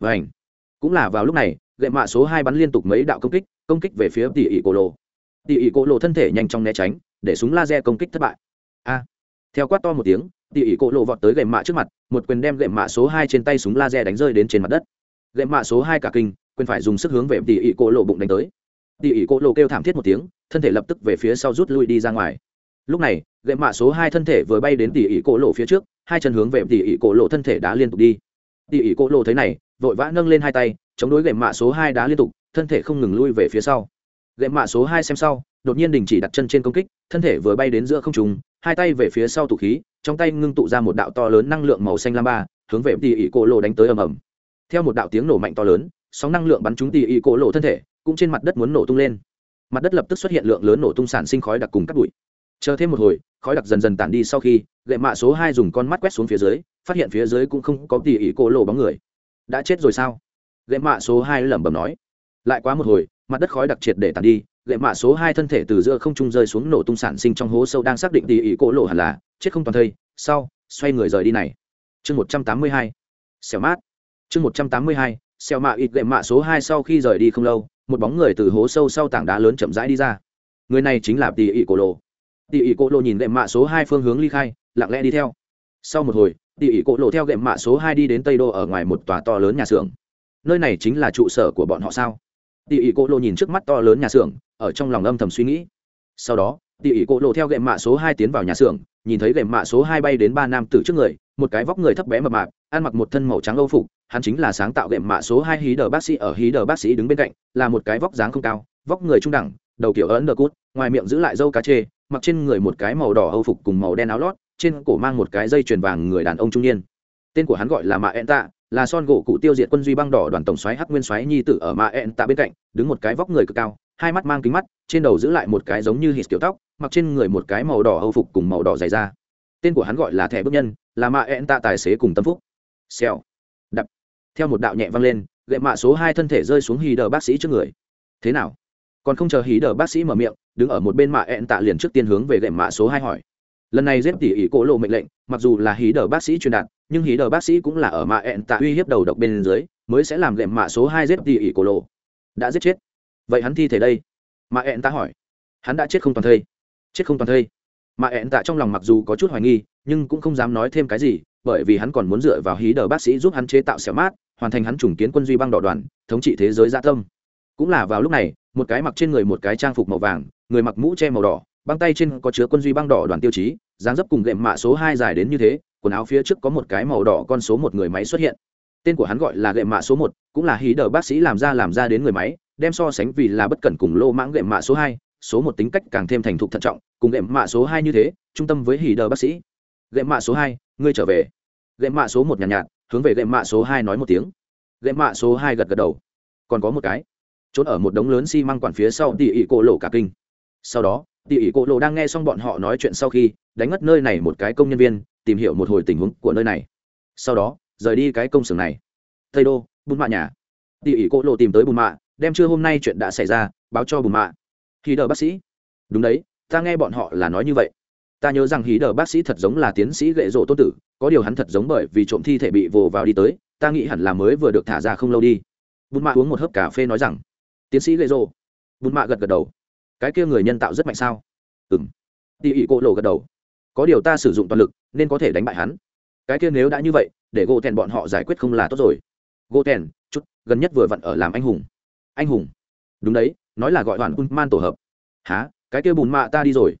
vành. Cũng là vào lúc này gậy mạ số hai bắn liên tục mấy đạo công kích công kích về phía tỉ ỉ cổ Lô. tỉ ỉ cổ Lô thân thể nhanh chóng né tránh, để súng laser công kích thất bại. A. Theo quát to một tiếng tỉ ỉ cổ Lô vọt tới gậy mạ trước mặt, một quyền đem gậy mạ số hai trên tay súng laser đánh rơi đến trên mặt đất. Gậy mạ số hai cả kinh, quyền phải dùng sức hướng về tỉ ỉ cổ Lô bụng đánh tới. Tỉ ỉ cổ Lô kêu thảm thiết một tiếng, thân thể lập tức về phía sau rút lui đi ra ngoài. Lúc này Gậy mạ số hai thân thể vừa bay đến tỉ ỉ cổ lộ phía trước, hai chân hướng về tỉ ỉ cổ lộ thân thể đá liên tục đi. Tỉ ỉ cổ lộ thấy này, vội vã nâng lên hai tay, chống đối gậy mạ số hai đá liên tục, thân thể không ngừng lui về phía sau. Gậy mạ số hai xem sau, đột nhiên đình chỉ đặt chân trên công kích, thân thể vừa bay đến giữa không trùng hai tay về phía sau tụ khí, trong tay ngưng tụ ra một đạo to lớn năng lượng màu xanh lam ba, hướng về tỉ ỉ cổ lộ đánh tới ầm ầm. Theo một đạo tiếng nổ mạnh to lớn, sóng năng lượng bắn trúng tỉ ỉ cổ lộ thân thể, cũng trên mặt đất muốn nổ tung lên. Mặt đất lập tức xuất hiện lượng lớn nổ tung sản sinh khói đặc cùng cắt bụi. Chờ thêm một hồi khói đặc dần dần tản đi sau khi gậy mạ số hai dùng con mắt quét xuống phía dưới, phát hiện phía dưới cũng không có tỉ ỉ cổ lộ bóng người. Đã chết rồi sao? Gậy mạ số hai lẩm bẩm nói. Lại quá một hồi, mặt đất khói đặc triệt để tàn đi gậy mạ số hai thân thể từ giữa không trung rơi xuống nổ tung sản sinh trong hố sâu đang xác định tỉ ỉ cổ lộ hẳn là, chết không toàn thây. Sau, xoay người rời đi này. Chương một trăm tám mươi hai. Xẻo mát. Chương một trăm tám mươi hai. Xẻo mạ ít gậy mạ số hai sau khi rời đi không lâu, một bóng người từ hố sâu sau tảng đá lớn chậm rãi đi ra. Người này chính là tỉ ỉ cổ lộ tỉ ỉ Cổ lộ nhìn đệm mạ số hai phương hướng ly khai, lặng lẽ đi theo. Sau một hồi tỉ ỉ Cổ lộ theo đệm mạ số hai đi đến tây đô ở ngoài một tòa to lớn nhà xưởng. Nơi này chính là trụ sở của bọn họ sao? Tỉ ỉ Cổ lộ nhìn trước mắt to lớn nhà xưởng, ở trong lòng âm thầm suy nghĩ. Sau đó tỉ ỉ Cổ lộ theo gệm mạ số hai tiến vào nhà xưởng, nhìn thấy gệm mạ số hai bay đến ba nam tử trước người, một cái vóc người thấp bé mập mạp, ăn mặc một thân màu trắng âu phục, hắn chính là sáng tạo gệm mạ số hai hí đờ bác sĩ ở hí đờ bác sĩ đứng bên cạnh, là một cái vóc dáng không cao, vóc người trung đẳng, đầu kiểu ấn đờ cút ngoài miệng giữ lại dâu cá chê mặc trên người một cái màu đỏ âu phục cùng màu đen áo lót, trên cổ mang một cái dây chuyền vàng người đàn ông trung niên. Tên của hắn gọi là mạ ẹn tạ là son gỗ cụ tiêu diệt quân duy băng đỏ đoàn tổng xoáy hắc nguyên xoáy nhi tử ở mạ ẹn tạ bên cạnh, đứng một cái vóc người cực cao, hai mắt mang kính mắt, trên đầu giữ lại một cái giống như hít kiểu tóc, mặc trên người một cái màu đỏ âu phục cùng màu đỏ dày da. Tên của hắn gọi là thẻ bước nhân, là mạ ẹn tạ tài xế cùng tâm phúc. Xèo. Đập. Theo một đạo nhẹ vang lên, gậy mạ số hai thân thể rơi xuống hì đờ bác sĩ trước người. Thế nào? Còn không chờ hí đờ bác sĩ mở miệng đứng ở một bên mạ ẹn tạ liền trước tiên hướng về gậy mạ số hai hỏi. Lần này dép tỉ ỉ cổ lộ mệnh lệnh, mặc dù là hí đờ bác sĩ truyền đạt, nhưng hí đờ bác sĩ cũng là ở mạ ẹn tạ uy hiếp đầu độc bên dưới, mới sẽ làm gậy mạ số hai dép tỉ ỉ cổ lộ. Đã giết chết. Vậy hắn thi thể đây? Mạ ẹn tạ hỏi. Hắn đã chết không toàn thây. Chết không toàn thây. Mạ ẹn tạ trong lòng mặc dù có chút hoài nghi, nhưng cũng không dám nói thêm cái gì, bởi vì hắn còn muốn dựa vào hí đờ bác sĩ giúp hắn chế tạo xẻo mát, hoàn thành hắn trùng kiến quân duy băng đỏ đoàn, thống trị thế giới gia tâm cũng là vào lúc này một cái mặc trên người một cái trang phục màu vàng người mặc mũ che màu đỏ băng tay trên có chứa quân duy băng đỏ đoàn tiêu chí dáng dấp cùng gệm mạ số hai dài đến như thế quần áo phía trước có một cái màu đỏ con số một người máy xuất hiện. Tên của hắn gọi là gệm mạ số một cũng là hí đờ bác sĩ làm ra làm ra đến người máy đem so sánh vì là bất cẩn cùng lô mãng gệm mạ số hai số một tính cách càng thêm thành thục thận trọng cùng gệm mạ số hai như thế trung tâm với hí đờ bác sĩ. Gệm mạ số hai ngươi trở về. Gệm mạ số một nhàn nhạt, nhạt hướng về gệm mạ số hai nói một tiếng. Gệm mạ số hai gật gật đầu. Còn có một cái trốn ở một đống lớn xi măng quản phía sau tỉ ỉ cổ lộ cả kinh. Sau đó, tỉ ỉ cổ lộ đang nghe xong bọn họ nói chuyện sau khi, đánh mất nơi này một cái công nhân viên, tìm hiểu một hồi tình huống của nơi này. Sau đó, rời đi cái công xưởng này. Tây đô, bùn mạ nhà. Tỉ ỉ cổ lộ tìm tới bùn mạ, đem trưa hôm nay chuyện đã xảy ra, báo cho bùn mạ. Hí đờ bác sĩ. Đúng đấy, ta nghe bọn họ là nói như vậy. Ta nhớ rằng hí đờ bác sĩ thật giống là tiến sĩ gậy rộ tôn tử, có điều hắn thật giống bởi vì trộm thi thể bị vồ vào đi tới, ta nghĩ hẳn là mới vừa được thả ra không lâu đi. Bùn mạ uống một hớp cà phê nói rằng tiến sĩ lê rô. Bùn mạ gật gật đầu. Cái kia người nhân tạo rất mạnh sao? Ừ m tỉ ỉ cô lộ gật đầu. Có điều ta sử dụng toàn lực, nên có thể đánh bại hắn. Cái kia nếu đã như vậy, để gỗ thèn bọn họ giải quyết không là tốt rồi. Gỗ thèn chút, gần nhất vừa vặn ở làm anh hùng. Anh hùng. Đúng đấy, nói là gọi hoàn un man tổ hợp. Há cái kia bùn mạ ta đi rồi.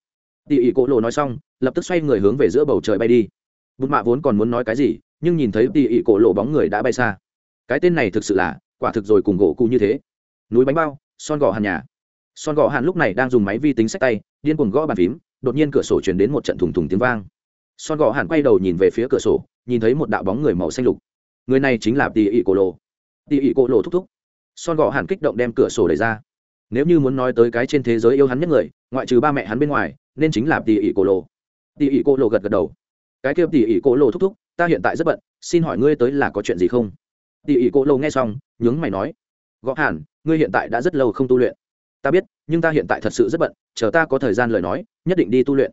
Tỉ ỉ cô lộ nói xong, lập tức xoay người hướng về giữa bầu trời bay đi. Bùn mạ vốn còn muốn nói cái gì, nhưng nhìn thấy tỉ ỉ cổ lộ bóng người đã bay xa. Cái tên này thực sự là, quả thực rồi cùng gỗ cụ như thế núi bánh bao, son gò hàn nhà. Son gò hàn lúc này đang dùng máy vi tính sách tay, điên cuồng gõ bàn phím, đột nhiên cửa sổ chuyển đến một trận thùng thùng tiếng vang. Son gò hàn quay đầu nhìn về phía cửa sổ, nhìn thấy một đạo bóng người màu xanh lục. Người này chính là tỉ ỉ cổ lộ. Tỉ ỉ cổ lộ thúc thúc. Son gò hàn kích động đem cửa sổ đẩy ra. Nếu như muốn nói tới cái trên thế giới yêu hắn nhất người, ngoại trừ ba mẹ hắn bên ngoài, nên chính là tỉ ỉ cổ lộ. Tỉ ỉ cổ lộ gật gật đầu. Cái kia tỉ ỉ cổ lộ thúc thúc, ta hiện tại rất bận, xin hỏi ngươi tới là có chuyện gì không? Tỉ ỉ cổ lộ nghe xong, nhướng mày nói. Gõ hàn ngươi hiện tại đã rất lâu không tu luyện. Ta biết, nhưng ta hiện tại thật sự rất bận, chờ ta có thời gian lời nói, nhất định đi tu luyện.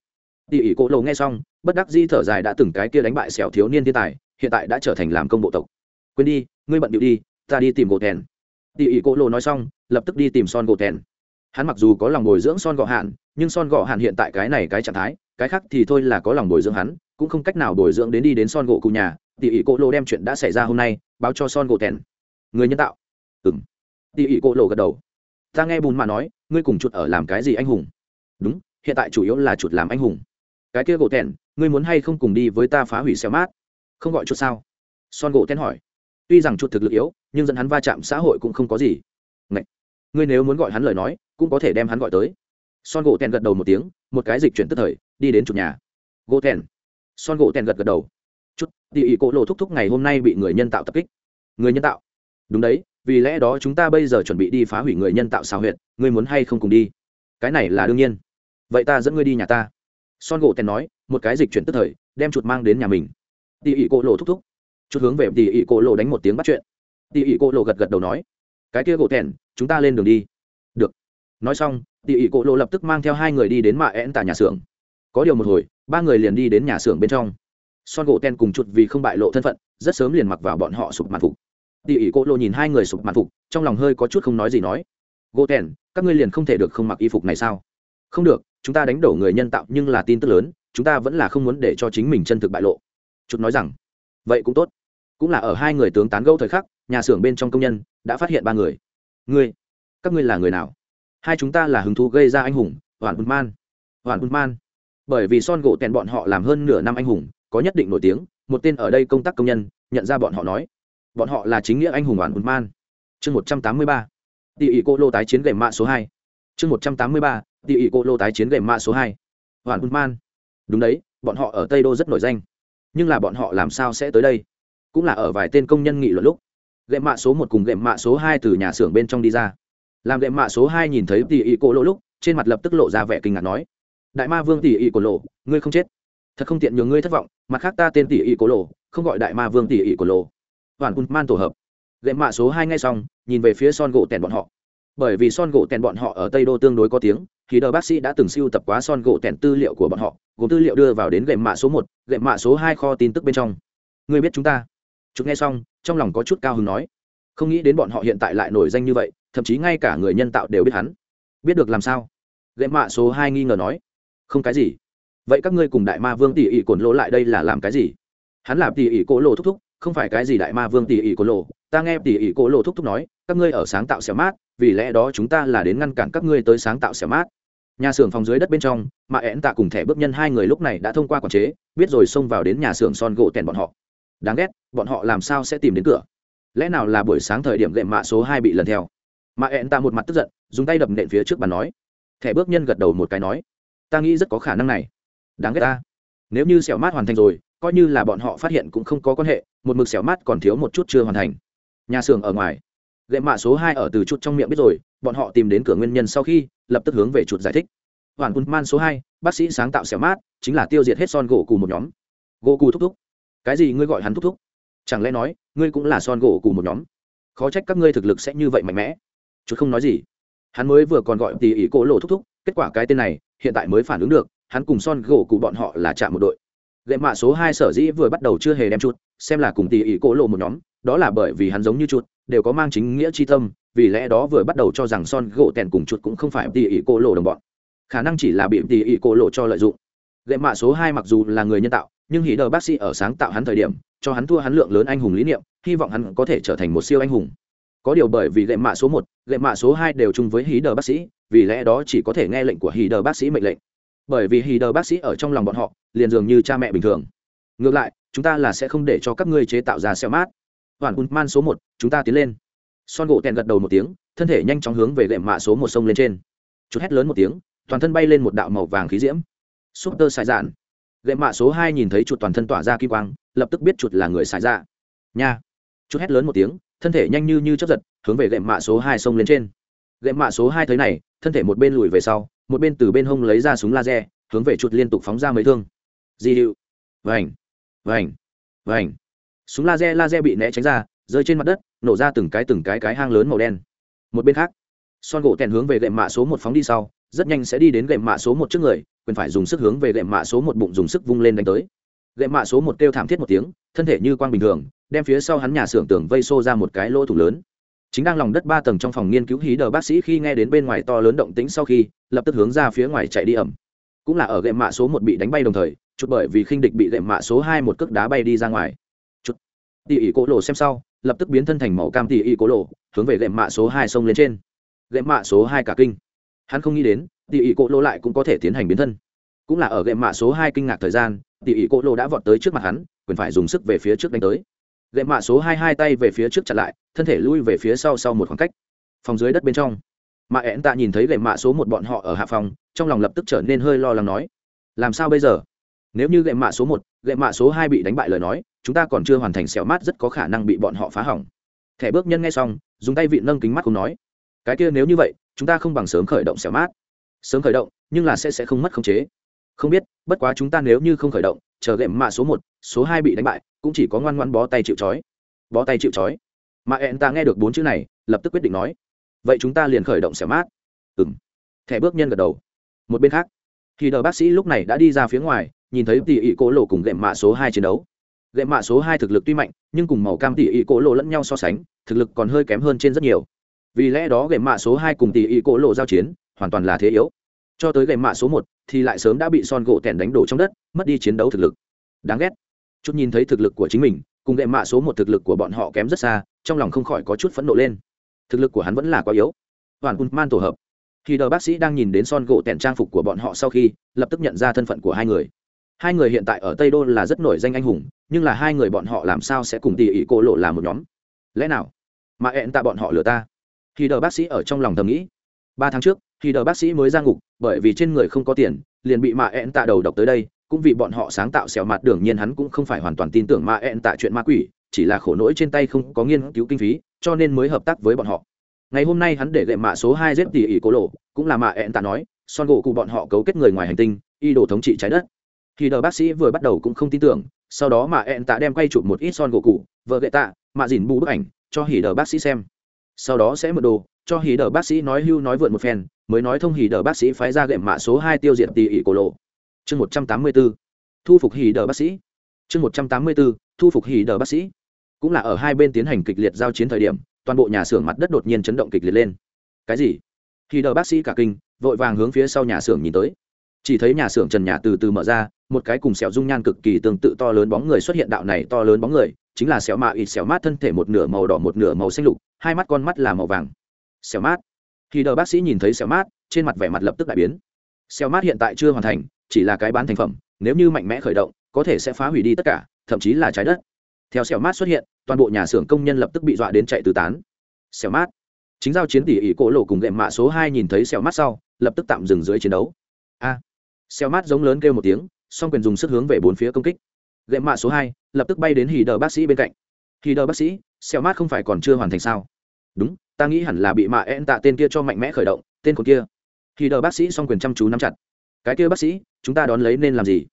Tỉ ỉ cổ lộ nghe xong, bất đắc di thở dài đã từng cái kia đánh bại xẻo thiếu niên thiên tài, hiện tại đã trở thành làm công bộ tộc. Quên đi, ngươi bận điệu đi, ta đi tìm gỗ thèn tỉ ỉ cổ lộ nói xong, lập tức đi tìm son gỗ thèn hắn mặc dù có lòng bồi dưỡng son gọ hạn, nhưng son gọ hạn hiện tại cái này cái trạng thái, cái khác thì thôi là có lòng bồi dưỡng hắn, cũng không cách nào bồi dưỡng đến đi đến son gỗ cụ nhà. Tỉ ỉ cổ lộ đem chuyện đã xảy ra hôm nay, báo cho son gỗ thèn người nhân tạo. Ừng tỉ ỉ cô lộ gật đầu. Ta nghe bùn mà nói, ngươi cùng chuột ở làm cái gì anh hùng? Đúng, hiện tại chủ yếu là chuột làm anh hùng. Cái kia gỗ thẹn ngươi muốn hay không cùng đi với ta phá hủy xe mát? Không gọi chuột sao? Son gỗ thẹn hỏi. Tuy rằng chuột thực lực yếu, nhưng dẫn hắn va chạm xã hội cũng không có gì. Ngậy! ngươi nếu muốn gọi hắn lời nói, cũng có thể đem hắn gọi tới. Son gỗ thẹn gật đầu một tiếng, một cái dịch chuyển tức thời, đi đến chuột nhà. Gỗ thẹn son gỗ thẹn gật gật đầu. Chút tỉ ỉ cô lộ thúc thúc ngày hôm nay bị người nhân tạo tập kích. Người nhân tạo. Đúng đấy vì lẽ đó chúng ta bây giờ chuẩn bị đi phá hủy người nhân tạo xào huyệt, ngươi muốn hay không cùng đi? Cái này là đương nhiên. Vậy ta dẫn ngươi đi nhà ta. Son gỗ tèn nói, một cái dịch chuyển tức thời, đem chuột mang đến nhà mình. Tỉ ỉ cô lộ thúc thúc. Chút hướng về tỉ ỉ cô lộ đánh một tiếng bắt chuyện. Tỉ ỉ cô lộ gật gật đầu nói, cái kia gỗ tèn, chúng ta lên đường đi. Được. Nói xong, tỉ ỉ cô lộ lập tức mang theo hai người đi đến mạ én tại nhà xưởng. Có điều một hồi, ba người liền đi đến nhà xưởng bên trong. Son gỗ ten cùng chuột vì không bại lộ thân phận, rất sớm liền mặc vào bọn họ sụp mặt phục tỉ ỉ cô lô nhìn hai người sụp mặt phục, trong lòng hơi có chút không nói gì nói. Gỗ tèn, các ngươi liền không thể được không mặc y phục này sao? Không được, chúng ta đánh đổ người nhân tạo nhưng là tin tức lớn, chúng ta vẫn là không muốn để cho chính mình chân thực bại lộ. Chút nói rằng, vậy cũng tốt. Cũng là ở hai người tướng tán gẫu thời khắc, nhà xưởng bên trong công nhân đã phát hiện ba người. Ngươi, các ngươi là người nào? Hai chúng ta là hứng thú gây ra anh hùng hoàn hùn man. Hoàn hùn man. Bởi vì son gỗ tèn bọn họ làm hơn nửa năm anh hùng, có nhất định nổi tiếng, một tên ở đây công tác công nhân, nhận ra bọn họ nói bọn họ là chính nghĩa anh hùng hoàn hùn man. Chương một trăm tám mươi ba, tỉ ỉ cô lô tái chiến gậy mạ số hai. Chương một trăm tám mươi ba, tỉ ỉ cô lô tái chiến gậy mạ số hai. Hoàn hùn man. Đúng đấy, bọn họ ở tây đô rất nổi danh. Nhưng là bọn họ làm sao sẽ tới đây? Cũng là ở vài tên công nhân nghị luận lúc, gậy mạ số một cùng gậy mạ số hai từ nhà xưởng bên trong đi ra. Làm gậy mạ số hai nhìn thấy tỉ ỉ cô lô lúc, trên mặt lập tức lộ ra vẻ kinh ngạc nói, đại ma vương tỷ ỉ cổ lộ ngươi không chết. Thật không tiện nhường ngươi thất vọng, mặt khác ta tên tỷ ỉ cổ lộ không gọi đại ma vương tỷ ỉ cổ lộ hoàn quân man tổ hợp. Gệm mạ số hai ngay xong, nhìn về phía son gỗ tèn bọn họ. Bởi vì son gỗ tèn bọn họ ở tây đô tương đối có tiếng, thì đờ bác sĩ đã từng siêu tập quá son gỗ tèn tư liệu của bọn họ, gồm tư liệu đưa vào đến gệm mạ số một gệm mạ số hai kho tin tức bên trong. Người biết chúng ta? Chúng nghe xong, trong lòng có chút cao hứng nói. Không nghĩ đến bọn họ hiện tại lại nổi danh như vậy, thậm chí ngay cả người nhân tạo đều biết hắn. Biết được làm sao? Gệm mạ số hai nghi ngờ nói. Không cái gì. Vậy các ngươi cùng đại ma vương tỷ ỉ cồn lỗ lại đây là làm cái gì? Hắn làm tỷ ỉ cổ lộ thúc thúc không phải cái gì đại ma vương tỷ ỷ cô lộ, ta nghe tỷ ỷ cô lộ thúc thúc nói, các ngươi ở sáng tạo xẻo mát, vì lẽ đó chúng ta là đến ngăn cản các ngươi tới sáng tạo xẻo mát. Nhà xưởng phòng dưới đất bên trong, mà én tạ cùng thẻ bước nhân hai người lúc này đã thông qua quản chế, biết rồi xông vào đến nhà xưởng son gỗ tèn bọn họ. Đáng ghét, bọn họ làm sao sẽ tìm đến cửa? Lẽ nào là buổi sáng thời điểm lệ mạ số hai bị lần theo? Mà ẹn tạ một mặt tức giận, dùng tay đập nện phía trước bàn nói. Thẻ bước nhân gật đầu một cái nói, ta nghĩ rất có khả năng này. Đáng ghét ta. Nếu như xẻo mát hoàn thành rồi coi như là bọn họ phát hiện cũng không có quan hệ, một mực xẻo mát còn thiếu một chút chưa hoàn thành. Nhà xưởng ở ngoài. Gậy mạ số hai ở từ chút trong miệng biết rồi, bọn họ tìm đến cửa nguyên nhân sau khi, lập tức hướng về chuột giải thích. Hoàn quân man số hai, bác sĩ sáng tạo xẻo mát, chính là tiêu diệt hết son gỗ cù một nhóm. Gỗ cù thúc thúc. Cái gì ngươi gọi hắn thúc thúc? Chẳng lẽ nói, ngươi cũng là son gỗ cù một nhóm? Khó trách các ngươi thực lực sẽ như vậy mạnh mẽ. Chút không nói gì. Hắn mới vừa còn gọi tỉ ỉ cổ lộ thúc thúc, kết quả cái tên này, hiện tại mới phản ứng được, hắn cùng son gỗ cụ bọn họ là chạm một đội lệ mạ số hai sở dĩ vừa bắt đầu chưa hề đem chút, xem là cùng tỉ ỉ cổ lộ một nhóm, đó là bởi vì hắn giống như chút, đều có mang chính nghĩa chi tâm, vì lẽ đó vừa bắt đầu cho rằng son gỗ tèn cùng chút cũng không phải tỉ ỉ cổ lộ đồng bọn. Khả năng chỉ là bị tỉ ỉ cổ lộ cho lợi dụng. Lệ mạ số hai mặc dù là người nhân tạo, nhưng hỉ đờ bác sĩ ở sáng tạo hắn thời điểm, cho hắn thua hắn lượng lớn anh hùng lý niệm, hy vọng hắn có thể trở thành một siêu anh hùng. Có điều bởi vì lệ mạ số một lệ mạ số hai đều chung với hí đờ bác sĩ, vì lẽ đó chỉ có thể nghe lệnh của hí đờ bác sĩ mệnh lệnh bởi vì hì đờ bác sĩ ở trong lòng bọn họ liền dường như cha mẹ bình thường. Ngược lại, chúng ta là sẽ không để cho các ngươi chế tạo ra xeo mát. Hoàn un man số một, chúng ta tiến lên. Son gỗ tèn gật đầu một tiếng, thân thể nhanh chóng hướng về gậy mạ số một sông lên trên. Chút hét lớn một tiếng, toàn thân bay lên một đạo màu vàng khí diễm. Súp tơ xài dạn gậy mạ số hai nhìn thấy chuột toàn thân tỏa ra kim quang, lập tức biết chuột là người xài ra nha. Chút hét lớn một tiếng, thân thể nhanh như như chấp giật, hướng về gậy mạ số hai sông lên trên. Gậy mạ số hai thấy này, thân thể một bên lùi về sau một bên từ bên hông lấy ra súng laser, hướng về chuột liên tục phóng ra mấy thương. Di hiệu. Vành. Vành. Vành. Súng laser laser bị né tránh ra, rơi trên mặt đất, nổ ra từng cái từng cái cái hang lớn màu đen. Một bên khác, son gỗ tèn hướng về gậy mạ số một phóng đi sau, rất nhanh sẽ đi đến gậy mạ số một trước người, quyền phải dùng sức hướng về gậy mạ số một bụng dùng sức vung lên đánh tới. Gậy mạ số một kêu thảm thiết một tiếng, thân thể như quang bình thường, đem phía sau hắn nhà xưởng tường vây xô ra một cái lỗ thủ lớn chính đang lòng đất ba tầng trong phòng nghiên cứu hí đờ bác sĩ khi nghe đến bên ngoài to lớn động tĩnh sau khi, lập tức hướng ra phía ngoài chạy đi ẩm. Cũng là ở gậy mạ số một bị đánh bay đồng thời, chút bởi vì khinh địch bị gậy mạ số hai một cước đá bay đi ra ngoài. Chút. Tỉ ỉ cỗ lộ xem sau, lập tức biến thân thành màu cam tỉ ỉ cỗ lộ, hướng về gậy mạ số hai xông lên trên. Gậy mạ số hai cả kinh. Hắn không nghĩ đến tỉ ỉ cỗ lộ lại cũng có thể tiến hành biến thân. Cũng là ở gậy mạ số hai kinh ngạc thời gian tỉ ỉ cỗ lộ đã vọt tới trước mặt hắn, quyền phải dùng sức về phía trước đánh tới gậy mạ số hai hai tay về phía trước chặn lại, thân thể lui về phía sau sau một khoảng cách. Phòng dưới đất bên trong, mạ ẹn tạ nhìn thấy gậy mạ số một bọn họ ở hạ phòng, trong lòng lập tức trở nên hơi lo lắng nói, làm sao bây giờ? Nếu như gậy mạ số một gậy mạ số hai bị đánh bại lời nói, chúng ta còn chưa hoàn thành xẻo mát rất có khả năng bị bọn họ phá hỏng. Thẻ bước nhân nghe xong, dùng tay vị nâng kính mắt không nói, cái kia nếu như vậy, chúng ta không bằng sớm khởi động xẻo mát. Sớm khởi động, nhưng là sẽ sẽ không mất khống chế. Không biết, bất quá chúng ta nếu như không khởi động chờ gệm mạ số một, số hai bị đánh bại, cũng chỉ có ngoan ngoan bó tay chịu trói. Bó tay chịu trói. Mà ẹn ta nghe được bốn chữ này, lập tức quyết định nói, vậy chúng ta liền khởi động xẻo mát. Ừ m thẻ bước nhân gật đầu. Một bên khác, thì đờ bác sĩ lúc này đã đi ra phía ngoài, nhìn thấy tỷ ỉ cỗ lộ cùng gệm mạ số hai chiến đấu. Gệm mạ số hai thực lực tuy mạnh, nhưng cùng màu cam tỷ ỉ cỗ lộ lẫn nhau so sánh, thực lực còn hơi kém hơn trên rất nhiều. Vì lẽ đó gệm mạ số hai cùng tỷ ỉ cỗ lộ giao chiến, hoàn toàn là thế yếu cho tới gậy mạ số một thì lại sớm đã bị son gỗ tèn đánh đổ trong đất, mất đi chiến đấu thực lực. Đáng ghét. Chút nhìn thấy thực lực của chính mình, cùng gậy mạ số một thực lực của bọn họ kém rất xa, trong lòng không khỏi có chút phẫn nộ lên. Thực lực của hắn vẫn là quá yếu. Hoàn quân man tổ hợp. Khi đờ bác sĩ đang nhìn đến son gỗ tèn trang phục của bọn họ sau khi, lập tức nhận ra thân phận của hai người. Hai người hiện tại ở tây đô là rất nổi danh anh hùng, nhưng là hai người bọn họ làm sao sẽ cùng tỉ ỉ cô lộ làm một nhóm? Lẽ nào? Mà hẹn tạ bọn họ lừa ta. Khi đờ bác sĩ ở trong lòng thầm nghĩ. Ba tháng trước, khi đờ bác sĩ mới ra ngục bởi vì trên người không có tiền, liền bị mạ ẹn tạ đầu độc tới đây, cũng vì bọn họ sáng tạo xẻo mặt, đương nhiên hắn cũng không phải hoàn toàn tin tưởng mạ ẹn tạ chuyện ma quỷ, chỉ là khổ nỗi trên tay không có nghiên cứu kinh phí, cho nên mới hợp tác với bọn họ. Ngày hôm nay hắn để gậy mạ số hai giết tỉ ỉ cố lộ, cũng là mạ ẹn tạ nói, son gỗ cụ bọn họ cấu kết người ngoài hành tinh y đồ thống trị trái đất. Khi đờ bác sĩ vừa bắt đầu cũng không tin tưởng, sau đó mạ ẹn tạ đem quay chụp một ít son gỗ cụ, vợ gậy tạ, mạ dìn bù bức ảnh, cho hỉ đờ bác sĩ xem. Sau đó sẽ mượn đồ, cho hỉ đờ bác sĩ nói hưu nói vượn một phen mới nói thông hỉ đờ bác sĩ phái ra gệm mạ số hai tiêu diệt tỷ ỉ cổ lộ. Chương một trăm tám mươi b ố thu phục hỉ đờ bác sĩ. Chương một trăm tám mươi b ố thu phục hỉ đờ bác sĩ. Cũng là ở hai bên tiến hành kịch liệt giao chiến thời điểm, toàn bộ nhà xưởng mặt đất đột nhiên chấn động kịch liệt lên. Cái gì? Hỉ đờ bác sĩ cả kinh, vội vàng hướng phía sau nhà xưởng nhìn tới. Chỉ thấy nhà xưởng trần nhà từ từ mở ra, một cái cùng sẹo dung nhan cực kỳ tương tự to lớn bóng người xuất hiện đạo này to lớn bóng người, chính là sẹo mạ ít sẹo mát thân thể một nửa màu đỏ một nửa màu xanh lục, hai mắt con mắt là màu vàng. Sẹo mát khi đờ bác sĩ nhìn thấy sẹo mát, trên mặt vẻ mặt lập tức đại biến. Sẹo mát hiện tại chưa hoàn thành, chỉ là cái bán thành phẩm, nếu như mạnh mẽ khởi động, có thể sẽ phá hủy đi tất cả, thậm chí là trái đất. Theo sẹo mát xuất hiện, toàn bộ nhà xưởng công nhân lập tức bị dọa đến chạy tứ tán. Sẹo mát, chính giao chiến tỷ ỷ cổ lộ cùng gệm mạ số hai nhìn thấy sẹo mát sau, lập tức tạm dừng dưới chiến đấu. A! Sẹo mát giống lớn kêu một tiếng, song quyền dùng sức hướng về bốn phía công kích. Gệm mạ số hai, lập tức bay đến hì đờ bác sĩ bên cạnh. Hì đờ bác sĩ sẹo mát không phải còn chưa hoàn thành sao? Đúng ta nghĩ hẳn là bị mạ ẹn tạ tên kia cho mạnh mẽ khởi động, tên con kia. Thì đờ bác sĩ song quyền chăm chú nắm chặt. Cái kia bác sĩ, chúng ta đón lấy nên làm gì?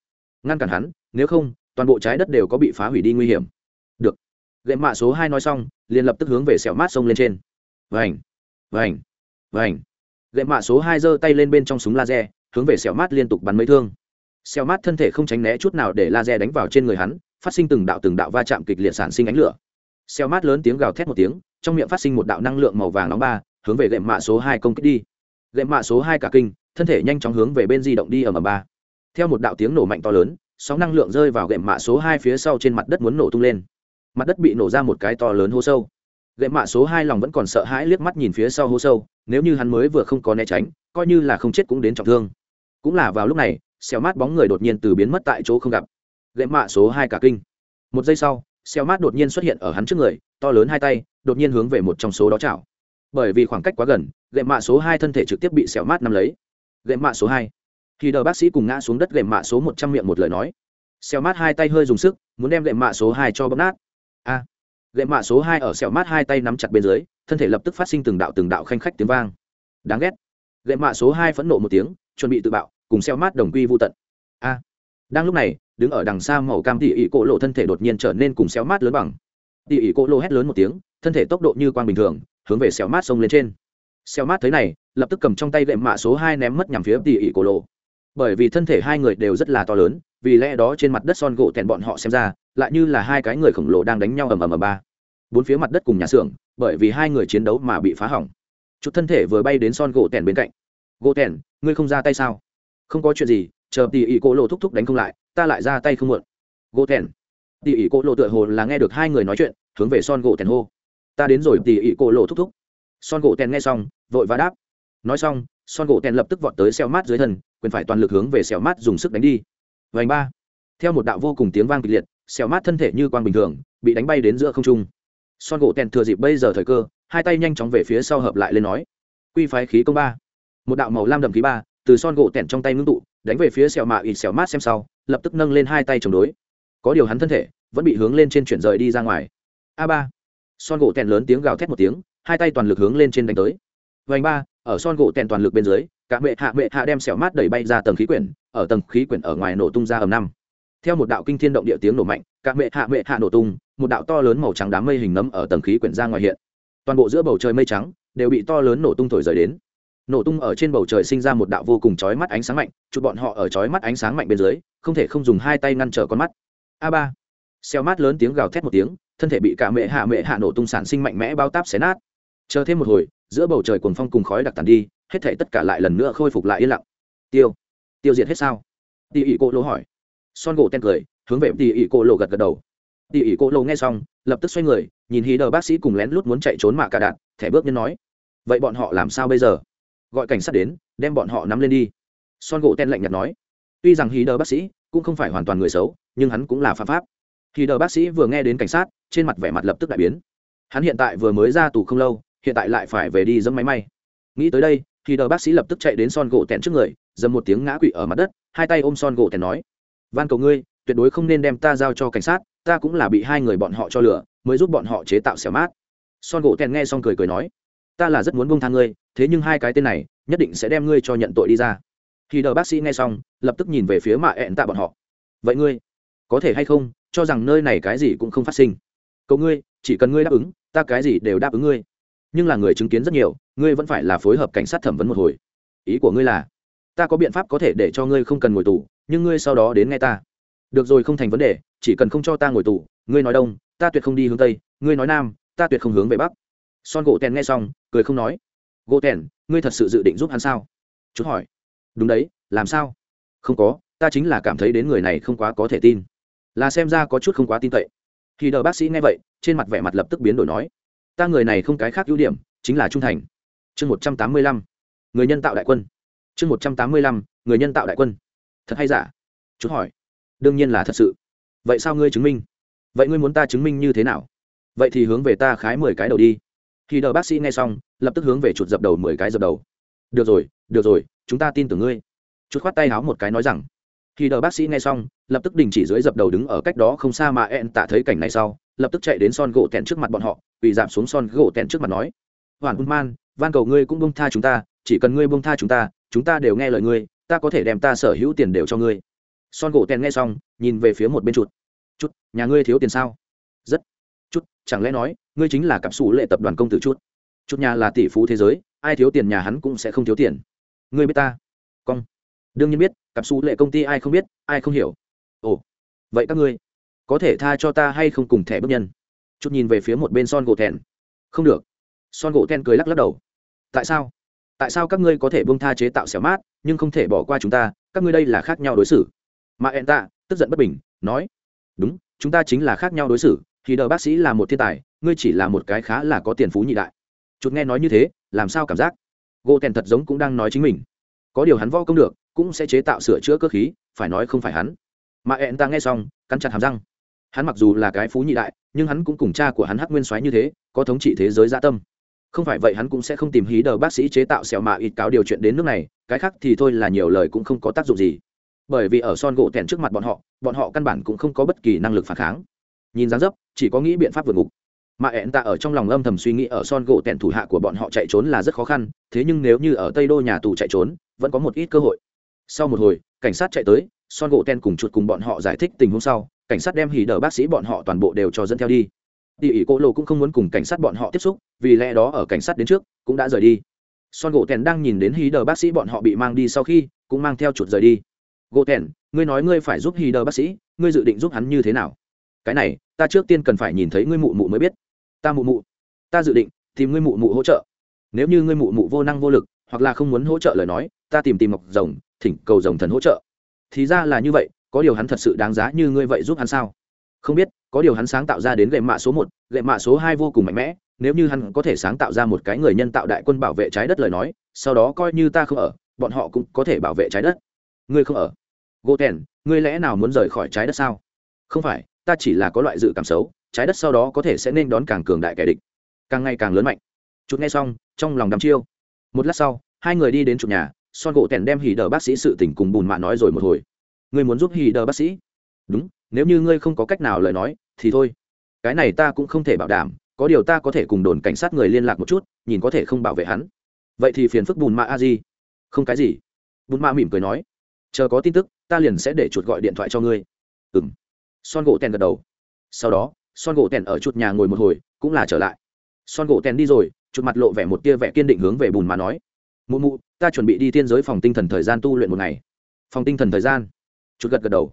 Ngăn cản hắn, nếu không, toàn bộ trái đất đều có bị phá hủy đi nguy hiểm. Được. Gậy mạ số hai nói xong, liền lập tức hướng về sẹo mát sông lên trên. Vành vành vành. Gậy mạ số hai giơ tay lên bên trong súng laser, hướng về sẹo mát liên tục bắn mấy thương. Sẹo mát thân thể không tránh né chút nào để laser đánh vào trên người hắn, phát sinh từng đạo từng đạo va chạm kịch liệt sản sinh ánh lửa sẹo mát lớn tiếng gào thét một tiếng, trong miệng phát sinh một đạo năng lượng màu vàng nóng ba, hướng về gệm mạ số hai công kích đi. Gệm mạ số hai cả kinh, thân thể nhanh chóng hướng về bên di động đi ở mầm ba. Theo một đạo tiếng nổ mạnh to lớn, sóng năng lượng rơi vào gệm mạ số hai phía sau trên mặt đất muốn nổ tung lên. Mặt đất bị nổ ra một cái to lớn hố sâu. Gệm mạ số hai lòng vẫn còn sợ hãi liếc mắt nhìn phía sau hố sâu, nếu như hắn mới vừa không có né tránh, coi như là không chết cũng đến trọng thương. Cũng là vào lúc này xẻo mát bóng người đột nhiên từ biến mất tại chỗ không gặp. Gệm mạ số hai cả kinh. Một giây sau xeo mát đột nhiên xuất hiện ở hắn trước người to lớn hai tay đột nhiên hướng về một trong số đó chảo. Bởi vì khoảng cách quá gần gậy mạ số hai thân thể trực tiếp bị xeo mát nắm lấy. Gậy mạ số hai. Khi đờ bác sĩ cùng ngã xuống đất gậy mạ số một trăm miệng một lời nói. Xeo mát hai tay hơi dùng sức muốn đem gậy mạ số hai cho bấm nát. A. À, mạ số hai ở xeo mát hai tay nắm chặt bên dưới thân thể lập tức phát sinh từng đạo từng đạo khanh khách tiếng vang. Đáng ghét. Gậy mạ số hai phẫn nộ một tiếng chuẩn bị tự bạo cùng xeo mát đồng quy vô tận. A. Đang lúc này đứng ở đằng xa màu cam tỉ ỉ cổ lộ thân thể đột nhiên trở nên cùng xéo mát lớn bằng. Tỉ ỉ cổ lộ hét lớn một tiếng, thân thể tốc độ như quang bình thường, hướng về xéo mát xông lên trên. Xéo mát thấy này, lập tức cầm trong tay gệm mạ số hai ném mất nhằm phía tỉ ỉ cổ lộ. Bởi vì thân thể hai người đều rất là to lớn, vì lẽ đó trên mặt đất son gỗ tèn bọn họ xem ra, lại như là hai cái người khổng lồ đang đánh nhau ầm ầm ầm ba. Bốn phía mặt đất cùng nhà xưởng, bởi vì hai người chiến đấu mà bị phá hỏng. Chút thân thể vừa bay đến son gỗ tèn bên cạnh. Gỗ tèn ngươi không ra tay sao? Không có chuyện gì, chờ tỉ ỉ cổ lộ thúc thúc đánh không lại ta lại ra tay không muộn. Gỗ thèn, tỉ ỉ cô lộ tựa hồ là nghe được hai người nói chuyện hướng về son gỗ thèn hô. Ta đến rồi tỉ ỉ cô lộ thúc thúc. Son gỗ thèn nghe xong vội và đáp. Nói xong son gỗ thèn lập tức vọt tới xeo mát dưới thân quyền phải toàn lực hướng về xeo mát dùng sức đánh đi. Vành ba. Theo một đạo vô cùng tiếng vang kịch liệt xeo mát thân thể như quang bình thường bị đánh bay đến giữa không trung. Son gỗ tèn thừa dịp bây giờ thời cơ hai tay nhanh chóng về phía sau hợp lại lên nói. Quy phái khí công ba. Một đạo màu lam đậm khí ba từ son gỗ tẻn trong tay ngưng tụ đánh về phía xẻo mạ ít xẻo mát xem sau lập tức nâng lên hai tay chống đối. Có điều hắn thân thể vẫn bị hướng lên trên chuyển rời đi ra ngoài. A ba. Son gỗ tèn lớn tiếng gào thét một tiếng, hai tay toàn lực hướng lên trên đánh tới. Vành ba, ở son gỗ tèn toàn lực bên dưới, cả mẹ hạ mẹ hạ đem xẻo mát đẩy bay ra tầng khí quyển, ở tầng khí quyển ở ngoài nổ tung ra ầm năm. Theo một đạo kinh thiên động địa tiếng nổ mạnh, cả mẹ hạ mẹ hạ nổ tung, một đạo to lớn màu trắng đám mây hình nấm ở tầng khí quyển ra ngoài hiện. Toàn bộ giữa bầu trời mây trắng đều bị to lớn nổ tung thổi rời đến nổ tung ở trên bầu trời sinh ra một đạo vô cùng chói mắt ánh sáng mạnh, chụp bọn họ ở chói mắt ánh sáng mạnh bên dưới, không thể không dùng hai tay ngăn trở con mắt. A ba. Xeo mát lớn tiếng gào thét một tiếng, thân thể bị cả mẹ hạ mẹ hạ nổ tung sản sinh mạnh mẽ bao táp xé nát. Chờ thêm một hồi, giữa bầu trời cuồng phong cùng khói đặc tàn đi, hết thể tất cả lại lần nữa khôi phục lại yên lặng. Tiêu. Tiêu diệt hết sao? Tỉ ỉ cô lô hỏi. Son gỗ ten cười, hướng về tỉ ỉ cô lô gật gật đầu. Tỉ ỉ cô lô nghe xong, lập tức xoay người, nhìn hí đờ bác sĩ cùng lén lút muốn chạy trốn mà cả đạn, thẻ bước nhân nói. Vậy bọn họ làm sao bây giờ? Gọi cảnh sát đến, đem bọn họ nắm lên đi. Son gỗ ten lạnh nhạt nói, tuy rằng hí đờ bác sĩ cũng không phải hoàn toàn người xấu, nhưng hắn cũng là phạm pháp. Hí đờ bác sĩ vừa nghe đến cảnh sát, trên mặt vẻ mặt lập tức đại biến. Hắn hiện tại vừa mới ra tù không lâu, hiện tại lại phải về đi dẫm máy may. Nghĩ tới đây thì đờ bác sĩ lập tức chạy đến son gỗ tèn trước người dầm một tiếng ngã quỵ ở mặt đất, hai tay ôm son gỗ tèn nói, van cầu ngươi, tuyệt đối không nên đem ta giao cho cảnh sát, ta cũng là bị hai người bọn họ cho lửa mới giúp bọn họ chế tạo xẻo mát. Son gỗ tèn nghe xong cười cười nói ta là rất muốn buông thang ngươi, thế nhưng hai cái tên này, nhất định sẽ đem ngươi cho nhận tội đi ra. Khi đờ bác sĩ nghe xong, lập tức nhìn về phía mạ ẹn tạ bọn họ. Vậy ngươi, có thể hay không, cho rằng nơi này cái gì cũng không phát sinh? Cậu ngươi, chỉ cần ngươi đáp ứng, ta cái gì đều đáp ứng ngươi. Nhưng là người chứng kiến rất nhiều, ngươi vẫn phải là phối hợp cảnh sát thẩm vấn một hồi. Ý của ngươi là, ta có biện pháp có thể để cho ngươi không cần ngồi tù, nhưng ngươi sau đó đến nghe ta. Được rồi, không thành vấn đề, chỉ cần không cho ta ngồi tù, ngươi nói đông, ta tuyệt không đi hướng tây, ngươi nói nam, ta tuyệt không hướng về bắc son gỗ tèn nghe xong, cười không nói. Gỗ tèn, ngươi thật sự dự định giúp hắn sao? Chút hỏi. Đúng đấy, làm sao? Không có, ta chính là cảm thấy đến người này không quá có thể tin. Là xem ra có chút không quá tin cậy khi đờ bác sĩ nghe vậy, trên mặt vẻ mặt lập tức biến đổi nói. Ta người này không cái khác ưu điểm, chính là trung thành. Chương một trăm tám mươi lăm. Người nhân tạo đại quân. Chương một trăm tám mươi lăm, người nhân tạo đại quân. Thật hay giả? Chú hỏi. Đương nhiên là thật sự. Vậy sao ngươi chứng minh? Vậy ngươi muốn ta chứng minh như thế nào? Vậy thì hướng về ta khái mười cái đầu đi khi Đờ bác sĩ nghe xong, lập tức hướng về chuột dập đầu mười cái dập đầu. Được rồi được rồi, chúng ta tin tưởng ngươi. Chuột khoát tay háo một cái nói rằng. Khi Đờ bác sĩ nghe xong, lập tức đình chỉ dưới dập đầu đứng ở cách đó không xa mà ẹn tạ thấy cảnh này sau, lập tức chạy đến son gỗ tẹn trước mặt bọn họ, quỳ giảm xuống son gỗ tẹn trước mặt nói. Hoàn hôn man, van cầu ngươi cũng bông tha chúng ta, chỉ cần ngươi bông tha chúng ta chúng ta đều nghe lời ngươi, ta có thể đem ta sở hữu tiền đều cho ngươi. Son gỗ tẹn nghe xong, nhìn về phía một bên chuột. Chút nhà ngươi thiếu tiền sao? Chút, chẳng lẽ nói, ngươi chính là cặp xù lệ tập đoàn công tử chút? Chút nhà là tỷ phú thế giới, ai thiếu tiền nhà hắn cũng sẽ không thiếu tiền. Ngươi biết ta? Cong. Đương nhiên biết, cặp xù lệ công ty ai không biết, ai không hiểu. Ồ, vậy các ngươi, có thể tha cho ta hay không cùng thẻ bước nhân? Chút nhìn về phía một bên son gỗ thẹn. Không được. Son gỗ thẹn cười lắc lắc đầu. Tại sao? Tại sao các ngươi có thể bông tha chế tạo xẻo mát, nhưng không thể bỏ qua chúng ta? Các ngươi đây là khác nhau đối xử. Mà ẹn tạ tức giận bất bình, nói, đúng, chúng ta chính là khác nhau đối xử thì đờ bác sĩ là một thiên tài, ngươi chỉ là một cái khá là có tiền phú nhị đại. Chút nghe nói như thế, làm sao cảm giác? Gỗ tèn thật giống cũng đang nói chính mình. Có điều hắn vo công được, cũng sẽ chế tạo sửa chữa cơ khí, phải nói không phải hắn. Mà ẹn ta nghe xong, cắn chặt hàm răng. Hắn mặc dù là cái phú nhị đại, nhưng hắn cũng cùng cha của hắn hắc nguyên soái như thế, có thống trị thế giới gia tâm. Không phải vậy hắn cũng sẽ không tìm hí đờ bác sĩ chế tạo xẻo mạ ít cáo điều chuyện đến nước này, cái khác thì thôi là nhiều lời cũng không có tác dụng gì. Bởi vì ở son gỗ tèn trước mặt bọn họ bọn họ căn bản cũng không có bất kỳ năng lực phản kháng nhìn dáng dấp, chỉ có nghĩ biện pháp vượt ngục. Mà ẹn tạ ở trong lòng âm thầm suy nghĩ ở son gỗ tẹn thủ hạ của bọn họ chạy trốn là rất khó khăn, thế nhưng nếu như ở tây đô nhà tù chạy trốn, vẫn có một ít cơ hội. Sau một hồi, cảnh sát chạy tới, son gỗ tẹn cùng chuột cùng bọn họ giải thích tình huống sau, cảnh sát đem hỉ đờ bác sĩ bọn họ toàn bộ đều cho dẫn theo đi. Địa ỉ cô lô cũng không muốn cùng cảnh sát bọn họ tiếp xúc, vì lẽ đó ở cảnh sát đến trước, cũng đã rời đi. Son gỗ tèn đang nhìn đến hí đờ bác sĩ bọn họ bị mang đi sau khi, cũng mang theo chuột rời đi. Gỗ tèn ngươi nói ngươi phải giúp hí đờ bác sĩ, ngươi dự định giúp hắn như thế nào? Cái này, ta trước tiên cần phải nhìn thấy ngươi mụ mụ mới biết. Ta mụ mụ, ta dự định tìm ngươi mụ mụ hỗ trợ. Nếu như ngươi mụ mụ vô năng vô lực, hoặc là không muốn hỗ trợ lời nói, ta tìm tìm ngọc rồng, thỉnh cầu rồng thần hỗ trợ. Thì ra là như vậy, có điều hắn thật sự đáng giá như ngươi vậy giúp hắn sao? Không biết, có điều hắn sáng tạo ra đến gậy mạ số một, gậy mạ số hai vô cùng mạnh mẽ, nếu như hắn có thể sáng tạo ra một cái người nhân tạo đại quân bảo vệ trái đất lời nói, sau đó coi như ta không ở, bọn họ cũng có thể bảo vệ trái đất. Ngươi không ở. Gô tèn, ngươi lẽ nào muốn rời khỏi trái đất sao? Không phải ta chỉ là có loại dự cảm xấu, trái đất sau đó có thể sẽ nên đón càng cường đại kẻ địch. Càng ngày càng lớn mạnh. Chút nghe xong, trong lòng đắm chiêu. Một lát sau, hai người đi đến chủ nhà, son gỗ tèn đem hì đờ bác sĩ sự tình cùng bùn mạ nói rồi một hồi. Ngươi muốn giúp hì đờ bác sĩ? Đúng, nếu như ngươi không có cách nào lời nói, thì thôi. Cái này ta cũng không thể bảo đảm, có điều ta có thể cùng đồn cảnh sát người liên lạc một chút, nhìn có thể không bảo vệ hắn. Vậy thì phiền phức bùn mạ a di. Không cái gì. Bùn mạ mỉm cười nói, chờ có tin tức, ta liền sẽ để chuột gọi điện thoại cho ngươi. Ừ m son gỗ tèn gật đầu. Sau đó, son gỗ tèn ở chuột nhà ngồi một hồi, cũng là trở lại. Son gỗ tèn đi rồi, chuột mặt lộ vẻ một tia vẻ kiên định hướng về bùn mà nói. Mụ mụ, ta chuẩn bị đi tiên giới phòng tinh thần thời gian tu luyện một ngày. Phòng tinh thần thời gian? Chuột gật gật đầu.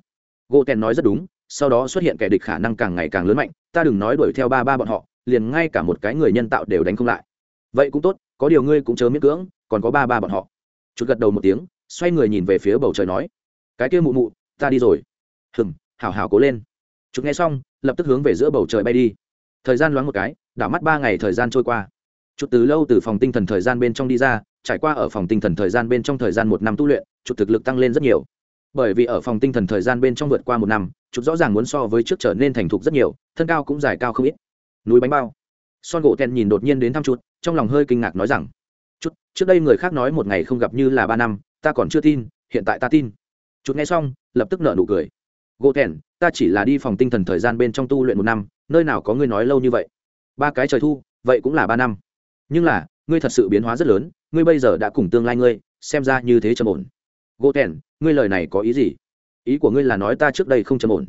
Gỗ tèn nói rất đúng, sau đó xuất hiện kẻ địch khả năng càng ngày càng lớn mạnh, ta đừng nói đuổi theo ba ba bọn họ, liền ngay cả một cái người nhân tạo đều đánh không lại. Vậy cũng tốt, có điều ngươi cũng chớ miễn cưỡng, còn có ba ba bọn họ. Chuột gật đầu một tiếng, xoay người nhìn về phía bầu trời nói, cái kia mụ mụ, ta đi rồi. Hừng hảo hảo cố lên. Chụp nghe xong, lập tức hướng về giữa bầu trời bay đi. Thời gian loáng một cái, đảo mắt ba ngày thời gian trôi qua. Chút từ lâu từ phòng tinh thần thời gian bên trong đi ra, trải qua ở phòng tinh thần thời gian bên trong thời gian một năm tu luyện chút thực lực tăng lên rất nhiều. Bởi vì ở phòng tinh thần thời gian bên trong vượt qua một năm chút rõ ràng muốn so với trước trở nên thành thục rất nhiều, thân cao cũng dài cao không ít. Núi bánh bao. Son gỗ ten nhìn đột nhiên đến thăm chút trong lòng hơi kinh ngạc nói rằng chút trước đây người khác nói một ngày không gặp như là ba năm, ta còn chưa tin, hiện tại ta tin. Chút nghe xong, lập tức nợ nụ cười gỗ Thẹn, ta chỉ là đi phòng tinh thần thời gian bên trong tu luyện một năm nơi nào có ngươi nói lâu như vậy? Ba cái trời thu vậy cũng là ba năm. Nhưng là ngươi thật sự biến hóa rất lớn ngươi bây giờ đã cùng tương lai ngươi xem ra như thế trầm ổn. Gỗ Thẹn, ngươi lời này có ý gì? Ý của ngươi là nói ta trước đây không trầm ổn.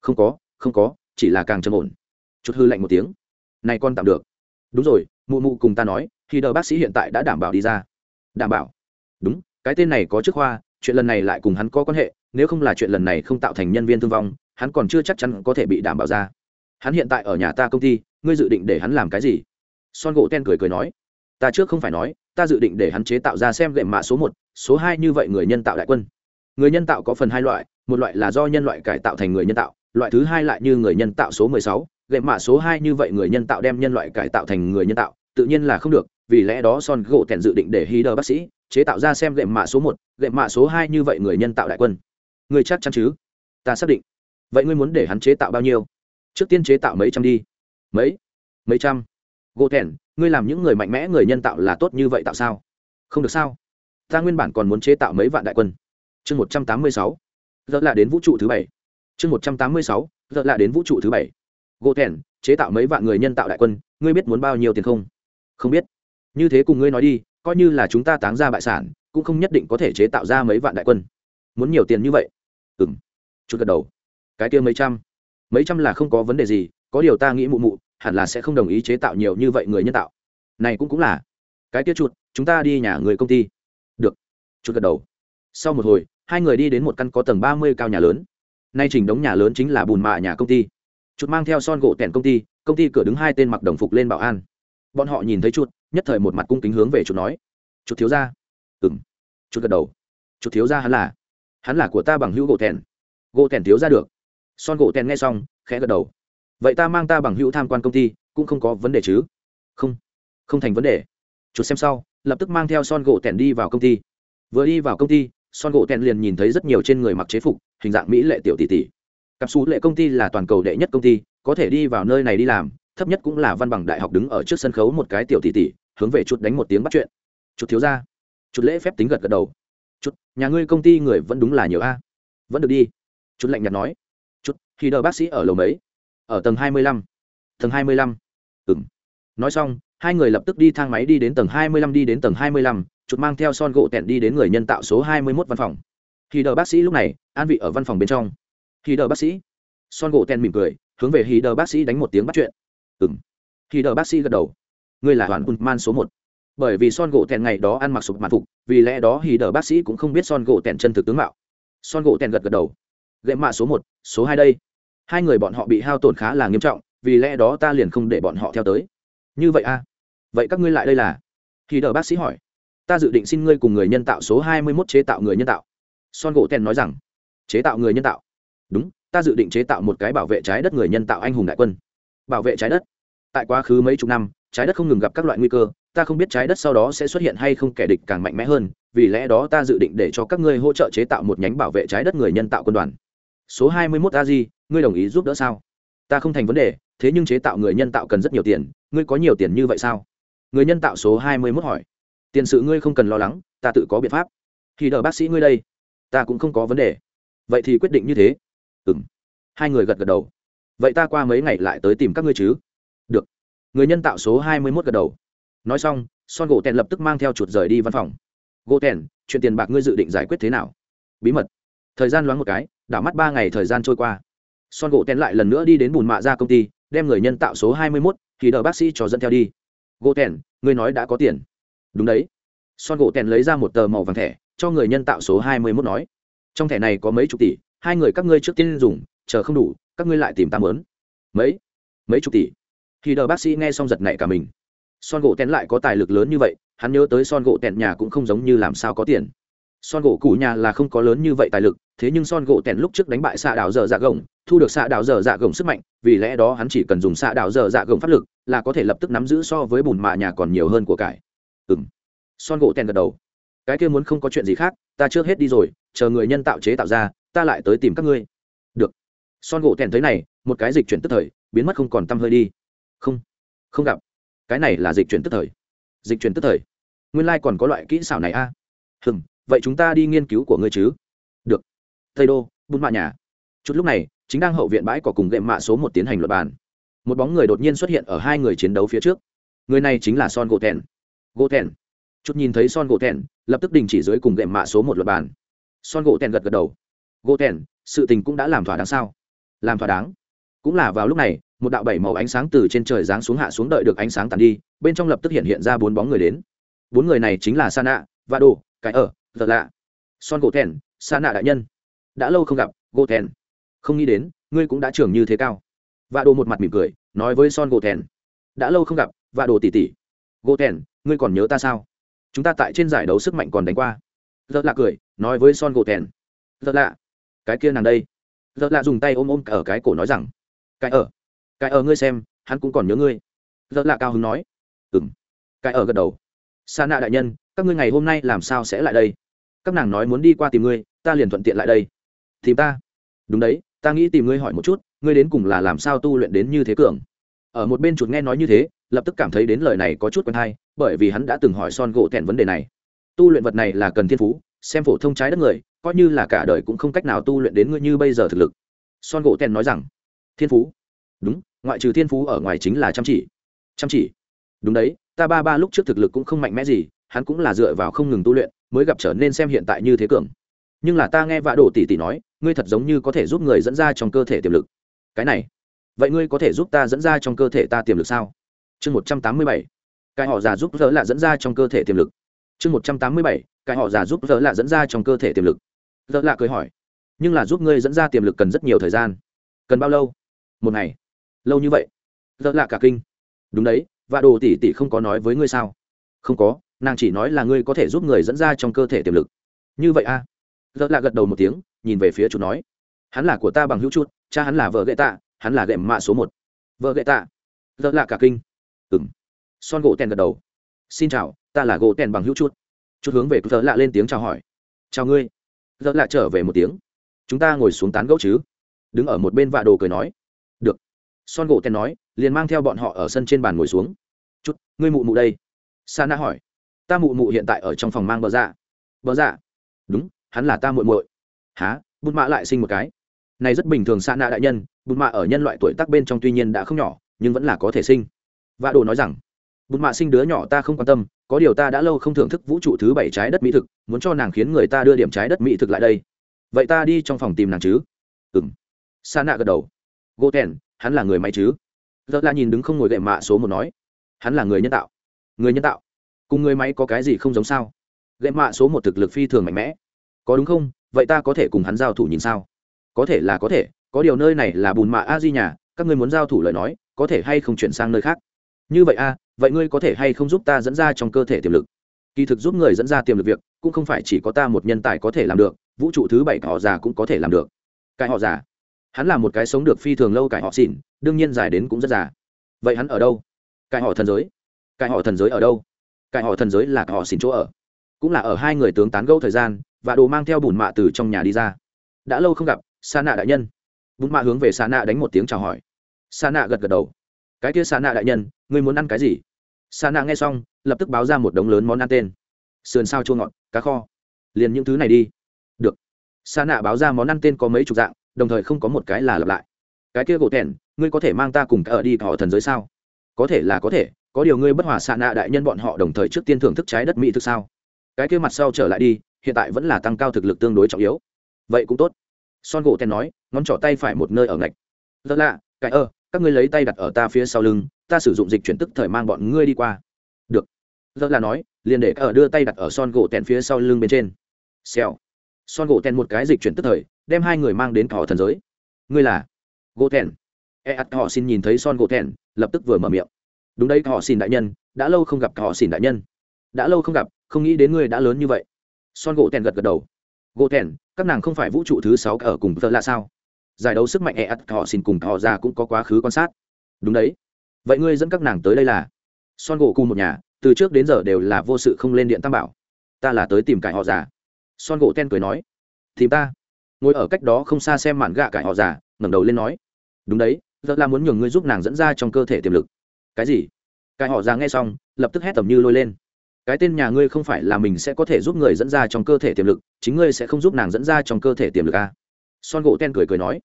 Không có không có chỉ là càng trầm ổn. Chút hư lạnh một tiếng. Này con tạm được. Đúng rồi mụ mụ cùng ta nói khi đờ bác sĩ hiện tại đã đảm bảo đi ra. Đảm bảo. Đúng cái tên này có chức khoa chuyện lần này lại cùng hắn có quan hệ, nếu không là chuyện lần này không tạo thành nhân viên thương vong, hắn còn chưa chắc chắn có thể bị đảm bảo ra. Hắn hiện tại ở nhà ta công ty, ngươi dự định để hắn làm cái gì? Son gỗ ten cười cười nói, ta trước không phải nói, ta dự định để hắn chế tạo ra xem gệm mạ số một, số hai như vậy người nhân tạo đại quân. Người nhân tạo có phần hai loại, một loại là do nhân loại cải tạo thành người nhân tạo, loại thứ hai lại như người nhân tạo số mười sáu gệm mạ số hai như vậy người nhân tạo đem nhân loại cải tạo thành người nhân tạo, tự nhiên là không được, vì lẽ đó son gỗ tèn dự định để hí đờ bác sĩ chế tạo ra xem gệm mạ số một gệm mạ số hai như vậy người nhân tạo đại quân. Người chắc chắn chứ? Ta xác định. Vậy ngươi muốn để hắn chế tạo bao nhiêu? Trước tiên chế tạo mấy trăm đi. Mấy? Mấy trăm? Gỗ thèn, ngươi làm những người mạnh mẽ người nhân tạo là tốt như vậy tạo sao? Không được sao? Ta nguyên bản còn muốn chế tạo mấy vạn đại quân. Chương một trăm tám mươi sáu. Giờ là đến vũ trụ thứ bảy. Chương một trăm tám mươi sáu. Giờ là đến vũ trụ thứ bảy. Gỗ thèn, chế tạo mấy vạn người nhân tạo đại quân, ngươi biết muốn bao nhiêu tiền không? Không biết. Như thế cùng ngươi nói đi coi như là chúng ta táng ra bại sản, cũng không nhất định có thể chế tạo ra mấy vạn đại quân. Muốn nhiều tiền như vậy? Ừ m chút gật đầu. Cái kia mấy trăm? Mấy trăm là không có vấn đề gì, có điều ta nghĩ mụ mụ, hẳn là sẽ không đồng ý chế tạo nhiều như vậy người nhân tạo. Này cũng cũng là. Cái kia chuột, chúng ta đi nhà người công ty. Được. Chuột gật đầu. Sau một hồi, hai người đi đến một căn có tầng ba mươi cao nhà lớn. Nay chỉnh đống nhà lớn chính là bùn mạ nhà công ty. Chuột mang theo son gỗ tẻn công ty công ty cửa đứng hai tên mặc đồng phục lên bảo an. Bọn họ nhìn thấy chuột nhất thời một mặt cung kính hướng về chuột nói chuột thiếu ra ừng chuột gật đầu. Chuột thiếu ra hắn là hắn là của ta bằng hữu gỗ tẻn gỗ tẻn thiếu ra được. Son gỗ tẻn nghe xong, khẽ gật đầu. Vậy ta mang ta bằng hữu tham quan công ty, cũng không có vấn đề chứ? Không không thành vấn đề. Chuột xem sau. Lập tức mang theo son gỗ tẻn đi vào công ty. Vừa đi vào công ty, son gỗ tẻn liền nhìn thấy rất nhiều trên người mặc chế phục, hình dạng mỹ lệ tiểu tỷ tỷ. Cặp xú lệ công ty là toàn cầu đệ nhất công ty, có thể đi vào nơi này đi làm thấp nhất cũng là văn bằng đại học đứng ở trước sân khấu một cái tiểu tỷ tỷ, hướng về chuột đánh một tiếng bắt chuyện. Chuột thiếu ra chuột lễ phép tính gật gật đầu. Chuột, nhà ngươi công ty người vẫn đúng là nhiều a. Vẫn được đi. Chuột lạnh nhạt nói. Chút khi đờ bác sĩ ở lầu mấy? Ở tầng hai mươi lăm. Tầng hai mươi lăm. Ừng nói xong, hai người lập tức đi thang máy đi đến tầng hai mươi lăm, đi đến tầng hai mươi lăm. Chút mang theo son gỗ tẹn đi đến người nhân tạo số hai mươi mốt văn phòng. Khi đờ bác sĩ lúc này, an vị ở văn phòng bên trong. Khi đờ bác sĩ, son gỗ tẹn mỉm cười, hướng về hì đờ bác sĩ đánh một tiếng bắt chuyện ừng khi đờ bác sĩ gật đầu. Ngươi là hoàn man số một. Bởi vì son gỗ tèn ngày đó ăn mặc sụp mạn phục, vì lẽ đó hì đờ bác sĩ cũng không biết son gỗ tèn chân thực tướng mạo. Son gỗ tèn gật gật đầu. Ghệ mạ số một, số hai đây. Hai người bọn họ bị hao tổn khá là nghiêm trọng, vì lẽ đó ta liền không để bọn họ theo tới. Như vậy a à? vậy các ngươi lại đây là? Khi Đờ bác sĩ hỏi. Ta dự định xin ngươi cùng người nhân tạo số hai mươi mốt chế tạo người nhân tạo. Son gỗ tèn nói rằng. Chế tạo người nhân tạo. Đúng, ta dự định chế tạo một cái bảo vệ trái đất người nhân tạo anh hùng đại quân bảo vệ trái đất. Tại quá khứ mấy chục năm, trái đất không ngừng gặp các loại nguy cơ, ta không biết trái đất sau đó sẽ xuất hiện hay không kẻ địch càng mạnh mẽ hơn, vì lẽ đó ta dự định để cho các ngươi hỗ trợ chế tạo một nhánh bảo vệ trái đất người nhân tạo quân đoàn. Số hai mươi mốt a di, ngươi đồng ý giúp đỡ sao? Ta không thành vấn đề, thế nhưng chế tạo người nhân tạo cần rất nhiều tiền, ngươi có nhiều tiền như vậy sao? Người nhân tạo số hai mươi mốt hỏi. Tiền sự ngươi không cần lo lắng, ta tự có biện pháp. Khi đợi bác sĩ ngươi đây. Ta cũng không có vấn đề. Vậy thì quyết định như thế. Ừ m hai người gật gật đầu vậy ta qua mấy ngày lại tới tìm các ngươi chứ? Được. Người nhân tạo số hai mươi mốt gật đầu. Nói xong, son gỗ tèn lập tức mang theo chuột rời đi văn phòng. Gỗ tèn, chuyện tiền bạc ngươi dự định giải quyết thế nào? Bí mật. Thời gian loáng một cái, đảo mắt ba ngày thời gian trôi qua. Son gỗ tèn lại lần nữa đi đến bùn mạ ra công ty, đem người nhân tạo số hai mươi mốt, thì đợi bác sĩ cho dẫn theo đi. Gỗ tèn, ngươi nói đã có tiền. Đúng đấy. Son gỗ tèn lấy ra một tờ màu vàng thẻ, cho người nhân tạo số hai mươi mốt nói. Trong thẻ này có mấy chục tỷ, hai người các ngươi trước tiên dùng, chờ không đủ các ngươi lại tìm ta mớn. Mấy? Mấy chục tỷ? Thì đờ bác sĩ nghe xong giật nảy cả mình. Son gỗ tèn lại có tài lực lớn như vậy, hắn nhớ tới son gỗ tèn nhà cũng không giống như làm sao có tiền. Son gỗ cũ nhà là không có lớn như vậy tài lực, thế nhưng son gỗ tèn lúc trước đánh bại xạ đảo dở dạ gồng, thu được xạ đảo dở dạ gồng sức mạnh, vì lẽ đó hắn chỉ cần dùng xạ đảo dở dạ gồng pháp lực là có thể lập tức nắm giữ so với bùn mạ nhà còn nhiều hơn của cải. Ừ m son gỗ tèn gật đầu. Cái kia muốn không có chuyện gì khác, ta trước hết đi rồi, chờ người nhân tạo chế tạo ra, ta lại tới tìm các ngươi son gỗ tèn thấy này, một cái dịch chuyển tức thời, biến mất không còn t hơi đi. Không không gặp. Cái này là dịch chuyển tức thời. Dịch chuyển tức thời. Nguyên lai、like、còn có loại kỹ xảo này a. À? hừng vậy chúng ta đi nghiên cứu của ngươi chứ? Được. Tây đô bút mạ nhà. Chút lúc này, chính đang hậu viện bãi có cùng gệm mạ số một tiến hành luật bàn. Một bóng người đột nhiên xuất hiện ở hai người chiến đấu phía trước. Người này chính là son gỗ thèn. Gỗ thèn. Chút nhìn thấy son gỗ thèn, lập tức đình chỉ dưới cùng gệm mạ số một luật bàn. Son gỗ thèn gật gật đầu. Gỗ thèn, sự tình cũng đã làm thỏa đáng sao? Làm thỏa đáng. Cũng là vào lúc này, một đạo bảy màu ánh sáng từ trên trời giáng xuống hạ xuống đợi được ánh sáng tàn đi, bên trong lập tức hiện hiện ra bốn bóng người đến. Bốn người này chính là sa nạ và đồ cái ở giờ lạ. Son gỗ thèn, sana đại nhân. Đã lâu không gặp, gỗ thèn. Không nghĩ đến, ngươi cũng đã trưởng như thế cao. Và đồ một mặt mỉm cười, nói với son gỗ thèn. Đã lâu không gặp và đồ tỉ tỉ gỗ thèn, ngươi còn nhớ ta sao? Chúng ta tại trên giải đấu sức mạnh còn đánh qua. Giờ lạ cười, nói với son gỗ thèn. Giờ lạ, cái kia nàng đây giờ lạ dùng tay ôm ôm cả ở cái cổ nói rằng, cái ở cái ở ngươi xem, hắn cũng còn nhớ ngươi. Giờ lạ cao hứng nói ừ m cái ở gật đầu, sa nạ đại nhân, các ngươi ngày hôm nay làm sao sẽ lại đây? Các nàng nói muốn đi qua tìm ngươi, ta liền thuận tiện lại đây. Tìm ta? Đúng đấy, ta nghĩ tìm ngươi hỏi một chút, ngươi đến cùng là làm sao tu luyện đến như thế cường? Ở một bên chuột nghe nói như thế, lập tức cảm thấy đến lời này có chút quen hay, bởi vì hắn đã từng hỏi son gỗ tẻn vấn đề này. Tu luyện vật này là cần thiên phú, xem phổ thông trái đất người coi như là cả đời cũng không cách nào tu luyện đến ngươi như bây giờ thực lực. Son gỗ tèn nói rằng, thiên phú. Đúng, ngoại trừ thiên phú ở ngoài chính là chăm chỉ. Chăm chỉ? Đúng đấy, ta ba ba lúc trước thực lực cũng không mạnh mẽ gì, hắn cũng là dựa vào không ngừng tu luyện, mới gặp trở nên xem hiện tại như thế cường. Nhưng là ta nghe vạ đổ tỷ tỷ nói, ngươi thật giống như có thể giúp người dẫn ra trong cơ thể tiềm lực. Cái này? Vậy ngươi có thể giúp ta dẫn ra trong cơ thể ta tiềm lực sao? Chương một trăm tám mươi bảy, cái họ già giúp đỡ là dẫn ra trong cơ thể tiềm lực. Chương một trăm tám mươi bảy, cái họ già giúp đỡ là dẫn ra trong cơ thể tiềm lực. Giật lạ cười hỏi, nhưng là giúp ngươi dẫn ra tiềm lực cần rất nhiều thời gian. Cần bao lâu? Một ngày. Lâu như vậy? Giật lạ cả kinh. Đúng đấy và đồ tỷ tỷ không có nói với ngươi sao? Không có, nàng chỉ nói là ngươi có thể giúp người dẫn ra trong cơ thể tiềm lực. Như vậy à? Giật lạ gật đầu một tiếng, nhìn về phía chủ nói. Hắn là của ta bằng hữu chút, cha hắn là vợ gệ tạ, hắn là gệm mạ số một. Vợ gệ tạ? Giật lạ cả kinh. Ừm. son gỗ tèn gật đầu. Xin chào, ta là gỗ tèn bằng hữu chút. Chút hướng về Giật lạ lên tiếng chào hỏi. Chào ngươi giờ lại trở về một tiếng. Chúng ta ngồi xuống tán gẫu chứ? Đứng ở một bên vạ đồ cười nói. Được. Son gỗ tèn nói, liền mang theo bọn họ ở sân trên bàn ngồi xuống. Chút, ngươi mụ mụ đây. Sa na hỏi. Ta mụ mụ hiện tại ở trong phòng mang bờ dạ. Bờ dạ? Đúng, hắn là ta muội muội. Há bút mạ lại sinh một cái. Này rất bình thường sa na đại nhân bút mạ ở nhân loại tuổi tác bên trong tuy nhiên đã không nhỏ, nhưng vẫn là có thể sinh. Vạ đồ nói rằng bút mạ sinh đứa nhỏ ta không quan tâm, có điều ta đã lâu không thưởng thức vũ trụ thứ bảy trái đất mỹ thực, muốn cho nàng khiến người ta đưa điểm trái đất mỹ thực lại đây. Vậy ta đi trong phòng tìm nàng chứ? Ừ m sa nạ gật đầu. Gỗ tèn hắn là người may chứ? Rất là nhìn đứng không ngồi gậy mạ số một nói. Hắn là người nhân tạo. Người nhân tạo. Cùng người máy có cái gì không giống sao? Gậy mạ số một thực lực phi thường mạnh mẽ. Có đúng không? Vậy ta có thể cùng hắn giao thủ nhìn sao? Có thể là có thể, có điều nơi này là bùn mạ a di nhà, các ngươi muốn giao thủ lời nói, có thể hay không chuyển sang nơi khác? Như vậy a vậy ngươi có thể hay không giúp ta dẫn ra trong cơ thể tiềm lực? Kỳ thực giúp người dẫn ra tiềm lực việc, cũng không phải chỉ có ta một nhân tài có thể làm được, vũ trụ thứ bảy họ già cũng có thể làm được. Cái họ già? Hắn là một cái sống được phi thường lâu cải họ xỉn, đương nhiên dài đến cũng rất già. Vậy hắn ở đâu? Cải họ thần giới. Cải họ thần giới ở đâu? Cải họ thần giới là cải họ xỉn chỗ ở. Cũng là ở hai người tướng tán gâu thời gian, và đồ mang theo bùn mạ từ trong nhà đi ra. Đã lâu không gặp, sa nạ đại nhân. Bùn mạ hướng về sa nạ đánh một tiếng chào hỏi. Sa nạ gật gật đầu. Cái kia sa nạ đại nhân, ngươi muốn ăn cái gì? Sa nạ nghe xong, lập tức báo ra một đống lớn món ăn tên. Sườn sao chua ngọt, cá kho. Liền những thứ này đi. Được. Sa nạ báo ra món ăn tên có mấy chục dạng, đồng thời không có một cái là lặp lại. Cái kia gỗ thẹn, ngươi có thể mang ta cùng cả ở đi họ thần giới sao? Có thể là có thể, có điều ngươi bất hòa xạ nạ đại nhân bọn họ đồng thời trước tiên thưởng thức trái đất mỹ thực sao? Cái kia mặt sau trở lại đi, hiện tại vẫn là tăng cao thực lực tương đối trọng yếu. Vậy cũng tốt. Son gỗ tẻn nói, ngón trỏ tay phải một nơi ở ngạch. Rất lạ, cái ơ, các ngươi lấy tay đặt ở ta phía sau lưng ta sử dụng dịch chuyển tức thời mang bọn ngươi đi qua. Được. Rất là nói, liền để ở đưa tay đặt ở son gỗ tèn phía sau lưng bên trên. Xèo. Son gỗ tèn một cái dịch chuyển tức thời, đem hai người mang đến thỏ thần giới. Ngươi là? Gỗ tèn. E ắt họ xin nhìn thấy son gỗ tèn, lập tức vừa mở miệng. Đúng đấy họ xin đại nhân, đã lâu không gặp họ xin đại nhân. Đã lâu không gặp, không nghĩ đến ngươi đã lớn như vậy. Son gỗ tèn gật gật đầu. Gỗ tèn, các nàng không phải vũ trụ thứ sáu ở cùng thợ là sao? Giải đấu sức mạnh e ắt họ xin cùng họ ra cũng có quá khứ quan sát. Đúng đấy vậy ngươi dẫn các nàng tới đây là? Son gỗ cù một nhà, từ trước đến giờ đều là vô sự không lên điện tam bảo. Ta là tới tìm cải họ già. Son gỗ ten cười nói, tìm ta? Ngồi ở cách đó không xa xem màn gạ cải họ già, ngẩng đầu lên nói, đúng đấy giờ là muốn nhường ngươi giúp nàng dẫn ra trong cơ thể tiềm lực. Cái gì? Cải họ già nghe xong, lập tức hét tầm như lôi lên, cái tên nhà ngươi không phải là mình sẽ có thể giúp người dẫn ra trong cơ thể tiềm lực, chính ngươi sẽ không giúp nàng dẫn ra trong cơ thể tiềm lực à? son gỗ ten cười cười nói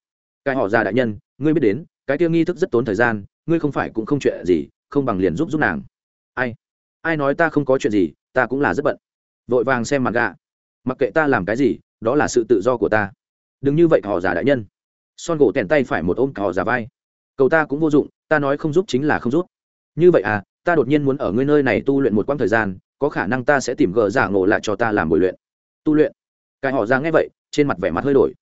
cái họ già đại nhân, ngươi biết đến, cái kia nghi thức rất tốn thời gian ngươi không phải cũng không chuyện gì không bằng liền giúp giúp nàng. Ai? Ai nói ta không có chuyện gì ta cũng là rất bận. Vội vàng xem mặt gạ, mặc kệ ta làm cái gì đó là sự tự do của ta. Đừng như vậy họ già đại nhân. Son gỗ tèn tay phải một ôm họ già vai. Cầu ta cũng vô dụng ta nói không giúp chính là không giúp. Như vậy à ta đột nhiên muốn ở ngươi nơi này tu luyện một quãng thời gian có khả năng ta sẽ tìm gờ giả ngộ lại cho ta làm buổi luyện. Tu luyện? Cái họ ra nghe vậy trên mặt vẻ mặt hơi đổi.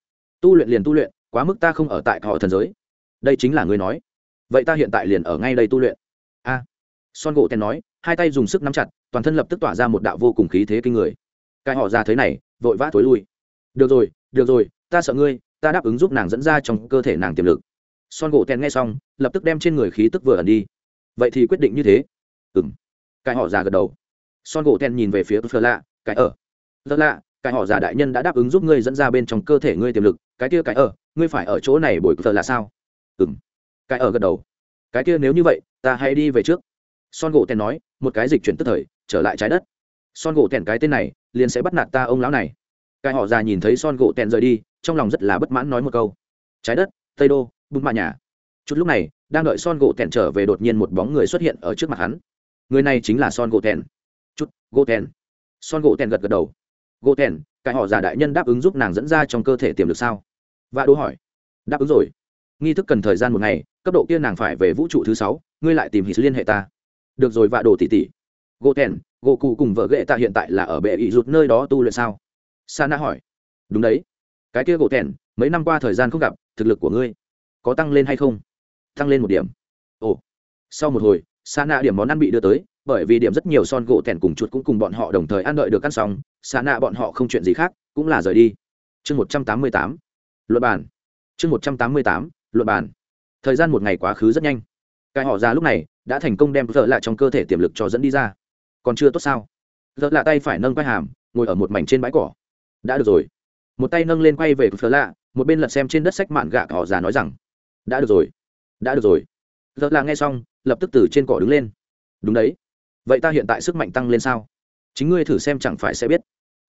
Tu luyện liền tu luyện quá mức ta không ở tại họ thần giới. Đây chính là ngươi nói vậy ta hiện tại liền ở ngay đây tu luyện. A. Son gỗ tèn nói, hai tay dùng sức nắm chặt, toàn thân lập tức tỏa ra một đạo vô cùng khí thế kinh người. Cái họ ra thế này, vội vã thối lui. Được rồi được rồi, ta sợ ngươi, ta đáp ứng giúp nàng dẫn ra trong cơ thể nàng tiềm lực. Son gỗ tèn nghe xong, lập tức đem trên người khí tức vừa ẩn đi. Vậy thì quyết định như thế. Ừ m cái họ già gật đầu. Son gỗ tèn nhìn về phía phờ lạ, cái ở. Rất lạ, cái họ già đại nhân đã đáp ứng giúp ngươi dẫn ra bên trong cơ thể ngươi tiềm lực. Cái kia cái ở, ngươi phải ở chỗ này bồi phờ là sao? Ừ m cái ở gật đầu. Cái kia nếu như vậy, ta hãy đi về trước. Son gỗ tèn nói, một cái dịch chuyển tức thời, trở lại trái đất. Son gỗ tèn cái tên này, liền sẽ bắt nạt ta ông lão này. Cái họ già nhìn thấy son gỗ tèn rời đi, trong lòng rất là bất mãn nói một câu. Trái đất, tây đô bùn mạ nhà. Chút lúc này, đang đợi son gỗ tèn trở về đột nhiên một bóng người xuất hiện ở trước mặt hắn. Người này chính là son gỗ tèn. Chút, gỗ tèn. Son gỗ tèn gật gật đầu. Gỗ tèn, cái họ già đại nhân đáp ứng giúp nàng dẫn ra trong cơ thể tiềm lực sao? Và đố hỏi. Đáp ứng rồi nghi thức cần thời gian một ngày, cấp độ kia nàng phải về vũ trụ thứ sáu, ngươi lại tìm hít liên hệ ta. Được rồi vạ đồ tỉ tỉ gỗ tèn gỗ cụ cùng vợ ghệ ta hiện tại là ở bệ ý rụt nơi đó tu luyện sao? Sa na hỏi. Đúng đấy. Cái kia gỗ tèn, mấy năm qua thời gian không gặp, thực lực của ngươi có tăng lên hay không? Tăng lên một điểm. Ồ. Sau một hồi sa na điểm món ăn bị đưa tới, bởi vì điểm rất nhiều son gỗ tèn cùng chuột cũng cùng bọn họ đồng thời ăn đợi được ăn xong sa na bọn họ không chuyện gì khác, cũng là rời đi. Chương một trăm tám mươi tám. Luật bản chương một trăm tám mươi tám luật bản thời gian một ngày quá khứ rất nhanh. Cái họ ra lúc này đã thành công đem vợ lại trong cơ thể tiềm lực cho dẫn đi ra. Còn chưa tốt sao? Vợ lạ tay phải nâng quay hàm, ngồi ở một mảnh trên bãi cỏ. Đã được rồi. Một tay nâng lên quay về vợ lạ, một bên lật xem trên đất sách mạn gạ họ già nói rằng, đã được rồi, đã được rồi. Vợ lạ nghe xong, lập tức từ trên cỏ đứng lên. Đúng đấy. Vậy ta hiện tại sức mạnh tăng lên sao? Chính ngươi thử xem chẳng phải sẽ biết.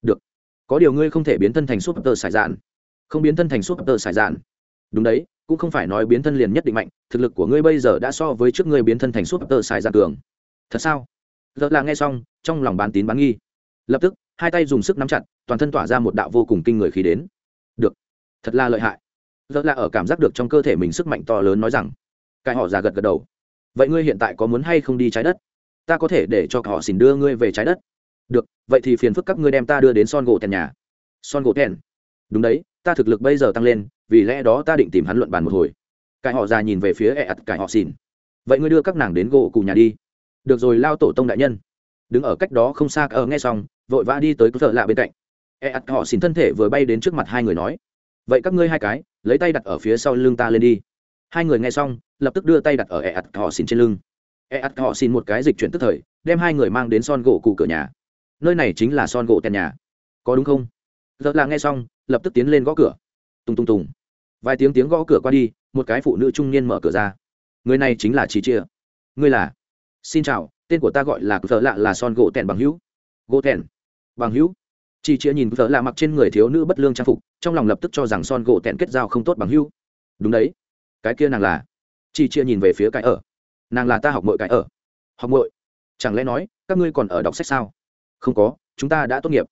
Được. Có điều ngươi không thể biến thân thành súp tơ sải dạn. Không biến thân thành súp tơ sải dạn. Đúng đấy cũng không phải nói biến thân liền nhất định mạnh, thực lực của ngươi bây giờ đã so với trước ngươi biến thân thành súp tơ xài ra cường. Thật sao? Giờ là nghe xong, trong lòng bán tín bán nghi. Lập tức, hai tay dùng sức nắm chặt, toàn thân tỏa ra một đạo vô cùng kinh người khí đến. Được, thật là lợi hại. Giờ là ở cảm giác được trong cơ thể mình sức mạnh to lớn nói rằng, cái họ già gật gật đầu. Vậy ngươi hiện tại có muốn hay không đi trái đất? Ta có thể để cho họ xin đưa ngươi về trái đất. Được, vậy thì phiền phức các ngươi đem ta đưa đến son gỗ tèn nhà. Son gỗ tèn. Đúng đấy, ta thực lực bây giờ tăng lên vì lẽ đó ta định tìm hắn luận bàn một hồi. Cải họ già nhìn về phía ẹ ặt cải họ xìn vậy ngươi đưa các nàng đến gỗ cụ nhà đi. Được rồi, lao tổ tông đại nhân. Đứng ở cách đó không xa ở nghe xong, vội vã đi tới cơ thợ lạ bên cạnh. Ẹ ặt họ xìn thân thể vừa bay đến trước mặt hai người nói, vậy các ngươi hai cái, lấy tay đặt ở phía sau lưng ta lên đi. Hai người nghe xong, lập tức đưa tay đặt ở ẹ ặt họ xìn trên lưng. Ẹ ặt họ xìn một cái dịch chuyển tức thời, đem hai người mang đến son gỗ cụ cửa nhà. Nơi này chính là son gỗ tèn nhà. Có đúng không? Giờ là nghe xong, lập tức tiến lên gõ cửa. Tùng tùng tùng vài tiếng tiếng gõ cửa qua đi, một cái phụ nữ trung niên mở cửa ra. Người này chính là chị chia. Ngươi là? Xin chào, tên của ta gọi là cờ lạ là son gỗ tèn bằng hữu. Gỗ tèn bằng hữu? Chị chia nhìn cờ lạ mặc trên người thiếu nữ bất lương trang phục, trong lòng lập tức cho rằng son gỗ tèn kết giao không tốt bằng hữu. Đúng đấy. Cái kia nàng là? Chị chia nhìn về phía cái ở. Nàng là ta học mọi cái ở. Học mọi chẳng lẽ nói, các ngươi còn ở đọc sách sao? Không có, chúng ta đã tốt nghiệp.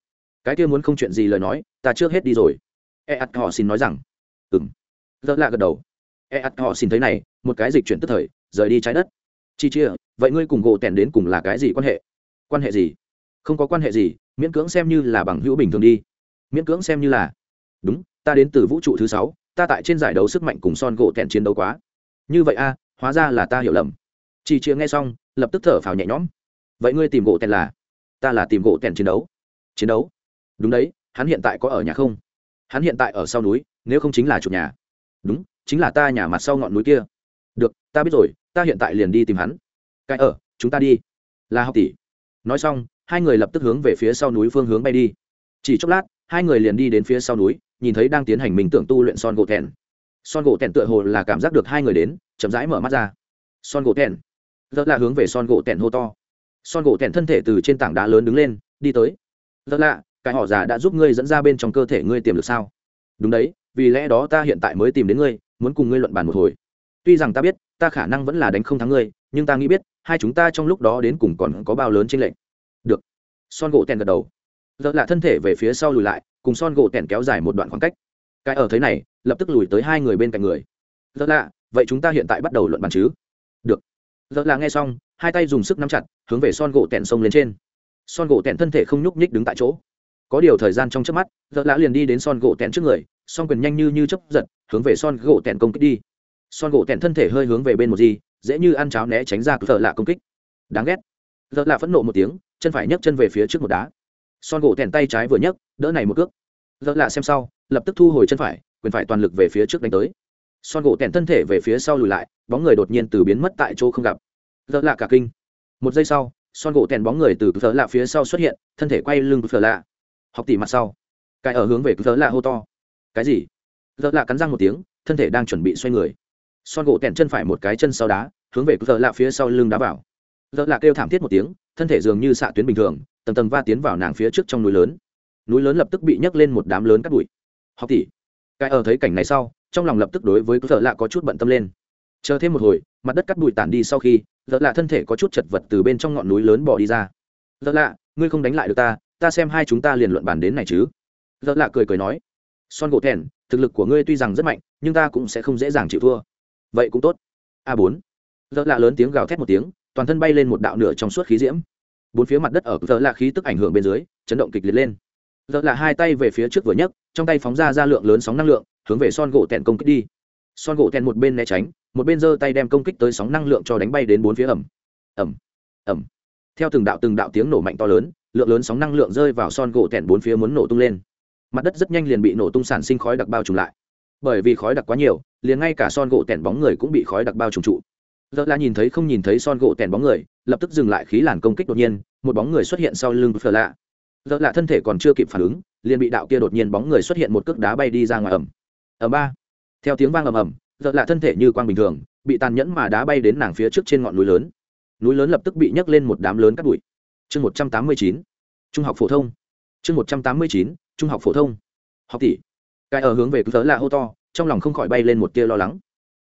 Cái kia muốn không chuyện gì lời nói, ta trước hết đi rồi. E ắt họ xin nói rằng. Ừng rất lạ gật đầu. E ắt họ xin thấy này, một cái dịch chuyển tức thời, rời đi trái đất. Chi chia, vậy ngươi cùng gỗ tèn đến cùng là cái gì quan hệ? Quan hệ gì? Không có quan hệ gì, miễn cưỡng xem như là bằng hữu bình thường đi. Miễn cưỡng xem như là. Đúng, ta đến từ vũ trụ thứ sáu, ta tại trên giải đấu sức mạnh cùng son gỗ tèn chiến đấu quá. Như vậy a, hóa ra là ta hiểu lầm. Chi chia nghe xong, lập tức thở phào nhẹ nhõm. Vậy ngươi tìm gỗ tèn là? Ta là tìm gỗ tèn chiến đấu. Chiến đấu? Đúng đấy, hắn hiện tại có ở nhà không? Hắn hiện tại ở sau núi, nếu không chính là chủ nhà đúng, chính là ta nhà mặt sau ngọn núi kia. Được, ta biết rồi, ta hiện tại liền đi tìm hắn. Cái ở, chúng ta đi. Là học tỷ. Nói xong, hai người lập tức hướng về phía sau núi phương hướng bay đi. Chỉ chốc lát, hai người liền đi đến phía sau núi, nhìn thấy đang tiến hành mình tưởng tu luyện son gỗ thẹn son gỗ thẹn tựa hồ là cảm giác được hai người đến, chậm rãi mở mắt ra. Son gỗ thẹn rất là hướng về son gỗ thẹn hô to. Son gỗ thẹn thân thể từ trên tảng đá lớn đứng lên, đi tới. Rất lạ cái họ già đã giúp ngươi dẫn ra bên trong cơ thể ngươi tiềm lực sao? Đúng đấy vì lẽ đó ta hiện tại mới tìm đến ngươi, muốn cùng ngươi luận bàn một hồi. Tuy rằng ta biết, ta khả năng vẫn là đánh không thắng ngươi, nhưng ta nghĩ biết, hai chúng ta trong lúc đó đến cùng còn có bao lớn trên lệnh được. Son gỗ tèn gật đầu. Giật lạ thân thể về phía sau lùi lại, cùng son gỗ tèn kéo dài một đoạn khoảng cách. Cái ở thế này, lập tức lùi tới hai người bên cạnh người. Giật lạ vậy chúng ta hiện tại bắt đầu luận bàn chứ? Được. Giật lạ nghe xong, hai tay dùng sức nắm chặt, hướng về son gỗ tèn sông lên trên. Son gỗ tèn thân thể không nhúc nhích đứng tại chỗ. Có điều thời gian trong chớp mắt giật lạ liền đi đến son gỗ tèn trước người son quyền nhanh như như chấp giật, hướng về son gỗ tẹn công kích đi. Son gỗ tẹn thân thể hơi hướng về bên một gì, dễ như ăn cháo né tránh ra thợ lạ công kích. Đáng ghét. Thợ lạ phẫn nộ một tiếng, chân phải nhấc chân về phía trước một đá. Son gỗ tẹn tay trái vừa nhấc, đỡ này một cước. Thợ lạ xem sau, lập tức thu hồi chân phải, quyền phải toàn lực về phía trước đánh tới. Son gỗ tẹn thân thể về phía sau lùi lại, bóng người đột nhiên từ biến mất tại chỗ không gặp. Thợ lạ cả kinh. Một giây sau, son gỗ tẹn bóng người từ thợ lạ phía sau xuất hiện, thân thể quay lưng thợ lạ. Học tỷ mặt sau. Cài ở hướng về thợ lạ hô to cái gì? Giờ lạ cắn răng một tiếng, thân thể đang chuẩn bị xoay người. Son gỗ tèn chân phải một cái chân sau đá, hướng về giờ lạ phía sau lưng đá vào. Giờ lạ kêu thảm thiết một tiếng, thân thể dường như xạ tuyến bình thường, tầng tầng va tiến vào nàng phía trước trong núi lớn. Núi lớn lập tức bị nhấc lên một đám lớn cắt bụi. Học tỷ, cái ở thấy cảnh này sau, trong lòng lập tức đối với giờ lạ có chút bận tâm lên. Chờ thêm một hồi, mặt đất cắt bụi tản đi sau khi giờ lạ thân thể có chút chật vật từ bên trong ngọn núi lớn bỏ đi ra. Giờ lạ, ngươi không đánh lại được ta ta xem hai chúng ta liền luận bàn đến này chứ. Giờ lạ cười cười nói son gỗ thèn, thực lực của ngươi tuy rằng rất mạnh, nhưng ta cũng sẽ không dễ dàng chịu thua. Vậy cũng tốt. A bốn. Giờ lạ lớn tiếng gào thét một tiếng, toàn thân bay lên một đạo nửa trong suốt khí diễm. Bốn phía mặt đất ở giờ lạ khí tức ảnh hưởng bên dưới, chấn động kịch liệt lên. Giờ lạ hai tay về phía trước vừa nhấc, trong tay phóng ra ra lượng lớn sóng năng lượng, hướng về son gỗ tèn công kích đi. Son gỗ tèn một bên né tránh, một bên giơ tay đem công kích tới sóng năng lượng cho đánh bay đến bốn phía ẩm. Ẩm. Ẩm. Theo từng đạo từng đạo tiếng nổ mạnh to lớn, lượng lớn sóng năng lượng rơi vào son gỗ tèn bốn phía muốn nổ tung lên mặt đất rất nhanh liền bị nổ tung sản sinh khói đặc bao trùm lại. Bởi vì khói đặc quá nhiều, liền ngay cả son gỗ tẻn bóng người cũng bị khói đặc bao trùm trụ. Giờ là nhìn thấy không nhìn thấy son gỗ tẻn bóng người, lập tức dừng lại khí làn công kích đột nhiên, một bóng người xuất hiện sau lưng phở lạ. Giờ lạ thân thể còn chưa kịp phản ứng, liền bị đạo kia đột nhiên bóng người xuất hiện một cước đá bay đi ra ngoài ẩm ẩm ba. Theo tiếng vang ầm ầm giờ lạ thân thể như quang bình thường, bị tàn nhẫn mà đá bay đến nàng phía trước trên ngọn núi lớn. Núi lớn lập tức bị nhấc lên một đám lớn cát bụi. Chương một trăm tám mươi chín. Trung học phổ thông. Chương một trăm tám mươi chín trung học phổ thông. Học tỷ. Cái ở hướng về cứ tớ là hô to, trong lòng không khỏi bay lên một tia lo lắng.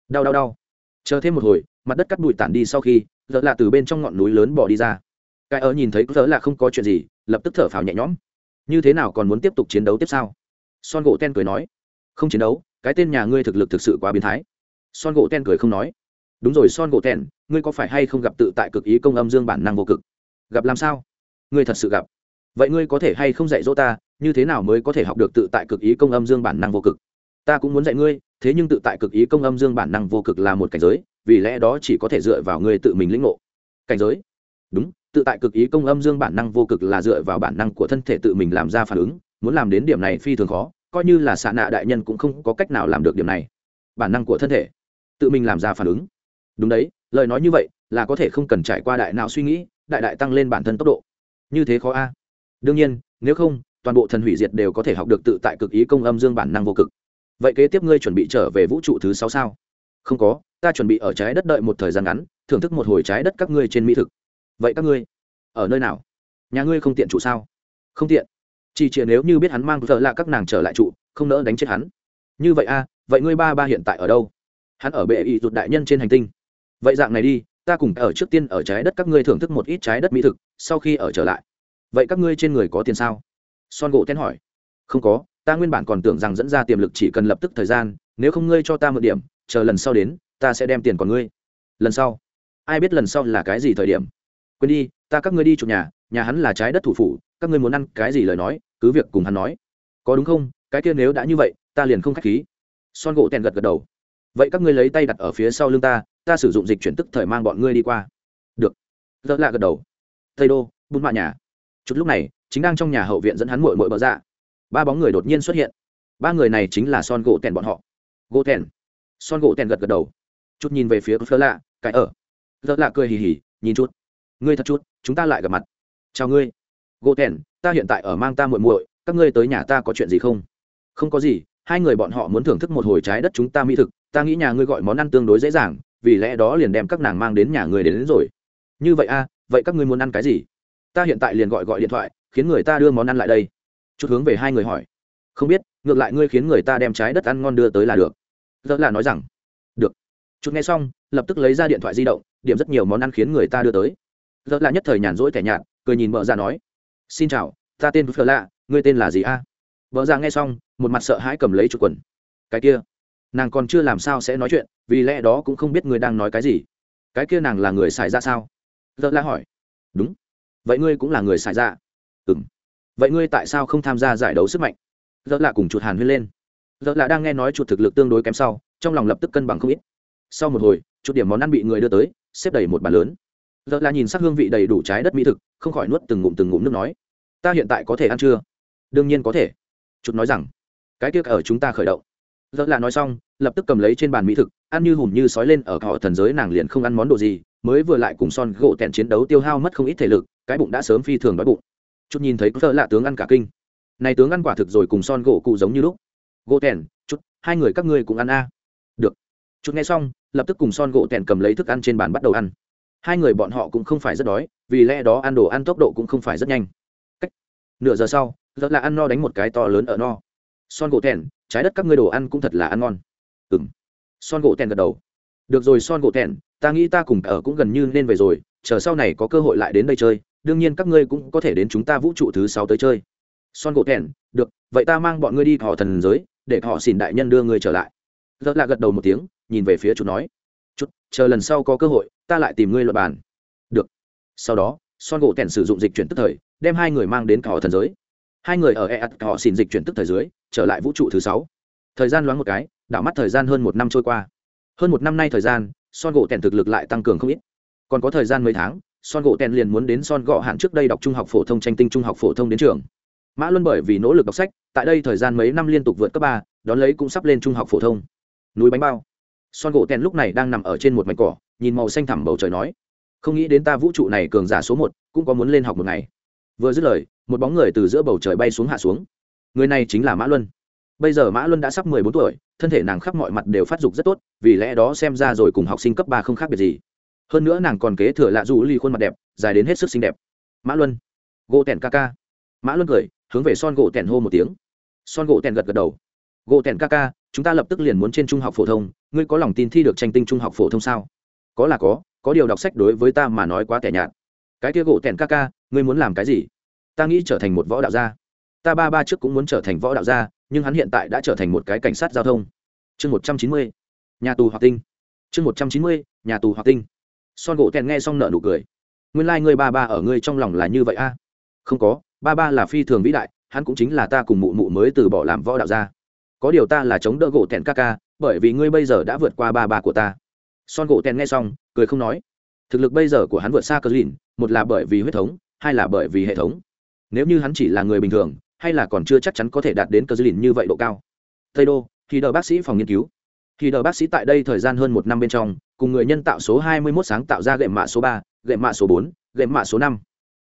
Đau đau đau. Chờ thêm một hồi, mặt đất cắt bụi tản đi sau khi giờ lạ từ bên trong ngọn núi lớn bỏ đi ra. Cái ở nhìn thấy giờ lạ không có chuyện gì, lập tức thở phào nhẹ nhõm. Như thế nào còn muốn tiếp tục chiến đấu tiếp sau? Son gỗ ten cười nói. Không chiến đấu, cái tên nhà ngươi thực lực thực sự quá biến thái. Son gỗ ten cười không nói. Đúng rồi son gỗ ten, ngươi có phải hay không gặp tự tại cực ý công âm dương bản năng vô cực? Gặp làm sao? Ngươi thật sự gặp vậy ngươi có thể hay không dạy dỗ ta, như thế nào mới có thể học được tự tại cực ý công âm dương bản năng vô cực? Ta cũng muốn dạy ngươi, thế nhưng tự tại cực ý công âm dương bản năng vô cực là một cảnh giới, vì lẽ đó chỉ có thể dựa vào ngươi tự mình lĩnh ngộ. Cảnh giới? Đúng, tự tại cực ý công âm dương bản năng vô cực là dựa vào bản năng của thân thể tự mình làm ra phản ứng, muốn làm đến điểm này phi thường khó, coi như là xạ nạ đại nhân cũng không có cách nào làm được điểm này. Bản năng của thân thể, tự mình làm ra phản ứng. Đúng đấy, lời nói như vậy là có thể không cần trải qua đại não suy nghĩ, đại đại tăng lên bản thân tốc độ. Như thế khó a đương nhiên, nếu không, toàn bộ thần hủy diệt đều có thể học được tự tại cực ý công âm dương bản năng vô cực. Vậy kế tiếp ngươi chuẩn bị trở về vũ trụ thứ sáu sao? Không có, ta chuẩn bị ở trái đất đợi một thời gian ngắn, thưởng thức một hồi trái đất các ngươi trên mỹ thực. Vậy các ngươi, ở nơi nào? Nhà ngươi không tiện trụ sao? Không tiện. Chỉ chỉ nếu như biết hắn mang vợ là các nàng trở lại trụ, không nỡ đánh chết hắn. Như vậy a vậy ngươi ba ba hiện tại ở đâu? Hắn ở bệ y rụt đại nhân trên hành tinh. Vậy dạng này đi, ta cùng ở trước tiên ở trái đất các ngươi thưởng thức một ít trái đất mỹ thực, sau khi ở trở lại vậy các ngươi trên người có tiền sao? Son gỗ ten hỏi. Không có, ta nguyên bản còn tưởng rằng dẫn ra tiềm lực chỉ cần lập tức thời gian, nếu không ngươi cho ta mượn điểm, chờ lần sau đến, ta sẽ đem tiền còn ngươi. Lần sau? Ai biết lần sau là cái gì thời điểm? Quên đi, ta các ngươi đi chụp nhà nhà hắn là trái đất thủ phủ, các ngươi muốn ăn cái gì lời nói, cứ việc cùng hắn nói. Có đúng không? Cái kia nếu đã như vậy, ta liền không k h á c h khí. Son gỗ tèn gật gật đầu. Vậy các ngươi lấy tay đặt ở phía sau lưng ta ta sử dụng dịch chuyển tức thời mang bọn ngươi đi qua. Được. Rất lạ gật đầu. Tây đô bút mạ nhà chút lúc này chính đang trong nhà hậu viện dẫn hắn mội mội bờ dạ. Ba bóng người đột nhiên xuất hiện. Ba người này chính là son gỗ tèn bọn họ. Gỗ tèn. Son gỗ tèn gật gật đầu. Chút nhìn về phía phơ lạ cái ở. Phơ lạ cười hì hì nhìn chút. Ngươi thật chút chúng ta lại gặp mặt. Chào ngươi. Gỗ tèn ta hiện tại ở mang ta muội muội các ngươi tới nhà ta có chuyện gì không? Không có gì hai người bọn họ muốn thưởng thức một hồi trái đất chúng ta mỹ thực ta nghĩ nhà ngươi gọi món ăn tương đối dễ dàng vì lẽ đó liền đem các nàng mang đến nhà người đến, đến rồi. Như vậy a à, vậy các ngươi muốn ăn cái gì? Ta hiện tại liền gọi gọi điện thoại, khiến người ta đưa món ăn lại đây. Chút hướng về hai người hỏi. Không biết, ngược lại ngươi khiến người ta đem trái đất ăn ngon đưa tới là được. Giờ là nói rằng, được. Chút nghe xong, lập tức lấy ra điện thoại di động, điểm rất nhiều món ăn khiến người ta đưa tới. Giờ là nhất thời nhàn rỗi thẻ nhạt, cười nhìn vợ ra nói, xin chào, ta tên phở lạ, ngươi tên là gì a? Vợ ra nghe xong, một mặt sợ hãi cầm lấy chút quần. Cái kia, nàng còn chưa làm sao sẽ nói chuyện, vì lẽ đó cũng không biết ngươi đang nói cái gì. Cái kia nàng là người xài ra sao? Giờ la hỏi. Đúng vậy ngươi cũng là người xài dạ. ra ừ m vậy ngươi tại sao không tham gia giải đấu sức mạnh? Giờ là cùng chuột hàn huyên lên. Giờ là đang nghe nói chuột thực lực tương đối kém sau, trong lòng lập tức cân bằng không ít. Sau một hồi, chuột điểm món ăn bị người đưa tới, xếp đầy một bàn lớn. Giờ là nhìn sắc hương vị đầy đủ trái đất mỹ thực, không khỏi nuốt từng ngụm từng ngụm nước nói, ta hiện tại có thể ăn chưa? Đương nhiên có thể. Chuột nói rằng, cái tiếc ở chúng ta khởi động. Giờ là nói xong, lập tức cầm lấy trên bàn mỹ thực, ăn như hùm như sói lên ở họ thần giới nàng liền không ăn món đồ gì, mới vừa lại cùng son gỗ tẹn chiến đấu tiêu hao mất không ít thể lực cái bụng đã sớm phi thường đói bụng. Chút nhìn thấy giờ lạ tướng ăn cả kinh. Này tướng ăn quả thực rồi cùng son gỗ cụ giống như lúc. Gỗ tèn, chút, hai người các ngươi cũng ăn a. Được. Chút nghe xong, lập tức cùng son gỗ tèn cầm lấy thức ăn trên bàn bắt đầu ăn. Hai người bọn họ cũng không phải rất đói, vì lẽ đó ăn đồ ăn tốc độ cũng không phải rất nhanh. Cách. Nửa giờ sau rất là ăn no đánh một cái to lớn ở no. Son gỗ tèn, trái đất các ngươi đồ ăn cũng thật là ăn ngon. Ừng son gỗ tèn gật đầu. Được rồi son gỗ tèn, ta nghĩ ta cùng ở cũng gần như nên về rồi, chờ sau này có cơ hội lại đến đây chơi đương nhiên các ngươi cũng có thể đến chúng ta vũ trụ thứ sáu tới chơi. Son gỗ tẹn được, vậy ta mang bọn ngươi đi họ thần giới, để họ xin đại nhân đưa ngươi trở lại. Rất là gật đầu một tiếng, nhìn về phía chút nói. Chút, chờ lần sau có cơ hội, ta lại tìm ngươi luật bàn. Được. Sau đó, son gỗ tẹn sử dụng dịch chuyển tức thời, đem hai người mang đến họ thần giới. Hai người ở e ắt họ xin dịch chuyển tức thời dưới, trở lại vũ trụ thứ sáu. Thời gian loáng một cái, đảo mắt thời gian hơn một năm trôi qua. Hơn một năm nay thời gian, son gỗ tèn thực lực lại tăng cường không ít. Còn có thời gian mấy tháng son gỗ tèn liền muốn đến son gọ hạn trước đây đọc trung học phổ thông tranh tinh trung học phổ thông đến trường. Mã luân bởi vì nỗ lực đọc sách, tại đây thời gian mấy năm liên tục vượt cấp ba, đón lấy cũng sắp lên trung học phổ thông. Núi bánh bao. Son gỗ tèn lúc này đang nằm ở trên một mảnh cỏ, nhìn màu xanh thẳm bầu trời nói, không nghĩ đến ta vũ trụ này cường giả số một, cũng có muốn lên học một ngày. Vừa dứt lời, một bóng người từ giữa bầu trời bay xuống hạ xuống. Người này chính là mã luân. Bây giờ mã luân đã sắp mười bốn tuổi, thân thể nàng khắp mọi mặt đều phát dục rất tốt, vì lẽ đó xem ra rồi cùng học sinh cấp ba không khác biệt gì hơn nữa nàng còn kế thừa lạ dù ly khuôn mặt đẹp, dài đến hết sức xinh đẹp. Mã luân. Gỗ tèn ca ca. Mã luân cười, hướng về son gỗ tèn hô một tiếng. Son gỗ tèn gật gật đầu. Gỗ tèn ca ca, chúng ta lập tức liền muốn trên trung học phổ thông, ngươi có lòng tin thi được tranh tinh trung học phổ thông sao? Có là có có điều đọc sách đối với ta mà nói quá tẻ nhạt. Cái kia gỗ tèn ca ca, ngươi muốn làm cái gì? Ta nghĩ trở thành một võ đạo gia. Ta ba ba trước cũng muốn trở thành võ đạo gia, nhưng hắn hiện tại đã trở thành một cái cảnh sát giao thông. Chương một trăm chín mươi, nhà tù hoặc tinh. Chương một trăm chín mươi, nhà tù hoặc tinh son gỗ tèn nghe xong nợ nụ cười. Nguyên lai、like、ngươi ba ba ở ngươi trong lòng là như vậy a? Không có, ba ba là phi thường vĩ đại, hắn cũng chính là ta cùng mụ mụ mới từ bỏ làm võ đạo gia. Có điều ta là chống đỡ gỗ tèn ca ca, bởi vì ngươi bây giờ đã vượt qua ba ba của ta. Son gỗ tèn nghe xong, cười không nói. Thực lực bây giờ của hắn vượt xa cờ lìn, một là bởi vì huyết thống, hai là bởi vì hệ thống. Nếu như hắn chỉ là người bình thường, hay là còn chưa chắc chắn có thể đạt đến cờ lìn như vậy độ cao. Tây đô khi đờ bác sĩ phòng nghiên cứu khi đờ bác sĩ tại đây thời gian hơn một năm bên trong cùng người nhân tạo số 21 sáng tạo ra gệm mạ số 3, gệm mạ số 4, gệm mạ số 5.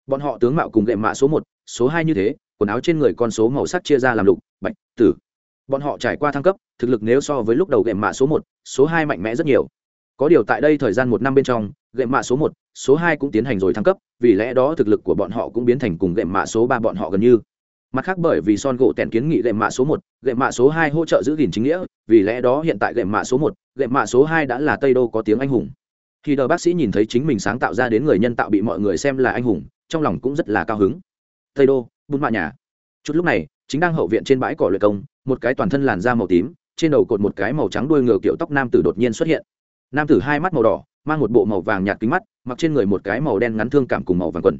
bọn họ tướng mạo cùng gệm mạ số 1, số 2 như thế quần áo trên người con số màu sắc chia ra làm lục bạch tử. Bọn họ trải qua thăng cấp thực lực nếu so với lúc đầu gệm mạ số 1, số 2 mạnh mẽ rất nhiều. Có điều tại đây thời gian một năm bên trong gệm mạ số 1, số 2 cũng tiến hành rồi thăng cấp vì lẽ đó thực lực của bọn họ cũng biến thành cùng gệm mạ số 3 bọn họ gần như mặt khác bởi vì son gỗ tèn kiến nghị gệm mạ số một gệm mạ số hai hỗ trợ giữ gìn chính nghĩa, vì lẽ đó hiện tại gệm mạ số một gệm mạ số hai đã là tây đô có tiếng anh hùng. Khi đờ bác sĩ nhìn thấy chính mình sáng tạo ra đến người nhân tạo bị mọi người xem là anh hùng, trong lòng cũng rất là cao hứng. Tây đô, bùn mạ nhà. Chút lúc này, chính đang hậu viện trên bãi cỏ luyện công, một cái toàn thân làn da màu tím, trên đầu cột một cái màu trắng đuôi ngựa kiểu tóc nam tử đột nhiên xuất hiện. Nam tử hai mắt màu đỏ, mang một bộ màu vàng nhạt kính mắt, mặc trên người một cái màu đen ngắn thương cảm cùng màu vàng quần.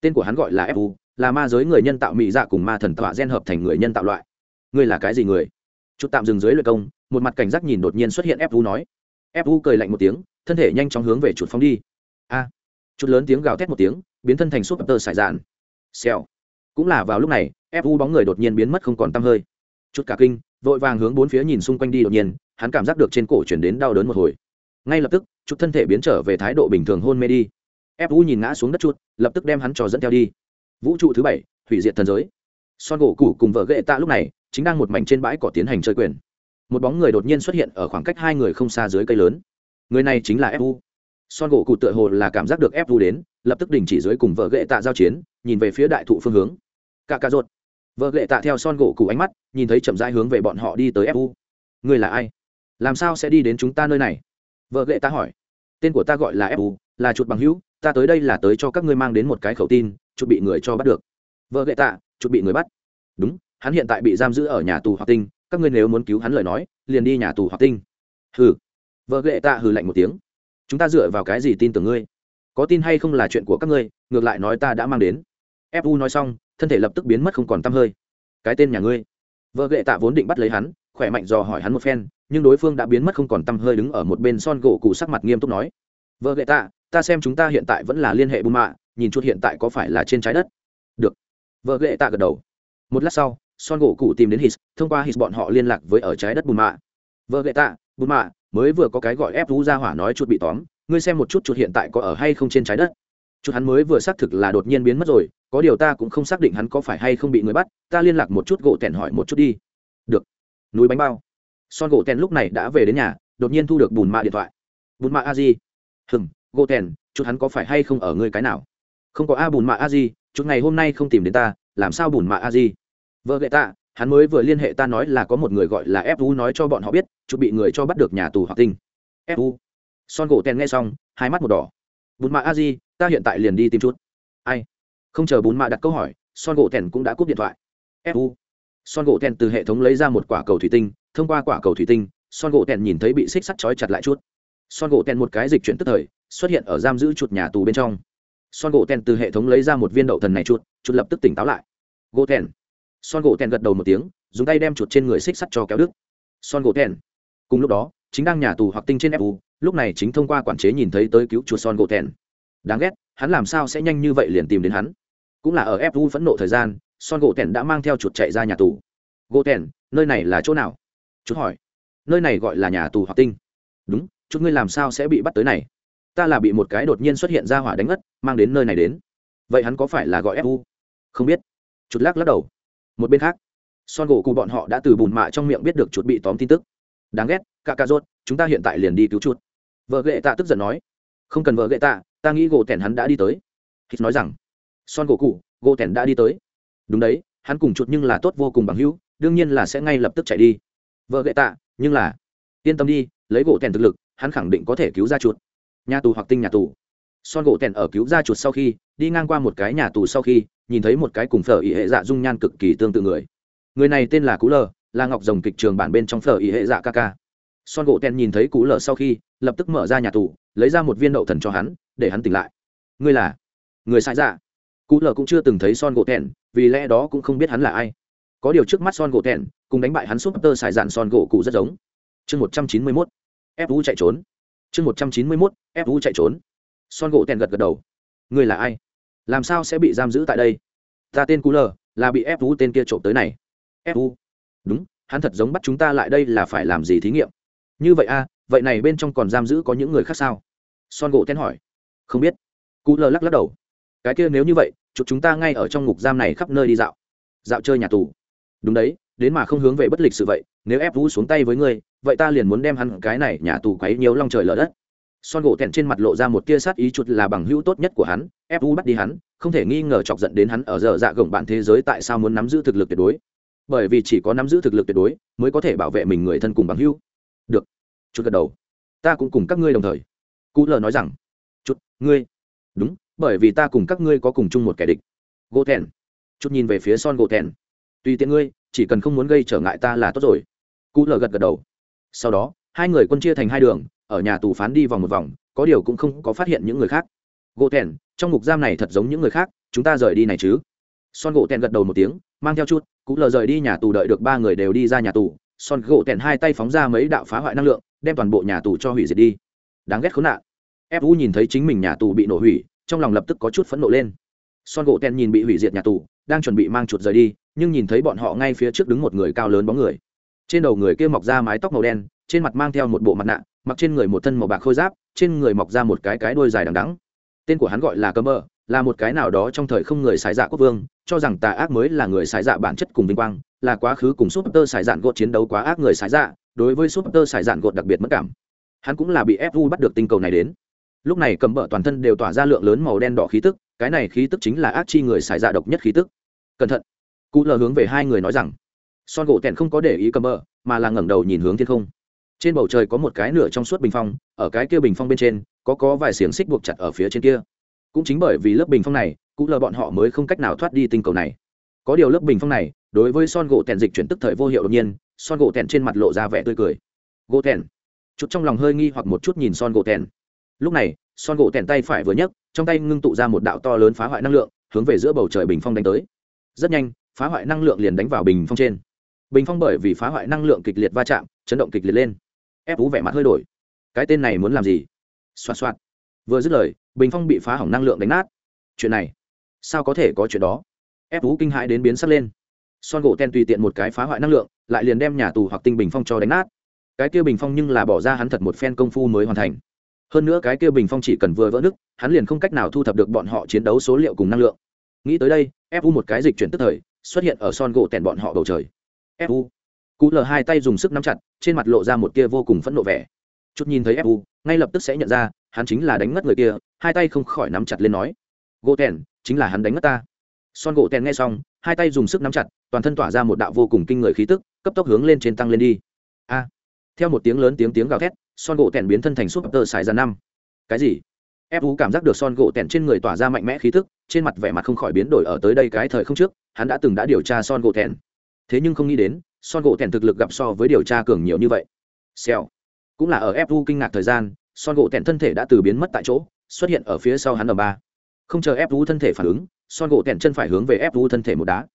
Tên của hắn gọi là fu là ma giới người nhân tạo mỹ dạ cùng ma thần tọa gen hợp thành người nhân tạo loại. Ngươi là cái gì người? Chút tạm dừng dưới luyện công, một mặt cảnh giác nhìn đột nhiên xuất hiện fu nói. Fu cười lạnh một tiếng, thân thể nhanh chóng hướng về chuột phóng đi. A. Chút lớn tiếng gào thét một tiếng, biến thân thành súp tơ sải dạn xèo. Cũng là vào lúc này fu bóng người đột nhiên biến mất không còn tăm hơi. Chút cả kinh, vội vàng hướng bốn phía nhìn xung quanh đi đột nhiên, hắn cảm giác được trên cổ chuyển đến đau đớn một hồi. Ngay lập tức chút thân thể biến trở về thái độ bình thường hôn mê đi. Fu nhìn ngã xuống đất chút lập tức đem hắn trò dẫn theo đi vũ trụ thứ bảy, hủy diệt thần giới. Son gỗ cũ cùng vợ ghệ tạ lúc này, chính đang một mảnh trên bãi cỏ tiến hành chơi quyền. Một bóng người đột nhiên xuất hiện ở khoảng cách hai người không xa dưới cây lớn. Người này chính là fu son gỗ cụ tựa hồ là cảm giác được fu đến, lập tức đình chỉ dưới cùng vợ ghệ tạ giao chiến, nhìn về phía đại thụ phương hướng. Cả cà rột. Vợ ghệ tạ theo son gỗ cụ ánh mắt, nhìn thấy chậm rãi hướng về bọn họ đi tới fu người là ai? Làm sao sẽ đi đến chúng ta nơi này? Vợ ghệ tạ hỏi. Tên của ta gọi là fu là chuột bằng hữu, ta tới đây là tới cho các ngươi mang đến một cái khẩu tin chuột bị người cho bắt được. Vợ gậy tạ chuột bị người bắt. Đúng, hắn hiện tại bị giam giữ ở nhà tù hoặc tinh, các ngươi nếu muốn cứu hắn lời nói, liền đi nhà tù hoặc tinh. Hừ. Vợ gậy tạ hừ lạnh một tiếng. Chúng ta dựa vào cái gì tin tưởng ngươi? Có tin hay không là chuyện của các ngươi, ngược lại nói ta đã mang đến. Fu nói xong, thân thể lập tức biến mất không còn t hơi. Cái tên nhà ngươi. Vợ gậy tạ vốn định bắt lấy hắn, khỏe mạnh dò hỏi hắn một phen, nhưng đối phương đã biến mất không còn t hơi đứng ở một bên son gỗ cụ sắc mặt nghiêm túc nói. Vợ gậy tạ, ta xem chúng ta hiện tại vẫn là liên hệ bù mạ nhìn chút hiện tại có phải là trên trái đất. Được. Vợ ghệ tạ gật đầu. Một lát sau, son gỗ cụ tìm đến hít thông qua hít bọn họ liên lạc với ở trái đất bùn mạ. Vợ ghệ tạ, bùn mạ, mới vừa có cái gọi ép thú ra hỏa nói chuột bị tóm, ngươi xem một chút chuột hiện tại có ở hay không trên trái đất. Chuột hắn mới vừa xác thực là đột nhiên biến mất rồi, có điều ta cũng không xác định hắn có phải hay không bị người bắt, ta liên lạc một chút gỗ tẻn hỏi một chút đi. Được. Núi bánh bao. Son gỗ tẻn lúc này đã về đến nhà, đột nhiên thu được bùn mạ điện thoại. Bùn mạ a di. Hừng gỗ tẻn chút hắn có phải hay không ở ngươi cái nào? Không có a bùn mạ a di, chút ngày hôm nay không tìm đến ta, làm sao bùn mạ a di? Vợ gậy ta hắn mới vừa liên hệ ta nói là có một người gọi là fu nói cho bọn họ biết, chút bị người cho bắt được nhà tù hoặc tinh. Fu son gỗ tèn nghe xong, hai mắt một đỏ. Bùn mạ a di, ta hiện tại liền đi tìm chút. Ai? Không chờ bùn mạ đặt câu hỏi, son gỗ tèn cũng đã cúp điện thoại. Fu son gỗ tèn từ hệ thống lấy ra một quả cầu thủy tinh, thông qua quả cầu thủy tinh, son gỗ tèn nhìn thấy bị xích sắt trói chặt lại chút. Son gỗ tèn một cái dịch chuyển tức thời, xuất hiện ở giam giữ chuột nhà tù bên trong son gỗ tèn từ hệ thống lấy ra một viên đậu thần này chuột chuột lập tức tỉnh táo lại. Gỗ tèn. Son gỗ tèn gật đầu một tiếng, dùng tay đem chuột trên người xích sắt cho kéo đức son gỗ tèn. Cùng lúc đó, chính đang nhà tù hoặc tinh trên fu lúc này chính thông qua quản chế nhìn thấy tới cứu chuột son gỗ tèn. Đáng ghét, hắn làm sao sẽ nhanh như vậy liền tìm đến hắn? Cũng là ở fu phẫn nộ thời gian, son gỗ tèn đã mang theo chuột chạy ra nhà tù. Gỗ tèn, nơi này là chỗ nào? Chuột hỏi. Nơi này gọi là nhà tù hoặc tinh. Đúng chút ngươi làm sao sẽ bị bắt tới này? Ta là bị một cái đột nhiên xuất hiện ra hỏa đánh ngất, mang đến nơi này đến. Vậy hắn có phải là gọi fu không biết. Chuột lắc lắc đầu. Một bên khác, son gỗ cụ bọn họ đã từ bùn mạ trong miệng biết được chuột bị tóm tin tức. Đáng ghét, cả cà rốt, chúng ta hiện tại liền đi cứu chuột. Vợ ghệ tạ tức giận nói. Không cần vợ ghệ tạ, ta nghĩ gỗ tẻn hắn đã đi tới. Hít nói rằng, son gỗ cụ gỗ tẻn đã đi tới. Đúng đấy, hắn cùng chuột nhưng là tốt vô cùng bằng hữu, đương nhiên là sẽ ngay lập tức chạy đi. Vợ ghệ tạ, nhưng là, yên tâm đi, lấy gỗ tẻn thực lực, hắn khẳng định có thể cứu ra chuột nhà tù hoặc tinh nhà tù. Son gỗ tèn ở cứu ra chuột sau khi, đi ngang qua một cái nhà tù sau khi, nhìn thấy một cái cùng phở ý hệ dạ dung nhan cực kỳ tương tự người. Người này tên là cú lờ, là ngọc rồng kịch trường bản bên trong phở ý hệ dạ ca ca. Son gỗ tèn nhìn thấy cú lờ sau khi, lập tức mở ra nhà tù, lấy ra một viên đậu thần cho hắn, để hắn tỉnh lại. Ngươi là? Người sai dạ. Cú lờ cũng chưa từng thấy son gỗ tèn, vì lẽ đó cũng không biết hắn là ai. Có điều trước mắt son gỗ tèn, cùng đánh bại hắn súp tơ xài dạn son gỗ cụ rất giống. Chương một trăm chín mươi mốt. Ép vũ chạy trốn chương một trăm chín mươi mốt ép vũ chạy trốn. Son gỗ tèn gật gật đầu. Người là ai? Làm sao sẽ bị giam giữ tại đây? Ta tên cú lờ là bị ép vũ tên kia trộm tới này. Ép vũ đúng hắn thật giống bắt chúng ta lại đây là phải làm gì thí nghiệm? Như vậy a à, vậy này bên trong còn giam giữ có những người khác sao? Son gỗ tèn hỏi. Không biết. Cú lờ lắc lắc đầu. Cái kia nếu như vậy chụp chúng ta ngay ở trong ngục giam này khắp nơi đi dạo. Dạo chơi nhà tù. Đúng đấy đến mà không hướng về bất lịch sự vậy, nếu ép vũ xuống tay với ngươi, vậy ta liền muốn đem hắn cái này nhà tù quấy nhiều long trời lở đất. Son gỗ thẹn trên mặt lộ ra một tia sát ý chuột là bằng hữu tốt nhất của hắn, ép vũ bắt đi hắn, không thể nghi ngờ chọc giận đến hắn ở giờ dạ gồng bạn thế giới tại sao muốn nắm giữ thực lực tuyệt đối. Bởi vì chỉ có nắm giữ thực lực tuyệt đối, mới có thể bảo vệ mình người thân cùng bằng hữu. Được. Chút gật đầu. Ta cũng cùng các ngươi đồng thời. Cú lờ nói rằng. Chút, ngươi. Đúng, bởi vì ta cùng các ngươi có cùng chung một kẻ địch. Gỗ thẹn. Chút nhìn về phía son gỗ thẹn tùy tiện ngươi, chỉ cần không muốn gây trở ngại ta là tốt rồi. Cú lờ gật gật đầu. Sau đó, hai người quân chia thành hai đường, ở nhà tù phán đi vòng một vòng, có điều cũng không có phát hiện những người khác. Gỗ thèn trong ngục giam này thật giống những người khác, chúng ta rời đi này chứ? Son gỗ thèn gật đầu một tiếng, mang theo chút cú lờ rời đi nhà tù đợi được ba người đều đi ra nhà tù. Son gỗ thèn hai tay phóng ra mấy đạo phá hoại năng lượng, đem toàn bộ nhà tù cho hủy diệt đi. Đáng ghét khốn nạn. Vũ nhìn thấy chính mình nhà tù bị nổ hủy, trong lòng lập tức có chút phẫn nộ lên. Son gỗ thèn nhìn bị hủy diệt nhà tù đang chuẩn bị mang chuột rời đi, nhưng nhìn thấy bọn họ ngay phía trước đứng một người cao lớn bóng người. Trên đầu người kia mọc ra mái tóc màu đen, trên mặt mang theo một bộ mặt nạ, mặc trên người một thân màu bạc khôi giáp, trên người mọc ra một cái cái đuôi dài đằng đắng tên của hắn gọi là cơ mơ là một cái nào đó trong thời không người xài dạ quốc vương, cho rằng tà ác mới là người xài dạ bản chất cùng vinh quang, là quá khứ cùng súp tơ xài dạn gột chiến đấu quá ác người xài dạ đối với súp tơ xài dạn gột đặc biệt mất cảm. Hắn cũng là bị fu bắt được tinh cầu này đến. Lúc này cầm bợ toàn thân đều tỏa ra lượng lớn màu đen đỏ khí tức cái này khí tức chính là ác chi người xài dạ độc nhất khí tức. Cẩn thận. Cụ lờ hướng về hai người nói rằng. Son gỗ tèn không có để ý cầm bờ, mà là ngẩng đầu nhìn hướng thiên không. Trên bầu trời có một cái nửa trong suốt bình phong, ở cái kia bình phong bên trên, có có vài xiềng xích buộc chặt ở phía trên kia. Cũng chính bởi vì lớp bình phong này, cụ lờ bọn họ mới không cách nào thoát đi tinh cầu này. Có điều lớp bình phong này, đối với son gỗ tèn dịch chuyển tức thời vô hiệu đột nhiên, son gỗ tèn trên mặt lộ ra vẻ tươi cười. Gỗ tèn. Chút trong lòng hơi nghi hoặc một chút nhìn son gỗ tèn. Lúc này, son gỗ tèn tay phải vừa nhấc trong tay ngưng tụ ra một đạo to lớn phá hoại năng lượng, hướng về giữa bầu trời bình phong đánh tới. Rất nhanh, phá hoại năng lượng liền đánh vào bình phong trên. Bình phong bởi vì phá hoại năng lượng kịch liệt va chạm, chấn động kịch liệt lên. Ép ú vẻ mặt hơi đổi. Cái tên này muốn làm gì? Xoạt xoạt. Vừa dứt lời, bình phong bị phá hỏng năng lượng đánh nát. Chuyện này, sao có thể có chuyện đó? Ép ú kinh hãi đến biến sắc lên. Son gỗ ten tùy tiện một cái phá hoại năng lượng, lại liền đem nhà tù hoặc tinh bình phong cho đánh nát. Cái kia bình phong nhưng là bỏ ra hắn thật một phen công phu mới hoàn thành hơn nữa cái kia bình phong chỉ cần vừa vỡ nứt, hắn liền không cách nào thu thập được bọn họ chiến đấu số liệu cùng năng lượng. Nghĩ tới đây fu một cái dịch chuyển tức thời, xuất hiện ở son gỗ tèn bọn họ bầu trời. Fu cú lờ hai tay dùng sức nắm chặt, trên mặt lộ ra một kia vô cùng phẫn nộ vẻ. Chút nhìn thấy fu ngay lập tức sẽ nhận ra, hắn chính là đánh ngất người kia, hai tay không khỏi nắm chặt lên nói. Gỗ tèn, chính là hắn đánh ngất ta. Son gỗ tèn nghe xong, hai tay dùng sức nắm chặt, toàn thân tỏa ra một đạo vô cùng kinh người khí tức, cấp tốc hướng lên trên tăng lên đi. A. Theo một tiếng lớn tiếng tiếng gào thét son gỗ tèn biến thân thành súp tơ xài ra năm. Cái gì? Fu cảm giác được son gỗ tèn trên người tỏa ra mạnh mẽ khí tức, trên mặt vẻ mặt không khỏi biến đổi ở tới đây cái thời không trước, hắn đã từng đã điều tra son gỗ tèn. Thế nhưng không nghĩ đến, son gỗ tèn thực lực gặp so với điều tra cường nhiều như vậy. Xèo. Cũng là ở fu kinh ngạc thời gian, son gỗ tèn thân thể đã từ biến mất tại chỗ, xuất hiện ở phía sau hắn ở ba. Không chờ fu thân thể phản ứng, son gỗ tèn chân phải hướng về fu thân thể một đá.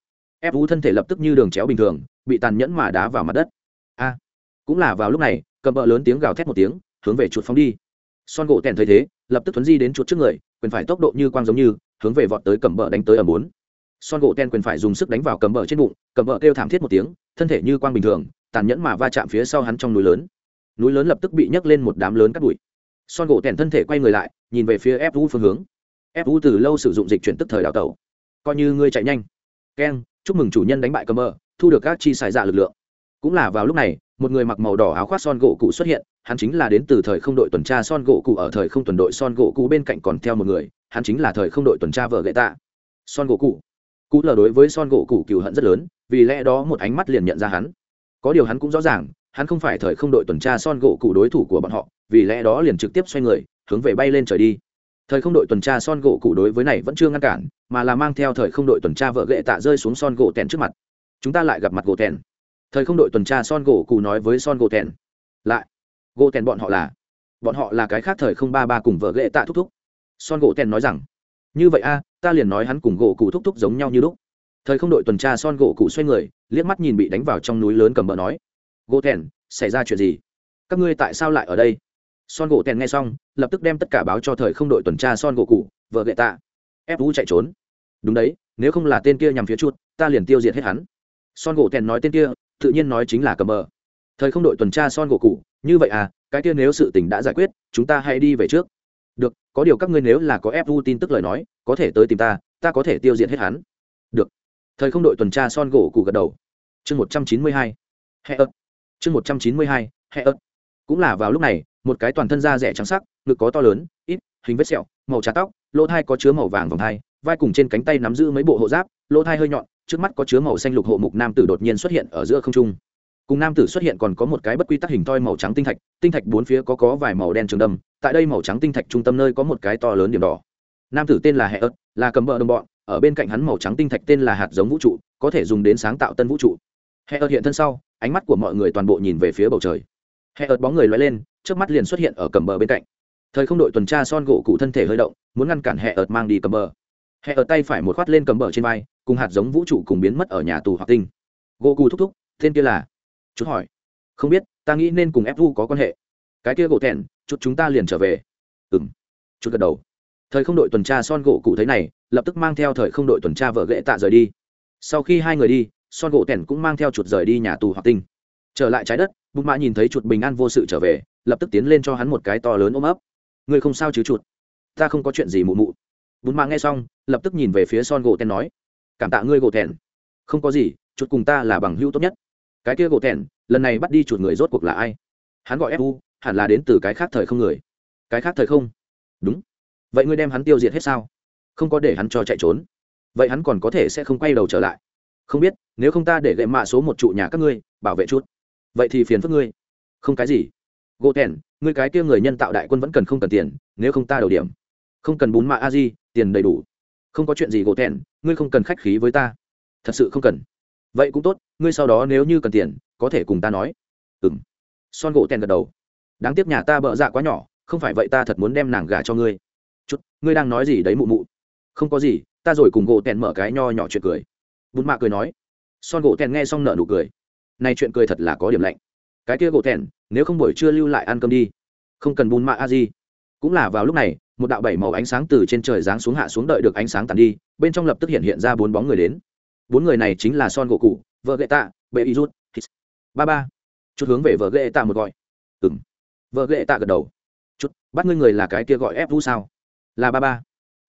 Fu thân thể lập tức như đường chéo bình thường, bị tàn nhẫn mà đá vào mặt đất. A. Cũng là vào lúc này cầm bờ lớn tiếng gào thét một tiếng hướng về chuột phóng đi. Son gỗ tèn thấy thế lập tức thuấn di đến chuột trước người quyền phải tốc độ như quang giống như hướng về vọt tới cầm bờ đánh tới ở bốn. Son gỗ tèn quyền phải dùng sức đánh vào cầm bờ trên bụng cầm bờ kêu thảm thiết một tiếng thân thể như quang bình thường tàn nhẫn mà va chạm phía sau hắn trong núi lớn. Núi lớn lập tức bị nhấc lên một đám lớn cắt bụi. Son gỗ tèn thân thể quay người lại nhìn về phía fu phương hướng. Fu từ lâu sử dụng dịch chuyển tức thời đào tẩu. Coi như ngươi chạy nhanh. Keng chúc mừng chủ nhân đánh bại cầm bờ, thu được các chi xài dạ lực lượng. Cũng là vào lúc này một người mặc màu đỏ áo khoác son gỗ cụ xuất hiện, hắn chính là đến từ thời không đội tuần tra son gỗ cụ ở thời không tuần đội son gỗ cụ bên cạnh còn theo một người, hắn chính là thời không đội tuần tra vợ gậy tạ. Son gỗ cụ. Cụ là đối với son gỗ cụ cựu hận rất lớn, vì lẽ đó một ánh mắt liền nhận ra hắn. Có điều hắn cũng rõ ràng, hắn không phải thời không đội tuần tra son gỗ cụ đối thủ của bọn họ, vì lẽ đó liền trực tiếp xoay người, hướng về bay lên trời đi. Thời không đội tuần tra son gỗ cụ đối với này vẫn chưa ngăn cản, mà là mang theo thời không đội tuần tra vợ gậy tạ rơi xuống son gỗ tèn trước mặt. Chúng ta lại gặp mặt gỗ tèn thời không đội tuần tra son gỗ cụ nói với son gỗ thẹn lại, gỗ thẹn bọn họ là, bọn họ là cái khác thời không ba ba cùng vợ ghệ tạ thúc thúc. Son gỗ thẹn nói rằng, như vậy a, ta liền nói hắn cùng gỗ cụ thúc thúc giống nhau như lúc. Thời không đội tuần tra son gỗ cụ xoay người, liếc mắt nhìn bị đánh vào trong núi lớn cầm bờ nói, gỗ thẹn xảy ra chuyện gì? Các ngươi tại sao lại ở đây? Son gỗ thẹn nghe xong, lập tức đem tất cả báo cho thời không đội tuần tra son gỗ cụ vợ ghệ tạ. Ép vũ chạy trốn. Đúng đấy, nếu không là tên kia nhằm phía chuột, ta liền tiêu diệt hết hắn. Son gỗ thẹn nói tên kia tự nhiên nói chính là cờ mờ thời không đội tuần tra son gỗ cụ như vậy à cái kia nếu sự tình đã giải quyết, chúng ta hãy đi về trước. Được, có điều các ngươi nếu là có fu tin tức lời nói, có thể tới tìm ta ta có thể tiêu diệt hết hắn. Được. Thời không đội tuần tra son gỗ cụ gật đầu. Chương một trăm chín mươi hai. Hệ ớt chương một trăm chín mươi hai hệ ớt cũng là vào lúc này, một cái toàn thân da rẻ trắng sắc, ngực có to lớn, ít, hình vết sẹo, màu trà tóc, lỗ thai có chứa màu vàng vòng thai vai cùng trên cánh tay nắm giữ mấy bộ hộ giáp, lỗ thai hơi nhọn trước mắt có chứa màu xanh lục hộ mục nam tử đột nhiên xuất hiện ở giữa không trung. Cùng nam tử xuất hiện còn có một cái bất quy tắc hình thoi màu trắng tinh thạch tinh thạch bốn phía có có vài màu đen trường đâm, tại đây màu trắng tinh thạch trung tâm nơi có một cái to lớn điểm đỏ. Nam tử tên là hệ ớt là cầm bờ đồng bọn, ở bên cạnh hắn màu trắng tinh thạch tên là hạt giống vũ trụ, có thể dùng đến sáng tạo tân vũ trụ. Hệ ớt hiện thân sau, ánh mắt của mọi người toàn bộ nhìn về phía bầu trời. Hệ ớt bóng người loay lên, trước mắt liền xuất hiện ở cầm bờ bên cạnh. Thời không đội tuần tra son gỗ cụ thân thể hơi động, muốn ngăn cản hệ ớt mang đi cầm bờ. Hệ ớt tay phải một khoát lên cầm bờ trên vai cùng hạt giống vũ trụ cùng biến mất ở nhà tù hoặc tinh. Gỗ cù thúc thúc, tên kia là? Chút hỏi. Không biết, ta nghĩ nên cùng fu có quan hệ. Cái kia gỗ thẹn, chút chúng ta liền trở về. Ừng chút gật đầu. Thời không đội tuần tra son gỗ cụ thấy này, lập tức mang theo thời không đội tuần tra vợ ghệ tạ rời đi. Sau khi hai người đi, son gỗ tẻn cũng mang theo chuột rời đi nhà tù hoặc tinh. Trở lại trái đất bụng mạ nhìn thấy chuột bình an vô sự trở về, lập tức tiến lên cho hắn một cái to lớn ôm ấp. Ngươi không sao chứ chuột? Ta không có chuyện gì mụ mụ. Bụng mạ nghe xong, lập tức nhìn về phía son gỗ tẻn nói cảm tạ ngươi gỗ thẹn, không có gì chuột cùng ta là bằng hữu tốt nhất. Cái kia gỗ thẹn, lần này bắt đi chuột người rốt cuộc là ai? Hắn gọi fu hẳn là đến từ cái khác thời không người. Cái khác thời không? Đúng. Vậy ngươi đem hắn tiêu diệt hết sao? Không có để hắn cho chạy trốn. Vậy hắn còn có thể sẽ không quay đầu trở lại. Không biết nếu không ta để gậy mạ số một trụ nhà các ngươi bảo vệ chút vậy thì phiền phức ngươi. Không cái gì. Gỗ thẹn, ngươi cái kia người nhân tạo đại quân vẫn cần không cần tiền nếu không ta đầu điểm. Không cần bún mạ a di tiền đầy đủ không có chuyện gì gỗ thẹn ngươi không cần khách khí với ta. Thật sự không cần. Vậy cũng tốt, ngươi sau đó nếu như cần tiền, có thể cùng ta nói. Ừ m son gỗ thẹn gật đầu. Đáng tiếc nhà ta bợ dạ quá nhỏ, không phải vậy ta thật muốn đem nàng gà cho ngươi. Chút, ngươi đang nói gì đấy mụ mụ? Không có gì, ta rồi cùng gỗ thẹn mở cái nho nhỏ chuyện cười. Bún mạ cười nói. Son gỗ thẹn nghe xong nợ nụ cười. Này chuyện cười thật là có điểm lạnh. Cái kia gỗ thẹn nếu không buổi trưa lưu lại ăn cơm đi. Không cần bún mạ a di. Cũng là vào lúc này một đạo bảy màu ánh sáng từ trên trời giáng xuống hạ xuống đợi được ánh sáng tàn đi, bên trong lập tức hiện hiện ra bốn bóng người đến. Bốn người này chính là son gỗ cụ vợ ghệ tạ, bệ y rút ba ba. Chút hướng về vợ ghệ tạ một gọi. Ừng vợ ghệ tạ gật đầu. Chút, bắt ngươi người là cái kia gọi ép vũ sao? Là ba ba.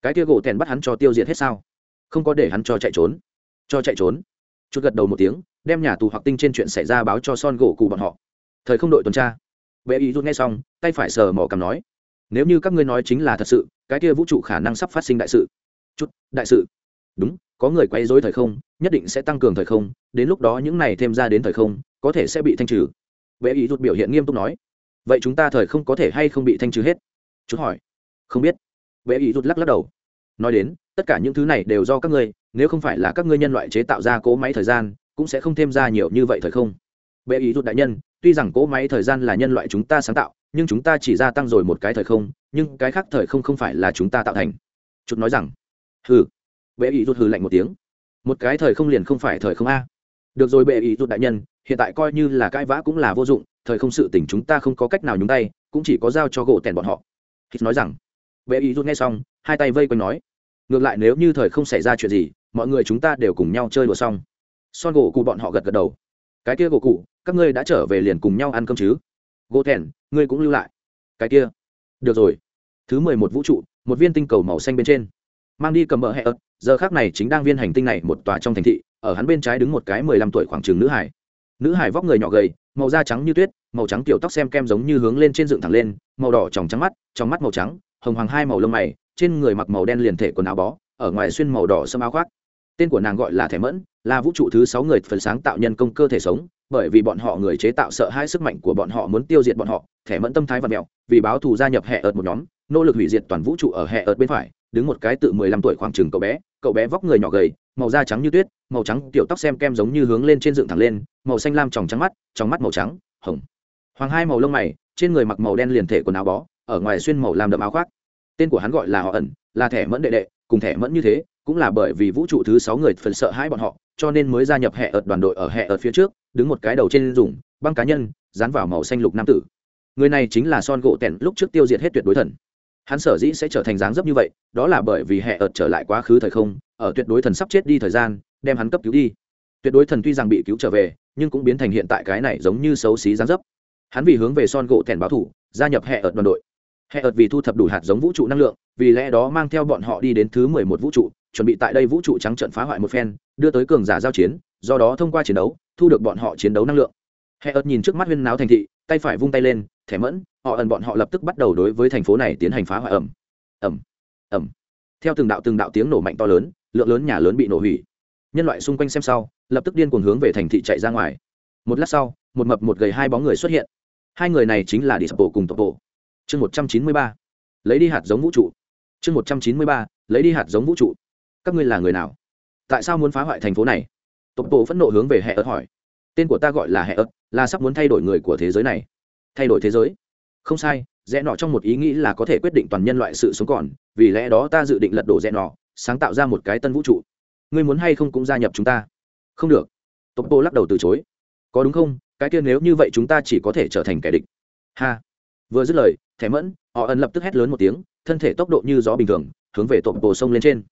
Cái kia gỗ tèn bắt hắn cho tiêu diệt hết sao? Không có để hắn cho chạy trốn. Cho chạy trốn. Chút gật đầu một tiếng, đem nhà tù hoặc tinh trên chuyện xảy ra báo cho son gỗ cụ bọn họ. Thời không đội tuần tra. Bệ y rút nghe xong, tay phải sờ mỏ cầm nói nếu như các ngươi nói chính là thật sự, cái kia vũ trụ khả năng sắp phát sinh đại sự. Chút, đại sự. Đúng, có người quay dối thời không, nhất định sẽ tăng cường thời không, đến lúc đó những này thêm ra đến thời không, có thể sẽ bị thanh trừ. Bệ ý rút biểu hiện nghiêm túc nói. Vậy chúng ta thời không có thể hay không bị thanh trừ hết? Chút hỏi. Không biết. Bệ ý rút lắc lắc đầu. Nói đến, tất cả những thứ này đều do các ngươi, nếu không phải là các ngươi nhân loại chế tạo ra cỗ máy thời gian, cũng sẽ không thêm ra nhiều như vậy thời không. Bệ ý rút đại nhân tuy rằng cỗ máy thời gian là nhân loại chúng ta sáng tạo, nhưng chúng ta chỉ gia tăng rồi một cái thời không, nhưng cái khác thời không không phải là chúng ta tạo thành. Chút nói rằng, hừ. Bệ ý rút hừ lạnh một tiếng. Một cái thời không liền không phải thời không a. Được rồi bệ ý rút đại nhân, hiện tại coi như là cãi vã cũng là vô dụng, thời không sự tình chúng ta không có cách nào nhúng tay, cũng chỉ có giao cho gỗ tèn bọn họ. Hít nói rằng. Bệ ý rút nghe xong, hai tay vây quanh nói, ngược lại nếu như thời không xảy ra chuyện gì, mọi người chúng ta đều cùng nhau chơi đùa xong. Son gỗ cụ bọn họ gật gật đầu. Cái kia gỗ cụ các ngươi đã trở về liền cùng nhau ăn cơm chứ? Gỗ thèn, ngươi cũng lưu lại. Cái kia. Được rồi. Thứ mười một vũ trụ một viên tinh cầu màu xanh bên trên. Mang đi cầm bờ hẹ ớt giờ khác này chính đang viên hành tinh này một tòa trong thành thị ở hắn bên trái đứng một cái mười lăm tuổi khoảng trường nữ hải. Nữ hải vóc người nhỏ gầy màu da trắng như tuyết màu trắng kiểu tóc xem kem giống như hướng lên trên dựng thẳng lên màu đỏ tròng trắng mắt trong mắt màu trắng hồng hoàng hai màu lông mày trên người mặc màu đen liền thể quần áo bó ở ngoài xuyên màu đỏ sâm áo khoác. Tên của nàng gọi là thẻ mẫn là vũ trụ thứ sáu người phần sáng tạo nhân công cơ thể sống bởi vì bọn họ người chế tạo sợ hai sức mạnh của bọn họ muốn tiêu diệt bọn họ, thẻ mẫn tâm thái và mẹo, vì báo thù gia nhập hệ ợt một nhóm, nỗ lực hủy diệt toàn vũ trụ ở hệ ợt bên phải, đứng một cái tự mười lăm tuổi khoảng chừng cậu bé cậu bé vóc người nhỏ gầy, màu da trắng như tuyết, màu trắng tiểu tóc xem kem giống như hướng lên trên dựng thẳng lên, màu xanh lam tròng trắng mắt trong mắt màu trắng, hồng. Hoàng hai màu lông mày, trên người mặc màu đen liền thể quần áo bó, ở ngoài xuyên màu làm đậm áo khoác. Tên của hắn gọi là họ ẩn, là thẻ mẫn đệ đệ, cùng thẻ mẫn như thế cũng là bởi vì vũ trụ thứ sáu người phần sợ hãi bọn họ, cho nên mới gia nhập hệ ợt đoàn đội ở hệ ợt phía trước, đứng một cái đầu trên dùng, băng cá nhân, dán vào màu xanh lục nam tử. Người này chính là son gỗ tẻn lúc trước tiêu diệt hết tuyệt đối thần. Hắn sở dĩ sẽ trở thành dáng dấp như vậy, đó là bởi vì hệ ợt trở lại quá khứ thời không, ở tuyệt đối thần sắp chết đi thời gian, đem hắn cấp cứu đi. Tuyệt đối thần tuy rằng bị cứu trở về, nhưng cũng biến thành hiện tại cái này giống như xấu xí dáng dấp. Hắn vì hướng về son gỗ tẻn báo thủ, gia nhập hệ ợt đoàn đội hệ ợt vì thu thập đủ hạt giống vũ trụ năng lượng, vì lẽ đó mang theo bọn họ đi đến thứ mười một vũ trụ, chuẩn bị tại đây vũ trụ trắng trận phá hoại một phen, đưa tới cường giả giao chiến, do đó thông qua chiến đấu, thu được bọn họ chiến đấu năng lượng. Hệ ợt nhìn trước mắt huyên náo thành thị, tay phải vung tay lên, thẻ mẫn, họ ẩn bọn họ lập tức bắt đầu đối với thành phố này tiến hành phá hoại ẩm ẩm ẩm. Theo từng đạo từng đạo tiếng nổ mạnh to lớn, lượng lớn nhà lớn bị nổ hủy. Nhân loại xung quanh xem sau, lập tức điên cuồng hướng về thành thị chạy ra ngoài. Một lát sau, một mập một gầy hai bóng người xuất hiện. Hai người này chính là đi sập bộ cùng tộc bộ chương một trăm chín mươi ba, lấy đi hạt giống vũ trụ. Chương một trăm chín mươi ba, lấy đi hạt giống vũ trụ. Các ngươi là người nào? Tại sao muốn phá hoại thành phố này? Tộc bộ phẫn nộ hướng về hệ ớt hỏi. Tên của ta gọi là hệ ớt, là sắp muốn thay đổi người của thế giới này. Thay đổi thế giới? Không sai, rẽ nọ trong một ý nghĩ là có thể quyết định toàn nhân loại sự sống còn, vì lẽ đó ta dự định lật đổ rẽ nọ, sáng tạo ra một cái tân vũ trụ. Ngươi muốn hay không cũng gia nhập chúng ta? Không được. Tộc bộ lắc đầu từ chối. Có đúng không? Cái kia nếu như vậy chúng ta chỉ có thể trở thành kẻ địch. Ha vừa dứt lời, thẻ mẫn, họ ẩn lập tức hét lớn một tiếng, thân thể tốc độ như gió bình thường, hướng về tộc bộ sông lên trên.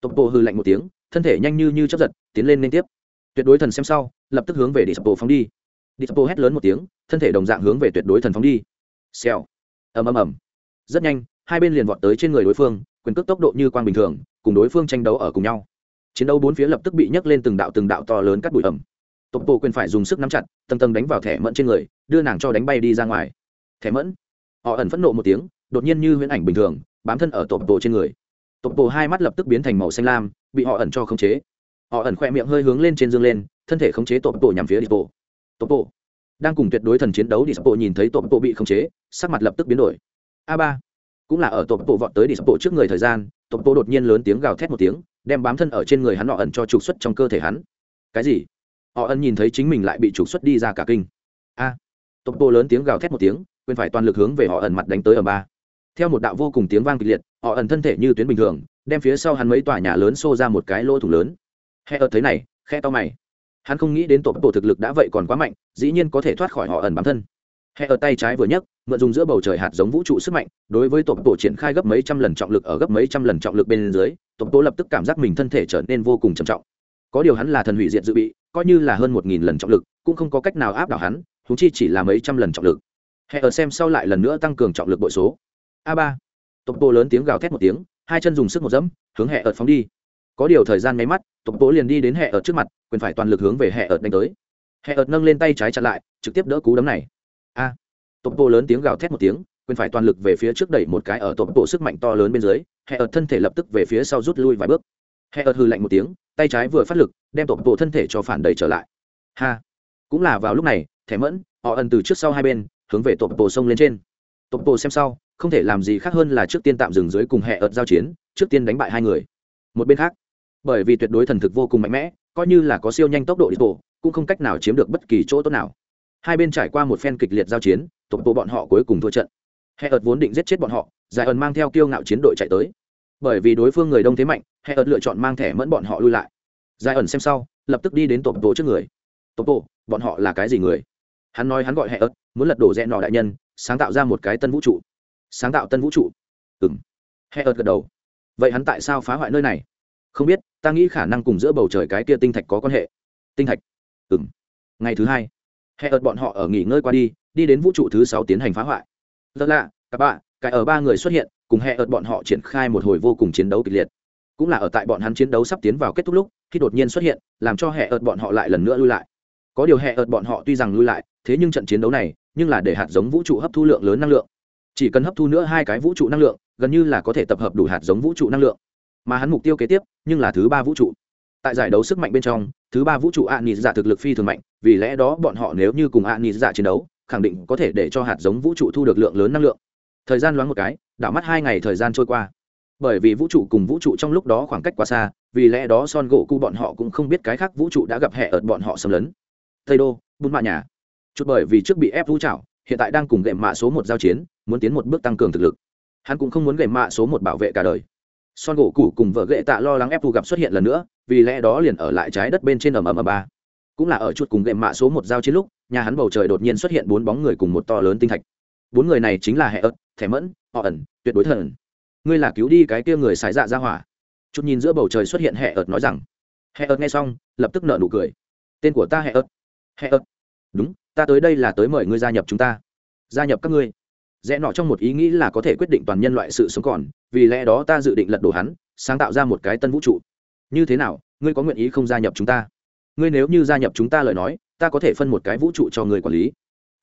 Tộc bộ hư lạnh một tiếng, thân thể nhanh như như chấp giật, tiến lên liên tiếp. Tuyệt đối thần xem sau, lập tức hướng về đi sập bộ phóng đi. Đi sập bộ hét lớn một tiếng, thân thể đồng dạng hướng về tuyệt đối thần phóng đi. Xèo. Ầm ầm ầm. Rất nhanh, hai bên liền vọt tới trên người đối phương, quyền cước tốc độ như quang bình thường, cùng đối phương tranh đấu ở cùng nhau. Chiến đấu bốn phía lập tức bị nhấc lên từng đạo từng đạo to lớn cắt bụi ẩm. Tộc bộ quyền phải dùng sức nắm chặt, tầng tầng đánh vào thẻ mẫn trên người, đưa nàng cho đánh bay đi ra ngoài. Thẻ mẫn họ ẩn phẫn nộ một tiếng, đột nhiên như huyễn ảnh bình thường, bám thân ở tộc bộ trên người. Tộc bộ hai mắt lập tức biến thành màu xanh lam, bị họ ẩn cho khống chế. Họ ẩn khoe miệng hơi hướng lên trên dương lên, thân thể khống chế tộc bộ nhằm phía đi bộ tộc bộ đang cùng tuyệt đối thần chiến đấu đi bộ nhìn thấy tộc bộ bị khống chế, sắc mặt lập tức biến đổi. A ba, cũng là ở tộc bộ vọt tới đi bộ trước người thời gian, tộc bộ đột nhiên lớn tiếng gào thét một tiếng, đem bám thân ở trên người hắn họ ẩn cho trục xuất trong cơ thể hắn. Cái gì? Họ ẩn nhìn thấy chính mình lại bị trục xuất đi ra cả kinh. A à. tộc bộ lớn tiếng gào thét một tiếng quyền phải toàn lực hướng về họ ẩn mặt đánh tới ở ba. Theo một đạo vô cùng tiếng vang kịch liệt, họ ẩn thân thể như tuyến bình thường, đem phía sau hắn mấy tòa nhà lớn xô ra một cái lỗ thủ lớn. Hẹ ợt thấy này khe to mày. Hắn không nghĩ đến tổ bộ thực lực đã vậy còn quá mạnh, dĩ nhiên có thể thoát khỏi họ ẩn bám thân. Hẹ ợt tay trái vừa nhấc, mượn dùng giữa bầu trời hạt giống vũ trụ sức mạnh, đối với tổ bộ triển khai gấp mấy trăm lần trọng lực ở gấp mấy trăm lần trọng lực bên dưới, tổ bộ lập tức cảm giác mình thân thể trở nên vô cùng trầm trọng. Có điều hắn là thần hủy diện dự bị, coi như là hơn một nghìn lần trọng lực, cũng không có cách nào áp đảo hắn thú chi chỉ là mấy trăm lần trọng lực. Hệ ở xem sau lại lần nữa tăng cường trọng lực bội số. A ba. Tộc bộ lớn tiếng gào thét một tiếng hai chân dùng sức một dẫm hướng hệ ở phóng đi. Có điều thời gian máy mắt tộc bộ liền đi đến hệ ở trước mặt quyền phải toàn lực hướng về hệ ở đánh tới. Hệ ở nâng lên tay trái chặn lại trực tiếp đỡ cú đấm này. A. À, tộc bộ lớn tiếng gào thét một tiếng quyền phải toàn lực về phía trước đẩy một cái ở tộc bộ sức mạnh to lớn bên dưới hệ ở thân thể lập tức về phía sau rút lui vài bước. Hệ ở hư lạnh một tiếng tay trái vừa phát lực đem tộc bộ thân thể cho phản đẩy trở lại. Ha. Cũng là vào lúc này thẻ mẫn họ ẩn từ trước sau hai bên hướng về tộc bộ sông lên trên. Tộc bộ xem sau, không thể làm gì khác hơn là trước tiên tạm dừng dưới cùng hệ ợt giao chiến, trước tiên đánh bại hai người. Một bên khác, bởi vì tuyệt đối thần thực vô cùng mạnh mẽ, coi như là có siêu nhanh tốc độ đi bộ, cũng không cách nào chiếm được bất kỳ chỗ tốt nào. Hai bên trải qua một phen kịch liệt giao chiến, tộc bộ bọn họ cuối cùng thua trận. Hệ ợt vốn định giết chết bọn họ, giải ẩn mang theo kiêu ngạo chiến đội chạy tới. Bởi vì đối phương người đông thế mạnh, hệ ợt lựa chọn mang thẻ mẫn bọn họ lui lại. Giải ẩn xem sau, lập tức đi đến tộc bộ trước người. Tộc bộ bọn họ là cái gì người? Hắn nói hắn gọi hệ ớt, muốn lật đổ rẽ nọ đại nhân, sáng tạo ra một cái tân vũ trụ. Sáng tạo tân vũ trụ. Ừ m hệ ớt gật đầu. Vậy hắn tại sao phá hoại nơi này? Không biết, ta nghĩ khả năng cùng giữa bầu trời cái kia tinh thạch có quan hệ. Tinh thạch? Ừ m ngày thứ hai hệ ớt bọn họ ở nghỉ ngơi qua đi đi đến vũ trụ thứ sáu tiến hành phá hoại. Rất lạ, các bạn, cái ở ba người xuất hiện, cùng hệ ớt bọn họ triển khai một hồi vô cùng chiến đấu kịch liệt. Cũng là ở tại bọn hắn chiến đấu sắp tiến vào kết thúc lúc, khi đột nhiên xuất hiện, làm cho hệ ợt bọn họ lại lần nữa lui lại. Có điều hệ ợt bọn họ tuy rằng lui lại thế nhưng trận chiến đấu này, nhưng là để hạt giống vũ trụ hấp thu lượng lớn năng lượng. Chỉ cần hấp thu nữa hai cái vũ trụ năng lượng, gần như là có thể tập hợp đủ hạt giống vũ trụ năng lượng. Mà hắn mục tiêu kế tiếp, nhưng là thứ ba vũ trụ. Tại giải đấu sức mạnh bên trong, thứ ba vũ trụ ạ nị dạ thực lực phi thường mạnh, vì lẽ đó bọn họ nếu như cùng ạ nị dạ chiến đấu, khẳng định có thể để cho hạt giống vũ trụ thu được lượng lớn năng lượng. Thời gian loáng một cái, đảo mắt hai ngày thời gian trôi qua. Bởi vì vũ trụ cùng vũ trụ trong lúc đó khoảng cách quá xa, vì lẽ đó son gỗ cu bọn họ cũng không biết cái khác vũ trụ đã gặp hệ ợt bọn họ xâm lấn. Tây đô bùn mạ nhà chút bởi vì trước bị ép vũ trảo, hiện tại đang cùng gệm mạ số một giao chiến, muốn tiến một bước tăng cường thực lực. Hắn cũng không muốn gệm mạ số một bảo vệ cả đời. Son gỗ cũ cùng vợ gệ tạ lo lắng ép thu gặp xuất hiện lần nữa, vì lẽ đó liền ở lại trái đất bên trên ầm ầm ba. Cũng là ở chút cùng gệm mạ số một giao chiến lúc, nhà hắn bầu trời đột nhiên xuất hiện bốn bóng người cùng một to lớn tinh thạch. Bốn người này chính là hệ ớt, thẻ mẫn, họ ẩn, tuyệt đối thần. Ngươi là cứu đi cái kia người xài dạ ra hỏa. Chút nhìn giữa bầu trời xuất hiện hệ ớt nói rằng. Hệ ớt nghe xong, lập tức nợ nụ cười. Tên của ta hệ ớt. Hệ ớt. Đúng ta tới đây là tới mời ngươi gia nhập chúng ta. Gia nhập các ngươi. Rẽ nọ trong một ý nghĩ là có thể quyết định toàn nhân loại sự sống còn, vì lẽ đó ta dự định lật đổ hắn, sáng tạo ra một cái tân vũ trụ. Như thế nào, ngươi có nguyện ý không gia nhập chúng ta? Ngươi nếu như gia nhập chúng ta lời nói, ta có thể phân một cái vũ trụ cho người quản lý.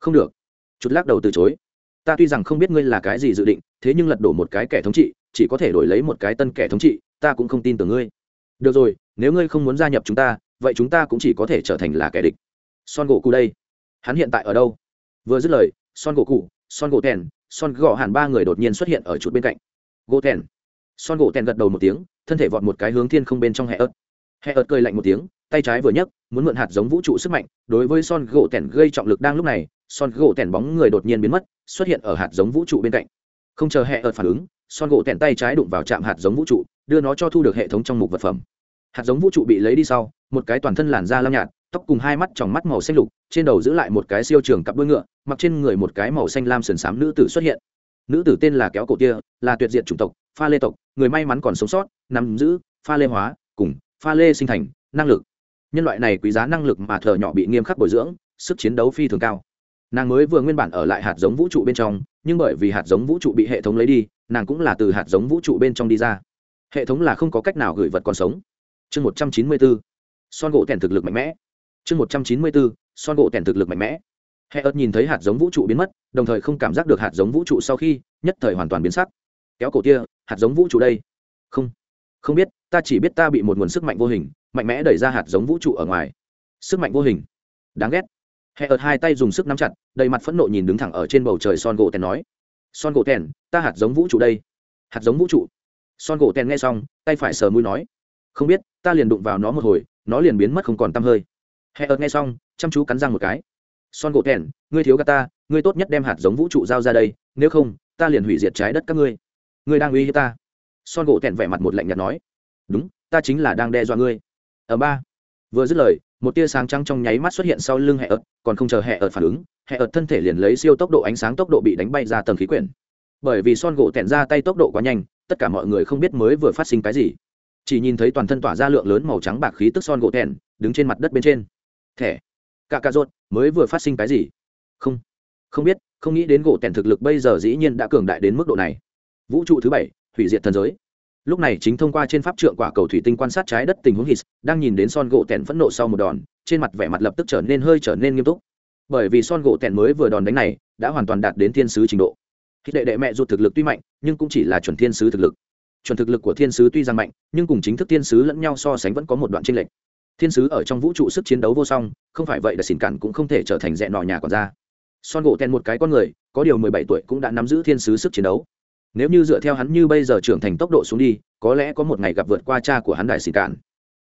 Không được. Chút lắc đầu từ chối. Ta tuy rằng không biết ngươi là cái gì dự định, thế nhưng lật đổ một cái kẻ thống trị, chỉ có thể đổi lấy một cái tân kẻ thống trị, ta cũng không tin tưởng ngươi. Được rồi, nếu ngươi không muốn gia nhập chúng ta, vậy chúng ta cũng chỉ có thể trở thành là kẻ địch. Son gỗ cụ đây hắn hiện tại ở đâu? Vừa dứt lời, son gỗ cụ, son gỗ tèn, son gỗ hẳn ba người đột nhiên xuất hiện ở chút bên cạnh. Gỗ tèn. Son gỗ tèn gật đầu một tiếng, thân thể vọt một cái hướng thiên không bên trong hệ ớt. Hệ ớt cười lạnh một tiếng, tay trái vừa nhấc, muốn mượn hạt giống vũ trụ sức mạnh, đối với son gỗ tèn gây trọng lực đang lúc này, son gỗ tèn bóng người đột nhiên biến mất, xuất hiện ở hạt giống vũ trụ bên cạnh. Không chờ hệ ớt phản ứng, son gỗ tèn tay trái đụng vào chạm hạt giống vũ trụ, đưa nó cho thu được hệ thống trong mục vật phẩm. Hạt giống vũ trụ bị lấy đi sau, một cái toàn thân làn da lam nhạt tóc cùng hai mắt trong mắt màu xanh lục, trên đầu giữ lại một cái siêu trường cặp đuôi ngựa, mặc trên người một cái màu xanh lam sườn xám nữ tử xuất hiện. Nữ tử tên là kéo cổ tia, là tuyệt diệt chủng tộc, pha lê tộc, người may mắn còn sống sót, nắm giữ pha lê hóa, cùng pha lê sinh thành năng lực. Nhân loại này quý giá năng lực mà thợ nhỏ bị nghiêm khắc bồi dưỡng, sức chiến đấu phi thường cao. Nàng mới vừa nguyên bản ở lại hạt giống vũ trụ bên trong, nhưng bởi vì hạt giống vũ trụ bị hệ thống lấy đi, nàng cũng là từ hạt giống vũ trụ bên trong đi ra. Hệ thống là không có cách nào gửi vật còn sống. Chương một trăm chín mươi bốn. Son gỗ tèn thực lực mạnh mẽ chương một trăm chín mươi bốn son gỗ tèn thực lực mạnh mẽ. Hệ ớt nhìn thấy hạt giống vũ trụ biến mất đồng thời không cảm giác được hạt giống vũ trụ sau khi nhất thời hoàn toàn biến sắc. Kéo cổ kia, hạt giống vũ trụ đây. Không không biết ta chỉ biết ta bị một nguồn sức mạnh vô hình mạnh mẽ đẩy ra hạt giống vũ trụ ở ngoài. Sức mạnh vô hình. Đáng ghét. Hệ ớt hai tay dùng sức nắm chặt đầy mặt phẫn nộ nhìn đứng thẳng ở trên bầu trời son gỗ tèn nói. Son gỗ tèn ta hạt giống vũ trụ đây. Hạt giống vũ trụ. Son gỗ tèn nghe xong tay phải sờ mũi nói. Không biết ta liền đụng vào nó một hồi nó liền biến mất không còn t hơi hệ ợt nghe xong, chăm chú cắn răng một cái. Son gỗ thèn, ngươi thiếu gà ta, ngươi tốt nhất đem hạt giống vũ trụ giao ra đây, nếu không, ta liền hủy diệt trái đất các ngươi. Ngươi đang uy hiếp ta. Son gỗ tèn vẻ mặt một lạnh nhạt nói. Đúng, ta chính là đang đe dọa ngươi. Ở ba. Vừa dứt lời, một tia sáng trắng trong nháy mắt xuất hiện sau lưng hệ ợt, còn không chờ hệ ợt phản ứng hệ ợt thân thể liền lấy siêu tốc độ ánh sáng tốc độ bị đánh bay ra tầng khí quyển. Bởi vì son gỗ tẹn ra tay tốc độ quá nhanh, tất cả mọi người không biết mới vừa phát sinh cái gì. Chỉ nhìn thấy toàn thân tỏa ra lượng lớn màu trắng bạc khí tức son gỗ tẹn đứng trên mặt đất bên trên thẻ. Cả cà rốt, mới vừa phát sinh cái gì? Không. Không biết, không nghĩ đến gỗ tèn thực lực bây giờ dĩ nhiên đã cường đại đến mức độ này. Vũ trụ thứ bảy, hủy diệt thần giới. Lúc này chính thông qua trên pháp trượng quả cầu thủy tinh quan sát trái đất tình huống hít đang nhìn đến son gỗ tèn phẫn nộ sau một đòn, trên mặt vẻ mặt lập tức trở nên hơi trở nên nghiêm túc. Bởi vì son gỗ tèn mới vừa đòn đánh này, đã hoàn toàn đạt đến thiên sứ trình độ. Khi đệ đệ mẹ ruột thực lực tuy mạnh, nhưng cũng chỉ là chuẩn thiên sứ thực lực. Chuẩn thực lực của thiên sứ tuy rằng mạnh, nhưng cùng chính thức thiên sứ lẫn nhau so sánh vẫn có một đoạn tranh lệch thiên sứ ở trong vũ trụ sức chiến đấu vô song, không phải vậy là xỉn cản cũng không thể trở thành rẽ nọ nhà còn ra son gỗ tèn một cái con người, có điều mười bảy tuổi cũng đã nắm giữ thiên sứ sức chiến đấu. Nếu như dựa theo hắn như bây giờ trưởng thành tốc độ xuống đi, có lẽ có một ngày gặp vượt qua cha của hắn đại xỉn cản.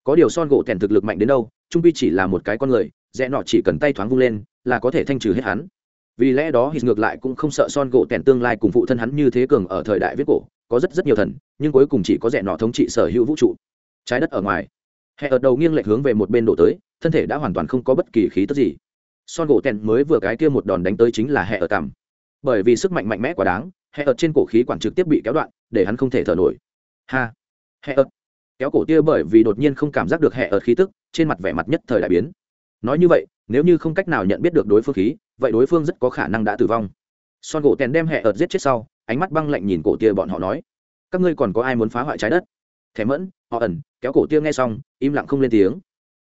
Có điều son gỗ tèn thực lực mạnh đến đâu, trung pi chỉ là một cái con người, rẽ nọ chỉ cần tay thoáng vung lên, là có thể thanh trừ hết hắn. Vì lẽ đó hít ngược lại cũng không sợ son gỗ tèn tương lai cùng phụ thân hắn như thế cường ở thời đại viết cổ, có rất rất nhiều thần, nhưng cuối cùng chỉ có rẽ nọ thống trị sở hữu vũ trụ. Trái đất ở ngoài hệ ở đầu nghiêng lệch hướng về một bên đổ tới thân thể đã hoàn toàn không có bất kỳ khí tức gì. Son gỗ tèn mới vừa cái kia một đòn đánh tới chính là hệ ở cằm. Bởi vì sức mạnh mạnh mẽ quá đáng hệ ở trên cổ khí quản trực tiếp bị kéo đoạn để hắn không thể thở nổi. Ha! Hệ ở, kéo cổ tia bởi vì đột nhiên không cảm giác được hệ ở khí tức trên mặt vẻ mặt nhất thời đại biến. Nói như vậy nếu như không cách nào nhận biết được đối phương khí vậy đối phương rất có khả năng đã tử vong. Son gỗ tèn đem hệ ợt giết chết sau ánh mắt băng lạnh nhìn cổ tia bọn họ nói. Các ngươi còn có ai muốn phá hoại trái đất? Thẻ mẫn, họ ẩn, kéo cổ tia nghe xong, im lặng không lên tiếng.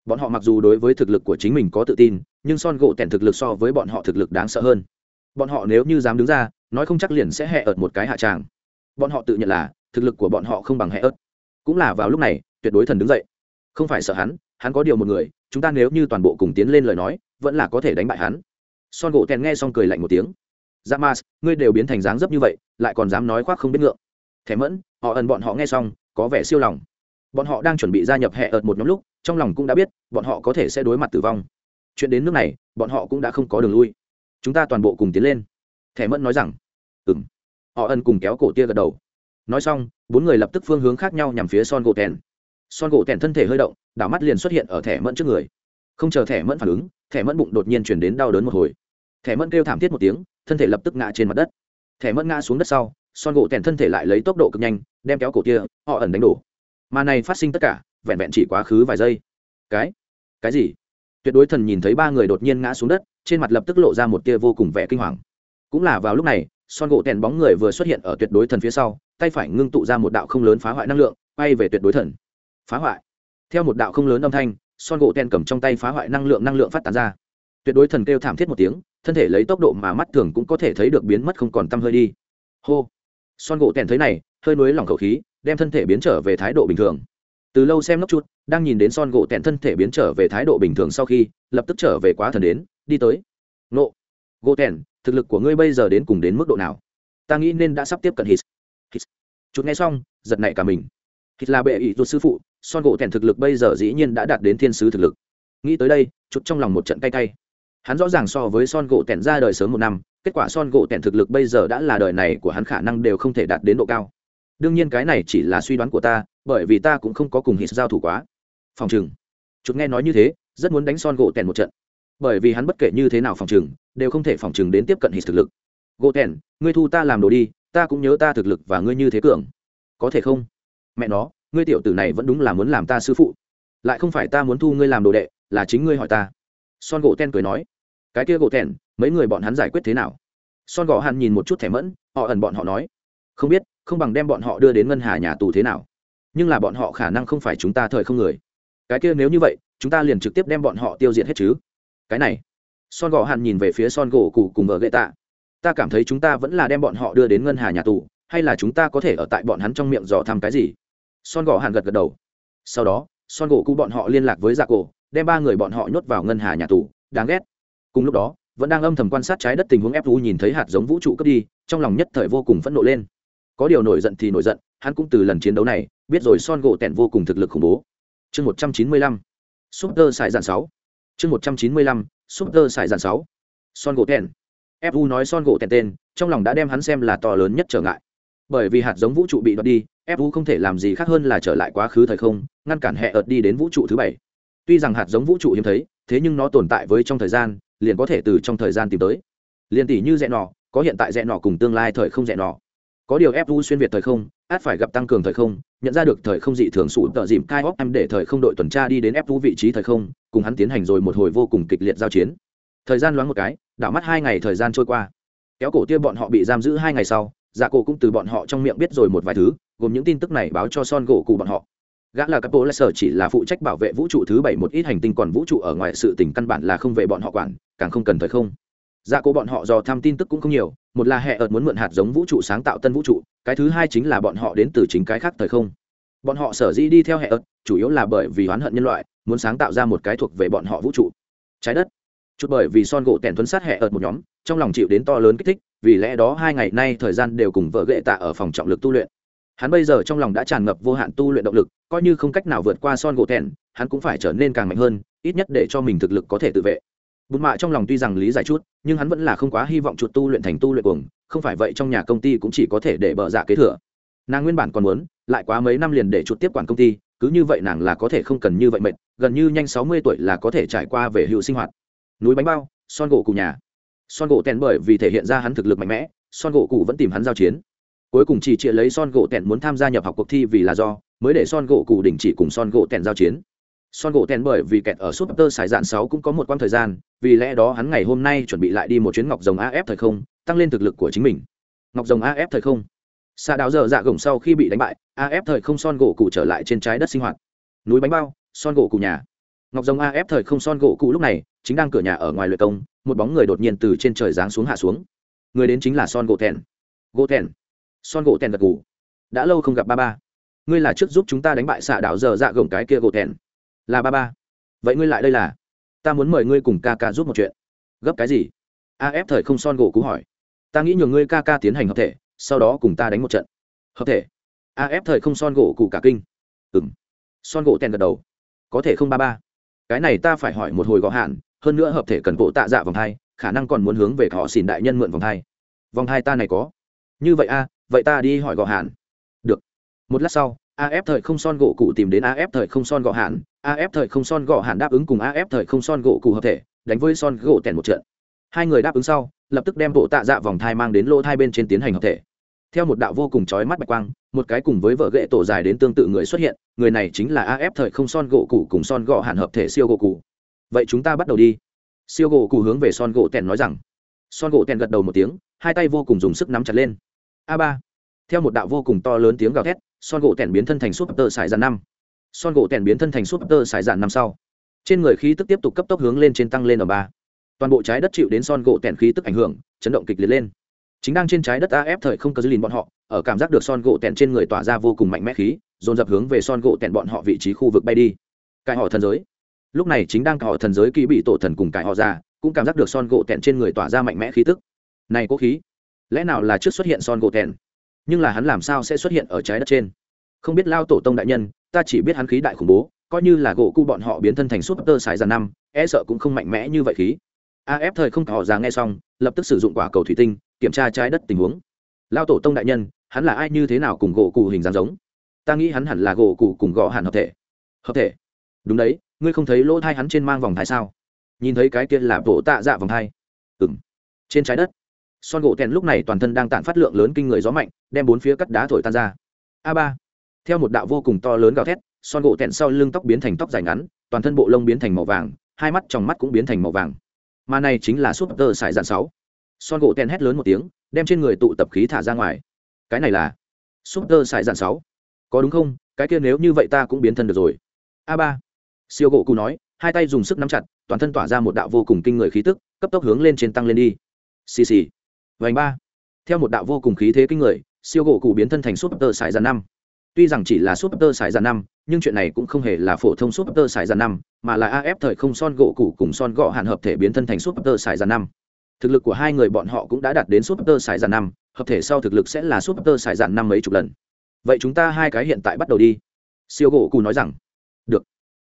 Bọn họ mặc dù đối với thực lực của chính mình có tự tin, nhưng son gỗ tèn thực lực so với bọn họ thực lực đáng sợ hơn. Bọn họ nếu như dám đứng ra, nói không chắc liền sẽ hẹ ợt một cái hạ tràng. Bọn họ tự nhận là, thực lực của bọn họ không bằng hẹ ớt cũng là vào lúc này, tuyệt đối thần đứng dậy. Không phải sợ hắn hắn có điều một người, chúng ta nếu như toàn bộ cùng tiến lên lời nói, vẫn là có thể đánh bại hắn. Son gỗ tèn nghe xong cười lạnh một tiếng. Dạ mas, ngươi đều biến thành dáng dấp như vậy, lại còn dám nói khoác không biết ngượng. Thẻ mẫn, họ ẩn bọn họ nghe xong có vẻ siêu lòng. Bọn họ đang chuẩn bị gia nhập hẹ ợt một nhóm lúc, trong lòng cũng đã biết, bọn họ có thể sẽ đối mặt tử vong. Chuyện đến nước này, bọn họ cũng đã không có đường lui. Chúng ta toàn bộ cùng tiến lên. Thẻ mẫn nói rằng ừng họ ân cùng kéo cổ tia gật đầu. Nói xong, bốn người lập tức phương hướng khác nhau nhằm phía son gỗ tèn. Son gỗ tèn thân thể hơi động, đảo mắt liền xuất hiện ở thẻ mẫn trước người. Không chờ thẻ mẫn phản ứng, thẻ mẫn bụng đột nhiên chuyển đến đau đớn một hồi. Thẻ mẫn kêu thảm thiết một tiếng, thân thể lập tức ngã trên mặt đất. Thẻ mẫn ngã xuống đất sau, son gỗ tèn thân thể lại lấy tốc độ cực nhanh đem kéo cổ tia họ ẩn đánh đổ. Mà này phát sinh tất cả, vẹn vẹn chỉ quá khứ vài giây. Cái? Cái gì? Tuyệt đối thần nhìn thấy ba người đột nhiên ngã xuống đất, trên mặt lập tức lộ ra một tia vô cùng vẻ kinh hoàng. Cũng là vào lúc này, son gỗ tèn bóng người vừa xuất hiện ở tuyệt đối thần phía sau, tay phải ngưng tụ ra một đạo không lớn phá hoại năng lượng, bay về tuyệt đối thần. Phá hoại. Theo một đạo không lớn âm thanh, son gỗ tèn cầm trong tay phá hoại năng lượng năng lượng phát tán ra. Tuyệt đối thần kêu thảm thiết một tiếng, thân thể lấy tốc độ mà mắt thường cũng có thể thấy được biến mất không còn t hơi đi. Hô. Son gỗ tèn thấy này hơi nối lỏng khẩu khí, đem thân thể biến trở về thái độ bình thường. Từ lâu xem nóc chút, đang nhìn đến son gỗ tẹn thân thể biến trở về thái độ bình thường sau khi, lập tức trở về quá thần đến, đi tới. Nộ gỗ tẹn, thực lực của ngươi bây giờ đến cùng đến mức độ nào? Ta nghĩ nên đã sắp tiếp cận hít. Hít. Chút nghe xong, giật nảy cả mình. Hít là bệ ý ruột sư phụ, son gỗ tẹn thực lực bây giờ dĩ nhiên đã đạt đến thiên sứ thực lực. Nghĩ tới đây, chút trong lòng một trận cay cay. Hắn rõ ràng so với son gỗ tẹn ra đời sớm một năm, kết quả son gỗ tẹn thực lực bây giờ đã là đời này của hắn khả năng đều không thể đạt đến độ cao đương nhiên cái này chỉ là suy đoán của ta, bởi vì ta cũng không có cùng hít giao thủ quá. Phòng chừng chút nghe nói như thế, rất muốn đánh son gỗ tèn một trận. Bởi vì hắn bất kể như thế nào phòng chừng đều không thể phòng chừng đến tiếp cận hít thực lực. Gỗ tèn, ngươi thu ta làm đồ đi, ta cũng nhớ ta thực lực và ngươi như thế cường. Có thể không? Mẹ nó, ngươi tiểu tử này vẫn đúng là muốn làm ta sư phụ. Lại không phải ta muốn thu ngươi làm đồ đệ, là chính ngươi hỏi ta. Son gỗ ten cười nói. Cái kia gỗ ten mấy người bọn hắn giải quyết thế nào? Son gỗ hàn nhìn một chút thẻ mẫn, họ ẩn bọn họ nói. Không biết không bằng đem bọn họ đưa đến ngân hà nhà tù thế nào. Nhưng là bọn họ khả năng không phải chúng ta thời không người. Cái kia nếu như vậy, chúng ta liền trực tiếp đem bọn họ tiêu diệt hết chứ. Cái này, son gò hàn nhìn về phía son gỗ cụ cùng vợ gậy tạ. Ta cảm thấy chúng ta vẫn là đem bọn họ đưa đến ngân hà nhà tù, hay là chúng ta có thể ở tại bọn hắn trong miệng dò thăm cái gì? Son gò hàn gật gật đầu. Sau đó, son gỗ cụ bọn họ liên lạc với dạ cổ, đem ba người bọn họ nhốt vào ngân hà nhà tù. Đáng ghét. Cùng lúc đó, vẫn đang âm thầm quan sát trái đất tình huống fu nhìn thấy hạt giống vũ trụ cướp đi, trong lòng nhất thời vô cùng phẫn nộ lên có điều nổi giận thì nổi giận, hắn cũng từ lần chiến đấu này, biết rồi son gỗ tẻn vô cùng thực lực khủng bố. Chương một trăm chín mươi lăm, super sải dàn sáu. Chương một trăm chín mươi lăm, super sải dàn sáu. Son gỗ tẻn fu nói son gỗ tẻn tên, trong lòng đã đem hắn xem là to lớn nhất trở ngại. Bởi vì hạt giống vũ trụ bị đoạt đi fu không thể làm gì khác hơn là trở lại quá khứ thời không, ngăn cản hệ ợt đi đến vũ trụ thứ bảy. Tuy rằng hạt giống vũ trụ hiếm thấy, thế nhưng nó tồn tại với trong thời gian, liền có thể từ trong thời gian tìm tới. Liền tỷ như dẹ nọ, có hiện tại dẹ nọ cùng tương lai thời không dẹ nọ có điều fu xuyên việt thời không, át phải gặp tăng cường thời không, nhận ra được thời không dị thường sụ tợ dìm cai hóc em để thời không đội tuần tra đi đến fu vị trí thời không, cùng hắn tiến hành rồi một hồi vô cùng kịch liệt giao chiến. Thời gian loáng một cái, đảo mắt hai ngày thời gian trôi qua. Kéo cổ tia bọn họ bị giam giữ hai ngày sau dạ cổ cũng từ bọn họ trong miệng biết rồi một vài thứ, gồm những tin tức này báo cho son gỗ cụ bọn họ. Gã là capo sở chỉ là phụ trách bảo vệ vũ trụ thứ bảy một ít hành tinh còn vũ trụ ở ngoài sự tình căn bản là không về bọn họ quản, càng không cần thời không. Dạ cổ bọn họ do tham tin tức cũng không nhiều một là hệ ợt muốn mượn hạt giống vũ trụ sáng tạo tân vũ trụ, cái thứ hai chính là bọn họ đến từ chính cái khác thời không. Bọn họ sở dĩ đi theo hệ ợt, chủ yếu là bởi vì oán hận nhân loại, muốn sáng tạo ra một cái thuộc về bọn họ vũ trụ. Trái đất. Chút bởi vì son gỗ tèn thuấn sát hệ ợt một nhóm, trong lòng chịu đến to lớn kích thích, vì lẽ đó hai ngày nay thời gian đều cùng vợ ghệ tạ ở phòng trọng lực tu luyện. Hắn bây giờ trong lòng đã tràn ngập vô hạn tu luyện động lực, coi như không cách nào vượt qua son gỗ tèn, hắn cũng phải trở nên càng mạnh hơn, ít nhất để cho mình thực lực có thể tự vệ bùn mạ trong lòng tuy rằng lý giải chút, nhưng hắn vẫn là không quá hy vọng chuột tu luyện thành tu luyện cuồng, không phải vậy trong nhà công ty cũng chỉ có thể để bợ dạ kế thừa. Nàng nguyên bản còn muốn, lại quá mấy năm liền để chuột tiếp quản công ty, cứ như vậy nàng là có thể không cần như vậy mệt, gần như nhanh sáu mươi tuổi là có thể trải qua về hữu sinh hoạt. Núi bánh bao, son gỗ cụ nhà. Son gỗ tèn bởi vì thể hiện ra hắn thực lực mạnh mẽ, son gỗ cụ vẫn tìm hắn giao chiến. Cuối cùng chỉ chịa lấy son gỗ tèn muốn tham gia nhập học cuộc thi vì là do, mới để son gỗ cụ đình chỉ cùng son gỗ tèn giao chiến son gỗ tèn bởi vì kẹt ở súp tơ sải dạn sáu cũng có một quãng thời gian, vì lẽ đó hắn ngày hôm nay chuẩn bị lại đi một chuyến ngọc rồng af thời không, tăng lên thực lực của chính mình. Ngọc rồng af thời không. Xa đào dở dạ gồng sau khi bị đánh bại af thời không son gỗ cụ trở lại trên trái đất sinh hoạt. Núi bánh bao, son gỗ cụ nhà. Ngọc rồng af thời không son gỗ cụ lúc này, chính đang cửa nhà ở ngoài luyện công, một bóng người đột nhiên từ trên trời giáng xuống hạ xuống. Người đến chính là son gỗ tèn gỗ tèn son gỗ tèn gật gù. Đã lâu không gặp ba ba. Ngươi là trước giúp chúng ta đánh bại xạ đảo dở dạ gồng cái kia gỗ tèn là ba ba. Vậy ngươi lại đây là? Ta muốn mời ngươi cùng ca ca giúp một chuyện. Gấp cái gì? A ép thời không son gỗ cú hỏi. Ta nghĩ nhường ngươi ca ca tiến hành hợp thể, sau đó cùng ta đánh một trận. Hợp thể? A ép thời không son gỗ cụ cả kinh. Ừng son gỗ tèn gật đầu. Có thể không ba ba. Cái này ta phải hỏi một hồi gõ hạn, hơn nữa hợp thể cần bộ tạ dạ vòng hai, khả năng còn muốn hướng về họ xỉn đại nhân mượn vòng hai. Vòng hai ta này có. Như vậy a, vậy ta đi hỏi gõ hạn. Được. Một lát sau af thời không son gỗ cụ tìm đến af thời không son gỗ hạn. Af thời không son gỗ hạn đáp ứng cùng af thời không son gỗ cụ hợp thể, đánh với son gỗ tèn một trận. Hai người đáp ứng sau, lập tức đem bộ tạ dạ vòng thai mang đến lỗ thai bên trên tiến hành hợp thể. Theo một đạo vô cùng chói mắt bạch quang, một cái cùng với vợ ghệ tổ dài đến tương tự người xuất hiện, người này chính là af thời không son gỗ cụ cùng son gỗ hạn hợp thể siêu gỗ cụ. Vậy chúng ta bắt đầu đi. Siêu gỗ cụ hướng về son gỗ tèn nói rằng. Son gỗ tèn gật đầu một tiếng, hai tay vô cùng dùng sức nắm chặt lên. A ba. Theo một đạo vô cùng to lớn tiếng gào thét son gỗ tèn biến thân thành súp tơ sải dàn năm. Son gỗ tèn biến thân thành súp tơ sải dàn năm sau, trên người khí tức tiếp tục cấp tốc hướng lên trên tăng lên ở ba. Toàn bộ trái đất chịu đến son gỗ tèn khí tức ảnh hưởng, chấn động kịch liệt lên. Chính đang trên trái đất af thời không cơ dư lìn bọn họ, ở cảm giác được son gỗ tèn trên người tỏa ra vô cùng mạnh mẽ khí, dồn dập hướng về son gỗ tèn bọn họ vị trí khu vực bay đi. Cải họ thần giới. Lúc này chính đang cải họ thần giới kỳ bị tổ thần cùng cải họ ra cũng cảm giác được son gỗ tèn trên người tỏa ra mạnh mẽ khí tức. Này có khí, lẽ nào là trước xuất hiện son gỗ tèn? Nhưng là hắn làm sao sẽ xuất hiện ở trái đất trên? Không biết lao tổ tông đại nhân, ta chỉ biết hắn khí đại khủng bố, coi như là gỗ cu bọn họ biến thân thành súp tơ xài dàn năm e sợ cũng không mạnh mẽ như vậy khí. Af thời không họ ra nghe xong, lập tức sử dụng quả cầu thủy tinh, kiểm tra trái đất tình huống. Lao tổ tông đại nhân, hắn là ai như thế nào cùng gỗ cụ hình dáng giống? Ta nghĩ hắn hẳn là gỗ cụ cùng gõ hẳn hợp thể. Hợp thể? Đúng đấy, ngươi không thấy lỗ thai hắn trên mang vòng thai sao? Nhìn thấy cái kia là bộ tạ dạ vòng thai. Ừ m trên trái đất son gỗ tèn lúc này toàn thân đang tản phát lượng lớn kinh người gió mạnh, đem bốn phía cắt đá thổi tan ra. A ba. Theo một đạo vô cùng to lớn gào thét, son gỗ Tèn sau lưng tóc biến thành tóc dài ngắn, toàn thân bộ lông biến thành màu vàng, hai mắt trong mắt cũng biến thành màu vàng. Mà này chính là súp tơ sải dạn sáu. Son gỗ Tèn hét lớn một tiếng, đem trên người tụ tập khí thả ra ngoài. Cái này là súp tơ sải dạn sáu. Có đúng không? Cái kia nếu như vậy ta cũng biến thân được rồi. A ba. Siêu gỗ cụ nói, hai tay dùng sức nắm chặt, toàn thân tỏa ra một đạo vô cùng kinh người khí tức, cấp tốc hướng lên trên tăng lên đi. Xì xì vành ba. Theo một đạo vô cùng khí thế kinh người, siêu gỗ cụ biến thân thành súp tơ sải năm. Tuy rằng chỉ là súp tơ sải năm, nhưng chuyện này cũng không hề là phổ thông súp tơ sải năm, mà là af thời không son gỗ cụ cùng son gỗ hạn hợp thể biến thân thành súp tơ sải năm. Thực lực của hai người bọn họ cũng đã đạt đến súp tơ sải năm, hợp thể sau thực lực sẽ là súp tơ sải năm mấy chục lần. Vậy chúng ta hai cái hiện tại bắt đầu đi. Siêu gỗ cụ nói rằng, được.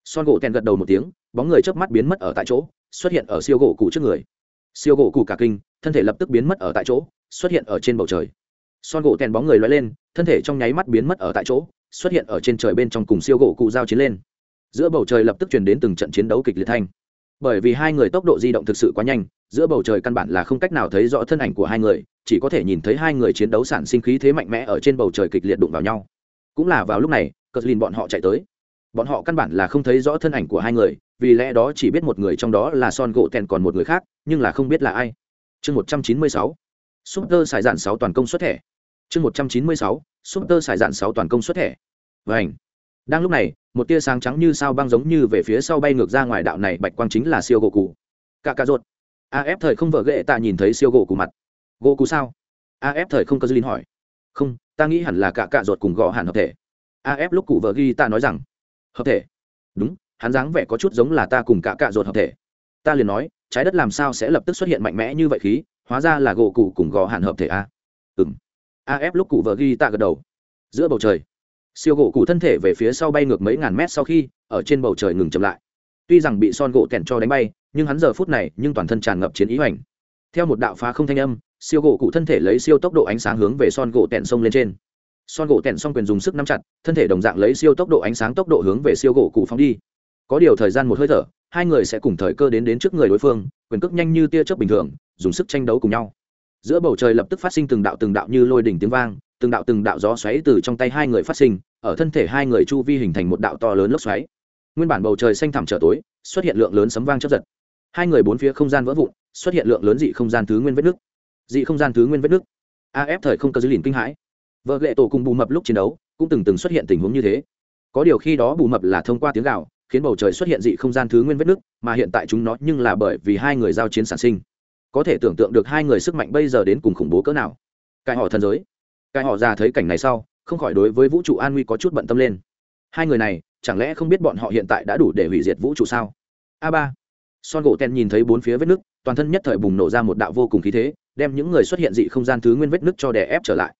Son gỗ tèn gật đầu một tiếng, bóng người chớp mắt biến mất ở tại chỗ, xuất hiện ở siêu gỗ cụ trước người siêu gỗ cụ cả kinh, thân thể lập tức biến mất ở tại chỗ, xuất hiện ở trên bầu trời. Son gỗ tèn bóng người loay lên, thân thể trong nháy mắt biến mất ở tại chỗ, xuất hiện ở trên trời bên trong cùng siêu gỗ cụ giao chiến lên. Giữa bầu trời lập tức truyền đến từng trận chiến đấu kịch liệt thanh. Bởi vì hai người tốc độ di động thực sự quá nhanh, giữa bầu trời căn bản là không cách nào thấy rõ thân ảnh của hai người, chỉ có thể nhìn thấy hai người chiến đấu sản sinh khí thế mạnh mẽ ở trên bầu trời kịch liệt đụng vào nhau. Cũng là vào lúc này cờ lìn bọn họ chạy tới. Bọn họ căn bản là không thấy rõ thân ảnh của hai người vì lẽ đó chỉ biết một người trong đó là son gỗ tèn còn một người khác, nhưng là không biết là ai. Chương một trăm chín mươi sáu, super xài dạn sáu toàn công xuất thẻ. Chương một trăm chín mươi sáu, super xài dạn sáu toàn công xuất thẻ. Vảnh đang lúc này, một tia sáng trắng như sao băng giống như về phía sau bay ngược ra ngoài đạo này bạch quang chính là siêu gỗ cụ cả cà ruột. Af thời không vợ ghệ tạ nhìn thấy siêu gỗ cụ mặt. Gỗ cụ sao? Af thời không có dư linh hỏi. Không, ta nghĩ hẳn là cả cạ ruột cùng gõ hẳn hợp thể. Af lúc cụ vợ ghi ta nói rằng, hợp thể. Đúng hắn dáng vẻ có chút giống là ta cùng cả cạ ruột hợp thể. Ta liền nói, trái đất làm sao sẽ lập tức xuất hiện mạnh mẽ như vậy khí, hóa ra là gỗ cụ cùng gò hạn hợp thể a. Ừng af lúc cụ vợ ghi ta gật đầu. Giữa bầu trời, siêu gỗ cụ thân thể về phía sau bay ngược mấy ngàn mét sau khi, ở trên bầu trời ngừng chậm lại. Tuy rằng bị son gỗ kèn cho đánh bay, nhưng hắn giờ phút này nhưng toàn thân tràn ngập chiến ý hoành. Theo một đạo phá không thanh âm, siêu gỗ cụ thân thể lấy siêu tốc độ ánh sáng hướng về son gỗ tèn sông lên trên. Son gỗ tèn xong quyền dùng sức nắm chặt, thân thể đồng dạng lấy siêu tốc độ ánh sáng tốc độ hướng về siêu gỗ cụ phóng đi có điều thời gian một hơi thở, hai người sẽ cùng thời cơ đến đến trước người đối phương, quyền cước nhanh như tia chớp bình thường, dùng sức tranh đấu cùng nhau. Giữa bầu trời lập tức phát sinh từng đạo từng đạo như lôi đỉnh tiếng vang, từng đạo từng đạo gió xoáy từ trong tay hai người phát sinh, ở thân thể hai người chu vi hình thành một đạo to lớn lốc xoáy. Nguyên bản bầu trời xanh thẳm trở tối, xuất hiện lượng lớn sấm vang chấp giật. Hai người bốn phía không gian vỡ vụn, xuất hiện lượng lớn dị không gian thứ nguyên vết nước dị không gian thứ nguyên vết nước af thời không có dữ lìn kinh hãi. Vợ lệ tổ cùng bù mập lúc chiến đấu, cũng từng từng xuất hiện tình huống như thế. Có điều khi đó bù mập là thông qua tiếng gạo khiến bầu trời xuất hiện dị không gian thứ nguyên vết nứt, mà hiện tại chúng nó nhưng là bởi vì hai người giao chiến sản sinh. Có thể tưởng tượng được hai người sức mạnh bây giờ đến cùng khủng bố cỡ nào. Cái họ thần giới. Cái họ già thấy cảnh này sau không khỏi đối với vũ trụ an nguy có chút bận tâm lên. Hai người này chẳng lẽ không biết bọn họ hiện tại đã đủ để hủy diệt vũ trụ sao? A ba. Son gỗ ten nhìn thấy bốn phía vết nứt, toàn thân nhất thời bùng nổ ra một đạo vô cùng khí thế đem những người xuất hiện dị không gian thứ nguyên vết nứt cho đè ép trở lại.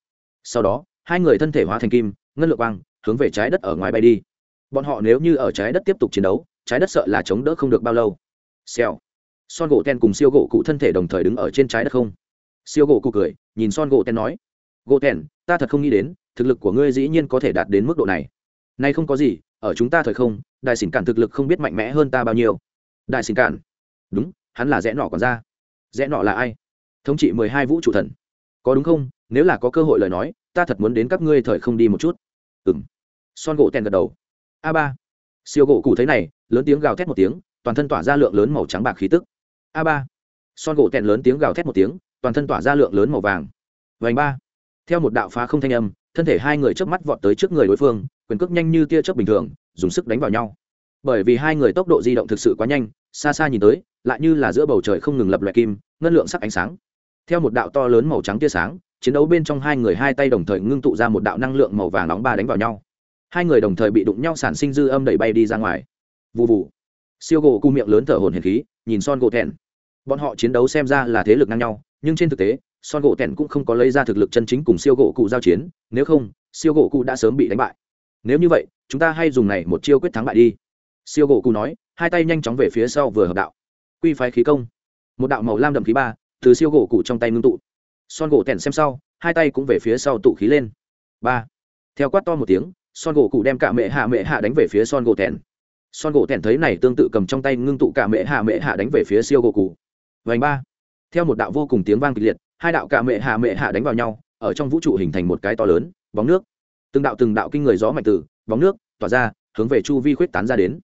Sau đó hai người thân thể hóa thành kim ngân lượng quang hướng về trái đất ở ngoài bay đi bọn họ nếu như ở trái đất tiếp tục chiến đấu, trái đất sợ là chống đỡ không được bao lâu. Xèo. Son gỗ ten cùng siêu gỗ cụ thân thể đồng thời đứng ở trên trái đất không? Siêu gỗ cụ cười, nhìn son gỗ ten nói, gỗ ten, ta thật không nghĩ đến, thực lực của ngươi dĩ nhiên có thể đạt đến mức độ này. Nay không có gì, ở chúng ta thời không, đại xỉn cản thực lực không biết mạnh mẽ hơn ta bao nhiêu. Đại xỉn cản. Đúng, hắn là rẽ nọ còn ra. Rẽ nọ là ai? Thống trị mười hai vũ trụ thần. Có đúng không? Nếu là có cơ hội lời nói, ta thật muốn đến các ngươi thời không đi một chút. Ừng son gỗ ten gật đầu a ba. Siêu gỗ cụ thấy này, lớn tiếng gào thét một tiếng, toàn thân tỏa ra lượng lớn màu trắng bạc khí tức. A ba. Son gỗ tẹn lớn tiếng gào thét một tiếng, toàn thân tỏa ra lượng lớn màu vàng. Vành ba. Theo một đạo phá không thanh âm, thân thể hai người chớp mắt vọt tới trước người đối phương, quyền cước nhanh như tia chớp bình thường, dùng sức đánh vào nhau. Bởi vì hai người tốc độ di động thực sự quá nhanh, xa xa nhìn tới, lại như là giữa bầu trời không ngừng lập loại kim, ngân lượng sắc ánh sáng. Theo một đạo to lớn màu trắng tia sáng, chiến đấu bên trong hai người hai tay đồng thời ngưng tụ ra một đạo năng lượng màu vàng nóng ba đánh vào nhau hai người đồng thời bị đụng nhau sản sinh dư âm đẩy bay đi ra ngoài. Vụ vụ siêu gỗ cu miệng lớn thở hồn hiền khí, nhìn son gỗ thẹn bọn họ chiến đấu xem ra là thế lực ngang nhau, nhưng trên thực tế, son gỗ tẻn cũng không có lấy ra thực lực chân chính cùng siêu gỗ cụ giao chiến, nếu không, siêu gỗ cụ đã sớm bị đánh bại. Nếu như vậy, chúng ta hay dùng này một chiêu quyết thắng bại đi. Siêu gỗ cụ nói, hai tay nhanh chóng về phía sau vừa hợp đạo. Quy phái khí công. Một đạo màu lam đậm khí ba, từ siêu gỗ cụ trong tay ngưng tụ. Son gỗ tẻn xem sau, hai tay cũng về phía sau tụ khí lên. Ba. Theo quát to một tiếng son gỗ cụ đem cả mẹ hạ mẹ hạ đánh về phía son gỗ tẻn son gỗ tẻn thấy này tương tự cầm trong tay ngưng tụ cả mẹ hạ mẹ hạ đánh về phía siêu gỗ cụ. Vành ba. Theo một đạo vô cùng tiếng vang kịch liệt, hai đạo cả mẹ hạ mẹ hạ đánh vào nhau, ở trong vũ trụ hình thành một cái to lớn, bóng nước. Từng đạo từng đạo kinh người gió mạnh từ, bóng nước, tỏa ra, hướng về chu vi khuyết tán ra đến.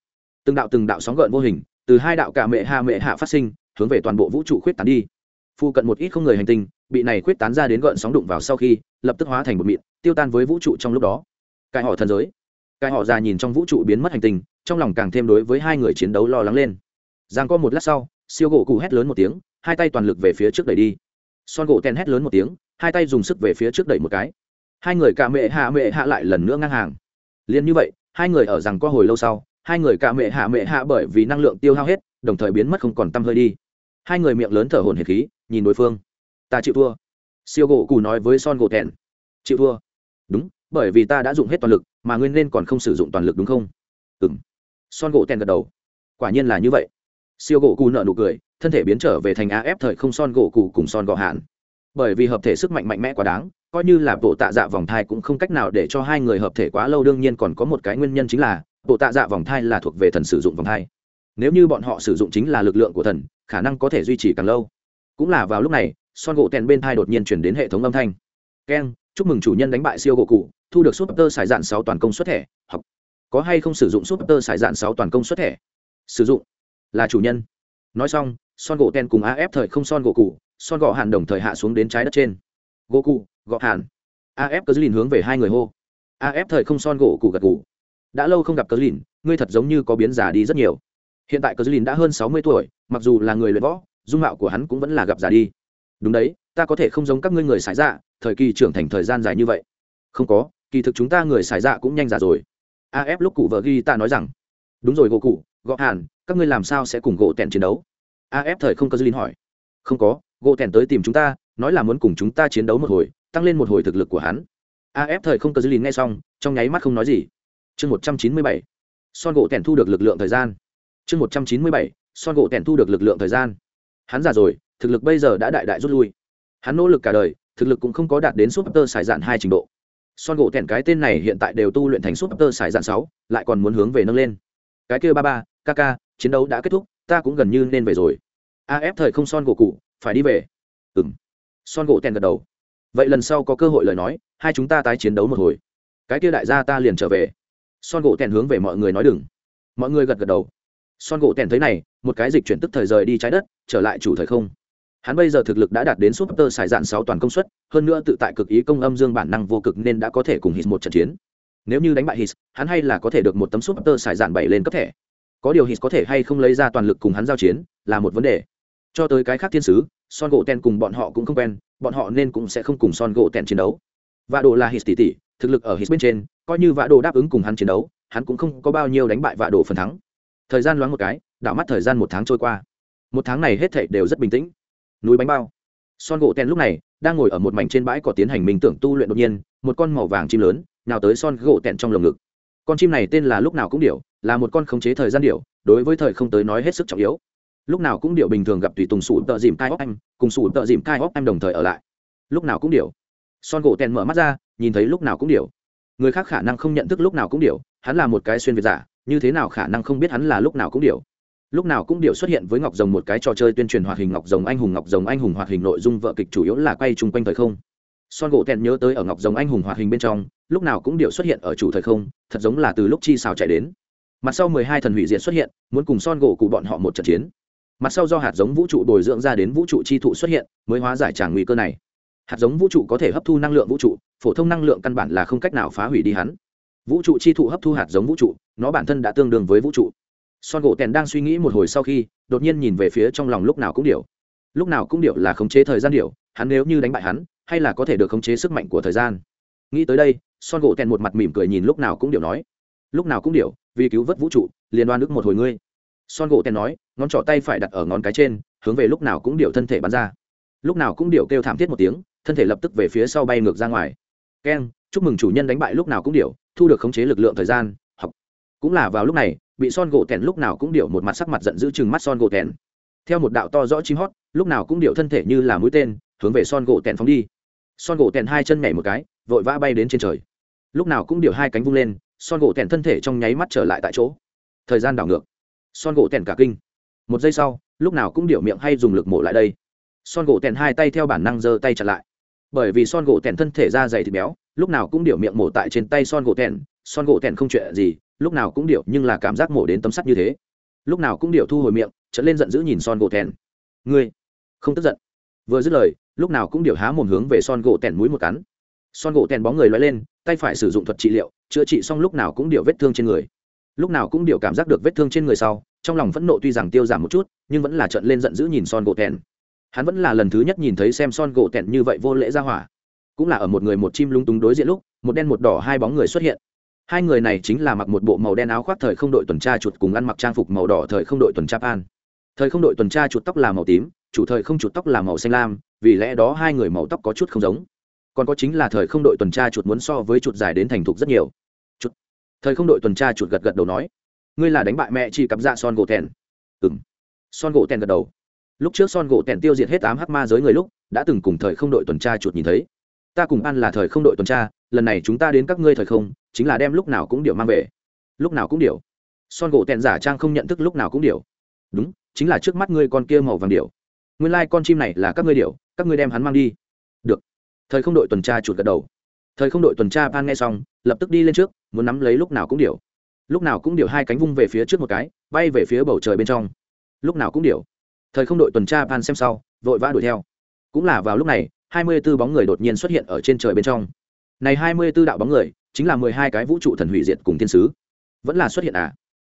Từng đạo từng đạo sóng gợn vô hình, từ hai đạo cả mẹ hạ mẹ hạ phát sinh, hướng về toàn bộ vũ trụ khuyết tán đi. Phu cận một ít không người hành tinh, bị này khuyết tán ra đến gợn sóng đụng vào sau khi, lập tức hóa thành một mịn, tiêu tan với vũ trụ trong lúc đó cái họ thần giới. Cái họ già nhìn trong vũ trụ biến mất hành tinh, trong lòng càng thêm đối với hai người chiến đấu lo lắng lên. Giang có một lát sau, siêu gỗ cụ hét lớn một tiếng, hai tay toàn lực về phía trước đẩy đi. Son gỗ ten hét lớn một tiếng, hai tay dùng sức về phía trước đẩy một cái. Hai người cả mẹ hạ mẹ hạ lại lần nữa ngang hàng. Liền như vậy, hai người ở rằng có hồi lâu sau, hai người cả mẹ hạ mẹ hạ bởi vì năng lượng tiêu hao hết, đồng thời biến mất không còn tăm hơi đi. Hai người miệng lớn thở hổn hển khí, nhìn đối phương. Ta chịu thua. Siêu gỗ cù nói với son gỗ thẹn chịu thua. Đúng bởi vì ta đã dùng hết toàn lực, mà ngươi nên còn không sử dụng toàn lực đúng không? Ừ m son gỗ tèn gật đầu. Quả nhiên là như vậy. Siêu gỗ cù nợ nụ cười, thân thể biến trở về thành af thời không son gỗ cù cùng son gỗ hạn. Bởi vì hợp thể sức mạnh mạnh mẽ quá đáng, coi như là bộ tạ dạ vòng thai cũng không cách nào để cho hai người hợp thể quá lâu, đương nhiên còn có một cái nguyên nhân chính là, bộ tạ dạ vòng thai là thuộc về thần sử dụng vòng thai. Nếu như bọn họ sử dụng chính là lực lượng của thần, khả năng có thể duy trì càng lâu. Cũng là vào lúc này, son gỗ tèn bên thai đột nhiên chuyển đến hệ thống âm thanh. Keng chúc mừng chủ nhân đánh bại siêu gỗ cụ, thu được súp tơ xài dạn sáu toàn công suất thẻ, học. Có hay không sử dụng súp tơ xài dạn sáu toàn công suất thẻ? Sử dụng. Là chủ nhân. Nói xong, son gỗ ten cùng af thời không son gỗ cụ, son gỗ hàn đồng thời hạ xuống đến trái đất trên. Gỗ cụ, gọ hàn. Af cơ lìn hướng về hai người hô. Af thời không son gỗ cụ gật cụ đã lâu không gặp cơ lìn ngươi thật giống như có biến già đi rất nhiều. Hiện tại cơ lìn đã hơn sáu mươi tuổi, mặc dù là người luyện võ, dung mạo của hắn cũng vẫn là gặp già đi. Đúng đấy, ta có thể không giống các ngươi người xài dạ thời kỳ trưởng thành thời gian dài như vậy. Không có, kỳ thực chúng ta người xài dạ cũng nhanh già rồi. Af lúc cụ vợ ghi ta nói rằng, đúng rồi, gỗ cụ, gõ hàn, các ngươi làm sao sẽ cùng gỗ tèn chiến đấu? Af thời không có dư linh hỏi. Không có, gỗ tèn tới tìm chúng ta, nói là muốn cùng chúng ta chiến đấu một hồi, tăng lên một hồi thực lực của hắn. Af thời không có dư linh nghe xong, trong nháy mắt không nói gì. Chương một trăm chín mươi bảy, son gỗ tèn thu được lực lượng thời gian. Chương một trăm chín mươi bảy, son gỗ tèn thu được lực lượng thời gian. Hắn già rồi, thực lực bây giờ đã đại đại rút lui. Hắn nỗ lực cả đời thực lực cũng không có đạt đến súp tơ sải dạn hai trình độ. Son gỗ tèn cái tên này hiện tại đều tu luyện thành súp tơ sải dạn sáu, lại còn muốn hướng về nâng lên. Cái kia ba ba, ca chiến đấu đã kết thúc, ta cũng gần như nên về rồi. Af thời không son gỗ cụ phải đi về. Ừm. Son gỗ tèn gật đầu. Vậy lần sau có cơ hội lời nói, hai chúng ta tái chiến đấu một hồi. Cái kia đại gia ta liền trở về. Son gỗ tèn hướng về mọi người nói đừng. Mọi người gật gật đầu. Son gỗ tèn thấy này, một cái dịch chuyển tức thời rời đi trái đất, trở lại chủ thời không hắn bây giờ thực lực đã đạt đến súp tơ xài dạn sáu toàn công suất, hơn nữa tự tại cực ý công âm dương bản năng vô cực nên đã có thể cùng hít một trận chiến. Nếu như đánh bại hít hắn hay là có thể được một tấm súp tơ xài dạn bảy lên cấp thẻ. Có điều hít có thể hay không lấy ra toàn lực cùng hắn giao chiến là một vấn đề. Cho tới cái khác thiên sứ, son gỗ ten cùng bọn họ cũng không quen, bọn họ nên cũng sẽ không cùng son gỗ ten chiến đấu. Vạ đồ là hít tỷ tỷ thực lực ở hít bên trên, coi như vạ đồ đáp ứng cùng hắn chiến đấu, hắn cũng không có bao nhiêu đánh bại vạ đồ phần thắng. Thời gian loáng một cái, đảo mắt thời gian một tháng trôi qua. Một tháng này hết thảy đều rất bình tĩnh núi bánh bao. Son gỗ tèn lúc này đang ngồi ở một mảnh trên bãi có tiến hành minh tưởng tu luyện đột nhiên, một con màu vàng chim lớn nào tới son gỗ tẹn trong lồng ngực. Con chim này tên là lúc nào cũng điệu là một con khống chế thời gian điệu đối với thời không tới nói hết sức trọng yếu. Lúc nào cũng điệu bình thường gặp tùy tùng sủ tợ dìm cai óc em, cùng sủ tợ dìm cai óc em đồng thời ở lại. Lúc nào cũng điệu son gỗ tèn mở mắt ra, nhìn thấy lúc nào cũng điệu người khác khả năng không nhận thức lúc nào cũng điệu hắn là một cái xuyên việt giả, như thế nào khả năng không biết hắn là lúc nào cũng điệu lúc nào cũng đều xuất hiện với ngọc rồng một cái trò chơi tuyên truyền hoạt hình ngọc rồng anh hùng, ngọc rồng anh hùng hoạt hình nội dung vợ kịch chủ yếu là quay chung quanh thời không. Son gỗ tèn nhớ tới ở ngọc rồng anh hùng hoạt hình bên trong, lúc nào cũng đều xuất hiện ở chủ thời không, thật giống là từ lúc chi xào chạy đến. Mặt sau mười hai thần hủy diệt xuất hiện, muốn cùng son gỗ cụ bọn họ một trận chiến. Mặt sau do hạt giống vũ trụ bồi dưỡng ra đến vũ trụ chi thụ xuất hiện, mới hóa giải tràng nguy cơ này. Hạt giống vũ trụ có thể hấp thu năng lượng vũ trụ, phổ thông năng lượng căn bản là không cách nào phá hủy đi hắn. Vũ trụ chi thụ hấp thu hạt giống vũ trụ, nó bản thân đã tương đương với vũ trụ son gỗ tèn đang suy nghĩ một hồi sau khi, đột nhiên nhìn về phía trong lòng lúc nào cũng điều lúc nào cũng điều là khống chế thời gian điều hắn nếu như đánh bại hắn, hay là có thể được khống chế sức mạnh của thời gian. Nghĩ tới đây, son gỗ tèn một mặt mỉm cười nhìn lúc nào cũng điều nói, lúc nào cũng điều vì cứu vớt vũ trụ liên đoan đức một hồi ngươi. Son gỗ tèn nói, ngón trỏ tay phải đặt ở ngón cái trên, hướng về lúc nào cũng điều thân thể bắn ra. Lúc nào cũng điều kêu thảm thiết một tiếng, thân thể lập tức về phía sau bay ngược ra ngoài. Keng, chúc mừng chủ nhân đánh bại lúc nào cũng điều thu được khống chế lực lượng thời gian, học. Cũng là vào lúc này bị son gỗ tèn lúc nào cũng điều một mặt sắc mặt giận dữ chừng mắt son gỗ tèn theo một đạo to rõ chim hót lúc nào cũng điều thân thể như là mũi tên hướng về son gỗ tèn phóng đi son gỗ tèn hai chân nhảy một cái vội vã bay đến trên trời lúc nào cũng điều hai cánh vung lên son gỗ tèn thân thể trong nháy mắt trở lại tại chỗ thời gian đảo ngược son gỗ tèn cả kinh một giây sau lúc nào cũng điều miệng hay dùng lực mổ lại đây son gỗ tèn hai tay theo bản năng giơ tay chặt lại bởi vì son gỗ tèn thân thể da dày thịt béo lúc nào cũng điệu miệng mổ tại trên tay son gỗ tèn son gỗ tèn không chuyện gì lúc nào cũng điệu nhưng là cảm giác mổ đến tấm sắt như thế. Lúc nào cũng điệu thu hồi miệng trở lên giận dữ nhìn son gỗ thèn ngươi, không tức giận. Vừa dứt lời, lúc nào cũng điệu há mồm hướng về son gỗ tèn mũi một cắn. Son gỗ tèn bóng người loay lên, tay phải sử dụng thuật trị liệu, chữa trị xong lúc nào cũng điệu vết thương trên người. Lúc nào cũng điệu cảm giác được vết thương trên người sau, trong lòng phẫn nộ tuy rằng tiêu giảm một chút, nhưng vẫn là trận lên giận dữ nhìn son gỗ tèn. Hắn vẫn là lần thứ nhất nhìn thấy xem son gỗ tèn như vậy vô lễ ra hỏa. Cũng là ở một người một chim lung túng đối diện lúc, một đen một đỏ hai bóng người xuất hiện hai người này chính là mặc một bộ màu đen áo khoác thời không đội tuần tra chuột cùng ăn mặc trang phục màu đỏ thời không đội tuần tra pan thời không đội tuần tra chuột tóc là màu tím, chủ thời không chuột tóc là màu xanh lam, vì lẽ đó hai người màu tóc có chút không giống. Còn có chính là thời không đội tuần tra chuột muốn so với chuột dài đến thành thục rất nhiều. Chuột. Thời không đội tuần tra chuột gật gật đầu nói, ngươi là đánh bại mẹ chỉ cặp dạ son gỗ tèn. Ừng son gỗ tèn gật đầu. Lúc trước son gỗ tèn tiêu diệt hết tám hắc ma giới người lúc, đã từng cùng thời không đội tuần tra chuột nhìn thấy ta cùng an là thời không đội tuần tra, lần này chúng ta đến các ngươi thời không, chính là đem lúc nào cũng điều mang về. Lúc nào cũng điều. Son gỗ tèn giả trang không nhận thức lúc nào cũng điều. Đúng, chính là trước mắt ngươi con kia màu vàng điều. Nguyên lai、like、con chim này là các ngươi điều, các ngươi đem hắn mang đi. Được. Thời không đội tuần tra chuột gật đầu. Thời không đội tuần tra pan nghe xong, lập tức đi lên trước, muốn nắm lấy lúc nào cũng điều. Lúc nào cũng điều hai cánh vung về phía trước một cái, bay về phía bầu trời bên trong. Lúc nào cũng điều. Thời không đội tuần tra pan xem sau, vội vã đuổi theo. Cũng là vào lúc này hai mươi 24 bóng người đột nhiên xuất hiện ở trên trời bên trong. Này hai mươi 24 đạo bóng người, chính là mười hai cái vũ trụ thần hủy diệt cùng thiên sứ. Vẫn là xuất hiện à?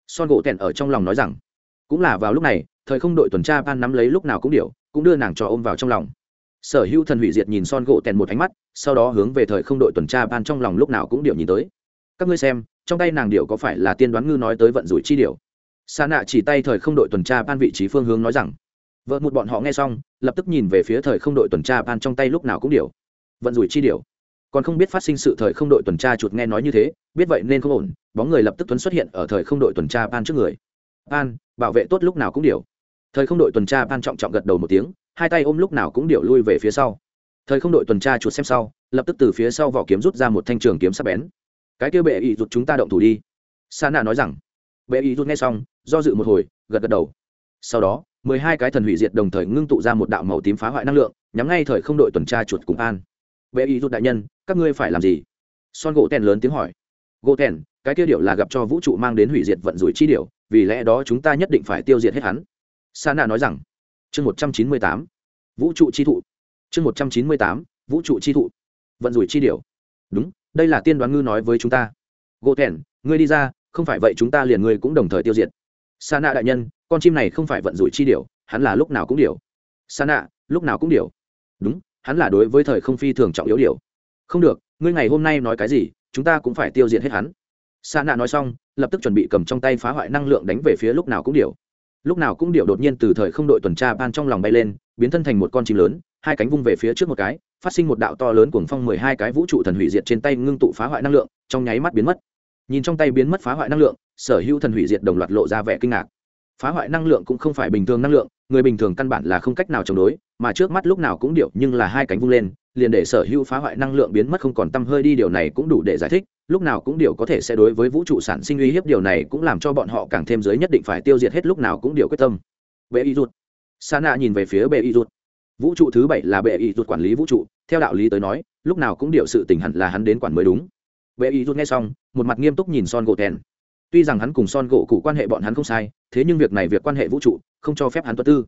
Son gỗ tèn ở trong lòng nói rằng, cũng là vào lúc này, thời không đội tuần tra ban nắm lấy lúc nào cũng điều, cũng đưa nàng cho ôm vào trong lòng. Sở hữu thần hủy diệt nhìn son gỗ tèn một ánh mắt, sau đó hướng về thời không đội tuần tra ban trong lòng lúc nào cũng điều nhìn tới. Các ngươi xem, trong tay nàng điều có phải là tiên đoán ngư nói tới vận rủi chi điều? sa nạ chỉ tay thời không đội tuần tra ban vị trí phương hướng nói rằng vợ một bọn họ nghe xong, lập tức nhìn về phía thời không đội tuần tra ban trong tay lúc nào cũng điều. Vận rủi chi điều. Còn không biết phát sinh sự thời không đội tuần tra chuột nghe nói như thế, biết vậy nên không ổn, bóng người lập tức tuấn xuất hiện ở thời không đội tuần tra ban trước người. Ban, bảo vệ tốt lúc nào cũng điều. Thời không đội tuần tra ban trọng trọng gật đầu một tiếng, hai tay ôm lúc nào cũng điều lui về phía sau. Thời không đội tuần tra chuột xem sau, lập tức từ phía sau vỏ kiếm rút ra một thanh trường kiếm sắc bén. Cái kia bệ ý rút chúng ta động thủ đi. Sa nạ nói rằng. Bệ ý rút nghe xong, do dự một hồi, gật gật đầu. Sau đó mười hai cái thần hủy diệt đồng thời ngưng tụ ra một đạo màu tím phá hoại năng lượng, nhắm ngay thời không đội tuần tra chuột cùng an. Bệ ý rút đại nhân, các ngươi phải làm gì? Son gỗ tèn lớn tiếng hỏi. Gỗ tèn, cái kia điệu là gặp cho vũ trụ mang đến hủy diệt vận rủi chi điệu vì lẽ đó chúng ta nhất định phải tiêu diệt hết hắn. Sa nạ nói rằng. Chương một trăm chín mươi tám. Vũ trụ chi thụ. Chương một trăm chín mươi tám. Vũ trụ chi thụ. Vận rủi chi điệu đúng, đây là tiên đoán ngư nói với chúng ta. Gỗ tèn, ngươi đi ra, không phải vậy chúng ta liền ngươi cũng đồng thời tiêu diệt sa nạ đại nhân, con chim này không phải vận rủi chi điều, hắn là lúc nào cũng điều. Sa nạ lúc nào cũng điều. Đúng, hắn là đối với thời không phi thường trọng yếu điều. Không được, ngươi ngày hôm nay nói cái gì, chúng ta cũng phải tiêu diệt hết hắn. Sa nạ nói xong, lập tức chuẩn bị cầm trong tay phá hoại năng lượng đánh về phía lúc nào cũng điều. Lúc nào cũng điều đột nhiên từ thời không đội tuần tra ban trong lòng bay lên, biến thân thành một con chim lớn, hai cánh vung về phía trước một cái, phát sinh một đạo to lớn cuồng phong mười hai cái vũ trụ thần hủy diệt trên tay ngưng tụ phá hoại năng lượng, trong nháy mắt biến mất. Nhìn trong tay biến mất phá hoại năng lượng sở hữu thần hủy diệt đồng loạt lộ ra vẻ kinh ngạc. Phá hoại năng lượng cũng không phải bình thường năng lượng, người bình thường căn bản là không cách nào chống đối, mà trước mắt lúc nào cũng điệu nhưng là hai cánh vung lên, liền để sở hữu phá hoại năng lượng biến mất không còn t hơi đi, điều này cũng đủ để giải thích, lúc nào cũng điều có thể sẽ đối với vũ trụ sản sinh uy hiếp, điều này cũng làm cho bọn họ càng thêm giới nhất định phải tiêu diệt hết lúc nào cũng điều quyết tâm. Bệ y rút sa nạ nhìn về phía bệ y rút vũ trụ thứ bảy là bệ y rút quản lý vũ trụ, theo đạo lý tới nói, lúc nào cũng điều sự tình hẳn là hắn đến quản mới đúng. Bệ y rút nghe xong, một mặt nghiêm túc nhìn son gỗ tèn tuy rằng hắn cùng son gỗ cụ quan hệ bọn hắn không sai, thế nhưng việc này việc quan hệ vũ trụ, không cho phép hắn tuân tư.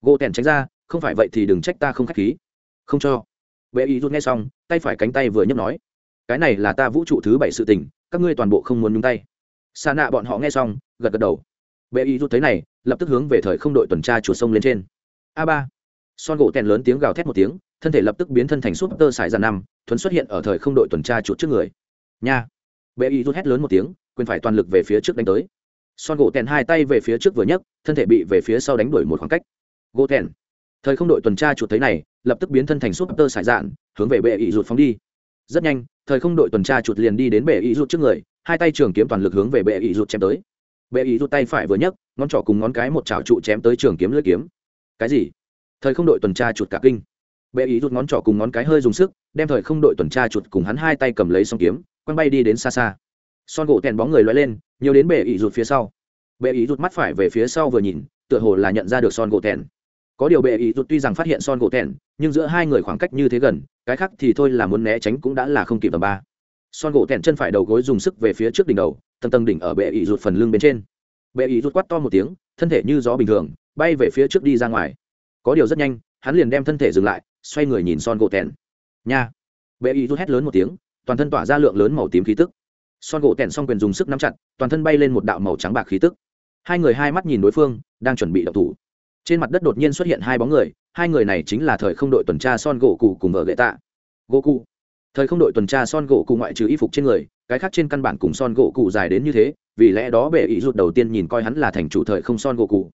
Gỗ tèn tránh ra, không phải vậy thì đừng trách ta không k h á c h khí. Không cho. Bệ y rút nghe xong, tay phải cánh tay vừa nhấc nói, cái này là ta vũ trụ thứ bảy sự tình, các ngươi toàn bộ không muốn nhúng tay. Xa nạ bọn họ nghe xong, gật gật đầu. Bệ y rút thấy này, lập tức hướng về thời không đội tuần tra chuột sông lên trên. A ba. Son gỗ tèn lớn tiếng gào thét một tiếng, thân thể lập tức biến thân thành súp tơ sải ra năm thuấn xuất hiện ở thời không đội tuần tra chuột trước người. Nha. Bệ y rút hét lớn một tiếng quyền phải toàn lực về phía trước đánh tới. Son gỗ tèn hai tay về phía trước vừa nhấc, thân thể bị về phía sau đánh đuổi một khoảng cách. Gỗ tèn. Thời không đội tuần tra chuột thấy này, lập tức biến thân thành súp tơ sải dạn, hướng về bệ y rụt phóng đi. Rất nhanh, thời không đội tuần tra chuột liền đi đến bệ y rụt trước người, hai tay trường kiếm toàn lực hướng về bệ y rụt chém tới. Bệ y rụt tay phải vừa nhấc, ngón trỏ cùng ngón cái một chảo trụ chém tới trường kiếm lưỡi kiếm. Cái gì? Thời không đội tuần tra chuột cả kinh. Bệ y rụt ngón trỏ cùng ngón cái hơi dùng sức, đem thời không đội tuần tra chuột cùng hắn hai tay cầm lấy xong kiếm, quăng bay đi đến xa xa son gỗ tèn bóng người loay lên, nhiều đến bệ y rụt phía sau. Bệ y rụt mắt phải về phía sau vừa nhìn, tựa hồ là nhận ra được son gỗ tèn. Có điều bệ y rụt tuy rằng phát hiện son gỗ tèn, nhưng giữa hai người khoảng cách như thế gần, cái khác thì thôi là muốn né tránh cũng đã là không kịp tầm ba. Son gỗ tèn chân phải đầu gối dùng sức về phía trước đỉnh đầu, tầng tầng đỉnh ở bệ ý rụt phần lưng bên trên. Bệ ý rụt quát to một tiếng, thân thể như gió bình thường, bay về phía trước đi ra ngoài. Có điều rất nhanh, hắn liền đem thân thể dừng lại, xoay người nhìn son gỗ tèn. Nha! Bệ ý rụt hét lớn một tiếng, toàn thân tỏa ra lượng lớn màu tím khí tức son gỗ tẹn xong quyền dùng sức nắm chặt, toàn thân bay lên một đạo màu trắng bạc khí tức. Hai người hai mắt nhìn đối phương, đang chuẩn bị đập thủ. Trên mặt đất đột nhiên xuất hiện hai bóng người, hai người này chính là thời không đội tuần tra son gỗ cụ cùng vợ gậy tạ. Gỗ cụ. Thời không đội tuần tra son gỗ cụ ngoại trừ y phục trên người, cái khác trên căn bản cùng son gỗ cụ dài đến như thế, vì lẽ đó bệ ý rụt đầu tiên nhìn coi hắn là thành chủ thời không son gỗ cụ.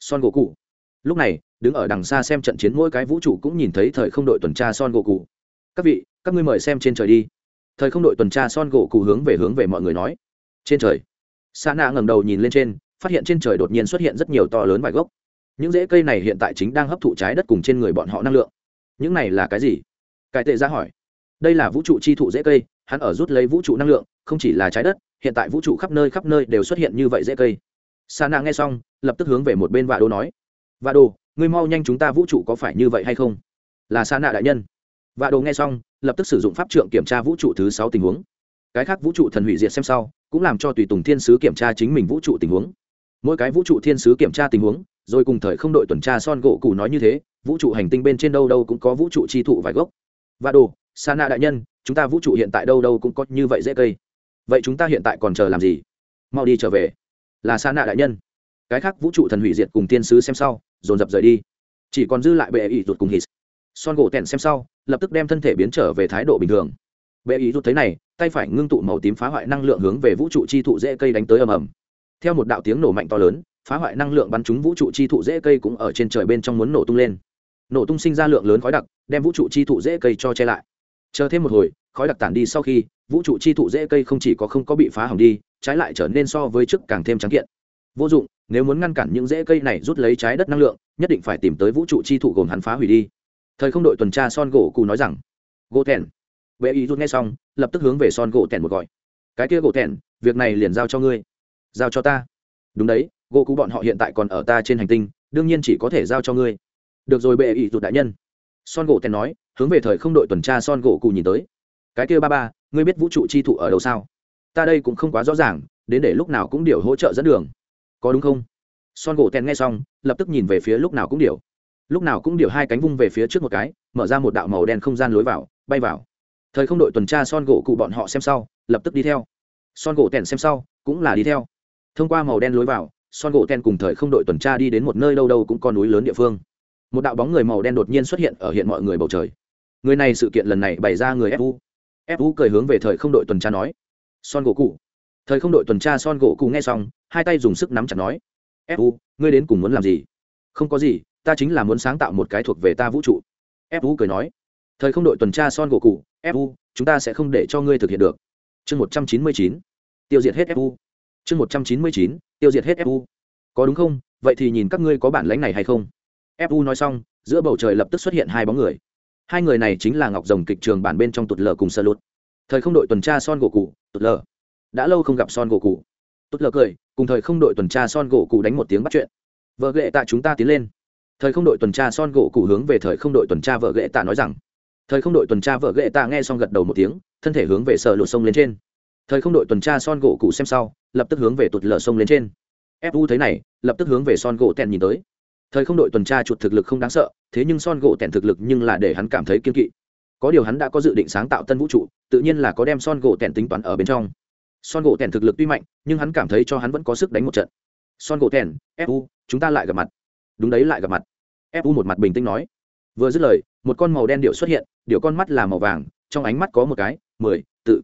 Son gỗ cụ. Lúc này, đứng ở đằng xa xem trận chiến mỗi cái vũ trụ cũng nhìn thấy thời không đội tuần tra son gỗ cụ. Các vị, các ngươi mời xem trên trời đi thời không đội tuần tra son gỗ cụ hướng về hướng về mọi người nói. Trên trời, sa nạ ngẩng đầu nhìn lên trên, phát hiện trên trời đột nhiên xuất hiện rất nhiều to lớn vài gốc. Những rễ cây này hiện tại chính đang hấp thụ trái đất cùng trên người bọn họ năng lượng. Những này là cái gì? Cải tệ ra hỏi. Đây là vũ trụ chi thụ rễ cây, hắn ở rút lấy vũ trụ năng lượng, không chỉ là trái đất, hiện tại vũ trụ khắp nơi khắp nơi đều xuất hiện như vậy rễ cây. Sa nạ nghe xong, lập tức hướng về một bên vạ đồ nói. Vạ đồ ngươi mau nhanh chúng ta vũ trụ có phải như vậy hay không? Là sa nạ đại nhân. Vạ đồ nghe xong lập tức sử dụng pháp trượng kiểm tra vũ trụ thứ sáu tình huống. Cái khác vũ trụ thần hủy diệt xem sau, cũng làm cho tùy tùng thiên sứ kiểm tra chính mình vũ trụ tình huống. Mỗi cái vũ trụ thiên sứ kiểm tra tình huống, rồi cùng thời không đội tuần tra son gỗ cụ nói như thế, vũ trụ hành tinh bên trên đâu đâu cũng có vũ trụ chi thụ vài gốc. Và đồ sa na đại nhân, chúng ta vũ trụ hiện tại đâu đâu cũng có như vậy dễ cây. Vậy chúng ta hiện tại còn chờ làm gì? Mau đi trở về. Là sa na đại nhân. Cái khác vũ trụ thần hủy diệt cùng tiên sứ xem sau, dồn dập rời đi. Chỉ còn dư lại bệ ỷ rụt cùng hít son gỗ tèn xem sau, lập tức đem thân thể biến trở về thái độ bình thường. Bệ ý rút thấy này, tay phải ngưng tụ màu tím phá hoại năng lượng hướng về vũ trụ chi thụ dễ cây đánh tới ầm ầm. Theo một đạo tiếng nổ mạnh to lớn, phá hoại năng lượng bắn trúng vũ trụ chi thụ dễ cây cũng ở trên trời bên trong muốn nổ tung lên. Nổ tung sinh ra lượng lớn khói đặc, đem vũ trụ chi thụ dễ cây cho che lại. Chờ thêm một hồi, khói đặc tản đi sau khi, vũ trụ chi thụ dễ cây không chỉ có không có bị phá hỏng đi, trái lại trở nên so với trước càng thêm trắng kiện. Vô dụng, nếu muốn ngăn cản những dễ cây này rút lấy trái đất năng lượng, nhất định phải tìm tới vũ trụ chi thụ gồm hắn phá hủy đi thời không đội tuần tra son gỗ cụ nói rằng, gỗ thèn vệ ý rút nghe xong, lập tức hướng về son gỗ thèn một gọi. Cái kia gỗ thèn việc này liền giao cho ngươi. Giao cho ta? Đúng đấy, gỗ cụ bọn họ hiện tại còn ở ta trên hành tinh, đương nhiên chỉ có thể giao cho ngươi. Được rồi, bệ ý rụt đại nhân. Son gỗ thẹn nói, hướng về thời không đội tuần tra son gỗ cụ nhìn tới. Cái kia ba ba, ngươi biết vũ trụ chi thụ ở đâu sao? Ta đây cũng không quá rõ ràng, đến để lúc nào cũng điều hỗ trợ dẫn đường. Có đúng không? Son gỗ tèn nghe xong, lập tức nhìn về phía lúc nào cũng điều lúc nào cũng điều hai cánh vung về phía trước một cái, mở ra một đạo màu đen không gian lối vào, bay vào. Thời không đội tuần tra son gỗ cụ bọn họ xem sau, lập tức đi theo. Son gỗ tèn xem sau, cũng là đi theo. Thông qua màu đen lối vào, son gỗ tèn cùng thời không đội tuần tra đi đến một nơi đâu đâu cũng có núi lớn địa phương. Một đạo bóng người màu đen đột nhiên xuất hiện ở hiện mọi người bầu trời. Người này sự kiện lần này bày ra người fu fu cười hướng về thời không đội tuần tra nói, son gỗ cụ. Thời không đội tuần tra son gỗ cụ nghe xong, hai tay dùng sức nắm chặt nói fu ngươi đến cùng muốn làm gì? Không có gì ta chính là muốn sáng tạo một cái thuộc về ta vũ trụ. Fu cười nói, thời không đội tuần tra son gỗ cụ fu chúng ta sẽ không để cho ngươi thực hiện được. Chương một trăm chín mươi chín, tiêu diệt hết fu chương một trăm chín mươi chín, tiêu diệt hết fu có đúng không? Vậy thì nhìn các ngươi có bản lãnh này hay không? Fu nói xong, giữa bầu trời lập tức xuất hiện hai bóng người. Hai người này chính là ngọc rồng kịch trường bản bên trong tụt lờ cùng sơ lụt. Thời không đội tuần tra son gỗ cụ, tụt lờ đã lâu không gặp son gỗ cụ. Tụt lờ cười, cùng thời không đội tuần tra son gỗ cụ đánh một tiếng bắt chuyện. Vợ ghệ tạ chúng ta tiến lên thời không đội tuần tra son gỗ cụ hướng về thời không đội tuần tra vợ ghệ tạ nói rằng. Thời không đội tuần tra vợ ghệ tạ nghe xong gật đầu một tiếng, thân thể hướng về sợ lụt sông lên trên. Thời không đội tuần tra son gỗ cụ xem sau, lập tức hướng về tụt lở sông lên trên. Fu thấy này, lập tức hướng về son gỗ tèn nhìn tới. Thời không đội tuần tra chuột thực lực không đáng sợ, thế nhưng son gỗ tèn thực lực nhưng là để hắn cảm thấy kiên kỵ. Có điều hắn đã có dự định sáng tạo tân vũ trụ, tự nhiên là có đem son gỗ tèn tính toán ở bên trong. Son gỗ tèn thực lực tuy mạnh, nhưng hắn cảm thấy cho hắn vẫn có sức đánh một trận. Son gỗ tèn fu chúng ta lại gặp mặt. Đúng đấy, lại gặp mặt fu một mặt bình tĩnh nói. Vừa dứt lời, một con màu đen điệu xuất hiện điệu con mắt là màu vàng, trong ánh mắt có một cái, mười, tự.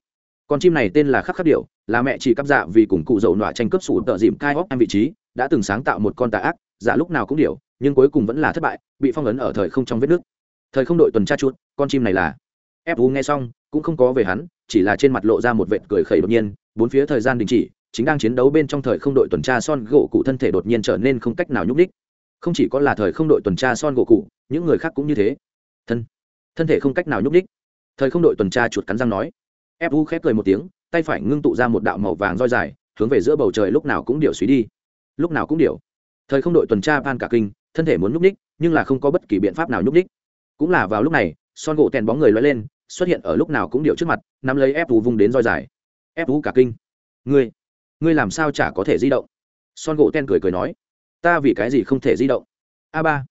Con chim này tên là khắc khắc điệu là mẹ chỉ cắp dạ vì cùng cụ dầu nọa tranh cướp sủ tợ dìm cai hóc em vị trí, đã từng sáng tạo một con tà ác dạ lúc nào cũng điệu nhưng cuối cùng vẫn là thất bại, bị phong ấn ở thời không trong vết nước. Thời không đội tuần tra chuột, con chim này là. Fu nghe xong, cũng không có về hắn, chỉ là trên mặt lộ ra một vệt cười khẩy đột nhiên, bốn phía thời gian đình chỉ, chính đang chiến đấu bên trong thời không đội tuần tra son gỗ cụ thân thể đột nhiên trở nên không cách nào nhúc đích không chỉ có là thời không đội tuần tra son gỗ cụ, những người khác cũng như thế. Thân thân thể không cách nào nhúc đích thời không đội tuần tra chuột cắn răng nói. Fu khép cười một tiếng, tay phải ngưng tụ ra một đạo màu vàng roi dài, hướng về giữa bầu trời lúc nào cũng điệu suy đi. Lúc nào cũng điệu thời không đội tuần tra van cả kinh, thân thể muốn nhúc ních nhưng là không có bất kỳ biện pháp nào nhúc ních cũng là vào lúc này, son gỗ tèn bóng người loay lên, xuất hiện ở lúc nào cũng điệu trước mặt, nắm lấy ép vung đến roi dài. Ép cả kinh. Ngươi ngươi làm sao chả có thể di động? Son gỗ ten cười cười nói ta vì cái gì không thể di động? A ba.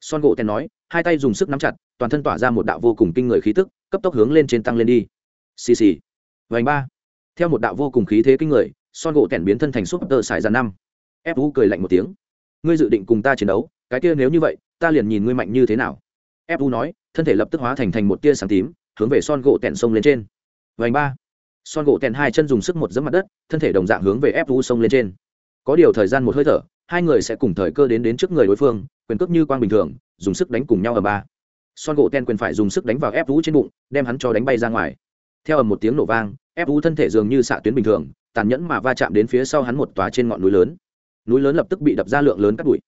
Son gỗ tèn nói, hai tay dùng sức nắm chặt, toàn thân tỏa ra một đạo vô cùng kinh người khí tức, cấp tốc hướng lên trên tăng lên đi. Xì xì. Vành ba. Theo một đạo vô cùng khí thế kinh người, son gỗ tèn biến thân thành súp tơ xài ra năm. Ép vũ cười lạnh một tiếng. Ngươi dự định cùng ta chiến đấu, cái kia nếu như vậy, ta liền nhìn ngươi mạnh như thế nào. Ép vũ nói, thân thể lập tức hóa thành thành một tia sáng tím, hướng về son gỗ tèn sông lên trên. Vành ba. Son gỗ tèn hai chân dùng sức một dẫm mặt đất, thân thể đồng dạng hướng về ép vũ sông lên trên có điều thời gian một hơi thở, hai người sẽ cùng thời cơ đến đến trước người đối phương, quyền cước như quang bình thường, dùng sức đánh cùng nhau ở ba. Son gỗ ten quyền phải dùng sức đánh vào ép vũ trên bụng, đem hắn cho đánh bay ra ngoài. Theo ầm một tiếng nổ vang, ép vũ thân thể dường như xạ tuyến bình thường, tàn nhẫn mà va chạm đến phía sau hắn một tòa trên ngọn núi lớn. Núi lớn lập tức bị đập ra lượng lớn cắt bụi.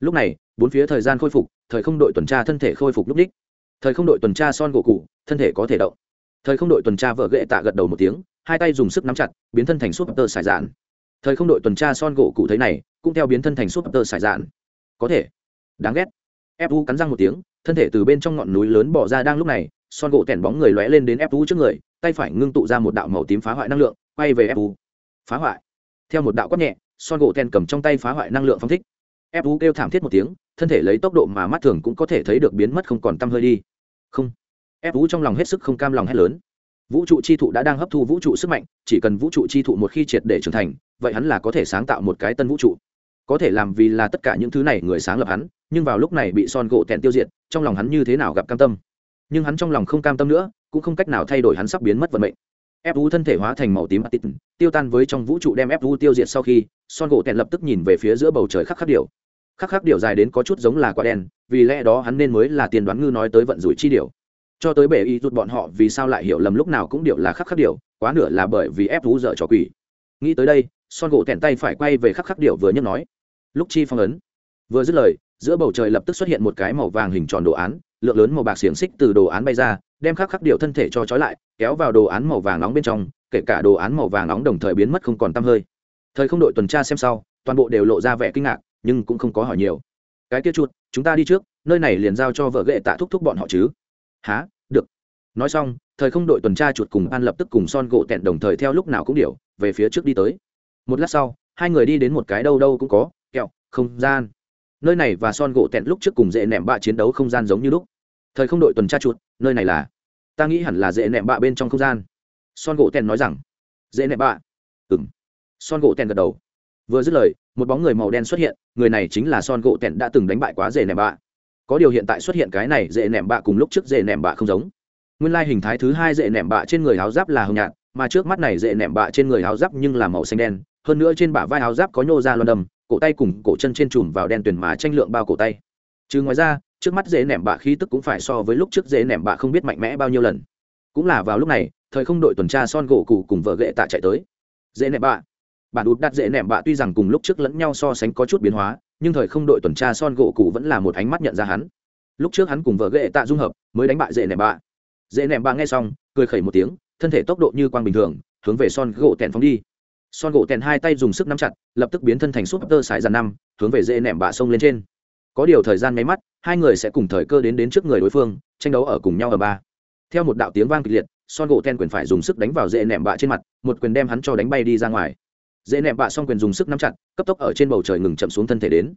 Lúc này, bốn phía thời gian khôi phục, thời không đội tuần tra thân thể khôi phục lúc đích. Thời không đội tuần tra son gỗ cụ thân thể có thể động. Thời không đội tuần tra vợ ghệ tạ gật đầu một tiếng, hai tay dùng sức nắm chặt, biến thân thành súp tơ sải dạn thời không đội tuần tra son gỗ cụ thấy này, cũng theo biến thân thành súp tơ sải dạn có thể. Đáng ghét. Ép u cắn răng một tiếng, thân thể từ bên trong ngọn núi lớn bỏ ra đang lúc này, son gỗ tẻn bóng người lóe lên đến ép u trước người, tay phải ngưng tụ ra một đạo màu tím phá hoại năng lượng, quay về ép u. Phá hoại. Theo một đạo quát nhẹ, son gỗ tẻn cầm trong tay phá hoại năng lượng phong thích. Ép u kêu thảm thiết một tiếng, thân thể lấy tốc độ mà mắt thường cũng có thể thấy được biến mất không còn tăm hơi đi. Không. Ép u trong lòng hết sức không cam lòng hét lớn vũ trụ chi thụ đã đang hấp thu vũ trụ sức mạnh, chỉ cần vũ trụ chi thụ một khi triệt để trưởng thành, vậy hắn là có thể sáng tạo một cái tân vũ trụ. Có thể làm vì là tất cả những thứ này người sáng lập hắn, nhưng vào lúc này bị son gỗ tẹn tiêu diệt, trong lòng hắn như thế nào gặp cam tâm. Nhưng hắn trong lòng không cam tâm nữa, cũng không cách nào thay đổi hắn sắp biến mất vận mệnh. Ép u thân thể hóa thành màu tím atit tiêu tan với trong vũ trụ đem ép u tiêu diệt sau khi, son gỗ tẹn lập tức nhìn về phía giữa bầu trời khắc khắc điều. Khắc khắc điều dài đến có chút giống là quả đen, vì lẽ đó hắn nên mới là tiền đoán ngư nói tới vận rủi chi điều cho tới bể y rút bọn họ vì sao lại hiểu lầm lúc nào cũng điều là khắc khắc điều, quá nửa là bởi vì ép thú dở trò quỷ. Nghĩ tới đây, son gỗ tẻn tay phải quay về khắc khắc điều vừa nhấc nói. Lúc chi phong ấn, vừa dứt lời, giữa bầu trời lập tức xuất hiện một cái màu vàng hình tròn đồ án, lượng lớn màu bạc xiềng xích từ đồ án bay ra, đem khắc khắc điệu thân thể cho trói lại, kéo vào đồ án màu vàng nóng bên trong, kể cả đồ án màu vàng nóng đồng thời biến mất không còn tăm hơi. Thời không đội tuần tra xem sau, toàn bộ đều lộ ra vẻ kinh ngạc, nhưng cũng không có hỏi nhiều. Cái kia chuột, chúng ta đi trước, nơi này liền giao cho vợ ghệ tạ thúc thúc bọn họ chứ há, được. Nói xong, thời không đội tuần tra chuột cùng an lập tức cùng son gỗ tẹn đồng thời theo lúc nào cũng điều, về phía trước đi tới. Một lát sau, hai người đi đến một cái đâu đâu cũng có, kẹo, không gian. Nơi này và son gỗ tẹn lúc trước cùng dễ nẹm bạ chiến đấu không gian giống như lúc. Thời không đội tuần tra chuột, nơi này là, ta nghĩ hẳn là dễ nẹm bạ bên trong không gian. Son gỗ tẹn nói rằng, dễ nẹm bạ. Ừ m son gỗ tẹn gật đầu. Vừa dứt lời, một bóng người màu đen xuất hiện, người này chính là son gỗ tẹn đã từng đánh bại quá dễ nẹm bạ có điều hiện tại xuất hiện cái này dễ nẻm bạ cùng lúc trước dễ nẻm bạ không giống. Nguyên lai hình thái thứ hai dễ nẻm bạ trên người áo giáp là hồng nhạt, mà trước mắt này dễ nẻm bạ trên người áo giáp nhưng là màu xanh đen. Hơn nữa trên bả vai áo giáp có nhô ra loan đầm, cổ tay cùng cổ chân trên chùm vào đen tuyển mà tranh lượng bao cổ tay. Chứ ngoài ra, trước mắt dễ nẻm bạ khí tức cũng phải so với lúc trước dễ nẻm bạ không biết mạnh mẽ bao nhiêu lần. Cũng là vào lúc này, thời không đội tuần tra son gỗ cụ cùng vợ ghệ tạ chạy tới. Dễ nẻm bạ. Bản út đặt dễ nẻm bạ tuy rằng cùng lúc trước lẫn nhau so sánh có chút biến hóa nhưng thời không đội tuần tra son gỗ cụ vẫn là một ánh mắt nhận ra hắn. Lúc trước hắn cùng vợ ghệ tạ dung hợp, mới đánh bại dễ nẻm bạ. Dễ nẻm bạ nghe xong, cười khẩy một tiếng, thân thể tốc độ như quang bình thường, hướng về son gỗ tèn phóng đi. Son gỗ tèn hai tay dùng sức nắm chặt, lập tức biến thân thành súp tơ sải dàn năm, hướng về dễ nẻm bạ sông lên trên. Có điều thời gian nháy mắt, hai người sẽ cùng thời cơ đến đến trước người đối phương, tranh đấu ở cùng nhau ở ba. Theo một đạo tiếng vang kịch liệt, son gỗ ten quyền phải dùng sức đánh vào dễ nẻm bạ trên mặt, một quyền đem hắn cho đánh bay đi ra ngoài dễ nẹm bạ xong quyền dùng sức nắm chặt, cấp tốc ở trên bầu trời ngừng chậm xuống thân thể đến.